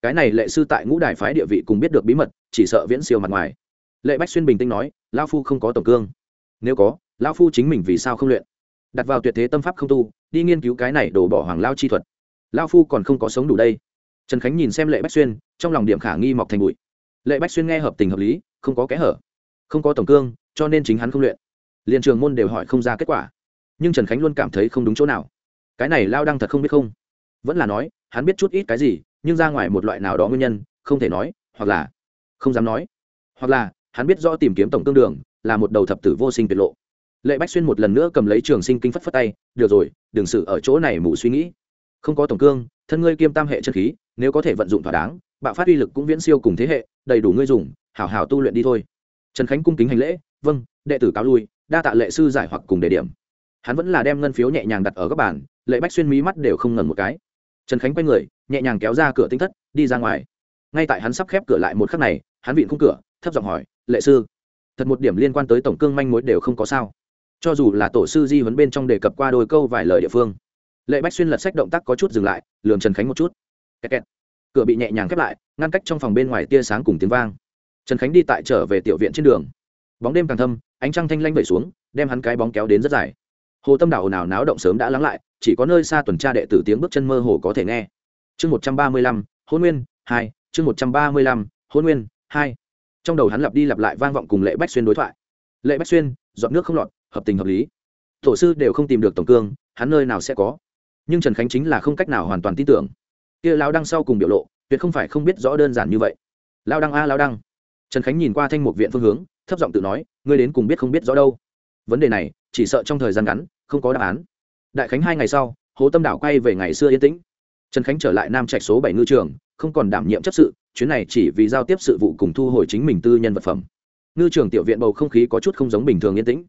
Cái này lệ sư tại ngũ đài phái địa vị cùng biết được bí mật, chỉ sợ viễn siêu mặt ngoài. Lệ bách xuyên bình tĩnh nói lao phu không có tổng cương. Nếu có lao phu chính mình vì sao không luyện? Đặt vào tuyệt thế tâm pháp không tu, đi nghiên cứu cái này đổ bỏ hoàng lao chi thuật. Lao phu còn không có sống đủ đây trần khánh nhìn xem lệ bách xuyên, trong lòng điểm khả nghi mọc thành bụi. Lệ bách xuyên nghe hợp tình hợp lý, không có kẽ hở, không có tổng cương, cho nên chính hắn không luyện. Liền trường môn đều hỏi không ra kết quả. Nhưng trần khánh luôn cảm thấy không đúng chỗ nào. Cái này lao đang thật không biết không? Vẫn là nói, hắn biết chút ít cái gì, nhưng ra ngoài một loại nào đó nguyên nhân, không thể nói, hoặc là không dám nói. Hoặc là hắn biết rõ tìm kiếm tổng tương đường là một đầu thập tử vô sinh tiết lộ. Lệ bách xuyên một lần nữa cầm lấy trường sinh kinh phất phất tay, được rồi, đừng xử ở chỗ này mù suy nghĩ. Không có tổng cương, thân ngươi kiêm tam hệ chân khí nếu có thể vận dụng thỏa đáng, bạo phát uy lực cũng viễn siêu cùng thế hệ, đầy đủ ngươi dùng, hảo hảo tu luyện đi thôi. Trần khánh cung kính hành lễ vâng đệ tử cáo lui, đa tạ lệ sư giải hoặc cùng đề điểm. Hắn vẫn là đem ngân phiếu nhẹ nhàng đặt ở các bàn, lệ bách xuyên mí mắt đều không ngần một cái. Trần khánh quay người, nhẹ nhàng kéo ra cửa tinh thất, đi ra ngoài. Ngay tại hắn sắp khép cửa lại một khắc này, hắn vịn khung cửa, thấp giọng hỏi, lệ sư, thật một điểm liên quan tới tổng cương manh mối đều không có sao. Cho dù là tổ sư di vấn bên trong đề cập qua đôi câu vài lời địa phương. Lệ bách xuyên lật sách động tác có chút dừng lại lường trần khánh một chút kẹt kẹt. cửa bị nhẹ nhàng khép lại, ngăn cách trong phòng bên ngoài tia sáng cùng tiếng vang. Trần khánh đi tại trở về tiểu viện trên đường. Bóng đêm càng thâm, ánh trăng thanh lanh vẩy xuống, đem hắn cái bóng kéo đến rất dài. Hồ tâm đảo nào náo động sớm đã lắng lại, chỉ có nơi xa tuần tra đệ tử tiếng bước chân mơ hồ có thể nghe. Chương một trăm ba mươi lăm, hôn nguyên hai, chương một trăm ba mươi lăm, hôn nguyên hai. Trong đầu hắn lặp đi lặp lại vang vọng cùng lệ bách xuyên đối thoại. Lệ bách xuyên dọn nước không lọt, hợp tình hợp lý. Tổ sư đều không tìm được tổng cương, hắn nơi nào sẽ có? Nhưng trần khánh chính là không cách nào hoàn toàn tin tưởng kia lao đăng sau cùng biểu lộ, tuyệt không phải không biết rõ đơn giản như vậy. Lao đăng a, lao đăng. Trần khánh nhìn qua thanh mục viện phương hướng, thấp giọng tự nói, ngươi đến cùng biết không biết rõ đâu. Vấn đề này, chỉ sợ trong thời gian ngắn, không có đáp án. Đại khánh hai ngày sau, hồ tâm đảo quay về ngày xưa yên tĩnh. Trần khánh trở lại nam trạch số bảy ngư trường, không còn đảm nhiệm chấp sự, chuyến này chỉ vì giao tiếp sự vụ cùng thu hồi chính mình tư nhân vật phẩm. Ngư trường tiểu viện bầu không khí có chút không giống bình thường yên tĩnh.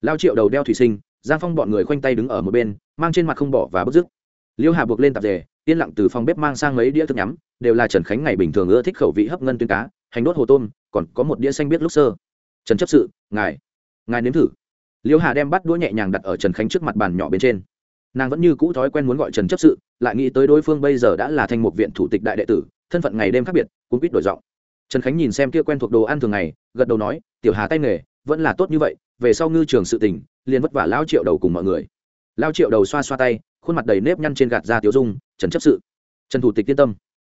Lao triệu đầu đeo thủy sinh, giang phong bọn người khoanh tay đứng ở một bên, mang trên mặt không bỏ và bức dứt. Liêu hà buộc lên tạp dề yên lặng từ phòng bếp mang sang mấy đĩa thức nhắm, đều là trần khánh ngày bình thường ưa thích khẩu vị hấp ngân tuyến cá, hành đốt hồ tôm, còn có một đĩa xanh biết lúc sơ. Trần chấp sự, ngài ngài nếm thử. Liêu hà đem bắt đũa nhẹ nhàng đặt ở trần khánh trước mặt bàn nhỏ bên trên. Nàng vẫn như cũ thói quen muốn gọi trần chấp sự, lại nghĩ tới đối phương bây giờ đã là thành một viện thủ tịch đại đệ tử, thân phận ngày đêm khác biệt cũng quýt đổi giọng. Trần khánh nhìn xem kia quen thuộc đồ ăn thường ngày, gật đầu nói, tiểu hà tay nghề, vẫn là tốt như vậy, về sau ngư trường sự tình, liền vất vả lao triệu đầu cùng mọi người. Lao triệu đầu xoa xoa tay, khuôn mặt đầy nếp nhăn trên gạt ra tiểu dung trần chấp sự. Trần thủ tịch yên tâm.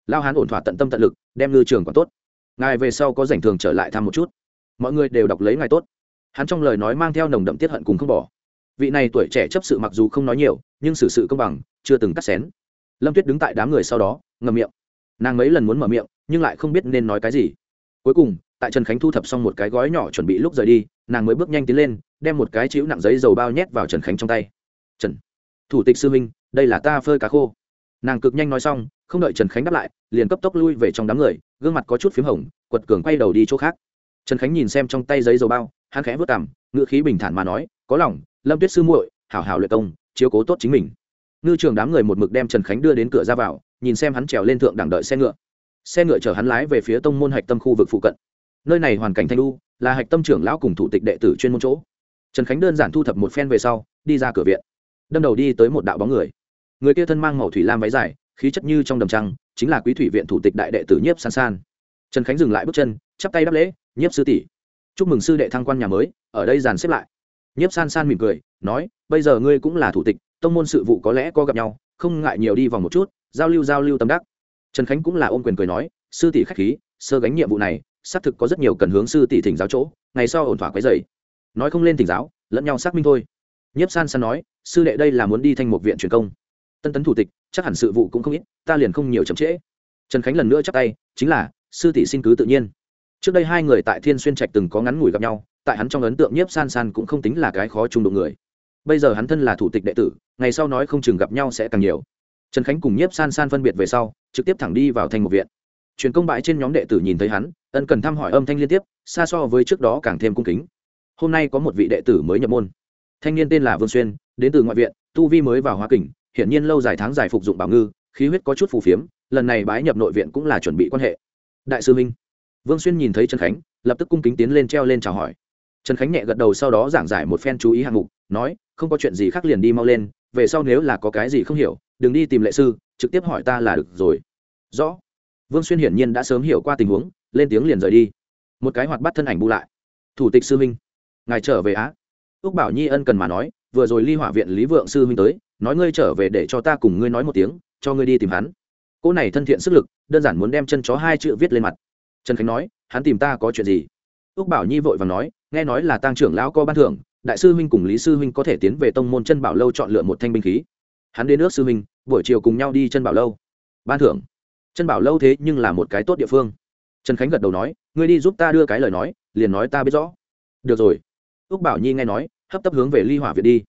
Lao hán ổn thỏa tận tâm tận lực, đem ngư trường còn tốt. Ngài về sau có rảnh thường trở lại thăm một chút. Mọi người đều đọc lấy ngài tốt. Hắn trong lời nói mang theo nồng đậm tiết hận cùng không bỏ. Vị này tuổi trẻ chấp sự mặc dù không nói nhiều, nhưng xử sự công bằng, chưa từng cắt xén. Lâm tuyết đứng tại đám người sau đó ngầm miệng. Nàng mấy lần muốn mở miệng, nhưng lại không biết nên nói cái gì. Cuối cùng, tại trần khánh thu thập xong một cái gói nhỏ chuẩn bị lúc rời đi, nàng mới bước nhanh tiến lên, đem một cái chữ nặng giấy dầu bao nhét vào trần khánh trong tay. Trần, thủ tịch sư minh đây là ta phơi cá khô nàng cực nhanh nói xong, không đợi trần khánh đáp lại, liền cấp tốc lui về trong đám người, gương mặt có chút p h í m hồng, quật cường quay đầu đi chỗ khác. Trần khánh nhìn xem trong tay giấy dầu bao, hắn khẽ vớt cảm ngự khí bình thản mà nói, có lòng, lâm tuyết sư muội, hảo hảo luyện công, chiếu cố tốt chính mình. Ngư trường đám người một mực đem trần khánh đưa đến cửa ra vào, nhìn xem hắn trèo lên thượng đẳng đợi xe ngựa. Xe ngựa chở hắn lái về phía tông môn hạch tâm khu vực phụ cận. Nơi này hoàn cảnh thanh lu là hạch tâm trưởng lão cùng thủ tịch đệ tử chuyên môn chỗ. Trần khánh đơn giản thu thập một phen về sau, đi ra cửa viện. Đâm đầu đi tới một đạo bóng người người kia thân mang màu thủy lam váy dài, khí chất như trong đầm trăng, chính là quý thủy viện thủ tịch đại đệ tử nhiếp san san. Trần khánh dừng lại bước chân, chắp tay đáp lễ, nhiếp sư tỷ, chúc mừng sư đệ thăng quan nhà mới, ở đây dàn xếp lại. Nhiếp san san mỉm cười, nói, bây giờ ngươi cũng là thủ tịch, tông môn sự vụ có lẽ có gặp nhau, không ngại nhiều đi vòng một chút, giao lưu giao lưu tâm đắc. Trần khánh cũng là ôm quyền cười nói, sư tỷ khách khí, sơ gánh nhiệm vụ này, xác thực có rất nhiều cần hướng sư tỷ thỉnh giáo chỗ, ngày sau ổn thỏa quấy dày nói không lên thỉnh giáo, lẫn nhau xác minh thôi. Nhiếp san san nói, sư đệ đây là muốn đi thành một viện truyền công tân tấn thủ tịch, chắc hẳn sự vụ cũng không ít, ta liền không nhiều chậm trễ. Trần khánh lần nữa chắc tay, chính là, sư tỷ xin cứ tự nhiên. Trước đây hai người tại thiên xuyên trạch từng có ngắn ngủi gặp nhau, tại hắn trong ấn tượng nhiếp san san cũng không tính là cái khó trung đụng người. Bây giờ hắn thân là thủ tịch đệ tử, ngày sau nói không chừng gặp nhau sẽ càng nhiều. Trần khánh cùng nhiếp san san phân biệt về sau, trực tiếp thẳng đi vào thành một viện. Truyền công bãi trên nhóm đệ tử nhìn thấy hắn, ân cần thăm hỏi âm thanh liên tiếp, xa so với trước đó càng thêm cung kính. Hôm nay có một vị đệ tử mới nhập môn. Thanh niên tên là vương xuyên, đến từ ngoại viện, tu vi mới vào hoa kình hiển nhiên lâu dài tháng dài phục dụng bảo ngư, khí huyết có chút phù phiếm, lần này bái nhập nội viện cũng là chuẩn bị quan hệ. Đại sư minh, vương xuyên nhìn thấy trần khánh, lập tức cung kính tiến lên treo lên chào hỏi. Trần khánh nhẹ gật đầu sau đó giảng giải một phen chú ý hạng mục, nói, không có chuyện gì khác liền đi mau lên, về sau nếu là có cái gì không hiểu, đừng đi tìm lệ sư, trực tiếp hỏi ta là được rồi. Rõ. Vương xuyên hiển nhiên đã sớm hiểu qua tình huống, lên tiếng liền rời đi. Một cái hoạt bắt thân ảnh bu lại. Thủ tịch sư minh, ngài trở về á? Ước bảo nhi ân cần mà nói, vừa rồi ly hỏa viện lý vượng sư minh tới nói ngươi trở về để cho ta cùng ngươi nói một tiếng, cho ngươi đi tìm hắn. Cô này thân thiện sức lực, đơn giản muốn đem chân chó hai chữ viết lên mặt. Trần khánh nói, hắn tìm ta có chuyện gì? Ước bảo nhi vội và nói, nghe nói là tăng trưởng lão có ban thưởng, đại sư huynh cùng lý sư huynh có thể tiến về tông môn chân bảo lâu chọn lựa một thanh binh khí. Hắn đến nước sư huynh, buổi chiều cùng nhau đi chân bảo lâu. Ban thưởng. Chân bảo lâu thế nhưng là một cái tốt địa phương. Trần khánh gật đầu nói, ngươi đi giúp ta đưa cái lời nói, liền nói ta biết rõ. Được rồi. Ước bảo nhi nghe nói, hấp tấp hướng về ly hỏa viện đi.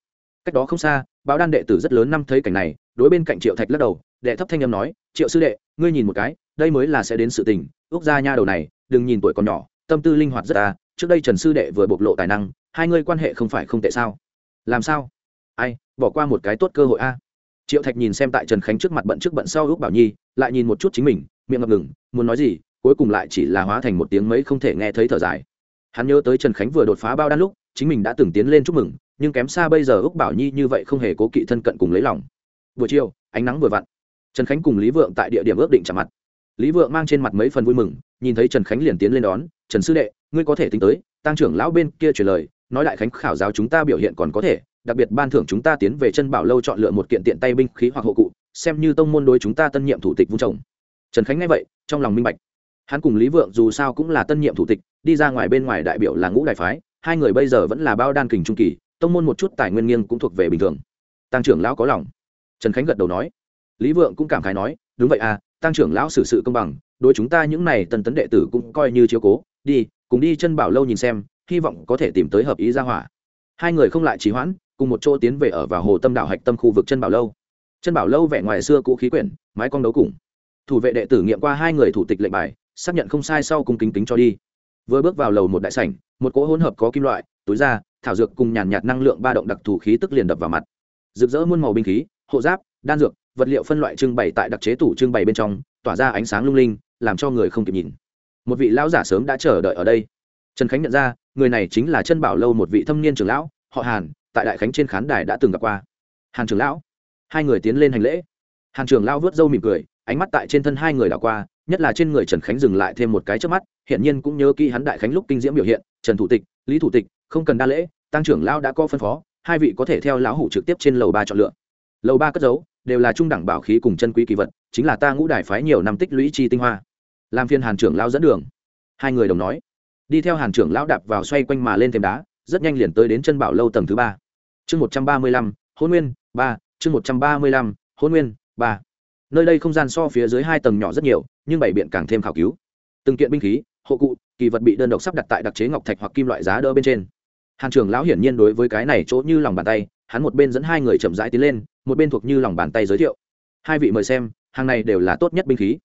Cách đó không xa báo đan đệ tử rất lớn năm thấy cảnh này, đối bên cạnh triệu thạch lắc đầu, đệ thấp thanh âm nói, triệu sư đệ, ngươi nhìn một cái, đây mới là sẽ đến sự tình ước ra nha đầu này, đừng nhìn tuổi còn nhỏ, tâm tư linh hoạt rất ta trước đây trần sư đệ vừa bộc lộ tài năng, hai ngươi quan hệ không phải không tệ sao? Làm sao? Ai, bỏ qua một cái tốt cơ hội a. Triệu thạch nhìn xem tại trần khánh trước mặt bận trước bận sau ước bảo nhi, lại nhìn một chút chính mình, miệng ngập ngừng, muốn nói gì, cuối cùng lại chỉ là hóa thành một tiếng mấy không thể nghe thấy thở dài. Hắn nhớ tới trần khánh vừa đột phá bao đan lúc, chính mình đã từng tiến lên chúc mừng nhưng kém xa bây giờ ước bảo nhi như vậy không hề cố kỵ thân cận cùng lấy lòng. Buổi chiều, ánh nắng vừa vặn. Trần khánh cùng lý vượng tại địa điểm ước định chạm mặt. Lý vượng mang trên mặt mấy phần vui mừng, nhìn thấy trần khánh liền tiến lên đón, trần sư đệ, ngươi có thể tính tới tăng trưởng lão bên kia truyền lời, nói đại khánh khảo giáo chúng ta biểu hiện còn có thể, đặc biệt ban thưởng chúng ta tiến về chân bảo lâu chọn lựa một kiện tiện tay binh khí hoặc hộ cụ, xem như tông môn đối chúng ta tân nhiệm thủ tịch vung trồng trần khánh nghe vậy, trong lòng minh bạch. Hắn cùng lý vượng dù sao cũng là tân nhiệm thủ tịch, đi ra ngoài bên ngoài đại biểu là ngũ đại phái, hai người bây giờ vẫn là bao đan kình trung kỳ tông môn một chút tài nguyên nghiêng cũng thuộc về bình thường. Tăng trưởng lão có lòng. Trần khánh gật đầu nói. Lý vượng cũng cảm khái nói, đúng vậy à tăng trưởng lão xử sự công bằng, đối chúng ta những này tần tấn đệ tử cũng coi như chiếu cố. Đi, cùng đi chân bảo lâu nhìn xem, hy vọng có thể tìm tới hợp ý ra hỏa. Hai người không lại trì hoãn, cùng một chỗ tiến về ở vào hồ tâm đảo hạch tâm khu vực chân bảo lâu. Chân bảo lâu vẻ ngoài xưa cũ khí quyển, mái con đấu cùng. Thủ vệ đệ tử nghiệm qua hai người thủ tịch lệnh bài, xác nhận không sai sau cùng kính kính cho đi. Vừa bước vào lầu một đại sảnh, một cỗ hỗn hợp có kim loại, túi da thảo dược cùng nhàn nhạt năng lượng ba động đặc thù khí tức liền đập vào mặt. Rực rỡ muôn màu binh khí, hộ giáp, đan dược, vật liệu phân loại trưng bày tại đặc chế tủ trưng bày bên trong, tỏa ra ánh sáng lung linh, làm cho người không kịp nhìn. Một vị lão giả sớm đã chờ đợi ở đây. Trần khánh nhận ra, người này chính là chân bảo lâu một vị thâm niên trưởng lão, họ hàn, tại đại khánh trên khán đài đã từng gặp qua. Hàn trưởng lão. Hai người tiến lên hành lễ. Hàn trưởng lão vớt râu mỉm cười, ánh mắt tại trên thân hai người đảo qua, nhất là trên người trần khánh dừng lại thêm một cái trước mắt hiện nhiên cũng nhớ kỹ hắn đại khánh lúc kinh diễm biểu hiện, trần thủ tịch, lý thủ tịch, không cần đa lễ tăng trưởng lão đã có phân phó, hai vị có thể theo lão hủ trực tiếp trên lầu ba chọn lựa. Lầu ba cất giấu, đều là trung đẳng bảo khí cùng chân quý kỳ vật, chính là ta ngũ đài phái nhiều năm tích lũy chi tinh hoa. Làm phiên hàn trưởng lão dẫn đường. Hai người đồng nói. Đi theo hàn trưởng lão đạp vào xoay quanh mà lên thềm đá, rất nhanh liền tới đến chân bảo lâu tầng thứ ba. Chương một trăm ba mươi lăm, hôn nguyên, ba, chương một trăm ba mươi lăm, hôn nguyên, ba. Nơi đây không gian so phía dưới hai tầng nhỏ rất nhiều, nhưng bảy biện càng thêm khảo cứu. Từng kiện binh khí, hộ cụ, kỳ vật bị đơn độc sắp đặt tại đặc chế ngọc thạch hoặc kim loại giá đỡ bên trên hàn trưởng lão hiển nhiên đối với cái này chỗ như lòng bàn tay, hắn một bên dẫn hai người chậm rãi tiến lên, một bên thuộc như lòng bàn tay giới thiệu. Hai vị mời xem, hàng này đều là tốt nhất binh khí.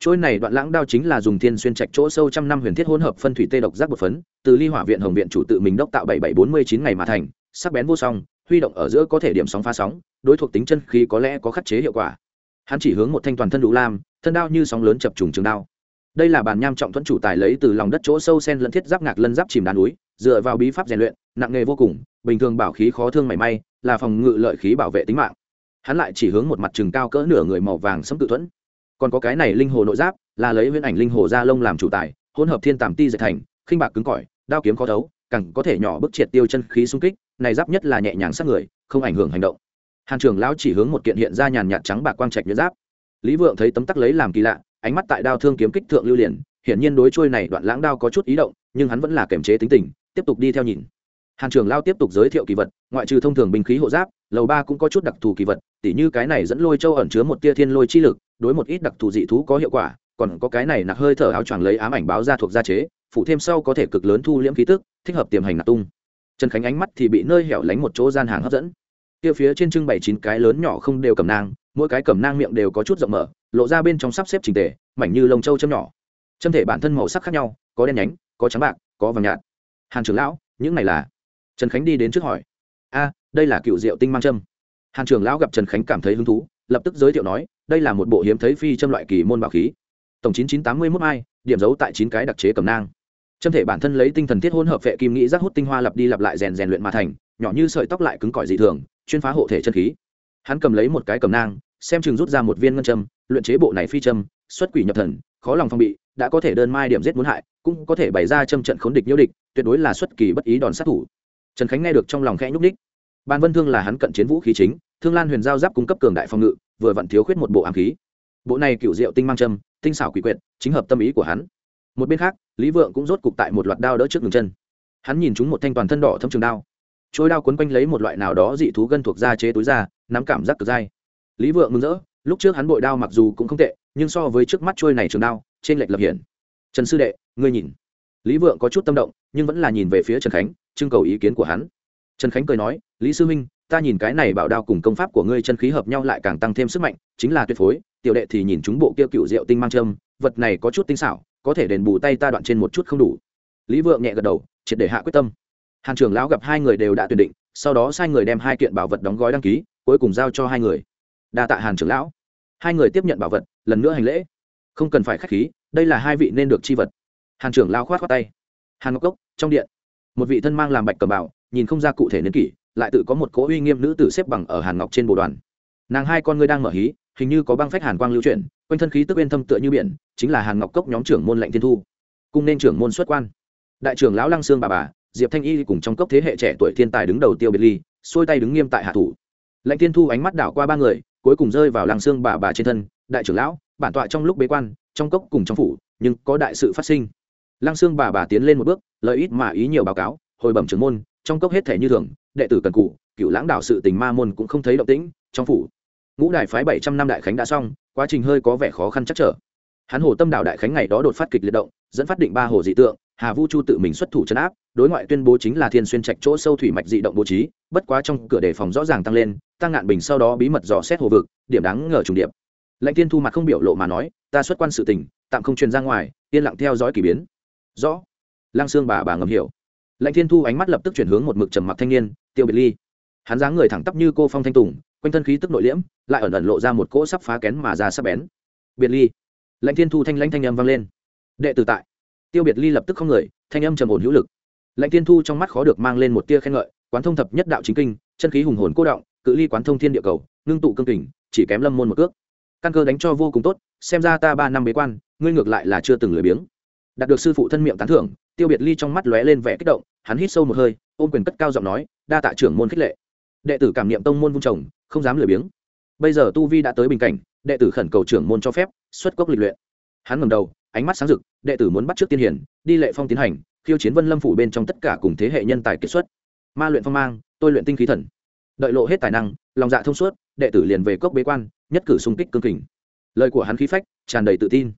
Chôi này đoạn lãng đao chính là dùng thiên xuyên trạch chỗ sâu trăm năm huyền thiết hỗn hợp phân thủy tê độc giác bột phấn, từ ly hỏa viện hồng viện chủ tự mình đốc tạo bảy bảy bốn mươi chín ngày mà thành, sắc bén vô song, huy động ở giữa có thể điểm sóng pha sóng, đối thuộc tính chân khí có lẽ có khắc chế hiệu quả. Hắn chỉ hướng một thanh toàn thân đủ lam, thân đao như sóng lớn chập trùng trường đao đây là bản nham trọng thuẫn chủ tài lấy từ lòng đất chỗ sâu sen lẫn thiết giáp ngạc lân giáp chìm đá núi, dựa vào bí pháp rèn luyện, nặng nghề vô cùng, bình thường bảo khí khó thương mảy may, là phòng ngự lợi khí bảo vệ tính mạng. Hắn lại chỉ hướng một mặt chừng cao cỡ nửa người màu vàng sấm tự thuẫn. Còn có cái này linh hồ nội giáp, là lấy huyễn ảnh linh hồ da lông làm chủ tài, hỗn hợp thiên tàm ti dệt thành, khinh bạc cứng cỏi, đao kiếm khó thấu, càng có thể nhỏ bức triệt tiêu chân khí xung kích, này giáp nhất là nhẹ nhàng sát người, không ảnh hưởng hành động. Hàn trưởng lão chỉ hướng một kiện hiện ra nhàn nhạt trắng bạc quang trạch nhuyễn giáp. Lý vượng thấy tấm tắc lấy làm kỳ lạ ánh mắt tại đao thương kiếm kích thượng lưu liền, hiển nhiên đối trôi này đoạn lãng đao có chút ý động, nhưng hắn vẫn là kiềm chế tính tình, tiếp tục đi theo nhìn. Hàn trưởng lao tiếp tục giới thiệu kỳ vật, ngoại trừ thông thường binh khí hộ giáp, lầu ba cũng có chút đặc thù kỳ vật, tỉ như cái này dẫn lôi châu ẩn chứa một tia thiên lôi chi lực, đối một ít đặc thù dị thú có hiệu quả, còn có cái này nặc hơi thở áo choàng lấy ám ảnh báo ra thuộc gia chế phụ thêm sau có thể cực lớn thu liễm khí tức, thích hợp tiềm hành nạp tung. Trần khánh ánh mắt thì bị nơi hẻo lánh một chỗ gian hàng hấp dẫn. Kia phía trên trưng bày chín cái lớn nhỏ không đều cầm nang mỗi cái cầm nang miệng đều có chút rộng mở, lộ ra bên trong sắp xếp trình tề, mảnh như lông trâu châm nhỏ. Châm thể bản thân màu sắc khác nhau, có đen nhánh, có trắng bạc, có vàng nhạt. Hàn trưởng lão, những này là? Trần khánh đi đến trước hỏi. A, đây là cựu diệu tinh mang châm. Hàn trưởng lão gặp trần khánh cảm thấy hứng thú, lập tức giới thiệu nói, đây là một bộ hiếm thấy phi châm loại kỳ môn bảo khí. Tổng chín chín tám mươi mốt hai, điểm dấu tại chín cái đặc chế cầm nang. Châm thể bản thân lấy tinh thần thiết hỗn hợp vệ kim nghĩ rác hút tinh hoa lặp đi lặp lại rèn rèn luyện mà thành, nhỏ như sợi tóc lại cứng cỏi dị thường, chuyên phá hộ thể chân khí. Hắn cầm lấy một cái cầm nang xem chừng rút ra một viên ngân châm, luyện chế bộ này phi châm, xuất quỷ nhập thần, khó lòng phong bị, đã có thể đơn mai điểm giết muốn hại, cũng có thể bày ra châm trận khốn địch nhiễu địch, tuyệt đối là xuất kỳ bất ý đòn sát thủ. Trần khánh nghe được trong lòng khẽ nhúc ních ban vân thương là hắn cận chiến vũ khí chính, thương lan huyền giao giáp cung cấp cường đại phòng ngự, vừa vặn thiếu khuyết một bộ ám khí. Bộ này cựu diệu tinh mang châm, tinh xảo quỷ quyệt, chính hợp tâm ý của hắn. Một bên khác, lý vượng cũng rốt cục tại một loạt đao đỡ trước ngừng chân. Hắn nhìn chúng một thanh toàn thân đỏ thâm trường đao, trôi đao quấn quanh lấy một loại nào đó dị thú gân thuộc da chế túi da, nắm cảm giác cực dai lý vượng mừng rỡ, lúc trước hắn bội đao mặc dù cũng không tệ, nhưng so với trước mắt trôi này trường đao, trên lệch lập hiển. Trần sư đệ, ngươi nhìn. Lý vượng có chút tâm động, nhưng vẫn là nhìn về phía trần khánh, trưng cầu ý kiến của hắn. Trần khánh cười nói, lý sư minh ta nhìn cái này bảo đao cùng công pháp của ngươi chân khí hợp nhau lại càng tăng thêm sức mạnh, chính là tuyệt phối, tiểu đệ thì nhìn chúng bộ kia cựu rượu tinh mang châm, vật này có chút tinh xảo, có thể đền bù tay ta đoạn trên một chút không đủ. Lý vượng nhẹ gật đầu, triệt để hạ quyết tâm. Hàn trưởng lão gặp hai người đều đã tuyển định, sau đó sai người đem hai kiện bảo vật đóng gói đăng ký, cuối cùng giao cho hai người đa tạ hàn trưởng lão. Hai người tiếp nhận bảo vật, lần nữa hành lễ. Không cần phải k h á c h khí, đây là hai vị nên được chi vật. Hàn trưởng lao khoát khoát tay. Hàn ngọc cốc, trong điện. Một vị thân mang làm bạch cầm bảo, nhìn không ra cụ thể niên kỷ, lại tự có một cỗ uy nghiêm nữ tử xếp bằng ở hàn ngọc trên bồ đoàn. Nàng hai con ngươi đang mở hí, hình như có băng phách hàn quang lưu chuyển, quanh thân khí tức bên thâm tựa như biển, chính là hàn ngọc cốc nhóm trưởng môn lệnh thiên thu. Cung nên trưởng môn xuất quan. Đại trưởng lão lăng sương bà bà, diệp thanh y cùng trong cốc thế hệ trẻ tuổi thiên tài đứng đầu tiêu biệt ly, xuôi tay đứng nghiêm tại hạ thủ. Lệnh thiên thu ánh mắt đảo qua ba người cuối cùng rơi vào làng xương bà bà trên thân, đại trưởng lão, bản tọa trong lúc bế quan, trong cốc cùng trong phủ, nhưng có đại sự phát sinh. Lăng xương bà bà tiến lên một bước lợi ít mà ý nhiều báo cáo, hồi bẩm trưởng môn, trong cốc hết thể như thường, đệ tử cần cụ, cựu lãng đạo sự tình ma môn cũng không thấy động tĩnh, trong phủ. Ngũ đại phái bảy trăm năm đại khánh đã xong, quá trình hơi có vẻ khó khăn chắc trở. Hắn hồ tâm đạo đại khánh ngày đó đột phát kịch liệt động, dẫn phát định ba hồ dị tượng hà vu chu tự mình xuất thủ chấn áp, đối ngoại tuyên bố chính là thiên xuyên trạch chỗ sâu thủy mạch dị động bố trí, bất quá trong cửa đề phòng rõ ràng tăng lên, tăng ngạn bình sau đó bí mật dò xét hồ vực, điểm đáng ngờ trùng điệp. Lãnh tiên thu mặt không biểu lộ mà nói, ta xuất quan sự tình, tạm không truyền ra ngoài, yên lặng theo dõi k ỳ biến. Rõ. Lang sương bà bà ngầm hiểu. Lãnh thiên thu ánh mắt lập tức chuyển hướng một mực trầm mặc thanh niên, tiêu biệt ly. Hắn dáng người thẳng tắp như cô phong thanh tùng, quanh thân khí tức nội liễm, lại ẩn ẩn lộ ra một cỗ sắp phá kén mà ra sắp bén. Biệt ly. Lãnh thiên thu thanh lãnh thanh âm vang lên. Đệ tử tại tiêu biệt ly lập tức không người, thanh âm trầm ổn hữu lực. Lãnh tiên thu trong mắt khó được mang lên một tia khen ngợi, quán thông thập nhất đạo chính kinh, chân khí hùng hồn cố động, cự ly quán thông thiên địa cầu, ngưng tụ cương kình, chỉ kém lâm môn một cước. Căn cơ đánh cho vô cùng tốt, xem ra ta ba năm bế quan, ngươi ngược lại là chưa từng lười biếng. Đạt được sư phụ thân miệng tán thưởng, tiêu biệt ly trong mắt lóe lên vẻ kích động, hắn hít sâu một hơi, ôm quyền cất cao giọng nói, đa tạ trưởng môn khích lệ. Đệ tử cảm niệm tông môn vung trồng không dám lười biếng. Bây giờ tu vi đã tới bình cảnh, đệ tử khẩn cầu trưởng môn cho phép, xuất cốc lịch luyện. Hắn ngầm đầu ánh mắt sáng rực, đệ tử muốn bắt trước tiên hiển, đi lệ phong tiến hành, khiêu chiến vân lâm phủ bên trong tất cả cùng thế hệ nhân tài kết xuất. Ma luyện phong mang, tôi luyện tinh khí thần. Đợi lộ hết tài năng, lòng dạ thông suốt, đệ tử liền về cốc bế quan, nhất cử xung kích cương kình. Lời của hắn khí phách, tràn đầy tự tin.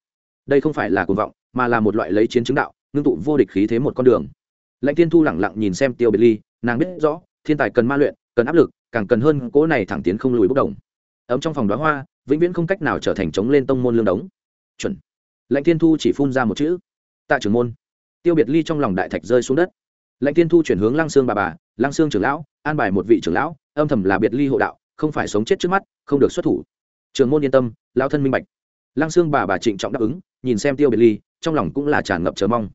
Đây không phải là cuồng vọng, mà là một loại lấy chiến chứng đạo, ngưng tụ vô địch khí thế một con đường. Lãnh thiên thu lẳng lặng nhìn xem tiêu biệt ly, nàng biết rõ, thiên tài cần ma luyện, cần áp lực, càng cần hơn cỗ này thẳng tiến không lùi bốc đồng. Ấm trong phòng đoá hoa, vĩnh viễn không cách nào trở thành chống lên tông môn lương đống. Chuẩn lãnh thiên thu chỉ phun ra một chữ. Tạ trưởng môn. Tiêu biệt ly trong lòng đại thạch rơi xuống đất. Lãnh thiên thu chuyển hướng lăng xương bà bà, lăng xương trưởng lão, an bài một vị trưởng lão, âm thầm là biệt ly hộ đạo, không phải sống chết trước mắt, không được xuất thủ. Trường môn yên tâm lao thân minh bạch. Lăng xương bà bà trịnh trọng đáp ứng, nhìn xem tiêu biệt ly, trong lòng cũng là tràn ngập chờ mong.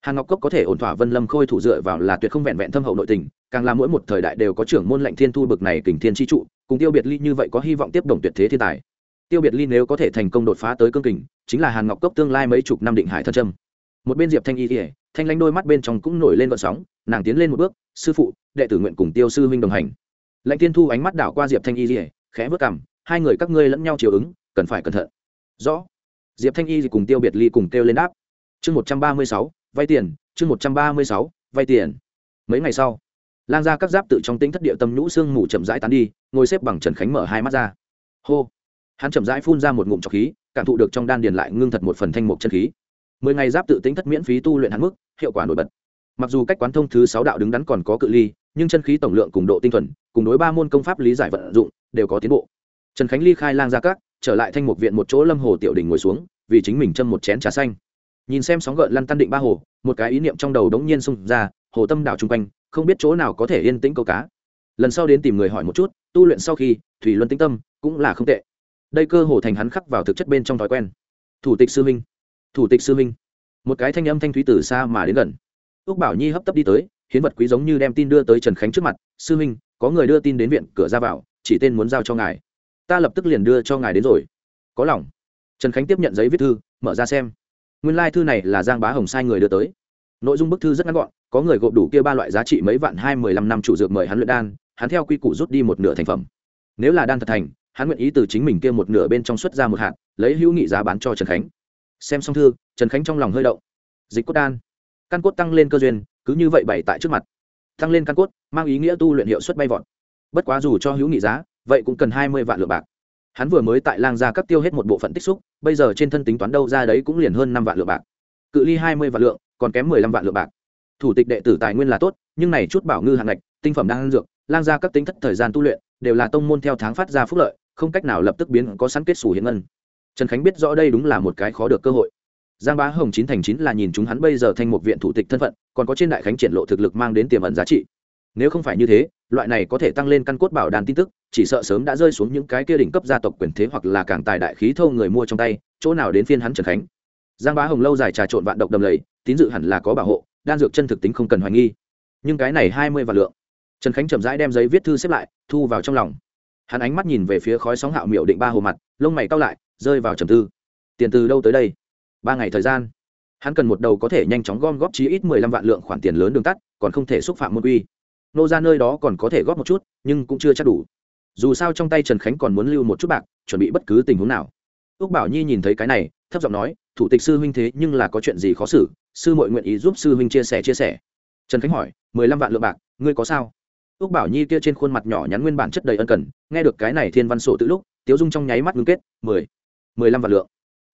Hàn ngọc cốc có thể ổn thỏa vân lâm khôi thủ dựa vào là tuyệt không vẹn vẹn thâm hậu nội tình, càng là mỗi một thời đại đều có trưởng môn lệnh thiên thu bực này kình thiên tri trụ, cùng tiêu biệt ly như vậy có hy vọng tiếp đồng tuyệt thế thiên tài tiêu biệt ly nếu có thể thành công đột phá tới cương kình, chính là hàn ngọc cốc tương lai mấy chục năm định hải thân trâm một bên diệp thanh y ỉa thanh lanh đôi mắt bên trong cũng nổi lên vận sóng, nàng tiến lên một bước, sư phụ, đệ tử nguyện cùng tiêu sư huynh đồng hành. Lệnh tiên thu ánh mắt đảo qua diệp thanh y ỉa khẽ vớt cảm hai người các ngươi lẫn nhau chiều ứng, cần phải cẩn thận. Rõ. Diệp thanh y cùng tiêu biệt ly cùng kêu lên đáp. Chương một trăm ba mươi sáu, vay tiền, chương một trăm ba mươi sáu, vay tiền. Mấy ngày sau, lang ra các giáp tự trong tính thất địa tâm nhũ sương mù chậm rãi tán đi, ngồi xếp bằng trần khánh mở hai mắt ra. Hô hắn chậm rãi phun ra một ngụm trọc khí, cảm thụ được trong đan điền lại ngưng thật một phần thanh mục chân khí. Mười ngày giáp tự tính thất miễn phí tu luyện hắn mức, hiệu quả nổi bật. Mặc dù cách quán thông thứ sáu đạo đứng đắn còn có cự ly, nhưng chân khí tổng lượng cùng độ tinh thuần, cùng đối ba môn công pháp lý giải vận dụng, đều có tiến bộ. Trần khánh ly khai lang ra các, trở lại thanh mục viện một chỗ lâm hồ tiểu đình ngồi xuống, vì chính mình châm một chén trà xanh. Nhìn xem sóng gợn lăn tan định ba hồ, một cái ý niệm trong đầu đống nhiên xung ra, hồ tâm đảo chung quanh, không biết chỗ nào có thể yên tĩnh câu cá. Lần sau đến tìm người hỏi một chút, tu luyện sau khi, thủy luân tĩnh tâm, cũng là không tệ đây cơ hồ thành hắn khắc vào thực chất bên trong thói quen. Thủ tịch sư minh thủ tịch sư minh một cái thanh âm thanh thúy từ xa mà đến gần. Ước bảo nhi hấp tấp đi tới, hiến vật quý giống như đem tin đưa tới trần khánh trước mặt. Sư minh có người đưa tin đến viện, cửa ra vào, chỉ tên muốn giao cho ngài. Ta lập tức liền đưa cho ngài đến rồi. Có lòng. Trần khánh tiếp nhận giấy viết thư, mở ra xem. Nguyên lai、like、thư này là giang bá hồng sai người đưa tới. Nội dung bức thư rất ngắn gọn, có người gộp đủ kia ba loại giá trị mấy vạn hai mười lăm năm chủ dược mời hắn luyện đan, hắn theo quy củ rút đi một nửa thành phẩm. Nếu là đan thật thành hắn nguyện ý từ chính mình kia một nửa bên trong xuất ra một hạt, lấy hữu nghị giá bán cho trần khánh. Xem xong thư, trần khánh trong lòng hơi động. Dịch cốt đan. Căn cốt tăng lên cơ duyên, cứ như vậy bày tại trước mặt. Tăng lên căn cốt, mang ý nghĩa tu luyện hiệu suất bay vọt. Bất quá dù cho hữu nghị giá, vậy cũng cần hai mươi vạn lượng bạc. Hắn vừa mới tại lang gia cấp tiêu hết một bộ phận tích xúc, bây giờ trên thân tính toán đâu ra đấy cũng liền hơn năm vạn lượng bạc. Cự ly hai mươi vạn lượng, còn kém mười lăm vạn lượng bạc. Thủ tịch đệ tử tài nguyên là tốt, nhưng này chút bảo ngư hạng ngạch, tinh phẩm đang dược, lang gia các tính thất thời gian tu luyện, đều là tông môn theo tháng phát ra phúc lợi không cách nào lập tức biến có sẵn kết xù hiện ngân. Trần khánh biết rõ đây đúng là một cái khó được cơ hội. Giang bá hồng chín thành chín là nhìn chúng hắn bây giờ thành một viện thủ tịch thân phận, còn có trên đại khánh triển lộ thực lực mang đến tiềm ẩn giá trị. Nếu không phải như thế, loại này có thể tăng lên căn cốt bảo đàn tin tức, chỉ sợ sớm đã rơi xuống những cái kia đỉnh cấp gia tộc quyền thế hoặc là càng tài đại khí thâu người mua trong tay, chỗ nào đến phiên hắn trần khánh. Giang bá hồng lâu dài trà trộn vạn độc đầm lầy, tín dự hẳn là có bảo hộ, đan dược chân thực tính không cần hoài nghi. Nhưng cái này hai mươi vạn lượng. Trần khánh chậm rãi đem giấy viết thư xếp lại, thu vào trong lòng hắn ánh mắt nhìn về phía khói sóng hạo miệu định ba hồ mặt, lông mày cao lại, rơi vào trầm tư. Tiền từ đâu tới đây? Ba ngày thời gian. Hắn cần một đầu có thể nhanh chóng gom góp chí ít mười lăm vạn lượng khoản tiền lớn đường tắt, còn không thể xúc phạm môn quy. Nô ra nơi đó còn có thể góp một chút, nhưng cũng chưa chắc đủ. Dù sao trong tay trần khánh còn muốn lưu một chút bạc, chuẩn bị bất cứ tình huống nào. Ước bảo nhi nhìn thấy cái này, thấp giọng nói, thủ tịch sư huynh thế nhưng là có chuyện gì khó xử, sư mội nguyện ý giúp sư huynh chia sẻ chia sẻ. Trần khánh hỏi, mười lăm vạn lượng bạc, ngươi có sao? Ước bảo nhi kia trên khuôn mặt nhỏ nhắn nguyên bản chất đầy ân cần nghe được cái này thiên văn sổ tự lúc tiếu dung trong nháy mắt ngưng kết mười mười lăm vạn lượng.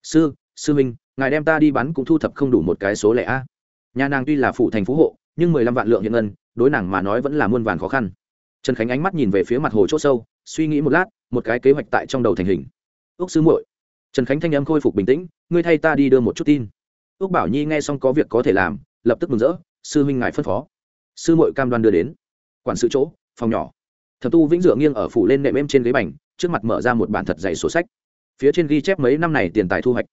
Sư sư Minh, ngài đem ta đi bán cũng thu thập không đủ một cái số lẻ a. Nhà nàng tuy là phụ thành phú hộ nhưng mười lăm vạn lượng hiện ngân đối nàng mà nói vẫn là muôn vàn khó khăn. Trần khánh ánh mắt nhìn về phía mặt hồ c h ỗ sâu suy nghĩ một lát một cái kế hoạch tại trong đầu thành hình. Ước sư muội. Trần khánh thanh âm khôi phục bình tĩnh ngươi thay ta đi đưa một chút tin. Ước bảo nhi nghe xong có việc có thể làm lập tức mừng rỡ sư huynh ngài phân phó. Sư muội cam đoan đưa đến quản sự chỗ, phòng nhỏ. Thập tu vĩnh dựa nghiêng ở phủ lên nệm êm trên ghế bành, trước mặt mở ra một bản thật dày sổ sách. Phía trên ghi chép mấy năm này tiền tài thu hoạch.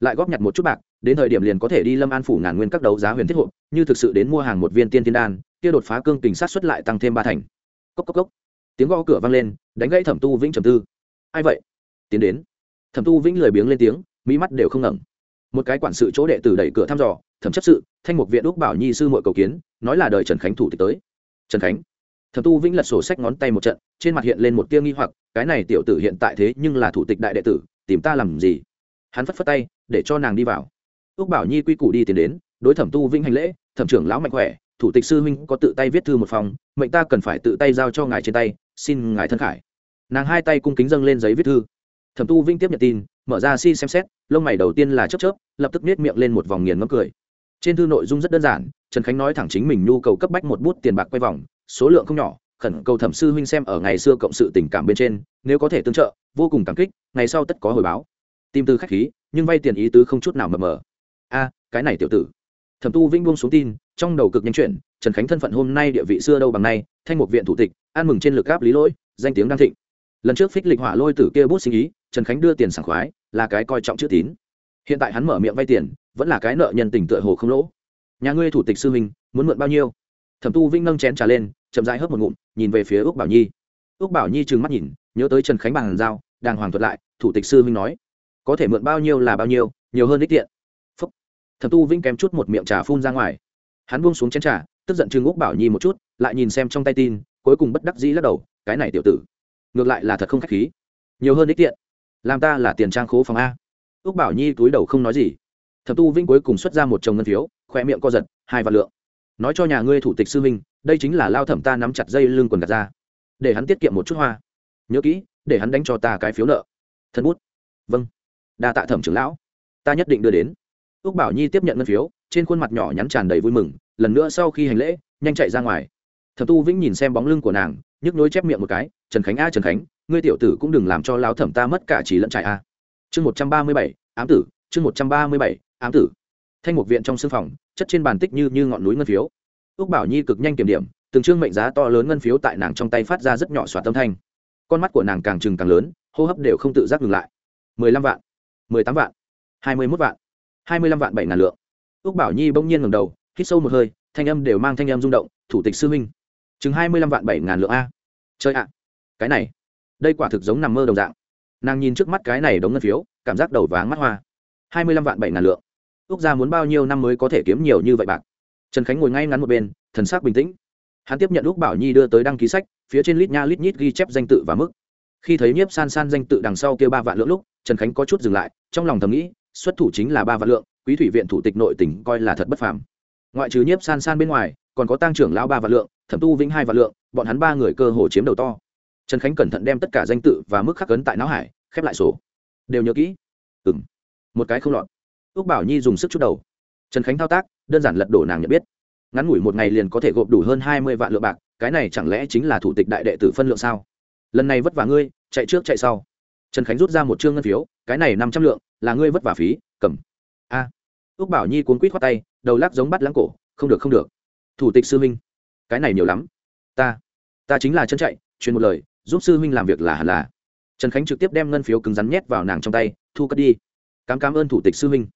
Lại góp nhặt một chút bạc, đến thời điểm liền có thể đi lâm an phủ ngàn nguyên các đấu giá huyền thiết hộp như thực sự đến mua hàng một viên tiên tiên đan, kia đột phá cương tình sát xuất lại tăng thêm ba thành. Cốc cốc cốc. Tiếng gõ cửa vang lên, đánh gãy thẩm tu vĩnh trầm tư. Ai vậy? Tiến đến. Thẩm tu vĩnh lười biếng lên tiếng, mỹ mắt đều không ngẩng. Một cái quản sự chỗ đệ tử đẩy cửa thăm dò, thẩm chấp sự, thanh mục viện úc bảo nhi sư mội cầu kiến, nói là đời trần khánh thủ tịch tới. Trần khánh? Thẩm tu vĩnh lật sổ sách ngón tay một trận, trên mặt hiện lên một tia nghi hoặc, cái này tiểu tử hiện tại thế nhưng là thủ tịch đại đệ tử, tìm ta làm gì? Hắn phất phất tay, để cho nàng đi vào. Ước bảo nhi quy củ đi tiến đến, đối thẩm tu vĩnh hành lễ, thẩm trưởng lão mạnh khỏe, thủ tịch sư huynh có tự tay viết thư một phòng, mệnh ta cần phải tự tay giao cho ngài trên tay, xin ngài thân khải. Nàng hai tay cung kính dâng lên giấy viết thư. Thẩm tu vĩnh tiếp nhận tin, mở ra si xem xét, lông mày đầu tiên là chớp chớp, lập tức nết miệng lên một vòng nghiền ngấm cười trên thư nội dung rất đơn giản, trần khánh nói thẳng chính mình nhu cầu cấp bách một bút tiền bạc quay vòng, số lượng không nhỏ, khẩn cầu thẩm sư huynh xem ở ngày xưa cộng sự tình cảm bên trên, nếu có thể tương trợ, vô cùng cảm kích, ngày sau tất có hồi báo. Tìm từ khách khí, nhưng vay tiền ý tứ không chút nào mờ mờ. A, cái này tiểu tử. Thẩm tu vinh buông xuống tin, trong đầu cực nhanh chuyển, trần khánh thân phận hôm nay địa vị xưa đâu bằng nay, thanh một viện thủ tịch, ăn mừng trên lực gáp lý lỗi, danh tiếng đang thịnh. Lần trước phích lịch hỏa lôi tử kia bút sinh ý, trần khánh đưa tiền sảng khoái, là cái coi trọng chữ tín. Hiện tại hắn mở miệng vay tiền vẫn là cái nợ nhân tình tựa hồ không lỗ. Nhà ngươi thủ tịch sư huynh, muốn mượn bao nhiêu? Thẩm tu vinh nâng chén trà lên, chậm rãi hớp một ngụm, nhìn về phía ước bảo nhi. Ước bảo nhi trừng mắt nhìn, nhớ tới trần khánh bằng giao, đàng hoàng thuật lại, thủ tịch sư huynh nói, có thể mượn bao nhiêu là bao nhiêu, nhiều hơn ích tiện. Phúc. Thẩm tu vinh kém chút một miệng trà phun ra ngoài. Hắn buông xuống chén trà, tức giận trừng úc bảo nhi một chút, lại nhìn xem trong tay tin, cuối cùng bất đắc dĩ lắc đầu, cái này tiểu tử, ngược lại là thật không khách khí. Nhiều hơn ích tiện. Làm ta là tiền trang khố phòng a. Úc bảo nhi túi đầu không nói gì thẩm tu vinh cuối cùng xuất ra một chồng ngân phiếu khoe miệng co giật, hai vạn lượng. Nói cho nhà ngươi thủ tịch sư minh đây chính là lao thẩm ta nắm chặt dây lưng quần gạt ra. Để hắn tiết kiệm một chút hoa. Nhớ kỹ, để hắn đánh cho ta cái phiếu nợ. Thân bút. Vâng. Đa tạ thẩm trưởng lão. Ta nhất định đưa đến. Ước bảo nhi tiếp nhận ngân phiếu, trên khuôn mặt nhỏ nhắn tràn đầy vui mừng, lần nữa sau khi hành lễ, nhanh chạy ra ngoài. Thẩm tu vĩnh nhìn xem bóng lưng của nàng, nhức nối chép miệng một cái, trần khánh a, trần khánh, ngươi tiểu tử cũng đừng làm cho lao thẩm ta mất cả chỉ lẫn trại a. Chương một trăm ba mươi bảy, ám tử, chương một trăm ba mươi bảy ám tử. Thanh mục viện trong sưng phòng, chất trên bàn tích như như ngọn núi ngân phiếu. Ước bảo nhi cực nhanh kiểm điểm, từng chương mệnh giá to lớn ngân phiếu tại nàng trong tay phát ra rất nhỏ xoạt tâm thanh. Con mắt của nàng càng trừng càng lớn, hô hấp đều không tự giác ngừng lại. Mười lăm vạn, mười tám vạn, hai mươi mốt vạn, hai mươi lăm vạn bảy ngàn lượng. Ước bảo nhi bỗng nhiên ngầm đầu, hít sâu một hơi, thanh âm đều mang thanh âm rung động, thủ tịch sư minh chừng hai mươi lăm vạn bảy ngàn lượng a. Chơi ạ, cái này, đây quả thực giống nằm mơ đồng dạng. Nàng nhìn trước mắt cái này đống ngân phiếu, cảm giác đầu váng mắt hoa. Hai mươi lăm vạn bảy ngàn lượng quốc gia muốn bao nhiêu năm mới có thể kiếm nhiều như vậy bạc? Trần khánh ngồi ngay ngắn một bên, thần sắc bình tĩnh. Hắn tiếp nhận lúc bảo nhi đưa tới đăng ký sách, phía trên lít nha lít nhít ghi chép danh tự và mức. Khi thấy nhiếp san san danh tự đằng sau kia ba vạn lượng lúc, trần khánh có chút dừng lại, trong lòng thầm nghĩ, xuất thủ chính là ba vạn lượng, quý thủy viện thủ tịch nội tỉnh coi là thật bất phàm. Ngoại trừ nhiếp san san bên ngoài, còn có tăng trưởng lão ba vạn lượng, thẩm tu vĩnh hai vạn lượng, bọn hắn ba người cơ hồ chiếm đầu to. Trần khánh cẩn thận đem tất cả danh tự và mức khắc cấn tại não hải, khép lại sổ. Đều nhớ kỹ. Ừ m một cái không lọt ước bảo nhi dùng sức chút đầu. Trần khánh thao tác, đơn giản lật đổ nàng nhận biết. Ngắn ngủi một ngày liền có thể gộp đủ hơn hai mươi vạn lượng bạc, cái này chẳng lẽ chính là thủ tịch đại đệ tử phân lượng sao? Lần này vất vả ngươi, chạy trước chạy sau. Trần khánh rút ra một chương ngân phiếu, cái này năm trăm lượng, là ngươi vất vả phí, cầm. A. Ước bảo nhi cuốn quýt khoát tay, đầu lắc giống bắt lãng cổ, không được không được. Thủ tịch sư minh cái này nhiều lắm. Ta ta chính là chân chạy truyền một lời, giúp sư huynh làm việc là hẳn là. Trần khánh trực tiếp đem ngân phiếu cứng rắn nhét vào nàng trong tay, thu cất đi. Cám cám ơn thủ tịch sư huynh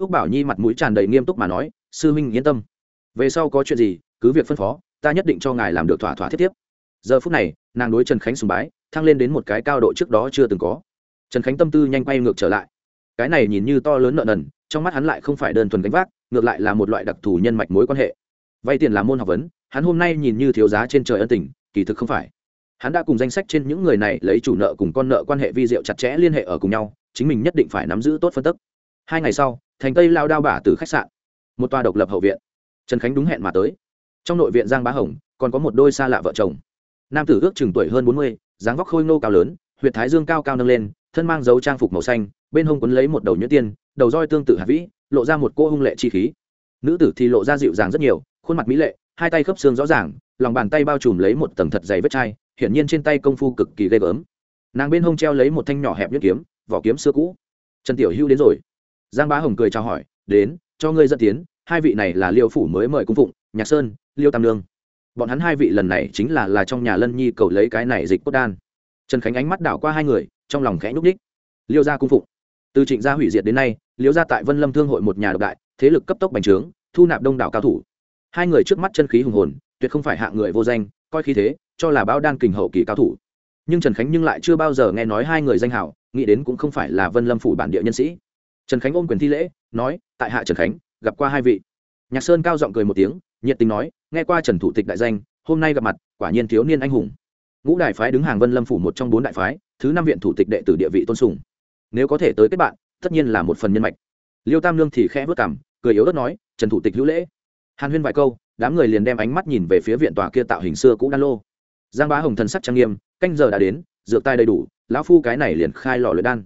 ước bảo nhi mặt mũi tràn đầy nghiêm túc mà nói, sư huynh, yên tâm. Về sau có chuyện gì, cứ việc phân phó, ta nhất định cho ngài làm được thỏa thỏa thiết tiếp. Giờ phút này, nàng đối trần khánh sùng bái, thăng lên đến một cái cao độ trước đó chưa từng có. Trần khánh tâm tư nhanh quay ngược trở lại. Cái này nhìn như to lớn nợ nần, trong mắt hắn lại không phải đơn thuần gánh vác, ngược lại là một loại đặc thù nhân mạch mối quan hệ. Vay tiền là môn học vấn, hắn hôm nay nhìn như thiếu giá trên trời ân tình, kỳ thực không phải. Hắn đã cùng danh sách trên những người này lấy chủ nợ cùng con nợ quan hệ vi diệu chặt chẽ liên hệ ở cùng nhau, chính mình nhất định phải nắm giữ tốt phân tức hai ngày sau, thành tây lao đao bả từ khách sạn, một tòa độc lập hậu viện. Trần khánh đúng hẹn mà tới. Trong nội viện giang bá hồng, còn có một đôi xa lạ vợ chồng. Nam tử ước chừng tuổi hơn bốn mươi, dáng vóc khôi nô cao lớn huyện thái dương cao cao nâng lên, thân mang dấu trang phục màu xanh, bên hông quấn lấy một đầu nhuyễn tiên, đầu roi tương tự hạ vĩ, lộ ra một cô hung lệ chi khí. Nữ tử thì lộ ra dịu dàng rất nhiều, khuôn mặt mỹ lệ, hai tay khớp xương rõ ràng, lòng bàn tay bao trùm lấy một tầng thật dày vết chai, hiển nhiên trên tay công phu cực kỳ ghê gớm. Nàng bên hông treo lấy một thanh nhỏ hẹp nhất kiếm, vỏ kiếm xưa cũ. Trần tiểu hưu đến rồi giang bá hồng cười chào hỏi, đến, cho ngươi dẫn tiến, hai vị này là liêu phủ mới mời cung phụng, nhạc sơn, liêu tam lương bọn hắn hai vị lần này chính là là trong nhà lân nhi cầu lấy cái này dịch cốt đan. Trần khánh ánh mắt đảo qua hai người, trong lòng khẽ nhúc ních liêu gia cung phụng. Từ trịnh gia hủy diệt đến nay, liêu gia tại vân lâm thương hội một nhà độc đại, thế lực cấp tốc bành trướng, thu nạp đông đảo cao thủ. Hai người trước mắt chân khí hùng hồn, tuyệt không phải hạ người vô danh, coi khí thế, cho là bao đan kình hậu kỳ cao thủ. Nhưng trần khánh nhưng lại chưa bao giờ nghe nói hai người danh hảo nghĩ đến cũng không phải là vân lâm phủ bản địa nhân sĩ trần khánh ôm quyền thi lễ, nói, tại hạ trần khánh, gặp qua hai vị. Nhạc sơn cao giọng cười một tiếng, nhiệt tình nói, nghe qua trần thủ tịch đại danh, hôm nay gặp mặt, quả nhiên thiếu niên anh hùng. Ngũ đại phái đứng hàng vân lâm phủ một trong bốn đại phái, thứ năm viện thủ tịch đệ tử địa vị tôn sùng. Nếu có thể tới kết bạn, tất nhiên là một phần nhân mạch. Liêu tam lương thì khẽ vất cảm cười yếu ớt nói, trần thủ tịch hữu lễ. Hàn huyên vài câu, đám người liền đem ánh mắt nhìn về phía viện tòa kia tạo hình xưa cũ đan lô. Giang bá hồng thần sắc trang nghiêm, canh giờ đã đến, dược tài đầy đủ, lão phu cái này liền khai lò luyện đan.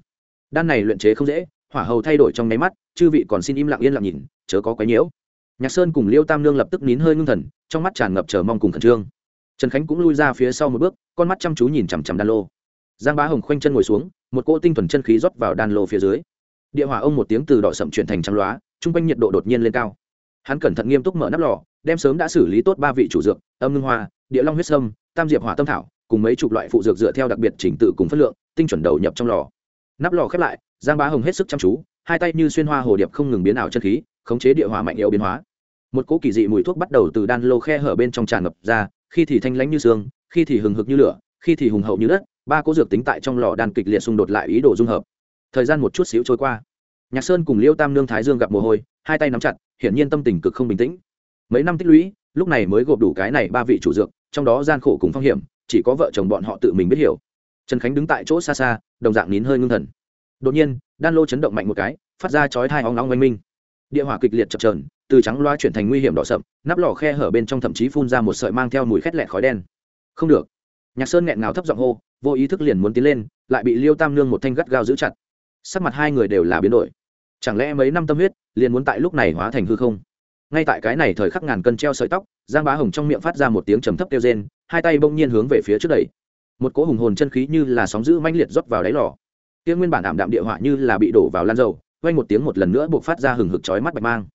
Đan này luyện chế không dễ hỏa hầu thay đổi trong nháy mắt, chư vị còn xin im lặng yên lặng nhìn, chớ có quấy nhiễu. Nhạc sơn cùng liêu tam nương lập tức nín hơi ngưng thần, trong mắt tràn ngập chờ mong cùng khẩn trương. Trần khánh cũng lui ra phía sau một bước, con mắt chăm chú nhìn chằm chằm đan lô. Giang bá hồng khoanh chân ngồi xuống, một cỗ tinh thuần chân khí rót vào đan lô phía dưới. Địa hỏa ông một tiếng từ đỏ sậm chuyển thành trắng loá chung quanh nhiệt độ đột nhiên lên cao. Hắn cẩn thận nghiêm túc mở nắp lò, đem sớm đã xử lý tốt ba vị chủ dược, âm ngưng hoa, địa long huyết sâm, tam diệp hỏa tâm thảo, cùng mấy chục loại phụ dược dựa theo đặc biệt trình tự cùng phất lượng, tinh chuẩn đầu nhập trong lò. Nắp lò khép lại giang bá hồng hết sức chăm chú, hai tay như xuyên hoa hồ điệp không ngừng biến ảo chân khí, khống chế địa hỏa mạnh yếu biến hóa. Một cỗ kỳ dị mùi thuốc bắt đầu từ đan lô khe hở bên trong tràn ngập ra, khi thì thanh lãnh như xương, khi thì hừng hực như lửa, khi thì hùng hậu như đất, ba cỗ dược tính tại trong lò đan kịch liệt xung đột lại ý đồ dung hợp. Thời gian một chút xíu trôi qua. Nhạc sơn cùng liêu tam nương thái dương gặp mồ hôi, hai tay nắm chặt, hiển nhiên tâm tình cực không bình tĩnh. Mấy năm tích lũy, lúc này mới gộp đủ cái này ba vị chủ dược, trong đó gian khổ cùng phong hiểm, chỉ có vợ chồng bọn họ tự mình biết hiểu. Trần khánh đứng tại chỗ xa xa, đồng dạng nín hơi ngưng thần đột nhiên, đan lô chấn động mạnh một cái, phát ra chói thai óng nóng oanh minh. Địa hỏa kịch liệt chập trờn từ trắng loa chuyển thành nguy hiểm đỏ sậm, nắp lò khe hở bên trong thậm chí phun ra một sợi mang theo mùi khét lẹt khói đen. Không được. Nhạc sơn nghẹn ngào thấp giọng hô, vô ý thức liền muốn tiến lên, lại bị liêu tam nương một thanh gắt gao giữ chặt. Sắc mặt hai người đều là biến đổi. Chẳng lẽ mấy năm tâm huyết, liền muốn tại lúc này hóa thành hư không? Ngay tại cái này thời khắc ngàn cân treo sợi tóc, giang bá hồng trong miệng phát ra một tiếng trầm thấp kêu rên, hai tay bỗng nhiên hướng về phía trước đẩy. Một cỗ hùng hồn chân khí như là sóng giữ mãnh liệt rót vào đáy lò kia nguyên bản ảm đạm địa họa như là bị đổ vào lan dầu, quanh một tiếng một lần nữa buộc phát ra hừng hực chói mắt bạch mang.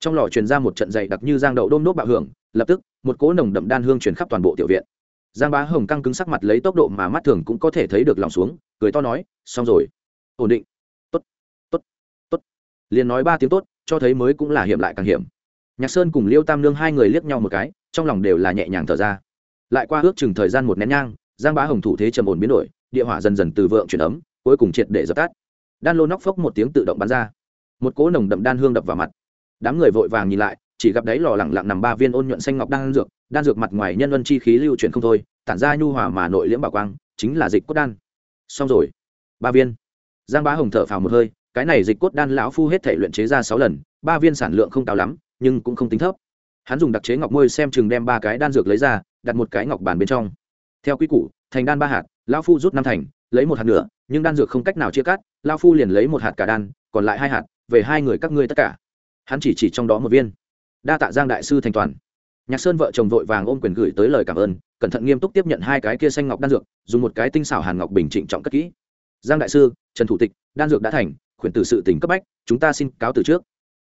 Trong lò truyền ra một trận dày đặc như giang đậu đôm đốt bạo hưởng, lập tức, một cỗ nồng đậm đan hương truyền khắp toàn bộ tiểu viện. Giang bá hồng căng cứng sắc mặt lấy tốc độ mà mắt thường cũng có thể thấy được lòng xuống, cười to nói, xong rồi. Ổn định. Tốt tốt tốt. Liền nói ba tiếng tốt, cho thấy mới cũng là hiểm lại càng hiểm. Nhạc sơn cùng liêu tam nương hai người liếc nhau một cái, trong lòng đều là nhẹ nhàng thở ra. Lại qua ước chừng thời gian một nén nhang, giang bá hồng thủ thế trầm ổn biến đổi, địa hỏa dần dần từ vượng chuyển ấm cuối cùng triệt để dập tắt. Đan lô nóc phốc một tiếng tự động bắn ra. Một cỗ nồng đậm đan hương đập vào mặt. Đám người vội vàng nhìn lại, chỉ gặp đáy lò lẳng lặng nằm ba viên ôn nhuận xanh ngọc đan dược đan dược mặt ngoài nhân ân chi khí lưu chuyển không thôi, tản ra nhu hòa mà nội liễm bảo quang, chính là dịch cốt đan. Xong rồi. Ba viên. Giang bá hồng thở phào một hơi, cái này dịch cốt đan lão phu hết thể luyện chế ra sáu lần, ba viên sản lượng không cao lắm, nhưng cũng không tính thấp. Hắn dùng đặc chế ngọc môi xem chừng đem ba cái đan dược lấy ra, đặt một cái ngọc bàn bên trong. Theo quy củ, thành đan ba hạt, lão phu rút năm thành, lấy một hạt nữa nhưng đan dược không cách nào chia cắt, lão phu liền lấy một hạt cả đan, còn lại hai hạt, về hai người các ngươi tất cả. Hắn chỉ chỉ trong đó một viên. Đa tạ giang đại sư thành toàn. Nhạc sơn vợ chồng vội vàng ôm quyền gửi tới lời cảm ơn, cẩn thận nghiêm túc tiếp nhận hai cái kia xanh ngọc đan dược, dùng một cái tinh xảo hàn ngọc bình trịnh trọng cất kỹ. Giang đại sư, trần thủ tịch, đan dược đã thành, khuyển từ sự tỉnh cấp bách, chúng ta xin cáo từ trước.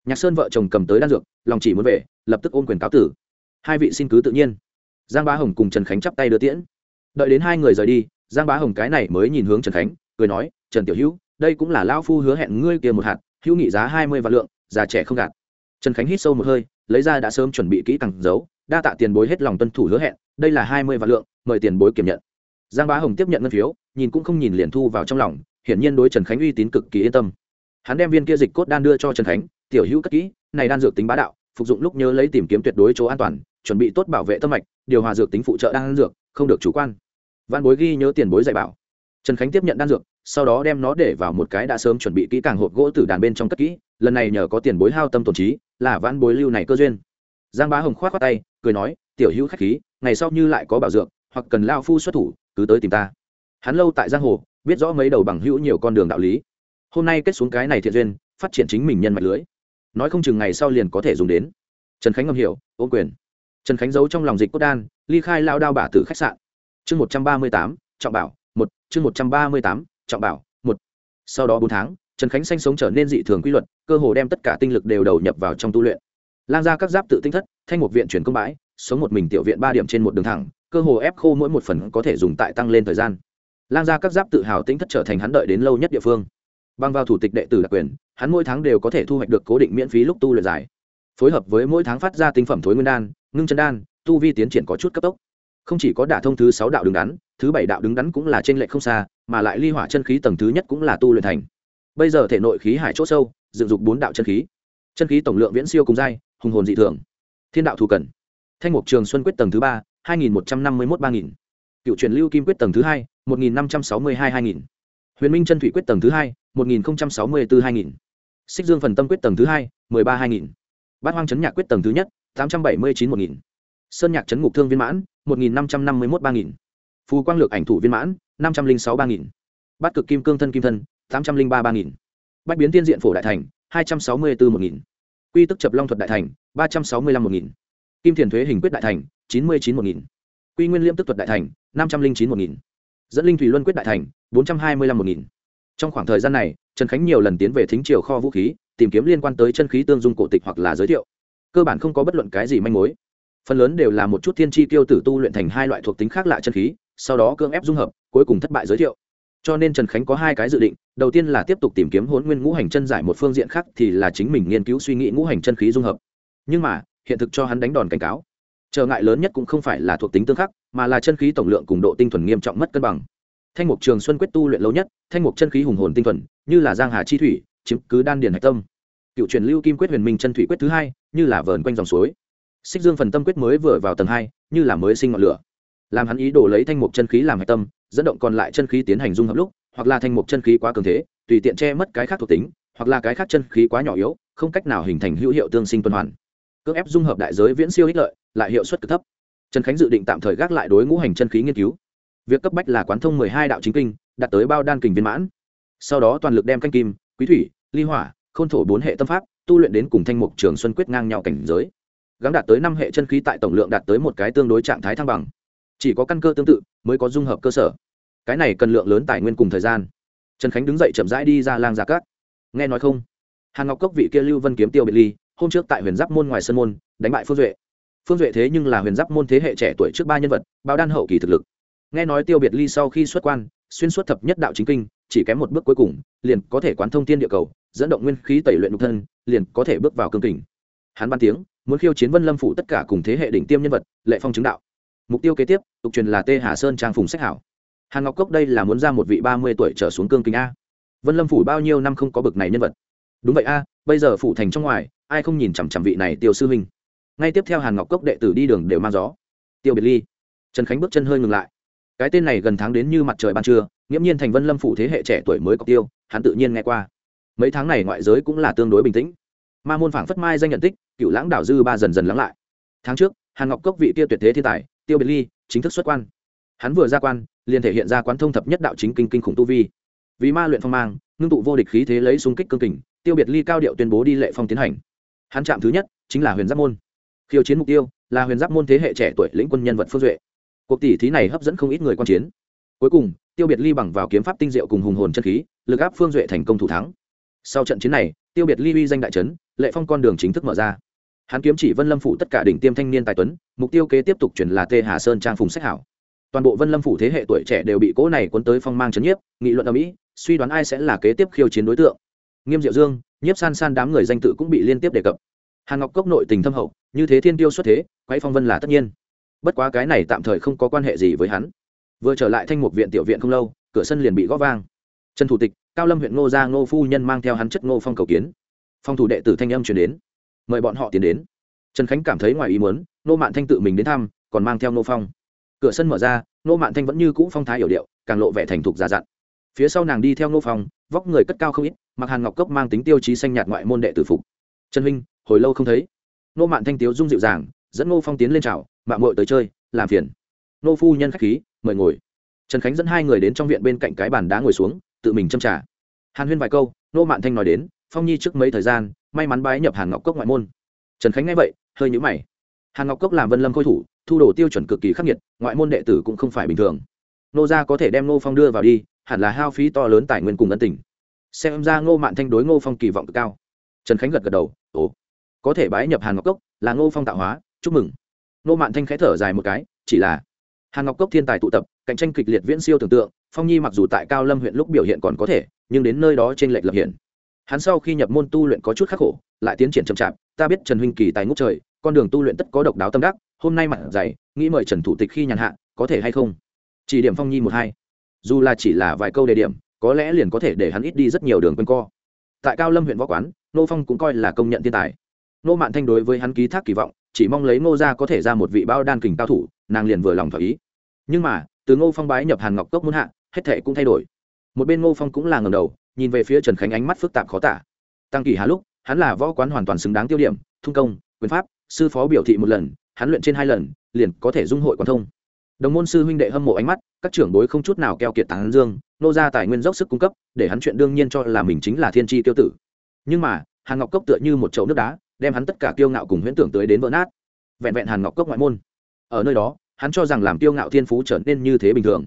Nhạc sơn vợ chồng cầm tới đan dược, lòng chỉ muốn về, lập tức ôm quyền cáo tử. Hai vị xin cứ tự nhiên. Giang bá hồng cùng trần khánh chắp tay đưa tiễn. Đợi đến hai người rời đi, giang bá hồng cái này mới nhìn hướng trần khánh cười nói, trần tiểu hữu, đây cũng là lao phu hứa hẹn ngươi kia một hạt, hữu nghị giá hai mươi vạn lượng, già trẻ không gạt. Trần khánh hít sâu một hơi, lấy ra đã sớm chuẩn bị kỹ càng giấu đa tạ tiền bối hết lòng tuân thủ hứa hẹn, đây là hai mươi vạn lượng, mời tiền bối kiểm nhận. Giang bá hồng tiếp nhận ngân phiếu, nhìn cũng không nhìn liền thu vào trong lòng, hiển nhiên đối trần khánh uy tín cực kỳ yên tâm. Hắn đem viên kia dịch cốt đan đưa cho trần khánh, tiểu hữu cất kỹ, này đan dược tính bá đạo, phục dụng lúc nhớ lấy tìm kiếm tuyệt đối chỗ an toàn, chuẩn bị tốt bảo vệ tâm mạch, điều hòa dược tính phụ trợ đan dược, không được chủ quan. Văn bối ghi nhớ tiền bối dạy bảo. Trần khánh tiếp nhận đan dược sau đó đem nó để vào một cái đã sớm chuẩn bị kỹ càng hộp gỗ từ đàn bên trong cất kỹ, lần này nhờ có tiền bối hao tâm tổn trí, là vãn bối lưu này cơ duyên. Giang bá hồng khoát khoát tay, cười nói, tiểu hữu khách khí, ngày sau như lại có bảo dược, hoặc cần lao phu xuất thủ, cứ tới tìm ta. Hắn lâu tại giang hồ, biết rõ mấy đầu bằng hữu nhiều con đường đạo lý. Hôm nay kết xuống cái này thiện duyên, phát triển chính mình nhân mạch lưới. Nói không chừng ngày sau liền có thể dùng đến. Trần khánh ngầm hiểu, ô quyền. Trần khánh giấu trong lòng dịch cốt đan, ly khai lao đao bả từ khách sạn. Chương một trăm ba mươi tám, trọng bảo, một, chương một trăm ba mươi tám trọng bảo, một. Sau đó bốn tháng, trần khánh xanh sống trở nên dị thường quy luật, cơ hồ đem tất cả tinh lực đều đầu nhập vào trong tu luyện. Lan ra các giáp tự tinh thất, thanh một viện chuyển công bãi, sống một mình tiểu viện ba điểm trên một đường thẳng, cơ hồ ép khô mỗi một phần có thể dùng tại tăng lên thời gian. Lan ra các giáp tự hào tinh thất trở thành hắn đợi đến lâu nhất địa phương. Bằng vào thủ tịch đệ tử đặc quyền, hắn mỗi tháng đều có thể thu hoạch được cố định miễn phí lúc tu luyện giải phối hợp với mỗi tháng phát ra tinh phẩm thối nguyên đan, ngưng chân đan, tu vi tiến triển có chút cấp tốc không chỉ có đả thông thứ sáu đạo đứng đắn, thứ bảy đạo đứng đắn cũng là trên lệ không xa, mà lại ly hỏa chân khí tầng thứ nhất cũng là tu luyện thành. Bây giờ thể nội khí hải chỗ sâu, dựng dục bốn đạo chân khí. Chân khí tổng lượng viễn siêu cùng giai, hùng hồn dị thường. Thiên đạo thù cần. Thanh mục trường xuân quyết tầng thứ ba, hai nghìn một trăm năm mươi một ba nghìn. Cựu truyền lưu kim quyết tầng thứ hai, một nghìn năm trăm sáu mươi hai hai nghìn. Huyền minh chân thủy quyết tầng thứ hai, một nghìn sáu mươi bốn hai nghìn. Xích dương phần tâm quyết tầng thứ hai, mười ba hai nghìn. Bát hoang chấn nhạc quyết tầng thứ nhất, tám trăm bảy mươi chín một nghìn sơn nhạc chấn ngục thương viên mãn, một nghìn năm trăm năm mươi một ba nghìn. Phù quang lược ảnh thủ viên mãn, năm trăm linh sáu ba nghìn. Bát cực kim cương thân kim thân, tám trăm linh ba ba nghìn. Bách biến tiên diện phổ đại thành, hai trăm sáu mươi bốn một nghìn. Quy tức chập long thuật đại thành, ba trăm sáu mươi lăm một nghìn. Kim thiền thuế hình quyết đại thành, chín mươi chín một nghìn. Quy nguyên liêm tức thuật đại thành, năm trăm linh chín một nghìn. Dẫn linh thủy luân quyết đại thành, bốn trăm hai mươi lăm một nghìn. Trong khoảng thời gian này, trần khánh nhiều lần tiến về thính triều kho vũ khí, tìm kiếm liên quan tới chân khí tương dung cổ tịch hoặc là giới thiệu. Cơ bản không có bất luận cái gì manh mối phần lớn đều là một chút thiên tri tiêu tử tu luyện thành hai loại thuộc tính khác lạ chân khí, sau đó cưỡng ép dung hợp, cuối cùng thất bại giới thiệu. Cho nên trần khánh có hai cái dự định, đầu tiên là tiếp tục tìm kiếm hôn nguyên ngũ hành chân giải một phương diện khác thì là chính mình nghiên cứu suy nghĩ ngũ hành chân khí dung hợp. Nhưng mà, hiện thực cho hắn đánh đòn cảnh cáo. Trở ngại lớn nhất cũng không phải là thuộc tính tương khắc, mà là chân khí tổng lượng cùng độ tinh thuần nghiêm trọng mất cân bằng. Thanh mục trường xuân quyết tu luyện lâu nhất, thanh mục chân khí hùng hồn tinh thuần, như là giang hà chi thủy, chiếm cứ đan điền hạch tâm. Cựu truyền lưu kim quyết huyền minh chân thủy quyết thứ hai, như là vờn quanh dòng suối xích dương phần tâm quyết mới vừa vào tầng hai, như là mới sinh ngọn lửa. Làm hắn ý đồ lấy thanh mục chân khí làm hạch tâm, dẫn động còn lại chân khí tiến hành dung hợp lúc, hoặc là thanh mục chân khí quá cường thế, tùy tiện che mất cái khác thuộc tính, hoặc là cái khác chân khí quá nhỏ yếu, không cách nào hình thành hữu hiệu tương sinh tuần hoàn. Cước ép dung hợp đại giới viễn siêu ích lợi, lại hiệu suất cực thấp. Trần khánh dự định tạm thời gác lại đối ngũ hành chân khí nghiên cứu. Việc cấp bách là quán thông mười hai đạo chính kinh, đạt tới bao đan kình viên mãn. Sau đó toàn lực đem canh kim, quý thủy, ly hỏa k h ô n thổ bốn hệ tâm pháp, tu luyện đến cùng thanh mục trường xuân quyết ngang nhau cảnh giới gắng đạt tới năm hệ chân khí tại tổng lượng đạt tới một cái tương đối trạng thái thăng bằng. Chỉ có căn cơ tương tự, mới có dung hợp cơ sở. Cái này cần lượng lớn tài nguyên cùng thời gian. Trần khánh đứng dậy chậm rãi đi ra lang gia cát. Nghe nói không? Hàn ngọc cốc vị kia lưu vân kiếm tiêu biệt ly, hôm trước tại huyền giáp môn ngoài sân môn, đánh bại phương duệ. Phương duệ thế nhưng là huyền giáp môn thế hệ trẻ tuổi trước ba nhân vật, bao đan hậu kỳ thực lực. Nghe nói tiêu biệt ly sau khi xuất quan, xuyên suốt thập nhất đạo chính kinh, chỉ kém một bước cuối cùng, liền có thể quán thông tiên địa cầu, dẫn động nguyên khí tẩy luyện nhục thân, liền có thể bước vào cương kình. Hắn ban tiếng muốn khiêu chiến vân lâm phủ tất cả cùng thế hệ đỉnh tiêm nhân vật, lệ phong chứng đạo. Mục tiêu kế tiếp, tục truyền là tê hà sơn trang phùng sách hảo. Hàn ngọc cốc đây là muốn ra một vị ba mươi tuổi trở xuống cương kính a. Vân lâm phủ bao nhiêu năm không có bực này nhân vật? Đúng vậy a, bây giờ phủ thành trong ngoài, ai không nhìn chằm chằm vị này tiêu sư huynh ngay tiếp theo hàn ngọc cốc đệ tử đi đường đều mang gió. Tiêu biệt ly. Trần khánh bước chân hơi ngừng lại. Cái tên này gần tháng đến như mặt trời ban trưa, nghiễm nhiên thành vân lâm phủ thế hệ trẻ tuổi mới cọc tiêu, hắn tự nhiên nghe qua. Mấy tháng này ngoại giới cũng là tương đối bình tĩnh ma môn phảng phất mai danh nhận tích, cựu lãng đảo dư ba dần dần lắng lại. Tháng trước, hàn ngọc cốc vị tiêu tuyệt thế thiên tài, tiêu biệt ly, chính thức xuất quan. Hắn vừa ra quan, liền thể hiện ra quán thông thập nhất đạo chính kinh kinh khủng tu vi. Vì ma luyện phong mang, ngưng tụ vô địch khí thế lấy xung kích cương kình, tiêu biệt ly cao điệu tuyên bố đi lệ phong tiến hành. Hắn chạm thứ nhất, chính là huyền giáp môn. Khiêu chiến mục tiêu là huyền giáp môn thế hệ trẻ tuổi lĩnh quân nhân vật phương duệ. Cuộc tỷ thí này hấp dẫn không ít người quan chiến. Cuối cùng, tiêu biệt ly bằng vào kiếm pháp tinh diệu cùng hùng hồn chân khí, lực áp phương duệ thành công thủ thắng. Sau trận chiến này, tiêu biệt ly uy danh đại trấn lệ phong con đường chính thức mở ra. Hắn kiếm chỉ vân lâm phủ tất cả đỉnh tiêm thanh niên tài tuấn, mục tiêu kế tiếp tục chuyển là tê hà sơn trang phùng sách hảo. Toàn bộ vân lâm phủ thế hệ tuổi trẻ đều bị cỗ này cuốn tới phong mang c nhiếp, nghị luận ở mỹ, suy đoán ai sẽ là kế tiếp khiêu chiến đối tượng. Nghiêm diệu dương, nhiếp san san đám người danh tự cũng bị liên tiếp đề cập. Hàn ngọc cốc nội tình thâm hậu, như thế thiên tiêu xuất thế quay phong vân là tất nhiên. Bất quá cái này tạm thời không có quan hệ gì với hắn. Vừa trở lại thanh mục viện tiểu viện không lâu, cửa sân liền bị gõ vang. Trần thủ tịch, cao lâm huyện ngô gia ngô phu nhân mang theo hắn chất ngô phong cầu kiến phong thủ đệ tử thanh âm chuyển đến. Mời bọn họ tiến đến. Trần khánh cảm thấy ngoài ý muốn, nô mạn thanh tự mình đến thăm, còn mang theo nô phong. Cửa sân mở ra, nô mạn thanh vẫn như cũ phong thái hiểu điệu, càng lộ vẻ thành thục già dặn. Phía sau nàng đi theo nô phong, vóc người cất cao không ít, mặc hàn ngọc cốc mang tính tiêu chí xanh nhạt ngoại môn đệ tử phục. Trần huynh, hồi lâu không thấy. Nô mạn thanh tiếu dung dịu dàng, dẫn nô phong tiến lên chào mạng mội tới chơi, làm phiền. Nô phu nhân khách khí, mời ngồi. Trần khánh dẫn hai người đến trong viện bên cạnh cái bàn đá ngồi xuống, tự mình châm trả hàn huyên vài câu, nô mạn thanh nói đến phong nhi trước mấy thời gian, may mắn bái nhập hàn ngọc cốc ngoại môn. Trần khánh nghe vậy, hơi nhữ mày. Hàn ngọc cốc làm vân lâm khôi thủ, thu đồ tiêu chuẩn cực kỳ khắc nghiệt, ngoại môn đệ tử cũng không phải bình thường. Nô gia có thể đem nô phong đưa vào đi, hẳn là hao phí to lớn tài nguyên cùng ân tình. Xem ra ngô mạn thanh đối ngô phong kỳ vọng cực cao. Trần khánh gật gật đầu, ồ, có thể bái nhập hàn ngọc cốc, là ngô phong tạo hóa, chúc mừng. Ngô mạn thanh khẽ thở dài một cái, chỉ là hàn ngọc cốc thiên tài tụ tập, cạnh tranh kịch liệt viễn siêu tưởng tượng, phong nhi mặc dù tại cao lâm huyện lúc biểu hiện còn có thể, nhưng đến nơi đó trên lệch lập hiện hắn sau khi nhập môn tu luyện có chút khắc khổ, lại tiến triển chậm chạp. Ta biết trần huynh kỳ tài ngút trời, con đường tu luyện tất có độc đáo tâm đắc, hôm nay mặt dày, nghĩ mời trần thủ tịch khi nhàn hạ, có thể hay không? Chỉ điểm phong nhi một hai. Dù là chỉ là vài câu đề điểm, có lẽ liền có thể để hắn ít đi rất nhiều đường quanh co. Tại cao lâm huyện võ quán, nô phong cũng coi là công nhận thiên tài. Nô mạn thanh đối với hắn ký thác kỳ vọng, chỉ mong lấy ngô ra có thể ra một vị bao đan kình cao thủ, nàng liền vừa lòng thỏa ý. Nhưng mà, từ ngô phong bái nhập hàn ngọc cốc muốn hạ, hết thệ cũng thay đổi. Một bên ngô phong cũng là ngầm đầu nhìn về phía trần khánh ánh mắt phức tạp khó tả. Tăng kỳ hà lúc, hắn là võ quán hoàn toàn xứng đáng tiêu điểm, thung công, quyền pháp, sư phó biểu thị một lần, hắn luyện trên hai lần, liền có thể dung hội quan thông. Đồng môn sư huynh đệ hâm mộ ánh mắt, các trưởng bối không chút nào keo kiệt tán dương, nô ra tài nguyên dốc sức cung cấp, để hắn chuyện đương nhiên cho là mình chính là thiên tri tiêu tử. Nhưng mà, hàn ngọc cốc tựa như một chậu nước đá, đem hắn tất cả tiêu ngạo cùng huyễn tưởng tới đến vỡ nát. Vẹn vẹn hàn ngọc cốc ngoại môn. Ở nơi đó, hắn cho rằng làm tiêu ngạo thiên phú trở nên như thế bình thường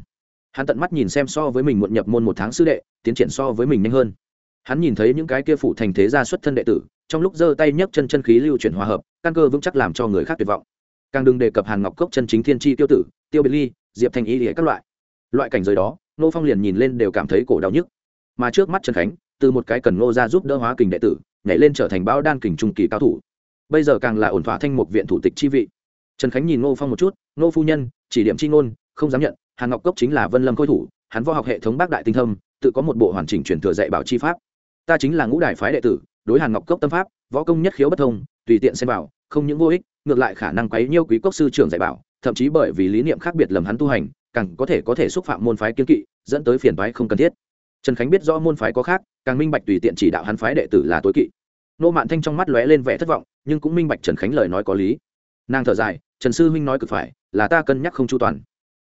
hắn tận mắt nhìn xem so với mình muộn nhập môn một tháng sư đệ, tiến triển so với mình nhanh hơn. Hắn nhìn thấy những cái kia phụ thành thế gia xuất thân đệ tử, trong lúc giơ tay nhấc chân chân khí lưu chuyển hòa hợp, căn cơ vững chắc làm cho người khác tuyệt vọng. Càng đừng đề cập hàn ngọc cốc chân chính thiên tri tiêu tử, tiêu biệt ly, diệp thành ý địa các loại. Loại cảnh giới đó nô phong liền nhìn lên đều cảm thấy cổ đau nhức. Mà trước mắt trần khánh, từ một cái cần nô ra giúp đỡ hóa kình đệ tử, nhảy lên trở thành bão đan kình trung kỳ cao thủ. Bây giờ càng là ổn thỏa thanh mục viện thủ tịch chi vị. Trần khánh nhìn ngô phong một chút, ngô phu nhân, chỉ điểm chi ngôn, không dám nhận hàn ngọc cốc chính là vân lâm khôi thủ, hắn võ học hệ thống bác đại tinh thâm, tự có một bộ hoàn chỉnh truyền thừa dạy bảo chi pháp. Ta chính là ngũ đại phái đệ tử, đối hàn ngọc cốc tâm pháp, võ công nhất khiếu bất thông, tùy tiện xem bảo không những vô ích, ngược lại khả năng quấy nhiêu quý cốc sư trưởng dạy bảo, thậm chí bởi vì lý niệm khác biệt lầm hắn tu hành, càng có thể có thể xúc phạm môn phái kiên kỵ, dẫn tới phiền phái không cần thiết. Trần khánh biết rõ môn phái có khác, càng minh bạch tùy tiện chỉ đạo hắn phái đệ tử là tối kỵ. Nô mạn thanh trong mắt lóe lên vẻ thất vọng, nhưng cũng minh bạch trần khánh lời nói có lý. Nàng thở dài, trần sư huynh nói cực phải, là ta cân nhắc không chu toàn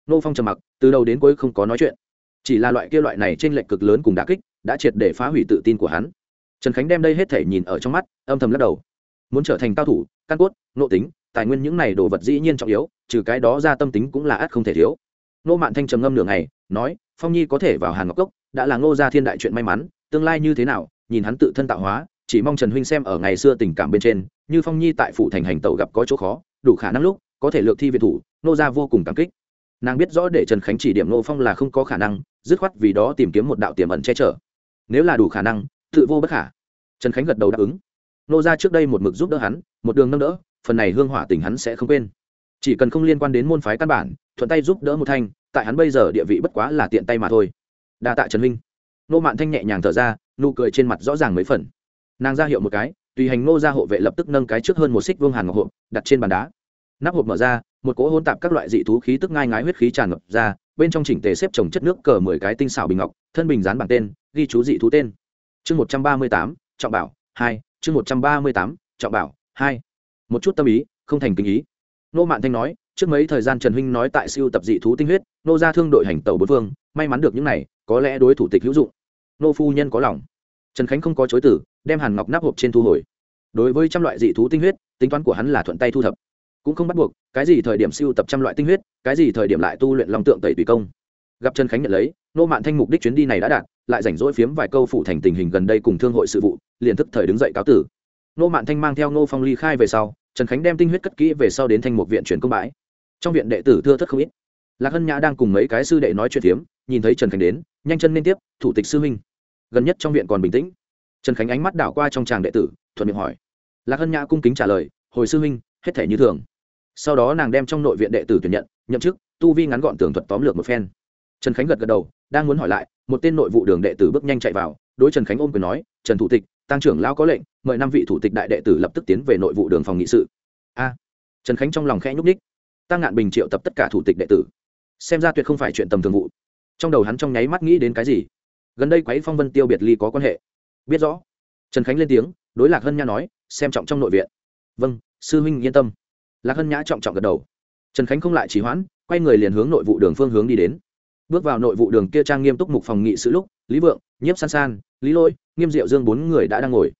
nô phong trầm mặc, từ đầu đến cuối không có nói chuyện. Chỉ là loại kia loại này trên lệnh cực lớn cùng đã kích, đã triệt để phá hủy tự tin của hắn. Trần khánh đem đây hết thể nhìn ở trong mắt, âm thầm lắc đầu. Muốn trở thành cao thủ, căn cốt, nộ tính, tài nguyên những này đồ vật dĩ nhiên trọng yếu, trừ cái đó ra tâm tính cũng là ắt không thể thiếu. Nô mạn thanh trầm ngâm nửa ngày, nói, phong nhi có thể vào hàn ngọc cốc, đã là ngô gia thiên đại chuyện may mắn, tương lai như thế nào, nhìn hắn tự thân tạo hóa, chỉ mong trần huynh xem ở ngày xưa tình cảm bên trên, như phong nhi tại phủ thành hành tàu gặp có chỗ khó, đủ khả năng lúc, có thể lược thi viện thủ nô gia vô cùng cảm kích nàng biết rõ để trần khánh chỉ điểm nô phong là không có khả năng dứt khoát vì đó tìm kiếm một đạo tiềm ẩn che chở nếu là đủ khả năng tự vô bất khả trần khánh gật đầu đáp ứng nô gia trước đây một mực giúp đỡ hắn một đường nâng đỡ phần này hương hỏa tình hắn sẽ không quên chỉ cần không liên quan đến môn phái căn bản thuận tay giúp đỡ một thanh tại hắn bây giờ địa vị bất quá là tiện tay mà thôi đa tạ trần minh nô mạn thanh nhẹ nhàng thở ra nụ cười trên mặt rõ ràng mấy phần nàng ra hiệu một cái tùy hành nô ra hộ vệ lập tức nâng cái trước hơn một xích vương hàn ngọc hộp đặt trên bàn đá nắp hộp mở ra một cỗ hôn tạp các loại dị thú khí tức ngai ngái huyết khí tràn ngập ra, bên trong chỉnh tề xếp trồng chất nước cờ mười cái tinh xảo bình ngọc, thân bình dán bảng tên, ghi chú dị thú tên. Chương một trăm ba mươi tám, trọng bảo, hai, chương một trăm ba mươi tám, trọng bảo, hai. Một chút tâm ý, không thành kinh ý. Nô mạn thanh nói, trước mấy thời gian trần huynh nói tại siêu tập dị thú tinh huyết, nô ra thương đội hành tàu bốn phương, may mắn được những này, có lẽ đối thủ tịch hữu dụng. Nô phu nhân có lòng. Trần khánh không có chối tử đem hàn ngọc nắp hộp trên thu hồi. Đối với trăm loại dị thú tinh huyết, tính toán của hắn là thuận tay thu thập cũng không bắt buộc, cái gì thời điểm siêu tập trăm loại tinh huyết, cái gì thời điểm lại tu luyện lòng tượng tẩy tùy công. Gặp trần khánh nhận lấy, nô mạn thanh mục đích chuyến đi này đã đạt, lại rảnh rỗi phiếm vài câu phụ thành tình hình gần đây cùng thương hội sự vụ, liền thức thời đứng dậy cáo tử. Nô mạn thanh mang theo nô phong ly khai về sau, trần khánh đem tinh huyết cất kỹ về sau đến thanh một viện chuyển công bãi. Trong viện đệ tử thưa thất không ít. Lạc hân nhã đang cùng mấy cái sư đệ nói chuyện phiếm, nhìn thấy trần khánh đến, nhanh chân lên tiếp, thủ tịch sư huynh. Gần nhất trong viện còn bình tĩnh. Trần khánh ánh mắt đảo qua trong tràng đệ tử, thuận miệng hỏi. Lạc hân nhã cung kính trả lời, hồi sư huynh, hết thể như thường sau đó nàng đem trong nội viện đệ tử tuyển nhận, nhậm chức, tu vi ngắn gọn tường thuật tóm lược một phen. Trần khánh gật gật đầu, đang muốn hỏi lại, một tên nội vụ đường đệ tử bước nhanh chạy vào, đối trần khánh ôm quyền nói, trần thủ tịch, tăng trưởng lao có lệnh, mời năm vị thủ tịch đại đệ tử lập tức tiến về nội vụ đường phòng nghị sự. A. Trần khánh trong lòng khẽ nhúc ních tăng ngạn bình triệu tập tất cả thủ tịch đệ tử. Xem ra tuyệt không phải chuyện tầm thường vụ. Trong đầu hắn trong nháy mắt nghĩ đến cái gì? Gần đây quấy phong vân tiêu biệt ly có quan hệ. Biết rõ. Trần khánh lên tiếng, đối lạc hân nha nói, xem trọng trong nội viện. Vâng sư huynh yên tâm lạc hân nhã trọng trọng gật đầu. Trần khánh không lại trì hoãn, quay người liền hướng nội vụ đường phương hướng đi đến. Bước vào nội vụ đường kia trang nghiêm túc mục phòng nghị sự lúc, lý vượng, nhiếp san san, lý lôi, nghiêm diệu dương bốn người đã đang ngồi.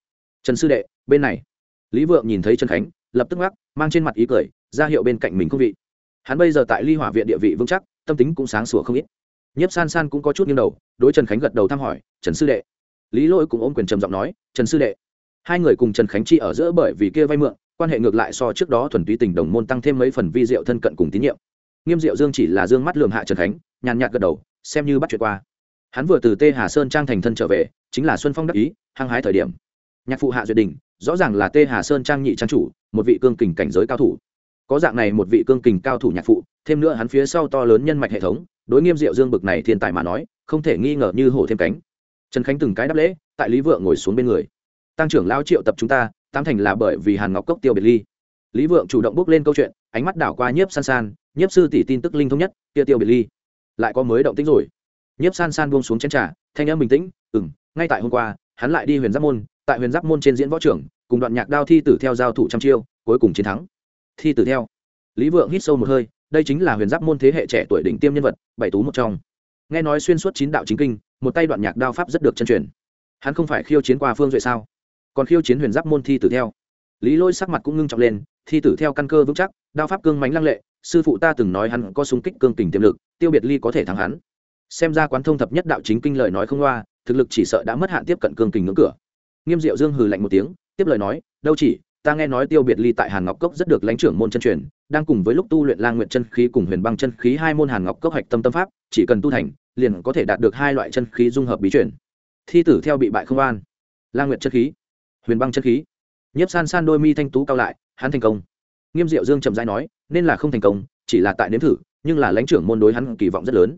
Trần sư đệ, bên này. Lý vượng nhìn thấy trần khánh, lập tức ngắc, mang trên mặt ý cười, ra hiệu bên cạnh mình không vị. Hắn bây giờ tại ly hỏa viện địa vị vững chắc, tâm tính cũng sáng sủa không ít. Nhiếp san san cũng có chút nghiêng đầu, đối trần khánh gật đầu thăm hỏi, trần sư đệ. Lý lỗi cũng ôm quyền trầm giọng nói, trần sư đệ. Hai người cùng trần khánh chi ở giữa bởi vì kia vay mượn quan hệ ngược lại so trước đó thuần túy tình đồng môn tăng thêm mấy phần vi diệu thân cận cùng tín nhiệm. Nghiêm diệu dương chỉ là dương mắt lường hạ trần khánh, nhàn nhạt gật đầu, xem như bắt chuyện qua. Hắn vừa từ tê hà sơn trang thành thân trở về, chính là xuân phong đắc ý, hăng hái thời điểm. Nhạc phụ hạ duyệt đình, rõ ràng là tê hà sơn trang nhị trang chủ, một vị cương kình cảnh giới cao thủ. Có dạng này một vị cương kình cao thủ nhạc phụ, thêm nữa hắn phía sau to lớn nhân mạch hệ thống, đối nghiêm diệu dương bực này thiên tài mà nói, không thể nghi ngờ như hổ thêm cánh. Trần khánh từng cái đáp lễ, tại lý vượng ngồi xuống bên người. Tăng trưởng lao triệu tập chúng ta tam thành là bởi vì hàn ngọc cốc tiêu biệt ly. Lý vượng chủ động bước lên câu chuyện, ánh mắt đảo qua nhiếp san san, nhiếp sư tỷ tin tức linh thông nhất, kia tiêu biệt ly. Lại có mới động tĩnh rồi. Nhiếp san san buông xuống chén trà, thanh em bình tĩnh ừ m ngay tại hôm qua, hắn lại đi huyền giáp môn, tại huyền giáp môn trên diễn võ trưởng, cùng đoạn nhạc đao thi tử theo giao thủ trăm chiêu, cuối cùng chiến thắng. Thi tử theo. Lý vượng hít sâu một hơi, đây chính là huyền giáp môn thế hệ trẻ tuổi đỉnh tiêm nhân vật, bảy tú một trong. Nghe nói xuyên suốt chín đạo chính kinh, một tay đoạn nhạc đao pháp rất được chân truyền. Hắn không phải khiêu chiến qua phương duệ sao? Còn khiêu chiến huyền giáp môn thi tử theo. Lý lôi sắc mặt cũng ngưng trọng lên, thi tử theo căn cơ vững chắc, đao pháp cương mánh lăng lệ, sư phụ ta từng nói hắn có súng kích cương kình tiềm lực, tiêu biệt ly có thể thắng hắn. Xem ra quán thông thập nhất đạo chính kinh lời nói không loa, thực lực chỉ sợ đã mất hạn tiếp cận cương kình ngưỡng cửa. Nghiêm diệu dương hừ lạnh một tiếng, tiếp lời nói, đâu chỉ, ta nghe nói tiêu biệt ly tại hàn ngọc cốc rất được lãnh trưởng môn chân truyền, đang cùng với lúc tu luyện lang nguyện chân khí cùng huyền băng chân khí hai môn hàn ngọc cốc hạch tâm tâm pháp, chỉ cần tu thành, liền có thể đạt được hai loại chân khí dung hợp bí truyền. Thi tử theo bị bại không an lang nguyện chân khí huyền băng chân khí. Nhiếp san san đôi mi thanh tú cao lại, hắn thành công. Nghiêm diệu dương chậm rãi nói, nên là không thành công, chỉ là tại nếm thử, nhưng là lãnh trưởng môn đối hắn kỳ vọng rất lớn.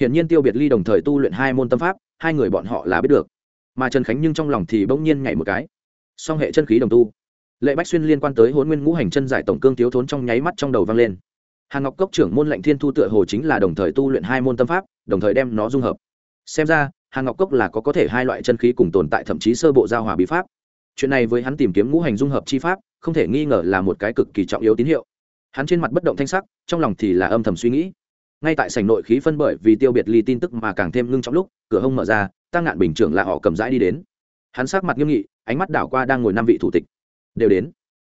Hiển nhiên tiêu biệt ly đồng thời tu luyện hai môn tâm pháp, hai người bọn họ là biết được. Mà trần khánh nhưng trong lòng thì bỗng nhiên nhảy một cái. Song hệ chân khí đồng tu, lệ bách xuyên liên quan tới hôn nguyên ngũ hành chân giải tổng cương thiếu thốn trong nháy mắt trong đầu vang lên. Hàng ngọc cốc trưởng môn lệnh thiên thu tựa hồ chính là đồng thời tu luyện hai môn tâm pháp, đồng thời đem nó dung hợp. Xem ra, hàng ngọc cốc là có có thể hai loại chân khí cùng tồn tại thậm chí sơ bộ giao hòa bí pháp chuyện này với hắn tìm kiếm ngũ hành dung hợp chi pháp, không thể nghi ngờ là một cái cực kỳ trọng yếu tín hiệu. Hắn trên mặt bất động thanh sắc, trong lòng thì là âm thầm suy nghĩ. Ngay tại sảnh nội khí phân bởi vì tiêu biệt ly tin tức mà càng thêm ngưng trong lúc, cửa hông mở ra, tăng ngạn bình trưởng là họ cầm rãi đi đến. Hắn sắc mặt nghiêm nghị, ánh mắt đảo qua đang ngồi năm vị thủ tịch. Đều đến.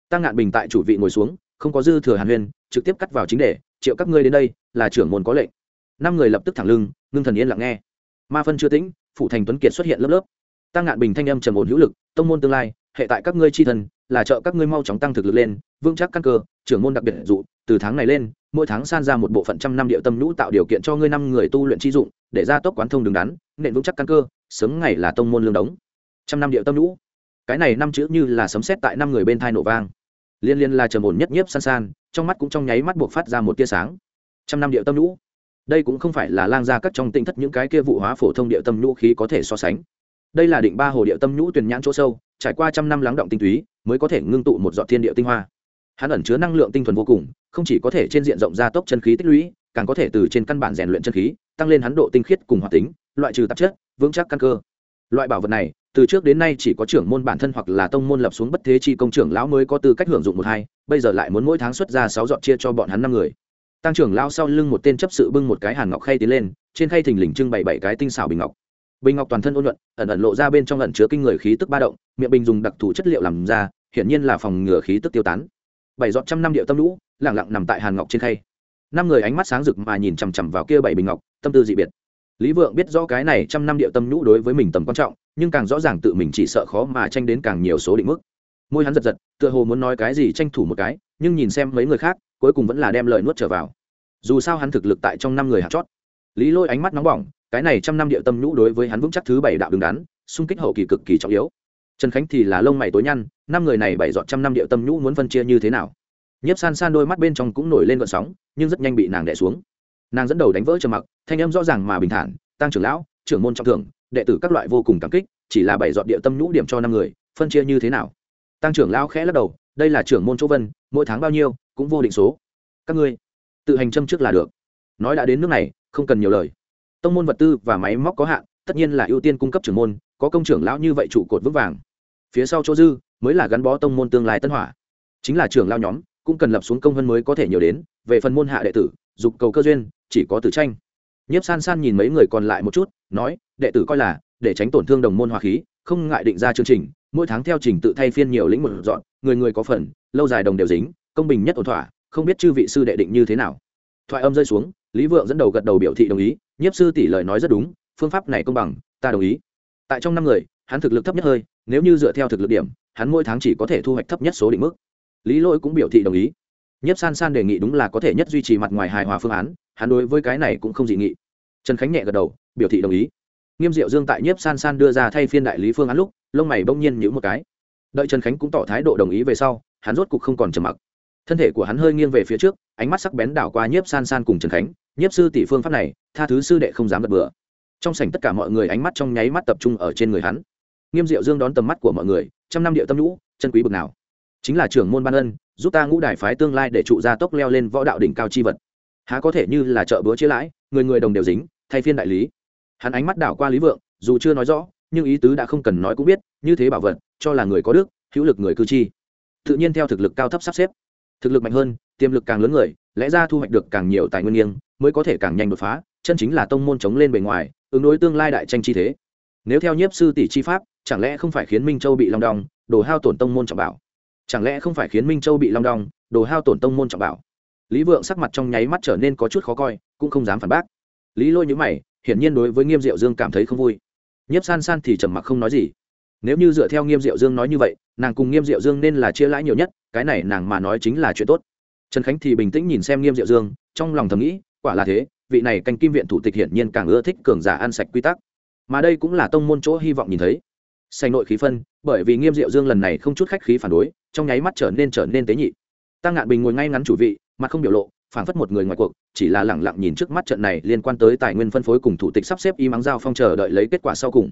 Tăng ngạn bình tại chủ vị ngồi xuống, không có dư thừa hàn huyên, trực tiếp cắt vào chính đề, triệu các ngươi đến đây, là trưởng môn có lệnh. Năm người lập tức thẳng lưng, ngưng thần yên lặng nghe. Ma phân chưa tĩnh, phụ thành tuấn kiệt xuất hiện lớp lớp tăng ngạn bình thanh âm trầm ổn hữu lực, tông môn tương lai, hệ tại các ngươi chi thần là trợ các ngươi mau chóng tăng thực lực lên, vững chắc căn cơ, trưởng môn đặc biệt dụ, từ tháng này lên, mỗi tháng san ra một bộ phận trăm năm địa tâm nhũ tạo điều kiện cho ngươi năm người tu luyện chi dụng, để ra tốc quán thông đứng đắn, nện vững chắc căn cơ, sớm ngày là tông môn lương đống. Trăm năm địa tâm nhũ. Cái này năm chữ như là sấm sét tại năm người bên thai nổ vang. Liên liên là trầm ổn nhất nhiếp san san, trong mắt cũng trong nháy mắt buộc phát ra một tia sáng. Trăm năm địa tâm nhũ. Đây cũng không phải là lang gia các trong tinh thất những cái kia vụ hóa phổ thông địa tâm nhũ khí có thể so sánh đây là định ba hồ địa tâm nhũ tuyền nhãn chỗ sâu, trải qua trăm năm lắng động tinh túy, mới có thể ngưng tụ một giọt thiên địa tinh hoa. Hắn ẩn chứa năng lượng tinh thuần vô cùng, không chỉ có thể trên diện rộng gia tốc chân khí tích lũy, càng có thể từ trên căn bản rèn luyện chân khí, tăng lên hắn độ tinh khiết cùng hoạt tính, loại trừ tạp chất, vững chắc căn cơ. Loại bảo vật này, từ trước đến nay chỉ có trưởng môn bản thân hoặc là tông môn lập xuống bất thế chi công trưởng lão mới có tư cách hưởng dụng một hai, bây giờ lại muốn mỗi tháng xuất ra sáu dọn chia cho bọn hắn năm người. Tăng trưởng lão sau lưng một tên chấp sự bưng một cái hàn ngọc khay tiến lên, trên khay thình lình trưng bày bảy cái tinh xảo bình ngọc bình ngọc toàn thân ôn nhuận, ẩn ẩn lộ ra bên trong ẩn chứa kinh người khí tức ba động, miệng bình dùng đặc thù chất liệu làm ra, hiển nhiên là phòng ngừa khí tức tiêu tán. Bảy giọt trăm năm điệu tâm lũ, lẳng lặng nằm tại hàn ngọc trên khay. Năm người ánh mắt sáng rực mà nhìn chằm chằm vào kia bảy bình ngọc, tâm tư dị biệt. Lý vượng biết rõ cái này trăm năm điệu tâm nhũ đối với mình tầm quan trọng, nhưng càng rõ ràng tự mình chỉ sợ khó mà tranh đến càng nhiều số định mức. Môi hắn giật giật, tựa hồ muốn nói cái gì tranh thủ một cái, nhưng nhìn xem mấy người khác, cuối cùng vẫn là đem lời nuốt trở vào. Dù sao hắn thực lực tại trong năm người hạt chót. Lý lôi ánh mắt nóng bỏng cái này trăm năm địa tâm nhũ đối với hắn vững chắc thứ bảy đạo đứng đắn, xung kích hậu kỳ cực kỳ trọng yếu. Trần khánh thì là lông mày tối nhăn, năm người này bảy dọn trăm năm địa tâm nhũ muốn phân chia như thế nào? Nhiếp san san đôi mắt bên trong cũng nổi lên gợn sóng, nhưng rất nhanh bị nàng đẻ xuống. Nàng dẫn đầu đánh vỡ trầm mặc, thanh âm rõ ràng mà bình thản, tăng trưởng lão, trưởng môn trọng thưởng, đệ tử các loại vô cùng cảm kích, chỉ là bảy dọn địa tâm nhũ điểm cho năm người, phân chia như thế nào? Tăng trưởng lão khẽ lắc đầu, đây là trưởng môn chỗ vân, mỗi tháng bao nhiêu, cũng vô định số. Các ngươi tự hành châm trước là được. Nói đã đến nước này, không cần nhiều lời tông môn vật tư và máy móc có hạn, tất nhiên là ưu tiên cung cấp trưởng môn, có công trưởng lão như vậy trụ cột vững vàng. Phía sau chỗ dư, mới là gắn bó tông môn tương lai tân hỏa. Chính là trưởng lao nhóm, cũng cần lập xuống công hơn mới có thể nhiều đến, về phần môn hạ đệ tử, dục cầu cơ duyên, chỉ có tử tranh. Nhiếp san san nhìn mấy người còn lại một chút, nói, đệ tử coi là, để tránh tổn thương đồng môn hòa khí, không ngại định ra chương trình, mỗi tháng theo trình tự thay phiên nhiều lĩnh một dọn, người người có phần, lâu dài đồng đều dính, công bình nhất ổn thỏa, không biết chư vị sư đệ định như thế nào. Thoại âm rơi xuống lý vượng dẫn đầu gật đầu biểu thị đồng ý, nhiếp sư tỷ lời nói rất đúng, phương pháp này công bằng, ta đồng ý. Tại trong năm người, hắn thực lực thấp nhất hơi, nếu như dựa theo thực lực điểm, hắn mỗi tháng chỉ có thể thu hoạch thấp nhất số định mức. Lý lỗi cũng biểu thị đồng ý. Nhiếp san san đề nghị đúng là có thể nhất duy trì mặt ngoài hài hòa phương án, hắn đối với cái này cũng không dị nghị. Trần khánh nhẹ gật đầu, biểu thị đồng ý. Nghiêm diệu dương tại nhiếp san san đưa ra thay phiên đại lý phương án lúc, lông mày bỗng nhiên nhữ một cái. Đợi trần khánh cũng tỏ thái độ đồng ý về sau, hắn rốt cục không còn trầm mặc thân thể của hắn hơi nghiêng về phía trước, ánh mắt sắc bén đảo qua nhiếp san san cùng trần khánh. Nhiếp sư tỷ phương pháp này, tha thứ sư đệ không dám gật bừa. Trong sảnh tất cả mọi người ánh mắt trong nháy mắt tập trung ở trên người hắn. Nghiêm diệu dương đón tầm mắt của mọi người, trăm năm điệu tâm lũ chân quý bực nào. Chính là trưởng môn ban ân, giúp ta ngũ đài phái tương lai để trụ gia tốc leo lên võ đạo đỉnh cao chi vật. Há có thể như là chợ búa chia lãi, người người đồng đều dính, thay phiên đại lý. Hắn ánh mắt đảo qua lý vượng, dù chưa nói rõ, nhưng ý tứ đã không cần nói cũng biết, như thế bảo vật, cho là người có đức, hữu lực người cư chi. Tự nhiên theo thực lực cao thấp sắp xếp thực lực mạnh hơn, tiềm lực càng lớn người, lẽ ra thu hoạch được càng nhiều tài nguyên nghiêng, mới có thể càng nhanh đột phá, chân chính là tông môn chống lên bề ngoài, ứng đối tương lai đại tranh chi thế. Nếu theo nhiếp sư tỷ chi pháp, chẳng lẽ không phải khiến minh châu bị long đong, đồ hao tổn tông môn trọng bảo? Chẳng lẽ không phải khiến minh châu bị long đong, đồ hao tổn tông môn trọng bảo? Lý vượng sắc mặt trong nháy mắt trở nên có chút khó coi, cũng không dám phản bác. Lý lôi nhữ mày, hiển nhiên đối với nghiêm diệu dương cảm thấy không vui. Nhiếp san san thì trầm mặc không nói gì nếu như dựa theo nghiêm diệu dương nói như vậy, nàng cùng nghiêm diệu dương nên là chia lãi nhiều nhất, cái này nàng mà nói chính là chuyện tốt. Trần khánh thì bình tĩnh nhìn xem nghiêm diệu dương, trong lòng thầm nghĩ, quả là thế, vị này canh kim viện thủ tịch hiển nhiên càng ưa thích cường giả ăn sạch quy tắc. Mà đây cũng là tông môn chỗ hy vọng nhìn thấy. Sành nội khí phân, bởi vì nghiêm diệu dương lần này không chút khách khí phản đối, trong nháy mắt trở nên trở nên tế nhị. Tăng ngạn bình ngồi ngay ngắn chủ vị, mặt không biểu lộ, phảng phất một người ngoài cuộc, chỉ là lẳng lặng nhìn trước mắt trận này liên quan tới tài nguyên phân phối cùng thủ tịch sắp xếp y mắng giao phong chờ đợi lấy kết quả sau cùng.